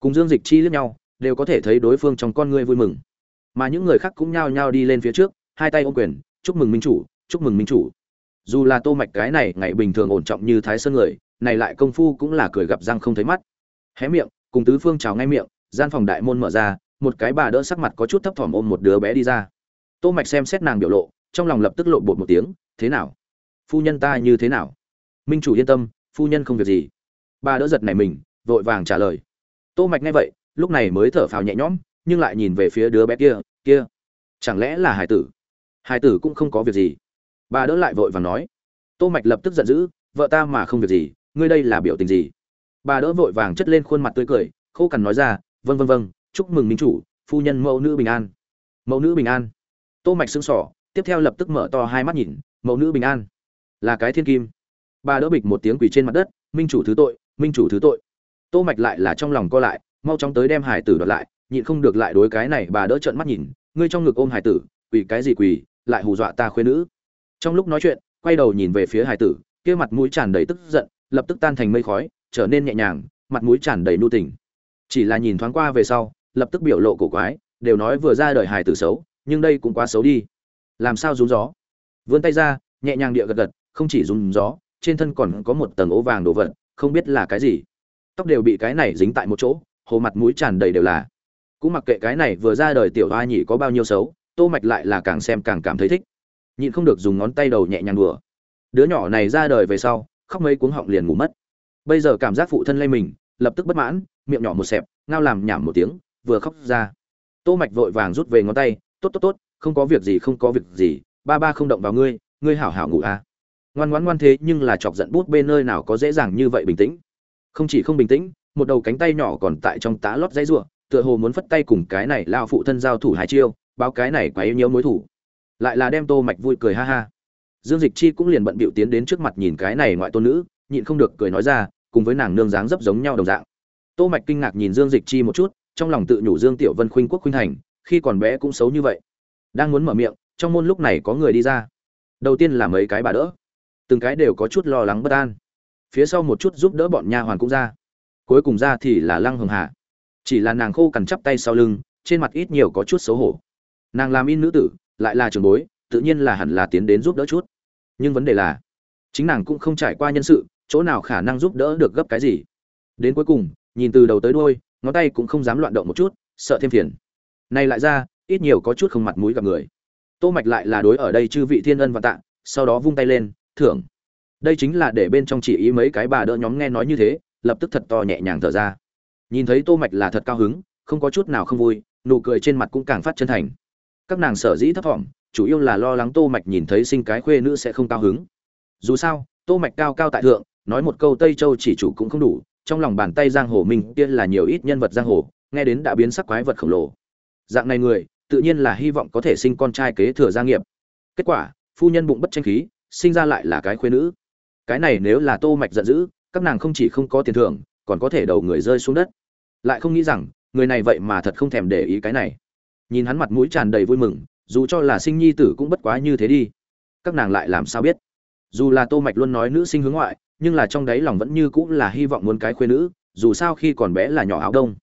Cùng dương dịch chi liếc nhau, đều có thể thấy đối phương trong con ngươi vui mừng. Mà những người khác cũng nhao nhao đi lên phía trước, hai tay ôm quyền, chúc mừng minh chủ, chúc mừng minh chủ. Dù là tô mạch cái này ngày bình thường ổn trọng như thái sơn người, này lại công phu cũng là cười gặp răng không thấy mắt. Hé miệng, cùng tứ phương chào ngay miệng, gian phòng đại môn mở ra một cái bà đỡ sắc mặt có chút thấp thỏm ôm một đứa bé đi ra. Tô mạch xem xét nàng biểu lộ, trong lòng lập tức lộ bột một tiếng, thế nào? Phu nhân ta như thế nào? Minh chủ yên tâm, phu nhân không việc gì. Bà đỡ giật này mình, vội vàng trả lời. Tô mạch nghe vậy, lúc này mới thở phào nhẹ nhõm, nhưng lại nhìn về phía đứa bé kia kia, chẳng lẽ là hải tử? Hải tử cũng không có việc gì. Bà đỡ lại vội vàng nói. Tô mạch lập tức giận dữ, vợ ta mà không việc gì, ngươi đây là biểu tình gì? Bà đỡ vội vàng chất lên khuôn mặt tươi cười, khô cằn nói ra vâng vâng vâng chúc mừng minh chủ, phu nhân mẫu nữ bình an. Mẫu nữ bình an. Tô mạch sững sỏ tiếp theo lập tức mở to hai mắt nhìn, mẫu nữ bình an. Là cái thiên kim. Bà đỡ bịch một tiếng quỳ trên mặt đất, minh chủ thứ tội, minh chủ thứ tội. Tô mạch lại là trong lòng co lại, mau chóng tới đem hải tử đoạt lại, nhịn không được lại đối cái này bà đỡ trợn mắt nhìn, ngươi trong ngực ôm hải tử, quỳ cái gì quỳ, lại hù dọa ta khuyên nữ. Trong lúc nói chuyện, quay đầu nhìn về phía hải tử, kia mặt mũi tràn đầy tức giận, lập tức tan thành mây khói, trở nên nhẹ nhàng, mặt mũi tràn đầy nu tình. Chỉ là nhìn thoáng qua về sau lập tức biểu lộ cổ quái, đều nói vừa ra đời hài tử xấu, nhưng đây cũng quá xấu đi. Làm sao rúng gió? Vươn tay ra, nhẹ nhàng địa gật gật, không chỉ rúng gió, trên thân còn có một tầng ố vàng đồ vật, không biết là cái gì. Tóc đều bị cái này dính tại một chỗ, hồ mặt mũi tràn đầy đều là. Cũng mặc kệ cái này vừa ra đời tiểu hoa nhỉ có bao nhiêu xấu, tô mạch lại là càng xem càng cảm thấy thích. Nhịn không được dùng ngón tay đầu nhẹ nhàng đùa. Đứa nhỏ này ra đời về sau, khóc mấy cuống họng liền ngủ mất. Bây giờ cảm giác phụ thân lây mình, lập tức bất mãn, miệng nhỏ một xẹp, ngao làm nhảm một tiếng vừa khóc ra. Tô mạch vội vàng rút về ngón tay, tốt tốt tốt, không có việc gì, không có việc gì, ba ba không động vào ngươi ngươi hảo hảo ngủ à ngoan ngoãn ngoan thế nhưng là chọc giận bút bên nơi nào có dễ dàng như vậy bình tĩnh. Không chỉ không bình tĩnh, một đầu cánh tay nhỏ còn tại trong tá lót dãy rủa tựa hồ muốn phất tay cùng cái này lao phụ thân giao thủ hai chiêu, báo cái này quá yêu nhiễu mối thủ. Lại là đem tô mạch vui cười ha ha. Dương dịch chi cũng liền bận bịu tiến đến trước mặt nhìn cái này ngoại tôn nữ, nhịn không được cười nói ra, cùng với nàng nương dáng dấp giống nhau đồng dạng. Tô mạch kinh ngạc nhìn dương dịch chi một chút trong lòng tự nhủ dương tiểu vân khuynh quốc khuynh thành, khi còn bé cũng xấu như vậy. Đang muốn mở miệng, trong môn lúc này có người đi ra. Đầu tiên là mấy cái bà đỡ. Từng cái đều có chút lo lắng bất an. Phía sau một chút giúp đỡ bọn nha hoàn cũng ra. Cuối cùng ra thì là lăng hường hạ chỉ là nàng khô cằn chắp tay sau lưng, trên mặt ít nhiều có chút xấu hổ. Nàng làm in nữ tử, lại là trường bối, tự nhiên là hẳn là tiến đến giúp đỡ chút. Nhưng vấn đề là, chính nàng cũng không trải qua nhân sự, chỗ nào khả năng giúp đỡ được gấp cái gì. Đến cuối cùng, nhìn từ đầu tới đôi ngón tay cũng không dám loạn động một chút, sợ thêm phiền. Này lại ra, ít nhiều có chút không mặt mũi gặp người. Tô mạch lại là đối ở đây chư vị thiên ân và tạ, sau đó vung tay lên, thưởng. Đây chính là để bên trong chỉ ý mấy cái bà đỡ nhóm nghe nói như thế, lập tức thật to nhẹ nhàng thở ra. Nhìn thấy tô mạch là thật cao hứng, không có chút nào không vui, nụ cười trên mặt cũng càng phát chân thành. Các nàng sở dĩ thấp thỏm, chủ yếu là lo lắng tô mạch nhìn thấy sinh cái khuê nữ sẽ không cao hứng. Dù sao, tô mạch cao cao tại thượng, nói một câu tây châu chỉ chủ cũng không đủ trong lòng bàn tay giang hồ minh kia là nhiều ít nhân vật giang hồ, nghe đến đã biến sắc quái vật khổng lồ. Dạng này người, tự nhiên là hy vọng có thể sinh con trai kế thừa gia nghiệp. Kết quả, phu nhân bụng bất tranh khí, sinh ra lại là cái khuê nữ. Cái này nếu là tô mạch giận dữ, các nàng không chỉ không có tiền thưởng, còn có thể đầu người rơi xuống đất. Lại không nghĩ rằng, người này vậy mà thật không thèm để ý cái này. Nhìn hắn mặt mũi tràn đầy vui mừng, dù cho là sinh nhi tử cũng bất quá như thế đi. Các nàng lại làm sao biết? Dù là tô mạch luôn nói nữ sinh hướng ngoại nhưng là trong đấy lòng vẫn như cũng là hy vọng muốn cái khuê nữ, dù sao khi còn bé là nhỏ áo đông.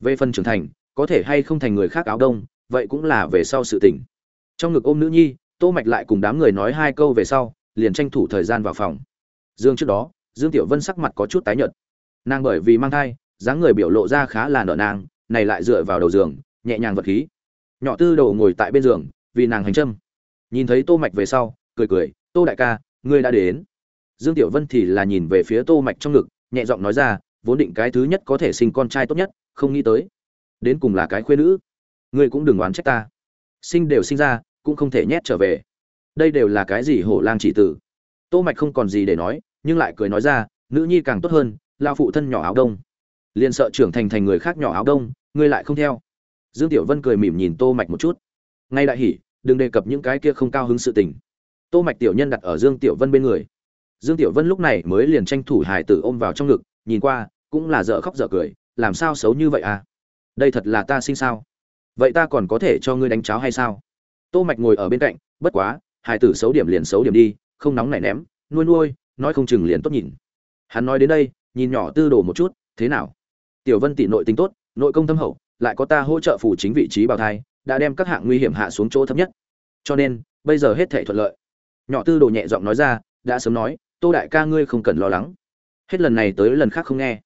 Về phần trưởng thành, có thể hay không thành người khác áo đông, vậy cũng là về sau sự tình. Trong ngực ôm nữ nhi, tô mạch lại cùng đám người nói hai câu về sau, liền tranh thủ thời gian vào phòng. Dương trước đó, dương tiểu vân sắc mặt có chút tái nhợt. Nàng bởi vì mang thai, dáng người biểu lộ ra khá là nở nàng, này lại dựa vào đầu giường, nhẹ nhàng vật khí. Nhỏ tư đầu ngồi tại bên giường, vì nàng hành trâm nhìn thấy tô mạch về sau, cười cười, tô đại ca, ngươi đã đến dương tiểu vân thì là nhìn về phía tô mạch trong ngực, nhẹ giọng nói ra, vốn định cái thứ nhất có thể sinh con trai tốt nhất, không nghĩ tới. Đến cùng là cái khuê nữ. Ngươi cũng đừng oán trách ta. Sinh đều sinh ra, cũng không thể nhét trở về. Đây đều là cái gì hổ lang chỉ tử? Tô mạch không còn gì để nói, nhưng lại cười nói ra, nữ nhi càng tốt hơn, lao phụ thân nhỏ áo đông. Liên sợ trưởng thành thành người khác nhỏ áo đông, ngươi lại không theo. Dương tiểu vân cười mỉm nhìn tô mạch một chút. Ngay đại hỉ, đừng đề cập những cái kia không cao hứng sự tình. Tô mạch tiểu nhân đặt ở dương tiểu vân bên người dương tiểu vân lúc này mới liền tranh thủ hài tử ôm vào trong ngực, nhìn qua, cũng là dở khóc dở cười, làm sao xấu như vậy à? Đây thật là ta sinh sao? Vậy ta còn có thể cho ngươi đánh cháo hay sao? Tô mạch ngồi ở bên cạnh, bất quá, hài tử xấu điểm liền xấu điểm đi, không nóng nảy ném, nuôi nuôi, nói không chừng liền tốt nhìn. Hắn nói đến đây, nhìn nhỏ tư đồ một chút, thế nào? Tiểu vân tỷ nội tính tốt, nội công thâm hậu, lại có ta hỗ trợ phụ chính vị trí bào thai, đã đem các hạng nguy hiểm hạ xuống chỗ thấp nhất. Cho nên, bây giờ hết thảy thuận lợi. Nhỏ tư đồ nhẹ giọng nói ra, đã sớm nói tô đại ca ngươi không cần lo lắng. Hết lần này tới lần khác không nghe.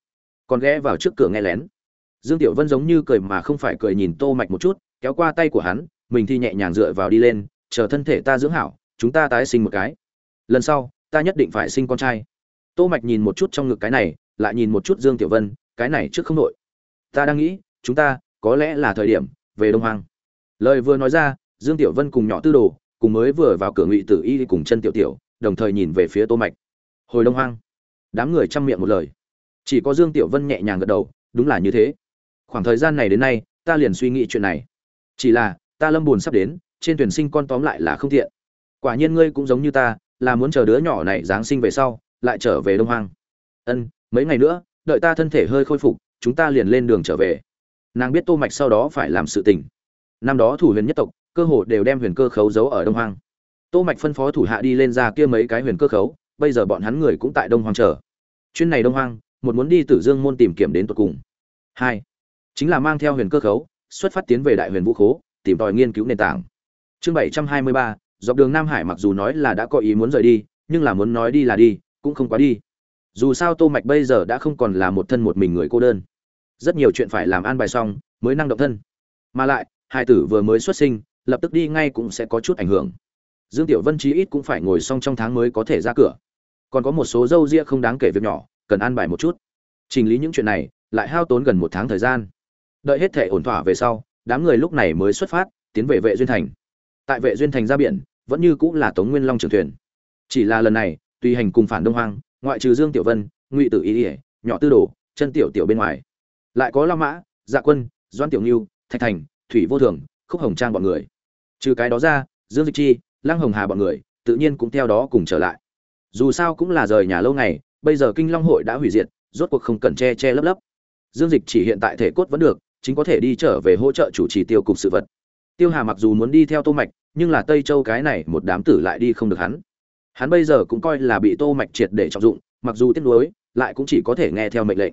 Còn ghé vào trước cửa nghe lén. Dương tiểu vân giống như cười mà không phải cười nhìn tô mạch một chút, kéo qua tay của hắn, mình thì nhẹ nhàng dựa vào đi lên, chờ thân thể ta dưỡng hảo, chúng ta tái sinh một cái. Lần sau, ta nhất định phải sinh con trai. Tô mạch nhìn một chút trong ngực cái này, lại nhìn một chút dương tiểu vân, cái này trước không nội ta đang nghĩ, chúng ta có lẽ là thời điểm về đông hoang. Lời vừa nói ra, dương tiểu vân cùng nhỏ tư đồ, cùng mới vừa vào cửa ngụy tử y cùng chân tiểu tiểu, đồng thời nhìn về phía tô mạch hồi đông hoang. Đám người chăm miệng một lời. Chỉ có dương tiểu vân nhẹ nhàng gật đầu, đúng là như thế. Khoảng thời gian này đến nay, ta liền suy nghĩ chuyện này. Chỉ là, ta lâm buồn sắp đến, trên tuyển sinh con tóm lại là không tiện. Quả nhiên ngươi cũng giống như ta, là muốn chờ đứa nhỏ này giáng sinh về sau, lại trở về đông hoang. Ân, mấy ngày nữa, đợi ta thân thể hơi khôi phục, chúng ta liền lên đường trở về. Nàng biết tô mạch sau đó phải làm sự tình. Năm đó thủ huyền nhất tộc, cơ hồ đều đem huyền cơ khấu giấu ở đông hoang. Tô mạch phân phó thủ hạ đi lên ra kia mấy cái huyền cơ khấu bây giờ bọn hắn người cũng tại đông hoang chờ. Chuyên này đông hoang, một muốn đi tử dương môn tìm kiếm đến tột cùng. Hai, chính là mang theo huyền cơ khấu, xuất phát tiến về đại huyền vũ khố, tìm tòi nghiên cứu nền tảng. Chương bảy trăm hai mươi ba, dọc đường nam hải mặc dù nói là đã có ý muốn rời đi, nhưng là muốn nói đi là đi, cũng không quá đi. Dù sao tô mạch bây giờ đã không còn là một thân một mình người cô đơn. Rất nhiều chuyện phải làm an bài xong, mới năng động thân. Mà lại, hai tử vừa mới xuất sinh, lập tức đi ngay cũng sẽ có chút ảnh hưởng. Dương tiểu vân chí ít cũng phải ngồi xong trong tháng mới có thể ra cửa còn có một số dâu ria không đáng kể việc nhỏ, cần an bài một chút. Chỉnh lý những chuyện này, lại hao tốn gần một tháng thời gian. Đợi hết thể ổn thỏa về sau, đám người lúc này mới xuất phát, tiến về vệ duyên thành. Tại vệ duyên thành ra biển, vẫn như cũng là tống nguyên long trường thuyền. Chỉ là lần này, tùy hành cùng phản đông hoang, ngoại trừ dương tiểu vân, ngụy tử ý ỉa nhỏ tư đồ, chân tiểu tiểu bên ngoài. Lại có la mã dạ quân doan tiểu ngưu thạch thành, thủy vô thường, khúc hồng trang bọn người. Trừ cái đó ra, dương dịch chi, lăng hồng hà bọn người, tự nhiên cũng theo đó cùng trở lại dù sao cũng là rời nhà lâu ngày, bây giờ kinh long hội đã hủy diệt, rốt cuộc không cần che che lấp lấp. Dương dịch chỉ hiện tại thể cốt vẫn được, chính có thể đi trở về hỗ trợ chủ trì tiêu cục sự vật. Tiêu hà mặc dù muốn đi theo tô mạch, nhưng là tây châu cái này một đám tử lại đi không được hắn. Hắn bây giờ cũng coi là bị tô mạch triệt để trọng dụng, mặc dù tiếc nuối, lại cũng chỉ có thể nghe theo mệnh lệnh.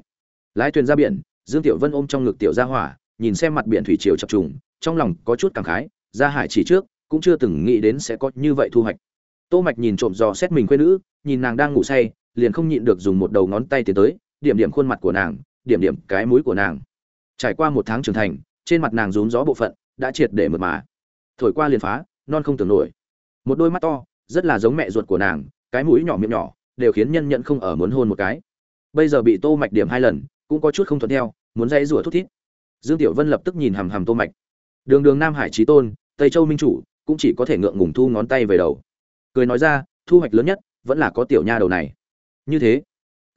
Lái thuyền ra biển, dương tiểu vân ôm trong ngực tiểu gia hỏa, nhìn xem mặt biển thủy triều chập trùng, trong lòng có chút cảm khái ra hải chỉ trước, cũng chưa từng nghĩ đến sẽ có như vậy thu hoạch tô mạch nhìn trộm dò xét mình quê nữ, nhìn nàng đang ngủ say, liền không nhịn được dùng một đầu ngón tay tiến tới, điểm điểm khuôn mặt của nàng, điểm điểm cái mũi của nàng. Trải qua một tháng trưởng thành, trên mặt nàng rún gió bộ phận, đã triệt để mượt mà. Thổi qua liền phá, non không tưởng nổi. Một đôi mắt to, rất là giống mẹ ruột của nàng, cái mũi nhỏ miệng nhỏ, đều khiến nhân nhận không ở muốn hôn một cái. Bây giờ bị tô mạch điểm hai lần, cũng có chút không thuận theo, muốn dây rủa thút thít. Dương tiểu vân lập tức nhìn hầm hầm tô mạch. Đường đường nam hải trí tôn, tây châu minh chủ, cũng chỉ có thể ngượng ngùng thu ngón tay về đầu cười nói ra, thu hoạch lớn nhất vẫn là có tiểu nha đầu này. Như thế,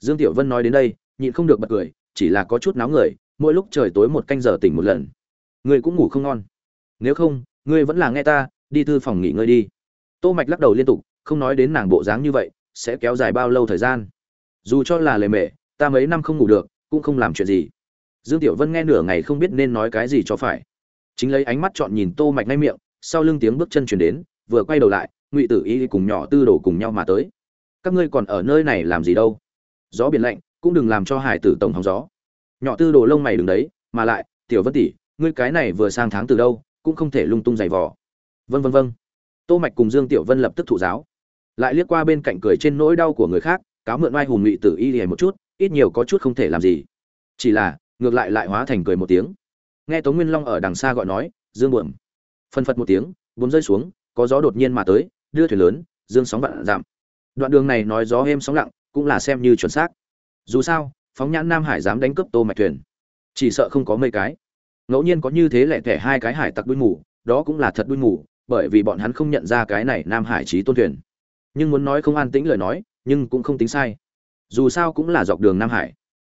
dương tiểu vân nói đến đây, nhịn không được bật cười, chỉ là có chút náo người, mỗi lúc trời tối một canh giờ tỉnh một lần. Ngươi cũng ngủ không ngon. Nếu không, ngươi vẫn là nghe ta, đi thư phòng nghỉ ngơi đi. Tô mạch lắc đầu liên tục, không nói đến nàng bộ dáng như vậy, sẽ kéo dài bao lâu thời gian? Dù cho là lề mề, ta mấy năm không ngủ được, cũng không làm chuyện gì. Dương tiểu vân nghe nửa ngày không biết nên nói cái gì cho phải. Chính lấy ánh mắt chọn nhìn tô mạch ngay miệng, sau lưng tiếng bước chân chuyển đến, vừa quay đầu lại ngụy tử y cùng nhỏ tư đồ cùng nhau mà tới. Các ngươi còn ở nơi này làm gì đâu? Gió biển lạnh, cũng đừng làm cho hải tử tổng hóng gió. Nhỏ tư đồ lông mày đừng đấy, mà lại, tiểu vân tỷ, ngươi cái này vừa sang tháng từ đâu, cũng không thể lung tung giày vò. Vân vân vân. Tô mạch cùng dương tiểu vân lập tức thụ giáo. Lại liếc qua bên cạnh cười trên nỗi đau của người khác, cáo mượn oai hùng ngụy tử y hề một chút, ít nhiều có chút không thể làm gì. Chỉ là, ngược lại lại hóa thành cười một tiếng. Nghe tống nguyên long ở đằng xa gọi nói, dương buồm. Phân phật một tiếng bốn rơi xuống, có gió đột nhiên mà tới đưa thuyền lớn, dương sóng vạn giảm đoạn đường này nói gió êm sóng lặng, cũng là xem như chuẩn xác. Dù sao, phóng nhãn nam hải dám đánh cướp tô mạch thuyền, chỉ sợ không có mấy cái. Ngẫu nhiên có như thế lẻ thẻ hai cái hải tặc đuôi mù, đó cũng là thật đuôi mù, bởi vì bọn hắn không nhận ra cái này nam hải trí tôn thuyền. Nhưng muốn nói không an tĩnh lời nói, nhưng cũng không tính sai. Dù sao cũng là dọc đường nam hải.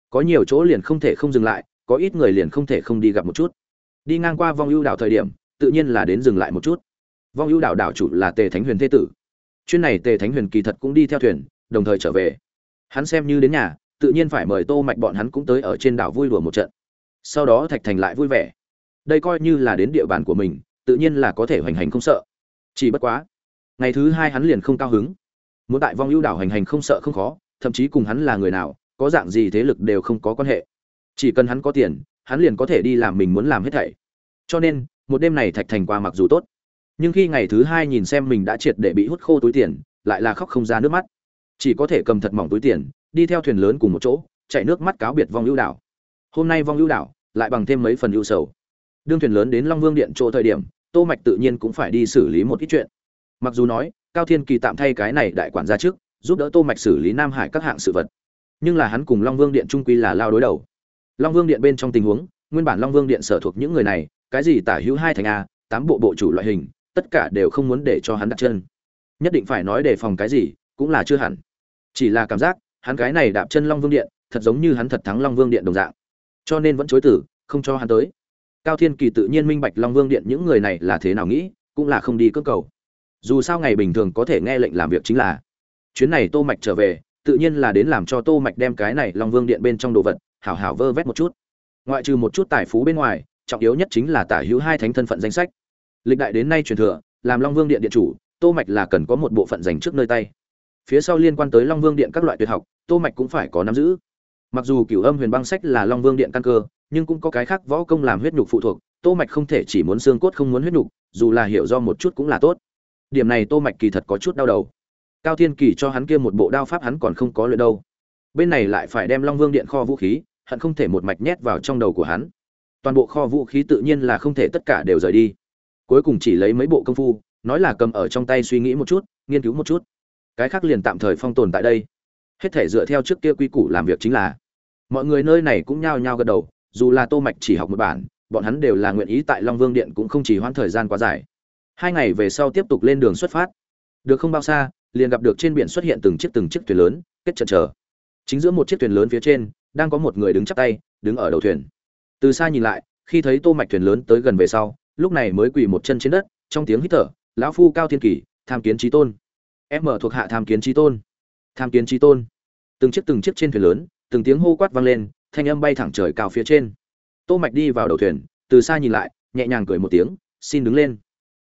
Có nhiều chỗ liền không thể không dừng lại, có ít người liền không thể không đi gặp một chút. Đi ngang qua vong ưu đảo thời điểm, tự nhiên là đến dừng lại một chút vong ưu đảo đảo chủ là tề thánh huyền thế tử. Chuyên này tề thánh huyền kỳ thật cũng đi theo thuyền, đồng thời trở về. Hắn xem như đến nhà, tự nhiên phải mời tô mạch bọn hắn cũng tới ở trên đảo vui đùa một trận. Sau đó thạch thành lại vui vẻ. Đây coi như là đến địa bàn của mình, tự nhiên là có thể hoành hành không sợ. Chỉ bất quá, ngày thứ hai hắn liền không cao hứng. Muốn tại vong ưu đảo hành hành không sợ không khó, thậm chí cùng hắn là người nào, có dạng gì thế lực đều không có quan hệ. Chỉ cần hắn có tiền, hắn liền có thể đi làm mình muốn làm hết thảy. Cho nên, một đêm này thạch thành qua mặc dù tốt nhưng khi ngày thứ hai nhìn xem mình đã triệt để bị hút khô túi tiền, lại là khóc không ra nước mắt. Chỉ có thể cầm thật mỏng túi tiền, đi theo thuyền lớn cùng một chỗ, chạy nước mắt cáo biệt vong ưu đảo. Hôm nay vong ưu đảo, lại bằng thêm mấy phần ưu sầu. Đương thuyền lớn đến long vương điện chỗ thời điểm, tô mạch tự nhiên cũng phải đi xử lý một ít chuyện. Mặc dù nói, cao thiên kỳ tạm thay cái này đại quản gia trước, giúp đỡ tô mạch xử lý nam hải các hạng sự vật. Nhưng là hắn cùng long vương điện trung quy là lao đối đầu. Long vương điện bên trong tình huống, nguyên bản long vương điện sở thuộc những người này, cái gì tả hữu hai thành a, tám bộ bộ chủ loại hình tất cả đều không muốn để cho hắn đặt chân. Nhất định phải nói đề phòng cái gì, cũng là chưa hẳn. Chỉ là cảm giác, hắn cái này đạp chân long vương điện, thật giống như hắn thật thắng long vương điện đồng dạng. Cho nên vẫn chối tử không cho hắn tới. Cao thiên kỳ tự nhiên minh bạch long vương điện những người này là thế nào nghĩ, cũng là không đi cơ cầu. Dù sao ngày bình thường có thể nghe lệnh làm việc chính là, chuyến này tô mạch trở về, tự nhiên là đến làm cho tô mạch đem cái này long vương điện bên trong đồ vật, hảo hảo vơ vét một chút. Ngoại trừ một chút tài phú bên ngoài, trọng yếu nhất chính là tả hữu hai thánh thân phận danh sách lịch đại đến nay truyền thừa, làm long vương điện điện chủ, tô mạch là cần có một bộ phận dành trước nơi tay. Phía sau liên quan tới long vương điện các loại tuyệt học, tô mạch cũng phải có nắm giữ. Mặc dù cửu âm huyền băng sách là long vương điện căn cơ, nhưng cũng có cái khác võ công làm huyết nhục phụ thuộc, tô mạch không thể chỉ muốn xương cốt không muốn huyết nhục, dù là hiểu do một chút cũng là tốt. Điểm này tô mạch kỳ thật có chút đau đầu. Cao thiên kỳ cho hắn kia một bộ đao pháp hắn còn không có luyện đâu. Bên này lại phải đem long vương điện kho vũ khí hắn không thể một mạch nhét vào trong đầu của hắn. Toàn bộ kho vũ khí tự nhiên là không thể tất cả đều rời đi cuối cùng chỉ lấy mấy bộ công phu, nói là cầm ở trong tay suy nghĩ một chút, nghiên cứu một chút. Cái khác liền tạm thời phong tồn tại đây. Hết thể dựa theo trước kia quy củ làm việc chính là. Mọi người nơi này cũng nhao nhao gật đầu, dù là tô mạch chỉ học một bản, bọn hắn đều là nguyện ý tại long vương điện cũng không chỉ hoãn thời gian quá dài. Hai ngày về sau tiếp tục lên đường xuất phát. Được không bao xa, liền gặp được trên biển xuất hiện từng chiếc từng chiếc thuyền lớn, kết trận chờ. Chính giữa một chiếc thuyền lớn phía trên, đang có một người đứng chắp tay, đứng ở đầu thuyền. Từ xa nhìn lại, khi thấy tô mạch thuyền lớn tới gần về sau lúc này mới quỳ một chân trên đất, trong tiếng hít thở, lão phu cao thiên kỳ, tham kiến trí tôn. Em mở thuộc hạ tham kiến trí tôn. Tham kiến trí tôn. Từng chiếc từng chiếc trên thuyền lớn, từng tiếng hô quát vang lên, thanh âm bay thẳng trời cao phía trên. Tô mạch đi vào đầu thuyền, từ xa nhìn lại, nhẹ nhàng cười một tiếng, xin đứng lên.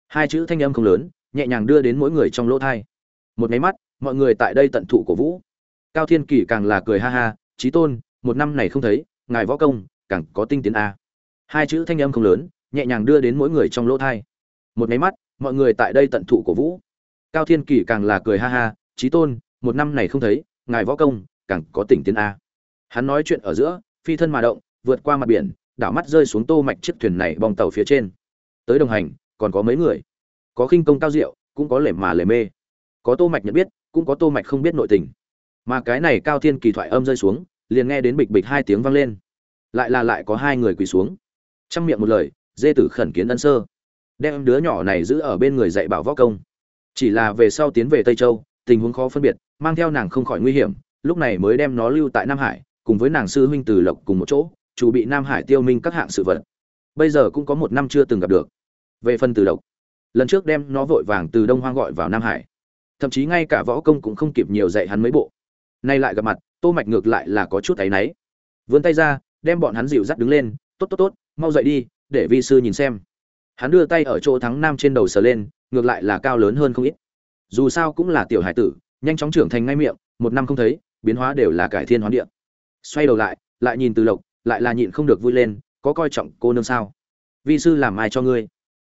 Hai chữ thanh âm không lớn, nhẹ nhàng đưa đến mỗi người trong lỗ thai. Một máy mắt, mọi người tại đây tận thụ cổ vũ. Cao thiên kỳ càng là cười ha ha trí tôn, một năm này không thấy, ngài võ công càng có tinh tiến a. Hai chữ thanh âm không lớn nhẹ nhàng đưa đến mỗi người trong lỗ thai. Một máy mắt, mọi người tại đây tận thụ cổ vũ. Cao thiên kỳ càng là cười ha ha trí tôn, một năm này không thấy, ngài võ công càng có tỉnh tiến a. Hắn nói chuyện ở giữa, phi thân mà động, vượt qua mặt biển, đảo mắt rơi xuống tô mạch chiếc thuyền này bong tàu phía trên. Tới đồng hành, còn có mấy người. Có khinh công cao diệu, cũng có lề mà lề mê. Có tô mạch nhận biết, cũng có tô mạch không biết nội tình. Mà cái này cao thiên kỳ thoại âm rơi xuống, liền nghe đến bịch bịch hai tiếng vang lên. Lại là lại có hai người quỳ xuống. Trong miệng một lời dê tử khẩn kiến ân sơ. Đem đứa nhỏ này giữ ở bên người dạy bảo võ công. Chỉ là về sau tiến về tây châu, tình huống khó phân biệt, mang theo nàng không khỏi nguy hiểm, lúc này mới đem nó lưu tại nam hải, cùng với nàng sư huynh từ lộc cùng một chỗ, chủ bị nam hải tiêu minh các hạng sự vật. Bây giờ cũng có một năm chưa từng gặp được. Về phần từ lộc, lần trước đem nó vội vàng từ đông hoang gọi vào nam hải. Thậm chí ngay cả võ công cũng không kịp nhiều dạy hắn mấy bộ. Nay lại gặp mặt, tô mạch ngược lại là có chút áy náy. Vươn tay ra, đem bọn hắn dịu dắt đứng lên, tốt tốt tốt, mau dậy đi để vi sư nhìn xem. Hắn đưa tay ở chỗ thắng nam trên đầu sờ lên, ngược lại là cao lớn hơn không ít. Dù sao cũng là tiểu hải tử, nhanh chóng trưởng thành ngay miệng, một năm không thấy, biến hóa đều là cải thiên hoán địa. Xoay đầu lại lại nhìn từ lộc, lại là nhịn không được vui lên, có coi trọng cô nương sao? Vi sư làm ai cho ngươi?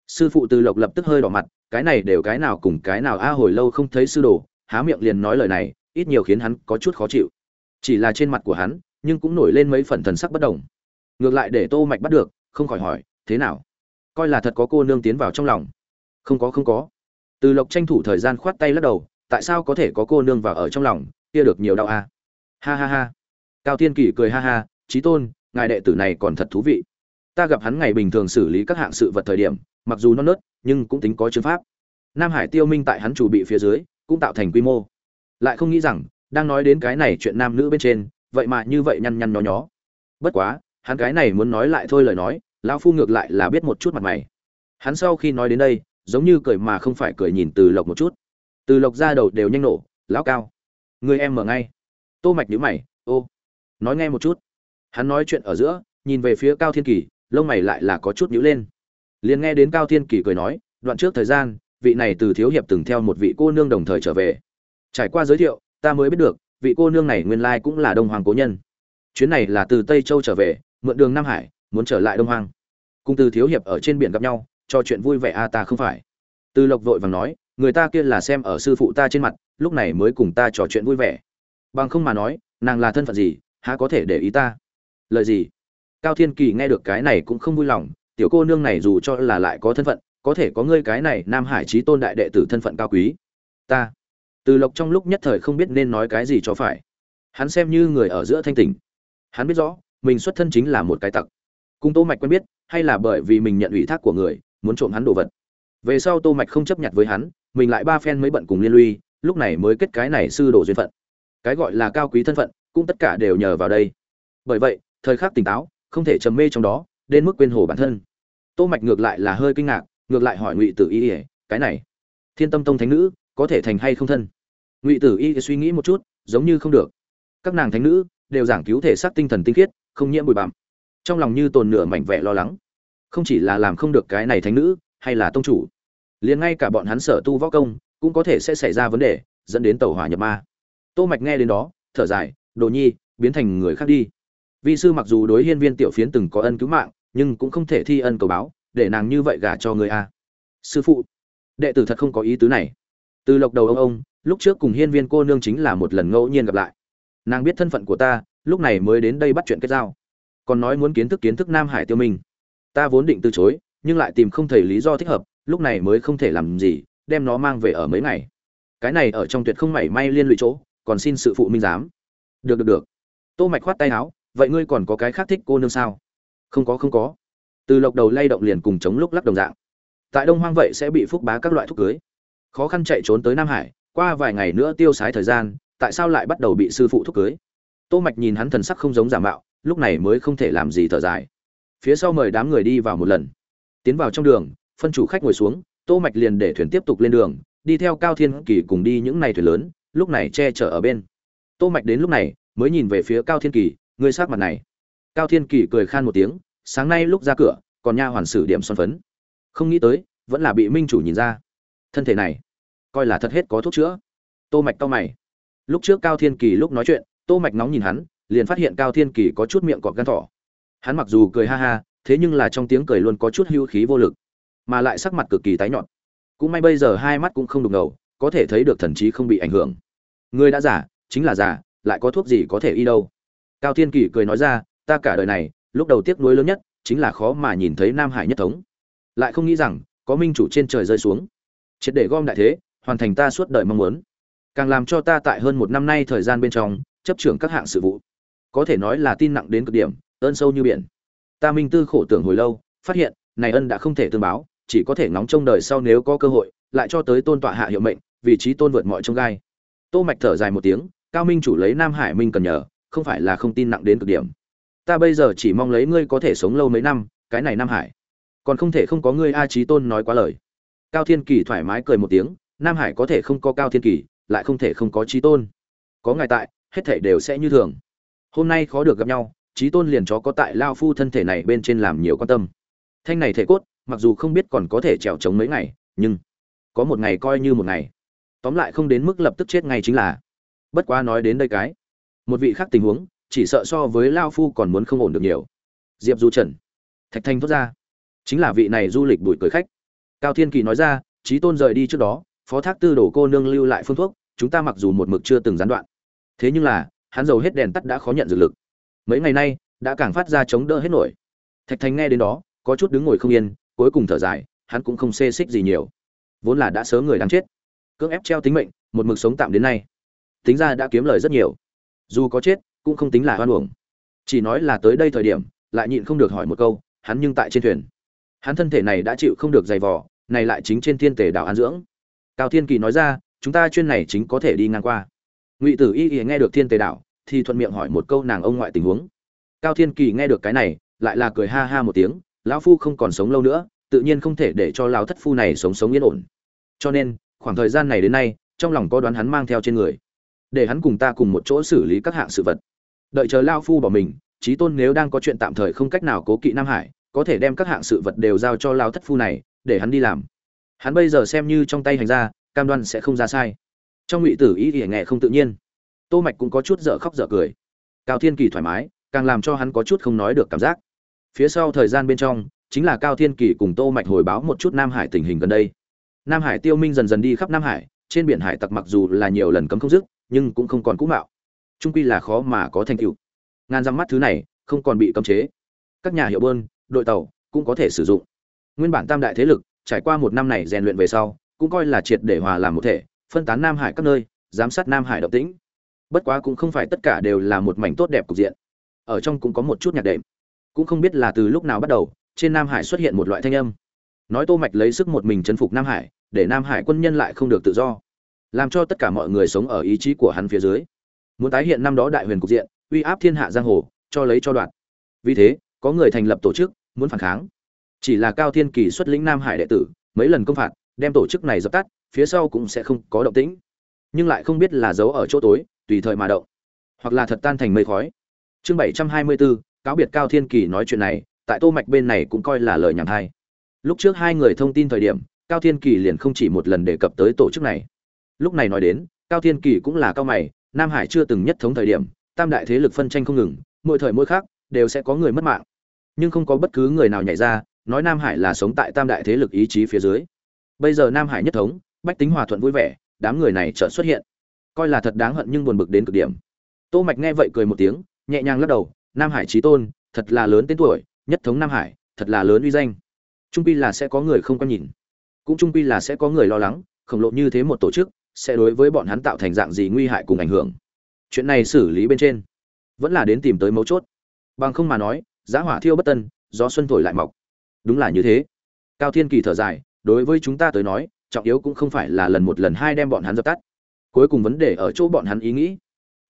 Sư phụ từ lộc lập tức hơi đỏ mặt, cái này đều cái nào cùng cái nào a à, hồi lâu không thấy sư đồ, há miệng liền nói lời này, ít nhiều khiến hắn có chút khó chịu. Chỉ là trên mặt của hắn, nhưng cũng nổi lên mấy phần thần sắc bất đồng. Ngược lại để tô mạch bắt được, không khỏi hỏi thế nào? Coi là thật có cô nương tiến vào trong lòng. Không có không có. Từ lộc tranh thủ thời gian khoát tay lắc đầu, tại sao có thể có cô nương vào ở trong lòng? Kia được nhiều đau a. Ha ha ha. Cao thiên kỷ cười ha ha trí tôn, ngài đệ tử này còn thật thú vị. Ta gặp hắn ngày bình thường xử lý các hạng sự vật thời điểm, mặc dù non nớt, nhưng cũng tính có chứng pháp. Nam hải tiêu minh tại hắn chủ bị phía dưới, cũng tạo thành quy mô. Lại không nghĩ rằng, đang nói đến cái này chuyện nam nữ bên trên, vậy mà như vậy nhăn nhăn nhó nhó. Bất quá, hắn cái này muốn nói lại thôi lời nói lão phu ngược lại là biết một chút mặt mày. Hắn sau khi nói đến đây, giống như cười mà không phải cười nhìn từ lộc một chút. Từ lộc ra đầu đều nhanh nổ, lão cao, người em mở ngay. Tô mạch nhíu mày, ô, nói nghe một chút. Hắn nói chuyện ở giữa, nhìn về phía cao thiên kỳ, lông mày lại là có chút nhíu lên. Liền nghe đến cao thiên kỳ cười nói, đoạn trước thời gian, vị này từ thiếu hiệp từng theo một vị cô nương đồng thời trở về. Trải qua giới thiệu, ta mới biết được, vị cô nương này nguyên lai cũng là đông hoàng cố nhân. Chuyến này là từ tây châu trở về, mượn đường nam hải muốn trở lại đông hoàng cùng từ thiếu hiệp ở trên biển gặp nhau, cho chuyện vui vẻ a à ta không phải. Từ lộc vội vàng nói, người ta kia là xem ở sư phụ ta trên mặt, lúc này mới cùng ta trò chuyện vui vẻ. Bằng không mà nói, nàng là thân phận gì, há có thể để ý ta? Lời gì? Cao thiên kỳ nghe được cái này cũng không vui lòng, tiểu cô nương này dù cho là lại có thân phận, có thể có ngươi cái này nam hải trí tôn đại đệ tử thân phận cao quý. Ta. Từ lộc trong lúc nhất thời không biết nên nói cái gì cho phải. Hắn xem như người ở giữa thanh tỉnh. Hắn biết rõ, mình xuất thân chính là một cái tặc cùng tô mạch quen biết, hay là bởi vì mình nhận ủy thác của người, muốn trộm hắn đồ vật. Về sau tô mạch không chấp nhận với hắn, mình lại ba phen mới bận cùng liên lụy, lúc này mới kết cái này sư đồ duyên phận. Cái gọi là cao quý thân phận, cũng tất cả đều nhờ vào đây. Bởi vậy, thời khắc tỉnh táo, không thể trầm mê trong đó, đến mức quên hồ bản thân. Tô mạch ngược lại là hơi kinh ngạc, ngược lại hỏi ngụy tử y ỉa cái này, thiên tâm tông thánh nữ, có thể thành hay không thân? Ngụy tử y suy nghĩ một chút, giống như không được. Các nàng thánh nữ đều giảng cứu thể xác tinh thần tinh khiết, không nhiễm bụi bặm trong lòng như tồn nửa mảnh vẻ lo lắng. Không chỉ là làm không được cái này thánh nữ, hay là tông chủ, liền ngay cả bọn hắn sở tu võ công cũng có thể sẽ xảy ra vấn đề, dẫn đến tàu hỏa nhập ma. Tô mạch nghe đến đó, thở dài, đồ nhi, biến thành người khác đi. Vi sư mặc dù đối hiên viên tiểu phiến từng có ân cứu mạng, nhưng cũng không thể thi ân cầu báo, để nàng như vậy gả cho người a. Sư phụ, đệ tử thật không có ý tứ này. Từ lộc đầu ông ông, lúc trước cùng hiên viên cô nương chính là một lần ngẫu nhiên gặp lại. Nàng biết thân phận của ta, lúc này mới đến đây bắt chuyện kết giao còn nói muốn kiến thức kiến thức nam hải tiêu minh. Ta vốn định từ chối, nhưng lại tìm không thấy lý do thích hợp, lúc này mới không thể làm gì, đem nó mang về ở mấy ngày. Cái này ở trong tuyệt không mảy may liên lụy chỗ, còn xin sự phụ minh giám. Được được được. Tô mạch khoát tay áo, vậy ngươi còn có cái khác thích cô nương sao? Không có không có. Từ lộc đầu lay động liền cùng chống lúc lắc đồng dạng. Tại đông hoang vậy sẽ bị phúc bá các loại thuốc cưới. Khó khăn chạy trốn tới nam hải, qua vài ngày nữa tiêu sái thời gian, tại sao lại bắt đầu bị sư phụ thuốc cưới? Tô mạch nhìn hắn thần sắc không giống giả mạo lúc này mới không thể làm gì thở dài. Phía sau mời đám người đi vào một lần. Tiến vào trong đường, phân chủ khách ngồi xuống, tô mạch liền để thuyền tiếp tục lên đường, đi theo cao thiên kỳ cùng đi những này thuyền lớn, lúc này che chở ở bên. Tô mạch đến lúc này, mới nhìn về phía cao thiên kỳ người sát mặt này. Cao thiên kỳ cười khan một tiếng, sáng nay lúc ra cửa, còn nha hoàn sử điểm son phấn. Không nghĩ tới, vẫn là bị minh chủ nhìn ra. Thân thể này, coi là thật hết có thuốc chữa. Tô mạch cao mày. Lúc trước cao thiên kỳ lúc nói chuyện, tô mạch nóng nhìn hắn liền phát hiện cao thiên kỳ có chút miệng cọp gan thỏ. Hắn mặc dù cười ha ha, thế nhưng là trong tiếng cười luôn có chút hưu khí vô lực, mà lại sắc mặt cực kỳ tái nhợt. Cũng may bây giờ hai mắt cũng không đục ngầu, có thể thấy được thần trí không bị ảnh hưởng. Người đã giả chính là giả lại có thuốc gì có thể y đâu? Cao thiên kỳ cười nói ra, ta cả đời này, lúc đầu tiếc nuối lớn nhất, chính là khó mà nhìn thấy nam hải nhất thống. Lại không nghĩ rằng, có minh chủ trên trời rơi xuống. Triệt để gom đại thế, hoàn thành ta suốt đời mong muốn. Càng làm cho ta tại hơn một năm nay thời gian bên trong, chấp trưởng các hạng sự vụ có thể nói là tin nặng đến cực điểm, ơn sâu như biển. Ta minh tư khổ tưởng hồi lâu, phát hiện, này ân đã không thể tương báo, chỉ có thể ngóng trông đời sau nếu có cơ hội, lại cho tới tôn tọa hạ hiệu mệnh, vị trí tôn vượt mọi trông gai. Tô mạch thở dài một tiếng, cao minh chủ lấy nam hải minh cần nhờ, không phải là không tin nặng đến cực điểm. Ta bây giờ chỉ mong lấy ngươi có thể sống lâu mấy năm, cái này nam hải. Còn không thể không có ngươi a trí tôn nói quá lời. Cao thiên kỳ thoải mái cười một tiếng, nam hải có thể không có cao thiên kỳ, lại không thể không có trí tôn. Có ngài tại, hết thể đều sẽ như thường hôm nay khó được gặp nhau trí tôn liền chó có tại lao phu thân thể này bên trên làm nhiều quan tâm. Thanh này thể cốt, mặc dù không biết còn có thể trèo trống mấy ngày, nhưng có một ngày coi như một ngày. Tóm lại không đến mức lập tức chết ngay chính là. Bất quá nói đến đây cái, một vị khác tình huống, chỉ sợ so với lao phu còn muốn không ổn được nhiều. Diệp du trần, thạch thanh thốt ra. Chính là vị này du lịch bụi cười khách. Cao thiên kỳ nói ra trí tôn rời đi trước đó, phó thác tư đổ cô nương lưu lại phương thuốc, chúng ta mặc dù một mực chưa từng gián đoạn. Thế nhưng là hắn dầu hết đèn tắt đã khó nhận dược lực. Mấy ngày nay, đã càng phát ra chống đỡ hết nổi. Thạch thành nghe đến đó, có chút đứng ngồi không yên, cuối cùng thở dài, hắn cũng không xê xích gì nhiều. Vốn là đã sớm người đáng chết. Cưỡng ép treo tính mệnh, một mực sống tạm đến nay. Tính ra đã kiếm lời rất nhiều. Dù có chết, cũng không tính là hoan uổng. Chỉ nói là tới đây thời điểm, lại nhịn không được hỏi một câu, hắn nhưng tại trên thuyền. Hắn thân thể này đã chịu không được dày vò, này lại chính trên thiên tề đảo an dưỡng. Cao thiên kỳ nói ra, chúng ta chuyên này chính có thể đi ngang qua ngụy tử y y nghe được thiên tề đảo thì thuận miệng hỏi một câu nàng ông ngoại tình huống. Cao thiên kỳ nghe được cái này, lại là cười ha ha một tiếng, lão phu không còn sống lâu nữa, tự nhiên không thể để cho lão thất phu này sống sống yên ổn. Cho nên, khoảng thời gian này đến nay, trong lòng có đoán hắn mang theo trên người. Để hắn cùng ta cùng một chỗ xử lý các hạng sự vật. Đợi chờ lao phu bỏ mình trí tôn nếu đang có chuyện tạm thời không cách nào cố kỵ nam hải, có thể đem các hạng sự vật đều giao cho lao thất phu này, để hắn đi làm. Hắn bây giờ xem như trong tay hành ra cam đoan sẽ không ra sai trong ngụy tử ý thì nghe không tự nhiên. Tô mạch cũng có chút dở khóc dở cười. Cao thiên kỳ thoải mái, càng làm cho hắn có chút không nói được cảm giác. Phía sau thời gian bên trong, chính là cao thiên kỳ cùng tô mạch hồi báo một chút nam hải tình hình gần đây. Nam hải tiêu minh dần dần đi khắp nam hải, trên biển hải tặc mặc dù là nhiều lần cấm không dứt, nhưng cũng không còn cũ mạo. Trung quy là khó mà có thành tựu. Ngàn dăm mắt thứ này, không còn bị cấm chế. Các nhà hiệu bơn đội tàu, cũng có thể sử dụng. Nguyên bản tam đại thế lực, trải qua một năm này rèn luyện về sau, cũng coi là triệt để hòa làm một thể phân tán nam hải các nơi, giám sát nam hải động tĩnh. Bất quá cũng không phải tất cả đều là một mảnh tốt đẹp cục diện. Ở trong cũng có một chút nhạc đệm. Cũng không biết là từ lúc nào bắt đầu, trên nam hải xuất hiện một loại thanh âm. Nói tô mạch lấy sức một mình chấn phục nam hải, để nam hải quân nhân lại không được tự do. Làm cho tất cả mọi người sống ở ý chí của hắn phía dưới. Muốn tái hiện năm đó đại huyền cục diện, uy áp thiên hạ giang hồ, cho lấy cho đoạn. Vì thế, có người thành lập tổ chức, muốn phản kháng. Chỉ là cao thiên kỳ xuất lĩnh nam hải đệ tử, mấy lần công phạt, đem tổ chức này dập tắt phía sau cũng sẽ không có động tĩnh. Nhưng lại không biết là giấu ở chỗ tối, tùy thời mà động. Hoặc là thật tan thành mây khói. Chương bảy trăm hai mươi bốn cáo biệt cao thiên kỳ nói chuyện này, tại tô mạch bên này cũng coi là lời nhảm thay lúc trước hai người thông tin thời điểm, cao thiên kỳ liền không chỉ một lần đề cập tới tổ chức này. Lúc này nói đến, cao thiên kỳ cũng là cao mày, nam hải chưa từng nhất thống thời điểm, tam đại thế lực phân tranh không ngừng, mỗi thời mỗi khác, đều sẽ có người mất mạng. Nhưng không có bất cứ người nào nhảy ra, nói nam hải là sống tại tam đại thế lực ý chí phía dưới. Bây giờ nam hải nhất thống bách tính hòa thuận vui vẻ, đám người này chợt xuất hiện. Coi là thật đáng hận nhưng buồn bực đến cực điểm. Tô mạch nghe vậy cười một tiếng, nhẹ nhàng lắc đầu, nam hải Chí tôn, thật là lớn tên tuổi, nhất thống nam hải, thật là lớn uy danh. Trung pi là sẽ có người không có nhìn. Cũng trung pi là sẽ có người lo lắng, khổng lộ như thế một tổ chức, sẽ đối với bọn hắn tạo thành dạng gì nguy hại cùng ảnh hưởng. Chuyện này xử lý bên trên, vẫn là đến tìm tới mấu chốt. Bằng không mà nói, giá hỏa thiêu bất tân, gió xuân thổi lại mọc. Đúng là như thế. Cao thiên kỳ thở dài, đối với chúng ta tới nói trọng yếu cũng không phải là lần một lần hai đem bọn hắn dập tắt. Cuối cùng vấn đề ở chỗ bọn hắn ý nghĩ.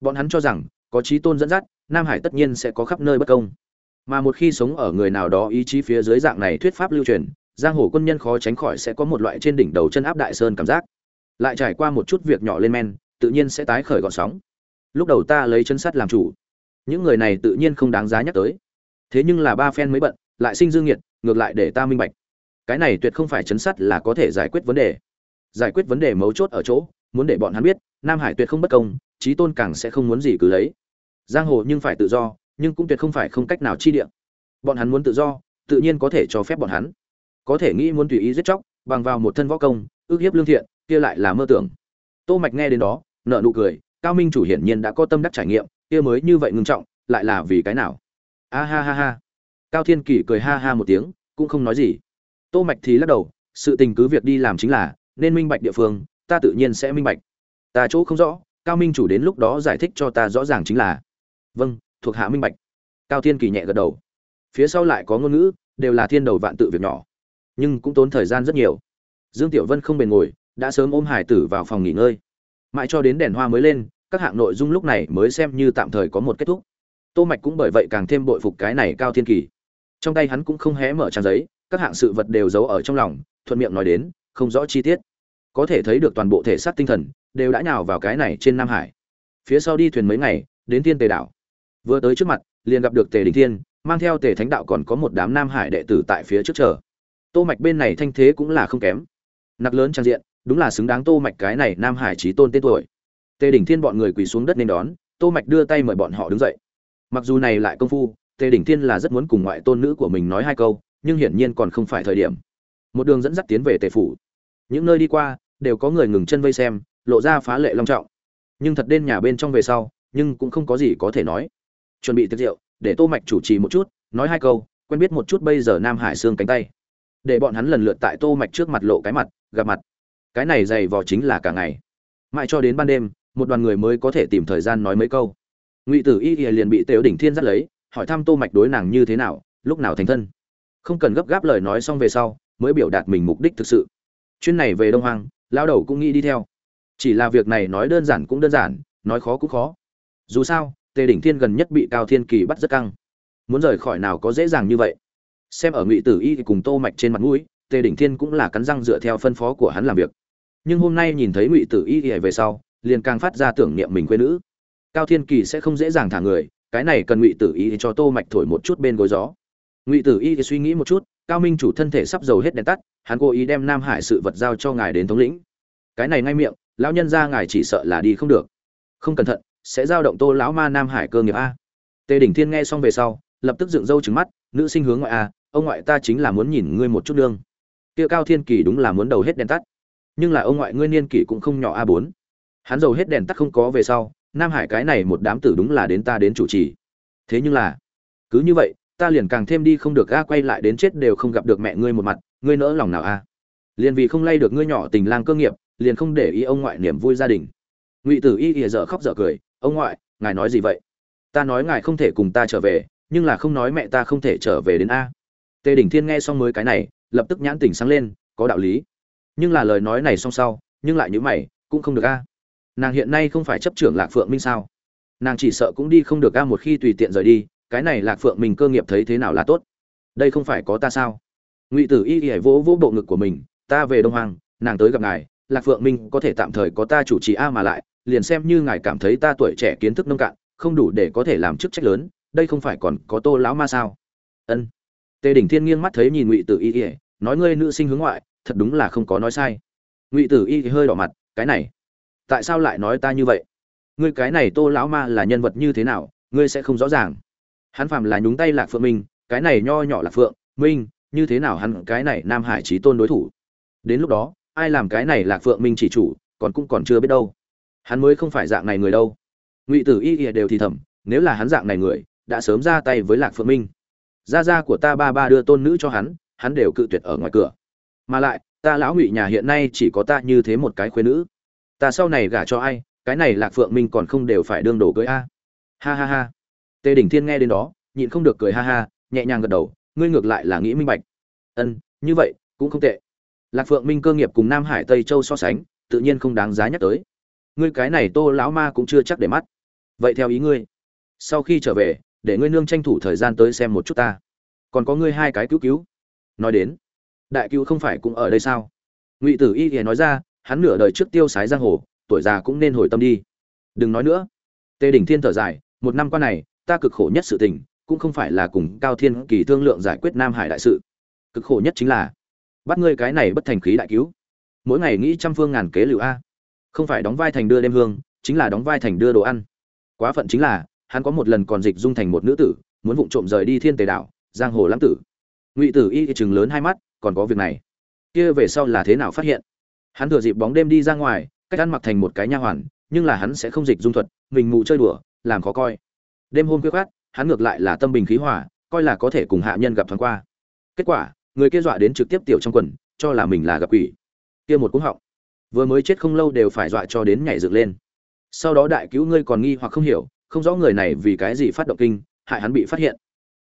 Bọn hắn cho rằng, có trí tôn dẫn dắt, nam hải tất nhiên sẽ có khắp nơi bất công. Mà một khi sống ở người nào đó ý chí phía dưới dạng này thuyết pháp lưu truyền, giang hồ quân nhân khó tránh khỏi sẽ có một loại trên đỉnh đầu chân áp đại sơn cảm giác. Lại trải qua một chút việc nhỏ lên men, tự nhiên sẽ tái khởi gọn sóng. Lúc đầu ta lấy chân sắt làm chủ. Những người này tự nhiên không đáng giá nhắc tới. Thế nhưng là ba phen mới bận, lại sinh dương nhiệt ngược lại để ta minh bạch cái này tuyệt không phải chấn sắt là có thể giải quyết vấn đề. Giải quyết vấn đề mấu chốt ở chỗ, muốn để bọn hắn biết, nam hải tuyệt không bất công trí tôn càng sẽ không muốn gì cứ lấy. Giang hồ nhưng phải tự do, nhưng cũng tuyệt không phải không cách nào chi địa. Bọn hắn muốn tự do, tự nhiên có thể cho phép bọn hắn. Có thể nghĩ muốn tùy ý giết chóc, bằng vào một thân võ công, ước hiếp lương thiện, kia lại là mơ tưởng. Tô mạch nghe đến đó nợ nụ cười, cao minh chủ hiển nhiên đã có tâm đắc trải nghiệm, kia mới như vậy ngưng trọng, lại là vì cái nào? A ha ha ha. Cao thiên kỳ cười ha ha một tiếng, cũng không nói gì tô mạch thì lắc đầu, sự tình cứ việc đi làm chính là, nên minh bạch địa phương, ta tự nhiên sẽ minh bạch. Ta chỗ không rõ, cao minh chủ đến lúc đó giải thích cho ta rõ ràng chính là vâng thuộc hạ minh bạch. Cao thiên kỳ nhẹ gật đầu. Phía sau lại có ngôn ngữ, đều là thiên đầu vạn tự việc nhỏ, nhưng cũng tốn thời gian rất nhiều. Dương tiểu vân không bền ngồi, đã sớm ôm hải tử vào phòng nghỉ ngơi. Mãi cho đến đèn hoa mới lên, các hạng nội dung lúc này mới xem như tạm thời có một kết thúc. Tô mạch cũng bởi vậy càng thêm bội phục cái này cao thiên kỳ. Trong tay hắn cũng không hé mở trang giấy các hạng sự vật đều giấu ở trong lòng, thuận miệng nói đến, không rõ chi tiết. Có thể thấy được toàn bộ thể xác tinh thần đều đã nhào vào cái này trên nam hải. Phía sau đi thuyền mấy ngày, đến thiên tề đảo. Vừa tới trước mặt, liền gặp được tề đình thiên, mang theo tề thánh đạo còn có một đám nam hải đệ tử tại phía trước chờ. Tô mạch bên này thanh thế cũng là không kém. Nặc lớn trang diện, đúng là xứng đáng tô mạch cái này nam hải trí tôn tên tuổi. Tề đỉnh thiên bọn người quỳ xuống đất nên đón, tô mạch đưa tay mời bọn họ đứng dậy. Mặc dù này lại công phu, tề đỉnh thiên là rất muốn cùng ngoại tôn nữ của mình nói hai câu nhưng hiển nhiên còn không phải thời điểm. Một đường dẫn dắt tiến về tề phủ. Những nơi đi qua, đều có người ngừng chân vây xem, lộ ra phá lệ long trọng. Nhưng thật đến nhà bên trong về sau, nhưng cũng không có gì có thể nói. Chuẩn bị tiệc rượu, để tô mạch chủ trì một chút, nói hai câu, quen biết một chút bây giờ nam hải xương cánh tay. Để bọn hắn lần lượt tại tô mạch trước mặt lộ cái mặt, gặp mặt. Cái này dày vò chính là cả ngày. Mãi cho đến ban đêm, một đoàn người mới có thể tìm thời gian nói mấy câu. Ngụy tử y liền bị tiêu đỉnh thiên dắt lấy, hỏi thăm tô mạch đối nàng như thế nào, lúc nào thành thân không cần gấp gáp lời nói xong về sau, mới biểu đạt mình mục đích thực sự. Chuyên này về đông hoàng lao đầu cũng nghĩ đi theo. Chỉ là việc này nói đơn giản cũng đơn giản, nói khó cũng khó. Dù sao, tề đỉnh thiên gần nhất bị cao thiên kỳ bắt rất căng. Muốn rời khỏi nào có dễ dàng như vậy? Xem ở ngụy tử y cùng tô mạch trên mặt mũi, tề đỉnh thiên cũng là cắn răng dựa theo phân phó của hắn làm việc. Nhưng hôm nay nhìn thấy ngụy tử y về sau, liền càng phát ra tưởng niệm mình quê nữ. Cao thiên kỳ sẽ không dễ dàng thả người, cái này cần ngụy tử y cho tô mạch thổi một chút bên gối gió ngụy tử y thì suy nghĩ một chút, cao minh chủ thân thể sắp dầu hết đèn tắt, hắn cố ý đem nam hải sự vật giao cho ngài đến thống lĩnh. Cái này ngay miệng, lão nhân ra ngài chỉ sợ là đi không được. Không cẩn thận, sẽ giao động tô lão ma nam hải cơ nghiệp a. Tề đỉnh thiên nghe xong về sau, lập tức dựng râu trứng mắt, nữ sinh hướng ngoại a, ông ngoại ta chính là muốn nhìn ngươi một chút đương kia cao thiên kỳ đúng là muốn đầu hết đèn tắt. Nhưng là ông ngoại ngươi niên kỷ cũng không nhỏ a bốn. Hắn dầu hết đèn tắt không có về sau, nam hải cái này một đám tử đúng là đến ta đến chủ trì. Thế nhưng là, cứ như vậy ta liền càng thêm đi không được, a, quay lại đến chết đều không gặp được mẹ ngươi một mặt, ngươi nỡ lòng nào, a? Liền vì không lay được ngươi nhỏ tình lang cơ nghiệp, liền không để ý ông ngoại niềm vui gia đình. Ngụy tử y ỉa dở khóc dở cười, ông ngoại, ngài nói gì vậy? Ta nói ngài không thể cùng ta trở về, nhưng là không nói mẹ ta không thể trở về đến a. Tề đỉnh thiên nghe xong mới cái này, lập tức nhãn tỉnh sáng lên, có đạo lý. Nhưng là lời nói này xong sau, nhưng lại như mày, cũng không được, a. Nàng hiện nay không phải chấp trưởng lạc phượng minh sao? Nàng chỉ sợ cũng đi không được, a, một khi tùy tiện rời đi cái này lạc phượng mình cơ nghiệp thấy thế nào là tốt? Đây không phải có ta sao? Ngụy tử y y vỗ vỗ bộ ngực của mình, ta về đông hoàng nàng tới gặp ngài, lạc phượng minh có thể tạm thời có ta chủ trì a mà lại, liền xem như ngài cảm thấy ta tuổi trẻ kiến thức nông cạn, không đủ để có thể làm chức trách lớn, đây không phải còn có tô lão ma sao? Ân. Tề đỉnh thiên nghiêng mắt thấy nhìn ngụy tử y y, nói, ngươi nữ sinh hướng ngoại, thật đúng là không có nói sai. Ngụy tử y hơi đỏ mặt, cái này, tại sao lại nói ta như vậy? Ngươi cái này tô lão ma là nhân vật như thế nào, ngươi sẽ không rõ ràng hắn phàm là nhúng tay lạc phượng minh, cái này nho nhỏ lạc phượng, minh, như thế nào hắn cái này nam hải trí tôn đối thủ? Đến lúc đó, ai làm cái này lạc phượng minh chỉ chủ, còn cũng còn chưa biết đâu. Hắn mới không phải dạng này người đâu. Ngụy tử y ỉa đều thì thầm, nếu là hắn dạng này người, đã sớm ra tay với lạc phượng minh. Gia gia của ta ba ba đưa tôn nữ cho hắn hắn đều cự tuyệt ở ngoài cửa. Mà lại, ta lão ngụy nhà hiện nay chỉ có ta như thế một cái khuyên nữ. Ta sau này gả cho ai, cái này lạc phượng minh còn không đều phải đương đổ cưới a. Ha ha ha tề đỉnh thiên nghe đến đó, nhịn không được cười ha ha, nhẹ nhàng gật đầu, ngươi ngược lại là nghĩ minh bạch. Ân, như vậy, cũng không tệ. Lạc phượng minh cơ nghiệp cùng nam hải tây châu so sánh, tự nhiên không đáng giá nhắc tới. Ngươi cái này tô lão ma cũng chưa chắc để mắt. Vậy theo ý ngươi, sau khi trở về, để ngươi nương tranh thủ thời gian tới xem một chút ta. Còn có ngươi hai cái cứu cứu. Nói đến, đại cứu không phải cũng ở đây sao? Ngụy tử y thì nói ra, hắn nửa đời trước tiêu sái giang hồ, tuổi già cũng nên hồi tâm đi. Đừng nói nữa. Tề đỉnh thiên thở dài, một năm qua này ta cực khổ nhất sự tình, cũng không phải là cùng cao thiên kỳ thương lượng giải quyết nam hải đại sự. Cực khổ nhất chính là, bắt ngươi cái này bất thành khí đại cứu. Mỗi ngày nghĩ trăm phương ngàn kế liệu a. Không phải đóng vai thành đưa đêm hương, chính là đóng vai thành đưa đồ ăn. Quá phận chính là, hắn có một lần còn dịch dung thành một nữ tử, muốn vụng trộm rời đi thiên tề đảo, giang hồ lãng tử. Ngụy tử y chừng lớn hai mắt, còn có việc này. Kia về sau là thế nào phát hiện? Hắn thừa dịp bóng đêm đi ra ngoài, cách ăn mặc thành một cái nha hoàn, nhưng là hắn sẽ không dịch dung thuật, mình mù chơi đùa, làm khó coi đêm hôm khuya khoát hắn ngược lại là tâm bình khí hòa, coi là có thể cùng hạ nhân gặp thoáng qua. Kết quả, người kia dọa đến trực tiếp tiểu trong quần, cho là mình là gặp quỷ. Kia một cúng họng. Vừa mới chết không lâu đều phải dọa cho đến nhảy dựng lên. Sau đó đại cứu ngươi còn nghi hoặc không hiểu, không rõ người này vì cái gì phát động kinh, hại hắn bị phát hiện.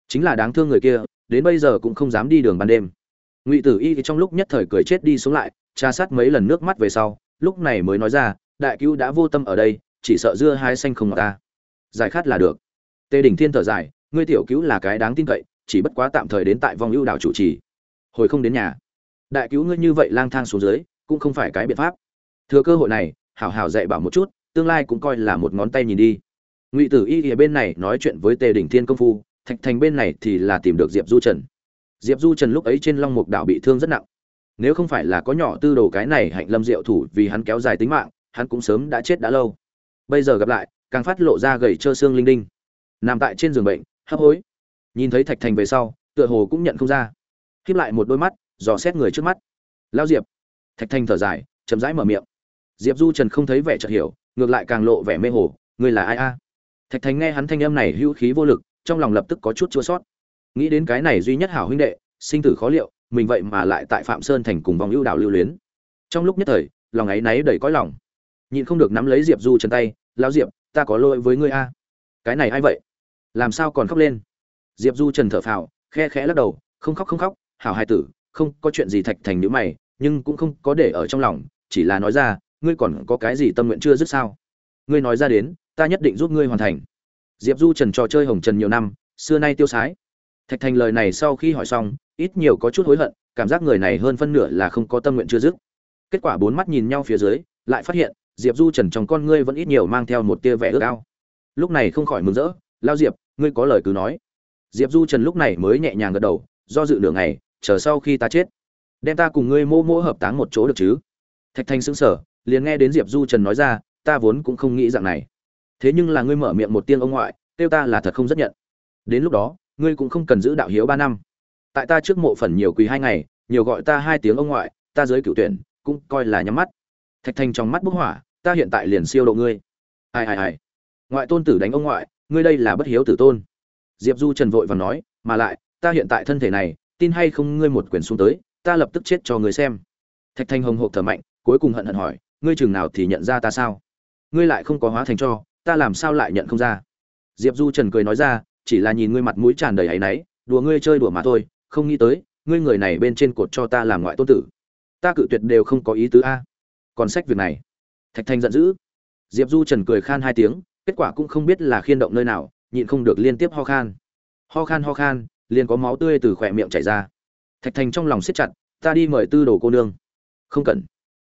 Chính là đáng thương người kia, đến bây giờ cũng không dám đi đường ban đêm. Ngụy tử y thì trong lúc nhất thời cười chết đi xuống lại, tra sát mấy lần nước mắt về sau, lúc này mới nói ra, đại cứu đã vô tâm ở đây, chỉ sợ dưa hai xanh không ngọt ta. Giải khát là được tề đỉnh thiên thở dài, ngươi tiểu cứu là cái đáng tin cậy, chỉ bất quá tạm thời đến tại vòng ưu đảo chủ trì. Hồi không đến nhà. Đại cứu ngươi như vậy lang thang xuống dưới, cũng không phải cái biện pháp. Thừa cơ hội này, hảo hảo dạy bảo một chút, tương lai cũng coi là một ngón tay nhìn đi. Ngụy tử y ở bên này nói chuyện với tề đỉnh thiên công phu, thạch thành bên này thì là tìm được diệp du trần. Diệp du trần lúc ấy trên long mục đảo bị thương rất nặng. Nếu không phải là có nhỏ tư đồ cái này hạnh lâm diệu thủ vì hắn kéo dài tính mạng, hắn cũng sớm đã chết đã lâu. Bây giờ gặp lại, càng phát lộ ra gầy trơ xương linh đinh nằm tại trên giường bệnh, hấp hối. Nhìn thấy thạch thành về sau, tựa hồ cũng nhận không ra. Khiếp lại một đôi mắt, dò xét người trước mắt. Lao diệp. Thạch thành thở dài, chậm rãi mở miệng. Diệp du trần không thấy vẻ chợt hiểu, ngược lại càng lộ vẻ mê hồ người là ai a? Thạch thành nghe hắn thanh âm này hữu khí vô lực, trong lòng lập tức có chút chua sót nghĩ đến cái này duy nhất hảo huynh đệ, sinh tử khó liệu, mình vậy mà lại tại phạm sơn thành cùng vòng ưu đảo lưu luyến. Trong lúc nhất thời, lòng ấy náy đầy cõi lòng. Nhịn không được nắm lấy diệp du chân tay, lao diệp, ta có lỗi với ngươi a. Cái này ai vậy? Làm sao còn khóc lên? Diệp du trần thở phào, khe khẽ lắc đầu, không khóc không khóc, hảo hai tử, không có chuyện gì thạch thành nhữ mày, nhưng cũng không có để ở trong lòng, chỉ là nói ra, ngươi còn có cái gì tâm nguyện chưa dứt sao? Ngươi nói ra đến, ta nhất định giúp ngươi hoàn thành. Diệp du trần trò chơi hồng trần nhiều năm, xưa nay tiêu sái. Thạch thành lời này sau khi hỏi xong, ít nhiều có chút hối hận, cảm giác người này hơn phân nửa là không có tâm nguyện chưa dứt. Kết quả bốn mắt nhìn nhau phía dưới, lại phát hiện, diệp du trần trong con ngươi vẫn ít nhiều mang theo một tia vẻ ước ao. Lúc này không khỏi mừng rỡ, lao diệp ngươi có lời cứ nói. Diệp du trần lúc này mới nhẹ nhàng gật đầu, do dự nửa ngày, chờ sau khi ta chết, đem ta cùng ngươi mô mô hợp táng một chỗ được chứ? Thạch thanh xứng sở liền nghe đến diệp du trần nói ra, ta vốn cũng không nghĩ dạng này. Thế nhưng là ngươi mở miệng một tiếng ông ngoại, kêu ta là thật không rất nhận. Đến lúc đó, ngươi cũng không cần giữ đạo hiếu ba năm. Tại ta trước mộ phần nhiều quý hai ngày, nhiều gọi ta hai tiếng ông ngoại, ta dưới cựu tuyển, cũng coi là nhắm mắt. Thạch thanh trong mắt bức hỏa, ta hiện tại liền siêu độ ngươi. Ai ai ai. Ngoại tôn tử đánh ông ngoại ngươi đây là bất hiếu tử tôn. Diệp du trần vội và nói, mà lại, ta hiện tại thân thể này, tin hay không ngươi một quyền xuống tới, ta lập tức chết cho ngươi xem. Thạch thanh hồng hộp thở mạnh, cuối cùng hận hận hỏi, ngươi chừng nào thì nhận ra ta sao? Ngươi lại không có hóa thành cho, ta làm sao lại nhận không ra? Diệp du trần cười nói ra, chỉ là nhìn ngươi mặt mũi tràn đầy áy náy, đùa ngươi chơi đùa mà thôi, không nghĩ tới, ngươi người này bên trên cột cho ta làm ngoại tôn tử. Ta cự tuyệt đều không có ý tứ a. Còn sách việc này. Thạch thanh giận dữ. Diệp du trần cười khan hai tiếng kết quả cũng không biết là khiên động nơi nào, nhịn không được liên tiếp ho khan. Ho khan ho khan, liền có máu tươi từ khỏe miệng chảy ra. Thạch thành trong lòng siết chặt, ta đi mời tư đồ cô nương. Không cần.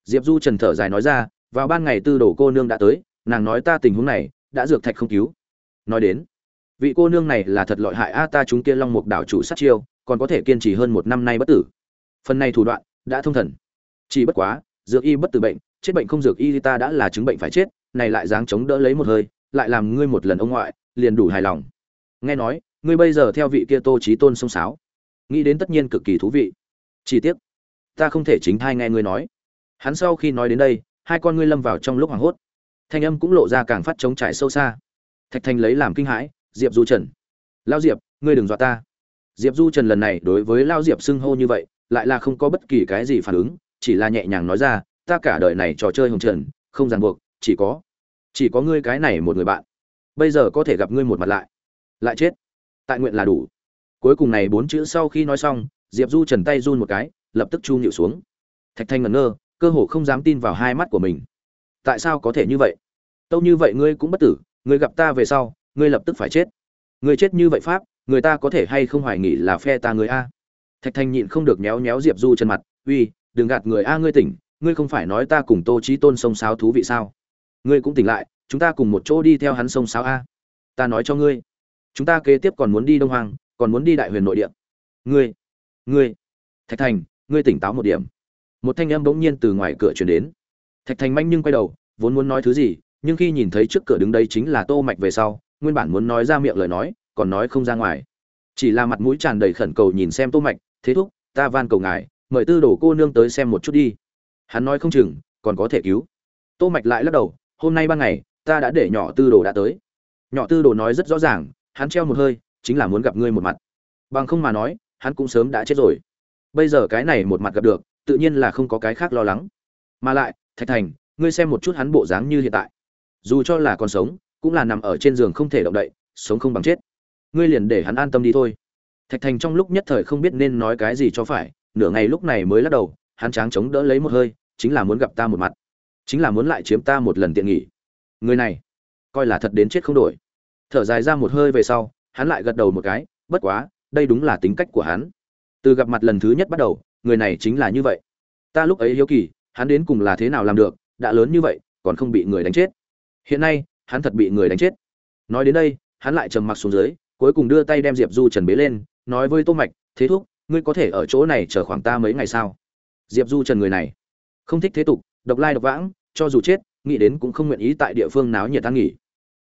Diệp du trần thở dài nói ra, vào ban ngày tư đồ cô nương đã tới, nàng nói ta tình huống này, đã dược thạch không cứu. Nói đến, vị cô nương này là thật lợi hại a, ta chúng kia long mục đảo chủ sát chiêu, còn có thể kiên trì hơn một năm nay bất tử. Phần này thủ đoạn, đã thông thần. Chỉ bất quá, dược y bất tử bệnh, chết bệnh không dược y ta đã là chứng bệnh phải chết, này lại dáng chống đỡ lấy một hơi lại làm ngươi một lần ông ngoại, liền đủ hài lòng. Nghe nói, ngươi bây giờ theo vị kia tô trí tôn sông sáo. Nghĩ đến tất nhiên cực kỳ thú vị. Chi tiết ta không thể chính thai nghe ngươi nói. Hắn sau khi nói đến đây, hai con ngươi lâm vào trong lúc hoảng hốt. Thanh âm cũng lộ ra càng phát trống trải sâu xa. Thạch thành lấy làm kinh hãi, diệp du trần, lao diệp, ngươi đừng dọa ta. Diệp du trần lần này đối với lao diệp xưng hô như vậy, lại là không có bất kỳ cái gì phản ứng, chỉ là nhẹ nhàng nói ra, ta cả đời này trò chơi hồng trần, không ràng buộc, chỉ có chỉ có ngươi cái này một người bạn. Bây giờ có thể gặp ngươi một mặt lại. Lại chết. Tại nguyện là đủ. Cuối cùng này bốn chữ sau khi nói xong, diệp du trần tay run một cái, lập tức chu nhịu xuống. Thạch thanh ngẩn ngơ, cơ hồ không dám tin vào hai mắt của mình. Tại sao có thể như vậy? Tâu như vậy ngươi cũng bất tử, ngươi gặp ta về sau, ngươi lập tức phải chết. Ngươi chết như vậy pháp, người ta có thể hay không hoài nghỉ là phe ta người a? Thạch thanh nhịn không được méo méo diệp du chân mặt, uy, đừng gạt người a ngươi tỉnh, ngươi không phải nói ta cùng tô trí tôn sông sáo thú vị sao? Ngươi cũng tỉnh lại, chúng ta cùng một chỗ đi theo hắn sông sáo a. Ta nói cho ngươi, chúng ta kế tiếp còn muốn đi đông hoàng còn muốn đi đại huyền nội địa. Ngươi ngươi, thạch thành, ngươi tỉnh táo một điểm. Một thanh âm bỗng nhiên từ ngoài cửa chuyển đến. Thạch thành manh nhưng quay đầu, vốn muốn nói thứ gì, nhưng khi nhìn thấy trước cửa đứng đây chính là tô mạch về sau, nguyên bản muốn nói ra miệng lời nói, còn nói không ra ngoài. Chỉ là mặt mũi tràn đầy khẩn cầu nhìn xem tô mạch, thế thúc, ta van cầu ngài, mời tư đổ cô nương tới xem một chút đi. Hắn nói không chừng, còn có thể cứu. Tô mạch lại lắc đầu hôm nay ban ngày, ta đã để nhỏ tư đồ đã tới. Nhỏ tư đồ nói rất rõ ràng, hắn treo một hơi, chính là muốn gặp ngươi một mặt. Bằng không mà nói, hắn cũng sớm đã chết rồi. Bây giờ cái này một mặt gặp được, tự nhiên là không có cái khác lo lắng. Mà lại, thạch thành, ngươi xem một chút hắn bộ dáng như hiện tại. Dù cho là còn sống, cũng là nằm ở trên giường không thể động đậy, sống không bằng chết. Ngươi liền để hắn an tâm đi thôi. Thạch thành trong lúc nhất thời không biết nên nói cái gì cho phải, nửa ngày lúc này mới lắc đầu, hắn tráng chống đỡ lấy một hơi, chính là muốn gặp ta một mặt chính là muốn lại chiếm ta một lần tiện nghỉ. Người này, coi là thật đến chết không đổi. Thở dài ra một hơi về sau, hắn lại gật đầu một cái, bất quá, đây đúng là tính cách của hắn. Từ gặp mặt lần thứ nhất bắt đầu, người này chính là như vậy. Ta lúc ấy hiếu kỳ, hắn đến cùng là thế nào làm được, đã lớn như vậy, còn không bị người đánh chết. Hiện nay, hắn thật bị người đánh chết. Nói đến đây, hắn lại trầm mặc xuống dưới, cuối cùng đưa tay đem diệp du trần bế lên, nói với tô mạch, thế thúc, ngươi có thể ở chỗ này chờ khoảng ta mấy ngày sao? Diệp du trần người này, không thích thế tục độc lai độc vãng, cho dù chết, nghĩ đến cũng không nguyện ý tại địa phương náo nhiệt ăn nghỉ.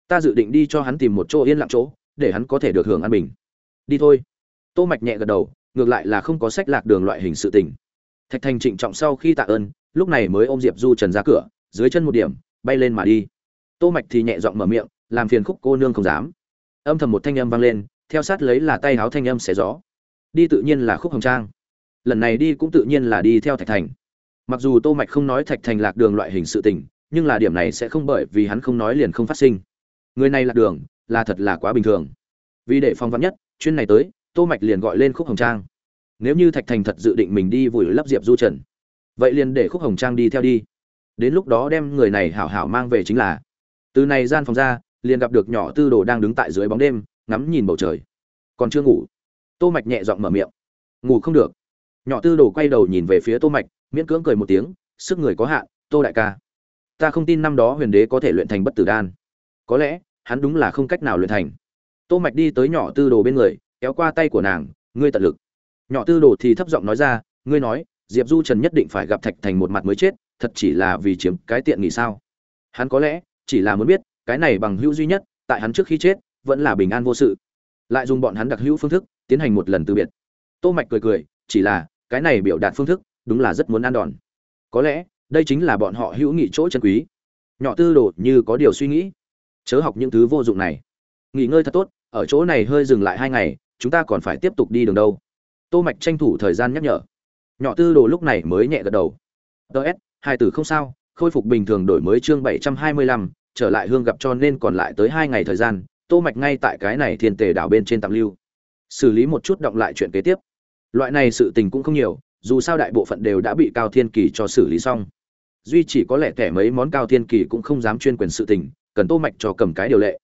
Ta dự định đi cho hắn tìm một chỗ yên lặng chỗ, để hắn có thể được hưởng an bình. Đi thôi. Tô mạch nhẹ gật đầu, ngược lại là không có sách lạc đường loại hình sự tình. Thạch thành trịnh trọng sau khi tạ ơn, lúc này mới ôm diệp du trần ra cửa, dưới chân một điểm, bay lên mà đi. Tô mạch thì nhẹ giọng mở miệng, làm phiền khúc cô nương không dám. Âm thầm một thanh âm vang lên, theo sát lấy là tay háo thanh âm xé gió. Đi tự nhiên là khúc hồng trang. Lần này đi cũng tự nhiên là đi theo thạch thành mặc dù tô mạch không nói thạch thành lạc đường loại hình sự tình, nhưng là điểm này sẽ không bởi vì hắn không nói liền không phát sinh. Người này lạc đường, là thật là quá bình thường. Vì để phong vắn nhất chuyên này tới, tô mạch liền gọi lên khúc hồng trang. Nếu như thạch thành thật dự định mình đi vùi lấp diệp du trần, vậy liền để khúc hồng trang đi theo đi. Đến lúc đó đem người này hảo hảo mang về chính là. Từ này gian phòng ra, liền gặp được nhỏ tư đồ đang đứng tại dưới bóng đêm, ngắm nhìn bầu trời. Còn chưa ngủ. Tô mạch nhẹ giọng mở miệng. Ngủ không được. Nhỏ tư đồ quay đầu nhìn về phía tô mạch miễn cưỡng cười một tiếng, sức người có hạn, tô đại ca. Ta không tin năm đó huyền đế có thể luyện thành bất tử đan. Có lẽ, hắn đúng là không cách nào luyện thành. Tô mạch đi tới nhỏ tư đồ bên người, kéo qua tay của nàng, ngươi tận lực. Nhỏ tư đồ thì thấp giọng nói ra, ngươi nói, diệp du trần nhất định phải gặp thạch thành một mặt mới chết, thật chỉ là vì chiếm cái tiện nghỉ sao? Hắn có lẽ, chỉ là muốn biết, cái này bằng hữu duy nhất, tại hắn trước khi chết, vẫn là bình an vô sự. Lại dùng bọn hắn đặc hữu phương thức, tiến hành một lần từ biệt. Tô mạch cười cười, chỉ là, cái này biểu đạt phương thức đúng là rất muốn ăn đòn. Có lẽ đây chính là bọn họ hữu nghị chỗ chân quý. Nhỏ tư đồ như có điều suy nghĩ. Chớ học những thứ vô dụng này. Nghỉ ngơi thật tốt ở chỗ này hơi dừng lại hai ngày chúng ta còn phải tiếp tục đi đường đâu. Tô mạch tranh thủ thời gian nhắc nhở. Nhỏ tư đồ lúc này mới nhẹ gật đầu. Ts hai tử không sao khôi phục bình thường đổi mới chương 725, trở lại hương gặp cho nên còn lại tới hai ngày thời gian tô mạch ngay tại cái này thiên tề đảo bên trên tạm lưu. Xử lý một chút động lại chuyện kế tiếp. Loại này sự tình cũng không nhiều dù sao đại bộ phận đều đã bị cao thiên kỳ cho xử lý xong. Duy chỉ có lẽ kẻ mấy món cao thiên kỳ cũng không dám chuyên quyền sự tình, cần tô mạch cho cầm cái điều lệ.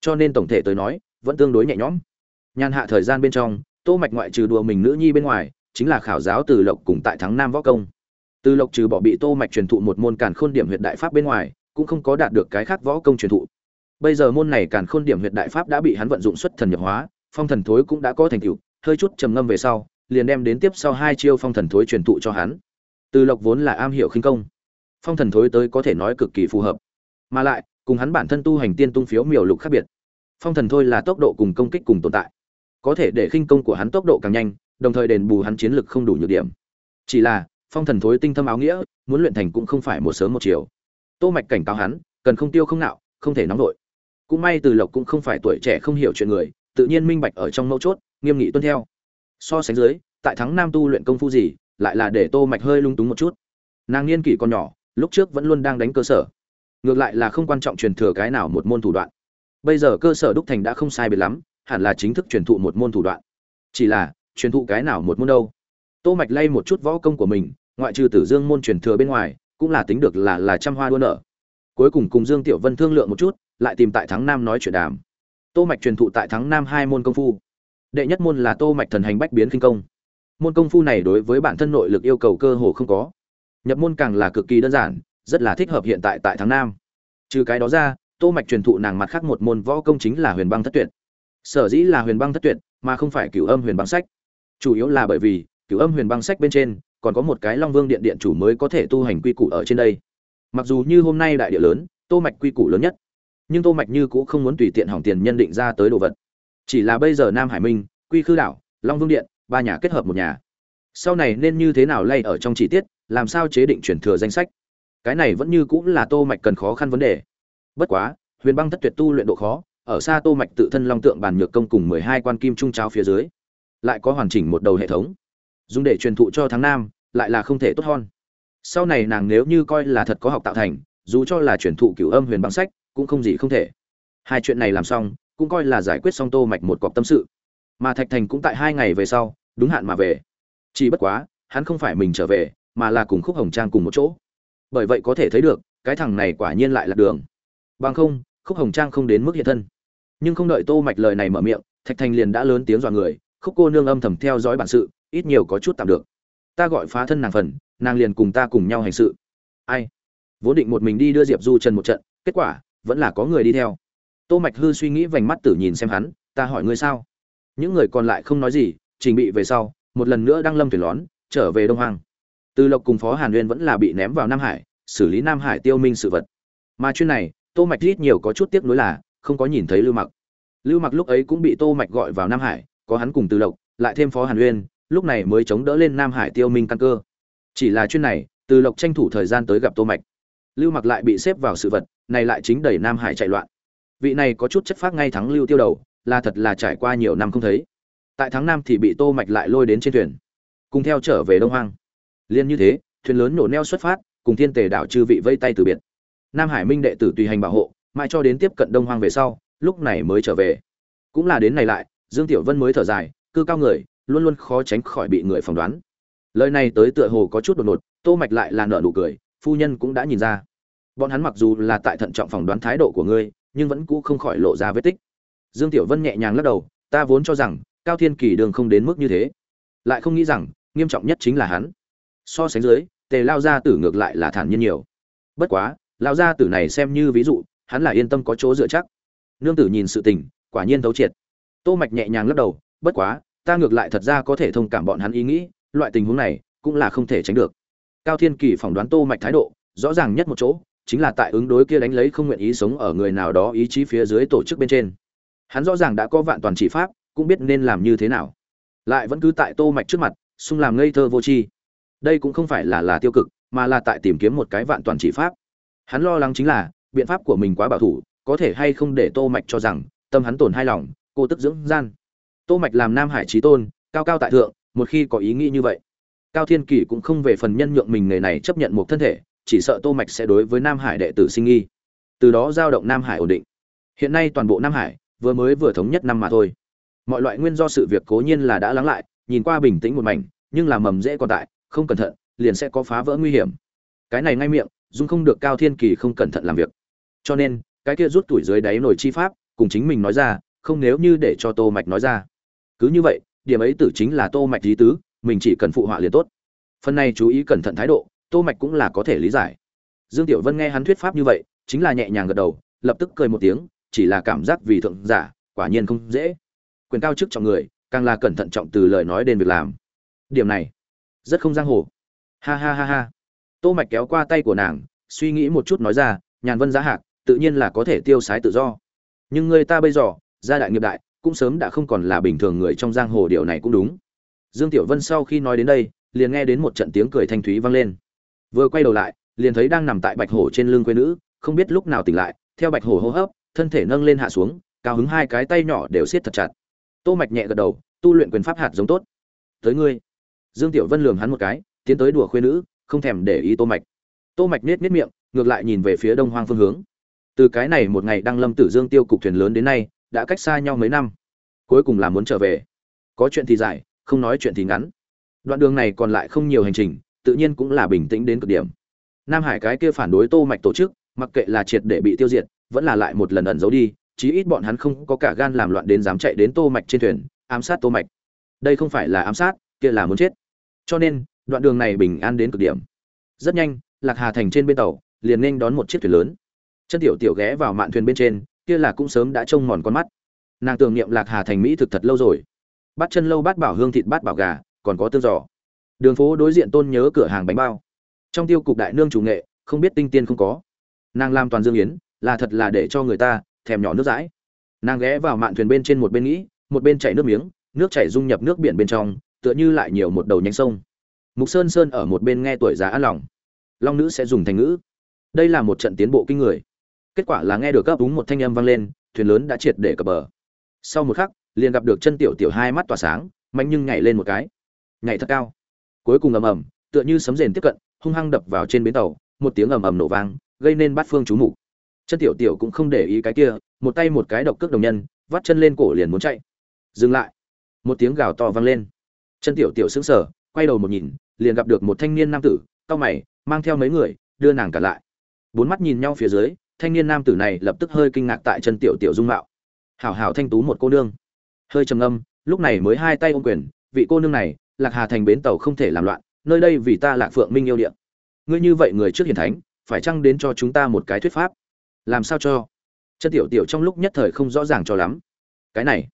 Cho nên tổng thể tới nói, vẫn tương đối nhẹ nhõm. Nhàn hạ thời gian bên trong, tô mạch ngoại trừ đùa mình nữ nhi bên ngoài, chính là khảo giáo từ lộc cùng tại thắng nam võ công. Từ lộc trừ bỏ bị tô mạch truyền thụ một môn càn khôn điểm huyệt đại pháp bên ngoài, cũng không có đạt được cái khác võ công truyền thụ. Bây giờ môn này càn khôn điểm huyệt đại pháp đã bị hắn vận dụng xuất thần nhập hóa, phong thần thối cũng đã có thành tựu, hơi chút trầm ngâm về sau liền đem đến tiếp sau hai chiêu phong thần thối truyền thụ cho hắn. Từ lộc vốn là am hiểu khinh công, phong thần thối tới có thể nói cực kỳ phù hợp. Mà lại, cùng hắn bản thân tu hành tiên tung phiếu miểu lục khác biệt. Phong thần thôi là tốc độ cùng công kích cùng tồn tại. Có thể để khinh công của hắn tốc độ càng nhanh, đồng thời đền bù hắn chiến lực không đủ nhược điểm. Chỉ là, phong thần thối tinh thâm áo nghĩa, muốn luyện thành cũng không phải một sớm một chiều. Tô mạch cảnh cáo hắn, cần không tiêu không nạo không thể nóng nổi cũng may từ lộc cũng không phải tuổi trẻ không hiểu chuyện người, tự nhiên minh bạch ở trong mâu chốt, nghiêm nghị tuân theo so sánh dưới, tại thắng nam tu luyện công phu gì, lại là để tô mạch hơi lung túng một chút. Nàng niên kỷ còn nhỏ, lúc trước vẫn luôn đang đánh cơ sở. Ngược lại là không quan trọng truyền thừa cái nào một môn thủ đoạn. Bây giờ cơ sở đúc thành đã không sai biệt lắm, hẳn là chính thức truyền thụ một môn thủ đoạn. Chỉ là, truyền thụ cái nào một môn đâu? Tô mạch lay một chút võ công của mình, ngoại trừ tử dương môn truyền thừa bên ngoài, cũng là tính được là là trăm hoa đua nở. Cuối cùng cùng dương tiểu vân thương lượng một chút, lại tìm tại thắng nam nói chuyện đàm. Tô mạch truyền thụ tại thắng nam hai môn công phu đệ nhất môn là tô mạch thần hành bách biến kinh công. Môn công phu này đối với bản thân nội lực yêu cầu cơ hồ không có. Nhập môn càng là cực kỳ đơn giản, rất là thích hợp hiện tại tại tháng nam. Trừ cái đó ra, tô mạch truyền thụ nàng mặt khác một môn võ công chính là huyền băng thất tuyệt. Sở dĩ là huyền băng thất tuyệt, mà không phải cửu âm huyền băng sách. Chủ yếu là bởi vì, cửu âm huyền băng sách bên trên, còn có một cái long vương điện điện chủ mới có thể tu hành quy củ ở trên đây. Mặc dù như hôm nay đại địa lớn, tô mạch quy củ lớn nhất, nhưng tô mạch như cũng không muốn tùy tiện hỏng tiền nhân định ra tới đồ vật chỉ là bây giờ nam hải minh, quy khư đảo, long vương điện, ba nhà kết hợp một nhà. Sau này nên như thế nào lay ở trong chi tiết, làm sao chế định chuyển thừa danh sách? Cái này vẫn như cũng là tô mạch cần khó khăn vấn đề. Bất quá, huyền băng thất tuyệt tu luyện độ khó, ở xa tô mạch tự thân long tượng bàn nhược công cùng 12 quan kim trung cháo phía dưới, lại có hoàn chỉnh một đầu hệ thống. Dùng để truyền thụ cho tháng nam, lại là không thể tốt hơn. Sau này nàng nếu như coi là thật có học tạo thành, dù cho là truyền thụ cửu âm huyền băng sách, cũng không gì không thể. Hai chuyện này làm xong cũng coi là giải quyết xong tô mạch một cọc tâm sự. Mà thạch thành cũng tại hai ngày về sau, đúng hạn mà về. Chỉ bất quá, hắn không phải mình trở về, mà là cùng khúc hồng trang cùng một chỗ. Bởi vậy có thể thấy được, cái thằng này quả nhiên lại là đường. Bằng không, khúc hồng trang không đến mức hiện thân. Nhưng không đợi tô mạch lời này mở miệng, thạch thành liền đã lớn tiếng dọa người, khúc cô nương âm thầm theo dõi bản sự, ít nhiều có chút tạm được. Ta gọi phá thân nàng phần, nàng liền cùng ta cùng nhau hành sự. Ai? Vốn định một mình đi đưa diệp du trần một trận, kết quả, vẫn là có người đi theo tô mạch hư suy nghĩ vành mắt tử nhìn xem hắn, ta hỏi ngươi sao? Những người còn lại không nói gì, trình bị về sau, một lần nữa đang lâm thuyền lón, trở về đông hoàng từ lộc cùng phó hàn uyên vẫn là bị ném vào nam hải, xử lý nam hải tiêu minh sự vật. Mà chuyên này, tô mạch ít nhiều có chút tiếc nuối là, không có nhìn thấy lưu mặc. Lưu mặc lúc ấy cũng bị tô mạch gọi vào nam hải, có hắn cùng từ lộc, lại thêm phó hàn uyên, lúc này mới chống đỡ lên nam hải tiêu minh căn cơ. Chỉ là chuyên này, từ lộc tranh thủ thời gian tới gặp tô mạch. Lưu mặc lại bị xếp vào sự vật, này lại chính đẩy nam hải chạy loạn vị này có chút chất phác ngay thắng lưu tiêu đầu, là thật là trải qua nhiều năm không thấy. Tại tháng năm thì bị tô mạch lại lôi đến trên thuyền, cùng theo trở về đông hoang. Liên như thế, thuyền lớn nổ neo xuất phát, cùng thiên tề đảo chư vị vây tay từ biệt. Nam hải minh đệ tử tùy hành bảo hộ, mãi cho đến tiếp cận đông hoang về sau, lúc này mới trở về. Cũng là đến này lại, dương tiểu vân mới thở dài, cư cao người, luôn luôn khó tránh khỏi bị người phỏng đoán. Lời này tới tựa hồ có chút đột ngột, tô mạch lại là nợ nụ cười, phu nhân cũng đã nhìn ra. Bọn hắn mặc dù là tại thận trọng phỏng đoán thái độ của ngươi nhưng vẫn cũ không khỏi lộ ra vết tích. Dương tiểu vân nhẹ nhàng lắc đầu, ta vốn cho rằng, cao thiên kỳ đường không đến mức như thế. Lại không nghĩ rằng, nghiêm trọng nhất chính là hắn. So sánh dưới, tề lao gia tử ngược lại là thản nhiên nhiều. Bất quá, lao gia tử này xem như ví dụ, hắn là yên tâm có chỗ dựa chắc. Nương tử nhìn sự tình, quả nhiên thấu triệt. Tô mạch nhẹ nhàng lắc đầu, bất quá, ta ngược lại thật ra có thể thông cảm bọn hắn ý nghĩ, loại tình huống này cũng là không thể tránh được. Cao thiên kỳ phỏng đoán tô mạch thái độ, rõ ràng nhất một chỗ chính là tại ứng đối kia đánh lấy không nguyện ý sống ở người nào đó ý chí phía dưới tổ chức bên trên. Hắn rõ ràng đã có vạn toàn chỉ pháp, cũng biết nên làm như thế nào. Lại vẫn cứ tại tô mạch trước mặt, xung làm ngây thơ vô tri. Đây cũng không phải là là tiêu cực, mà là tại tìm kiếm một cái vạn toàn chỉ pháp. Hắn lo lắng chính là, biện pháp của mình quá bảo thủ, có thể hay không để tô mạch cho rằng, tâm hắn tổn hai lòng, cô tức dưỡng gian. Tô mạch làm nam hải trí tôn, cao cao tại thượng, một khi có ý nghĩ như vậy, cao thiên kỳ cũng không về phần nhân nhượng mình nghề này chấp nhận một thân thể chỉ sợ tô mạch sẽ đối với nam hải đệ tử sinh nghi. Từ đó giao động nam hải ổn định. Hiện nay toàn bộ nam hải vừa mới vừa thống nhất năm mà thôi. Mọi loại nguyên do sự việc cố nhiên là đã lắng lại, nhìn qua bình tĩnh một mảnh, nhưng là mầm dễ còn tại, không cẩn thận, liền sẽ có phá vỡ nguy hiểm. Cái này ngay miệng, dung không được cao thiên kỳ không cẩn thận làm việc. Cho nên, cái kia rút tuổi dưới đáy nổi chi pháp, cùng chính mình nói ra, không nếu như để cho tô mạch nói ra. Cứ như vậy, điểm ấy tử chính là tô mạch lý tứ, mình chỉ cần phụ họa liền tốt. Phần này chú ý cẩn thận thái độ tô mạch cũng là có thể lý giải. Dương tiểu vân nghe hắn thuyết pháp như vậy, chính là nhẹ nhàng gật đầu, lập tức cười một tiếng, chỉ là cảm giác vì thượng giả, quả nhiên không dễ. Quyền cao chức trọng người, càng là cẩn thận trọng từ lời nói đến việc làm. Điểm này, rất không giang hồ. Ha ha ha ha. Tô mạch kéo qua tay của nàng, suy nghĩ một chút nói ra, nhàn vân giá hạc, tự nhiên là có thể tiêu sái tự do. Nhưng người ta bây giờ, gia đại nghiệp đại, cũng sớm đã không còn là bình thường người trong giang hồ điều này cũng đúng. Dương tiểu vân sau khi nói đến đây, liền nghe đến một trận tiếng cười thanh thúy vang lên vừa quay đầu lại, liền thấy đang nằm tại bạch hổ trên lưng quê nữ, không biết lúc nào tỉnh lại, theo bạch hổ hô hấp, thân thể nâng lên hạ xuống, cao hứng hai cái tay nhỏ đều siết thật chặt. Tô mạch nhẹ gật đầu, tu luyện quyền pháp hạt giống tốt. Tới ngươi. Dương tiểu vân lườm hắn một cái, tiến tới đùa khuê nữ, không thèm để ý tô mạch. Tô mạch nết nết miệng, ngược lại nhìn về phía đông hoang phương hướng. Từ cái này một ngày đăng lâm tử dương tiêu cục thuyền lớn đến nay, đã cách xa nhau mấy năm. Cuối cùng là muốn trở về. Có chuyện thì dài, không nói chuyện thì ngắn. Đoạn đường này còn lại không nhiều hành trình tự nhiên cũng là bình tĩnh đến cực điểm. Nam hải cái kia phản đối tô mạch tổ chức, mặc kệ là triệt để bị tiêu diệt, vẫn là lại một lần ẩn giấu đi, chí ít bọn hắn không có cả gan làm loạn đến dám chạy đến tô mạch trên thuyền, ám sát tô mạch. Đây không phải là ám sát, kia là muốn chết. Cho nên, đoạn đường này bình an đến cực điểm. Rất nhanh, lạc hà thành trên bên tàu, liền nên đón một chiếc thuyền lớn. Chân tiểu tiểu ghé vào mạn thuyền bên trên, kia là cũng sớm đã trông mòn con mắt. Nàng tưởng niệm lạc hà thành mỹ thực thật lâu rồi. Bắt chân lâu bát bảo hương thịt bát bảo gà, còn có tương giò đường phố đối diện tôn nhớ cửa hàng bánh bao. Trong tiêu cục đại nương chủ nghệ, không biết tinh tiên không có. Nàng làm toàn dương yến, là thật là để cho người ta thèm nhỏ nước dãi. Nàng ghé vào mạn thuyền bên trên một bên nghĩ, một bên chảy nước miếng, nước chảy dung nhập nước biển bên trong, tựa như lại nhiều một đầu nhánh sông. Mục sơn sơn ở một bên nghe tuổi già an lòng. Long nữ sẽ dùng thành ngữ. Đây là một trận tiến bộ kinh người. Kết quả là nghe được gấp đúng một thanh âm vang lên, thuyền lớn đã triệt để cập bờ. Sau một khắc, liền gặp được chân tiểu tiểu hai mắt tỏa sáng, mạnh nhưng nhảy lên một cái. Nhảy thật cao cuối cùng ầm ầm, tựa như sấm rền tiếp cận, hung hăng đập vào trên bến tàu, một tiếng ầm ầm nổ vang, gây nên bát phương chú mục. Chân tiểu tiểu cũng không để ý cái kia, một tay một cái độc cước đồng nhân, vắt chân lên cổ liền muốn chạy. Dừng lại. Một tiếng gào to vang lên. Chân tiểu tiểu sững sờ, quay đầu một nhìn, liền gặp được một thanh niên nam tử, cao mày, mang theo mấy người, đưa nàng cả lại. Bốn mắt nhìn nhau phía dưới, thanh niên nam tử này lập tức hơi kinh ngạc tại chân tiểu tiểu dung mạo. Hảo hảo thanh tú một cô nương. Hơi trầm ngâm, lúc này mới hai tay ôm quyền, vị cô nương này lạc hà thành bến tàu không thể làm loạn, nơi đây vì ta lạc phượng minh yêu điện ngươi như vậy người trước hiền thánh, phải chăng đến cho chúng ta một cái thuyết pháp? Làm sao cho? Chân tiểu tiểu trong lúc nhất thời không rõ ràng cho lắm. Cái này,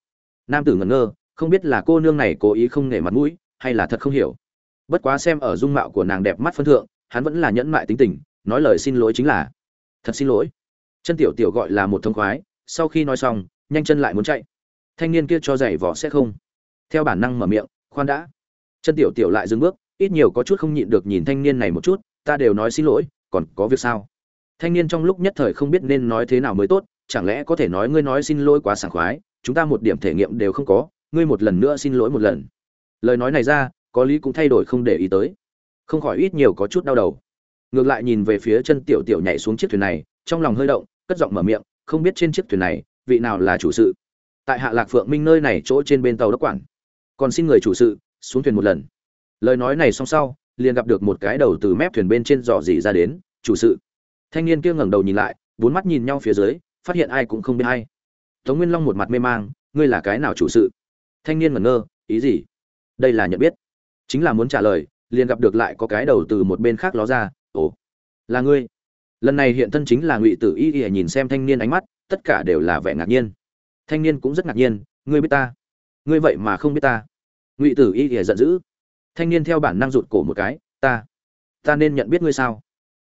nam tử ngẩn ngơ, không biết là cô nương này cố ý không nể mặt mũi, hay là thật không hiểu. Bất quá xem ở dung mạo của nàng đẹp mắt phân thượng, hắn vẫn là nhẫn mại tính tình, nói lời xin lỗi chính là, thật xin lỗi. Chân tiểu tiểu gọi là một thông khoái, sau khi nói xong, nhanh chân lại muốn chạy. Thanh niên kia cho giày vỏ sẽ không. Theo bản năng mở miệng, khoan đã chân tiểu tiểu lại dừng bước, ít nhiều có chút không nhịn được nhìn thanh niên này một chút, ta đều nói xin lỗi, còn có việc sao? Thanh niên trong lúc nhất thời không biết nên nói thế nào mới tốt, chẳng lẽ có thể nói ngươi nói xin lỗi quá sảng khoái, chúng ta một điểm thể nghiệm đều không có, ngươi một lần nữa xin lỗi một lần. Lời nói này ra, có lý cũng thay đổi không để ý tới. Không khỏi ít nhiều có chút đau đầu. Ngược lại nhìn về phía chân tiểu tiểu nhảy xuống chiếc thuyền này, trong lòng hơi động, cất giọng mở miệng, không biết trên chiếc thuyền này, vị nào là chủ sự? Tại hạ lạc phượng minh nơi này chỗ trên bên tàu đốc quản. Còn xin người chủ sự xuống thuyền một lần. Lời nói này xong sau, liền gặp được một cái đầu từ mép thuyền bên trên dò dỉ ra đến, chủ sự. Thanh niên kia ngẩng đầu nhìn lại, bốn mắt nhìn nhau phía dưới, phát hiện ai cũng không biết ai. Tống nguyên long một mặt mê mang, ngươi là cái nào chủ sự? Thanh niên ngẩn ngơ, ý gì? Đây là nhận biết. Chính là muốn trả lời, liền gặp được lại có cái đầu từ một bên khác ló ra, ồ, là ngươi. Lần này hiện thân chính là ngụy tử y y nhìn xem thanh niên ánh mắt, tất cả đều là vẻ ngạc nhiên. Thanh niên cũng rất ngạc nhiên, ngươi biết ta? Ngươi vậy mà không biết ta? Ngụy tử y y giận dữ. Thanh niên theo bản năng rụt cổ một cái, ta ta nên nhận biết ngươi sao?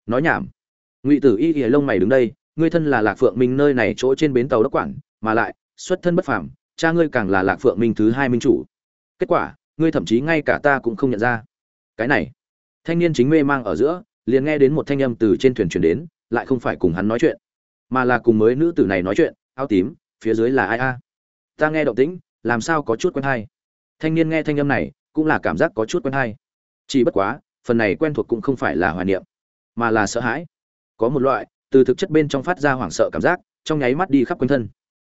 Nói nhảm. Ngụy tử y y lông mày đứng đây, ngươi thân là lạc phượng minh nơi này chỗ trên bến tàu đốc quản, mà lại, xuất thân bất phàm, cha ngươi càng là lạc phượng minh thứ hai minh chủ. Kết quả, ngươi thậm chí ngay cả ta cũng không nhận ra. Cái này, thanh niên chính mê mang ở giữa, liền nghe đến một thanh âm từ trên thuyền truyền đến, lại không phải cùng hắn nói chuyện, mà là cùng mới nữ tử này nói chuyện, áo tím, phía dưới là ai a? Ta nghe động tĩnh, làm sao có chút quen hay? Thanh niên nghe thanh âm này cũng là cảm giác có chút quen hay. Chỉ bất quá, phần này quen thuộc cũng không phải là hoài niệm, mà là sợ hãi. Có một loại, từ thực chất bên trong phát ra hoảng sợ cảm giác, trong nháy mắt đi khắp quanh thân.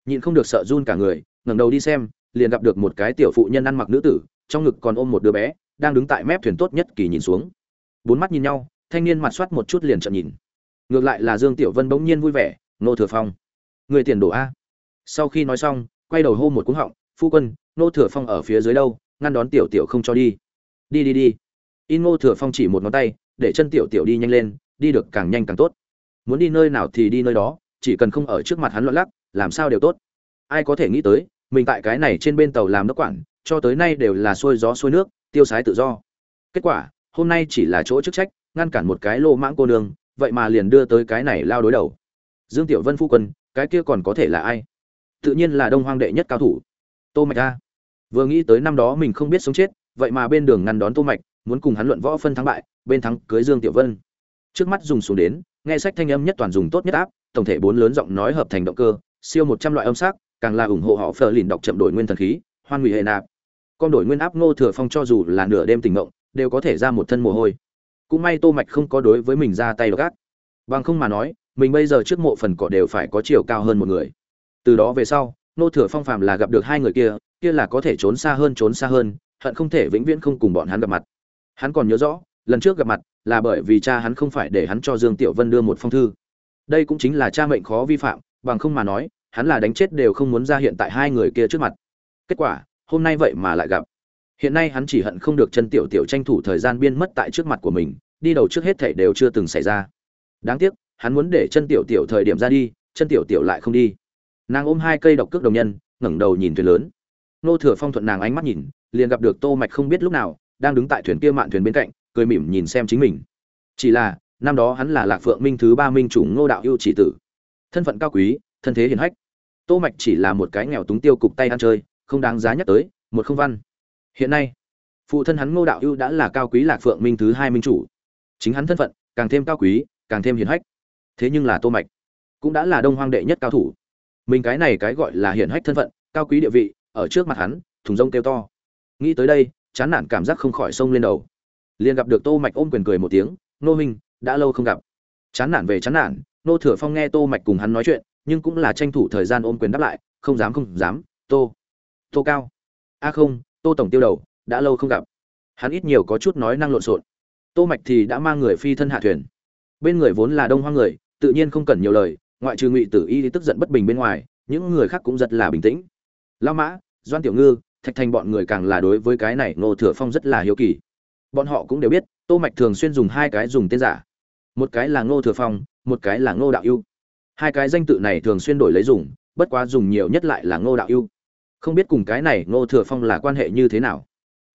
Nhịn không được sợ run cả người, ngẩng đầu đi xem, liền gặp được một cái tiểu phụ nhân ăn mặc nữ tử, trong ngực còn ôm một đứa bé, đang đứng tại mép thuyền tốt nhất kỳ nhìn xuống. Bốn mắt nhìn nhau, thanh niên mặt soát một chút liền trợn nhìn. Ngược lại là dương tiểu vân bỗng nhiên vui vẻ, nô thừa phong, người tiền đổ a. Sau khi nói xong, quay đầu hô một cúng họng phu quân nô thừa phong ở phía dưới đâu? Ngăn đón tiểu tiểu không cho đi. Đi đi đi. In ngô thừa phong chỉ một ngón tay, để chân tiểu tiểu đi nhanh lên, đi được càng nhanh càng tốt. Muốn đi nơi nào thì đi nơi đó, chỉ cần không ở trước mặt hắn loạn lắc, làm sao đều tốt. Ai có thể nghĩ tới, mình tại cái này trên bên tàu làm nước quản, cho tới nay đều là xuôi gió xuôi nước, tiêu sái tự do. Kết quả, hôm nay chỉ là chỗ chức trách, ngăn cản một cái lô mãng cô nương, vậy mà liền đưa tới cái này lao đối đầu. Dương tiểu vân phu quân, cái kia còn có thể là ai? Tự nhiên là đông hoang đệ nhất cao thủ tô mạch a. Vừa nghĩ tới năm đó mình không biết sống chết, vậy mà bên đường ngăn đón tô mạch, muốn cùng hắn luận võ phân thắng bại, bên thắng cưới dương tiểu vân. Trước mắt dùng xuống đến, nghe sách thanh âm nhất toàn dùng tốt nhất áp, tổng thể bốn lớn giọng nói hợp thành động cơ, siêu một trăm loại âm sắc, càng là ủng hộ họ phờ lìn đọc chậm đổi nguyên thần khí, hoan ngụy hệ nạp. Con đổi nguyên áp ngô thừa phong cho dù là nửa đêm tỉnh mộng đều có thể ra một thân mồ hôi. Cũng may tô mạch không có đối với mình ra tay gác bằng không mà nói, mình bây giờ trước mộ phần cỏ đều phải có chiều cao hơn một người. Từ đó về sau nô thừa phong phàm là gặp được hai người kia kia là có thể trốn xa hơn, trốn xa hơn, hận không thể vĩnh viễn không cùng bọn hắn gặp mặt. Hắn còn nhớ rõ, lần trước gặp mặt là bởi vì cha hắn không phải để hắn cho dương tiểu vân đưa một phong thư. Đây cũng chính là cha mệnh khó vi phạm, bằng không mà nói, hắn là đánh chết đều không muốn ra hiện tại hai người kia trước mặt. Kết quả, hôm nay vậy mà lại gặp. Hiện nay hắn chỉ hận không được chân tiểu tiểu tranh thủ thời gian biên mất tại trước mặt của mình, đi đầu trước hết thảy đều chưa từng xảy ra. Đáng tiếc, hắn muốn để chân tiểu tiểu thời điểm ra đi, chân tiểu tiểu lại không đi nàng ôm hai cây độc cước đồng nhân, ngẩng đầu nhìn thuyền lớn. Nô thừa phong thuận nàng ánh mắt nhìn, liền gặp được tô mạch không biết lúc nào đang đứng tại thuyền kia mạn thuyền bên cạnh, cười mỉm nhìn xem chính mình. Chỉ là, năm đó hắn là lạc phượng minh thứ ba minh chủ ngô đạo yêu chỉ tử. Thân phận cao quý, thân thế hiền hách. Tô mạch chỉ là một cái nghèo túng tiêu cục tay ăn chơi, không đáng giá nhắc tới, một không văn. Hiện nay, phụ thân hắn ngô đạo yêu đã là cao quý lạc phượng minh thứ hai minh chủ. Chính hắn thân phận càng thêm cao quý, càng thêm hiền hách. Thế nhưng là tô mạch cũng đã là đông hoang đệ nhất cao thủ mình cái này cái gọi là hiển hách thân phận, cao quý địa vị, ở trước mặt hắn, thùng rông kêu to. Nghĩ tới đây, chán nản cảm giác không khỏi sông lên đầu. Liền gặp được tô mạch ôm quyền cười một tiếng, nô minh đã lâu không gặp. Chán nản về chán nản, nô thừa phong nghe tô mạch cùng hắn nói chuyện, nhưng cũng là tranh thủ thời gian ôm quyền đáp lại, không dám không dám, tô tô cao. A không, tô tổng tiêu đầu, đã lâu không gặp. Hắn ít nhiều có chút nói năng lộn xộn. Tô mạch thì đã mang người phi thân hạ thuyền. Bên người vốn là đông hoang người, tự nhiên không cần nhiều lời ngoại trừ ngụy tử y tức giận bất bình bên ngoài, những người khác cũng rất là bình tĩnh. Lao mã, doan tiểu ngư, thạch thành bọn người càng là đối với cái này ngô thừa phong rất là hiếu kỳ. Bọn họ cũng đều biết, tô mạch thường xuyên dùng hai cái dùng tên giả. Một cái là ngô thừa phong, một cái là ngô đạo ưu. Hai cái danh tự này thường xuyên đổi lấy dùng, bất quá dùng nhiều nhất lại là ngô đạo ưu. Không biết cùng cái này ngô thừa phong là quan hệ như thế nào.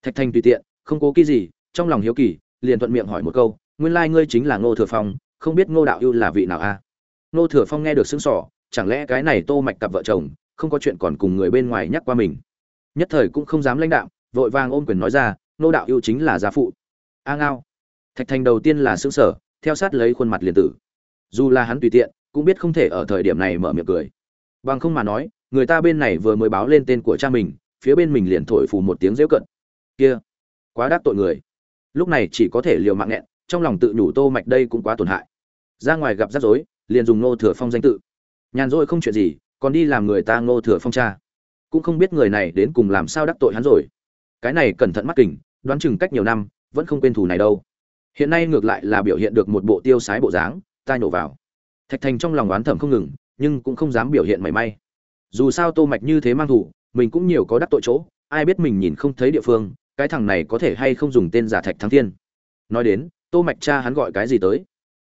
Thạch thành tùy tiện, không cố kỳ gì, trong lòng hiếu kỳ, liền thuận miệng hỏi một câu, nguyên lai like ngươi chính là ngô thừa phong, không biết ngô đạo ưu là vị nào a? Nô thừa phong nghe được xứng sỏ chẳng lẽ cái này tô mạch cặp vợ chồng, không có chuyện còn cùng người bên ngoài nhắc qua mình? Nhất thời cũng không dám lãnh đạo vội vàng ôm quyền nói ra, Nô đạo yêu chính là gia phụ. A ngao. Thạch thành đầu tiên là xứng sở theo sát lấy khuôn mặt liền tử. Dù là hắn tùy tiện, cũng biết không thể ở thời điểm này mở miệng cười. Bằng không mà nói, người ta bên này vừa mới báo lên tên của cha mình, phía bên mình liền thổi phù một tiếng rêu cận. Kia, quá đắc tội người. Lúc này chỉ có thể liều mạng nghẹn, trong lòng tự nhủ tô mạch đây cũng quá tổn hại. Ra ngoài gặp rắc rối liền dùng ngô thừa phong danh tự. Nhàn rỗi không chuyện gì còn đi làm người ta ngô thừa phong cha. Cũng không biết người này đến cùng làm sao đắc tội hắn rồi. Cái này cẩn thận mắt kính, đoán chừng cách nhiều năm vẫn không quên thù này đâu. Hiện nay ngược lại là biểu hiện được một bộ tiêu sái bộ dáng ta nhổ vào. Thạch thành trong lòng oán thẩm không ngừng nhưng cũng không dám biểu hiện mảy may. Dù sao tô mạch như thế mang thủ mình cũng nhiều có đắc tội chỗ ai biết mình nhìn không thấy địa phương cái thằng này có thể hay không dùng tên giả thạch thắng thiên. Nói đến tô mạch cha hắn gọi cái gì tới?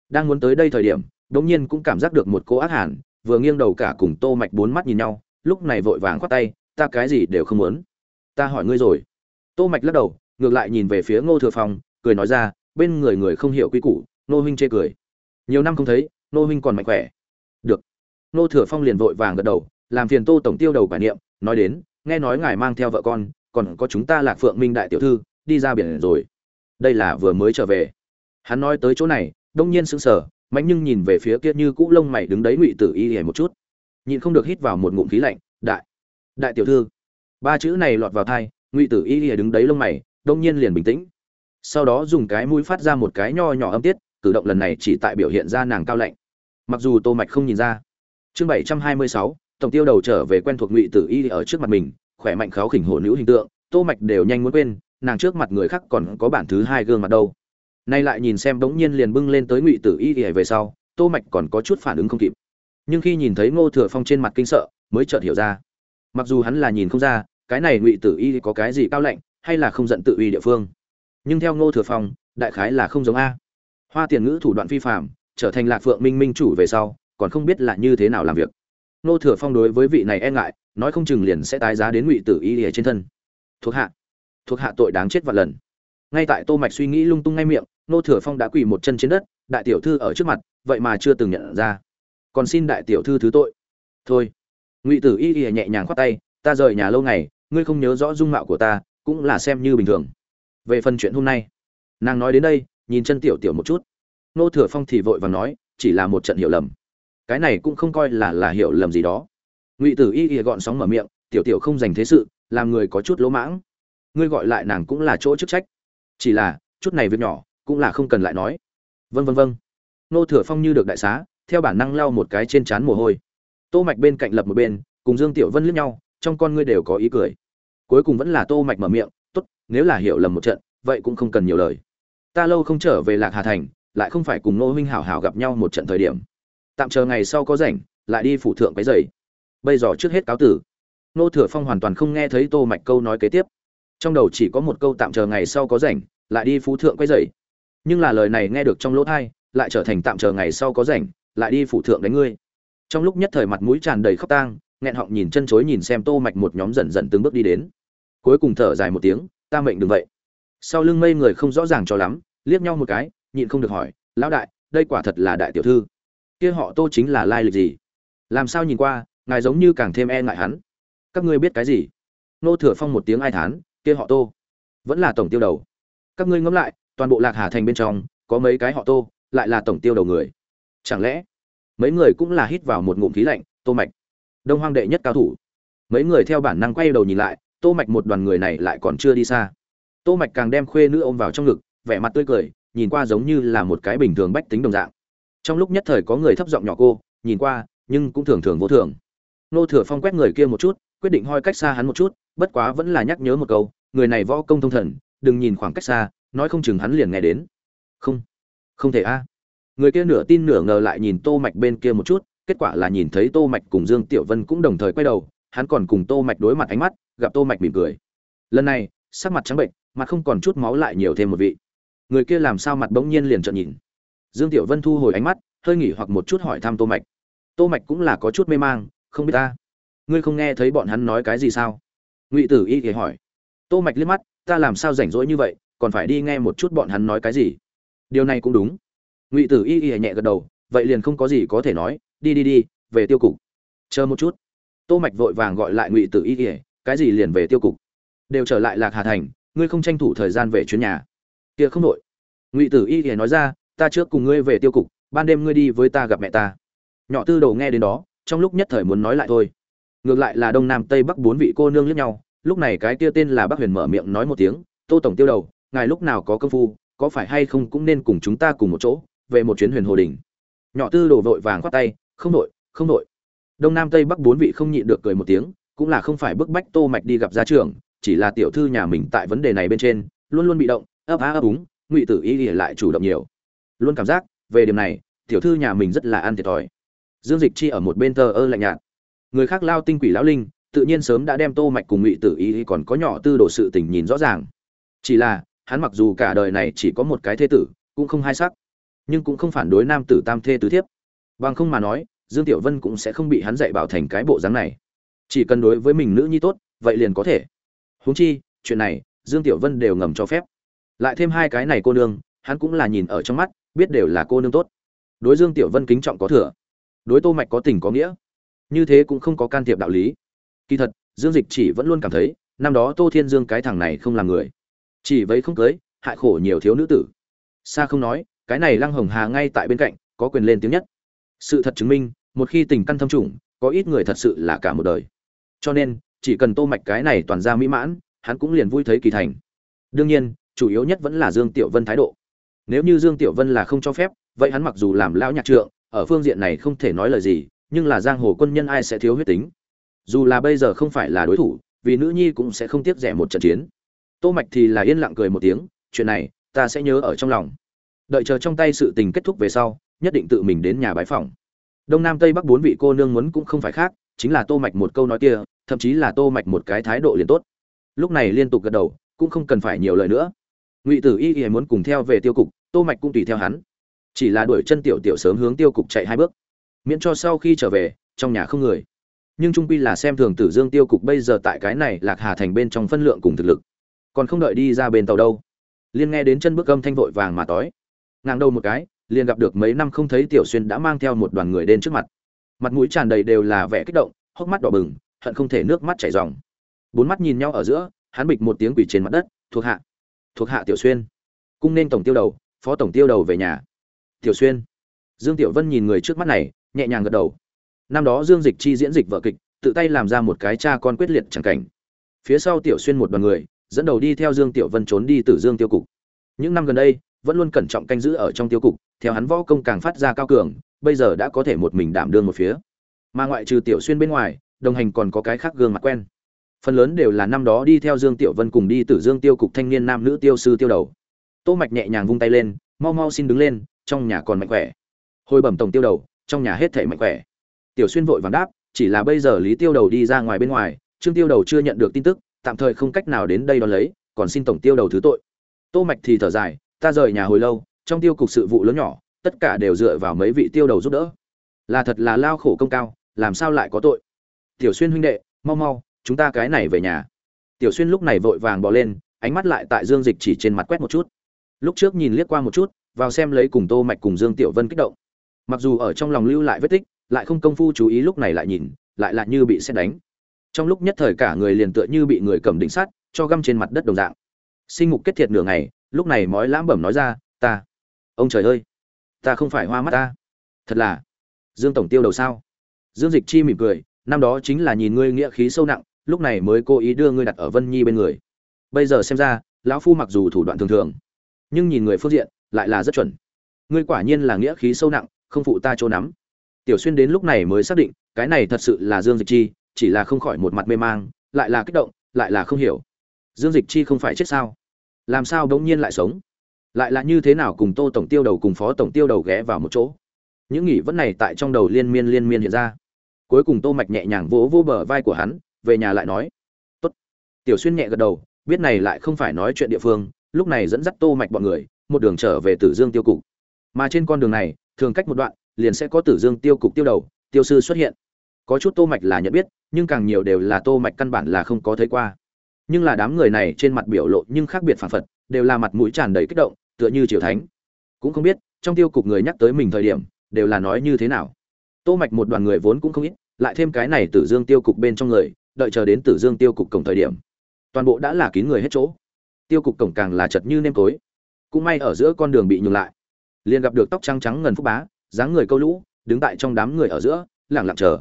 Đang muốn tới đây thời điểm đột nhiên cũng cảm giác được một cô ác hàn, vừa nghiêng đầu cả cùng tô mạch bốn mắt nhìn nhau, lúc này vội vàng khoát tay, ta cái gì đều không muốn. Ta hỏi ngươi rồi. Tô mạch lắc đầu, ngược lại nhìn về phía ngô thừa phong, cười nói ra, bên người người không hiểu quy củ nô huynh chê cười. Nhiều năm không thấy nô huynh còn mạnh khỏe. Được. Nô thừa phong liền vội vàng gật đầu, làm phiền tô tổng tiêu đầu quả niệm, nói đến, nghe nói ngài mang theo vợ con, còn có chúng ta lạc phượng minh đại tiểu thư, đi ra biển rồi. Đây là vừa mới trở về. Hắn nói tới chỗ này, đông nhiên sững sờ mạnh nhưng nhìn về phía kia như cũ lông mày đứng đấy ngụy tử y hề một chút. Nhịn không được hít vào một ngụm khí lạnh đại đại tiểu thư. Ba chữ này lọt vào thai ngụy tử y hề đứng đấy lông mày đông nhiên liền bình tĩnh. Sau đó dùng cái mũi phát ra một cái nho nhỏ âm tiết cử động lần này chỉ tại biểu hiện ra nàng cao lạnh. Mặc dù tô mạch không nhìn ra. Chương 726, tổng tiêu đầu trở về quen thuộc ngụy tử y ở trước mặt mình khỏe mạnh kháo khỉnh hổ nữ hình tượng tô mạch đều nhanh muốn quên nàng trước mặt người khác còn có bản thứ hai gương mặt đâu nay lại nhìn xem đống nhiên liền bưng lên tới ngụy tử y y về sau, tô mạch còn có chút phản ứng không kịp. Nhưng khi nhìn thấy ngô thừa phong trên mặt kinh sợ, mới chợt hiểu ra. Mặc dù hắn là nhìn không ra, cái này ngụy tử y có cái gì cao lạnh, hay là không giận tự uy địa phương. Nhưng theo ngô thừa phong, đại khái là không giống a. Hoa tiền ngữ thủ đoạn vi phạm, trở thành lạc phượng minh minh chủ về sau, còn không biết là như thế nào làm việc. Ngô thừa phong đối với vị này e ngại, nói không chừng liền sẽ tái giá đến ngụy tử y ở trên thân. Thuộc hạ. Thuộc hạ tội đáng chết vạn lần ngay tại tô mạch suy nghĩ lung tung ngay miệng, nô thừa phong đã quỳ một chân trên đất, đại tiểu thư ở trước mặt, vậy mà chưa từng nhận ra. Còn xin đại tiểu thư thứ tội. Thôi. Ngụy tử y y nhẹ nhàng khoát tay, ta rời nhà lâu ngày, ngươi không nhớ rõ dung mạo của ta, cũng là xem như bình thường. Về phần chuyện hôm nay, nàng nói đến đây, nhìn chân tiểu tiểu một chút. Nô thừa phong thì vội vàng nói, chỉ là một trận hiểu lầm. Cái này cũng không coi là là hiểu lầm gì đó. Ngụy tử y y gọn sóng mở miệng, tiểu tiểu không dành thế sự, làm người có chút lỗ mãng. Ngươi gọi lại nàng cũng là chỗ chức trách chỉ là, chút này việc nhỏ, cũng là không cần lại nói. Vân vân vân nô thừa phong như được đại xá, theo bản năng lau một cái trên trán mồ hôi. Tô mạch bên cạnh lập một bên, cùng dương tiểu vân liếc nhau, trong con ngươi đều có ý cười. Cuối cùng vẫn là tô mạch mở miệng, tốt, nếu là hiểu lầm một trận, vậy cũng không cần nhiều lời. Ta lâu không trở về lạc hà thành, lại không phải cùng nô huynh hảo hảo gặp nhau một trận thời điểm. Tạm chờ ngày sau có rảnh, lại đi phủ thượng cái giày bây giờ trước hết cáo tử. Nô thừa phong hoàn toàn không nghe thấy tô mạch câu nói kế tiếp trong đầu chỉ có một câu tạm chờ ngày sau có rảnh, lại đi phú thượng quay dậy. Nhưng là lời này nghe được trong lỗ thai, lại trở thành tạm chờ ngày sau có rảnh, lại đi phủ thượng đánh ngươi. Trong lúc nhất thời mặt mũi tràn đầy khóc tang, nghẹn họng nhìn chân chối nhìn xem tô mạch một nhóm dần dần từng bước đi đến. Cuối cùng thở dài một tiếng, ta mệnh đừng vậy. Sau lưng mây người không rõ ràng cho lắm, liếc nhau một cái, nhịn không được hỏi, lão đại, đây quả thật là đại tiểu thư. Kia họ tô chính là lai lịch gì? Làm sao nhìn qua, ngài giống như càng thêm e ngại hắn. Các ngươi biết cái gì? Nô thừa phong một tiếng ai thán kia họ tô. Vẫn là tổng tiêu đầu. Các ngươi ngẫm lại, toàn bộ lạc hà thành bên trong, có mấy cái họ tô, lại là tổng tiêu đầu người. Chẳng lẽ, mấy người cũng là hít vào một ngụm khí lạnh, tô mạch. Đông hoang đệ nhất cao thủ. Mấy người theo bản năng quay đầu nhìn lại, tô mạch một đoàn người này lại còn chưa đi xa. Tô mạch càng đem khuê nữ ôm vào trong ngực, vẻ mặt tươi cười, nhìn qua giống như là một cái bình thường bách tính đồng dạng. Trong lúc nhất thời có người thấp giọng nhỏ cô, nhìn qua, nhưng cũng thường thường vô thường. Nô thừa phong quét người kia một chút quyết định hoi cách xa hắn một chút, bất quá vẫn là nhắc nhớ một câu, người này võ công thông thần, đừng nhìn khoảng cách xa, nói không chừng hắn liền nghe đến. Không không thể a. Người kia nửa tin nửa ngờ lại nhìn tô mạch bên kia một chút, kết quả là nhìn thấy tô mạch cùng dương tiểu vân cũng đồng thời quay đầu, hắn còn cùng tô mạch đối mặt ánh mắt, gặp tô mạch mỉm cười. Lần này, sắc mặt trắng bệnh, mặt không còn chút máu lại nhiều thêm một vị. Người kia làm sao mặt bỗng nhiên liền trợn nhìn. Dương tiểu vân thu hồi ánh mắt, hơi nghỉ hoặc một chút hỏi thăm tô mạch. Tô mạch cũng là có chút mê mang, không biết ta ngươi không nghe thấy bọn hắn nói cái gì sao? Ngụy tử y thì hỏi. Tô mạch liếc mắt, ta làm sao rảnh rỗi như vậy, còn phải đi nghe một chút bọn hắn nói cái gì? Điều này cũng đúng. Ngụy tử y y nhẹ gật đầu, vậy liền không có gì có thể nói, đi đi đi, về tiêu cục. Chờ một chút. Tô mạch vội vàng gọi lại ngụy tử y y cái gì liền về tiêu cục? Đều trở lại lạc hà thành, ngươi không tranh thủ thời gian về chuyến nhà. Kia không nội ngụy tử y y nói ra, ta trước cùng ngươi về tiêu cục, ban đêm ngươi đi với ta gặp mẹ ta. Nhỏ tư đầu nghe đến đó, trong lúc nhất thời muốn nói lại thôi ngược lại là đông nam tây bắc bốn vị cô nương liếc nhau, lúc này cái kia tên là bắc huyền mở miệng nói một tiếng, tô tổng tiêu đầu, ngài lúc nào có công phu, có phải hay không cũng nên cùng chúng ta cùng một chỗ, về một chuyến huyền hồ đình nhỏ tư đổ vội vàng khoát tay, không nội không nội đông nam tây bắc bốn vị không nhịn được cười một tiếng, cũng là không phải bức bách tô mạch đi gặp gia trưởng, chỉ là tiểu thư nhà mình tại vấn đề này bên trên, luôn luôn bị động, ấp á ấp úng, ngụy tử y lại chủ động nhiều. Luôn cảm giác, về điểm này, tiểu thư nhà mình rất là ăn thiệt thòi. Dương dịch chi ở một bên tờ ơ lạnh nhạt người khác lao tinh quỷ lão linh, tự nhiên sớm đã đem tô mạch cùng ngụy tử y còn có nhỏ tư đồ sự tình nhìn rõ ràng. Chỉ là, hắn mặc dù cả đời này chỉ có một cái thế tử, cũng không hai sắc, nhưng cũng không phản đối nam tử tam thê tứ thiếp. Bằng không mà nói, dương tiểu vân cũng sẽ không bị hắn dạy bảo thành cái bộ dáng này. Chỉ cần đối với mình nữ nhi tốt, vậy liền có thể. Huống chi, chuyện này, dương tiểu vân đều ngầm cho phép. Lại thêm hai cái này cô nương, hắn cũng là nhìn ở trong mắt, biết đều là cô nương tốt. Đối dương tiểu vân kính trọng có thừa. Đối tô mạch có tình có nghĩa như thế cũng không có can thiệp đạo lý. Kỳ thật, dương dịch chỉ vẫn luôn cảm thấy, năm đó tô thiên dương cái thằng này không làm người. Chỉ vậy không cưới, hại khổ nhiều thiếu nữ tử. Xa không nói, cái này lăng hồng hà ngay tại bên cạnh, có quyền lên tiếng nhất. Sự thật chứng minh, một khi tình căn thâm trùng, có ít người thật sự là cả một đời. Cho nên, chỉ cần tô mạch cái này toàn ra mỹ mãn, hắn cũng liền vui thấy kỳ thành. Đương nhiên, chủ yếu nhất vẫn là dương tiểu vân thái độ. Nếu như dương tiểu vân là không cho phép, vậy hắn mặc dù làm lão nhạc trượng, ở phương diện này không thể nói lời gì nhưng là giang hồ quân nhân ai sẽ thiếu huyết tính? Dù là bây giờ không phải là đối thủ, vì nữ nhi cũng sẽ không tiếc rẻ một trận chiến. Tô mạch thì là yên lặng cười một tiếng, chuyện này, ta sẽ nhớ ở trong lòng. Đợi chờ trong tay sự tình kết thúc về sau, nhất định tự mình đến nhà bái phỏng. Đông nam tây bắc bốn vị cô nương muốn cũng không phải khác, chính là tô mạch một câu nói kia, thậm chí là tô mạch một cái thái độ liền tốt. Lúc này liên tục gật đầu, cũng không cần phải nhiều lời nữa. Ngụy tử y y muốn cùng theo về tiêu cục, tô mạch cũng tùy theo hắn. Chỉ là đuổi chân tiểu tiểu sớm hướng tiêu cục chạy hai bước miễn cho sau khi trở về, trong nhà không người. Nhưng trung quy là xem thường tử dương tiêu cục bây giờ tại cái này lạc hà thành bên trong phân lượng cùng thực lực. Còn không đợi đi ra bên tàu đâu. Liên nghe đến chân bước âm thanh vội vàng mà tói. Ngang đầu một cái, liền gặp được mấy năm không thấy tiểu xuyên đã mang theo một đoàn người đến trước mặt. Mặt mũi tràn đầy đều là vẻ kích động, hốc mắt đỏ bừng, hận không thể nước mắt chảy ròng. Bốn mắt nhìn nhau ở giữa, hắn bịch một tiếng quỷ trên mặt đất, thuộc hạ thuộc hạ tiểu xuyên. Cung nên tổng tiêu đầu, phó tổng tiêu đầu về nhà. Tiểu xuyên. Dương tiểu vân nhìn người trước mắt này nhẹ nhàng gật đầu. Năm đó dương dịch chi diễn dịch vợ kịch, tự tay làm ra một cái cha con quyết liệt chẳng cảnh. Phía sau tiểu xuyên một đoàn người, dẫn đầu đi theo dương tiểu vân trốn đi từ dương tiêu cục. Những năm gần đây, vẫn luôn cẩn trọng canh giữ ở trong tiêu cục, theo hắn võ công càng phát ra cao cường, bây giờ đã có thể một mình đảm đương một phía. Mà ngoại trừ tiểu xuyên bên ngoài, đồng hành còn có cái khác gương mặt quen. Phần lớn đều là năm đó đi theo dương tiểu vân cùng đi từ dương tiêu cục thanh niên nam nữ tiêu sư tiêu đầu. Tô mạch nhẹ nhàng vung tay lên, mau mau xin đứng lên, trong nhà còn mạnh khỏe. Hồi bẩm tổng tiêu đầu trong nhà hết thảy mạnh khỏe. Tiểu xuyên vội vàng đáp, chỉ là bây giờ lý tiêu đầu đi ra ngoài bên ngoài, trương tiêu đầu chưa nhận được tin tức, tạm thời không cách nào đến đây đón lấy, còn xin tổng tiêu đầu thứ tội. Tô mạch thì thở dài, ta rời nhà hồi lâu, trong tiêu cục sự vụ lớn nhỏ, tất cả đều dựa vào mấy vị tiêu đầu giúp đỡ. Là thật là lao khổ công cao, làm sao lại có tội? Tiểu xuyên huynh đệ, mau mau, chúng ta cái này về nhà. Tiểu xuyên lúc này vội vàng bỏ lên, ánh mắt lại tại dương dịch chỉ trên mặt quét một chút. Lúc trước nhìn liếc qua một chút, vào xem lấy cùng tô mạch cùng dương tiểu vân kích động mặc dù ở trong lòng lưu lại vết tích, lại không công phu chú ý lúc này lại nhìn, lại lại như bị xét đánh. Trong lúc nhất thời cả người liền tựa như bị người cầm đỉnh sắt, cho găm trên mặt đất đồng dạng. Sinh mục kết thiệt nửa ngày, lúc này mói lãm bẩm nói ra, ta, ông trời ơi, ta không phải hoa mắt ta. Thật là, dương tổng tiêu đầu sao? Dương dịch chi mỉm cười, năm đó chính là nhìn ngươi nghĩa khí sâu nặng, lúc này mới cố ý đưa ngươi đặt ở vân nhi bên người. Bây giờ xem ra, lão phu mặc dù thủ đoạn thường thường, nhưng nhìn người phương diện, lại là rất chuẩn. Ngươi quả nhiên là nghĩa khí sâu nặng không phụ ta chỗ nắm. Tiểu xuyên đến lúc này mới xác định, cái này thật sự là dương dịch chi, chỉ là không khỏi một mặt mê mang, lại là kích động, lại là không hiểu. Dương dịch chi không phải chết sao? Làm sao đ ố n g nhiên lại sống? Lại là như thế nào cùng tô tổng tiêu đầu cùng phó tổng tiêu đầu ghé vào một chỗ? Những nghỉ vẫn này tại trong đầu liên miên liên miên hiện ra. Cuối cùng tô mạch nhẹ nhàng vỗ vỗ bờ vai của hắn, về nhà lại nói, tốt. Tiểu xuyên nhẹ gật đầu, biết này lại không phải nói chuyện địa phương, lúc này dẫn dắt tô mạch bọn người, một đường trở về tử dương tiêu cục. Mà trên con đường này thường cách một đoạn, liền sẽ có tử dương tiêu cục tiêu đầu, tiêu sư xuất hiện. Có chút tô mạch là nhận biết, nhưng càng nhiều đều là tô mạch căn bản là không có thấy qua. Nhưng là đám người này trên mặt biểu lộ nhưng khác biệt phản phật, đều là mặt mũi tràn đầy kích động, tựa như triều thánh. Cũng không biết, trong tiêu cục người nhắc tới mình thời điểm, đều là nói như thế nào. Tô mạch một đoàn người vốn cũng không ít, lại thêm cái này tử dương tiêu cục bên trong người, đợi chờ đến tử dương tiêu cục cổng thời điểm. Toàn bộ đã là kín người hết chỗ. Tiêu cục cổng càng là chật như nêm tối. Cũng may ở giữa con đường bị nhường lại liền gặp được tóc trắng trắng ngần phúc bá, dáng người câu lũ, đứng tại trong đám người ở giữa, lặng lặng chờ.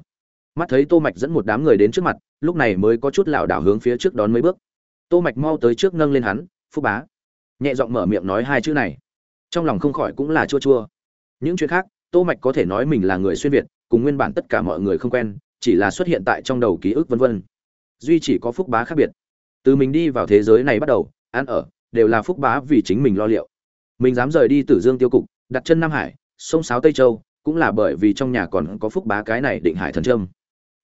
Mắt thấy tô mạch dẫn một đám người đến trước mặt, lúc này mới có chút lảo đảo hướng phía trước đón mấy bước. Tô mạch mau tới trước nâng lên hắn, phúc bá. Nhẹ giọng mở miệng nói hai chữ này. Trong lòng không khỏi cũng là chua chua. Những chuyện khác, tô mạch có thể nói mình là người xuyên việt, cùng nguyên bản tất cả mọi người không quen, chỉ là xuất hiện tại trong đầu ký ức vân vân. Duy chỉ có phúc bá khác biệt. Từ mình đi vào thế giới này bắt đầu, ăn ở, đều là phúc bá vì chính mình lo liệu mình dám rời đi tử dương tiêu cục, đặt chân nam hải, sông sáo tây châu, cũng là bởi vì trong nhà còn có phúc bá cái này định hải thần trâm.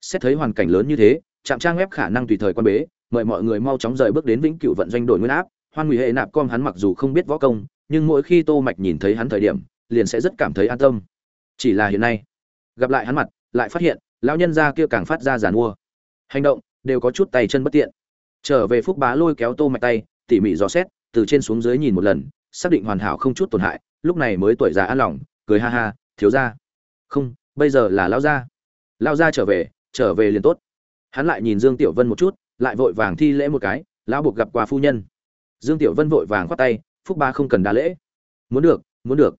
Xét thấy hoàn cảnh lớn như thế, trạm trang web khả năng tùy thời quan bế, mời mọi người mau chóng rời bước đến vĩnh cửu vận doanh đổi nguyên áp. Hoan nguy hệ nạp com hắn mặc dù không biết võ công, nhưng mỗi khi tô mạch nhìn thấy hắn thời điểm, liền sẽ rất cảm thấy an tâm. Chỉ là hiện nay, gặp lại hắn mặt, lại phát hiện, lão nhân gia kia càng phát ra giàn mua. Hành động, đều có chút tay chân bất tiện. Trở về phúc bá lôi kéo tô mạch tay, tỉ mỉ dò xét, từ trên xuống dưới nhìn một lần xác định hoàn hảo không chút tổn hại, lúc này mới tuổi già an lòng, cười ha ha, thiếu gia. Không, bây giờ là lão gia. Lão gia trở về trở về liền tốt. Hắn lại nhìn dương tiểu vân một chút, lại vội vàng thi lễ một cái, lão buộc gặp qua phu nhân. Dương tiểu vân vội vàng khoát tay, phúc ba không cần đa lễ. Muốn được muốn được.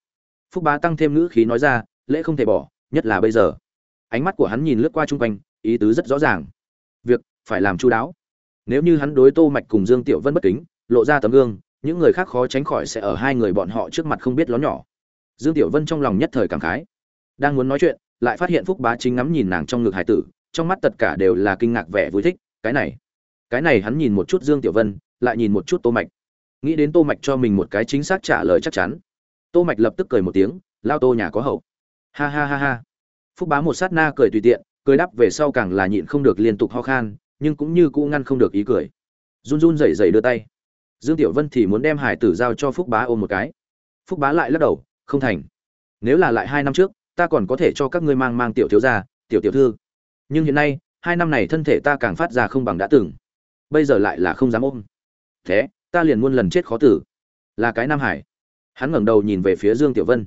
Phúc ba tăng thêm ngữ khí nói ra, lễ không thể bỏ, nhất là bây giờ. Ánh mắt của hắn nhìn lướt qua chung quanh, ý tứ rất rõ ràng. Việc, phải làm chu đáo. Nếu như hắn đối tô mạch cùng dương tiểu vân bất kính, lộ ra tấm gương những người khác khó tránh khỏi sẽ ở hai người bọn họ trước mặt không biết ló nhỏ. Dương tiểu vân trong lòng nhất thời cảm khái. Đang muốn nói chuyện, lại phát hiện phúc bá chính ngắm nhìn nàng trong ngực hải tử, trong mắt tất cả đều là kinh ngạc vẻ vui thích. Cái này cái này hắn nhìn một chút dương tiểu vân, lại nhìn một chút tô mạch. Nghĩ đến tô mạch cho mình một cái chính xác trả lời chắc chắn. Tô mạch lập tức cười một tiếng, lao tô nhà có hậu. Ha ha ha ha. Phúc bá một sát na cười tùy tiện, cười đắp về sau càng là nhịn không được liên tục ho khan, nhưng cũng như cũ ngăn không được ý cười. Run run rẩy rẩy đưa tay dương tiểu vân thì muốn đem hải tử giao cho phúc bá ôm một cái. Phúc bá lại lắc đầu, không thành. Nếu là lại hai năm trước, ta còn có thể cho các ngươi mang mang tiểu thiếu gia, tiểu tiểu thư. Nhưng hiện nay, hai năm này thân thể ta càng phát ra không bằng đã từng. Bây giờ lại là không dám ôm. Thế, ta liền muôn lần chết khó tử. Là cái nam hải. Hắn ngẩng đầu nhìn về phía dương tiểu vân.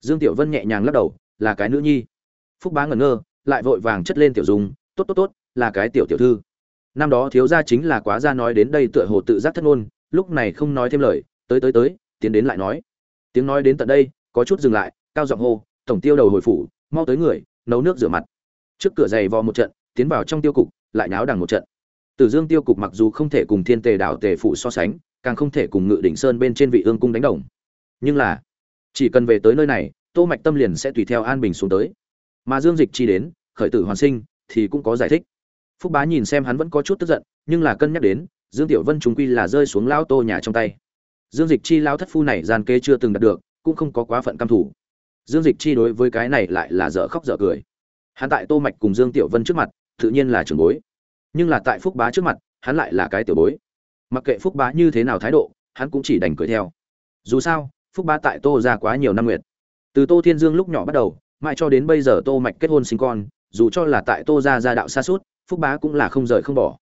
Dương tiểu vân nhẹ nhàng lắc đầu, là cái nữ nhi. Phúc bá ngẩn ngơ, lại vội vàng chất lên tiểu dung, tốt tốt tốt, là cái tiểu tiểu thư. Năm đó thiếu gia chính là quá gia nói đến đây tựa hồ tự giác thất ngôn lúc này không nói thêm lời, tới tới tới, tiến đến lại nói. Tiếng nói đến tận đây, có chút dừng lại, cao giọng hô, tổng tiêu đầu hồi phủ, mau tới người, nấu nước rửa mặt. Trước cửa giày vò một trận, tiến vào trong tiêu cục, lại náo đằng một trận. Tử dương tiêu cục mặc dù không thể cùng thiên tề đảo tề phụ so sánh, càng không thể cùng ngự đỉnh sơn bên trên vị ương cung đánh đồng. Nhưng là, chỉ cần về tới nơi này, tô mạch tâm liền sẽ tùy theo an bình xuống tới. Mà dương dịch chi đến, khởi tử hoàn sinh, thì cũng có giải thích. Phúc bá nhìn xem hắn vẫn có chút tức giận, nhưng là cân nhắc đến dương tiểu vân chúng quy là rơi xuống lao tô nhà trong tay. Dương dịch chi lao thất phu này gian kê chưa từng đạt được, cũng không có quá phận cam thủ dương dịch chi đối với cái này lại là dở khóc dở cười. Hắn tại tô mạch cùng dương tiểu vân trước mặt, tự nhiên là trưởng bối. Nhưng là tại phúc bá trước mặt, hắn lại là cái tiểu bối. Mặc kệ phúc bá như thế nào thái độ, hắn cũng chỉ đành cười theo. Dù sao, phúc bá tại tô ra quá nhiều năm nguyệt. Từ tô thiên dương lúc nhỏ bắt đầu, mãi cho đến bây giờ tô mạch kết hôn sinh con, dù cho là tại tô ra gia đạo xa suốt, phúc bá cũng là không rời không bỏ.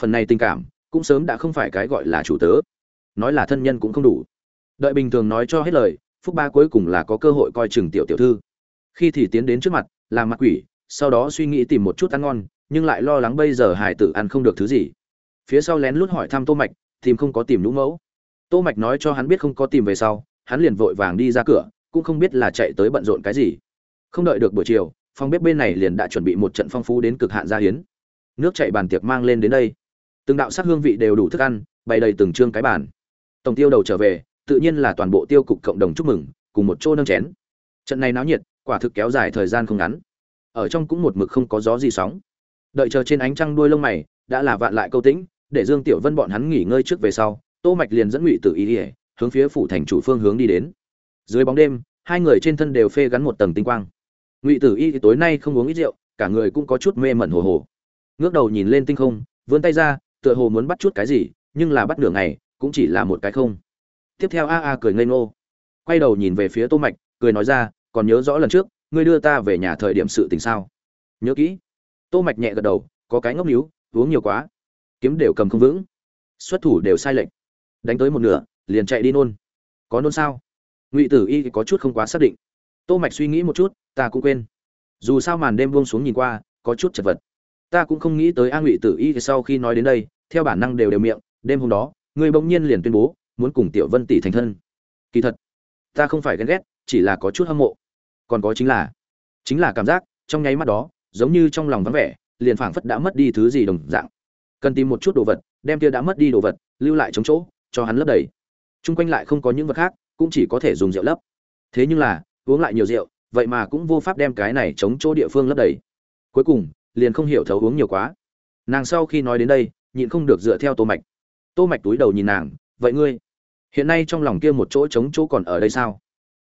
Phần này tình cảm cũng sớm đã không phải cái gọi là chủ tớ. Nói là thân nhân cũng không đủ. Đợi bình thường nói cho hết lời, phúc ba cuối cùng là có cơ hội coi chừng tiểu tiểu thư. Khi thì tiến đến trước mặt làm mặt quỷ, sau đó suy nghĩ tìm một chút ăn ngon, nhưng lại lo lắng bây giờ hải tử ăn không được thứ gì. Phía sau lén lút hỏi thăm tô mạch, tìm không có tìm lũ mẫu. Tô mạch nói cho hắn biết không có tìm về sau, hắn liền vội vàng đi ra cửa, cũng không biết là chạy tới bận rộn cái gì. Không đợi được buổi chiều, phòng bếp bên này liền đã chuẩn bị một trận phong phú đến cực hạn gia hiến. Nước chảy bàn tiệc mang lên đến đây từng đạo sắc hương vị đều đủ thức ăn, bày đầy từng trương cái bàn. Tổng tiêu đầu trở về, tự nhiên là toàn bộ tiêu cục cộng đồng chúc mừng, cùng một chỗ nâng chén. Trận này náo nhiệt, quả thực kéo dài thời gian không ngắn. Ở trong cũng một mực không có gió gì sóng. Đợi chờ trên ánh trăng đuôi lông mày, đã là vạn lại câu tĩnh, để dương tiểu vân bọn hắn nghỉ ngơi trước về sau, tô mạch liền dẫn ngụy tử ý ỉa hướng phía phủ thành chủ phương hướng đi đến. Dưới bóng đêm, hai người trên thân đều phê gắn một tầng tinh quang. Ngụy tử y tối nay không uống ít rượu, cả người cũng có chút mê mẩn hồ hồ. Ngước đầu nhìn lên tinh không, vươn tay ra tựa hồ muốn bắt chút cái gì, nhưng là bắt nửa ngày, cũng chỉ là một cái không. Tiếp theo a a cười ngây ngô. Quay đầu nhìn về phía tô mạch, cười nói ra, còn nhớ rõ lần trước, ngươi đưa ta về nhà thời điểm sự tình sao? Nhớ kỹ. Tô mạch nhẹ gật đầu, có cái ngốc níu, uống nhiều quá. Kiếm đều cầm không vững. Xuất thủ đều sai lệch. Đánh tới một nửa, liền chạy đi nôn. Có nôn sao? Ngụy tử y có chút không quá xác định. Tô mạch suy nghĩ một chút, ta cũng quên. Dù sao màn đêm buông xuống nhìn qua, có chút chật vật ta cũng không nghĩ tới a ngụy tử y sau khi nói đến đây, theo bản năng đều đều miệng, đêm hôm đó ngươi bỗng nhiên liền tuyên bố, muốn cùng tiểu vân tỷ thành thân. Kỳ thật, ta không phải ghen ghét, chỉ là có chút hâm mộ. Còn có chính là chính là cảm giác, trong nháy mắt đó, giống như trong lòng vắng vẻ, liền phảng phất đã mất đi thứ gì đồng dạng. Cần tìm một chút đồ vật, đem kia đã mất đi đồ vật, lưu lại chống chỗ, cho hắn lấp đầy. Chung quanh lại không có những vật khác, cũng chỉ có thể dùng rượu lấp. Thế nhưng là, uống lại nhiều rượu, vậy mà cũng vô pháp đem cái này chống chỗ địa phương lấp đầy. Cuối cùng liền không hiểu thấu uống nhiều quá. Nàng sau khi nói đến đây, nhịn không được dựa theo tô mạch. Tô mạch túi đầu nhìn nàng, vậy ngươi, hiện nay trong lòng kia một chỗ trống chỗ còn ở đây sao?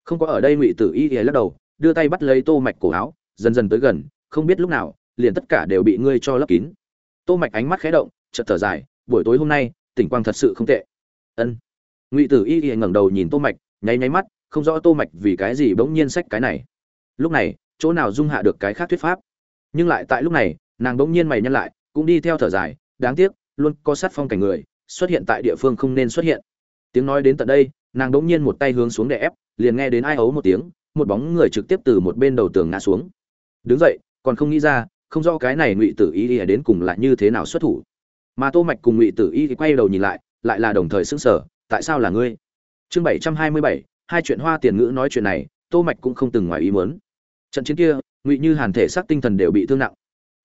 Không có ở đây ngụy tử y thì lắc đầu, đưa tay bắt lấy tô mạch cổ áo, dần dần tới gần, không biết lúc nào, liền tất cả đều bị ngươi cho lấp kín. Tô mạch ánh mắt khẽ động, chợt thở dài, buổi tối hôm nay tỉnh quang thật sự không tệ. Ân. Ngụy tử y y ngẩng đầu nhìn tô mạch, nháy nháy mắt, không rõ tô mạch vì cái gì bỗng nhiên sách cái này. Lúc này, chỗ nào dung hạ được cái khác thuyết pháp? Nhưng lại tại lúc này, nàng bỗng nhiên mày nhăn lại, cũng đi theo thở dài, đáng tiếc, luôn có sát phong cảnh người, xuất hiện tại địa phương không nên xuất hiện. Tiếng nói đến tận đây, nàng bỗng nhiên một tay hướng xuống để ép, liền nghe đến ai ấu một tiếng, một bóng người trực tiếp từ một bên đầu tường ngã xuống. Đứng dậy, còn không nghĩ ra, không rõ cái này ngụy tử y ỉa đến cùng là như thế nào xuất thủ. Mà tô mạch cùng ngụy tử y thì quay đầu nhìn lại lại là đồng thời sững sờ, tại sao là ngươi? Chương bảy trăm hai mươi bảy, hai chuyện hoa tiền ngữ nói chuyện này, tô mạch cũng không từng ngoài ý muốn. Trận chiến kia ngụy như hàn thể xác tinh thần đều bị thương nặng.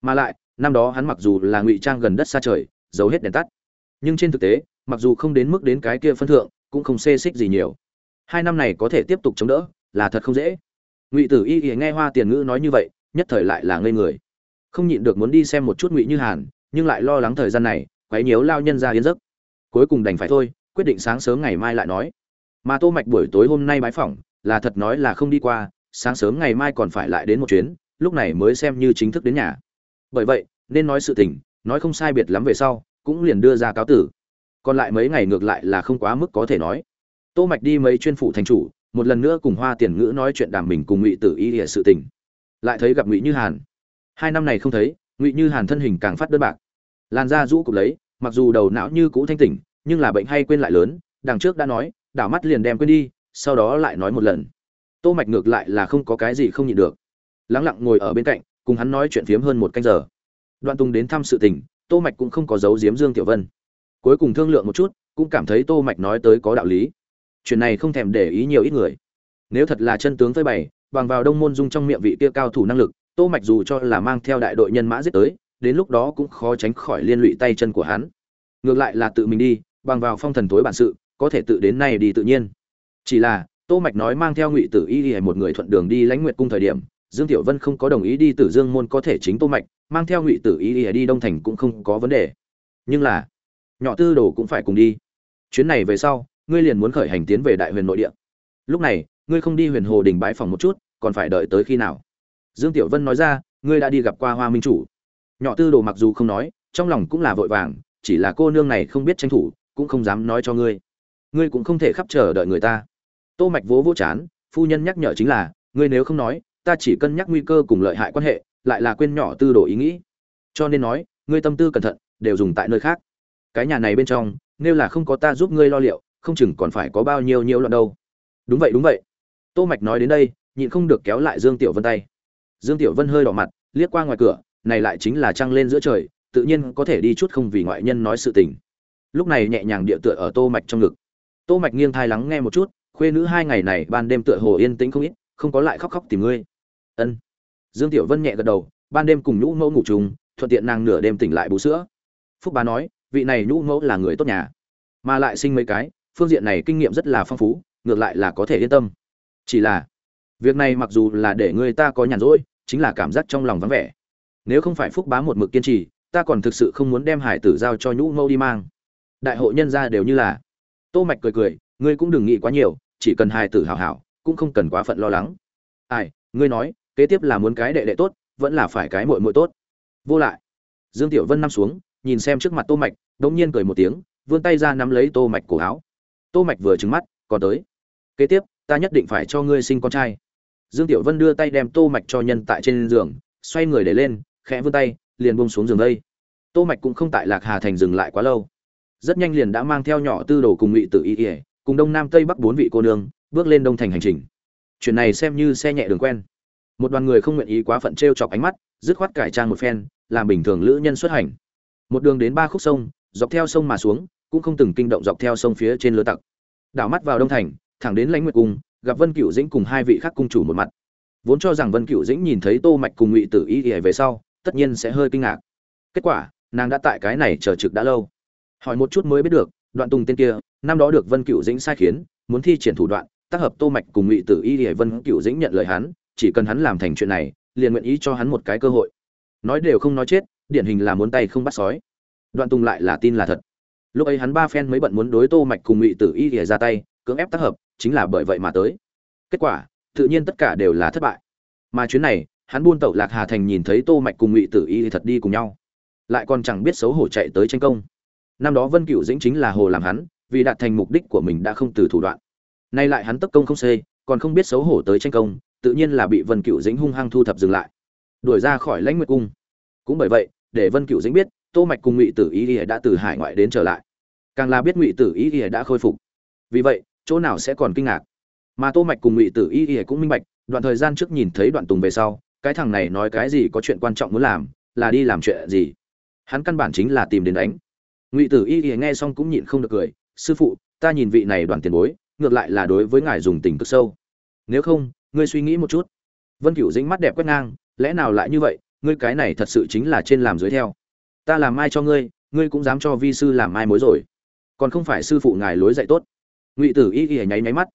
Mà lại, năm đó hắn mặc dù là ngụy trang gần đất xa trời, giấu hết đèn tắt. Nhưng trên thực tế, mặc dù không đến mức đến cái kia phân thượng, cũng không xê xích gì nhiều. Hai năm này có thể tiếp tục chống đỡ, là thật không dễ. Ngụy tử y y nghe hoa tiền ngữ nói như vậy, nhất thời lại là ngây người. Không nhịn được muốn đi xem một chút ngụy như hàn, nhưng lại lo lắng thời gian này, quấy nhiễu lao nhân ra yên giấc. Cuối cùng đành phải thôi, quyết định sáng sớm ngày mai lại nói. Mà tô mạch buổi tối hôm nay bái phỏng, là thật nói là không đi qua sáng sớm ngày mai còn phải lại đến một chuyến, lúc này mới xem như chính thức đến nhà. Bởi vậy, nên nói sự tình, nói không sai biệt lắm về sau, cũng liền đưa ra cáo tử. Còn lại mấy ngày ngược lại là không quá mức có thể nói. Tô mạch đi mấy chuyên phụ thành chủ, một lần nữa cùng hoa tiền ngữ nói chuyện đàm mình cùng ngụy tử y địa sự tình. Lại thấy gặp ngụy như hàn. Hai năm này không thấy, ngụy như hàn thân hình càng phát đơn bạc. Làn da rũ cục lấy, mặc dù đầu não như cũ thanh tỉnh, nhưng là bệnh hay quên lại lớn, đằng trước đã nói, đảo mắt liền đem quên đi, sau đó lại nói một lần tô mạch ngược lại là không có cái gì không nhịn được. Lắng lặng ngồi ở bên cạnh, cùng hắn nói chuyện phiếm hơn một canh giờ. Đoạn tùng đến thăm sự tình, tô mạch cũng không có giấu giếm dương tiểu vân. Cuối cùng thương lượng một chút, cũng cảm thấy tô mạch nói tới có đạo lý. Chuyện này không thèm để ý nhiều ít người. Nếu thật là chân tướng phơi bày, bằng vào đông môn dung trong miệng vị kia cao thủ năng lực, tô mạch dù cho là mang theo đại đội nhân mã giết tới, đến lúc đó cũng khó tránh khỏi liên lụy tay chân của hắn. Ngược lại là tự mình đi, bằng vào phong thần tối bản sự, có thể tự đến nay đi tự nhiên. Chỉ là tô mạch nói mang theo ngụy tử y đi một người thuận đường đi lãnh nguyệt cung thời điểm, dương tiểu vân không có đồng ý đi tử dương môn có thể chính tô mạch, mang theo ngụy tử y đi đi đông thành cũng không có vấn đề. Nhưng là, nhỏ tư đồ cũng phải cùng đi. Chuyến này về sau, ngươi liền muốn khởi hành tiến về đại huyền nội địa. Lúc này, ngươi không đi huyền hồ đình bái phòng một chút, còn phải đợi tới khi nào? Dương tiểu vân nói ra, ngươi đã đi gặp qua hoa minh chủ. Nhỏ tư đồ mặc dù không nói, trong lòng cũng là vội vàng, chỉ là cô nương này không biết tranh thủ, cũng không dám nói cho ngươi. Ngươi cũng không thể khắp chờ đợi người ta tô mạch vỗ vỗ chán, phu nhân nhắc nhở chính là, ngươi nếu không nói, ta chỉ cân nhắc nguy cơ cùng lợi hại quan hệ, lại là quên nhỏ tư đồ ý nghĩ. Cho nên nói, ngươi tâm tư cẩn thận, đều dùng tại nơi khác. Cái nhà này bên trong, nếu là không có ta giúp ngươi lo liệu, không chừng còn phải có bao nhiêu nhiễu loạn đâu. Đúng vậy đúng vậy. Tô mạch nói đến đây, nhịn không được kéo lại dương tiểu vân tay. Dương tiểu vân hơi đỏ mặt, liếc qua ngoài cửa, này lại chính là trăng lên giữa trời, tự nhiên có thể đi chút không vì ngoại nhân nói sự tình. Lúc này nhẹ nhàng địa tựa ở tô mạch trong ngực. Tô mạch nghiêng thai lắng nghe một chút khuê nữ hai ngày này ban đêm tựa hồ yên tĩnh không ít, không có lại khóc khóc tìm ngươi. Ân. Dương tiểu vân nhẹ gật đầu, ban đêm cùng nhũ mẫu ngủ chung, thuận tiện nàng nửa đêm tỉnh lại bú sữa. Phúc bá nói, vị này nhũ mẫu là người tốt nhà. Mà lại sinh mấy cái, phương diện này kinh nghiệm rất là phong phú, ngược lại là có thể yên tâm. Chỉ là, việc này mặc dù là để người ta có nhàn rỗi, chính là cảm giác trong lòng vắng vẻ. Nếu không phải phúc bá một mực kiên trì, ta còn thực sự không muốn đem hải tử giao cho nhũ mẫu đi mang. Đại hội nhân gia đều như là. Tô mạch cười cười, ngươi cũng đừng nghĩ quá nhiều chỉ cần hài tử hảo hảo, cũng không cần quá phận lo lắng. Ai, ngươi nói, kế tiếp là muốn cái đệ đệ tốt, vẫn là phải cái muội muội tốt? Vô lại. Dương tiểu vân nằm xuống, nhìn xem trước mặt tô mạch, đống nhiên cười một tiếng, vươn tay ra nắm lấy tô mạch cổ áo. Tô mạch vừa trừng mắt, còn tới. Kế tiếp, ta nhất định phải cho ngươi sinh con trai. Dương tiểu vân đưa tay đem tô mạch cho nhân tại trên giường, xoay người để lên, khẽ vươn tay, liền buông xuống giường đây. Tô mạch cũng không tại lạc hà thành dừng lại quá lâu. Rất nhanh liền đã mang theo nhỏ tư đồ cùng ngụy tử y ỉa cùng đông nam tây bắc bốn vị cô nương, bước lên đông thành hành trình. Chuyện này xem như xe nhẹ đường quen. Một đoàn người không nguyện ý quá phận trêu chọc ánh mắt, dứt khoát cải trang một phen, làm bình thường lữ nhân xuất hành. Một đường đến ba khúc sông, dọc theo sông mà xuống, cũng không từng kinh động dọc theo sông phía trên lứa tặc. Đảo mắt vào đông thành, thẳng đến lãnh nguyệt cung, gặp vân cựu dĩnh cùng hai vị khác cung chủ một mặt. Vốn cho rằng vân cựu dĩnh nhìn thấy tô mạch cùng ngụy tử y ỉa về sau, tất nhiên sẽ hơi kinh ngạc. Kết quả, nàng đã tại cái này chờ trực đã lâu. Hỏi một chút mới biết được đoạn tùng tên kia, năm đó được vân cựu dĩnh sai khiến, muốn thi triển thủ đoạn, tác hợp tô mạch cùng ngụy tử y để vân cựu dĩnh nhận lời hắn, chỉ cần hắn làm thành chuyện này, liền nguyện ý cho hắn một cái cơ hội. Nói đều không nói chết, điển hình là muốn tay không bắt sói. Đoạn tùng lại là tin là thật. Lúc ấy hắn ba phen mới bận muốn đối tô mạch cùng ngụy tử y để ra tay, cưỡng ép tác hợp, chính là bởi vậy mà tới. Kết quả, tự nhiên tất cả đều là thất bại. Mà chuyến này, hắn buôn tẩu lạc hà thành nhìn thấy tô mạch cùng ngụy tử y thật đi cùng nhau. Lại còn chẳng biết xấu hổ chạy tới tranh công năm đó vân cựu dĩnh chính là hồ làm hắn, vì đạt thành mục đích của mình đã không từ thủ đoạn. Nay lại hắn tất công không xê, còn không biết xấu hổ tới tranh công, tự nhiên là bị vân cựu dĩnh hung hăng thu thập dừng lại. Đuổi ra khỏi lãnh nguyệt cung. Cũng bởi vậy, để vân cựu dĩnh biết, tô mạch cùng ngụy tử ý ỉa đã từ hải ngoại đến trở lại. Càng là biết ngụy tử ý ỉa đã khôi phục. Vì vậy, chỗ nào sẽ còn kinh ngạc. Mà tô mạch cùng ngụy tử ý ỉa cũng minh bạch, đoạn thời gian trước nhìn thấy đoạn tùng về sau, cái thằng này nói cái gì có chuyện quan trọng muốn làm, là đi làm chuyện gì. Hắn căn bản chính là tìm đến đánh ngụy tử y y nghe xong cũng nhịn không được cười, sư phụ, ta nhìn vị này đoàn tiền bối, ngược lại là đối với ngài dùng tình cực sâu. Nếu không, ngươi suy nghĩ một chút. Vân cửu dính mắt đẹp quét ngang, lẽ nào lại như vậy? Ngươi cái này thật sự chính là trên làm dưới theo. Ta làm mai cho ngươi ngươi cũng dám cho vi sư làm mai mối rồi. Còn không phải sư phụ ngài lối dạy tốt. Ngụy tử y y nháy nháy mắt.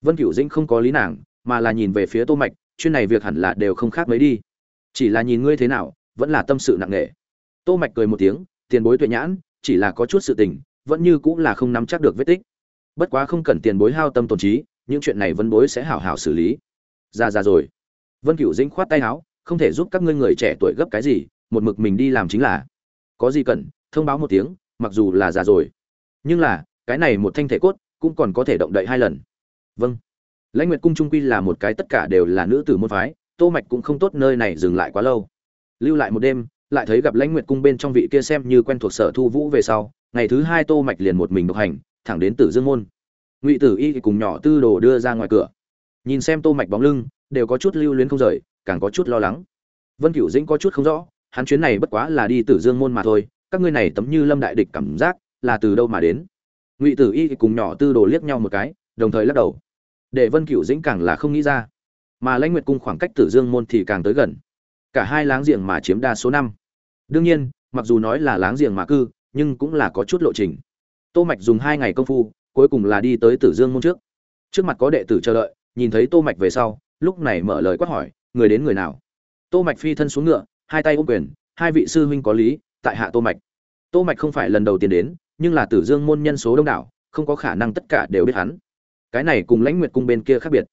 Vân cửu dĩnh không có lý nàng, mà là nhìn về phía tô mạch, chuyên này việc hẳn là đều không khác mấy đi. Chỉ là nhìn ngươi thế nào, vẫn là tâm sự nặng nề. Tô mạch cười một tiếng, tiền bối tuệ nhãn chỉ là có chút sự tình, vẫn như cũng là không nắm chắc được vết tích. Bất quá không cần tiền bối hao tâm tổn trí, những chuyện này vân bối sẽ hảo hảo xử lý. Ra ra rồi. Vân cửu dĩnh khoát tay áo, không thể giúp các ngươi người trẻ tuổi gấp cái gì, một mực mình đi làm chính là. Có gì cần, thông báo một tiếng, mặc dù là già rồi. Nhưng là, cái này một thanh thể cốt, cũng còn có thể động đậy hai lần. Vâng. Lãnh nguyệt cung trung quy là một cái tất cả đều là nữ tử môn phái, tô mạch cũng không tốt nơi này dừng lại quá lâu. Lưu lại một đêm lại thấy gặp lãnh nguyệt cung bên trong vị kia xem như quen thuộc sở thu vũ về sau, ngày thứ hai tô mạch liền một mình độc hành, thẳng đến tử dương môn. Ngụy tử y cùng nhỏ tư đồ đưa ra ngoài cửa. Nhìn xem tô mạch bóng lưng, đều có chút lưu luyến không rời, càng có chút lo lắng. Vân cửu dĩnh có chút không rõ, hắn chuyến này bất quá là đi tử dương môn mà thôi, các ngươi này tấm như lâm đại địch cảm giác là từ đâu mà đến? Ngụy tử y cùng nhỏ tư đồ liếc nhau một cái, đồng thời lắc đầu. Để vân cửu dĩnh càng là không nghĩ ra. Mà lãnh nguyệt cung khoảng cách tử dương môn thì càng tới gần cả hai láng giềng mà chiếm đa số năm. Đương nhiên, mặc dù nói là láng giềng mà cư, nhưng cũng là có chút lộ trình. Tô mạch dùng hai ngày công phu, cuối cùng là đi tới tử dương môn trước. Trước mặt có đệ tử chờ đợi, nhìn thấy tô mạch về sau, lúc này mở lời quát hỏi, người đến người nào? Tô mạch phi thân xuống ngựa, hai tay ôm quyền, hai vị sư huynh có lý, tại hạ tô mạch. Tô mạch không phải lần đầu tiên đến, nhưng là tử dương môn nhân số đông đảo, không có khả năng tất cả đều biết hắn. Cái này cùng lãnh nguyệt cung bên kia khác biệt.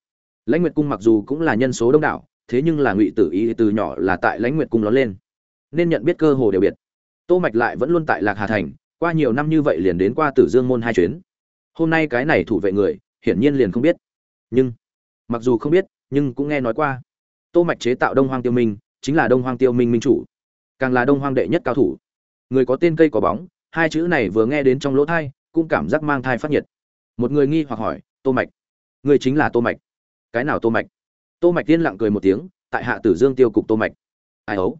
Lãnh nguyệt cung mặc dù cũng là nhân số đông đảo thế nhưng là ngụy tử ý từ nhỏ là tại lãnh nguyệt cung ló lên. Nên nhận biết cơ hồ đều biệt. Tô mạch lại vẫn luôn tại lạc hà thành, qua nhiều năm như vậy liền đến qua tử dương môn hai chuyến. Hôm nay cái này thủ vệ người, hiển nhiên liền không biết. Nhưng, mặc dù không biết, nhưng cũng nghe nói qua. Tô mạch chế tạo đông hoang tiêu minh, chính là đông hoang tiêu minh minh chủ. Càng là đông hoang đệ nhất cao thủ. Người có tên cây có bóng, hai chữ này vừa nghe đến trong lỗ thai, cũng cảm giác mang thai phát nhiệt. Một người nghi hoặc hỏi, tô mạch, người chính là tô mạch? Cái nào tô mạch? Tô mạch tiên lặng cười một tiếng, tại hạ tử dương tiêu cục tô mạch. Ai ấu?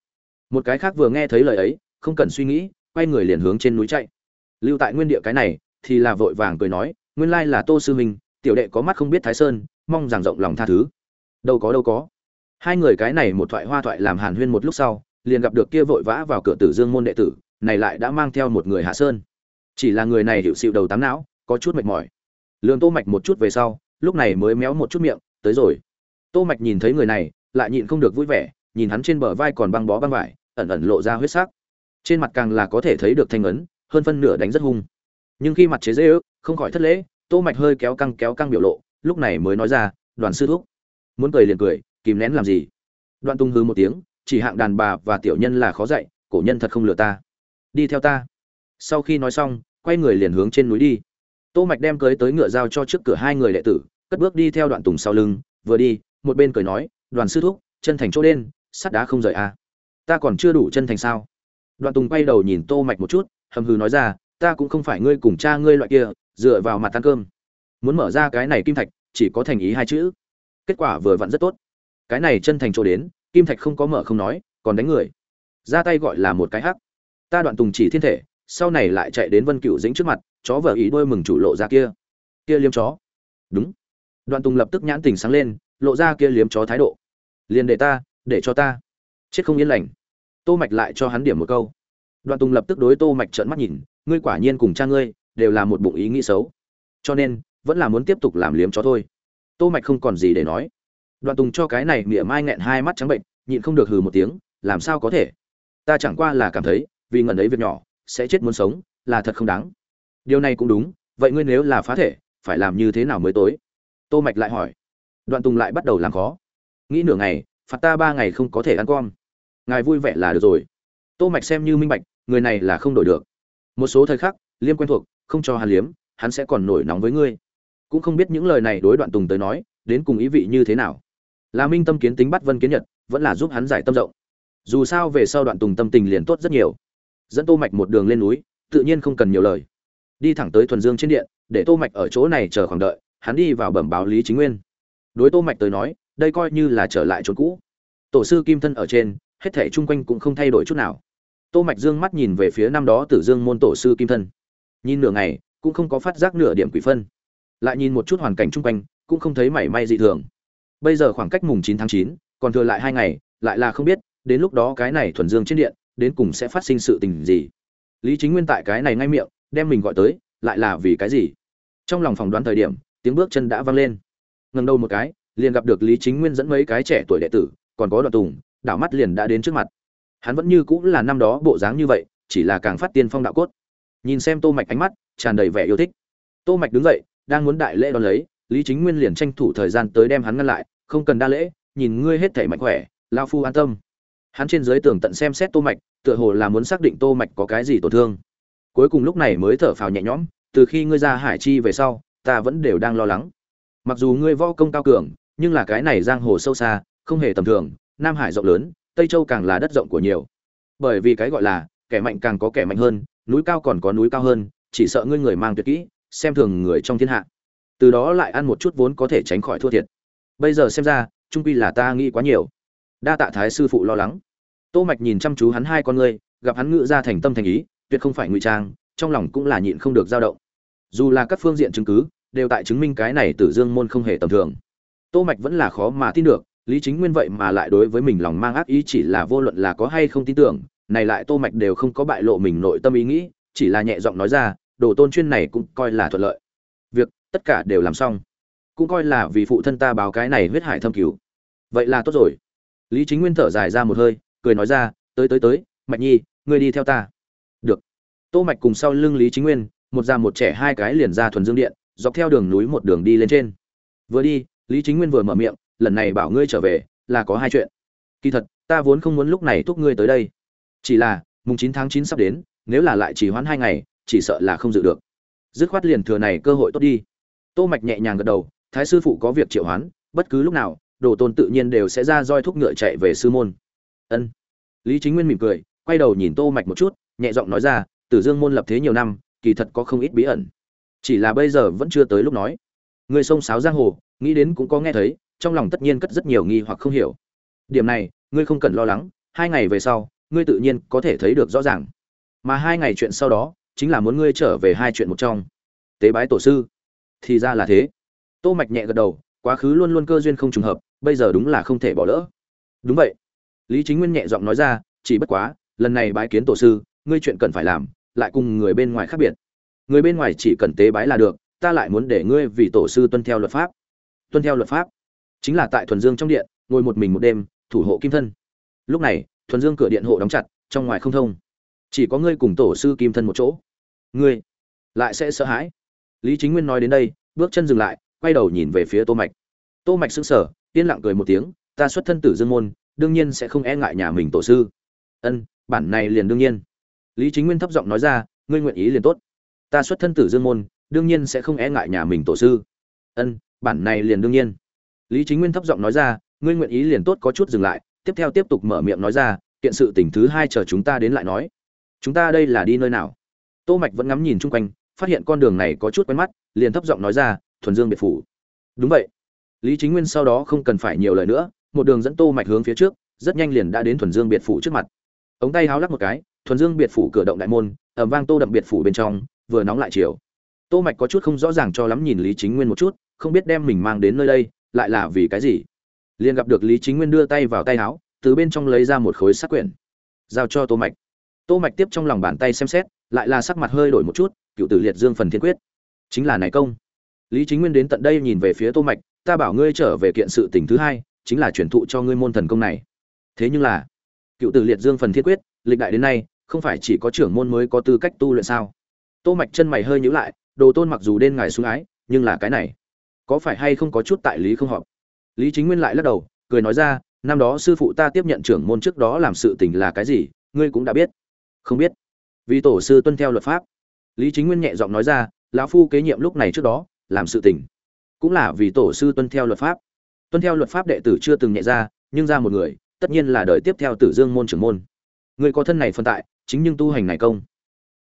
Một cái khác vừa nghe thấy lời ấy, không cần suy nghĩ, quay người liền hướng trên núi chạy. Lưu tại nguyên địa cái này, thì là vội vàng cười nói, nguyên lai là tô sư minh, tiểu đệ có mắt không biết thái sơn, mong rằng rộng lòng tha thứ. Đâu có đâu có. Hai người cái này một thoại hoa thoại làm hàn huyên một lúc sau, liền gặp được kia vội vã vào cửa tử dương môn đệ tử, này lại đã mang theo một người hạ sơn. Chỉ là người này hiệu xịu đầu tám não, có chút mệt mỏi. Lương tô mạch một chút về sau, lúc này mới méo một chút miệng, tới rồi tô mạch nhìn thấy người này, lại nhịn không được vui vẻ, nhìn hắn trên bờ vai còn băng bó băng vải, ẩn ẩn lộ ra huyết sắc. Trên mặt càng là có thể thấy được thanh ấn, hơn phân nửa đánh rất hung. Nhưng khi mặt chế dễ ước, không khỏi thất lễ, tô mạch hơi kéo căng kéo căng biểu lộ, lúc này mới nói ra, đoàn sư thúc. Muốn cười liền cười, kìm nén làm gì? Đoạn tung hư một tiếng, chỉ hạng đàn bà và tiểu nhân là khó dạy, cổ nhân thật không lừa ta. Đi theo ta. Sau khi nói xong, quay người liền hướng trên núi đi. Tô mạch đem cưới tới ngựa giao cho trước cửa hai người đệ tử, cất bước đi theo đoạn tùng sau lưng, vừa đi một bên cười nói, đoàn sư thúc, chân thành chỗ đen sắt đá không rời à. ta còn chưa đủ chân thành sao? Đoạn tùng quay đầu nhìn tô mạch một chút, hầm hừ nói ra, ta cũng không phải ngươi cùng cha ngươi loại kia, dựa vào mặt ăn cơm. Muốn mở ra cái này kim thạch, chỉ có thành ý hai chữ. Kết quả vừa vặn rất tốt. Cái này chân thành chỗ đến, kim thạch không có mở không nói, còn đánh người. Ra tay gọi là một cái hắc. Ta đoạn tùng chỉ thiên thể, sau này lại chạy đến vân cựu dính trước mặt, chó vợ ý đôi mừng chủ lộ ra kia. Kia liếm chó. Đúng. Đoạn tùng lập tức nhãn tình sáng lên lộ ra kia liếm chó thái độ. Liền để ta, để cho ta. Chết không yên lành. Tô mạch lại cho hắn điểm một câu. Đoạn tùng lập tức đối tô mạch trợn mắt nhìn, ngươi quả nhiên cùng cha ngươi, đều là một bụng ý nghĩ xấu. Cho nên, vẫn là muốn tiếp tục làm liếm chó thôi. Tô mạch không còn gì để nói. Đoạn tùng cho cái này mỉa mai nghẹn hai mắt trắng bệnh, nhịn không được hừ một tiếng, làm sao có thể? Ta chẳng qua là cảm thấy, vì ngần ấy việc nhỏ, sẽ chết muốn sống, là thật không đáng. Điều này cũng đúng, vậy ngươi nếu là phá thể, phải làm như thế nào mới tối? Tô mạch lại hỏi đoạn tùng lại bắt đầu làm khó. Nghĩ nửa ngày, phạt ta ba ngày không có thể ăn con. Ngài vui vẻ là được rồi. Tô mạch xem như minh bạch, người này là không đổi được. Một số thời khắc, liêm quen thuộc, không cho hắn liếm, hắn sẽ còn nổi nóng với ngươi. Cũng không biết những lời này đối đoạn tùng tới nói, đến cùng ý vị như thế nào. Là minh tâm kiến tính bắt vân kiến nhật, vẫn là giúp hắn giải tâm rộng. Dù sao về sau đoạn tùng tâm tình liền tốt rất nhiều. Dẫn tô mạch một đường lên núi, tự nhiên không cần nhiều lời. Đi thẳng tới thuần dương trên điện, để tô mạch ở chỗ này chờ khoảng đợi, hắn đi vào bẩm báo lý chính nguyên đối tô mạch tới nói đây coi như là trở lại chỗ cũ. Tổ sư kim thân ở trên hết thảy chung quanh cũng không thay đổi chút nào. Tô mạch dương mắt nhìn về phía năm đó tử dương môn tổ sư kim thân. Nhìn nửa ngày cũng không có phát giác nửa điểm quỷ phân. Lại nhìn một chút hoàn cảnh chung quanh cũng không thấy mảy may dị thường. Bây giờ khoảng cách mùng 9 tháng 9, còn thừa lại hai ngày lại là không biết đến lúc đó cái này thuần dương trên điện đến cùng sẽ phát sinh sự tình gì. Lý chính nguyên tại cái này ngay miệng đem mình gọi tới lại là vì cái gì? Trong lòng phỏng đoán thời điểm tiếng bước chân đã vang lên ngẩng đầu một cái, liền gặp được lý chính nguyên dẫn mấy cái trẻ tuổi đệ tử, còn có đoạn tùng, đảo mắt liền đã đến trước mặt. Hắn vẫn như cũng là năm đó bộ dáng như vậy, chỉ là càng phát tiên phong đạo cốt. Nhìn xem tô mạch ánh mắt, tràn đầy vẻ yêu thích. Tô mạch đứng dậy, đang muốn đại lễ đón lấy, lý chính nguyên liền tranh thủ thời gian tới đem hắn ngăn lại, không cần đa lễ, nhìn ngươi hết thảy mạnh khỏe, Lão phu an tâm. Hắn trên dưới tường tận xem xét tô mạch, tựa hồ là muốn xác định tô mạch có cái gì tổn thương. Cuối cùng lúc này mới thở phào nhẹ nhõm, từ khi ngươi ra hải chi về sau, ta vẫn đều đang lo lắng mặc dù ngươi võ công cao cường, nhưng là cái này giang hồ sâu xa, không hề tầm thường, nam hải rộng lớn, tây châu càng là đất rộng của nhiều. Bởi vì cái gọi là, kẻ mạnh càng có kẻ mạnh hơn, núi cao còn có núi cao hơn, chỉ sợ ngươi người mang tuyệt kỹ, xem thường người trong thiên hạ. Từ đó lại ăn một chút vốn có thể tránh khỏi thua thiệt. Bây giờ xem ra, trung quy là ta nghĩ quá nhiều. Đa tạ thái sư phụ lo lắng. Tô mạch nhìn chăm chú hắn hai con ngươi, gặp hắn ngự ra thành tâm thành ý, tuyệt không phải ngụy trang, trong lòng cũng là nhịn không được dao động. Dù là các phương diện chứng cứ đều tại chứng minh cái này tử dương môn không hề tầm thường. Tô mạch vẫn là khó mà tin được, lý chính nguyên vậy mà lại đối với mình lòng mang ác ý chỉ là vô luận là có hay không tin tưởng, này lại tô mạch đều không có bại lộ mình nội tâm ý nghĩ, chỉ là nhẹ giọng nói ra, đồ tôn chuyên này cũng coi là thuận lợi. Việc, tất cả đều làm xong. Cũng coi là vì phụ thân ta báo cái này huyết hải thâm cứu. Vậy là tốt rồi. Lý chính nguyên thở dài ra một hơi, cười nói ra, tới tới tới, mạch nhi, ngươi đi theo ta. Được. Tô mạch cùng sau lưng lý chính nguyên, một già một trẻ hai cái liền ra thuần dương điện dọc theo đường núi một đường đi lên trên. Vừa đi, lý chính nguyên vừa mở miệng, lần này bảo ngươi trở về, là có hai chuyện. Kỳ thật, ta vốn không muốn lúc này thúc ngươi tới đây. Chỉ là, mùng chín tháng chín sắp đến, nếu là lại chỉ hoãn hai ngày, chỉ sợ là không dự được. Dứt khoát liền thừa này cơ hội tốt đi. Tô mạch nhẹ nhàng gật đầu, thái sư phụ có việc triệu hoán, bất cứ lúc nào, đồ tôn tự nhiên đều sẽ ra roi thúc ngựa chạy về sư môn. Ân. Lý chính nguyên mỉm cười, quay đầu nhìn tô mạch một chút, nhẹ giọng nói ra, tử dương môn lập thế nhiều năm, kỳ thật có không ít bí ẩn chỉ là bây giờ vẫn chưa tới lúc nói. Người sông sáo giang hồ, nghĩ đến cũng có nghe thấy, trong lòng tất nhiên cất rất nhiều nghi hoặc không hiểu. Điểm này, ngươi không cần lo lắng, hai ngày về sau, ngươi tự nhiên có thể thấy được rõ ràng. Mà hai ngày chuyện sau đó, chính là muốn ngươi trở về hai chuyện một trong. Tế bái tổ sư. Thì ra là thế. Tô mạch nhẹ gật đầu, quá khứ luôn luôn cơ duyên không trùng hợp, bây giờ đúng là không thể bỏ lỡ. Đúng vậy. Lý chính nguyên nhẹ giọng nói ra, chỉ bất quá, lần này bái kiến tổ sư, ngươi chuyện cần phải làm, lại cùng người bên ngoài khác biệt người bên ngoài chỉ cần tế bái là được, ta lại muốn để ngươi vì tổ sư tuân theo luật pháp. Tuân theo luật pháp. Chính là tại thuần dương trong điện, ngồi một mình một đêm, thủ hộ kim thân. Lúc này, thuần dương cửa điện hộ đóng chặt, trong ngoài không thông. Chỉ có ngươi cùng tổ sư kim thân một chỗ. Ngươi lại sẽ sợ hãi. Lý chính nguyên nói đến đây, bước chân dừng lại, quay đầu nhìn về phía tô mạch. Tô mạch sững sờ, yên lặng cười một tiếng, ta xuất thân tử dương môn, đương nhiên sẽ không e ngại nhà mình tổ sư. Ân, bản này liền đương nhiên. Lý chính nguyên thấp giọng nói ra, ngươi nguyện ý liền tốt ta xuất thân tử dương môn, đương nhiên sẽ không e ngại nhà mình tổ sư. Ân, bản này liền đương nhiên. Lý chính nguyên thấp giọng nói ra, ngươi nguyện ý liền tốt có chút dừng lại, tiếp theo tiếp tục mở miệng nói ra, kiện sự tình thứ hai chờ chúng ta đến lại nói. Chúng ta đây là đi nơi nào? Tô mạch vẫn ngắm nhìn chung quanh, phát hiện con đường này có chút quen mắt, liền thấp giọng nói ra, thuần dương biệt phủ. Đúng vậy. Lý chính nguyên sau đó không cần phải nhiều lời nữa, một đường dẫn tô mạch hướng phía trước, rất nhanh liền đã đến thuần dương biệt phủ trước mặt. Ống tay háo lắc một cái, thuần dương biệt phủ cửa động đại môn, ầm vang tô đậm biệt phủ bên trong vừa nóng lại chiều. Tô mạch có chút không rõ ràng cho lắm nhìn lý chính nguyên một chút, không biết đem mình mang đến nơi đây, lại là vì cái gì? Liền gặp được lý chính nguyên đưa tay vào tay áo, từ bên trong lấy ra một khối sắc quyển. Giao cho tô mạch. Tô mạch tiếp trong lòng bàn tay xem xét, lại là sắc mặt hơi đổi một chút, cựu tử liệt dương phần thiên quyết. Chính là này công. Lý chính nguyên đến tận đây nhìn về phía tô mạch, ta bảo ngươi trở về kiện sự tình thứ hai, chính là chuyển thụ cho ngươi môn thần công này. Thế nhưng là, cựu tử liệt dương phần thiên quyết, lịch đại đến nay, không phải chỉ có trưởng môn mới có tư cách tu luyện sao? Tô mạch chân mày hơi nhíu lại, đồ tôn mặc dù đen ngài xuống ái, nhưng là cái này, có phải hay không có chút tại lý không hợp? Lý chính nguyên lại lắc đầu, cười nói ra, năm đó sư phụ ta tiếp nhận trưởng môn trước đó làm sự tình là cái gì, ngươi cũng đã biết. Không biết. Vì tổ sư tuân theo luật pháp. Lý chính nguyên nhẹ giọng nói ra, lão phu kế nhiệm lúc này trước đó, làm sự tình. Cũng là vì tổ sư tuân theo luật pháp. Tuân theo luật pháp đệ tử chưa từng nhẹ ra, nhưng ra một người, tất nhiên là đời tiếp theo tử dương môn trưởng môn. Người có thân này phân tại, chính nhưng tu hành này công.